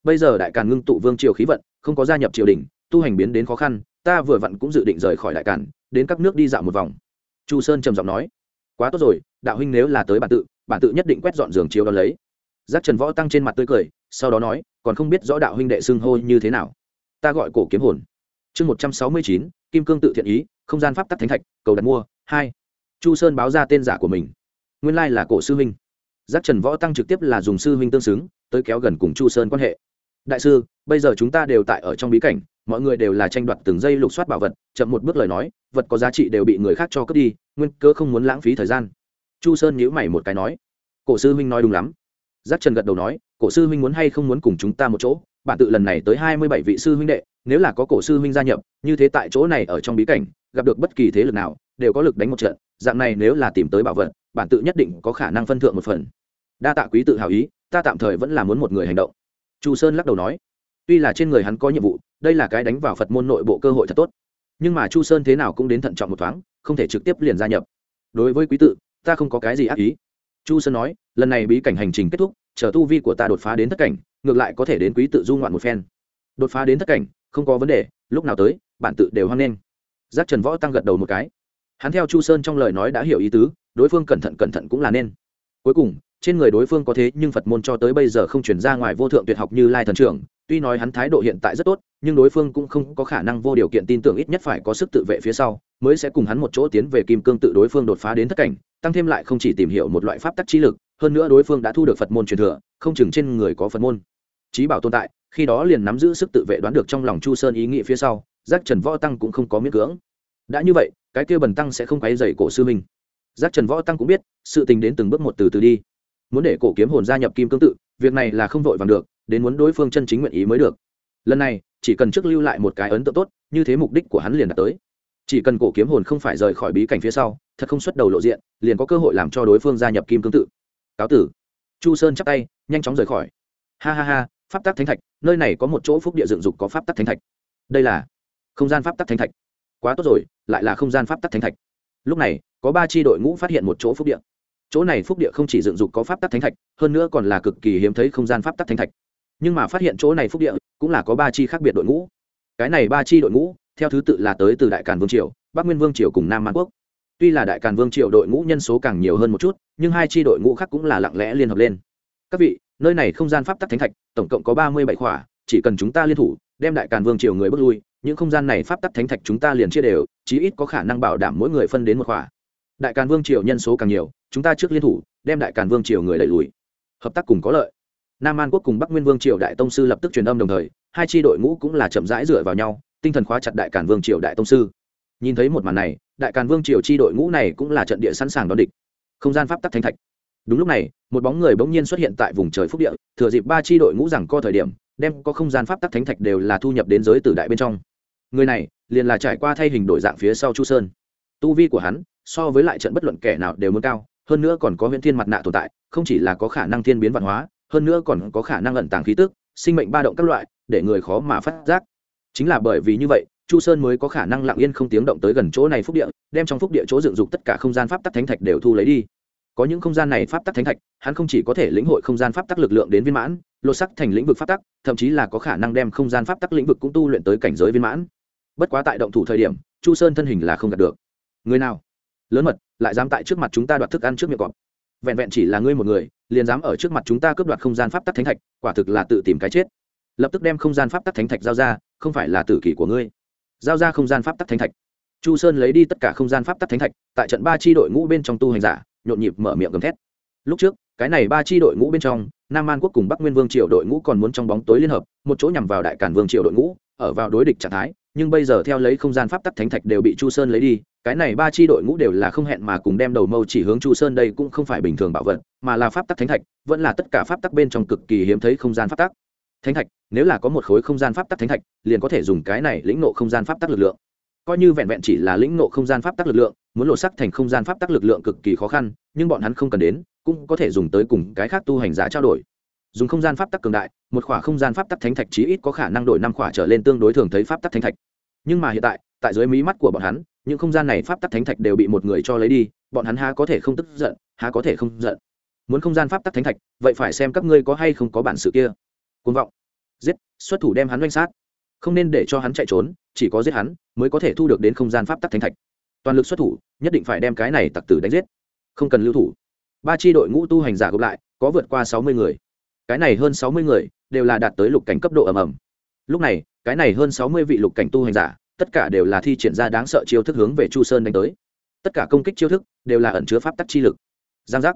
Bây giờ đại càn ngưng tụ vương triều khí vận, không có gia nhập triều đình, tu hành biến đến khó khăn ta vừa vặn cũng dự định rời khỏi đại càn, đến các nước đi dạo một vòng. Chu sơn trầm giọng nói, quá tốt rồi, đạo huynh nếu là tới bản tự bản tự nhất định quét dọn giường chiếu đón lấy. Giác trần võ tăng trên mặt tươi cười, sau đó nói, còn không biết rõ đạo huynh đệ xưng hô như thế nào. Ta gọi cổ kiếm hồn. Chương một trăm sáu mươi chín, kim cương tự thiện ý, không gian pháp tắc thánh thạch, cầu đặt mua, hai. Chu sơn báo ra tên giả của mình. Nguyên lai là cổ sư huynh. Giác trần võ tăng trực tiếp là dùng sư huynh tương xứng, tới kéo gần cùng chu sơn quan hệ. Đại sư, bây giờ chúng ta đều tại ở trong bí cảnh mọi người đều là tranh đoạt từng giây lục soát bảo vật, chậm một bước lời nói, vật có giá trị đều bị người khác cho cướp đi, nguyên cơ không muốn lãng phí thời gian. Chu sơn nhíu mày một cái nói, cổ sư huynh nói đúng lắm. Giác trần gật đầu nói, cổ sư huynh muốn hay không muốn cùng chúng ta một chỗ? Bản tự lần này tới hai mươi bảy vị sư huynh đệ, nếu là có cổ sư huynh gia nhập, như thế tại chỗ này ở trong bí cảnh, gặp được bất kỳ thế lực nào, đều có lực đánh một trận, dạng này nếu là tìm tới bảo vật, bản tự nhất định có khả năng phân thượng một phần. Đa tạ quý tự hào ý, ta tạm thời vẫn là muốn một người hành động. Chu sơn lắc đầu nói tuy là trên người hắn có nhiệm vụ, đây là cái đánh vào phật môn nội bộ cơ hội thật tốt. Nhưng mà chu sơn thế nào cũng đến thận trọng một thoáng, không thể trực tiếp liền gia nhập. Đối với quý tự, ta không có cái gì ác ý. Chu sơn nói, lần này bí cảnh hành trình kết thúc, chờ tu vi của ta đột phá đến thất cảnh, ngược lại có thể đến quý tự du ngoạn một phen. Đột phá đến thất cảnh, không có vấn đề, lúc nào tới, bản tự đều hoan nghênh. Giác trần võ tăng gật đầu một cái. Hắn theo chu sơn trong lời nói đã hiểu ý tứ, đối phương cẩn thận cẩn thận cũng là nên. Cuối cùng, trên người đối phương có thế nhưng phật môn cho tới bây giờ không chuyển ra ngoài vô thượng tuyệt học như lai thần trưởng tuy nói hắn thái độ hiện tại rất tốt, nhưng đối phương cũng không có khả năng vô điều kiện tin tưởng ít nhất phải có sức tự vệ phía sau, mới sẽ cùng hắn một chỗ tiến về kim cương tự đối phương đột phá đến thất cảnh, tăng thêm lại không chỉ tìm hiểu một loại pháp tắc trí lực, hơn nữa đối phương đã thu được phật môn truyền thừa, không chừng trên người có phật môn. Trí bảo tồn tại, khi đó liền nắm giữ sức tự vệ đoán được trong lòng chu sơn ý nghĩ phía sau, giác trần võ tăng cũng không có miễn cưỡng. Đã như vậy, cái kia bần tăng sẽ không quấy dày cổ sư minh giác trần võ tăng cũng biết, sự tình đến từng bước một từ từ đi. Muốn để cổ kiếm hồn gia nhập kim cương tự, việc này là không vội vàng được đến muốn đối phương chân chính nguyện ý mới được. Lần này, chỉ cần trước lưu lại một cái ấn tượng tốt, như thế mục đích của hắn liền đạt tới. Chỉ cần cổ kiếm hồn không phải rời khỏi bí cảnh phía sau, thật không xuất đầu lộ diện, liền có cơ hội làm cho đối phương gia nhập kim cương tự. Cáo tử. Chu sơn chắp tay, nhanh chóng rời khỏi. Ha ha ha, pháp tắc thánh thạch, nơi này có một chỗ phúc địa dựng dục có pháp tắc thánh thạch. Đây là không gian pháp tắc thánh thạch. Quá tốt rồi, lại là không gian pháp tắc thánh thạch. Lúc này, có ba tri đội ngũ phát hiện một chỗ phúc địa. Chỗ này phúc địa không chỉ dựng dục có pháp tắc thánh thạch, hơn nữa còn là cực kỳ hiếm thấy không gian pháp tắc thánh thạch nhưng mà phát hiện chỗ này phúc địa, cũng là có ba chi khác biệt đội ngũ. Cái này ba chi đội ngũ, theo thứ tự là tới từ đại càn vương triều, bắc nguyên vương triều cùng nam man quốc. Tuy là đại càn vương triều đội ngũ nhân số càng nhiều hơn một chút, nhưng hai chi đội ngũ khác cũng là lặng lẽ liên hợp lên. Các vị, nơi này không gian pháp tắc thánh thạch, tổng cộng có ba mươi bảy khỏa, chỉ cần chúng ta liên thủ, đem đại càn vương triều người bước lui, những không gian này pháp tắc thánh thạch chúng ta liền chia đều, chí ít có khả năng bảo đảm mỗi người phân đến một khỏa. Đại càn vương triều nhân số càng nhiều, chúng ta trước liên thủ, đem đại càn vương triều người đẩy lùi. Hợp tác cùng có lợi nam an quốc cùng bắc nguyên vương triều đại tông sư lập tức truyền âm đồng thời, hai tri đội ngũ cũng là chậm rãi dựa vào nhau, tinh thần khóa chặt đại càn vương triều đại tông sư. Nhìn thấy một màn này, đại càn vương triều tri đội ngũ này cũng là trận địa sẵn sàng đón địch. Không gian pháp tắc thanh thạch. Đúng lúc này, một bóng người bỗng nhiên xuất hiện tại vùng trời phúc địa, thừa dịp ba tri đội ngũ rằng co thời điểm, đem có không gian pháp tắc thánh thạch đều là thu nhập đến giới tử đại bên trong. Người này, liền là trải qua thay hình đổi dạng phía sau chu sơn. Tu vi của hắn, so với lại trận bất luận kẻ nào đều muốn cao, hơn nữa còn có huyễn thiên mặt nạ tồn tại, không chỉ là có khả năng thiên biến văn hóa hơn nữa còn có khả năng ẩn tàng khí tức, sinh mệnh ba động các loại, để người khó mà phát giác. Chính là bởi vì như vậy, chu sơn mới có khả năng lặng yên không tiếng động tới gần chỗ này phúc địa, đem trong phúc địa chỗ dựng dục tất cả không gian pháp tắc thánh thạch đều thu lấy đi. Có những không gian này pháp tắc thánh thạch, hắn không chỉ có thể lĩnh hội không gian pháp tắc lực lượng đến viên mãn, lột sắc thành lĩnh vực pháp tắc, thậm chí là có khả năng đem không gian pháp tắc lĩnh vực cũng tu luyện tới cảnh giới viên mãn. Bất quá tại động thủ thời điểm, chu sơn thân hình là không đạt được. Người nào? Lớn mật, lại dám tại trước mặt chúng ta đoạt thức ăn trước miệng cọp vẹn vẹn chỉ là ngươi một người, liền dám ở trước mặt chúng ta cướp đoạt không gian pháp tắc thánh thạch, quả thực là tự tìm cái chết. Lập tức đem không gian pháp tắc thánh thạch giao ra, không phải là tử kỷ của ngươi. Giao ra không gian pháp tắc thánh thạch. Chu sơn lấy đi tất cả không gian pháp tắc thánh thạch, tại trận ba tri đội ngũ bên trong tu hành giả, nhộn nhịp mở miệng gầm thét. Lúc trước, cái này ba tri đội ngũ bên trong, nam an quốc cùng bắc nguyên vương triều đội ngũ còn muốn trong bóng tối liên hợp, một chỗ nhằm vào đại cản vương triều đội ngũ, ở vào đối địch trạng thái, nhưng bây giờ theo lấy không gian pháp tắc thánh thạch đều bị chu sơn lấy đi cái này ba chi đội ngũ đều là không hẹn mà cùng đem đầu mâu chỉ hướng chu sơn đây cũng không phải bình thường bảo vật, mà là pháp tắc thánh thạch, vẫn là tất cả pháp tắc bên trong cực kỳ hiếm thấy không gian pháp tắc. Thánh thạch, nếu là có một khối không gian pháp tắc thánh thạch, liền có thể dùng cái này lĩnh nộ không gian pháp tắc lực lượng. Coi như vẹn vẹn chỉ là lĩnh nộ không gian pháp tắc lực lượng, muốn lộ sắc thành không gian pháp tắc lực lượng cực kỳ khó khăn, nhưng bọn hắn không cần đến, cũng có thể dùng tới cùng cái khác tu hành giả trao đổi. Dùng không gian pháp tắc cường đại, một khỏa không gian pháp tắc thánh thạch chí ít có khả năng đổi năm khỏa trở lên tương đối thường thấy pháp tắc thánh thạch. Nhưng mà hiện tại tại dưới mí mắt của bọn hắn những không gian này pháp tắc thánh thạch đều bị một người cho lấy đi, bọn hắn há có thể không tức giận, há có thể không giận. Muốn không gian pháp tắc thánh thạch, vậy phải xem các ngươi có hay không có bản sự kia. Côn vọng. Giết, xuất thủ đem hắn doanh sát. Không nên để cho hắn chạy trốn, chỉ có giết hắn mới có thể thu được đến không gian pháp tắc thánh thạch. Toàn lực xuất thủ, nhất định phải đem cái này tặc tử đánh giết. Không cần lưu thủ. Ba tri đội ngũ tu hành giả gộp lại, có vượt qua sáu mươi người. Cái này hơn sáu mươi người đều là đạt tới lục cảnh cấp độ ầm ầm. Lúc này, cái này hơn sáu mươi vị lục cảnh tu hành giả tất cả đều là thi triển ra đáng sợ chiêu thức hướng về chu sơn đánh tới. Tất cả công kích chiêu thức đều là ẩn chứa pháp tắc chi lực. Giang giác.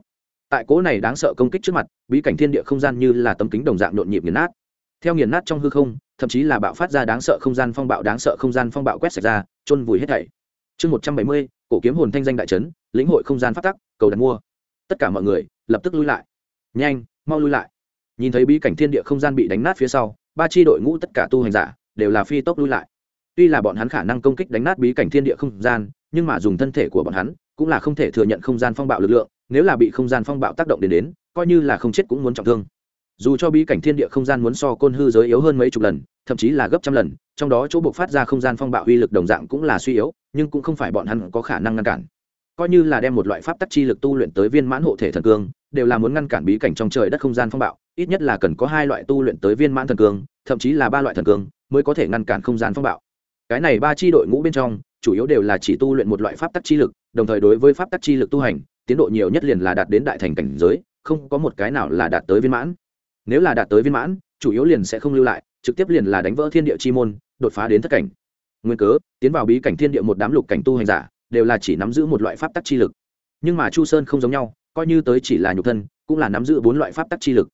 Tại cỗ này đáng sợ công kích trước mặt, bí cảnh thiên địa không gian như là tấm kính đồng dạng nhộn nhịp nghiền nát. Theo nghiền nát trong hư không, thậm chí là bạo phát ra đáng sợ không gian phong bạo, đáng sợ không gian phong bạo quét sạch ra, chôn vùi hết thảy. Chương một trăm bảy mươi, cổ kiếm hồn thanh danh đại trấn lĩnh hội không gian phát tắc, cầu đặt mua. Tất cả mọi người lập tức lui lại. Nhanh, mau lui lại. Nhìn thấy bí cảnh thiên địa không gian bị đánh nát phía sau, ba tri đội ngũ tất cả tu hành giả đều là phi tốc lui lại tuy là bọn hắn khả năng công kích đánh nát bí cảnh thiên địa không gian, nhưng mà dùng thân thể của bọn hắn, cũng là không thể thừa nhận không gian phong bạo lực lượng, nếu là bị không gian phong bạo tác động đến đến, coi như là không chết cũng muốn trọng thương. Dù cho bí cảnh thiên địa không gian muốn so côn hư giới yếu hơn mấy chục lần, thậm chí là gấp trăm lần, trong đó chỗ buộc phát ra không gian phong bạo uy lực đồng dạng cũng là suy yếu, nhưng cũng không phải bọn hắn có khả năng ngăn cản. Coi như là đem một loại pháp tắc chi lực tu luyện tới viên mãn hộ thể thần cương, đều là muốn ngăn cản bí cảnh trong trời đất không gian phong bạo, ít nhất là cần có hai loại tu luyện tới viên mãn thần cương, thậm chí là ba loại thần cương, mới có thể ngăn cản không gian phong bạo cái này ba chi đội ngũ bên trong, chủ yếu đều là chỉ tu luyện một loại pháp tắc chi lực, đồng thời đối với pháp tắc chi lực tu hành, tiến độ nhiều nhất liền là đạt đến đại thành cảnh giới, không có một cái nào là đạt tới viên mãn. Nếu là đạt tới viên mãn, chủ yếu liền sẽ không lưu lại, trực tiếp liền là đánh vỡ thiên địa chi môn, đột phá đến thất cảnh. Nguyên cớ, tiến vào bí cảnh thiên địa một đám lục cảnh tu hành giả, đều là chỉ nắm giữ một loại pháp tắc chi lực. Nhưng mà chu sơn không giống nhau, coi như tới chỉ là nhục thân, cũng là nắm giữ bốn loại pháp tắc chi lực.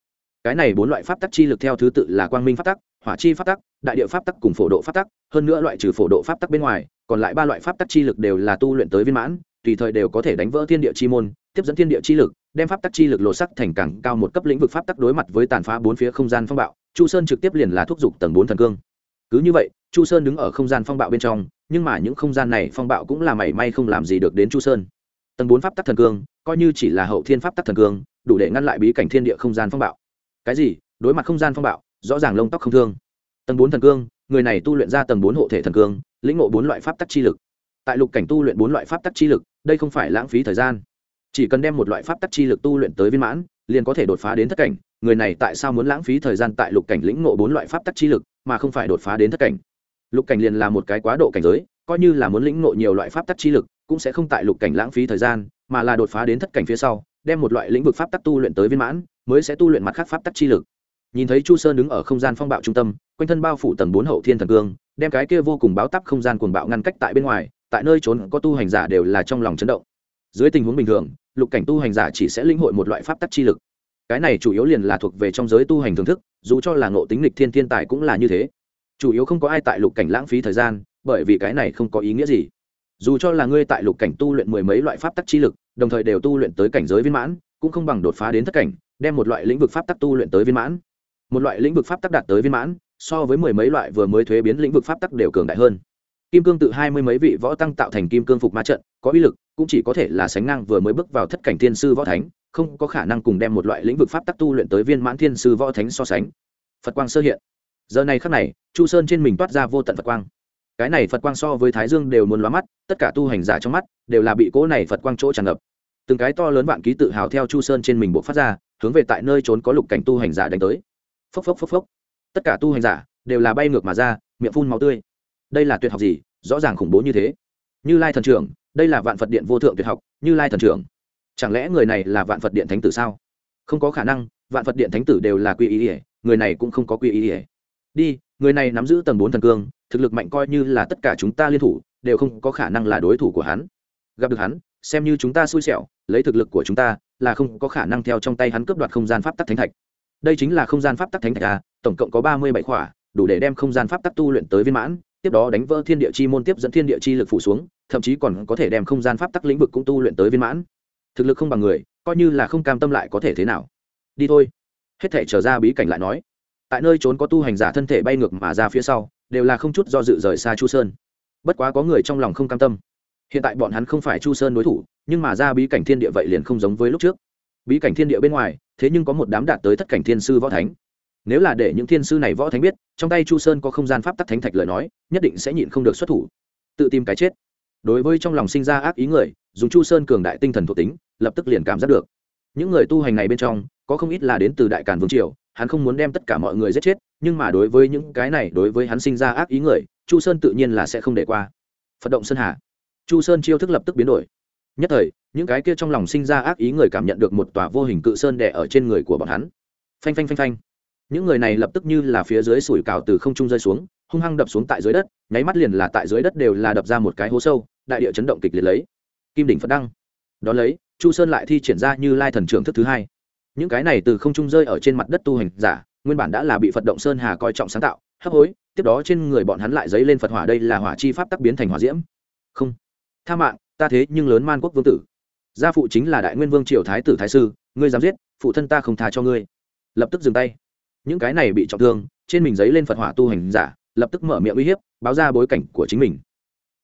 Cái này bốn loại pháp tắc chi lực theo thứ tự là quang minh pháp tắc hỏa chi pháp tắc, đại địa pháp tắc cùng phổ độ pháp tắc, hơn nữa loại trừ phổ độ pháp tắc bên ngoài, còn lại ba loại pháp tắc chi lực đều là tu luyện tới viên mãn, tùy thời đều có thể đánh vỡ thiên địa chi môn, tiếp dẫn thiên địa chi lực, đem pháp tắc chi lực lộ sắc thành càng cao một cấp lĩnh vực pháp tắc đối mặt với tàn phá bốn phía không gian phong bạo, chu sơn trực tiếp liền là thúc giục tầng bốn thần cương. Cứ như vậy, chu sơn đứng ở không gian phong bạo bên trong, nhưng mà những không gian này phong bạo cũng là mảy may không làm gì được đến chu sơn. Tầng bốn pháp tắc thần cương, coi như chỉ là hậu thiên pháp tắc thần cương, đủ để ngăn lại bí cảnh thiên địa không gian phong bạo. Cái gì? Đối mặt không gian phong bạo rõ ràng lông tóc không thương. Tầng bốn thần cương, người này tu luyện ra tầng bốn hộ thể thần cương, lĩnh ngộ bốn loại pháp tắc chi lực. Tại lục cảnh tu luyện bốn loại pháp tắc chi lực, đây không phải lãng phí thời gian. Chỉ cần đem một loại pháp tắc chi lực tu luyện tới viên mãn, liền có thể đột phá đến thất cảnh. Người này tại sao muốn lãng phí thời gian tại lục cảnh lĩnh ngộ bốn loại pháp tắc chi lực, mà không phải đột phá đến thất cảnh? Lục cảnh liền là một cái quá độ cảnh giới, coi như là muốn lĩnh ngộ nhiều loại pháp tắc chi lực, cũng sẽ không tại lục cảnh lãng phí thời gian, mà là đột phá đến thất cảnh phía sau, đem một loại lĩnh vực pháp tắc tu luyện tới viên mãn, mới sẽ tu luyện mặt khác pháp tắc chi lực nhìn thấy chu sơn đứng ở không gian phong bạo trung tâm, quanh thân bao phủ tầng bốn hậu thiên thần cương, đem cái kia vô cùng báo tắp không gian cuồng bạo ngăn cách tại bên ngoài, tại nơi trốn có tu hành giả đều là trong lòng chấn động. Dưới tình huống bình thường, lục cảnh tu hành giả chỉ sẽ lĩnh hội một loại pháp tắc chi lực. Cái này chủ yếu liền là thuộc về trong giới tu hành thưởng thức, dù cho là ngộ tính lịch thiên thiên tài cũng là như thế. Chủ yếu không có ai tại lục cảnh lãng phí thời gian, bởi vì cái này không có ý nghĩa gì. Dù cho là ngươi tại lục cảnh tu luyện mười mấy loại pháp tắc chi lực, đồng thời đều tu luyện tới cảnh giới viên mãn, cũng không bằng đột phá đến thất cảnh, đem một loại lĩnh vực pháp tắc tu luyện tới viên mãn một loại lĩnh vực pháp tắc đạt tới viên mãn, so với mười mấy loại vừa mới thuế biến lĩnh vực pháp tắc đều cường đại hơn. Kim cương tự hai mươi mấy vị võ tăng tạo thành kim cương phục ma trận, có uy lực, cũng chỉ có thể là sánh ngang vừa mới bước vào thất cảnh thiên sư võ thánh, không có khả năng cùng đem một loại lĩnh vực pháp tắc tu luyện tới viên mãn thiên sư võ thánh so sánh. Phật quang sơ hiện. Giờ này khắc này, chu sơn trên mình toát ra vô tận phật quang. Cái này phật quang so với thái dương đều muốn lóa mắt, tất cả tu hành giả trong mắt đều là bị cỗ này phật quang chỗ tràn ngập. Từng cái to lớn vạn ký tự hào theo chu sơn trên mình bộ phát ra, hướng về tại nơi trốn có lục cảnh tu hành giả đánh tới phốc phốc phốc phốc. Tất cả tu hành giả đều là bay ngược mà ra, miệng phun máu tươi. Đây là tuyệt học gì? Rõ ràng khủng bố như thế. Như lai thần trưởng, đây là vạn phật điện vô thượng tuyệt học, như lai thần trưởng. Chẳng lẽ người này là vạn phật điện thánh tử sao? Không có khả năng, vạn phật điện thánh tử đều là quy ý ỉa người này cũng không có quy ý ỉa đi, người này nắm giữ tầng bốn thần cương, thực lực mạnh coi như là tất cả chúng ta liên thủ, đều không có khả năng là đối thủ của hắn. Gặp được hắn, xem như chúng ta xui xẻo, lấy thực lực của chúng ta là không có khả năng theo trong tay hắn cướp đoạt không gian pháp tắc thánh thạch đây chính là không gian pháp tắc thánh thạch a, tổng cộng có ba mươi bảy khỏa, đủ để đem không gian pháp tắc tu luyện tới viên mãn, tiếp đó đánh vỡ thiên địa chi môn, tiếp dẫn thiên địa chi lực phủ xuống, thậm chí còn có thể đem không gian pháp tắc lĩnh vực cũng tu luyện tới viên mãn. Thực lực không bằng người, coi như là không cam tâm lại có thể thế nào? Đi thôi. Hết thể trở ra bí cảnh lại nói. Tại nơi trốn có tu hành giả thân thể bay ngược mà ra phía sau, đều là không chút do dự rời xa chu sơn. Bất quá có người trong lòng không cam tâm. Hiện tại bọn hắn không phải chu sơn đối thủ, nhưng mà ra bí cảnh thiên địa vậy liền không giống với lúc trước. Bí cảnh thiên địa bên ngoài thế nhưng có một đám đạt tới thất cảnh thiên sư võ thánh. Nếu là để những thiên sư này võ thánh biết, trong tay chu sơn có không gian pháp tắc thánh thạch lời nói, nhất định sẽ nhịn không được xuất thủ, tự tìm cái chết. Đối với trong lòng sinh ra ác ý người, dùng chu sơn cường đại tinh thần thuộc tính, lập tức liền cảm giác được. Những người tu hành này bên trong, có không ít là đến từ đại càn vương triều, hắn không muốn đem tất cả mọi người giết chết, nhưng mà đối với những cái này, đối với hắn sinh ra ác ý người, chu sơn tự nhiên là sẽ không để qua. Phật động sơn hà. Chu sơn chiêu thức lập tức biến đổi. Nhất thời những cái kia trong lòng sinh ra ác ý người cảm nhận được một tòa vô hình cự sơn đẻ ở trên người của bọn hắn. Phanh phanh phanh phanh. Những người này lập tức như là phía dưới sủi cào từ không trung rơi xuống, hung hăng đập xuống tại dưới đất, nháy mắt liền là tại dưới đất đều là đập ra một cái hố sâu, đại địa chấn động kịch liệt lấy. Kim đỉnh phật đăng. Đón lấy, chu sơn lại thi triển ra như lai thần trưởng thức thứ hai. Những cái này từ không trung rơi ở trên mặt đất tu hành giả, nguyên bản đã là bị phật động sơn hà coi trọng sáng tạo, hấp hối, tiếp đó trên người bọn hắn lại dấy lên phật hỏa, đây là hỏa chi pháp tắc biến thành hỏa diễm. Không. Tha mạng, ta thế nhưng lớn man quốc vương tử gia phụ chính là đại nguyên vương triều thái tử thái sư, ngươi dám giết, phụ thân ta không tha cho ngươi. Lập tức dừng tay. Những cái này bị trọng thương, trên mình giấy lên phật hỏa tu hành giả, lập tức mở miệng uy hiếp, báo ra bối cảnh của chính mình.